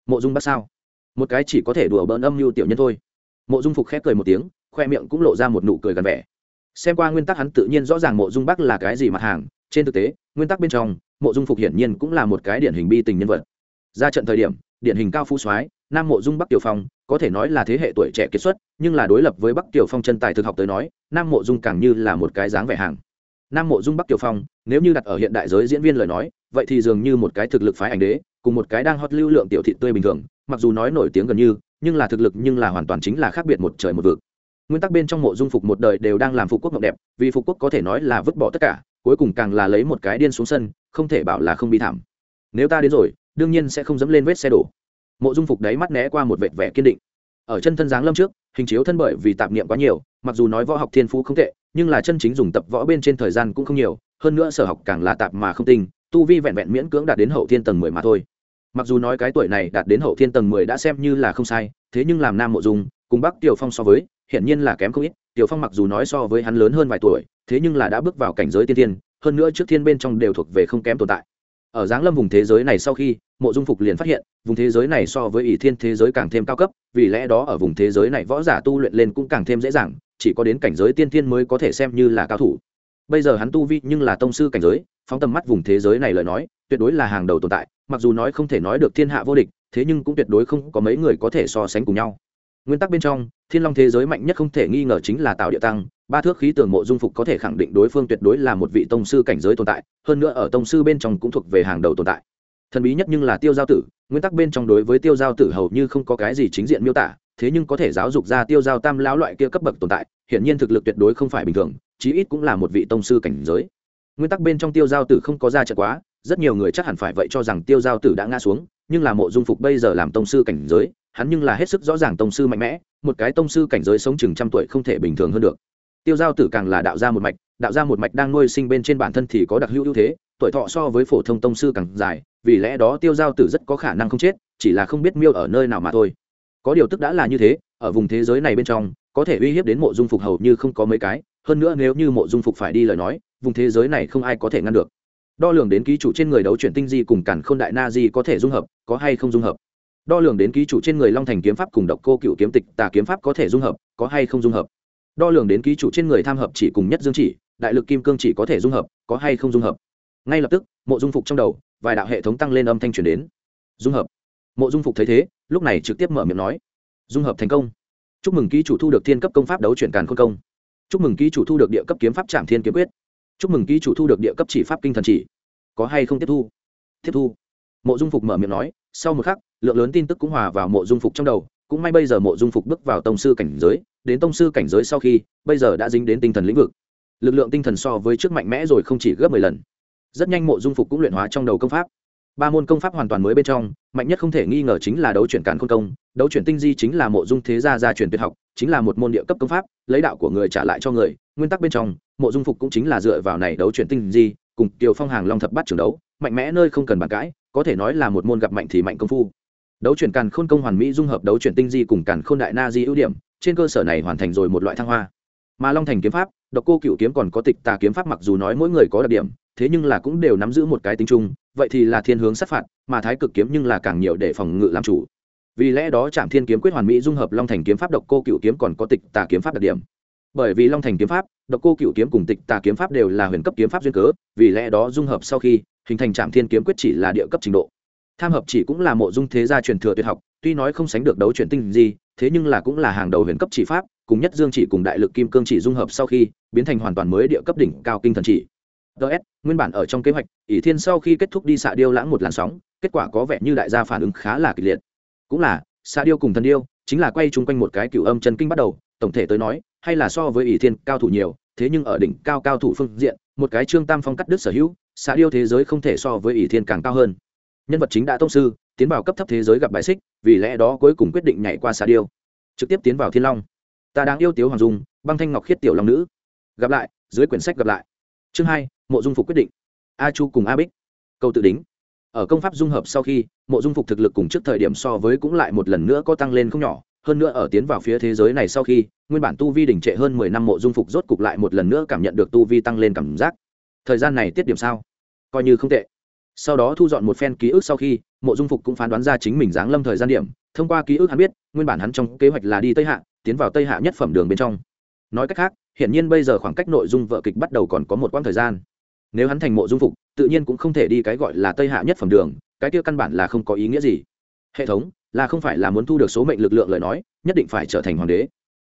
Mộ dung bác sao? Một cái chỉ có thể đùa bỡn âm mưu tiểu nhân thôi. Mộ dung phục khép cười một tiếng, khoe miệng cũng lộ ra một nụ cười gần vẻ. Xem qua nguyên tắc hắn tự nhiên rõ ràng mộ dung bác là cái gì mặt hàng. Trên thực tế, nguyên tắc bên trong, mộ dung phục hiển nhiên cũng là một cái điển hình bi tình nhân vật. Ra trận thời điểm, điển hình cao phú soái, nam mộ dung bắc tiểu phong, có thể nói là thế hệ tuổi trẻ kiệt xuất, nhưng là đối lập với bắc tiểu phong chân tài thực học tới nói, nam mộ dung càng như là một cái dáng vẻ hàng. Nam mộ dung bắc tiểu phong, nếu như đặt ở hiện đại giới diễn viên lời nói vậy thì dường như một cái thực lực phái ảnh đế, cùng một cái đang hot lưu lượng tiểu thị tươi bình thường, mặc dù nói nổi tiếng gần như, nhưng là thực lực nhưng là hoàn toàn chính là khác biệt một trời một vực. Nguyên tắc bên trong mộ dung phục một đời đều đang làm phục quốc ngọc đẹp, vì phục quốc có thể nói là vứt bỏ tất cả, cuối cùng càng là lấy một cái điên xuống sân, không thể bảo là không bị thảm. Nếu ta đến rồi, đương nhiên sẽ không dẫm lên vết xe đổ. Mộ dung phục đáy mắt né qua một vệt vẻ kiên định. Ở chân thân giáng lâm trước, hình chiếu thân bởi vì tạp niệm quá nhiều, mặc dù nói võ học thiên phú không tệ, nhưng là chân chính dùng tập võ bên trên thời gian cũng không nhiều, hơn nữa sở học càng là tạp mà không tinh tu vi vẹn vẹn miễn cưỡng đạt đến hậu thiên tầng mười mà thôi. Mặc dù nói cái tuổi này đạt đến hậu thiên tầng mười đã xem như là không sai, thế nhưng làm nam mộ dung, cùng bắc tiểu phong so với, hiển nhiên là kém không ít. Tiểu phong mặc dù nói so với hắn lớn hơn vài tuổi, thế nhưng là đã bước vào cảnh giới tiên tiên hơn nữa trước thiên bên trong đều thuộc về không kém tồn tại. Ở giáng lâm vùng thế giới này sau khi, mộ dung phục liền phát hiện, vùng thế giới này so với ỷ thiên thế giới càng thêm cao cấp, vì lẽ đó ở vùng thế giới này võ giả tu luyện lên cũng càng thêm dễ dàng, chỉ có đến cảnh giới tiên thiên mới có thể xem như là cao thủ. Bây giờ hắn tu vi nhưng là tông sư cảnh giới phóng tầm mắt vùng thế giới này lời nói, tuyệt đối là hàng đầu tồn tại, mặc dù nói không thể nói được thiên hạ vô địch, thế nhưng cũng tuyệt đối không có mấy người có thể so sánh cùng nhau. Nguyên tắc bên trong, thiên long thế giới mạnh nhất không thể nghi ngờ chính là tạo địa tăng, ba thước khí tường mộ dung phục có thể khẳng định đối phương tuyệt đối là một vị tông sư cảnh giới tồn tại, hơn nữa ở tông sư bên trong cũng thuộc về hàng đầu tồn tại. Thần bí nhất nhưng là tiêu giao tử, nguyên tắc bên trong đối với tiêu giao tử hầu như không có cái gì chính diện miêu tả, thế nhưng có thể giáo dục ra tiêu giao tam lão loại kia cấp bậc tồn tại, hiển nhiên thực lực tuyệt đối không phải bình thường, chí ít cũng là một vị tông sư cảnh giới nguyên tắc bên trong tiêu giao tử không có ra trận quá, rất nhiều người chắc hẳn phải vậy cho rằng tiêu giao tử đã ngã xuống, nhưng là mộ dung phục bây giờ làm tông sư cảnh giới, hắn nhưng là hết sức rõ ràng tông sư mạnh mẽ, một cái tông sư cảnh giới sống chừng trăm tuổi không thể bình thường hơn được. Tiêu giao tử càng là đạo ra một mạch, đạo ra một mạch đang nuôi sinh bên trên bản thân thì có đặc hữu ưu thế, tuổi thọ so với phổ thông tông sư càng dài, vì lẽ đó tiêu giao tử rất có khả năng không chết, chỉ là không biết miêu ở nơi nào mà thôi. Có điều tức đã là như thế, ở vùng thế giới này bên trong, có thể uy hiếp đến mộ dung phục hầu như không có mấy cái, hơn nữa nếu như mộ dung phục phải đi lời nói vùng thế giới này không ai có thể ngăn được. Đo lường đến ký chủ trên người đấu chuyển tinh di cùng cản k h ô n đại na di có thể dung hợp, có hay không dung hợp? Đo lường đến ký chủ trên người long thành kiếm pháp cùng độc cô cựu kiếm tịch, tà kiếm pháp có thể dung hợp, có hay không dung hợp? Đo lường đến ký chủ trên người tham hợp chỉ cùng nhất dương chỉ, đại lực kim cương chỉ có thể dung hợp, có hay không dung hợp? Ngay lập tức, mộ dung phục trong đầu, vài đạo hệ thống tăng lên âm thanh chuyển đến. Dung hợp. Mộ dung phục thấy thế, lúc này trực tiếp mở miệng nói. Dung hợp thành công. Chúc mừng ký chủ thu được thiên cấp công pháp đấu chuyển càn khôn công. Chúc mừng ký chủ thu được địa cấp kiếm pháp trạm thiên kiếm quyết chúc mừng ký chủ thu được địa cấp chỉ pháp kinh thần chỉ. Có hay không tiếp thu? Tiếp thu. Mộ dung phục mở miệng nói, sau một khắc, lượng lớn tin tức cũng hòa vào mộ dung phục trong đầu. Cũng may bây giờ mộ dung phục bước vào tông sư cảnh giới, đến tông sư cảnh giới sau khi, bây giờ đã dính đến tinh thần lĩnh vực. Lực lượng tinh thần so với trước mạnh mẽ rồi không chỉ gấp mười lần. Rất nhanh mộ dung phục cũng luyện hóa trong đầu công pháp. Ba môn công pháp hoàn toàn mới bên trong, mạnh nhất không thể nghi ngờ chính là đấu chuyển càn khôn công. Đấu chuyển tinh di chính là mộ dung thế gia gia truyền tuyệt học, chính là một môn địa cấp công pháp, lấy đạo của người trả lại cho người, nguyên tắc bên trong mộ dung phục cũng chính là dựa vào này đấu chuyển tinh di, cùng kiều phong hàng long thập bát trường đấu, mạnh mẽ nơi không cần bàn cãi, có thể nói là một môn gặp mạnh thì mạnh công phu. Đấu chuyển càn khôn công hoàn mỹ dung hợp đấu chuyển tinh di cùng càn khôn đại na di ưu điểm, trên cơ sở này hoàn thành rồi một loại thăng hoa. Mà long thành kiếm pháp, độc cô cựu kiếm còn có tịch tà kiếm pháp mặc dù nói mỗi người có đặc điểm, thế nhưng là cũng đều nắm giữ một cái tính chung, vậy thì là thiên hướng sát phạt, mà thái cực kiếm nhưng là càng nhiều để phòng ngự làm chủ. Vì lẽ đó trạm thiên kiếm quyết hoàn mỹ dung hợp long thành kiếm pháp độc cô cựu kiếm còn có tịch tà kiếm pháp đặc điểm bởi vì long thành kiếm pháp, độc cô cựu kiếm cùng tịch tà kiếm pháp đều là huyền cấp kiếm pháp duyên cớ, vì lẽ đó dung hợp sau khi, hình thành trạm thiên kiếm quyết chỉ là địa cấp trình độ. Tham hợp chỉ cũng là mộ dung thế gia truyền thừa tuyệt học, tuy nói không sánh được đấu truyền tinh gì thế nhưng là cũng là hàng đầu huyền cấp chỉ pháp, cùng nhất dương chỉ cùng đại lực kim cương chỉ dung hợp sau khi, biến thành hoàn toàn mới địa cấp đỉnh cao kinh thần chỉ. Ts nguyên bản ở trong kế hoạch, ỷ thiên sau khi kết thúc đi xạ điêu lãng một làn sóng, kết quả có vẻ như đại gia phản ứng khá là kịch liệt. Cũng là, xạ điêu cùng thần điêu, chính là quay chung quanh một cái cựu âm chân kinh bắt đầu, tổng thể tới nói hay là so với ỷ thiên cao thủ nhiều, thế nhưng ở đỉnh cao cao thủ phương diện, một cái trương tam phong cắt đứt sở hữu xã điêu thế giới không thể so với ỷ thiên càng cao hơn. Nhân vật chính đã tông sư, tiến vào cấp thấp thế giới gặp bài xích, vì lẽ đó cuối cùng quyết định nhảy qua xã điêu. Trực tiếp tiến vào thiên long. Ta đang yêu tiếu hoàng dung, băng thanh ngọc khiết tiểu long nữ. Gặp lại, dưới quyển sách gặp lại. Chương hai, mộ dung phục quyết định. A chu cùng a bích. Câu tự đính. Ở công pháp dung hợp sau khi, mộ dung phục thực lực cùng trước thời điểm so với cũng lại một lần nữa có tăng lên không nhỏ hơn nữa ở tiến vào phía thế giới này sau khi, nguyên bản tu vi đỉnh trệ hơn mười năm mộ dung phục rốt cục lại một lần nữa cảm nhận được tu vi tăng lên cảm giác. Thời gian này tiết điểm sao? Coi như không tệ. Sau đó thu dọn một phen ký ức sau khi, mộ dung phục cũng phán đoán ra chính mình giáng lâm thời gian điểm. Thông qua ký ức hắn biết, nguyên bản hắn trong kế hoạch là đi tây hạ, tiến vào tây hạ nhất phẩm đường bên trong. Nói cách khác hiện nhiên bây giờ khoảng cách nội dung vợ kịch bắt đầu còn có một quãng thời gian. Nếu hắn thành mộ dung phục, tự nhiên cũng không thể đi cái gọi là tây hạ nhất phẩm đường, cái kia căn bản là không có ý nghĩa gì. Hệ thống là không phải là muốn thu được số mệnh lực lượng lời nói, nhất định phải trở thành hoàng đế.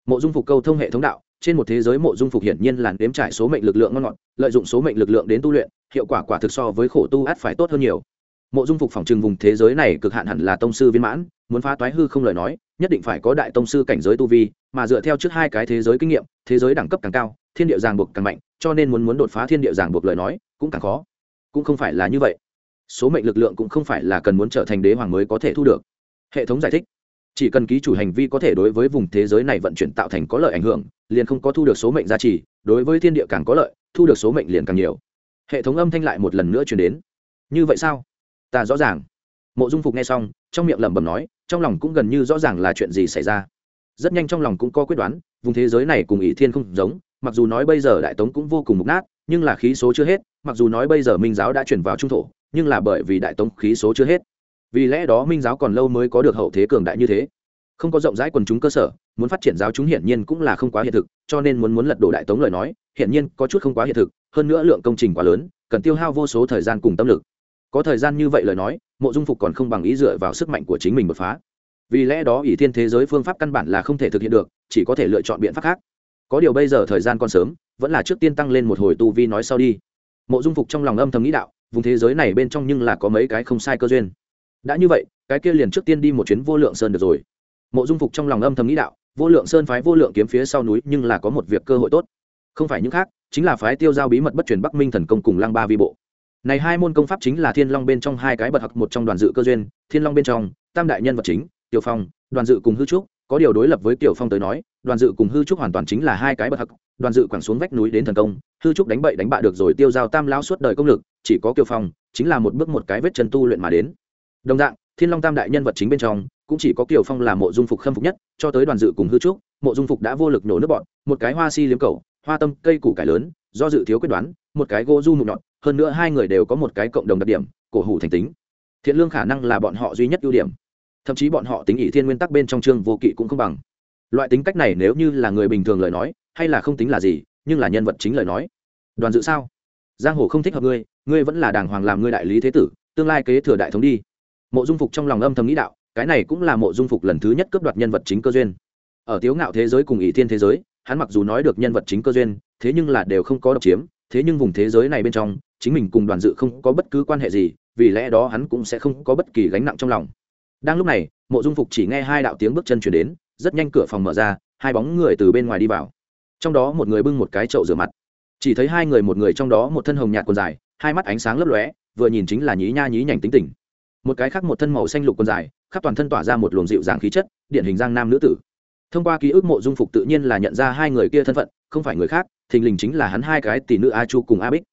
Mộ dung phục câu thông hệ thống đạo, trên một thế giới mộ dung phục hiển nhiên là đếm trải số mệnh lực lượng ngon ngọt, lợi dụng số mệnh lực lượng đến tu luyện, hiệu quả quả thực so với khổ tu át phải tốt hơn nhiều. Mộ dung phục phòng trừng vùng thế giới này cực hạn hẳn là tông sư viên mãn, muốn phá toái hư không lời nói, nhất định phải có đại tông sư cảnh giới tu vi, mà dựa theo trước hai cái thế giới kinh nghiệm, thế giới đẳng cấp càng cao, thiên địa ràng buộc càng mạnh, cho nên muốn muốn đột phá thiên địa ràng buộc lời nói, cũng càng khó. Cũng không phải là như vậy. Số mệnh lực lượng cũng không phải là cần muốn trở thành đế hoàng mới có thể thu được hệ thống giải thích. Chỉ cần ký chủ hành vi có thể đối với vùng thế giới này vận chuyển tạo thành có lợi ảnh hưởng, liền không có thu được số mệnh giá trị đối với thiên địa càng có lợi, thu được số mệnh liền càng nhiều. Hệ thống âm thanh lại một lần nữa chuyển đến. Như vậy sao? Ta rõ ràng. Mộ dung phục nghe xong, trong miệng lẩm bẩm nói, trong lòng cũng gần như rõ ràng là chuyện gì xảy ra. Rất nhanh trong lòng cũng có quyết đoán, vùng thế giới này cùng ỷ thiên không giống, mặc dù nói bây giờ đại tống cũng vô cùng mục nát, nhưng là khí số chưa hết, mặc dù nói bây giờ minh giáo đã chuyển vào trung thổ, nhưng là bởi vì đại tống khí số chưa hết vì lẽ đó minh giáo còn lâu mới có được hậu thế cường đại như thế. Không có rộng rãi quần chúng cơ sở, muốn phát triển giáo chúng hiển nhiên cũng là không quá hiện thực, cho nên muốn muốn lật đổ đại tống lời nói, hiển nhiên có chút không quá hiện thực, hơn nữa lượng công trình quá lớn, cần tiêu hao vô số thời gian cùng tâm lực. Có thời gian như vậy lời nói, mộ dung phục còn không bằng ý dựa vào sức mạnh của chính mình bật phá. Vì lẽ đó ỷ thiên thế giới phương pháp căn bản là không thể thực hiện được, chỉ có thể lựa chọn biện pháp khác. Có điều bây giờ thời gian còn sớm, vẫn là trước tiên tăng lên một hồi tu vi nói sau đi. Mộ dung phục trong lòng âm thầm nghĩ đạo, vùng thế giới này bên trong nhưng là có mấy cái không sai cơ duyên đã như vậy, cái kia liền trước tiên đi một chuyến vô lượng sơn được rồi. Mộ dung phục trong lòng âm thầm nghĩ đạo, vô lượng sơn phái vô lượng kiếm phía sau núi nhưng là có một việc cơ hội tốt. Không phải những khác, chính là phái tiêu giao bí mật bất truyền bắc minh thần công cùng lăng ba vi bộ. Này hai môn công pháp chính là thiên long bên trong hai cái bậc học một trong đoàn dự cơ duyên, thiên long bên trong, tam đại nhân vật chính, tiểu phong, đoàn dự cùng hư trúc, có điều đối lập với tiểu phong tới nói, đoàn dự cùng hư trúc hoàn toàn chính là hai cái bậc học đoàn dự quẳng xuống vách núi đến thần công, hư trúc đánh bậy đánh bạ được rồi tiêu giao tam lão suốt đời công lực, chỉ có kiều phong, chính là một bước một cái vết chân tu luyện mà đến đồng dạng, thiên long tam đại nhân vật chính bên trong, cũng chỉ có kiều phong là mộ dung phục khâm phục nhất, cho tới đoàn dự cùng hư trúc, mộ dung phục đã vô lực nổ nước bọn, một cái hoa si liếm cầu, hoa tâm, cây củ cải lớn, do dự thiếu quyết đoán, một cái gỗ du mục nhọn, hơn nữa hai người đều có một cái cộng đồng đặc điểm, cổ hủ thành tính. Thiện lương khả năng là bọn họ duy nhất ưu điểm. Thậm chí bọn họ tính ỷ thiên nguyên tắc bên trong chương vô kỵ cũng không bằng. Loại tính cách này nếu như là người bình thường lời nói, hay là không tính là gì, nhưng là nhân vật chính lời nói. Đoàn dự sao? Giang hồ không thích hợp ngươi ngươi vẫn là đàng hoàng làm ngươi đại lý thế tử, tương lai kế thừa đại thống đi mộ dung phục trong lòng âm thầm nghĩ đạo, cái này cũng là mộ dung phục lần thứ nhất cướp đoạt nhân vật chính cơ duyên. Ở tiếu ngạo thế giới cùng ỷ thiên thế giới, hắn mặc dù nói được nhân vật chính cơ duyên, thế nhưng là đều không có độc chiếm, thế nhưng vùng thế giới này bên trong, chính mình cùng đoàn dự không có bất cứ quan hệ gì, vì lẽ đó hắn cũng sẽ không có bất kỳ gánh nặng trong lòng. Đang lúc này, mộ dung phục chỉ nghe hai đạo tiếng bước chân chuyển đến, rất nhanh cửa phòng mở ra, hai bóng người từ bên ngoài đi vào. Trong đó một người bưng một cái chậu rửa mặt. Chỉ thấy hai người một người trong đó một thân hồng nhạt còn dài, hai mắt ánh sáng lấp lóe, vừa nhìn chính là nhí nha nhí nhảnh tính tình một cái khác một thân màu xanh lục quần dài, khắp toàn thân tỏa ra một luồng dịu dàng khí chất, điển hình giang nam nữ tử. Thông qua ký ức mộ dung phục tự nhiên là nhận ra hai người kia thân phận, không phải người khác, thình lình chính là hắn hai cái tỷ nữ a chu cùng a bích.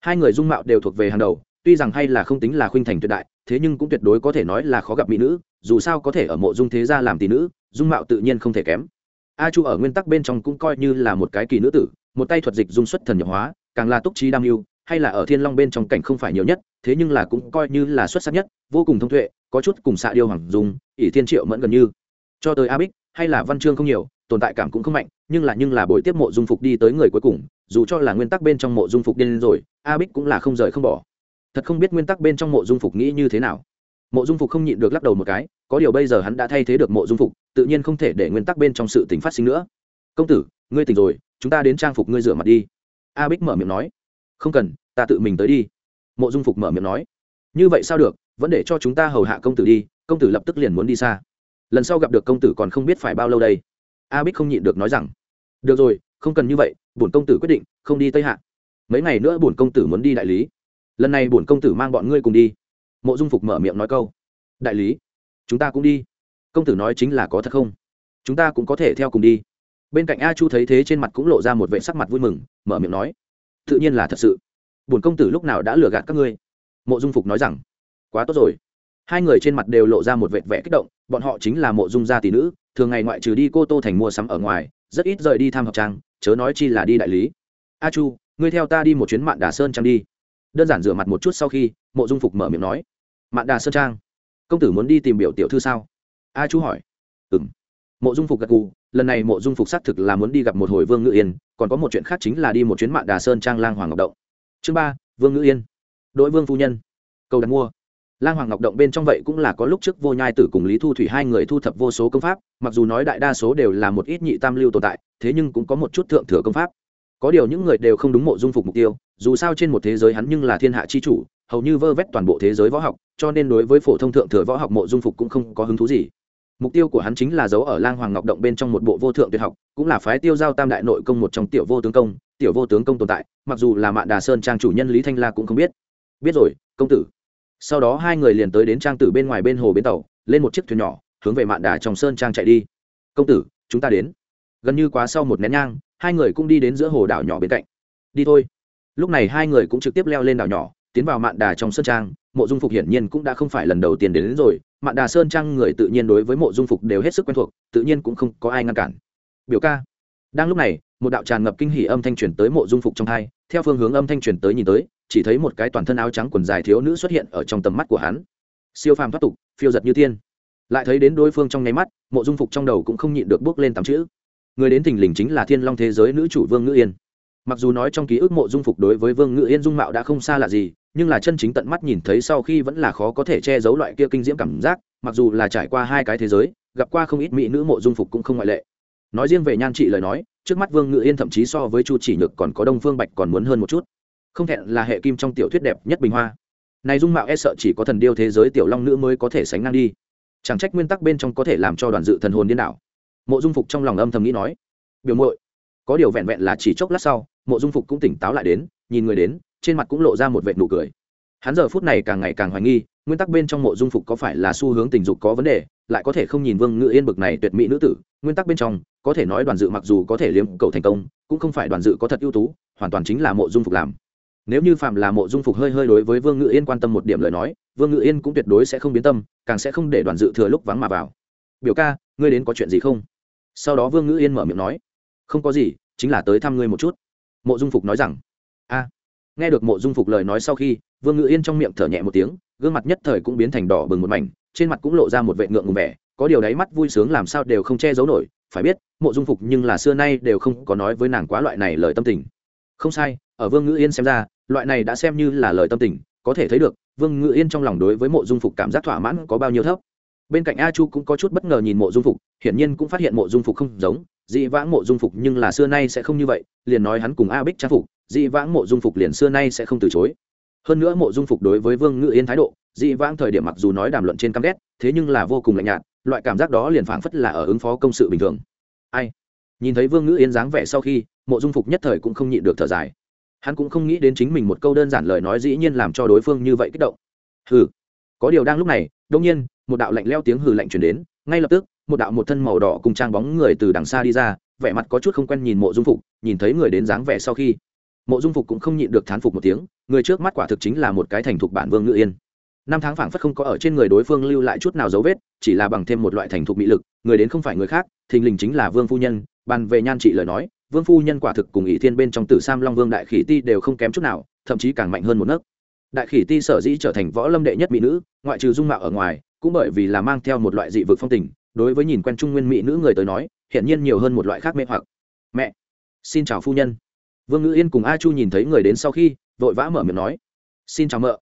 Hai người dung mạo đều thuộc về hàng đầu, tuy rằng hay là không tính là khuynh thành tuyệt đại, thế nhưng cũng tuyệt đối có thể nói là khó gặp mỹ nữ, dù sao có thể ở mộ dung thế gia làm tỷ nữ, dung mạo tự nhiên không thể kém. A chu ở nguyên tắc bên trong cũng coi như là một cái kỳ nữ tử, một tay thuật dịch dung xuất thần nhập hóa, càng là túc trí đam mưu hay là ở thiên long bên trong cảnh không phải nhiều nhất, thế nhưng là cũng coi như là xuất sắc nhất, vô cùng thông tuệ, có chút cùng xạ điêu hoàng dung ỷ thiên triệu mẫn gần như. Cho tới a bích hay là văn chương không nhiều, tồn tại cảm cũng không mạnh, nhưng là nhưng là buổi tiếp mộ dung phục đi tới người cuối cùng, dù cho là nguyên tắc bên trong mộ dung phục điên rồi a bích cũng là không rời không bỏ. Thật không biết nguyên tắc bên trong mộ dung phục nghĩ như thế nào. Mộ dung phục không nhịn được lắc đầu một cái, có điều bây giờ hắn đã thay thế được mộ dung phục, tự nhiên không thể để nguyên tắc bên trong sự tính phát sinh nữa. Công tử, ngươi tỉnh rồi, chúng ta đến trang phục ngươi rửa mặt đi. A bích mở miệng nói. Không cần ta tự mình tới đi. Mộ dung phục mở miệng nói. Như vậy sao được, vẫn để cho chúng ta hầu hạ công tử đi, công tử lập tức liền muốn đi xa. Lần sau gặp được công tử còn không biết phải bao lâu đây. A bích không nhịn được nói rằng. Được rồi, không cần như vậy, bổn công tử quyết định, không đi tây hạ. Mấy ngày nữa bổn công tử muốn đi đại lý. Lần này bổn công tử mang bọn ngươi cùng đi. Mộ dung phục mở miệng nói câu. Đại lý, chúng ta cũng đi. Công tử nói chính là có thật không? Chúng ta cũng có thể theo cùng đi. Bên cạnh a chu thấy thế trên mặt cũng lộ ra một vệ sắc mặt vui mừng, mở miệng nói. Tự nhiên là thật sự bổn công tử lúc nào đã lừa gạt các ngươi? Mộ dung phục nói rằng, quá tốt rồi. Hai người trên mặt đều lộ ra một vệt vẻ kích động, bọn họ chính là mộ dung gia tỷ nữ, thường ngày ngoại trừ đi cô tô thành mua sắm ở ngoài, rất ít rời đi tham học trang, chớ nói chi là đi đại lý. A chu, ngươi theo ta đi một chuyến mạn đà sơn trang đi. Đơn giản rửa mặt một chút sau khi, mộ dung phục mở miệng nói, mạn đà sơn trang? Công tử muốn đi tìm biểu tiểu thư sao? A chu hỏi. Ừ m mộ dung phục gật gù, lần này mộ dung phục xác thực là muốn đi gặp một hồi vương ngự yên, còn có một chuyện khác chính là đi một chuyến mạn đà sơn trang lang hoàng ngọc động chương ba, vương Ngữ yên. Đội vương phu nhân. Cầu đặt mua. Lang hoàng ngọc động bên trong vậy cũng là có lúc trước vô nhai tử cùng lý thu thủy hai người thu thập vô số công pháp, mặc dù nói đại đa số đều là một ít nhị tam lưu tồn tại, thế nhưng cũng có một chút thượng thừa công pháp. Có điều những người đều không đúng mộ dung phục mục tiêu, dù sao trên một thế giới hắn nhưng là thiên hạ chi chủ, hầu như vơ vét toàn bộ thế giới võ học, cho nên đối với phổ thông thượng thừa võ học mộ dung phục cũng không có hứng thú gì. Mục tiêu của hắn chính là giấu ở lang hoàng ngọc động bên trong một bộ vô thượng tuyệt học, cũng là phái tiêu giao tam đại nội công một trong tiểu vô tướng công tiểu vô tướng công tồn tại mặc dù là mạn đà sơn trang chủ nhân lý thanh la cũng không biết. Biết rồi công tử. Sau đó hai người liền tới đến trang tử bên ngoài bên hồ bến tàu lên một chiếc thuyền nhỏ hướng về mạn đà trong sơn trang chạy đi. Công tử chúng ta đến. Gần như quá sau một nén nhang hai người cũng đi đến giữa hồ đảo nhỏ bên cạnh. Đi thôi. Lúc này hai người cũng trực tiếp leo lên đảo nhỏ tiến vào mạn đà trong sơn trang mộ dung phục hiển nhiên cũng đã không phải lần đầu tiên đến, đến rồi. Mạn đà sơn trang người tự nhiên đối với mộ dung phục đều hết sức quen thuộc tự nhiên cũng không có ai ngăn cản. Biểu ca. Đang lúc này một đạo tràn ngập kinh hỉ âm thanh truyền tới mộ dung phục trong hai, theo phương hướng âm thanh truyền tới nhìn tới, chỉ thấy một cái toàn thân áo trắng quần dài thiếu nữ xuất hiện ở trong tầm mắt của hắn. Siêu phàm thoát tục, phiêu giật như tiên. Lại thấy đến đối phương trong nháy mắt, mộ dung phục trong đầu cũng không nhịn được bước lên tám chữ. Người đến thình lình chính là thiên long thế giới nữ chủ vương ngữ yên. Mặc dù nói trong ký ức mộ dung phục đối với vương ngữ yên dung mạo đã không xa lạ gì, nhưng là chân chính tận mắt nhìn thấy sau khi vẫn là khó có thể che giấu loại kia kinh diễm cảm giác, mặc dù là trải qua hai cái thế giới, gặp qua không ít mỹ nữ mộ dung phục cũng không ngoại lệ nói riêng về nhan trị lời nói, trước mắt vương ngự yên thậm chí so với chu chỉ nhược còn có đông phương bạch còn muốn hơn một chút. Không thẹn là hệ kim trong tiểu thuyết đẹp nhất bình hoa. Này dung mạo e sợ chỉ có thần điêu thế giới tiểu long nữ mới có thể sánh ngang đi. Chẳng trách nguyên tắc bên trong có thể làm cho đoàn dự thần hồn điên đảo. Mộ dung phục trong lòng âm thầm nghĩ nói, biểu mội có điều vẹn vẹn là chỉ chốc lát sau, mộ dung phục cũng tỉnh táo lại đến, nhìn người đến, trên mặt cũng lộ ra một vệt nụ cười. Hắn giờ phút này càng ngày càng hoài nghi, nguyên tắc bên trong mộ dung phục có phải là xu hướng tình dục có vấn đề lại có thể không nhìn vương ngự yên bực này tuyệt mỹ nữ tử, nguyên tắc bên trong, có thể nói đoàn dự mặc dù có thể liếm cầu thành công, cũng không phải đoàn dự có thật ưu tú, hoàn toàn chính là mộ dung phục làm. Nếu như phạm là mộ dung phục hơi hơi đối với vương ngự yên quan tâm một điểm lời nói, vương ngự yên cũng tuyệt đối sẽ không biến tâm, càng sẽ không để đoàn dự thừa lúc vắng mà vào. Biểu ca, ngươi đến có chuyện gì không? Sau đó vương ngự yên mở miệng nói. Không có gì, chính là tới thăm ngươi một chút. Mộ dung phục nói rằng. A. Nghe được mộ dung phục lời nói sau khi, vương ngự yên trong miệng thở nhẹ một tiếng, gương mặt nhất thời cũng biến thành đỏ bừng một mảnh trên mặt cũng lộ ra một vệ ngượng ngùng vẻ, có điều đáy mắt vui sướng làm sao đều không che giấu nổi, phải biết, mộ dung phục nhưng là xưa nay đều không có nói với nàng quá loại này lời tâm tình. Không sai, ở vương ngự yên xem ra, loại này đã xem như là lời tâm tình, có thể thấy được, vương ngự yên trong lòng đối với mộ dung phục cảm giác thỏa mãn có bao nhiêu thấp. Bên cạnh a chu cũng có chút bất ngờ nhìn mộ dung phục, hiển nhiên cũng phát hiện mộ dung phục không giống, dị vãng mộ dung phục nhưng là xưa nay sẽ không như vậy, liền nói hắn cùng a bích trang phục, dị vãng mộ dung phục liền xưa nay sẽ không từ chối. Hơn nữa mộ dung phục đối với vương ngự yên thái độ dị vãng thời điểm mặc dù nói đàm luận trên căm ghét, thế nhưng là vô cùng lạnh nhạt, loại cảm giác đó liền phảng phất là ở ứng phó công sự bình thường. Ai? Nhìn thấy vương ngữ yên dáng vẻ sau khi, mộ dung phục nhất thời cũng không nhịn được thở dài. Hắn cũng không nghĩ đến chính mình một câu đơn giản lời nói dĩ nhiên làm cho đối phương như vậy kích động. Hừ. Có điều đang lúc này đông nhiên, một đạo lạnh leo tiếng hừ lạnh chuyển đến, ngay lập tức, một đạo một thân màu đỏ cùng trang bóng người từ đằng xa đi ra, vẻ mặt có chút không quen nhìn mộ dung phục, nhìn thấy người đến dáng vẻ sau khi, mộ dung phục cũng không nhịn được thán phục một tiếng, người trước mắt quả thực chính là một cái thành thục bản vương ngự yên năm tháng phảng phất không có ở trên người đối phương lưu lại chút nào dấu vết, chỉ là bằng thêm một loại thành thục mỹ lực, người đến không phải người khác, thình lình chính là vương phu nhân. Bàn về nhan trị lời nói, vương phu nhân quả thực cùng ỷ thiên bên trong tử sam long vương đại khỉ ti đều không kém chút nào, thậm chí càng mạnh hơn một nấc. Đại khỉ ti sở dĩ trở thành võ lâm đệ nhất mỹ nữ, ngoại trừ dung mạo ở ngoài, cũng bởi vì là mang theo một loại dị vực phong tình, đối với nhìn quen trung nguyên mỹ nữ người tới nói hiện nhiên nhiều hơn một loại khác mê hoặc. Mẹ, xin chào phu nhân. Vương ngữ yên cùng a chu nhìn thấy người đến sau khi, vội vã mở miệng nói. Xin chào mợ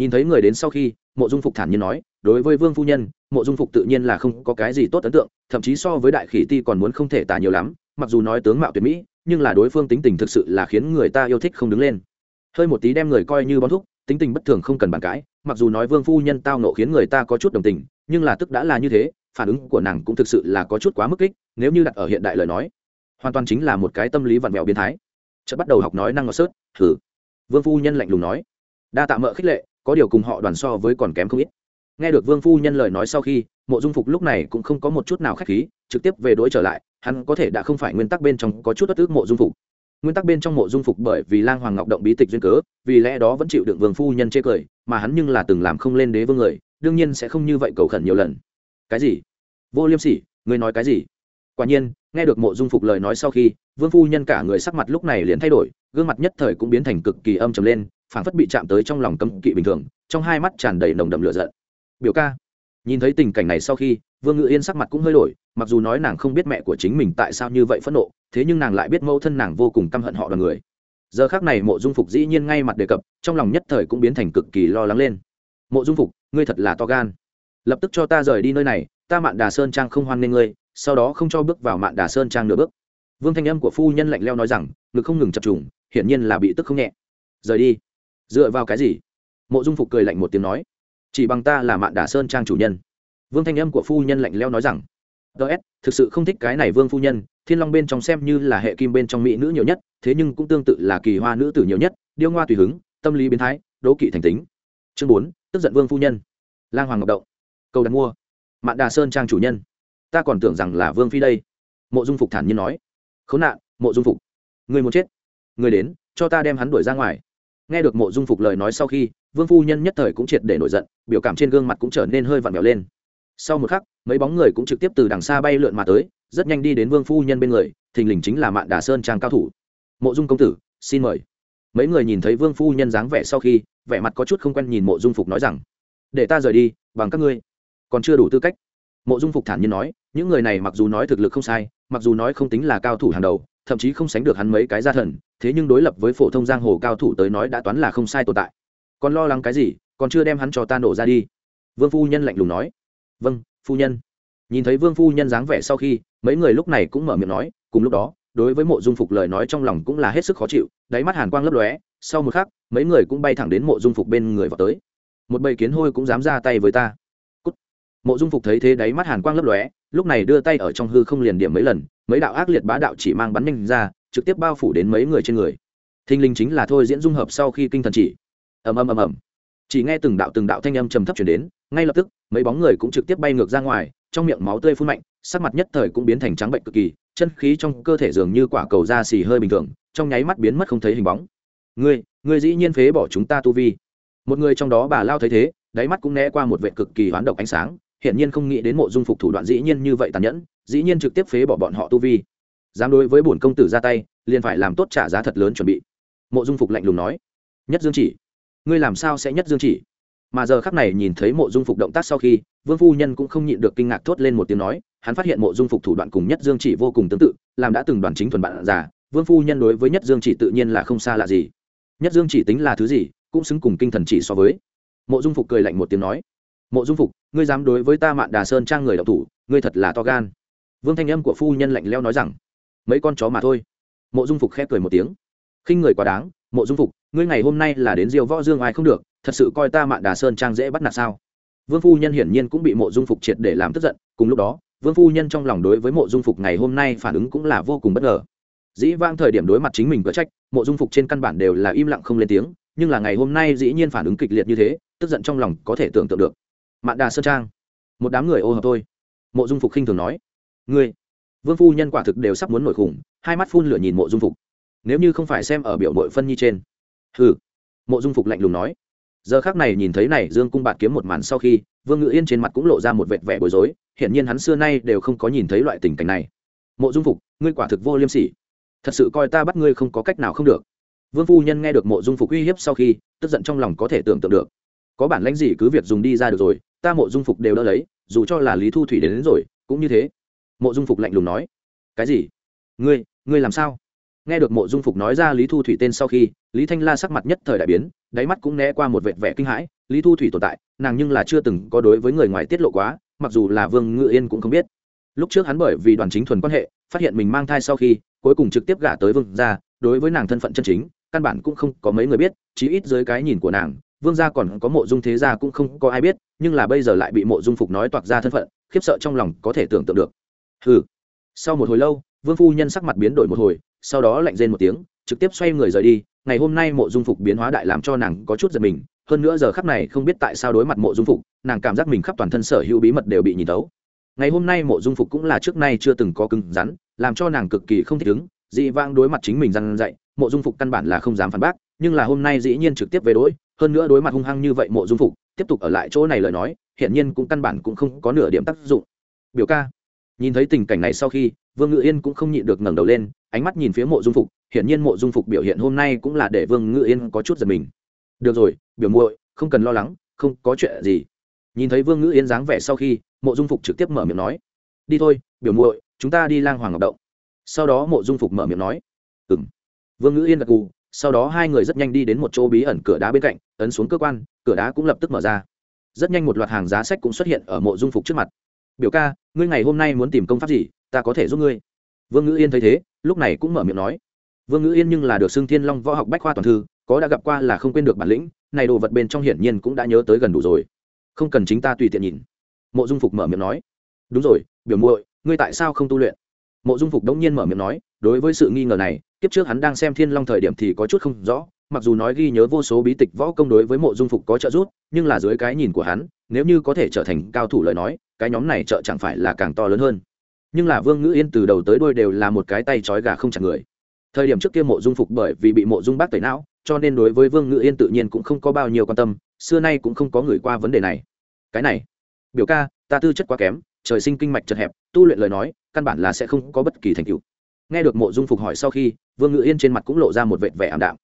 nhìn thấy người đến sau khi, mộ dung phục thản nhiên nói, đối với vương phu nhân, mộ dung phục tự nhiên là không có cái gì tốt ấn tượng, thậm chí so với đại khỉ ti còn muốn không thể tả nhiều lắm, mặc dù nói tướng mạo tuyệt mỹ, nhưng là đối phương tính tình thực sự là khiến người ta yêu thích không đứng lên. Hơi một tí đem người coi như bón thúc, tính tình bất thường không cần bàn cãi, mặc dù nói vương phu nhân tao nộ khiến người ta có chút đồng tình, nhưng là tức đã là như thế, phản ứng của nàng cũng thực sự là có chút quá mức kích, nếu như đặt ở hiện đại lời nói, hoàn toàn chính là một cái tâm lý vặn vẹo biến thái. Chợt bắt đầu học nói năng ngọt sớt thử vương phu nhân lạnh lùng nói, đa tạ mợ khích lệ có điều cùng họ đoàn so với còn kém không ít. Nghe được vương phu nhân lời nói sau khi, mộ dung phục lúc này cũng không có một chút nào k h á c h khí, trực tiếp về đ trở lại, hắn có thể đã không phải nguyên tắc bên trong có chút bất ước mộ dung phục. Nguyên tắc bên trong mộ dung phục bởi vì lang hoàng ngọc động bí tịch duyên cớ, vì lẽ đó vẫn chịu đựng vương phu nhân chê cười, mà hắn nhưng là từng làm không lên đế vương người, đương nhiên sẽ không như vậy cầu khẩn nhiều lần. Cái gì? Vô liêm sỉ, ngươi nói cái gì? Quả nhiên, nghe được mộ dung phục lời nói sau khi, vương phu nhân cả người sắc mặt lúc này liền thay đổi, gương mặt nhất thời cũng biến thành cực kỳ âm trầm lên phảng phất bị chạm tới trong lòng cấm kỵ bình thường, trong hai mắt tràn đầy nồng đậm lửa giận. Biểu ca, nhìn thấy tình cảnh này sau khi, vương ngự yên sắc mặt cũng hơi đổi, mặc dù nói nàng không biết mẹ của chính mình tại sao như vậy phẫn nộ, thế nhưng nàng lại biết mẫu thân nàng vô cùng căm hận họ đoàn người. Giờ khác này mộ dung phục dĩ nhiên ngay mặt đề cập, trong lòng nhất thời cũng biến thành cực kỳ lo lắng lên. Mộ dung phục, ngươi thật là to gan. Lập tức cho ta rời đi nơi này, ta mạn đà sơn trang không hoan nghênh ngươi, sau đó không cho bước vào mạn đà sơn trang nửa bước. Vương thanh âm của phu nhân lạnh leo nói rằng, ngực không ngừng chập trùng, hiển nhiên là bị tức không nhẹ. Rời đi dựa vào cái gì? Mộ dung phục cười lạnh một tiếng nói, chỉ bằng ta là mạn đà sơn trang chủ nhân. Vương thanh âm của phu nhân lạnh leo nói rằng ts thực sự không thích cái này vương phu nhân, thiên long bên trong xem như là hệ kim bên trong mỹ nữ nhiều nhất, thế nhưng cũng tương tự là kỳ hoa nữ tử nhiều nhất, điêu ngoa tùy hứng, tâm lý biến thái, đố kỵ thành tính. Chương bốn, tức giận vương phu nhân. Lang hoàng ngọc động. Cầu đặt mua. Mạn đà sơn trang chủ nhân. Ta còn tưởng rằng là vương phi đây. Mộ dung phục thản nhiên nói. Khốn nạn, mộ dung phục. Người muốn chết. Người đến, cho ta đem hắn đuổi ra ngoài nghe được mộ dung phục lời nói sau khi, vương phu nhân nhất thời cũng triệt để nổi giận, biểu cảm trên gương mặt cũng trở nên hơi vặn vẹo lên. Sau một khắc, mấy bóng người cũng trực tiếp từ đằng xa bay lượn mà tới, rất nhanh đi đến vương phu nhân bên người, thình lình chính là mạn đà sơn trang cao thủ. Mộ dung công tử, xin mời. Mấy người nhìn thấy vương phu nhân dáng vẻ sau khi, vẻ mặt có chút không quen nhìn mộ dung phục nói rằng, để ta rời đi, bằng các ngươi. Còn chưa đủ tư cách. Mộ dung phục thản nhiên nói, những người này mặc dù nói thực lực không sai, mặc dù nói không tính là cao thủ hàng đầu, thậm chí không sánh được hắn mấy cái gia thần thế nhưng đối lập với phổ thông giang hồ cao thủ tới nói đã toán là không sai tồn tại. Còn lo lắng cái gì, còn chưa đem hắn cho ta nổ ra đi. Vương phu nhân lạnh lùng nói. Vâng phu nhân. Nhìn thấy vương phu nhân dáng vẻ sau khi, mấy người lúc này cũng mở miệng nói, cùng lúc đó, đối với mộ dung phục lời nói trong lòng cũng là hết sức khó chịu, đáy mắt hàn quang lấp lóe, sau một khắc, mấy người cũng bay thẳng đến mộ dung phục bên người vào tới. Một bầy kiến hôi cũng dám ra tay với ta. Cút. mộ dung phục thấy thế đáy mắt hàn quang lấp lóe, lúc này đưa tay ở trong hư không liền điểm mấy lần, mấy đạo ác liệt bá đạo chỉ mang bắn nhanh ra trực tiếp bao phủ đến mấy người trên người. Thinh linh chính là thôi diễn dung hợp sau khi kinh thần chỉ. Ầm ầm ầm ầm. Chỉ nghe từng đạo từng đạo thanh âm trầm thấp chuyển đến, ngay lập tức, mấy bóng người cũng trực tiếp bay ngược ra ngoài, trong miệng máu tươi phun mạnh, sắc mặt nhất thời cũng biến thành trắng bệnh cực kỳ, chân khí trong cơ thể dường như quả cầu da xì hơi bình thường, trong nháy mắt biến mất không thấy hình bóng. Ngươi ngươi dĩ nhiên phế bỏ chúng ta tu vi. Một người trong đó bà lao thấy thế, đáy mắt cũng né qua một vệ cực kỳ hoán độc ánh sáng, hiển nhiên không nghĩ đến mộ dung phục thủ đoạn dĩ nhiên như vậy tàn nhẫn, dĩ nhiên trực tiếp phế bỏ bọn họ tu vi dám đối với bổn công tử ra tay, liền phải làm tốt trả giá thật lớn chuẩn bị. Mộ dung phục lạnh lùng nói. Nhất dương chỉ, ngươi làm sao sẽ nhất dương chỉ? Mà giờ khắc này nhìn thấy mộ dung phục động tác sau khi, vương phu nhân cũng không nhịn được kinh ngạc thốt lên một tiếng nói, hắn phát hiện mộ dung phục thủ đoạn cùng nhất dương chỉ vô cùng tương tự, làm đã từng đoàn chính thuần bạn già, vương phu nhân đối với nhất dương chỉ tự nhiên là không xa lạ gì. Nhất dương chỉ tính là thứ gì, cũng xứng cùng kinh thần chỉ so với. Mộ dung phục cười lạnh một tiếng nói. Mộ dung phục, ngươi dám đối với ta mạn đà sơn trang người đạo thủ, ngươi thật là to gan. Vương thanh âm của phu nhân lạnh leo nói rằng mấy con chó mà thôi. Mộ dung phục khép cười một tiếng. Khinh người quá đáng, mộ dung phục, ngươi ngày hôm nay là đến diêu võ dương ai không được, thật sự coi ta mạn đà sơn trang dễ bắt nạt sao? Vương phu nhân hiển nhiên cũng bị mộ dung phục triệt để làm tức giận, cùng lúc đó, vương phu nhân trong lòng đối với mộ dung phục ngày hôm nay phản ứng cũng là vô cùng bất ngờ. Dĩ vang thời điểm đối mặt chính mình có trách, mộ dung phục trên căn bản đều là im lặng không lên tiếng, nhưng là ngày hôm nay dĩ nhiên phản ứng kịch liệt như thế, tức giận trong lòng có thể tưởng tượng được. Mạn đà sơn trang, một đám người ô hợp thôi. Mộ dung phục khinh thường nói, ngươi vương phu nhân quả thực đều sắp muốn nổi khủng hai mắt phun lửa nhìn mộ dung phục. Nếu như không phải xem ở biểu đội phân nhi trên. Hừ. Mộ dung phục lạnh lùng nói. Giờ khác này nhìn thấy này dương cung bạt kiếm một màn sau khi vương ngự yên trên mặt cũng lộ ra một vệt vẻ bối rối hiển nhiên hắn xưa nay đều không có nhìn thấy loại tình cảnh này. Mộ dung phục ngươi quả thực vô liêm sỉ. Thật sự coi ta bắt ngươi không có cách nào không được. Vương phu nhân nghe được mộ dung phục uy hiếp sau khi tức giận trong lòng có thể tưởng tượng được. Có bản lãnh gì cứ việc dùng đi ra được rồi ta mộ dung phục đều đỡ lấy dù cho là lý thu thủy đến, đến rồi cũng như thế mộ dung phục lạnh lùng nói, cái gì? Ngươi ngươi làm sao? Nghe được mộ dung phục nói ra lý thu thủy tên sau khi, lý thanh la sắc mặt nhất thời đại biến, đáy mắt cũng né qua một vệt vẻ kinh hãi, lý thu thủy tồn tại, nàng nhưng là chưa từng có đối với người ngoài tiết lộ quá, mặc dù là vương ngự yên cũng không biết. Lúc trước hắn bởi vì đoàn chính thuần quan hệ, phát hiện mình mang thai sau khi, cuối cùng trực tiếp gả tới vương gia, đối với nàng thân phận chân chính, căn bản cũng không có mấy người biết, chí ít dưới cái nhìn của nàng, vương gia còn có mộ dung thế gia cũng không có ai biết, nhưng là bây giờ lại bị mộ dung phục nói toạc ra thân phận, khiếp sợ trong lòng có thể tưởng tượng được hừ. Sau một hồi lâu, vương phu nhân sắc mặt biến đổi một hồi, sau đó lạnh rên một tiếng, trực tiếp xoay người rời đi. Ngày hôm nay mộ dung phục biến hóa đại làm cho nàng có chút giật mình, hơn nữa giờ khắp này không biết tại sao đối mặt mộ dung phục, nàng cảm giác mình khắp toàn thân sở hữu bí mật đều bị nhìn tấu ngày hôm nay mộ dung phục cũng là trước nay chưa từng có cứng rắn, làm cho nàng cực kỳ không thích ứng, dị vang đối mặt chính mình răn dạy, mộ dung phục căn bản là không dám phản bác, nhưng là hôm nay dĩ nhiên trực tiếp về đối, hơn nữa đối mặt hung hăng như vậy mộ dung phục, tiếp tục ở lại chỗ này lời nói hiện nhiên cũng căn bản cũng không có nửa điểm tác dụng. Biểu ca nhìn thấy tình cảnh này sau khi, vương ngự yên cũng không nhịn được ngẩng đầu lên, ánh mắt nhìn phía mộ dung phục. Hiển nhiên mộ dung phục biểu hiện hôm nay cũng là để vương ngự yên có chút giật mình. Được rồi, biểu muội, không cần lo lắng, không có chuyện gì. Nhìn thấy vương ngự yên dáng vẻ sau khi, mộ dung phục trực tiếp mở miệng nói, đi thôi, biểu muội, chúng ta đi lang hoàng ngọc động. Sau đó mộ dung phục mở miệng nói ừ m vương ngữ yên gật gù, sau đó hai người rất nhanh đi đến một chỗ bí ẩn cửa đá bên cạnh, ấn xuống cơ quan, cửa đá cũng lập tức mở ra. Rất nhanh một loạt hàng giá sách cũng xuất hiện ở mộ dung phục trước mặt biểu ca, ngươi ngày hôm nay muốn tìm công pháp gì, ta có thể giúp ngươi. Vương ngữ yên thấy thế, lúc này cũng mở miệng nói, vương ngữ yên nhưng là được xưng thiên long võ học bách khoa toàn thư, có đã gặp qua là không quên được bản lĩnh, này đồ vật bên trong hiển nhiên cũng đã nhớ tới gần đủ rồi. Không cần chính ta tùy tiện nhìn. Mộ dung phục mở miệng nói, đúng rồi, biểu muội, ngươi tại sao không tu luyện? Mộ dung phục đống nhiên mở miệng nói, đối với sự nghi ngờ này, kiếp trước hắn đang xem thiên long thời điểm thì có chút không rõ, mặc dù nói ghi nhớ vô số bí tịch võ công đối với mộ dung phục có trợ giúp, nhưng là dưới cái nhìn của hắn, nếu như có thể trở thành cao thủ lời nói cái nhóm này chợ chẳng phải là càng to lớn hơn. Nhưng là vương ngữ yên từ đầu tới đuôi đều là một cái tay trói gà không chặt người. Thời điểm trước kia mộ dung phục bởi vì bị mộ dung bác tẩy não, cho nên đối với vương ngữ yên tự nhiên cũng không có bao nhiêu quan tâm, xưa nay cũng không có người qua vấn đề này. Cái này, biểu ca, ta tư chất quá kém, trời sinh kinh mạch chật hẹp, tu luyện lời nói, căn bản là sẽ không có bất kỳ thành tựu. Nghe được mộ dung phục hỏi sau khi, vương ngữ yên trên mặt cũng lộ ra một vệt vẻ ảm đạm.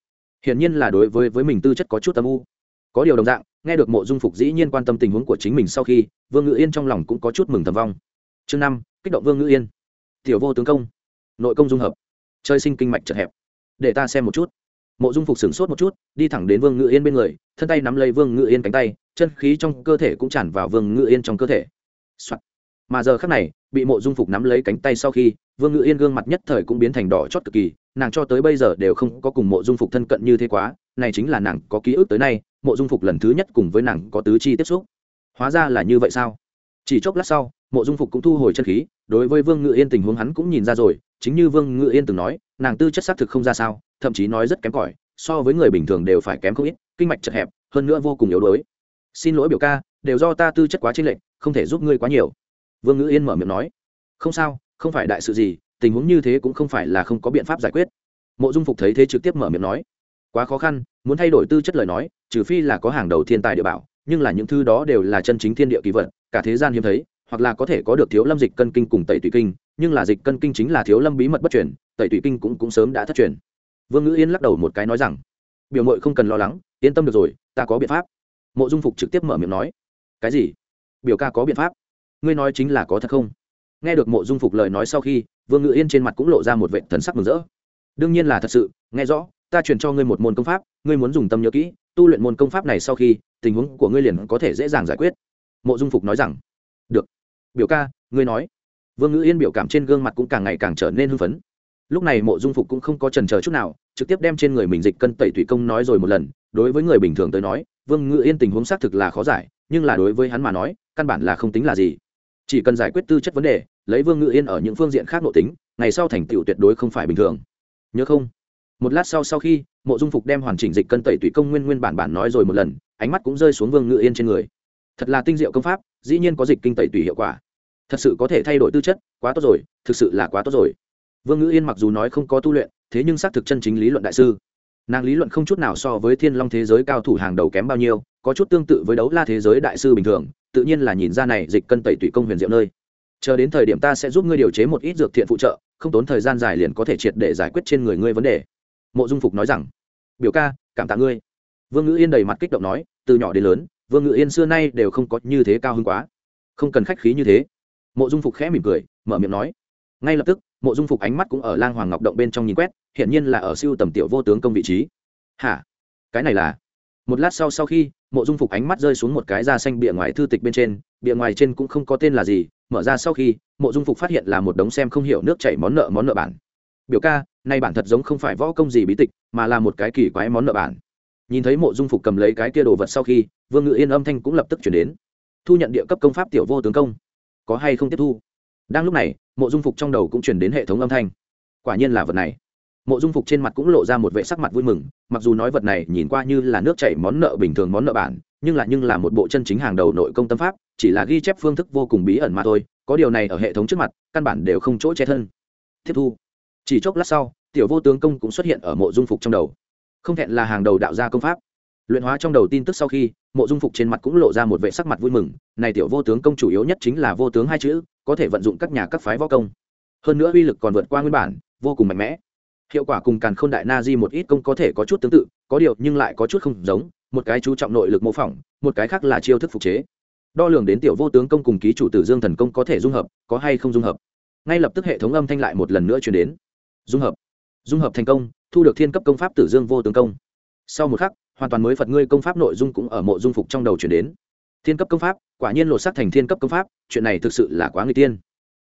Hiển nhiên là đối với với mình tư chất có chút âm u. Có điều đồng dạng nghe được mộ dung phục dĩ nhiên quan tâm tình huống của chính mình sau khi, vương ngự yên trong lòng cũng có chút mừng thầm vong. Chương năm, kích động vương ngự yên. Tiểu vô tướng công, nội công dung hợp chơi sinh kinh mạch chật hẹp. Để ta xem một chút. Mộ dung phục sửng sốt một chút, đi thẳng đến vương ngự yên bên người, thân tay nắm lấy vương ngự yên cánh tay, chân khí trong cơ thể cũng tràn vào vương ngự yên trong cơ thể、Soạn mà giờ khác này, bị mộ dung phục nắm lấy cánh tay sau khi, vương ngự yên gương mặt nhất thời cũng biến thành đỏ chót cực kỳ, nàng cho tới bây giờ đều không có cùng mộ dung phục thân cận như thế quá, này chính là nàng có ký ức tới nay, mộ dung phục lần thứ nhất cùng với nàng có tứ chi tiếp xúc. Hóa ra là như vậy sao? Chỉ chốc lát sau, mộ dung phục cũng thu hồi chân khí, đối với vương ngự yên tình huống hắn cũng nhìn ra rồi, chính như vương ngự yên từng nói, nàng tư chất xác thực không ra sao, thậm chí nói rất kém cỏi, so với người bình thường đều phải kém không ít, kinh mạch chật hẹp, hơn nữa vô cùng yếu đuối. Xin lỗi biểu ca, đều do ta tư chất quá chênh lệch, không thể giúp ngươi quá nhiều vương ngữ yên mở miệng nói, không sao, không phải đại sự gì, tình huống như thế cũng không phải là không có biện pháp giải quyết. Mộ dung phục thấy thế trực tiếp mở miệng nói, quá khó khăn, muốn thay đổi tư chất lời nói, trừ phi là có hàng đầu thiên tài địa bảo, nhưng là những thứ đó đều là chân chính thiên địa kỳ vật, cả thế gian hiếm thấy, hoặc là có thể có được thiếu lâm dịch cân kinh cùng tẩy tùy kinh, nhưng là dịch cân kinh chính là thiếu lâm bí mật bất truyền, tẩy tùy kinh cũng cũng sớm đã thất truyền. Vương ngữ yên lắc đầu một cái nói rằng, biểu mội không cần lo lắng, yên tâm được rồi, ta có biện pháp. Mộ dung phục trực tiếp mở miệng nói, cái gì? Biểu ca có biện pháp? Ngươi nói chính là có thật không? Nghe được mộ dung phục lời nói sau khi, vương ngự yên trên mặt cũng lộ ra một vệ thần sắc mừng rỡ. Đương nhiên là thật sự, nghe rõ, ta truyền cho ngươi một môn công pháp, ngươi muốn dùng tâm nhớ kỹ, tu luyện môn công pháp này sau khi, tình huống của ngươi liền có thể dễ dàng giải quyết. Mộ dung phục nói rằng, được. Biểu ca, ngươi nói. Vương ngữ yên biểu cảm trên gương mặt cũng càng ngày càng trở nên hưng phấn. Lúc này mộ dung phục cũng không có trần chờ chút nào, trực tiếp đem trên người mình dịch cân tẩy thủy công nói rồi một lần. Đối với người bình thường tới nói, vương ngữ yên tình huống xác thực là khó giải, nhưng là đối với hắn mà nói, căn bản là không tính là gì chỉ cần giải quyết tư chất vấn đề, lấy vương ngự yên ở những phương diện khác nội tính, ngày sau thành tựu tuyệt đối không phải bình thường. Nhớ không? Một lát sau sau khi, mộ dung phục đem hoàn chỉnh dịch cân tẩy tùy công nguyên nguyên bản bản nói rồi một lần, ánh mắt cũng rơi xuống vương ngự yên trên người. Thật là tinh diệu công pháp, dĩ nhiên có dịch kinh tẩy tùy hiệu quả. Thật sự có thể thay đổi tư chất, quá tốt rồi, thực sự là quá tốt rồi. Vương ngự yên mặc dù nói không có tu luyện, thế nhưng xác thực chân chính lý luận đại sư. Nàng lý luận không chút nào so với thiên long thế giới cao thủ hàng đầu kém bao nhiêu, có chút tương tự với đấu la thế giới đại sư bình thường tự nhiên là nhìn ra này dịch cân tẩy tủy công huyền diệu nơi. Chờ đến thời điểm ta sẽ giúp ngươi điều chế một ít dược thiện phụ trợ, không tốn thời gian dài liền có thể triệt để giải quyết trên người ngươi vấn đề. Mộ dung phục nói rằng. Biểu ca, cảm tạ ngươi. Vương ngữ yên đầy mặt kích động nói, từ nhỏ đến lớn, vương ngữ yên xưa nay đều không có như thế cao hơn quá. Không cần khách khí như thế. Mộ dung phục khẽ mỉm cười, mở miệng nói. Ngay lập tức, mộ dung phục ánh mắt cũng ở lang hoàng ngọc động bên trong nhìn quét hiện nhiên là ở siêu tầm tiểu vô tướng công vị trí. Hả? Cái này là một lát sau sau khi, mộ dung phục ánh mắt rơi xuống một cái da xanh bìa ngoài thư tịch bên trên, bìa ngoài trên cũng không có tên là gì, mở ra sau khi, mộ dung phục phát hiện là một đống xem không hiểu nước chảy món nợ món nợ bản. Biểu ca, nay bản thật giống không phải võ công gì bí tịch, mà là một cái kỳ quái món nợ bản. Nhìn thấy mộ dung phục cầm lấy cái kia đồ vật sau khi, vương ngự yên âm thanh cũng lập tức chuyển đến. Thu nhận địa cấp công pháp tiểu vô tướng công. Có hay không tiếp thu? Đang lúc này, mộ dung phục trong đầu cũng chuyển đến hệ thống âm thanh. Quả nhiên là vật này mộ dung phục trên mặt cũng lộ ra một vệ sắc mặt vui mừng, mặc dù nói vật này nhìn qua như là nước chảy món nợ bình thường món nợ bản, nhưng là nhưng là một bộ chân chính hàng đầu nội công tâm pháp, chỉ là ghi chép phương thức vô cùng bí ẩn mà thôi, có điều này ở hệ thống trước mặt, căn bản đều không chỗ che thân. Tiếp thu. Chỉ chốc lát sau, tiểu vô tướng công cũng xuất hiện ở mộ dung phục trong đầu. Không thẹn là hàng đầu đạo gia công pháp. Luyện hóa trong đầu tin tức sau khi, mộ dung phục trên mặt cũng lộ ra một vệ sắc mặt vui mừng, này tiểu vô tướng công chủ yếu nhất chính là vô tướng hai chữ, có thể vận dụng các nhà các phái võ công. Hơn nữa uy lực còn vượt qua nguyên bản, vô cùng mạnh mẽ hiệu quả cùng càn k h ô n đại na di một ít công có thể có chút tương tự, có điều nhưng lại có chút không giống, một cái chú trọng nội lực mô phỏng, một cái khác là chiêu thức phục chế. Đo lường đến tiểu vô tướng công cùng ký chủ tử dương thần công có thể dung hợp, có hay không dung hợp. Ngay lập tức hệ thống âm thanh lại một lần nữa chuyển đến. Dung hợp. Dung hợp thành công, thu được thiên cấp công pháp tử dương vô tướng công. Sau một khắc, hoàn toàn mới phật ngươi công pháp nội dung cũng ở mộ dung phục trong đầu chuyển đến. Thiên cấp công pháp, quả nhiên lột xác thành thiên cấp công pháp, chuyện này thực sự là quá người tiên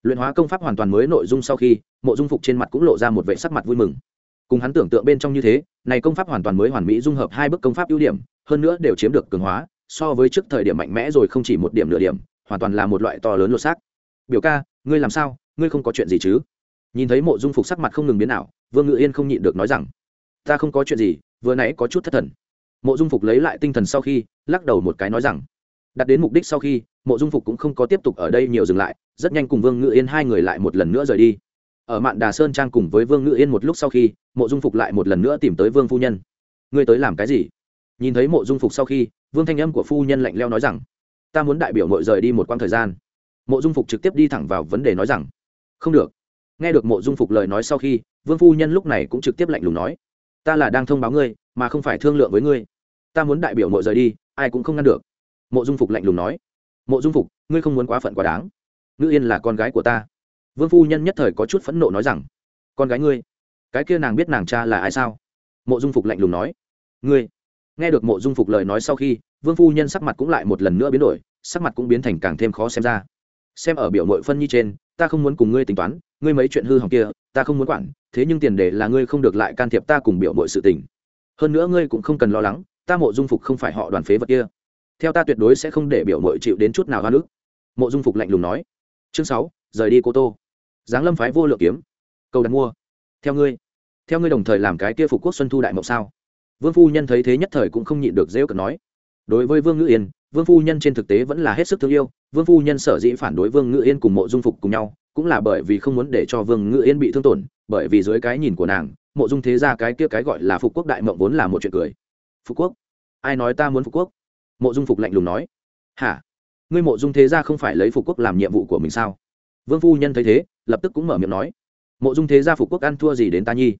luyện hóa công pháp hoàn toàn mới nội dung sau khi, mộ dung phục trên mặt cũng lộ ra một vệ sắc mặt vui mừng. Cùng hắn tưởng tượng bên trong như thế, này công pháp hoàn toàn mới hoàn mỹ dung hợp hai bước công pháp ưu điểm, hơn nữa đều chiếm được cường hóa, so với trước thời điểm mạnh mẽ rồi không chỉ một điểm nửa điểm, hoàn toàn là một loại to lớn lột xác. Biểu ca, ngươi làm sao? Ngươi không có chuyện gì chứ? Nhìn thấy mộ dung phục sắc mặt không ngừng biến nào vương ngự yên không nhịn được nói rằng, ta không có chuyện gì, vừa nãy có chút thất thần. Mộ dung phục lấy lại tinh thần sau khi, lắc đầu một cái nói rằng đạt đến mục đích sau khi, mộ dung phục cũng không có tiếp tục ở đây nhiều dừng lại, rất nhanh cùng vương ngự yên hai người lại một lần nữa rời đi. Ở mạn đà sơn trang cùng với vương ngự yên một lúc sau khi, mộ dung phục lại một lần nữa tìm tới vương phu nhân. Ngươi tới làm cái gì? Nhìn thấy mộ dung phục sau khi, vương thanh âm của phu nhân lạnh leo nói rằng, ta muốn đại biểu mội rời đi một quãng thời gian. Mộ dung phục trực tiếp đi thẳng vào vấn đề nói rằng, không được. Nghe được mộ dung phục lời nói sau khi, vương phu nhân lúc này cũng trực tiếp lạnh lùng nói, ta là đang thông báo ngươi, mà không phải thương lượng với ngươi. Ta muốn đại biểu mội rời đi, ai cũng không ngăn được mộ dung phục lạnh lùng nói, mộ dung phục, ngươi không muốn quá phận quá đáng. Ngữ yên là con gái của ta. Vương phu nhân nhất thời có chút phẫn nộ nói rằng, con gái ngươi, cái kia nàng biết nàng cha là ai sao? Mộ dung phục lạnh lùng nói, ngươi. Nghe được mộ dung phục lời nói sau khi, vương phu nhân sắc mặt cũng lại một lần nữa biến đổi, sắc mặt cũng biến thành càng thêm khó xem ra. Xem ở biểu mội phân nhi trên, ta không muốn cùng ngươi tính toán, ngươi mấy chuyện hư hỏng kia, ta không muốn quản, thế nhưng tiền đề là ngươi không được lại can thiệp ta cùng biểu mội sự tình. Hơn nữa ngươi cũng không cần lo lắng, ta mộ dung phục không phải họ đoàn phế vật kia theo ta tuyệt đối sẽ không để biểu mội chịu đến chút nào hoa nước mộ dung phục lạnh lùng nói. Chương sáu, rời đi cô tô. Giáng lâm phái vô lượng kiếm. Cầu đặt mua. Theo ngươi. Theo ngươi đồng thời làm cái kia phục quốc xuân thu đại mộng sao? Vương phu nhân thấy thế nhất thời cũng không nhịn được dễ cận nói. Đối với vương ngữ yên, vương phu nhân trên thực tế vẫn là hết sức thương yêu. Vương phu nhân sở dĩ phản đối vương ngữ yên cùng mộ dung phục cùng nhau, cũng là bởi vì không muốn để cho vương ngữ yên bị thương tổn, bởi vì dưới cái nhìn của nàng, mộ dung thế ra cái kia cái gọi là phục quốc đại mộng vốn là một chuyện cười. Phục quốc? Ai nói ta muốn phục quốc? Mộ dung phục lạnh lùng nói, hả? Ngươi mộ dung thế ra không phải lấy phục quốc làm nhiệm vụ của mình sao? Vương phu nhân thấy thế, lập tức cũng mở miệng nói, mộ dung thế gia phục quốc ăn thua gì đến ta nhi?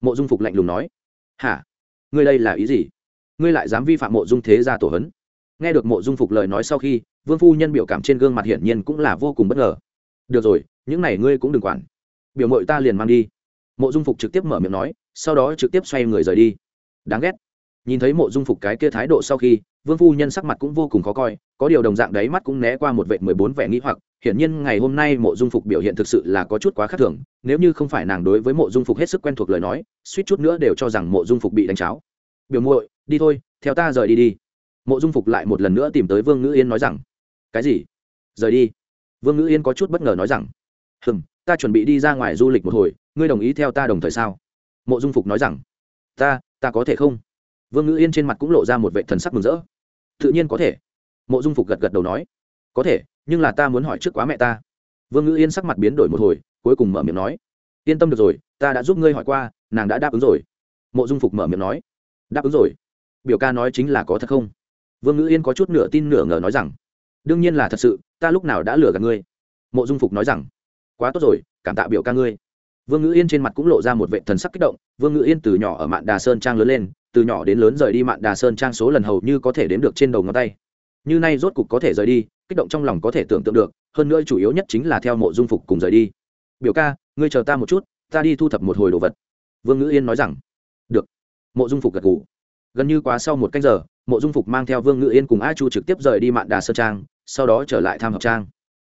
Mộ dung phục lạnh lùng nói, hả? Ngươi đây là ý gì? Ngươi lại dám vi phạm mộ dung thế gia tổ hấn? Nghe được mộ dung phục lời nói sau khi, vương phu nhân biểu cảm trên gương mặt hiển nhiên cũng là vô cùng bất ngờ. Được rồi, những này ngươi cũng đừng quản. Biểu mội ta liền mang đi. Mộ dung phục trực tiếp mở miệng nói, sau đó trực tiếp xoay người rời đi. Đáng ghét. Nhìn thấy mộ dung phục cái kia thái độ sau khi vương phu nhân sắc mặt cũng vô cùng khó coi, có điều đồng dạng đấy mắt cũng né qua một vệ mười bốn vẻ nghĩ hoặc, hiển nhiên ngày hôm nay mộ dung phục biểu hiện thực sự là có chút quá khác thường, nếu như không phải nàng đối với mộ dung phục hết sức quen thuộc lời nói, suýt chút nữa đều cho rằng mộ dung phục bị đánh cháo. Biểu muội, đi thôi, theo ta rời đi đi. Mộ dung phục lại một lần nữa tìm tới vương ngữ yên nói rằng, cái gì? Rời đi? Vương ngữ yên có chút bất ngờ nói rằng, hừm, ta chuẩn bị đi ra ngoài du lịch một hồi, ngươi đồng ý theo ta đồng thời sao? Mộ dung phục nói rằng, ta ta có thể không? Vương ngữ yên trên mặt cũng lộ ra một vệ thần sắc mừng rỡ tự nhiên có thể. Mộ dung phục gật gật đầu nói, có thể, nhưng là ta muốn hỏi trước quá mẹ ta. Vương ngữ yên sắc mặt biến đổi một hồi, cuối cùng mở miệng nói, yên tâm được rồi, ta đã giúp ngươi hỏi qua, nàng đã đáp ứng rồi. Mộ dung phục mở miệng nói, đáp ứng rồi? Biểu ca nói chính là có thật không? Vương ngữ yên có chút nửa tin nửa ngờ nói rằng, đương nhiên là thật sự, ta lúc nào đã lừa gạt ngươi. Mộ dung phục nói rằng, quá tốt rồi, cảm tạ biểu ca ngươi. Vương ngữ yên trên mặt cũng lộ ra một vệ thần sắc kích động, vương ngữ yên từ nhỏ ở mạn đà sơn trang lớn lên từ nhỏ đến lớn rời đi mạn đà sơn trang số lần hầu như có thể đếm được trên đầu ngón tay. Như nay rốt cục có thể rời đi, kích động trong lòng có thể tưởng tượng được, hơn nữa chủ yếu nhất chính là theo mộ dung phục cùng rời đi. Biểu ca, ngươi chờ ta một chút, ta đi thu thập một hồi đồ vật. Vương ngữ yên nói rằng. Được. Mộ dung phục gật ngủ gần như quá sau một canh giờ, mộ dung phục mang theo vương ngữ yên cùng a chu trực tiếp rời đi mạn đà sơn trang, sau đó trở lại tham hợp trang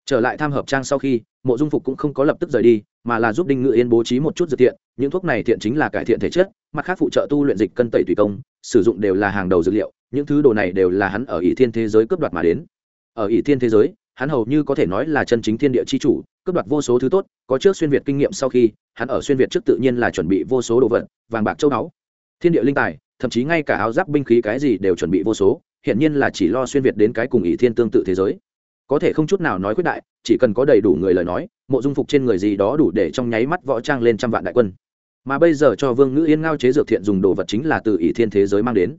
trở lại tham hợp trang sau khi, mộ dung phục cũng không có lập tức rời đi, mà là giúp đinh ngự yên bố trí một chút dược thiện, những thuốc này thiện chính là cải thiện thể chất, mặt khác phụ trợ tu luyện dịch cân tẩy tùy công, sử dụng đều là hàng đầu dược liệu, những thứ đồ này đều là hắn ở ỷ thiên thế giới cướp đoạt mà đến. Ở ỷ thiên thế giới, hắn hầu như có thể nói là chân chính thiên địa chi chủ, cướp đoạt vô số thứ tốt, có trước xuyên việt kinh nghiệm sau khi, hắn ở xuyên việt trước tự nhiên là chuẩn bị vô số đồ vật, vàng bạc châu báu. Thiên địa linh tài, thậm chí ngay cả áo giáp binh khí cái gì đều chuẩn bị vô số hiện nhiên là chỉ lo xuyên việt đến cái cùng ỷ thiên tương tự thế giới có thể không chút nào nói quyết đại, chỉ cần có đầy đủ người lời nói, mộ dung phục trên người gì đó đủ để trong nháy mắt võ trang lên trăm vạn đại quân. Mà bây giờ cho vương ngữ yên ngao chế dược thiện dùng đồ vật chính là từ ỷ thiên thế giới mang đến.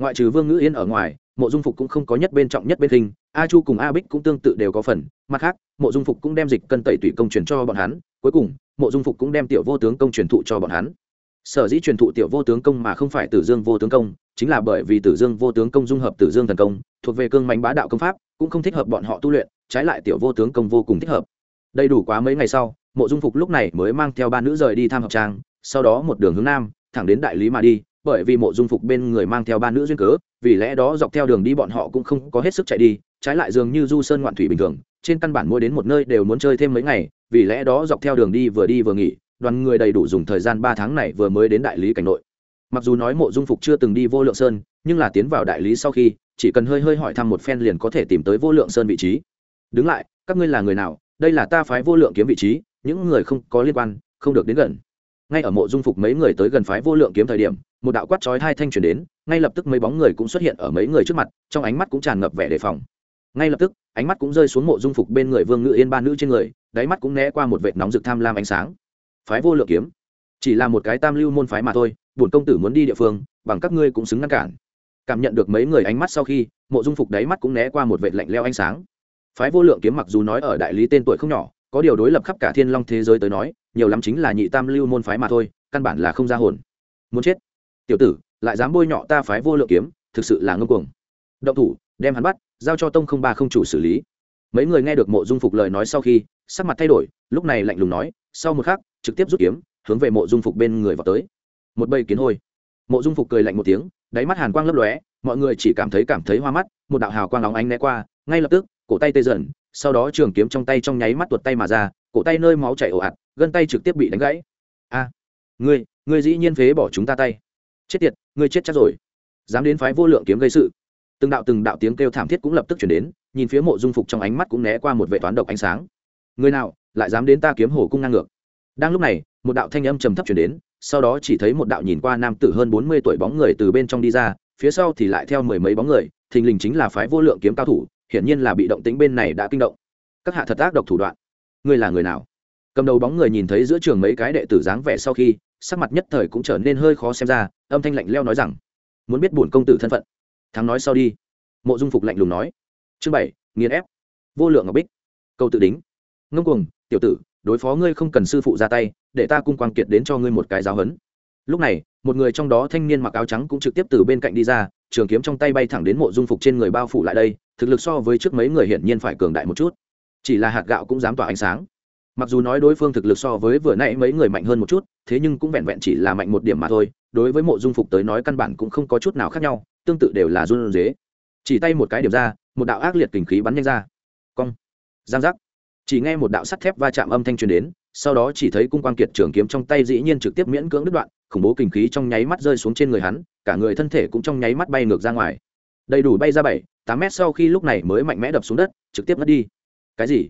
Ngoại trừ vương ngữ yên ở ngoài, mộ dung phục cũng không có nhất bên trọng nhất bên hình a chu cùng a bích cũng tương tự đều có phần. Mặt khác, mộ dung phục cũng đem dịch cân tẩy tủy công truyền cho bọn hắn, cuối cùng, mộ dung phục cũng đem tiểu vô tướng công truyền thụ cho bọn hắn. Sở dĩ truyền thụ tiểu vô tướng công mà không phải tử dương vô tướng công, chính là bởi vì tử dương vô tướng công dung hợp tử dương thần công, thuộc về cương mánh bá đạo công pháp cũng không thích hợp bọn họ tu luyện, trái lại tiểu vô tướng công vô cùng thích hợp. Đầy đủ quá mấy ngày sau, mộ dung phục lúc này mới mang theo ba nữ rời đi tham học trang, sau đó một đường hướng nam, thẳng đến đại lý mà đi, bởi vì mộ dung phục bên người mang theo ba nữ duyên cớ, vì lẽ đó dọc theo đường đi bọn họ cũng không có hết sức chạy đi, trái lại dường như du sơn ngoạn thủy bình thường, trên căn bản mỗi đến một nơi đều muốn chơi thêm mấy ngày, vì lẽ đó dọc theo đường đi vừa đi vừa nghỉ, đoàn người đầy đủ dùng thời gian ba tháng này vừa mới đến đại lý cảnh nội. Mặc dù nói mộ dung phục chưa từng đi vô lượng sơn, nhưng là tiến vào đại lý sau khi chỉ cần hơi hơi hỏi thăm một phen liền có thể tìm tới vô lượng sơn vị trí. Đứng lại, các ngươi là người nào? Đây là ta phái vô lượng kiếm vị trí, những người không có liên quan, không được đến gần. Ngay ở mộ dung phục mấy người tới gần phái vô lượng kiếm thời điểm, một đạo quát chói hai thanh truyền đến, ngay lập tức mấy bóng người cũng xuất hiện ở mấy người trước mặt, trong ánh mắt cũng tràn ngập vẻ đề phòng. Ngay lập tức, ánh mắt cũng rơi xuống mộ dung phục bên người vương ngự yên ba nữ trên người, đáy mắt cũng né qua một vệt nóng rực tham lam ánh sáng. Phái vô lượng kiếm, chỉ là một cái tam lưu môn phái mà thôi, bổn công tử muốn đi địa phương, bằng các ngươi cũng xứng ngăn cản cảm nhận được mấy người ánh mắt sau khi, mộ dung phục đáy mắt cũng né qua một vệt lạnh leo ánh sáng. Phái vô lượng kiếm mặc dù nói ở đại lý tên tuổi không nhỏ, có điều đối lập khắp cả thiên long thế giới tới nói, nhiều lắm chính là nhị tam lưu môn phái mà thôi, căn bản là không ra hồn. Muốn chết? Tiểu tử, lại dám bôi nhọ ta phái vô lượng kiếm, thực sự là ngông cuồng. Động thủ, đem hắn bắt, giao cho tông không ba không chủ xử lý. Mấy người nghe được mộ dung phục lời nói sau khi, sắc mặt thay đổi, lúc này lạnh lùng nói, sau một khắc, trực tiếp rút kiếm, hướng về mộ dung phục bên người vào tới. Một bầy kiến hôi mộ dung phục cười lạnh một tiếng, đáy mắt hàn quang lấp lóe, mọi người chỉ cảm thấy cảm thấy hoa mắt, một đạo hào quang lóng ánh né qua, ngay lập tức, cổ tay tê dần, sau đó trường kiếm trong tay trong nháy mắt tuột tay mà ra, cổ tay nơi máu chảy ồ ạt, gân tay trực tiếp bị đánh gãy. A, ngươi ngươi dĩ nhiên phế bỏ chúng ta tay. Chết tiệt, ngươi chết chắc rồi. Dám đến phái vô lượng kiếm gây sự. Từng đạo từng đạo tiếng kêu thảm thiết cũng lập tức chuyển đến, nhìn phía mộ dung phục trong ánh mắt cũng né qua một vệ toán độc ánh sáng. Người nào lại dám đến ta kiếm hổ cung ngang ngược? Đang lúc này một đạo thanh âm trầm thấp chuyển đến, sau đó chỉ thấy một đạo nhìn qua nam tử hơn bốn mươi tuổi bóng người từ bên trong đi ra, phía sau thì lại theo mười mấy bóng người, thình lình chính là phái vô lượng kiếm cao thủ, hiển nhiên là bị động tính bên này đã kinh động. Các hạ thật ác độc thủ đoạn. Ngươi là người nào? Cầm đầu bóng người nhìn thấy giữa trường mấy cái đệ tử dáng vẻ sau khi, sắc mặt nhất thời cũng trở nên hơi khó xem ra, âm thanh lạnh leo nói rằng, muốn biết bổn công tử thân phận, thắng nói sau đi. Mộ dung phục lạnh lùng nói. Chương bảy, nghiền ép. Vô lượng ngọc bích. Câu tự đính. Ngông cuồng, tiểu tử đối phó ngươi không cần sư phụ ra tay, để ta cung quang kiệt đến cho ngươi một cái giáo hấn. Lúc này, một người trong đó thanh niên mặc áo trắng cũng trực tiếp từ bên cạnh đi ra, trường kiếm trong tay bay thẳng đến mộ dung phục trên người bao phủ lại đây, thực lực so với trước mấy người hiển nhiên phải cường đại một chút. Chỉ là hạt gạo cũng dám tỏa ánh sáng. Mặc dù nói đối phương thực lực so với vừa nãy mấy người mạnh hơn một chút, thế nhưng cũng vẹn vẹn chỉ là mạnh một điểm mà thôi, đối với mộ dung phục tới nói căn bản cũng không có chút nào khác nhau, tương tự đều là run dế chỉ tay một cái điểm ra, một đạo ác liệt kình khí bắn nhanh ra. Cong. Giang giác chỉ nghe một đạo sắt thép va chạm âm thanh truyền đến, sau đó chỉ thấy cung quang kiệt trường kiếm trong tay dĩ nhiên trực tiếp miễn cưỡng đứt đoạn, khủng bố kinh khí trong nháy mắt rơi xuống trên người hắn, cả người thân thể cũng trong nháy mắt bay ngược ra ngoài. Đầy đủ bay ra bảy, tám mét sau khi lúc này mới mạnh mẽ đập xuống đất, trực tiếp mất đi. Cái gì?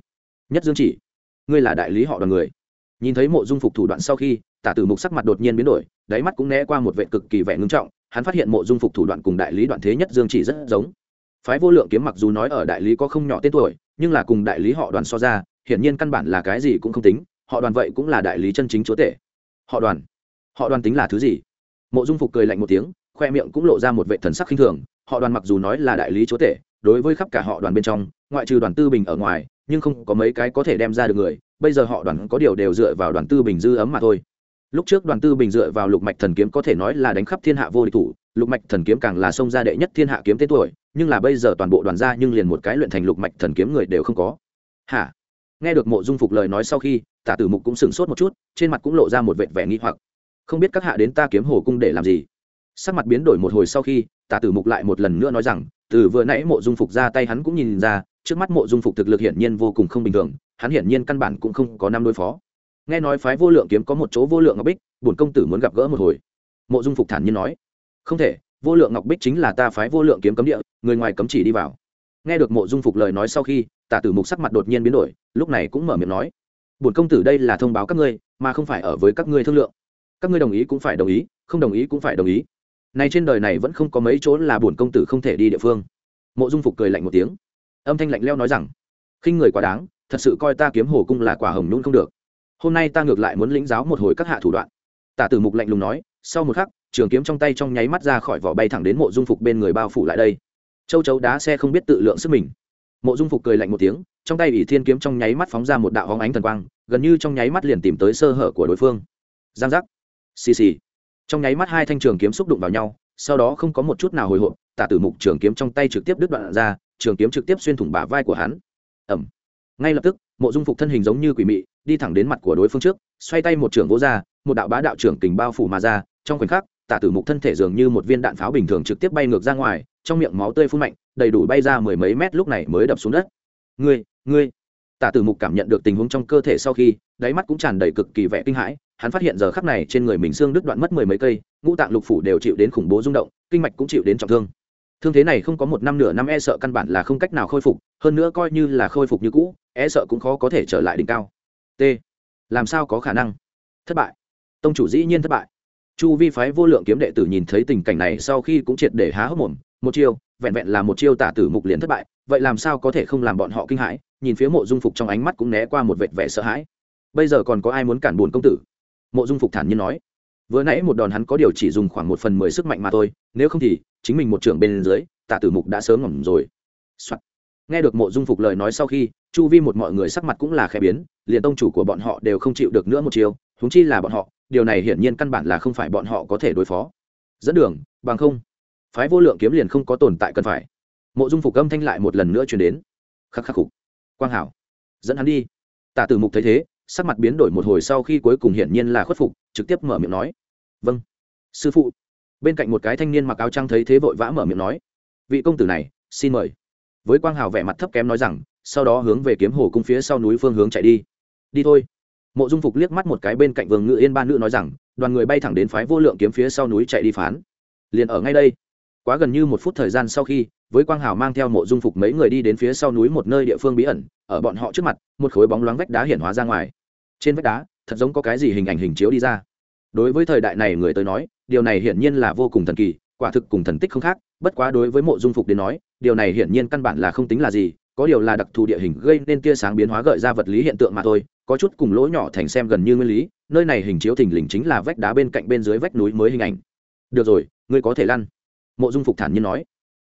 Nhất dương chỉ, ngươi là đại lý họ đoàn người. Nhìn thấy mộ dung phục thủ đoạn sau khi, tả tử mục sắc mặt đột nhiên biến đổi, đáy mắt cũng né qua một vệ cực kỳ vẻ ngưng trọng, hắn phát hiện mộ dung phục thủ đoạn cùng đại lý đoạn thế nhất dương chỉ rất giống phái vô lượng kiếm mặc dù nói ở đại lý có không nhỏ tên tuổi, nhưng là cùng đại lý họ đoàn so ra, hiển nhiên căn bản là cái gì cũng không tính, họ đoàn vậy cũng là đại lý chân chính chúa tể. Họ đoàn? Họ đoàn tính là thứ gì? Mộ dung phục cười lạnh một tiếng, khoe miệng cũng lộ ra một vệ thần sắc khinh thường, họ đoàn mặc dù nói là đại lý chúa tể, đối với khắp cả họ đoàn bên trong, ngoại trừ đoàn tư bình ở ngoài, nhưng không có mấy cái có thể đem ra được người, bây giờ họ đoàn có điều đều dựa vào đoàn tư bình dư ấm mà thôi. Lúc trước đoàn tư bình dựa vào lục mạch thần kiếm có thể nói là đánh khắp thiên hạ vô địch thủ lục mạch thần kiếm càng là sông gia đệ nhất thiên hạ kiếm tên tuổi, nhưng là bây giờ toàn bộ đoàn gia nhưng liền một cái luyện thành lục mạch thần kiếm người đều không có. Hả? Nghe được mộ dung phục lời nói sau khi, tả tử mục cũng sửng sốt một chút, trên mặt cũng lộ ra một vệt vẻ nghi hoặc. Không biết các hạ đến ta kiếm hồ cung để làm gì? Sắc mặt biến đổi một hồi sau khi, tả tử mục lại một lần nữa nói rằng, từ vừa nãy mộ dung phục ra tay hắn cũng nhìn ra, trước mắt mộ dung phục thực lực hiển nhiên vô cùng không bình thường, hắn hiển nhiên căn bản cũng không có năm đối phó. Nghe nói phái vô lượng kiếm có một chỗ vô lượng ngọc bích, bổn công tử muốn gặp gỡ một hồi. Mộ dung phục thản nhiên nói không thể, vô lượng ngọc bích chính là ta phái vô lượng kiếm cấm địa, người ngoài cấm chỉ đi vào. Nghe được mộ dung phục lời nói sau khi, tả tử mục sắc mặt đột nhiên biến đổi, lúc này cũng mở miệng nói, bổn công tử đây là thông báo các ngươi, mà không phải ở với các ngươi thương lượng. Các ngươi đồng ý cũng phải đồng ý, không đồng ý cũng phải đồng ý. Này trên đời này vẫn không có mấy chỗ là bổn công tử không thể đi địa phương. Mộ dung phục cười lạnh một tiếng. Âm thanh lạnh leo nói rằng, khinh người quá đáng, thật sự coi ta kiếm hồ cung là quả hồng nhún không được. Hôm nay ta ngược lại muốn lĩnh giáo một hồi các hạ thủ đoạn. Tả tử mục lạnh lùng nói, sau một khắc trường kiếm trong tay trong nháy mắt ra khỏi vỏ bay thẳng đến mộ dung phục bên người bao phủ lại đây. Châu chấu đá xe không biết tự lượng sức mình. Mộ dung phục cười lạnh một tiếng, trong tay ỷ thiên kiếm trong nháy mắt phóng ra một đạo hóng ánh thần quang, gần như trong nháy mắt liền tìm tới sơ hở của đối phương. Giang giác. Xì xì. Trong nháy mắt hai thanh trường kiếm xúc đụng vào nhau, sau đó không có một chút nào hồi hộp, tả tử mục trường kiếm trong tay trực tiếp đứt đoạn ra, trường kiếm trực tiếp xuyên thủng bả vai của hắn. Ẩm ngay lập tức, mộ dung phục thân hình giống như quỷ mị, đi thẳng đến mặt của đối phương trước, xoay tay một trường vỗ ra, một đạo bá đạo trưởng kình bao phủ mà ra, trong khoảnh khắc tả tử mục thân thể dường như một viên đạn pháo bình thường trực tiếp bay ngược ra ngoài, trong miệng máu tươi phun mạnh, đầy đủ bay ra mười mấy mét lúc này mới đập xuống đất. Ngươi ngươi. Tả tử mục cảm nhận được tình huống trong cơ thể sau khi, đáy mắt cũng tràn đầy cực kỳ vẻ kinh hãi, hắn phát hiện giờ khắc này trên người mình xương đứt đoạn mất mười mấy cây, ngũ tạng lục phủ đều chịu đến khủng bố rung động, kinh mạch cũng chịu đến trọng thương. Thương thế này không có một năm nửa năm e sợ căn bản là không cách nào khôi phục, hơn nữa coi như là khôi phục như cũ e sợ cũng khó có thể trở lại đỉnh cao. T. Làm sao có khả năng? Thất bại. Tông chủ dĩ nhiên thất bại chu vi phái vô lượng kiếm đệ tử nhìn thấy tình cảnh này sau khi cũng triệt để há hốc mồm, một chiêu, vẹn vẹn là một chiêu tả tử mục liền thất bại, vậy làm sao có thể không làm bọn họ kinh hãi? Nhìn phía mộ dung phục trong ánh mắt cũng né qua một vệt vẻ sợ hãi. Bây giờ còn có ai muốn cản buồn công tử? Mộ dung phục thản nhiên nói. Vừa nãy một đòn hắn có điều chỉ dùng khoảng một phần mười sức mạnh mà thôi, nếu không thì chính mình một trưởng bên dưới tạ tử mục đã sớm ngỏm rồi、Soạn. nghe được mộ dung phục lời nói sau khi, chu vi một mọi người sắc mặt cũng là khẽ biến, liền tông chủ của bọn họ đều không chịu được nữa một chiều húng chi là bọn họ, điều này hiển nhiên căn bản là không phải bọn họ có thể đối phó. Dẫn đường, bằng không, phái vô lượng kiếm liền không có tồn tại cần phải. Mộ dung phục âm thanh lại một lần nữa chuyển đến. Khắc khắc khục. Quang hảo. Dẫn hắn đi. Tả tử mục thấy thế, sắc mặt biến đổi một hồi sau khi cuối cùng hiển nhiên là khuất phục, trực tiếp mở miệng nói. Vâng. Sư phụ. Bên cạnh một cái thanh niên mặc áo trăng thấy thế vội vã mở miệng nói. Vị công tử này, xin mời. Với quang hào vẻ mặt thấp kém nói rằng, sau đó hướng về kiếm hồ cung phía sau núi phương hướng chạy đi. Đi thôi mộ dung phục liếc mắt một cái bên cạnh vườn ngự yên ba nữ nói rằng, đoàn người bay thẳng đến phái vô lượng kiếm phía sau núi chạy đi phán. Liền ở ngay đây. Quá gần như một phút thời gian sau khi, với quang hào mang theo mộ dung phục mấy người đi đến phía sau núi một nơi địa phương bí ẩn, ở bọn họ trước mặt, một khối bóng loáng vách đá hiển hóa ra ngoài. Trên vách đá, thật giống có cái gì hình ảnh hình chiếu đi ra. Đối với thời đại này người tới nói, điều này hiển nhiên là vô cùng thần kỳ, quả thực cùng thần tích không khác, bất quá đối với mộ dung phục đến nói, điều này hiển nhiên căn bản là không tính là gì có điều là đặc thù địa hình gây nên tia sáng biến hóa gợi ra vật lý hiện tượng mà thôi, có chút cùng lỗ nhỏ thành xem gần như nguyên lý, nơi này hình chiếu thình lình chính là vách đá bên cạnh bên dưới vách núi mới hình ảnh. Được rồi, ngươi có thể lăn. Mộ dung phục thản nhiên nói.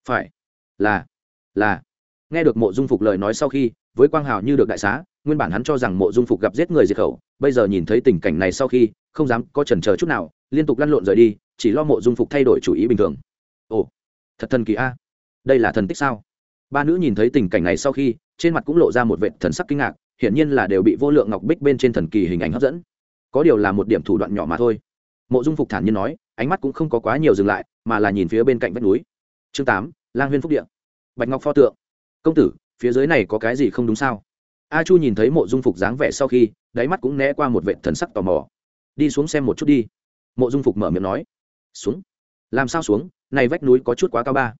Phải. Là. Là. Nghe được mộ dung phục lời nói sau khi, với quang hào như được đại xá, nguyên bản hắn cho rằng mộ dung phục gặp giết người diệt khẩu, bây giờ nhìn thấy tình cảnh này sau khi, không dám có chần chờ chút nào, liên tục lăn lộn rời đi, chỉ lo mộ dung phục thay đổi chủ ý bình thường. Ồ, thật thần kỳ a. Đây là thần tích sao? Ba nữ nhìn thấy tình cảnh này sau khi, trên mặt cũng lộ ra một vệ thần sắc kinh ngạc, hiển nhiên là đều bị vô lượng ngọc bích bên trên thần kỳ hình ảnh hấp dẫn. Có điều là một điểm thủ đoạn nhỏ mà thôi. Mộ dung phục thản nhiên nói, ánh mắt cũng không có quá nhiều dừng lại, mà là nhìn phía bên cạnh vách núi. Chương tám, lang huyên phúc điện bạch ngọc pho tượng. Công tử, phía dưới này có cái gì không đúng sao? A chu nhìn thấy mộ dung phục dáng vẻ sau khi, đáy mắt cũng né qua một vệ thần sắc tò mò. Đi xuống xem một chút đi. Mộ dung phục mở miệng nói. Xuống. Làm sao xuống? Này vách núi có chút quá cao ba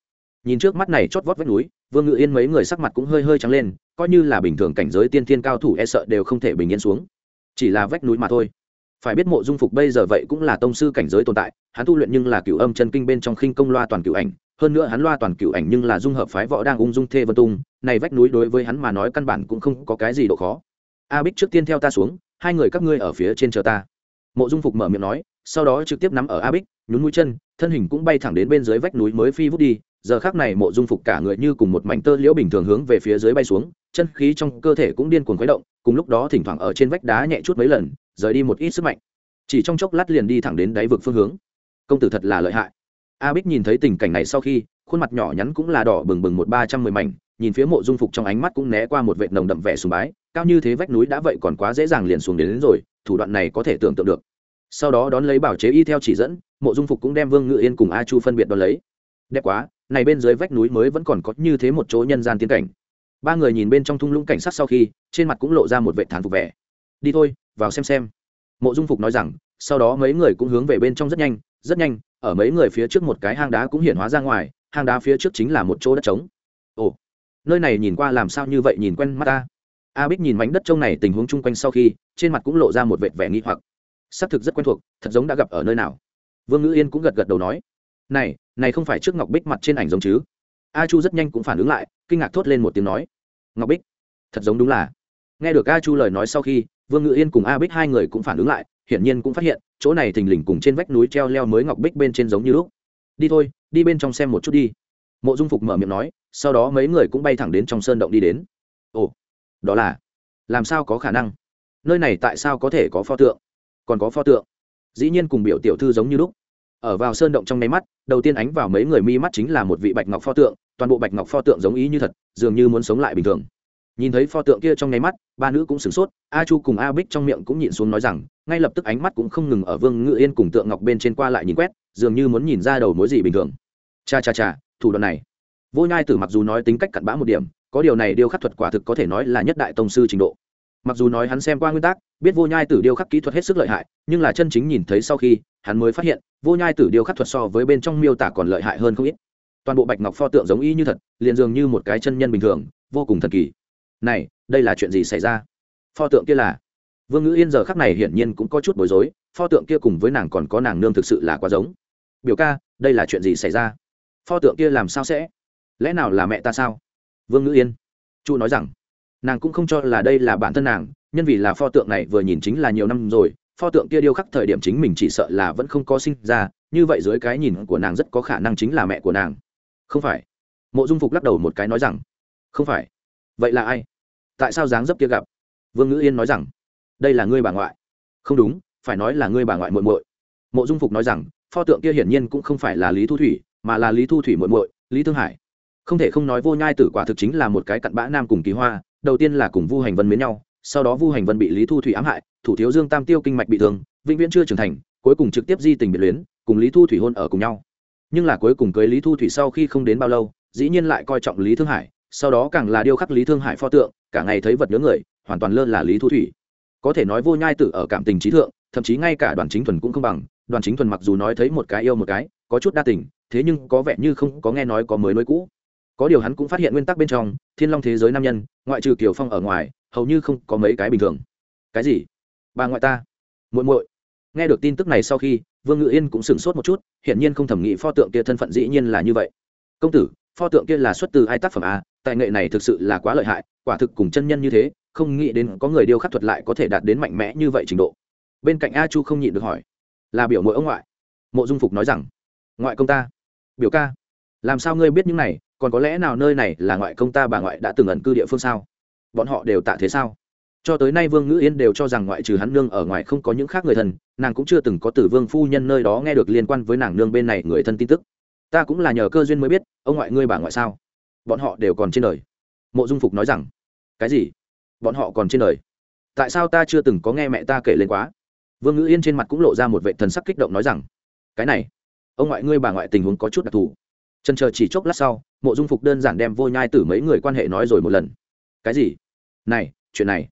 nhìn trước mắt này chót vót vách núi, vương ngự yên mấy người sắc mặt cũng hơi hơi trắng lên, coi như là bình thường cảnh giới tiên thiên cao thủ e sợ đều không thể bình yên xuống. Chỉ là vách núi mà thôi. Phải biết mộ dung phục bây giờ vậy cũng là tông sư cảnh giới tồn tại, hắn tu luyện nhưng là cửu âm chân kinh bên trong khinh công loa toàn cửu ảnh, hơn nữa hắn loa toàn cửu ảnh nhưng là dung hợp phái võ đang ung dung thê vân tung, này vách núi đối với hắn mà nói căn bản cũng không có cái gì độ khó. A bích trước tiên theo ta xuống, hai người các ngươi ở phía trên chờ ta. Mộ dung phục mở miệng nói, sau đó trực tiếp nắm ở a bích, nhún mũi chân, thân hình cũng bay thẳng đến bên dưới vách núi mới phi vút đi giờ khác này mộ dung phục cả người như cùng một mảnh tơ liễu bình thường hướng về phía dưới bay xuống chân khí trong cơ thể cũng điên cuồng khuấy động cùng lúc đó thỉnh thoảng ở trên vách đá nhẹ chút mấy lần rời đi một ít sức mạnh. Chỉ trong chốc lát liền đi thẳng đến đáy vực phương hướng. Công tử thật là lợi hại. A bích nhìn thấy tình cảnh này sau khi khuôn mặt nhỏ nhắn cũng là đỏ bừng bừng một ba trăm mười mảnh nhìn phía mộ dung phục trong ánh mắt cũng né qua một vệt nồng đậm vẻ sùng bái cao như thế vách núi đã vậy còn quá dễ dàng liền xuống đến, đến rồi thủ đoạn này có thể tưởng tượng được. Sau đó đón lấy bảo chế y theo chỉ dẫn mộ dung phục cũng đem vương ngự yên cùng a chu phân biệt đón lấy. Đẹp quá này bên dưới vách núi mới vẫn còn có như thế một chỗ nhân gian tiên cảnh. Ba người nhìn bên trong thung lũng cảnh sát sau khi, trên mặt cũng lộ ra một vệ thán phục vẻ. Đi thôi, vào xem xem. Mộ dung phục nói rằng, sau đó mấy người cũng hướng về bên trong rất nhanh rất nhanh, ở mấy người phía trước một cái hang đá cũng hiện hóa ra ngoài, hang đá phía trước chính là một chỗ đất trống. Ồ, nơi này nhìn qua làm sao như vậy nhìn quen mắt ta. A bích nhìn mảnh đất trông này tình huống chung quanh sau khi, trên mặt cũng lộ ra một vệt vẻ nghi hoặc. Xác thực rất quen thuộc, thật giống đã gặp ở nơi nào. Vương ngữ yên cũng gật gật đầu nói, này này không phải trước ngọc bích mặt trên ảnh giống chứ? A chu rất nhanh cũng phản ứng lại, kinh ngạc thốt lên một tiếng nói. Ngọc bích, thật giống đúng là. Nghe được a chu lời nói sau khi, vương ngự yên cùng a bích hai người cũng phản ứng lại, hiển nhiên cũng phát hiện, chỗ này thình lình cùng trên vách núi treo leo mới ngọc bích bên trên giống như lúc. Đi thôi, đi bên trong xem một chút đi. Mộ dung phục mở miệng nói, sau đó mấy người cũng bay thẳng đến trong sơn động đi đến. Ồ, đó là, làm sao có khả năng? Nơi này tại sao có thể có pho tượng? Còn có pho tượng? Dĩ nhiên cùng biểu tiểu thư giống như lúc ở vào sơn động trong nháy mắt, đầu tiên ánh vào mấy người mi mắt chính là một vị bạch ngọc pho tượng, toàn bộ bạch ngọc pho tượng giống ý như thật, dường như muốn sống lại bình thường. Nhìn thấy pho tượng kia trong nháy mắt, ba nữ cũng sửng sốt, a chu cùng a bích trong miệng cũng nhịn xuống nói rằng, ngay lập tức ánh mắt cũng không ngừng ở vương ngự yên cùng tượng ngọc bên trên qua lại nhìn quét, dường như muốn nhìn ra đầu mối gì bình thường. Cha cha cha, thủ đoạn này. Vô nhai tử mặc dù nói tính cách cặn bã một điểm, có điều này điêu khắc thuật quả thực có thể nói là nhất đại tông sư trình độ mặc dù nói hắn xem qua nguyên tắc, biết vô nhai tử điêu khắc kỹ thuật hết sức lợi hại, nhưng là chân chính nhìn thấy sau khi, hắn mới phát hiện, vô nhai tử điêu khắc thuật so với bên trong miêu tả còn lợi hại hơn không ít. Toàn bộ bạch ngọc pho tượng giống y như thật, liền dường như một cái chân nhân bình thường, vô cùng thần kỳ. Này, đây là chuyện gì xảy ra? Pho tượng kia là? Vương ngữ yên giờ khắc này hiển nhiên cũng có chút bối rối, pho tượng kia cùng với nàng còn có nàng nương thực sự là quá giống. Biểu ca, đây là chuyện gì xảy ra? Pho tượng kia làm sao sẽ? Lẽ nào là mẹ ta sao? Vương ngữ yên. Chu nói rằng nàng cũng không cho là đây là bản thân nàng, nhân vì là pho tượng này vừa nhìn chính là nhiều năm rồi, pho tượng kia điêu khắc thời điểm chính mình chỉ sợ là vẫn không có sinh ra, như vậy dưới cái nhìn của nàng rất có khả năng chính là mẹ của nàng. Không phải. Mộ dung phục lắc đầu một cái nói rằng, không phải. Vậy là ai? Tại sao dáng dấp kia gặp? Vương ngữ yên nói rằng, đây là ngươi bà ngoại. Không đúng, phải nói là ngươi bà ngoại muội muội. Mộ dung phục nói rằng, pho tượng kia hiển nhiên cũng không phải là lý thu thủy, mà là lý thu thủy muội muội, lý thương hải. Không thể không nói vô nhai tử quả thực chính là một cái cặn bã nam cùng kỳ hoa đầu tiên là cùng vu hành vân mến nhau, sau đó vu hành vân bị lý thu thủy ám hại, thủ thiếu dương tam tiêu kinh mạch bị thương, vĩnh viễn chưa trưởng thành, cuối cùng trực tiếp di tình biệt luyến, cùng lý thu thủy hôn ở cùng nhau. Nhưng là cuối cùng cưới lý thu thủy sau khi không đến bao lâu, dĩ nhiên lại coi trọng lý thương hải, sau đó càng là điêu khắc lý thương hải pho tượng, cả ngày thấy vật nhớ người, hoàn toàn lơ là lý thu thủy. Có thể nói vô nhai tử ở cảm tình trí thượng, thậm chí ngay cả đoàn chính thuần cũng không bằng, đoàn chính thuần mặc dù nói thấy một cái yêu một cái, có chút đa tình, thế nhưng có vẻ như không có nghe nói có mới nối cũ có điều hắn cũng phát hiện nguyên tắc bên trong, thiên long thế giới nam nhân, ngoại trừ kiều phong ở ngoài, hầu như không có mấy cái bình thường. Cái gì? Bà ngoại ta. Muội muội. Nghe được tin tức này sau khi, vương ngự yên cũng sửng sốt một chút, hiển nhiên không thẩm nghĩ pho tượng kia thân phận dĩ nhiên là như vậy. Công tử, pho tượng kia là xuất từ hai tác phẩm a? Tài nghệ này thực sự là quá lợi hại, quả thực cùng chân nhân như thế, không nghĩ đến có người điêu khắc thuật lại có thể đạt đến mạnh mẽ như vậy trình độ. Bên cạnh a chu không nhịn được hỏi, là biểu mỗi ông ngoại? Mộ dung phục nói rằng, ngoại công ta. Biểu ca, làm sao ngươi biết những này? Còn có lẽ nào nơi này là ngoại công ta bà ngoại đã từng ẩn cư địa phương sao? Bọn họ đều tạ thế sao? Cho tới nay vương ngữ yên đều cho rằng ngoại trừ hắn nương ở ngoài không có những khác người thân, nàng cũng chưa từng có từ vương phu nhân nơi đó nghe được liên quan với nàng nương bên này người thân tin tức. Ta cũng là nhờ cơ duyên mới biết, ông ngoại ngươi bà ngoại sao? Bọn họ đều còn trên đời. Mộ dung phục nói rằng, cái gì? Bọn họ còn trên đời? Tại sao ta chưa từng có nghe mẹ ta kể lên quá? Vương ngữ yên trên mặt cũng lộ ra một vệ thần sắc kích động nói rằng, cái này, ông ngoại ngươi bà ngoại tình huống có chút đặc thù trần chờ chỉ chốc lát sau, mộ dung phục đơn giản đem vô nhai tử mấy người quan hệ nói rồi một lần. Cái gì? Này, chuyện này.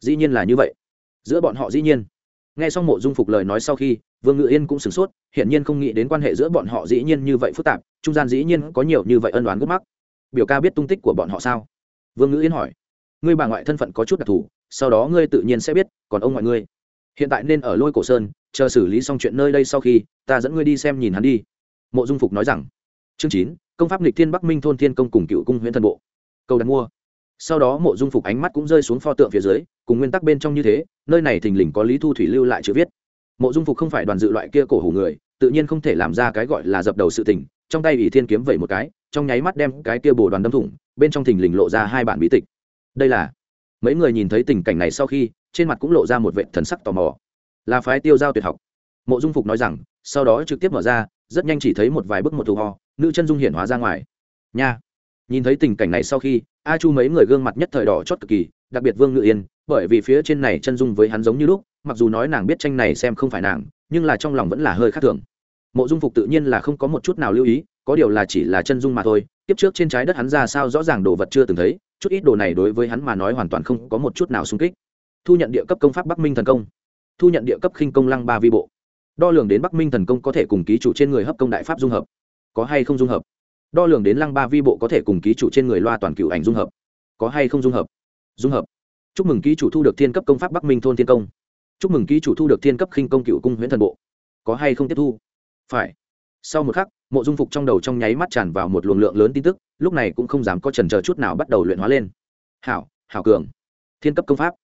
Dĩ nhiên là như vậy. Giữa bọn họ dĩ nhiên. Nghe xong mộ dung phục lời nói sau khi, vương ngự yên cũng sửng sốt hiện nhiên không nghĩ đến quan hệ giữa bọn họ dĩ nhiên như vậy phức tạp, trung gian dĩ nhiên có nhiều như vậy ân đoán gốc mắc. Biểu ca biết tung tích của bọn họ sao? Vương ngự yên hỏi. Ngươi bà ngoại thân phận có chút đặc thù, sau đó ngươi tự nhiên sẽ biết, còn ông ngoại ngươi. Hiện tại nên ở lôi cổ sơn, chờ xử lý xong chuyện nơi đây sau khi, ta dẫn ngươi đi xem nhìn hắn đi. Mộ dung phục nói rằng chương chín, công pháp nghịch thiên bắc minh thôn thiên công cùng cựu cung huyện thần bộ. Cầu đặt mua. Sau đó mộ dung phục ánh mắt cũng rơi xuống pho tượng phía dưới, cùng nguyên tắc bên trong như thế, nơi này thình lình có lý thu thủy lưu lại chữ viết. Mộ dung phục không phải đoàn dự loại kia cổ hủ người, tự nhiên không thể làm ra cái gọi là dập đầu sự tình, trong tay ỷ thiên kiếm vẩy một cái, trong nháy mắt đem cái kia bồ đoàn đâm thủng, bên trong thình lình lộ ra hai bản bí tịch. Đây là, mấy người nhìn thấy tình cảnh này sau khi, trên mặt cũng lộ ra một vệ thần sắc tò mò. Là phái tiêu giao tuyệt học. Mộ dung phục nói rằng, sau đó trực tiếp mở ra rất nhanh chỉ thấy một vài bức một thù ho, nữ chân dung hiển hóa ra ngoài. Nha! Nhìn thấy tình cảnh này sau khi, a chu mấy người gương mặt nhất thời đỏ chót cực kỳ, đặc biệt vương ngự yên, bởi vì phía trên này chân dung với hắn giống như lúc, mặc dù nói nàng biết tranh này xem không phải nàng, nhưng là trong lòng vẫn là hơi khác thường. Mộ dung phục tự nhiên là không có một chút nào lưu ý, có điều là chỉ là chân dung mà thôi, tiếp trước trên trái đất hắn ra sao rõ ràng đồ vật chưa từng thấy, chút ít đồ này đối với hắn mà nói hoàn toàn không có một chút nào sung kích. Thu nhận địa cấp công pháp bắc minh thần công. Thu nhận địa cấp khinh công lăng ba vi bộ đo lường đến bắc minh thần công có thể cùng ký chủ trên người hấp công đại pháp dung hợp có hay không dung hợp đo lường đến lăng ba vi bộ có thể cùng ký chủ trên người loa toàn cựu ảnh dung hợp có hay không dung hợp dung hợp chúc mừng ký chủ thu được thiên cấp công pháp bắc minh thôn thiên công chúc mừng ký chủ thu được thiên cấp khinh công cựu cung huyễn thần bộ có hay không tiếp thu phải sau một khắc mộ dung phục trong đầu trong nháy mắt tràn vào một luồng lượng lớn tin tức lúc này cũng không dám có trần chờ chút nào bắt đầu luyện hóa lên hảo hảo cường thiên cấp công pháp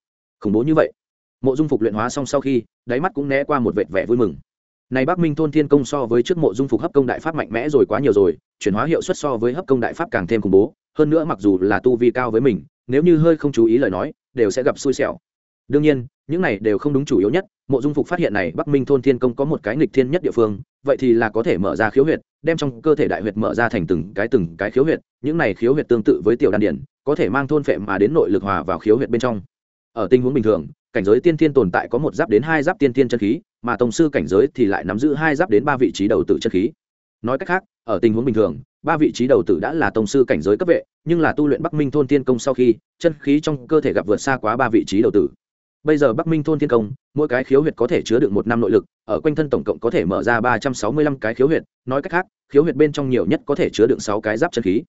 khủng bố như vậy mộ dung phục luyện hóa xong sau khi, đáy mắt cũng né qua một vệt vẻ vui mừng. Này bắc minh thôn thiên công so với trước mộ dung phục hấp công đại pháp mạnh mẽ rồi quá nhiều rồi, chuyển hóa hiệu suất so với hấp công đại pháp càng thêm khủng bố. Hơn nữa mặc dù là tu vi cao với mình, nếu như hơi không chú ý lời nói, đều sẽ gặp xui xẻo. Đương nhiên, những này đều không đúng chủ yếu nhất, mộ dung phục phát hiện này bắc minh thôn thiên công có một cái nghịch thiên nhất địa phương, vậy thì là có thể mở ra khiếu huyệt, đem trong cơ thể đại huyệt mở ra thành từng cái từng cái khiếu huyệt, những này khiếu huyệt tương tự với tiểu đan điển, có thể mang thôn phệ mà đến nội lực hòa vào khiếu huyệt bên trong. Ở tình huống bình thường cảnh giới tiên thiên tồn tại có một giáp đến hai giáp tiên thiên chân khí, mà tổng sư cảnh giới thì lại nắm giữ hai giáp đến ba vị trí đầu tử chân khí. Nói cách khác, ở tình huống bình thường, ba vị trí đầu tử đã là tổng sư cảnh giới cấp vệ, nhưng là tu luyện bắc minh thôn thiên công sau khi, chân khí trong cơ thể gặp vượt xa quá ba vị trí đầu tử. Bây giờ bắc minh thôn thiên công, mỗi cái khiếu huyệt có thể chứa được một năm nội lực, ở quanh thân tổng cộng có thể mở ra ba trăm sáu mươi lăm cái khiếu huyệt, nói cách khác, khiếu huyệt bên trong nhiều nhất có thể chứa được sáu cái giáp chân khí.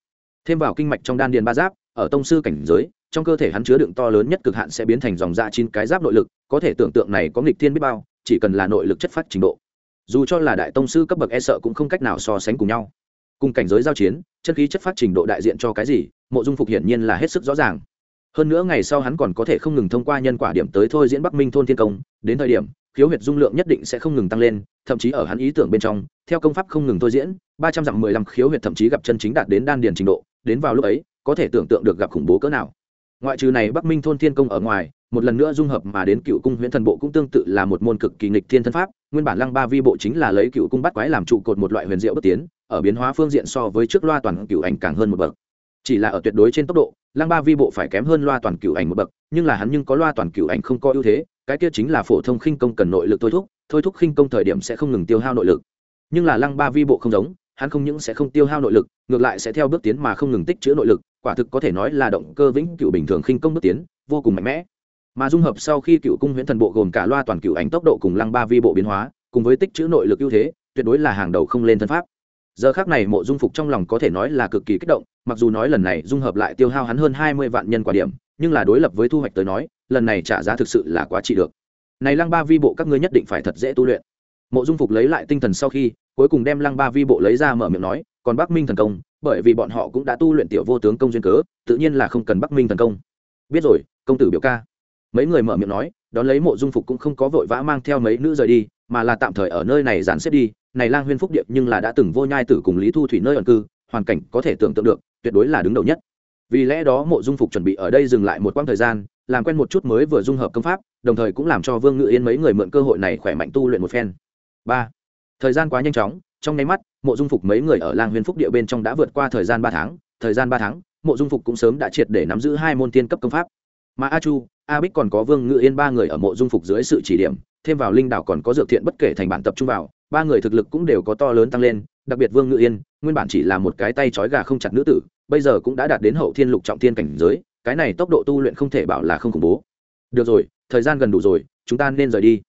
Thêm vào kinh mạch trong đan điền ba giáp, ở tông sư cảnh giới trong cơ thể hắn chứa đựng to lớn nhất cực hạn sẽ biến thành dòng da chín cái giáp nội lực, có thể tưởng tượng này có nghịch thiên biết bao, chỉ cần là nội lực chất phát trình độ. Dù cho là đại tông sư cấp bậc e sợ cũng không cách nào so sánh cùng nhau. Cùng cảnh giới giao chiến, chân khí chất phát trình độ đại diện cho cái gì, mộ dung phục hiển nhiên là hết sức rõ ràng. Hơn nữa ngày sau hắn còn có thể không ngừng thông qua nhân quả điểm tới thôi diễn bắc minh thôn thiên công, đến thời điểm, khiếu huyệt dung lượng nhất định sẽ không ngừng tăng lên, thậm chí ở hắn ý tưởng bên trong, theo công pháp không ngừng thôi diễn, ba trăm dặm mười lăm khiếu huyệt thậm chí gặp chân chính đạt đến đan điền trình độ, đến vào lúc ấy, có thể tưởng tượng được gặp khủng bố cỡ nào ngoại trừ này bắc minh thôn thiên công ở ngoài, một lần nữa dung hợp mà đến cựu cung huyễn thần bộ cũng tương tự là một môn cực kỳ nghịch thiên thân pháp, nguyên bản lăng ba vi bộ chính là lấy cựu cung bắt quái làm trụ cột một loại huyền diệu bất tiến, ở biến hóa phương diện so với trước loa toàn cựu ảnh càng hơn một bậc. Chỉ là ở tuyệt đối trên tốc độ, lăng ba vi bộ phải kém hơn loa toàn cựu ảnh một bậc, nhưng là hắn nhưng có loa toàn cựu ảnh không có ưu thế, cái kia chính là phổ thông khinh công cần nội lực thôi thúc thôi thúc khinh công thời điểm sẽ không ngừng tiêu hao nội lực. Nhưng là lăng ba vi bộ không giống, hắn không những sẽ không tiêu hao nội lực, ngược lại sẽ theo bước tiến mà không ngừng tích chữa nội lực quả thực có thể nói là động cơ vĩnh cựu bình thường khinh công bước tiến, vô cùng mạnh mẽ. Mà dung hợp sau khi cựu cung huyễn thần bộ gồm cả loa toàn cựu ảnh tốc độ cùng lăng ba vi bộ biến hóa, cùng với tích chữ nội lực ưu thế, tuyệt đối là hàng đầu không lên thân pháp. Giờ khác này mộ dung phục trong lòng có thể nói là cực kỳ kích động, mặc dù nói lần này dung hợp lại tiêu hao hắn hơn hai mươi vạn nhân quả điểm, nhưng là đối lập với thu hoạch tới nói, lần này trả giá thực sự là quá trị được. Này lăng ba vi bộ các ngươi nhất định phải thật dễ tu luyện. Mộ dung phục lấy lại tinh thần sau khi, cuối cùng đem lăng ba vi bộ lấy ra mở miệng nói còn bắc minh thần công, bởi vì bọn họ cũng đã tu luyện tiểu vô tướng công duyên cớ, tự nhiên là không cần bắc minh thần công. Biết rồi, công tử biểu ca. Mấy người mở miệng nói, đón lấy mộ dung phục cũng không có vội vã mang theo mấy nữ rời đi, mà là tạm thời ở nơi này dàn xếp đi. Này lang huyên phúc điệp nhưng là đã từng vô nhai tử cùng lý thu thủy nơi ẩn cư, hoàn cảnh có thể tưởng tượng được, tuyệt đối là đứng đầu nhất. Vì lẽ đó mộ dung phục chuẩn bị ở đây dừng lại một quãng thời gian, làm quen một chút mới vừa dung hợp công pháp, đồng thời cũng làm cho vương ngự yên mấy người mượn cơ hội này khỏe mạnh tu luyện một phen. Ba. Thời gian quá nhanh chóng trong nháy mắt, mộ dung phục mấy người ở lang huyền phúc địa bên trong đã vượt qua thời gian ba tháng, thời gian ba tháng, mộ dung phục cũng sớm đã triệt để nắm giữ hai môn tiên cấp công pháp. Mà a chu, a bích còn có vương ngự yên ba người ở mộ dung phục dưới sự chỉ điểm, thêm vào linh đảo còn có dược thiện bất kể thành bản tập trung vào, ba người thực lực cũng đều có to lớn tăng lên, đặc biệt vương ngự yên, nguyên bản chỉ là một cái tay trói gà không chặt nữ tử, bây giờ cũng đã đạt đến hậu thiên lục trọng thiên cảnh giới, cái này tốc độ tu luyện không thể bảo là không khủng bố. Được rồi, thời gian gần đủ rồi, chúng ta nên rời đi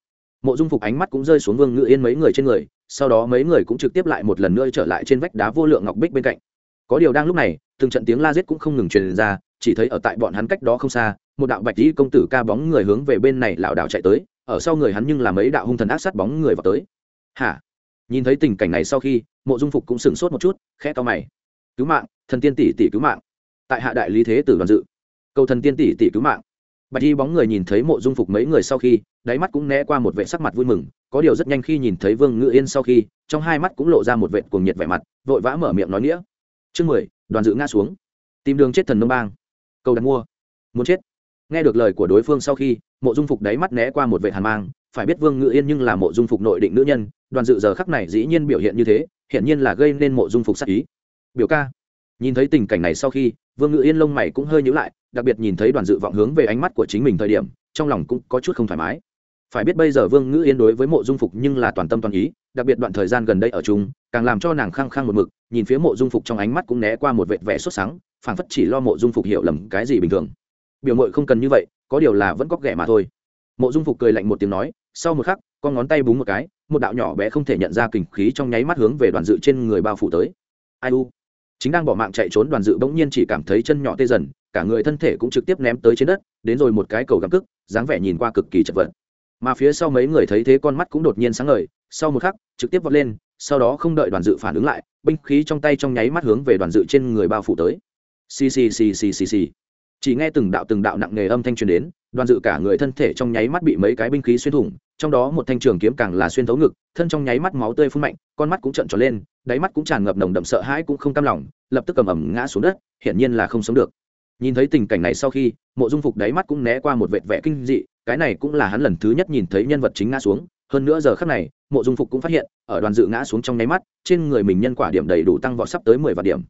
mộ dung phục ánh mắt cũng rơi xuống vương ngự yên mấy người trên người, sau đó mấy người cũng trực tiếp lại một lần nữa trở lại trên vách đá vô lượng ngọc bích bên cạnh. Có điều đang lúc này, từng trận tiếng la giết cũng không ngừng truyền ra, chỉ thấy ở tại bọn hắn cách đó không xa, một đạo bạch dĩ công tử ca bóng người hướng về bên này lảo đảo chạy tới, ở sau người hắn nhưng là mấy đạo hung thần ác sát bóng người vào tới. Hả? Nhìn thấy tình cảnh này sau khi, mộ dung phục cũng sửng sốt một chút, khẽ to mày. Cứu mạng, thần tiên tỷ tỷ cứu mạng. Tại hạ đại lý thế tử đoàn dự. Cầu thần tiên tỷ tỷ cứu mạng bạch y bóng người nhìn thấy mộ dung phục mấy người sau khi, đáy mắt cũng né qua một vệ sắc mặt vui mừng, có điều rất nhanh khi nhìn thấy vương ngự yên sau khi, trong hai mắt cũng lộ ra một vệ cuồng nhiệt vẻ mặt, vội vã mở miệng nói nghĩa. Chương mười, đoàn dự ngã xuống. Tìm đường chết thần nông bang. Cầu đặt mua. Muốn chết. Nghe được lời của đối phương sau khi, mộ dung phục đáy mắt né qua một vệ hàn mang, phải biết vương ngự yên nhưng là mộ dung phục nội định nữ nhân, đoàn dự giờ khắc này dĩ nhiên biểu hiện như thế hiện nhiên là gây nên mộ dung phục sắc ý. Biểu ca. Nhìn thấy tình cảnh này sau khi, vương ngự yên lông mày cũng hơi nhữ lại đặc biệt nhìn thấy đoàn dự vọng hướng về ánh mắt của chính mình thời điểm, trong lòng cũng có chút không thoải mái. Phải biết bây giờ vương ngữ yên đối với mộ dung phục nhưng là toàn tâm toàn ý, đặc biệt đoạn thời gian gần đây ở chung, càng làm cho nàng khăng khăng một mực, nhìn phía mộ dung phục trong ánh mắt cũng né qua một vệt vẻ xuất sáng, phảng phất chỉ lo mộ dung phục hiểu lầm cái gì bình thường. Biểu mội không cần như vậy, có điều là vẫn có ghẻ mà thôi. Mộ dung phục cười lạnh một tiếng nói, sau một khắc, con ngón tay búng một cái, một đạo nhỏ bé không thể nhận ra kình khí trong nháy mắt hướng về đoàn dự trên người bao phủ tới. Ai u, chính đang bỏ mạng chạy trốn đoàn dự bỗng nhiên chỉ cảm thấy chân nhỏ tê dần cả người thân thể cũng trực tiếp ném tới trên đất, đến rồi một cái cầu gắm cức, dáng vẻ nhìn qua cực kỳ chật vật. Mà phía sau mấy người thấy thế con mắt cũng đột nhiên sáng ngời, sau một khắc, trực tiếp vọt lên, sau đó không đợi đoàn dự phản ứng lại, binh khí trong tay trong nháy mắt hướng về đoàn dự trên người bao phủ tới. Xì xì xì xì xì xì. Chỉ nghe từng đạo từng đạo nặng nề âm thanh truyền đến, đoàn dự cả người thân thể trong nháy mắt bị mấy cái binh khí xuyên thủng, trong đó một thanh trường kiếm càng là xuyên thấu ngực, thân trong nháy mắt máu tươi phun mạnh, con mắt cũng trợn tròn lên, đáy mắt cũng tràn ngập nồng đậm sợ hãi cũng không cam lòng, lập tức cầm ẩm ngã xuống đất, hiển nhiên là không sống được nhìn thấy tình cảnh này sau khi, mộ dung phục đáy mắt cũng né qua một vệt vẻ kinh dị, cái này cũng là hắn lần thứ nhất nhìn thấy nhân vật chính ngã xuống. Hơn nữa giờ khắc này, mộ dung phục cũng phát hiện, ở đoàn dự ngã xuống trong nháy mắt, trên người mình nhân quả điểm đầy đủ tăng vọt sắp tới mười vạn điểm.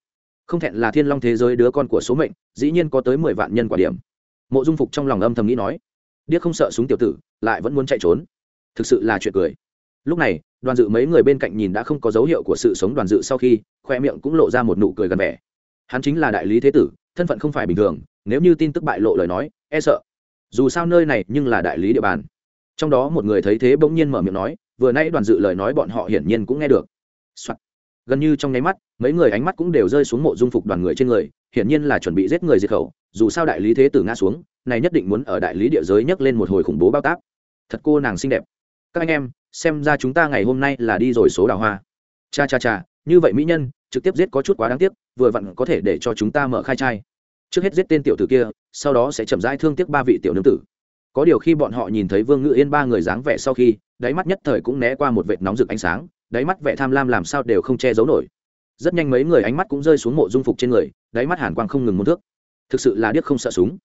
Không thẹn là thiên long thế giới đứa con của số mệnh, dĩ nhiên có tới mười vạn nhân quả điểm. Mộ dung phục trong lòng âm thầm nghĩ nói, điếc không sợ súng tiểu tử, lại vẫn muốn chạy trốn. Thực sự là chuyện cười. Lúc này, đoàn dự mấy người bên cạnh nhìn đã không có dấu hiệu của sự sống đoàn dự sau khi, khoe miệng cũng lộ ra một nụ cười gần vẻ. Hắn chính là đại lý thế tử thân phận không phải bình thường, nếu như tin tức bại lộ lời nói e sợ. Dù sao nơi này nhưng là đại lý địa bàn. Trong đó một người thấy thế bỗng nhiên mở miệng nói, vừa nãy đoàn dự lời nói bọn họ hiển nhiên cũng nghe được、Soạn. gần như trong nháy mắt, mấy người ánh mắt cũng đều rơi xuống mộ dung phục đoàn người trên người, hiển nhiên là chuẩn bị giết người diệt khẩu, dù sao đại lý thế tử ngã xuống, này nhất định muốn ở đại lý địa giới nhấc lên một hồi khủng bố bao tác thật cô nàng xinh đẹp. Các anh em, xem ra chúng ta ngày hôm nay là đi rồi số đào hoa. Cha cha cha, như vậy mỹ nhân trực tiếp giết có chút quá đáng tiếc, vừa vặn có thể để cho chúng ta mở khai trai. Trước hết giết tên tiểu tử kia, sau đó sẽ chậm rãi thương tiếc ba vị tiểu nương tử. Có điều khi bọn họ nhìn thấy vương ngự yên ba người dáng vẻ sau khi, đáy mắt nhất thời cũng né qua một vệt nóng rực ánh sáng, đáy mắt vẻ tham lam làm sao đều không che giấu nổi. Rất nhanh mấy người ánh mắt cũng rơi xuống mộ dung phục trên người, đáy mắt hàn quang không ngừng muốn thước. Thực sự là điếc không sợ súng.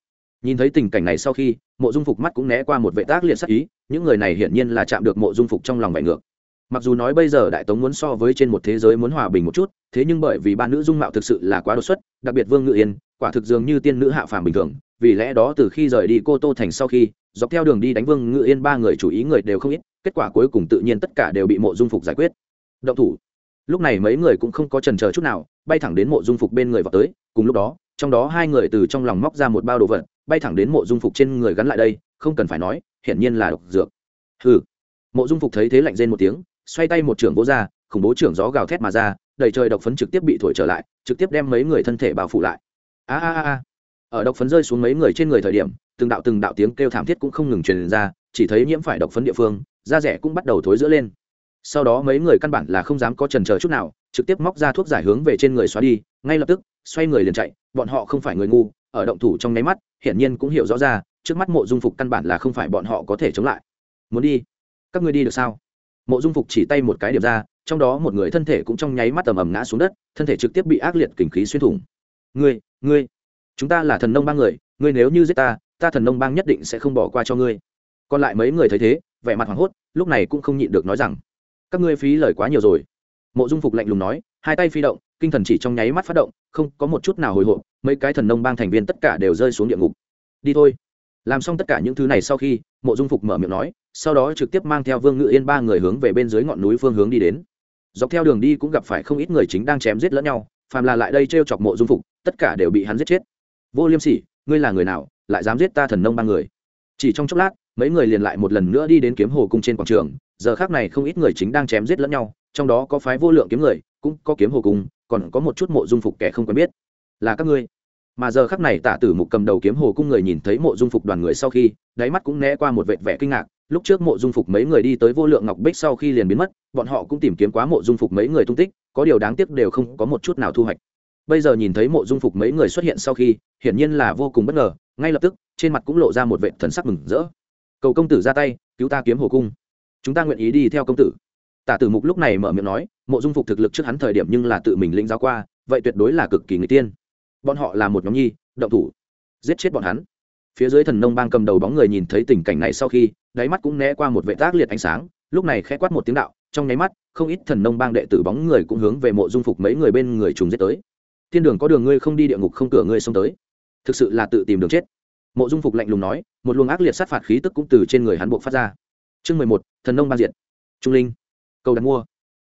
Nhìn thấy tình cảnh này sau khi, mộ dung phục mắt cũng né qua một vệ tác liệt sắc ý, những người này hiển nhiên là chạm được mộ dung phục trong lòng vải ngược mặc dù nói bây giờ đại tống muốn so với trên một thế giới muốn hòa bình một chút, thế nhưng bởi vì ba nữ dung mạo thực sự là quá đột xuất, đặc biệt vương ngự yên, quả thực dường như tiên nữ hạ phàm bình thường, vì lẽ đó từ khi rời đi cô tô thành sau khi, dọc theo đường đi đánh vương ngự yên ba người chủ ý người đều không ít, kết quả cuối cùng tự nhiên tất cả đều bị mộ dung phục giải quyết. Động thủ. Lúc này mấy người cũng không có trần chờ chút nào, bay thẳng đến mộ dung phục bên người vào tới, cùng lúc đó, trong đó hai người từ trong lòng móc ra một bao đồ vật, bay thẳng đến mộ dung phục trên người gắn lại đây, không cần phải nói, hiển nhiên là độc dược. Hừ. Mộ dung phục thấy thế lạnh rên một tiếng xoay tay một trưởng vỗ ra, khủng bố trưởng gió gào thét mà ra, đầy trời độc phấn trực tiếp bị thổi trở lại, trực tiếp đem mấy người thân thể bao phủ lại. A a a ở độc phấn rơi xuống mấy người trên người thời điểm, từng đạo từng đạo tiếng kêu thảm thiết cũng không ngừng truyền ra, chỉ thấy nhiễm phải độc phấn địa phương, da rẻ cũng bắt đầu thối giữa lên. Sau đó mấy người căn bản là không dám có trần chờ chút nào, trực tiếp móc ra thuốc giải hướng về trên người xóa đi, ngay lập tức, xoay người liền chạy, bọn họ không phải người ngu, ở động thủ trong nháy mắt, hiển nhiên cũng hiểu rõ ra, trước mắt mộ dung phục căn bản là không phải bọn họ có thể chống lại. Muốn đi, các ngươi đi được sao? Mộ dung phục chỉ tay một cái điểm ra, trong đó một người thân thể cũng trong nháy mắt tầm ầm ngã xuống đất, thân thể trực tiếp bị ác liệt kình khí xuyên thủng. Ngươi ngươi, chúng ta là thần nông bang người, ngươi nếu như giết ta ta thần nông bang nhất định sẽ không bỏ qua cho ngươi. Còn lại mấy người thấy thế, vẻ mặt hoảng hốt, lúc này cũng không nhịn được nói rằng, các ngươi phí lời quá nhiều rồi. Mộ dung phục lạnh lùng nói, hai tay phi động, kinh thần chỉ trong nháy mắt phát động, không có một chút nào hồi hộp, mấy cái thần nông bang thành viên tất cả đều rơi xuống địa ngục. Đi thôi làm xong tất cả những thứ này sau khi, mộ dung phục mở miệng nói, sau đó trực tiếp mang theo vương ngự yên ba người hướng về bên dưới ngọn núi phương hướng đi đến. Dọc theo đường đi cũng gặp phải không ít người chính đang chém giết lẫn nhau, phàm là lại đây t r e o chọc mộ dung phục, tất cả đều bị hắn giết chết. Vô liêm sỉ, ngươi là người nào, lại dám giết ta thần nông ba người? Chỉ trong chốc lát, mấy người liền lại một lần nữa đi đến kiếm hồ cung trên quảng trường, giờ khác này không ít người chính đang chém giết lẫn nhau, trong đó có phái vô lượng kiếm người, cũng có kiếm hồ cung, còn có một chút mộ dung phục kẻ không quen biết. Là các ngươi mà giờ khắc này tả tử mục cầm đầu kiếm hồ cung người nhìn thấy mộ dung phục đoàn người sau khi, đáy mắt cũng né qua một vệt vẻ kinh ngạc. Lúc trước mộ dung phục mấy người đi tới vô lượng ngọc bích sau khi liền biến mất, bọn họ cũng tìm kiếm quá mộ dung phục mấy người tung tích, có điều đáng tiếc đều không có một chút nào thu hoạch. Bây giờ nhìn thấy mộ dung phục mấy người xuất hiện sau khi, hiển nhiên là vô cùng bất ngờ, ngay lập tức, trên mặt cũng lộ ra một vệ thần sắc mừng rỡ. Cầu công tử ra tay, cứu ta kiếm hồ cung. Chúng ta nguyện ý đi theo công tử. Tả tử mục lúc này mở miệng nói, mộ dung phục thực lực trước hắn thời điểm nhưng là tự mình lĩnh giáo qua, vậy tuyệt đối là cực kỳ người tiên bọn họ là một nhóm nhi, động thủ, giết chết bọn hắn. Phía dưới thần nông bang cầm đầu bóng người nhìn thấy tình cảnh này sau khi, đáy mắt cũng né qua một vệ tác liệt ánh sáng, lúc này khẽ quát một tiếng đạo, trong nháy mắt, không ít thần nông bang đệ tử bóng người cũng hướng về mộ dung phục mấy người bên người trùng giết tới. Thiên đường có đường ngươi không đi địa ngục không cửa ngươi xông tới. Thực sự là tự tìm đường chết. Mộ dung phục lạnh lùng nói, một luồng ác liệt sát phạt khí tức cũng từ trên người hắn buộc phát ra. Chương mười một, thần nông ban diện trung linh. Cầu đặt mua.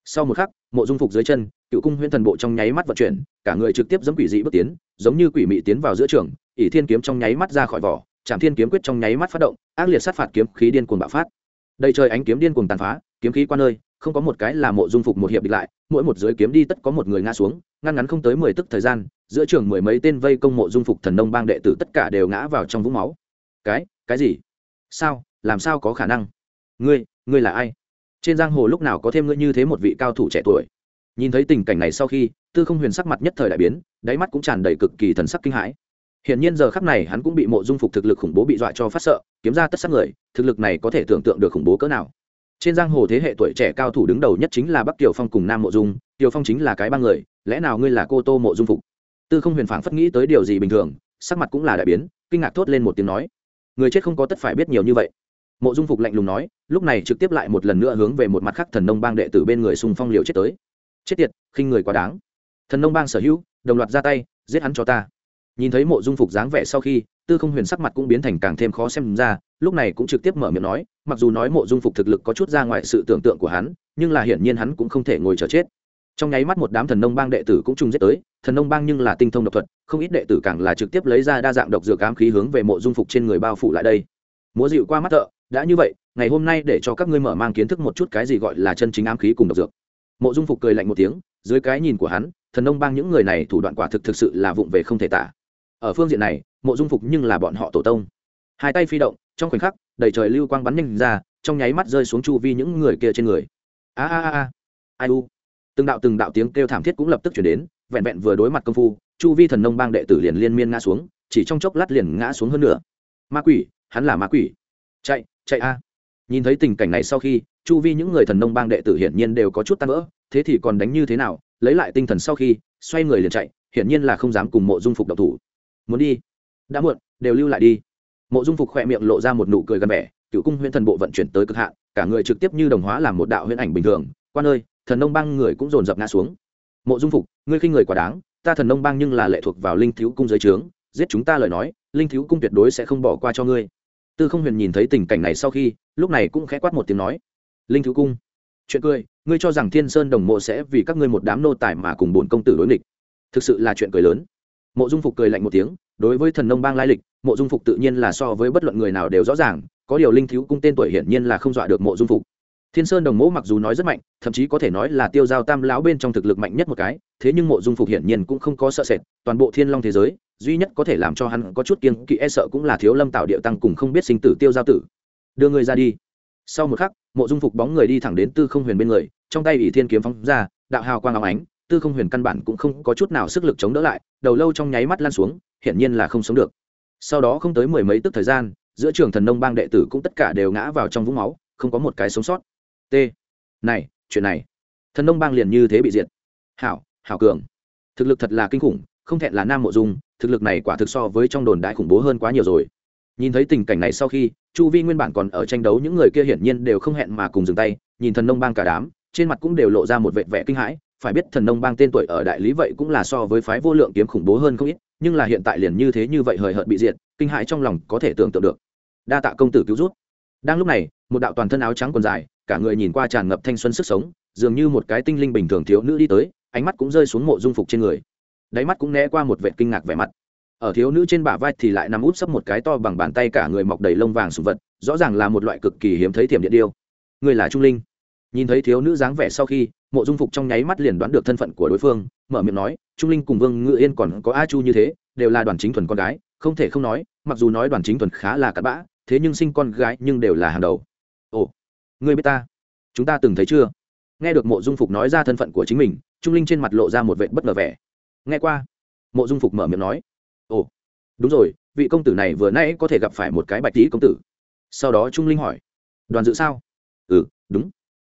Sau một khắc, mộ dung phục dưới chân cựu cung huyễn thần bộ trong nháy mắt vận chuyển, cả người trực tiếp giống quỷ dị bước tiến, giống như quỷ mị tiến vào giữa trường, ỷ thiên kiếm trong nháy mắt ra khỏi vỏ trạm thiên kiếm quyết trong nháy mắt phát động, ác liệt sát phạt kiếm khí điên cuồng bạo phát. Đầy trời ánh kiếm điên cuồng tàn phá, kiếm khí qua nơi, không có một cái là mộ dung phục một hiệp địch lại, mỗi một dưới kiếm đi tất có một người ngã xuống, ngăn ngắn không tới mười tức thời gian, giữa trường mười mấy tên vây công mộ dung phục thần nông bang đệ tử tất cả đều ngã vào trong vũng máu. Cái cái gì? Sao? Làm sao có khả năng? Ngươi ngươi là ai? Trên giang hồ lúc nào có thêm ngươi như thế một vị cao thủ trẻ tuổi? Nhìn thấy tình cảnh này sau khi tư không huyền sắc mặt nhất thời đại biến đáy mắt cũng tràn đầy cực kỳ thần sắc kinh hãi Hiện nhiên giờ khắc này hắn cũng bị mộ dung phục thực lực khủng bố bị dọa cho phát sợ, kiếm ra tất sắc người, thực lực này có thể tưởng tượng được khủng bố cỡ nào. Trên giang hồ thế hệ tuổi trẻ cao thủ đứng đầu nhất chính là Bắc Kiều Phong cùng Nam Mộ Dung, Kiều Phong chính là cái ba người, lẽ nào ngươi là cô Tô Mộ Dung phục? Tư Không Huyền phảng phất nghĩ tới điều gì bình thường, sắc mặt cũng là đại biến, kinh ngạc thốt lên một tiếng nói: Người chết không có tất phải biết nhiều như vậy. Mộ Dung phục lạnh lùng nói, lúc này trực tiếp lại một lần nữa hướng về một mặt khác thần nông bang đệ tử bên người xung phong liều chết tới. Chết tiệt, khinh người quá đáng. Thần nông bang sở hữu, đồng loạt ra tay, giết hắn cho ta. Nhìn thấy mộ dung phục dáng vẻ sau khi tư không huyền sắc mặt cũng biến thành càng thêm khó xem ra lúc này cũng trực tiếp mở miệng nói mặc dù nói mộ dung phục thực lực có chút ra ngoài sự tưởng tượng của hắn nhưng là hiển nhiên hắn cũng không thể ngồi chờ chết. Trong nháy mắt một đám thần nông bang đệ tử cũng chung giết tới thần nông bang nhưng là tinh thông độc thuật không ít đệ tử càng là trực tiếp lấy ra đa dạng độc dược ám khí hướng về mộ dung phục trên người bao phủ lại đây. Múa dịu qua mắt thợ đã như vậy ngày hôm nay để cho các ngươi mở mang kiến thức một chút cái gì gọi là chân chính ám khí cùng độc dược mộ dung phục cười lạnh một tiếng, dưới cái nhìn của hắn, thần nông bang những người này thủ đoạn quả thực thực sự là vụng về không thể tả. Ở phương diện này, mộ dung phục nhưng là bọn họ tổ tông. Hai tay phi động, trong khoảnh khắc, đầy trời lưu quang bắn nhanh ra, trong nháy mắt rơi xuống chu vi những người kia trên người. A a a a. Ai u? Từng đạo từng đạo tiếng kêu thảm thiết cũng lập tức chuyển đến, vẹn vẹn vừa đối mặt công phu, chu vi thần nông bang đệ tử liền liên miên ngã xuống, chỉ trong chốc lát liền ngã xuống hơn nữa ma quỷ, hắn là ma quỷ. Chạy chạy a. Nhìn thấy tình cảnh này sau khi chu vi những người thần nông bang đệ tử hiển nhiên đều có chút tan vỡ, thế thì còn đánh như thế nào, lấy lại tinh thần sau khi, xoay người liền chạy, hiển nhiên là không dám cùng mộ dung phục độc thủ. Muốn đi? Đã muộn, đều lưu lại đi. Mộ dung phục khỏe miệng lộ ra một nụ cười gần vẻ, cựu cung huyễn thần bộ vận chuyển tới cực hạn, cả người trực tiếp như đồng hóa làm một đạo huyễn ảnh bình thường. Quan ơi, thần nông bang người cũng dồn dập ngã xuống. Mộ dung phục, ngươi khi người quá đáng, ta thần nông bang nhưng là lệ thuộc vào linh thiếu cung giới trướng, giết chúng ta lời nói, linh thiếu cung tuyệt đối sẽ không bỏ qua cho ngươi. Tư không huyền nhìn thấy tình cảnh này sau khi, lúc này cũng khẽ quát một tiếng nói linh thiếu cung. Chuyện cười, ngươi cho rằng thiên sơn đồng mộ sẽ vì các ngươi một đám nô tài mà cùng bổn công tử đối nghịch. Thực sự là chuyện cười lớn. Mộ dung phục cười lạnh một tiếng, đối với thần nông bang lai lịch, mộ dung phục tự nhiên là so với bất luận người nào đều rõ ràng, có điều linh thiếu cung tên tuổi hiển nhiên là không dọa được mộ dung phục. Thiên sơn đồng mẫu mặc dù nói rất mạnh, thậm chí có thể nói là tiêu giao tam lão bên trong thực lực mạnh nhất một cái, thế nhưng mộ dung phục hiển nhiên cũng không có sợ sệt, toàn bộ thiên long thế giới, duy nhất có thể làm cho hắn có chút kiên kỵ e sợ cũng là thiếu lâm tạo địa tăng cùng không biết sinh tử tiêu giao tử. Đưa người ra đi. Sau một khắc mộ dung phục bóng người đi thẳng đến tư không huyền bên người, trong tay ỷ thiên kiếm phóng ra, đạo hào quang áo ánh, tư không huyền căn bản cũng không có chút nào sức lực chống đỡ lại, đầu lâu trong nháy mắt lan xuống, hiển nhiên là không sống được. Sau đó không tới mười mấy tức thời gian, giữa trường thần nông bang đệ tử cũng tất cả đều ngã vào trong vũng máu, không có một cái sống sót. T. Này, chuyện này. Thần nông bang liền như thế bị diệt. Hảo hảo cường. Thực lực thật là kinh khủng, không thẹn là nam mộ dung, thực lực này quả thực so với trong đồn đại khủng bố hơn quá nhiều rồi nhìn thấy tình cảnh này sau khi, chu vi nguyên bản còn ở tranh đấu, những người kia hiển nhiên đều không hẹn mà cùng dừng tay, nhìn thần nông bang cả đám, trên mặt cũng đều lộ ra một vệ vẻ kinh hãi. Phải biết thần nông bang tên tuổi ở đại lý vậy cũng là so với phái vô lượng kiếm khủng bố hơn không ít, nhưng là hiện tại liền như thế như vậy hời hợt bị diệt, kinh hãi trong lòng có thể tưởng tượng được. Đa tạ công tử cứu rút đang lúc này, một đạo toàn thân áo trắng còn dài, cả người nhìn qua tràn ngập thanh xuân sức sống, dường như một cái tinh linh bình thường thiếu nữ đi tới, ánh mắt cũng rơi xuống mộ dung phục trên người. Đáy mắt cũng né qua một vệ kinh ngạc vẻ mặt ở thiếu nữ trên bả vai thì lại nằm út sấp một cái to bằng bàn tay cả người mọc đầy lông vàng sùng vật, rõ ràng là một loại cực kỳ hiếm thấy thiểm điện điêu. Người là trung linh. Nhìn thấy thiếu nữ dáng vẻ sau khi, mộ dung phục trong nháy mắt liền đoán được thân phận của đối phương, mở miệng nói, trung linh cùng vương ngự yên còn có a chu như thế, đều là đoàn chính thuần con gái, không thể không nói, mặc dù nói đoàn chính thuần khá là cặn bã, thế nhưng sinh con gái nhưng đều là hàng đầu. Ồ người biết ta? Chúng ta từng thấy chưa? Nghe được mộ dung phục nói ra thân phận của chính mình, trung linh trên mặt lộ ra một vệ bất ngờ vẻ. Nghe qua. Mộ dung phục mở miệng nói đúng rồi vị công tử này vừa nãy có thể gặp phải một cái bạch tí công tử. Sau đó trung linh hỏi đoàn dự sao? Ừ đúng.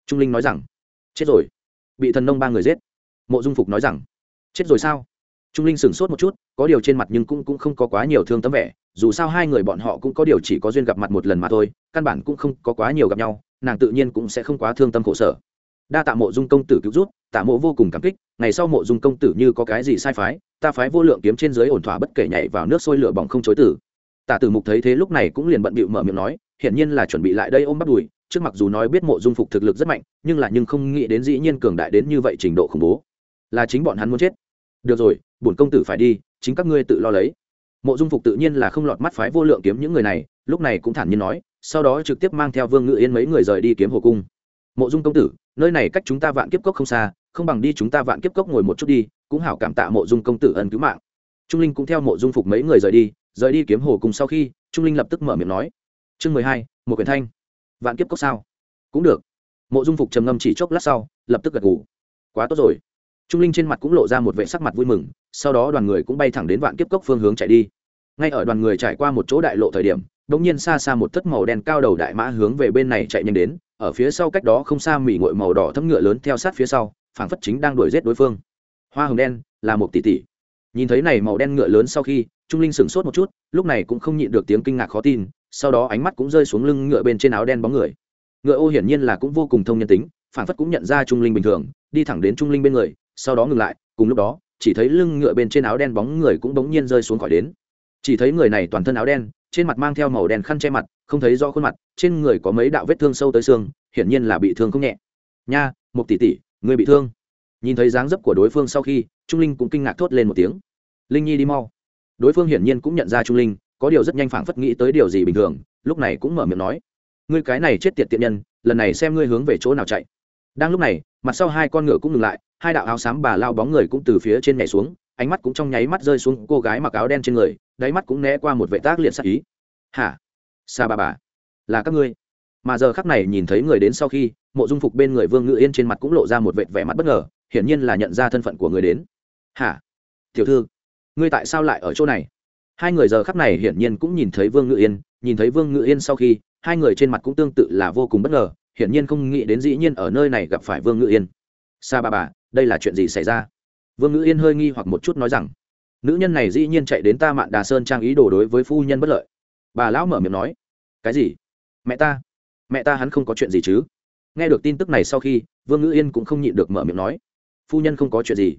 Trung linh nói rằng chết rồi. Bị thần nông ba người giết. Mộ dung phục nói rằng chết rồi sao? Trung linh sửng sốt một chút có điều trên mặt nhưng cũng, cũng không có quá nhiều thương tấm vẻ. Dù sao hai người bọn họ cũng có điều chỉ có duyên gặp mặt một lần mà thôi căn bản cũng không có quá nhiều gặp nhau nàng tự nhiên cũng sẽ không quá thương tâm khổ sở đa tạ mộ dung công tử cứu rút tạ mộ vô cùng cảm kích, ngày sau mộ dung công tử như có cái gì sai phái, ta phái vô lượng kiếm trên dưới ổn thỏa bất kể nhảy vào nước sôi lửa bỏng không chối tử tạ tử mục thấy thế lúc này cũng liền bận bịu mở miệng nói, hiển nhiên là chuẩn bị lại đây ôm bắt đùi, trước mặc dù nói biết mộ dung phục thực lực rất mạnh, nhưng là nhưng không nghĩ đến dĩ nhiên cường đại đến như vậy trình độ khủng bố. Là chính bọn hắn muốn chết. Được rồi, bổn công tử phải đi, chính các ngươi tự lo lấy. Mộ dung phục tự nhiên là không lọt mắt phái vô lượng kiếm những người này, lúc này cũng thản nhiên nói, sau đó trực tiếp mang theo vương ngự yên mấy người rời đi kiếm hồ cung. Mộ dung công tử nơi này cách chúng ta vạn kiếp cốc không xa, không bằng đi chúng ta vạn kiếp cốc ngồi một chút đi, cũng hảo cảm tạ mộ dung công tử ân cứu mạng. Trung linh cũng theo mộ dung phục mấy người rời đi rời đi kiếm hồ cùng sau khi, trung linh lập tức mở miệng nói. Chương mười hai, một quyển thanh. Vạn kiếp cốc sao? Cũng được. Mộ dung phục trầm ngâm chỉ chốc lát sau, lập tức gật ngủ quá tốt rồi. Trung linh trên mặt cũng lộ ra một vệ sắc mặt vui mừng, sau đó đoàn người cũng bay thẳng đến vạn kiếp cốc phương hướng chạy đi ngay ở đoàn người trải qua một chỗ đại lộ thời điểm đ ỗ n g nhiên xa xa một thất màu đen cao đầu đại mã hướng về bên này chạy nhanh đến, ở phía sau cách đó không xa mỉ ngội màu đỏ thấm ngựa lớn theo sát phía sau, phảng phất chính đang đuổi giết đối phương. Hoa hồng đen, là một tỷ tỷ. Nhìn thấy này màu đen ngựa lớn sau khi, trung linh sửng sốt một chút, lúc này cũng không nhịn được tiếng kinh ngạc khó tin, sau đó ánh mắt cũng rơi xuống lưng ngựa bên trên áo đen bóng người. Ngựa ô hiển nhiên là cũng vô cùng thông nhân tính, phảng phất cũng nhận ra trung linh bình thường, đi thẳng đến trung linh bên người, sau đó ngừng lại, cùng lúc đó, chỉ thấy lưng ngựa bên trên áo đen bóng người cũng bỗng nhiên rơi xuống khỏi đến chỉ thấy người này toàn thân áo đen, trên mặt mang theo màu đen khăn che mặt, không thấy rõ khuôn mặt, trên người có mấy đạo vết thương sâu tới xương, hiển nhiên là bị thương không nhẹ. Nha một tỷ tỷ người bị thương. Nhìn thấy dáng dấp của đối phương sau khi, trung linh cũng kinh ngạc thốt lên một tiếng. Linh nhi đi mau. Đối phương hiển nhiên cũng nhận ra trung linh, có điều rất nhanh phảng phất nghĩ tới điều gì bình thường, lúc này cũng mở miệng nói. Ngươi cái này chết tiệt tiện nhân, lần này xem ngươi hướng về chỗ nào chạy. Đang lúc này, mặt sau hai con ngựa cũng ngừng lại, hai đạo áo xám bà lao bóng người cũng từ phía trên nhảy xuống ánh mắt cũng trong nháy mắt rơi xuống cô gái mặc áo đen trên người, đáy mắt cũng né qua một vệ tác liệt sắc ý. Hả? Sa bà bà, là các ngươi? Mà giờ khắc này nhìn thấy người đến sau khi, mộ dung phục bên người vương ngự yên trên mặt cũng lộ ra một vệt vẻ mặt bất ngờ, hiển nhiên là nhận ra thân phận của người đến. Hả? Tiểu thư, ngươi tại sao lại ở chỗ này? Hai người giờ khắc này hiển nhiên cũng nhìn thấy vương ngự yên, nhìn thấy vương ngự yên sau khi, hai người trên mặt cũng tương tự là vô cùng bất ngờ, hiển nhiên không nghĩ đến dĩ nhiên ở nơi này gặp phải vương ngự yên. Sa bà bà, đây là chuyện gì xảy ra? Vương Ngữ yên hơi nghi hoặc một chút nói rằng, nữ nhân này dĩ nhiên chạy đến ta mạn đà sơn trang ý đồ đối với phu nhân bất lợi. Bà lão mở miệng nói, cái gì? Mẹ ta? Mẹ ta hắn không có chuyện gì chứ? Nghe được tin tức này sau khi, vương ngữ yên cũng không nhịn được mở miệng nói, phu nhân không có chuyện gì.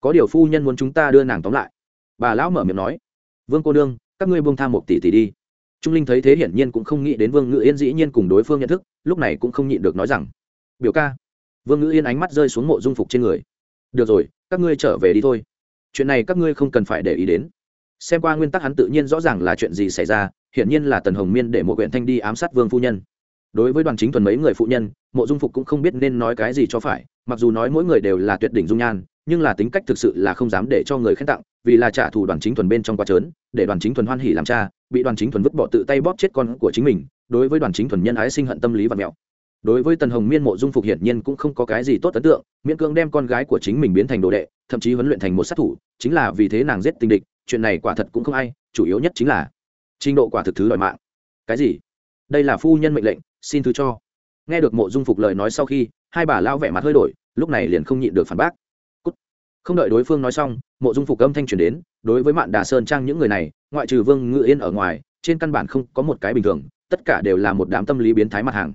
Có điều phu nhân muốn chúng ta đưa nàng tóm lại. Bà lão mở miệng nói, vương cô đương các ngươi buông tham một tỷ tỷ đi. Trung linh thấy thế hiển nhiên cũng không nghĩ đến vương ngữ yên dĩ nhiên cùng đối phương nhận thức, lúc này cũng không nhịn được nói rằng, biểu ca. Vương ngữ yên ánh mắt rơi xuống mộ dung phục trên người được rồi, các ngươi trở về đi thôi. Chuyện này các ngươi không cần phải để ý đến. Xem qua nguyên tắc hắn tự nhiên rõ ràng là chuyện gì xảy ra, hiển nhiên là tần hồng miên để một huyện thanh đi ám sát vương phu nhân. Đối với đoàn chính thuần mấy người phụ nhân, mộ dung phục cũng không biết nên nói cái gì cho phải, mặc dù nói mỗi người đều là tuyệt đỉnh dung nhan, nhưng là tính cách thực sự là không dám để cho người khen tặng, vì là trả thù đoàn chính thuần bên trong quá trớn, để đoàn chính thuần hoan hỉ làm cha, bị đoàn chính thuần vứt bỏ tự tay bóp chết con của chính mình, đối với đoàn chính thuần nhân ái sinh hận tâm lý và mẹo đối với tần hồng miên mộ dung phục hiển nhiên cũng không có cái gì tốt ấn tượng, miễn cưỡng đem con gái của chính mình biến thành đồ đệ, thậm chí huấn luyện thành một sát thủ, chính là vì thế nàng giết tình địch, chuyện này quả thật cũng không ai, chủ yếu nhất chính là trình độ quả thực thứ đòi mạng. Cái gì? Đây là phu nhân mệnh lệnh, xin thứ cho. Nghe được mộ dung phục lời nói sau khi, hai bà lao vẻ mặt hơi đổi, lúc này liền không nhịn được phản bác. Cút. không đợi đối phương nói xong, mộ dung phục âm thanh truyền đến, đối với mạn đà sơn trang những người này, ngoại trừ vương ngự yên ở ngoài, trên căn bản không có một cái bình thường, tất cả đều là một đám tâm lý biến thái mặt hàng、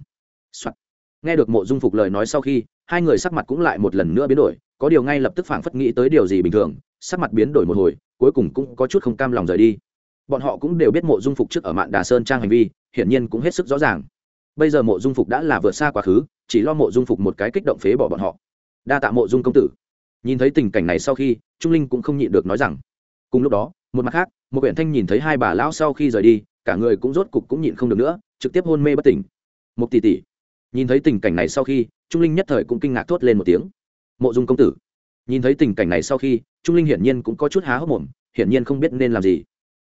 Soạn. nghe được mộ dung phục lời nói sau khi, hai người sắc mặt cũng lại một lần nữa biến đổi, có điều ngay lập tức phảng phất nghĩ tới điều gì bình thường, sắc mặt biến đổi một hồi, cuối cùng cũng có chút không cam lòng rời đi. Bọn họ cũng đều biết mộ dung phục trước ở mạn đà sơn trang hành vi, hiển nhiên cũng hết sức rõ ràng. Bây giờ mộ dung phục đã là vượt xa quá khứ, chỉ lo mộ dung phục một cái kích động phế bỏ bọn họ. Đa tạ mộ dung công tử. Nhìn thấy tình cảnh này sau khi, trung linh cũng không nhịn được nói rằng, cùng lúc đó, một mặt khác, một huyện thanh nhìn thấy hai bà lão sau khi rời đi, cả người cũng rốt cục cũng nhịn không được nữa, trực tiếp hôn mê bất tỉnh. Một tỷ tỷ nhìn thấy tình cảnh này sau khi, trung linh nhất thời cũng kinh ngạc thốt lên một tiếng. Mộ dung công tử, nhìn thấy tình cảnh này sau khi, trung linh hiển nhiên cũng có chút há hốc mồm, hiển nhiên không biết nên làm gì.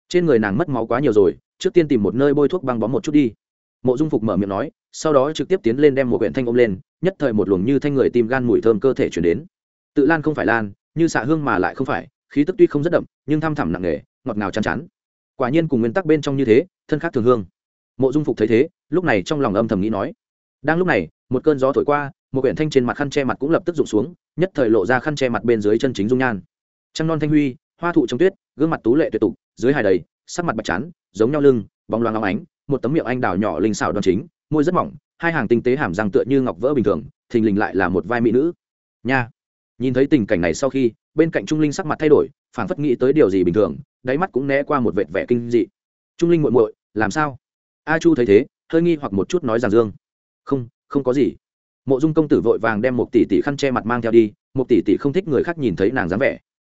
Trên người nàng mất máu quá nhiều rồi, trước tiên tìm một nơi bôi thuốc băng bó một chút đi. Mộ dung phục mở miệng nói, sau đó trực tiếp tiến lên đem một quyển thanh ôm lên, nhất thời một luồng như thanh người tìm gan mùi thơm cơ thể chuyển đến. Tự lan không phải lan, như xạ hương mà lại không phải, khí tức tuy không rất đậm, nhưng thăm thẳm nặng nề, ngọt ngào chán chán. Quả nhiên cùng nguyên tắc bên trong như thế, thân khác thường hương. Mộ dung phục thấy thế, lúc này trong lòng âm thầm nghĩ nói đang lúc này, một cơn gió thổi qua, một quyển thanh trên mặt khăn che mặt cũng lập tức rụng xuống, nhất thời lộ ra khăn che mặt bên dưới chân chính dung nhan. Trăng non thanh huy, hoa thụ trong tuyết, gương mặt tú lệ tuyệt tục, dưới hài đầy, sắc mặt bạch chán, giống nhau lưng, bóng loáng óng ánh, một tấm miệng anh đào nhỏ linh xảo đoan chính, môi rất mỏng, hai hàng tinh tế hàm răng tựa như ngọc vỡ bình thường, thình lình lại là một vai mỹ nữ. Nha! Nhìn thấy tình cảnh này sau khi, bên cạnh trung linh sắc mặt thay đổi, phảng phất nghĩ tới điều gì bình thường, đáy mắt cũng né qua một vệt vẻ kinh dị. Trung linh muội muội, làm sao? A chu thấy thế, hơi nghi hoặc một chút nói rằng dương không không có gì. Mộ dung công tử vội vàng đem một tỷ tỷ khăn che mặt mang theo đi một tỷ tỷ không thích người khác nhìn thấy nàng dáng vẻ.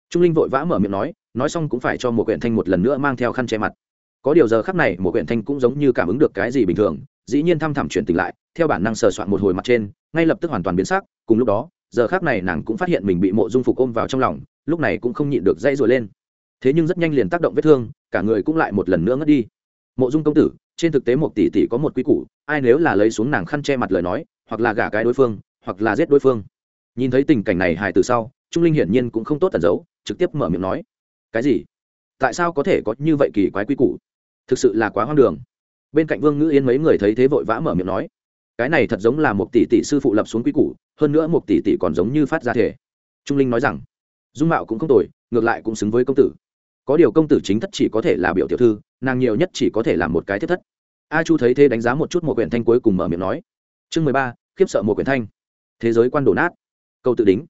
Trung linh vội vã mở miệng nói nói xong cũng phải cho một quyển thanh một lần nữa mang theo khăn che mặt. Có điều giờ khắc này một quyển thanh cũng giống như cảm ứng được cái gì bình thường, dĩ nhiên thăm thẳm chuyển tỉnh lại, theo bản năng sờ soạn một hồi mặt trên, ngay lập tức hoàn toàn biến sắc, cùng lúc đó, giờ khắc này nàng cũng phát hiện mình bị mộ dung phục ôm vào trong lòng, lúc này cũng không nhịn được dây rồi lên. Thế nhưng rất nhanh liền tác động vết thương, cả người cũng lại một lần nữa ngất đi. Mộ dung công tử trên thực tế một tỷ tỷ có một quy củ, ai nếu là lấy xuống nàng khăn che mặt lời nói, hoặc là gả cái đối phương, hoặc là giết đối phương. Nhìn thấy tình cảnh này hài từ sau, trung linh hiển nhiên cũng không tốt tẩn giấu, trực tiếp mở miệng nói, cái gì? Tại sao có thể có như vậy kỳ quái quy củ? Thực sự là quá hoang đường. Bên cạnh vương ngữ yên mấy người thấy thế vội vã mở miệng nói, cái này thật giống là một tỷ tỷ sư phụ lập xuống quy củ, hơn nữa một tỷ tỷ còn giống như phát ra thể. Trung linh nói rằng, dung mạo cũng không tồi, ngược lại cũng xứng với công tử. Có điều công tử chính thất chỉ có thể là biểu tiểu thư, nàng nhiều nhất chỉ có thể là một cái thiết thất a chu thấy thế đánh giá một chút một quyển thanh cuối cùng mở miệng nói. Chương mười ba, khiếp sợ một quyển thanh. Thế giới quan đổ nát. Câu tự đính.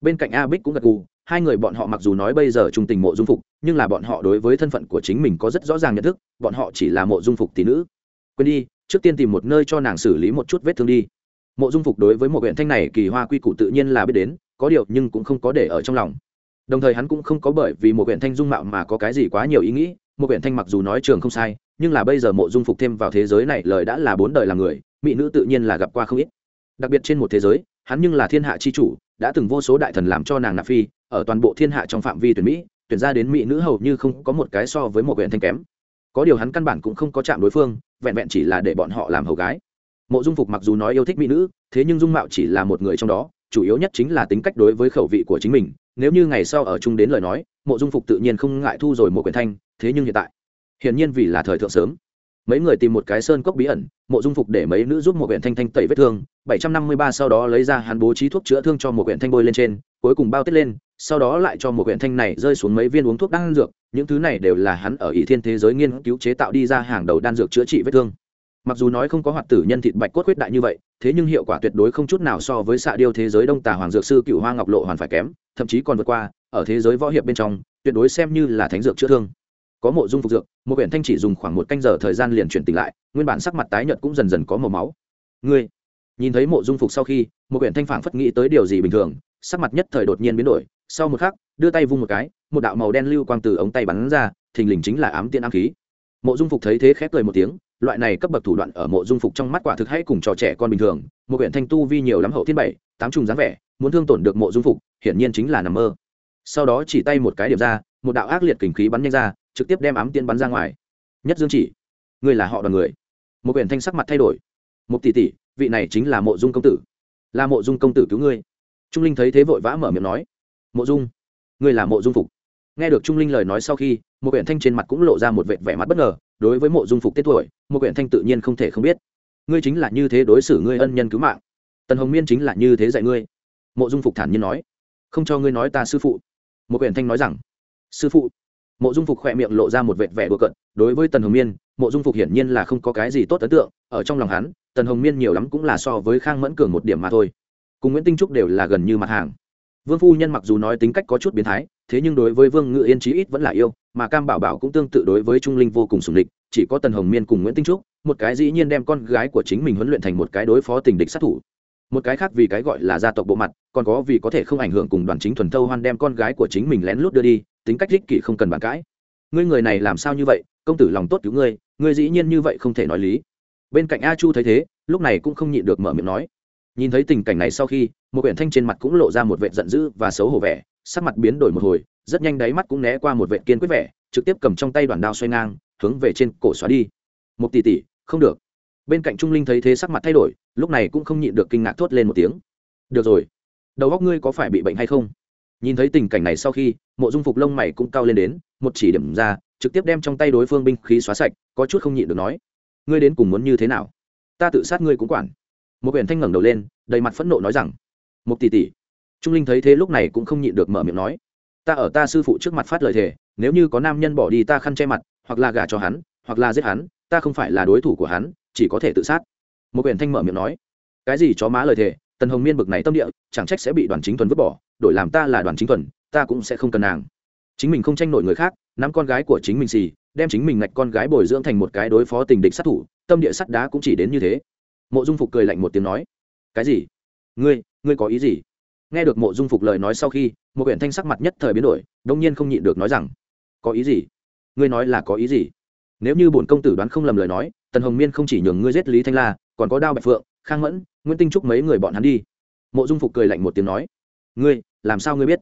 Bên cạnh a bích cũng gật gù, hai người bọn họ mặc dù nói bây giờ trung tình mộ dung phục, nhưng là bọn họ đối với thân phận của chính mình có rất rõ ràng nhận thức, bọn họ chỉ là mộ dung phục tỷ nữ. Quên đi, trước tiên tìm một nơi cho nàng xử lý một chút vết thương đi. Mộ dung phục đối với một huyện thanh này kỳ hoa quy củ tự nhiên là biết đến, có điều nhưng cũng không có để ở trong lòng. Đồng thời hắn cũng không có bởi vì một huyện thanh dung mạo mà có cái gì quá nhiều ý nghĩ một huyện thanh mặc dù nói trường không sai, nhưng là bây giờ mộ dung phục thêm vào thế giới này lời đã là bốn đời làm người, mỹ nữ tự nhiên là gặp qua không ít. Đặc biệt trên một thế giới, hắn nhưng là thiên hạ chi chủ, đã từng vô số đại thần làm cho nàng nạp phi, ở toàn bộ thiên hạ trong phạm vi tuyển mỹ, tuyển ra đến mỹ nữ hầu như không có một cái so với một huyện thanh kém. Có điều hắn căn bản cũng không có chạm đối phương, vẹn vẹn chỉ là để bọn họ làm hầu gái. Mộ dung phục mặc dù nói yêu thích mỹ nữ, thế nhưng dung mạo chỉ là một người trong đó, chủ yếu nhất chính là tính cách đối với khẩu vị của chính mình. Nếu như ngày sau ở chung đến lời nói, mộ dung phục tự nhiên không ngại thu rồi một quyển thanh thế nhưng hiện tại, hiển nhiên vì là thời thượng sớm. Mấy người tìm một cái sơn cốc bí ẩn, mộ dung phục để mấy nữ giúp một huyện thanh thanh tẩy vết thương, bảy trăm năm mươi ba sau đó lấy ra hắn bố trí thuốc chữa thương cho một quyển thanh bôi lên trên, cuối cùng bao tiết lên, sau đó lại cho một quyển thanh này rơi xuống mấy viên uống thuốc đan dược, những thứ này đều là hắn ở ỷ thiên thế giới nghiên cứu chế tạo đi ra hàng đầu đan dược chữa trị vết thương. Mặc dù nói không có hoạt tử nhân thịt bạch cốt quyết đại như vậy, thế nhưng hiệu quả tuyệt đối không chút nào so với xạ điêu thế giới đông tà hoàng dược sư cựu hoa ngọc lộ hoàn phải kém, thậm chí còn vượt qua, ở thế giới võ hiệp bên trong, tuyệt đối xem như là thánh dược chữa thương có mộ dung phục dược, một quyển thanh chỉ dùng khoảng một canh giờ thời gian liền chuyển tỉnh lại, nguyên bản sắc mặt tái nhợt cũng dần dần có màu máu. Ngươi, nhìn thấy mộ dung phục sau khi, một quyển thanh phảng phất nghĩ tới điều gì bình thường, sắc mặt nhất thời đột nhiên biến đổi, sau một khắc, đưa tay vung một cái, một đạo màu đen lưu quang từ ống tay bắn ra, thình lình chính là ám tiên ám khí. Mộ dung phục thấy thế khép cười một tiếng, loại này cấp bậc thủ đoạn ở mộ dung phục trong mắt quả thực hay cùng trò trẻ con bình thường, một quyển thanh tu vi nhiều lắm hậu thiên bảy, tám trùng dáng vẻ, muốn thương tổn được mộ dung phục, hiển nhiên chính là nằm mơ. Sau đó chỉ tay một cái điểm ra, một đạo ác liệt kình khí bắn nhanh ra trực tiếp đem ám tiên bắn ra ngoài. Nhất dương chỉ, ngươi là họ đoàn người. Một quyển thanh sắc mặt thay đổi. Một tỷ tỷ, vị này chính là mộ dung công tử. Là mộ dung công tử cứu ngươi. Trung linh thấy thế vội vã mở miệng nói, mộ dung, ngươi là mộ dung phục. Nghe được trung linh lời nói sau khi, một quyển thanh trên mặt cũng lộ ra một vệt vẻ mặt bất ngờ. Đối với mộ dung phục tết tuổi, một quyển thanh tự nhiên không thể không biết. Ngươi chính là như thế đối xử ngươi ân nhân cứu mạng. Tần hồng miên chính là như thế dạy ngươi. Mộ dung phục thản nhiên nói, không cho ngươi nói ta sư phụ. Một quyển thanh nói rằng, sư phụ mộ dung phục khỏe miệng lộ ra một vệt vẻ đùa cận đối với tần hồng miên, mộ dung phục hiển nhiên là không có cái gì tốt ấn tượng, ở trong lòng hắn, tần hồng miên nhiều lắm cũng là so với khang mẫn cường một điểm mà thôi. Cùng nguyễn tinh trúc đều là gần như mặt hàng. Vương phu nhân mặc dù nói tính cách có chút biến thái, thế nhưng đối với vương ngự yên chí ít vẫn là yêu, mà cam bảo bảo cũng tương tự đối với trung linh vô cùng sùng địch, chỉ có tần hồng miên cùng nguyễn tinh trúc, một cái dĩ nhiên đem con gái của chính mình huấn luyện thành một cái đối phó tình địch sát thủ. Một cái khác vì cái gọi là gia tộc bộ mặt, còn có vì có thể không ảnh hưởng cùng đoàn chính thuần thâu hoan đem con gái của chính mình lén lút đưa đi tính cách ích kỷ không cần bàn cãi. Ngươi người này làm sao như vậy, công tử lòng tốt cứu ngươi ngươi dĩ nhiên như vậy không thể nói lý. Bên cạnh a chu thấy thế, lúc này cũng không nhịn được mở miệng nói. Nhìn thấy tình cảnh này sau khi, một quyển thanh trên mặt cũng lộ ra một vệ giận dữ và xấu hổ vẻ, sắc mặt biến đổi một hồi, rất nhanh đáy mắt cũng né qua một vệ kiên quyết vẻ, trực tiếp cầm trong tay đoàn đao xoay ngang, hướng về trên cổ xóa đi. Một tỷ tỷ, không được. Bên cạnh trung linh thấy thế sắc mặt thay đổi, lúc này cũng không nhịn được kinh ngạc thốt lên một tiếng. Được rồi. Đầu góc ngươi có phải bị bệnh hay không? Nhìn thấy tình cảnh này sau khi, mộ dung phục lông mày cũng cao lên đến, một chỉ điểm ra, trực tiếp đem trong tay đối phương binh khí xóa sạch, có chút không nhịn được nói, ngươi đến cùng muốn như thế nào? Ta tự sát ngươi cũng quản. Một quyển thanh ngẩng đầu lên, đầy mặt phẫn nộ nói rằng một tỷ tỷ. Trung linh thấy thế lúc này cũng không nhịn được mở miệng nói, ta ở ta sư phụ trước mặt phát lời thề, nếu như có nam nhân bỏ đi ta khăn che mặt, hoặc là gả cho hắn, hoặc là giết hắn, ta không phải là đối thủ của hắn, chỉ có thể tự sát. Một quyển thanh mở miệng nói, cái gì chó má lời thề? Tần hồng miên bực này tâm địa, chẳng trách sẽ bị đoàn chính thuần vứt bỏ, đổi làm ta là đoàn chính thuần, ta cũng sẽ không cần nàng. Chính mình không tranh nổi người khác, nắm con gái của chính mình xì, đem chính mình ngạch con gái bồi dưỡng thành một cái đối phó tình địch sát thủ, tâm địa sắt đá cũng chỉ đến như thế. Mộ dung phục cười lạnh một tiếng nói, cái gì? Ngươi ngươi có ý gì? Nghe được mộ dung phục lời nói sau khi, một huyện thanh sắc mặt nhất thời biến đổi đông nhiên không nhịn được nói rằng, có ý gì? Ngươi nói là có ý gì? Nếu như bổn công tử đoán không lầm lời nói, tần hồng miên không chỉ nhường ngươi giết lý thanh la, còn có đao bạch phượng, khang mẫn nguyễn tinh trúc mấy người bọn hắn đi. Mộ dung phục cười lạnh một tiếng nói, ngươi, làm sao ngươi biết?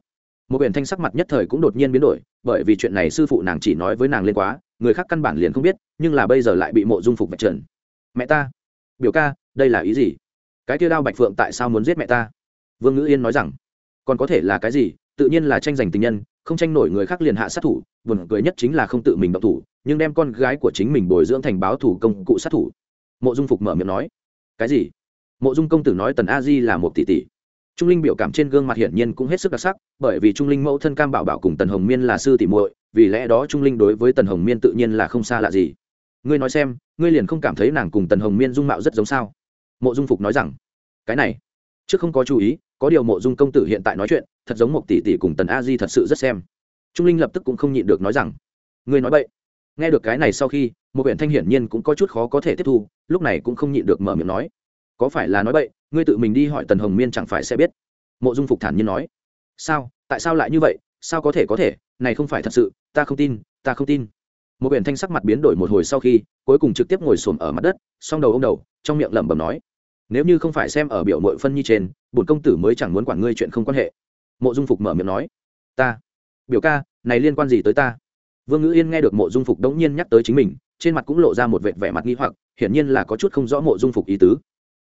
Một quyển thanh sắc mặt nhất thời cũng đột nhiên biến đổi, bởi vì chuyện này sư phụ nàng chỉ nói với nàng lên quá, người khác căn bản liền không biết, nhưng là bây giờ lại bị mộ dung phục vạch trần. Mẹ ta, biểu ca, đây là ý gì? Cái Tiêu đao bạch phượng tại sao muốn giết mẹ ta? Vương ngữ yên nói rằng, còn có thể là cái gì? Tự nhiên là tranh giành tình nhân, không tranh nổi người khác liền hạ sát thủ, buồn cười nhất chính là không tự mình động thủ, nhưng đem con gái của chính mình bồi dưỡng thành báo thủ công cụ sát thủ. Mộ dung phục mở miệng nói, cái gì? Mộ dung công tử nói tần a di là một tỷ tỷ. Trung linh biểu cảm trên gương mặt hiển nhiên cũng hết sức đặc sắc, bởi vì trung linh mẫu thân cam bảo bảo cùng tần hồng miên là sư tỷ muội, vì lẽ đó trung linh đối với tần hồng miên tự nhiên là không xa lạ gì. Ngươi nói xem, ngươi liền không cảm thấy nàng cùng tần hồng miên dung mạo rất giống sao? Mộ dung phục nói rằng, cái này, trước không có chú ý, có điều mộ dung công tử hiện tại nói chuyện, thật giống một tỷ tỷ cùng tần a di thật sự rất xem. Trung linh lập tức cũng không nhịn được nói rằng, ngươi nói vậy nghe được cái này sau khi, một huyện thanh hiển nhiên cũng có chút khó có thể tiếp thu, lúc này cũng không nhịn được mở miệng nói có phải là nói vậy ngươi tự mình đi hỏi tần hồng miên chẳng phải sẽ biết. Mộ dung phục thản nhiên nói. Sao? Tại sao lại như vậy? Sao có thể có thể? Này không phải thật sự, ta không tin, ta không tin. Một biển thanh sắc mặt biến đổi một hồi sau khi, cuối cùng trực tiếp ngồi xổm ở mặt đất, song đầu ô m đầu, trong miệng lẩm bẩm nói. Nếu như không phải xem ở biểu mội phân nhi trên, bổn công tử mới chẳng muốn quản ngươi chuyện không quan hệ. Mộ dung phục mở miệng nói. Ta. Biểu ca, này liên quan gì tới ta? Vương ngữ yên nghe được mộ dung phục đống nhiên nhắc tới chính mình, trên mặt cũng lộ ra một vệt vẻ mặt nghi hoặc, hiển nhiên là có chút không rõ mộ dung phục ý tứ.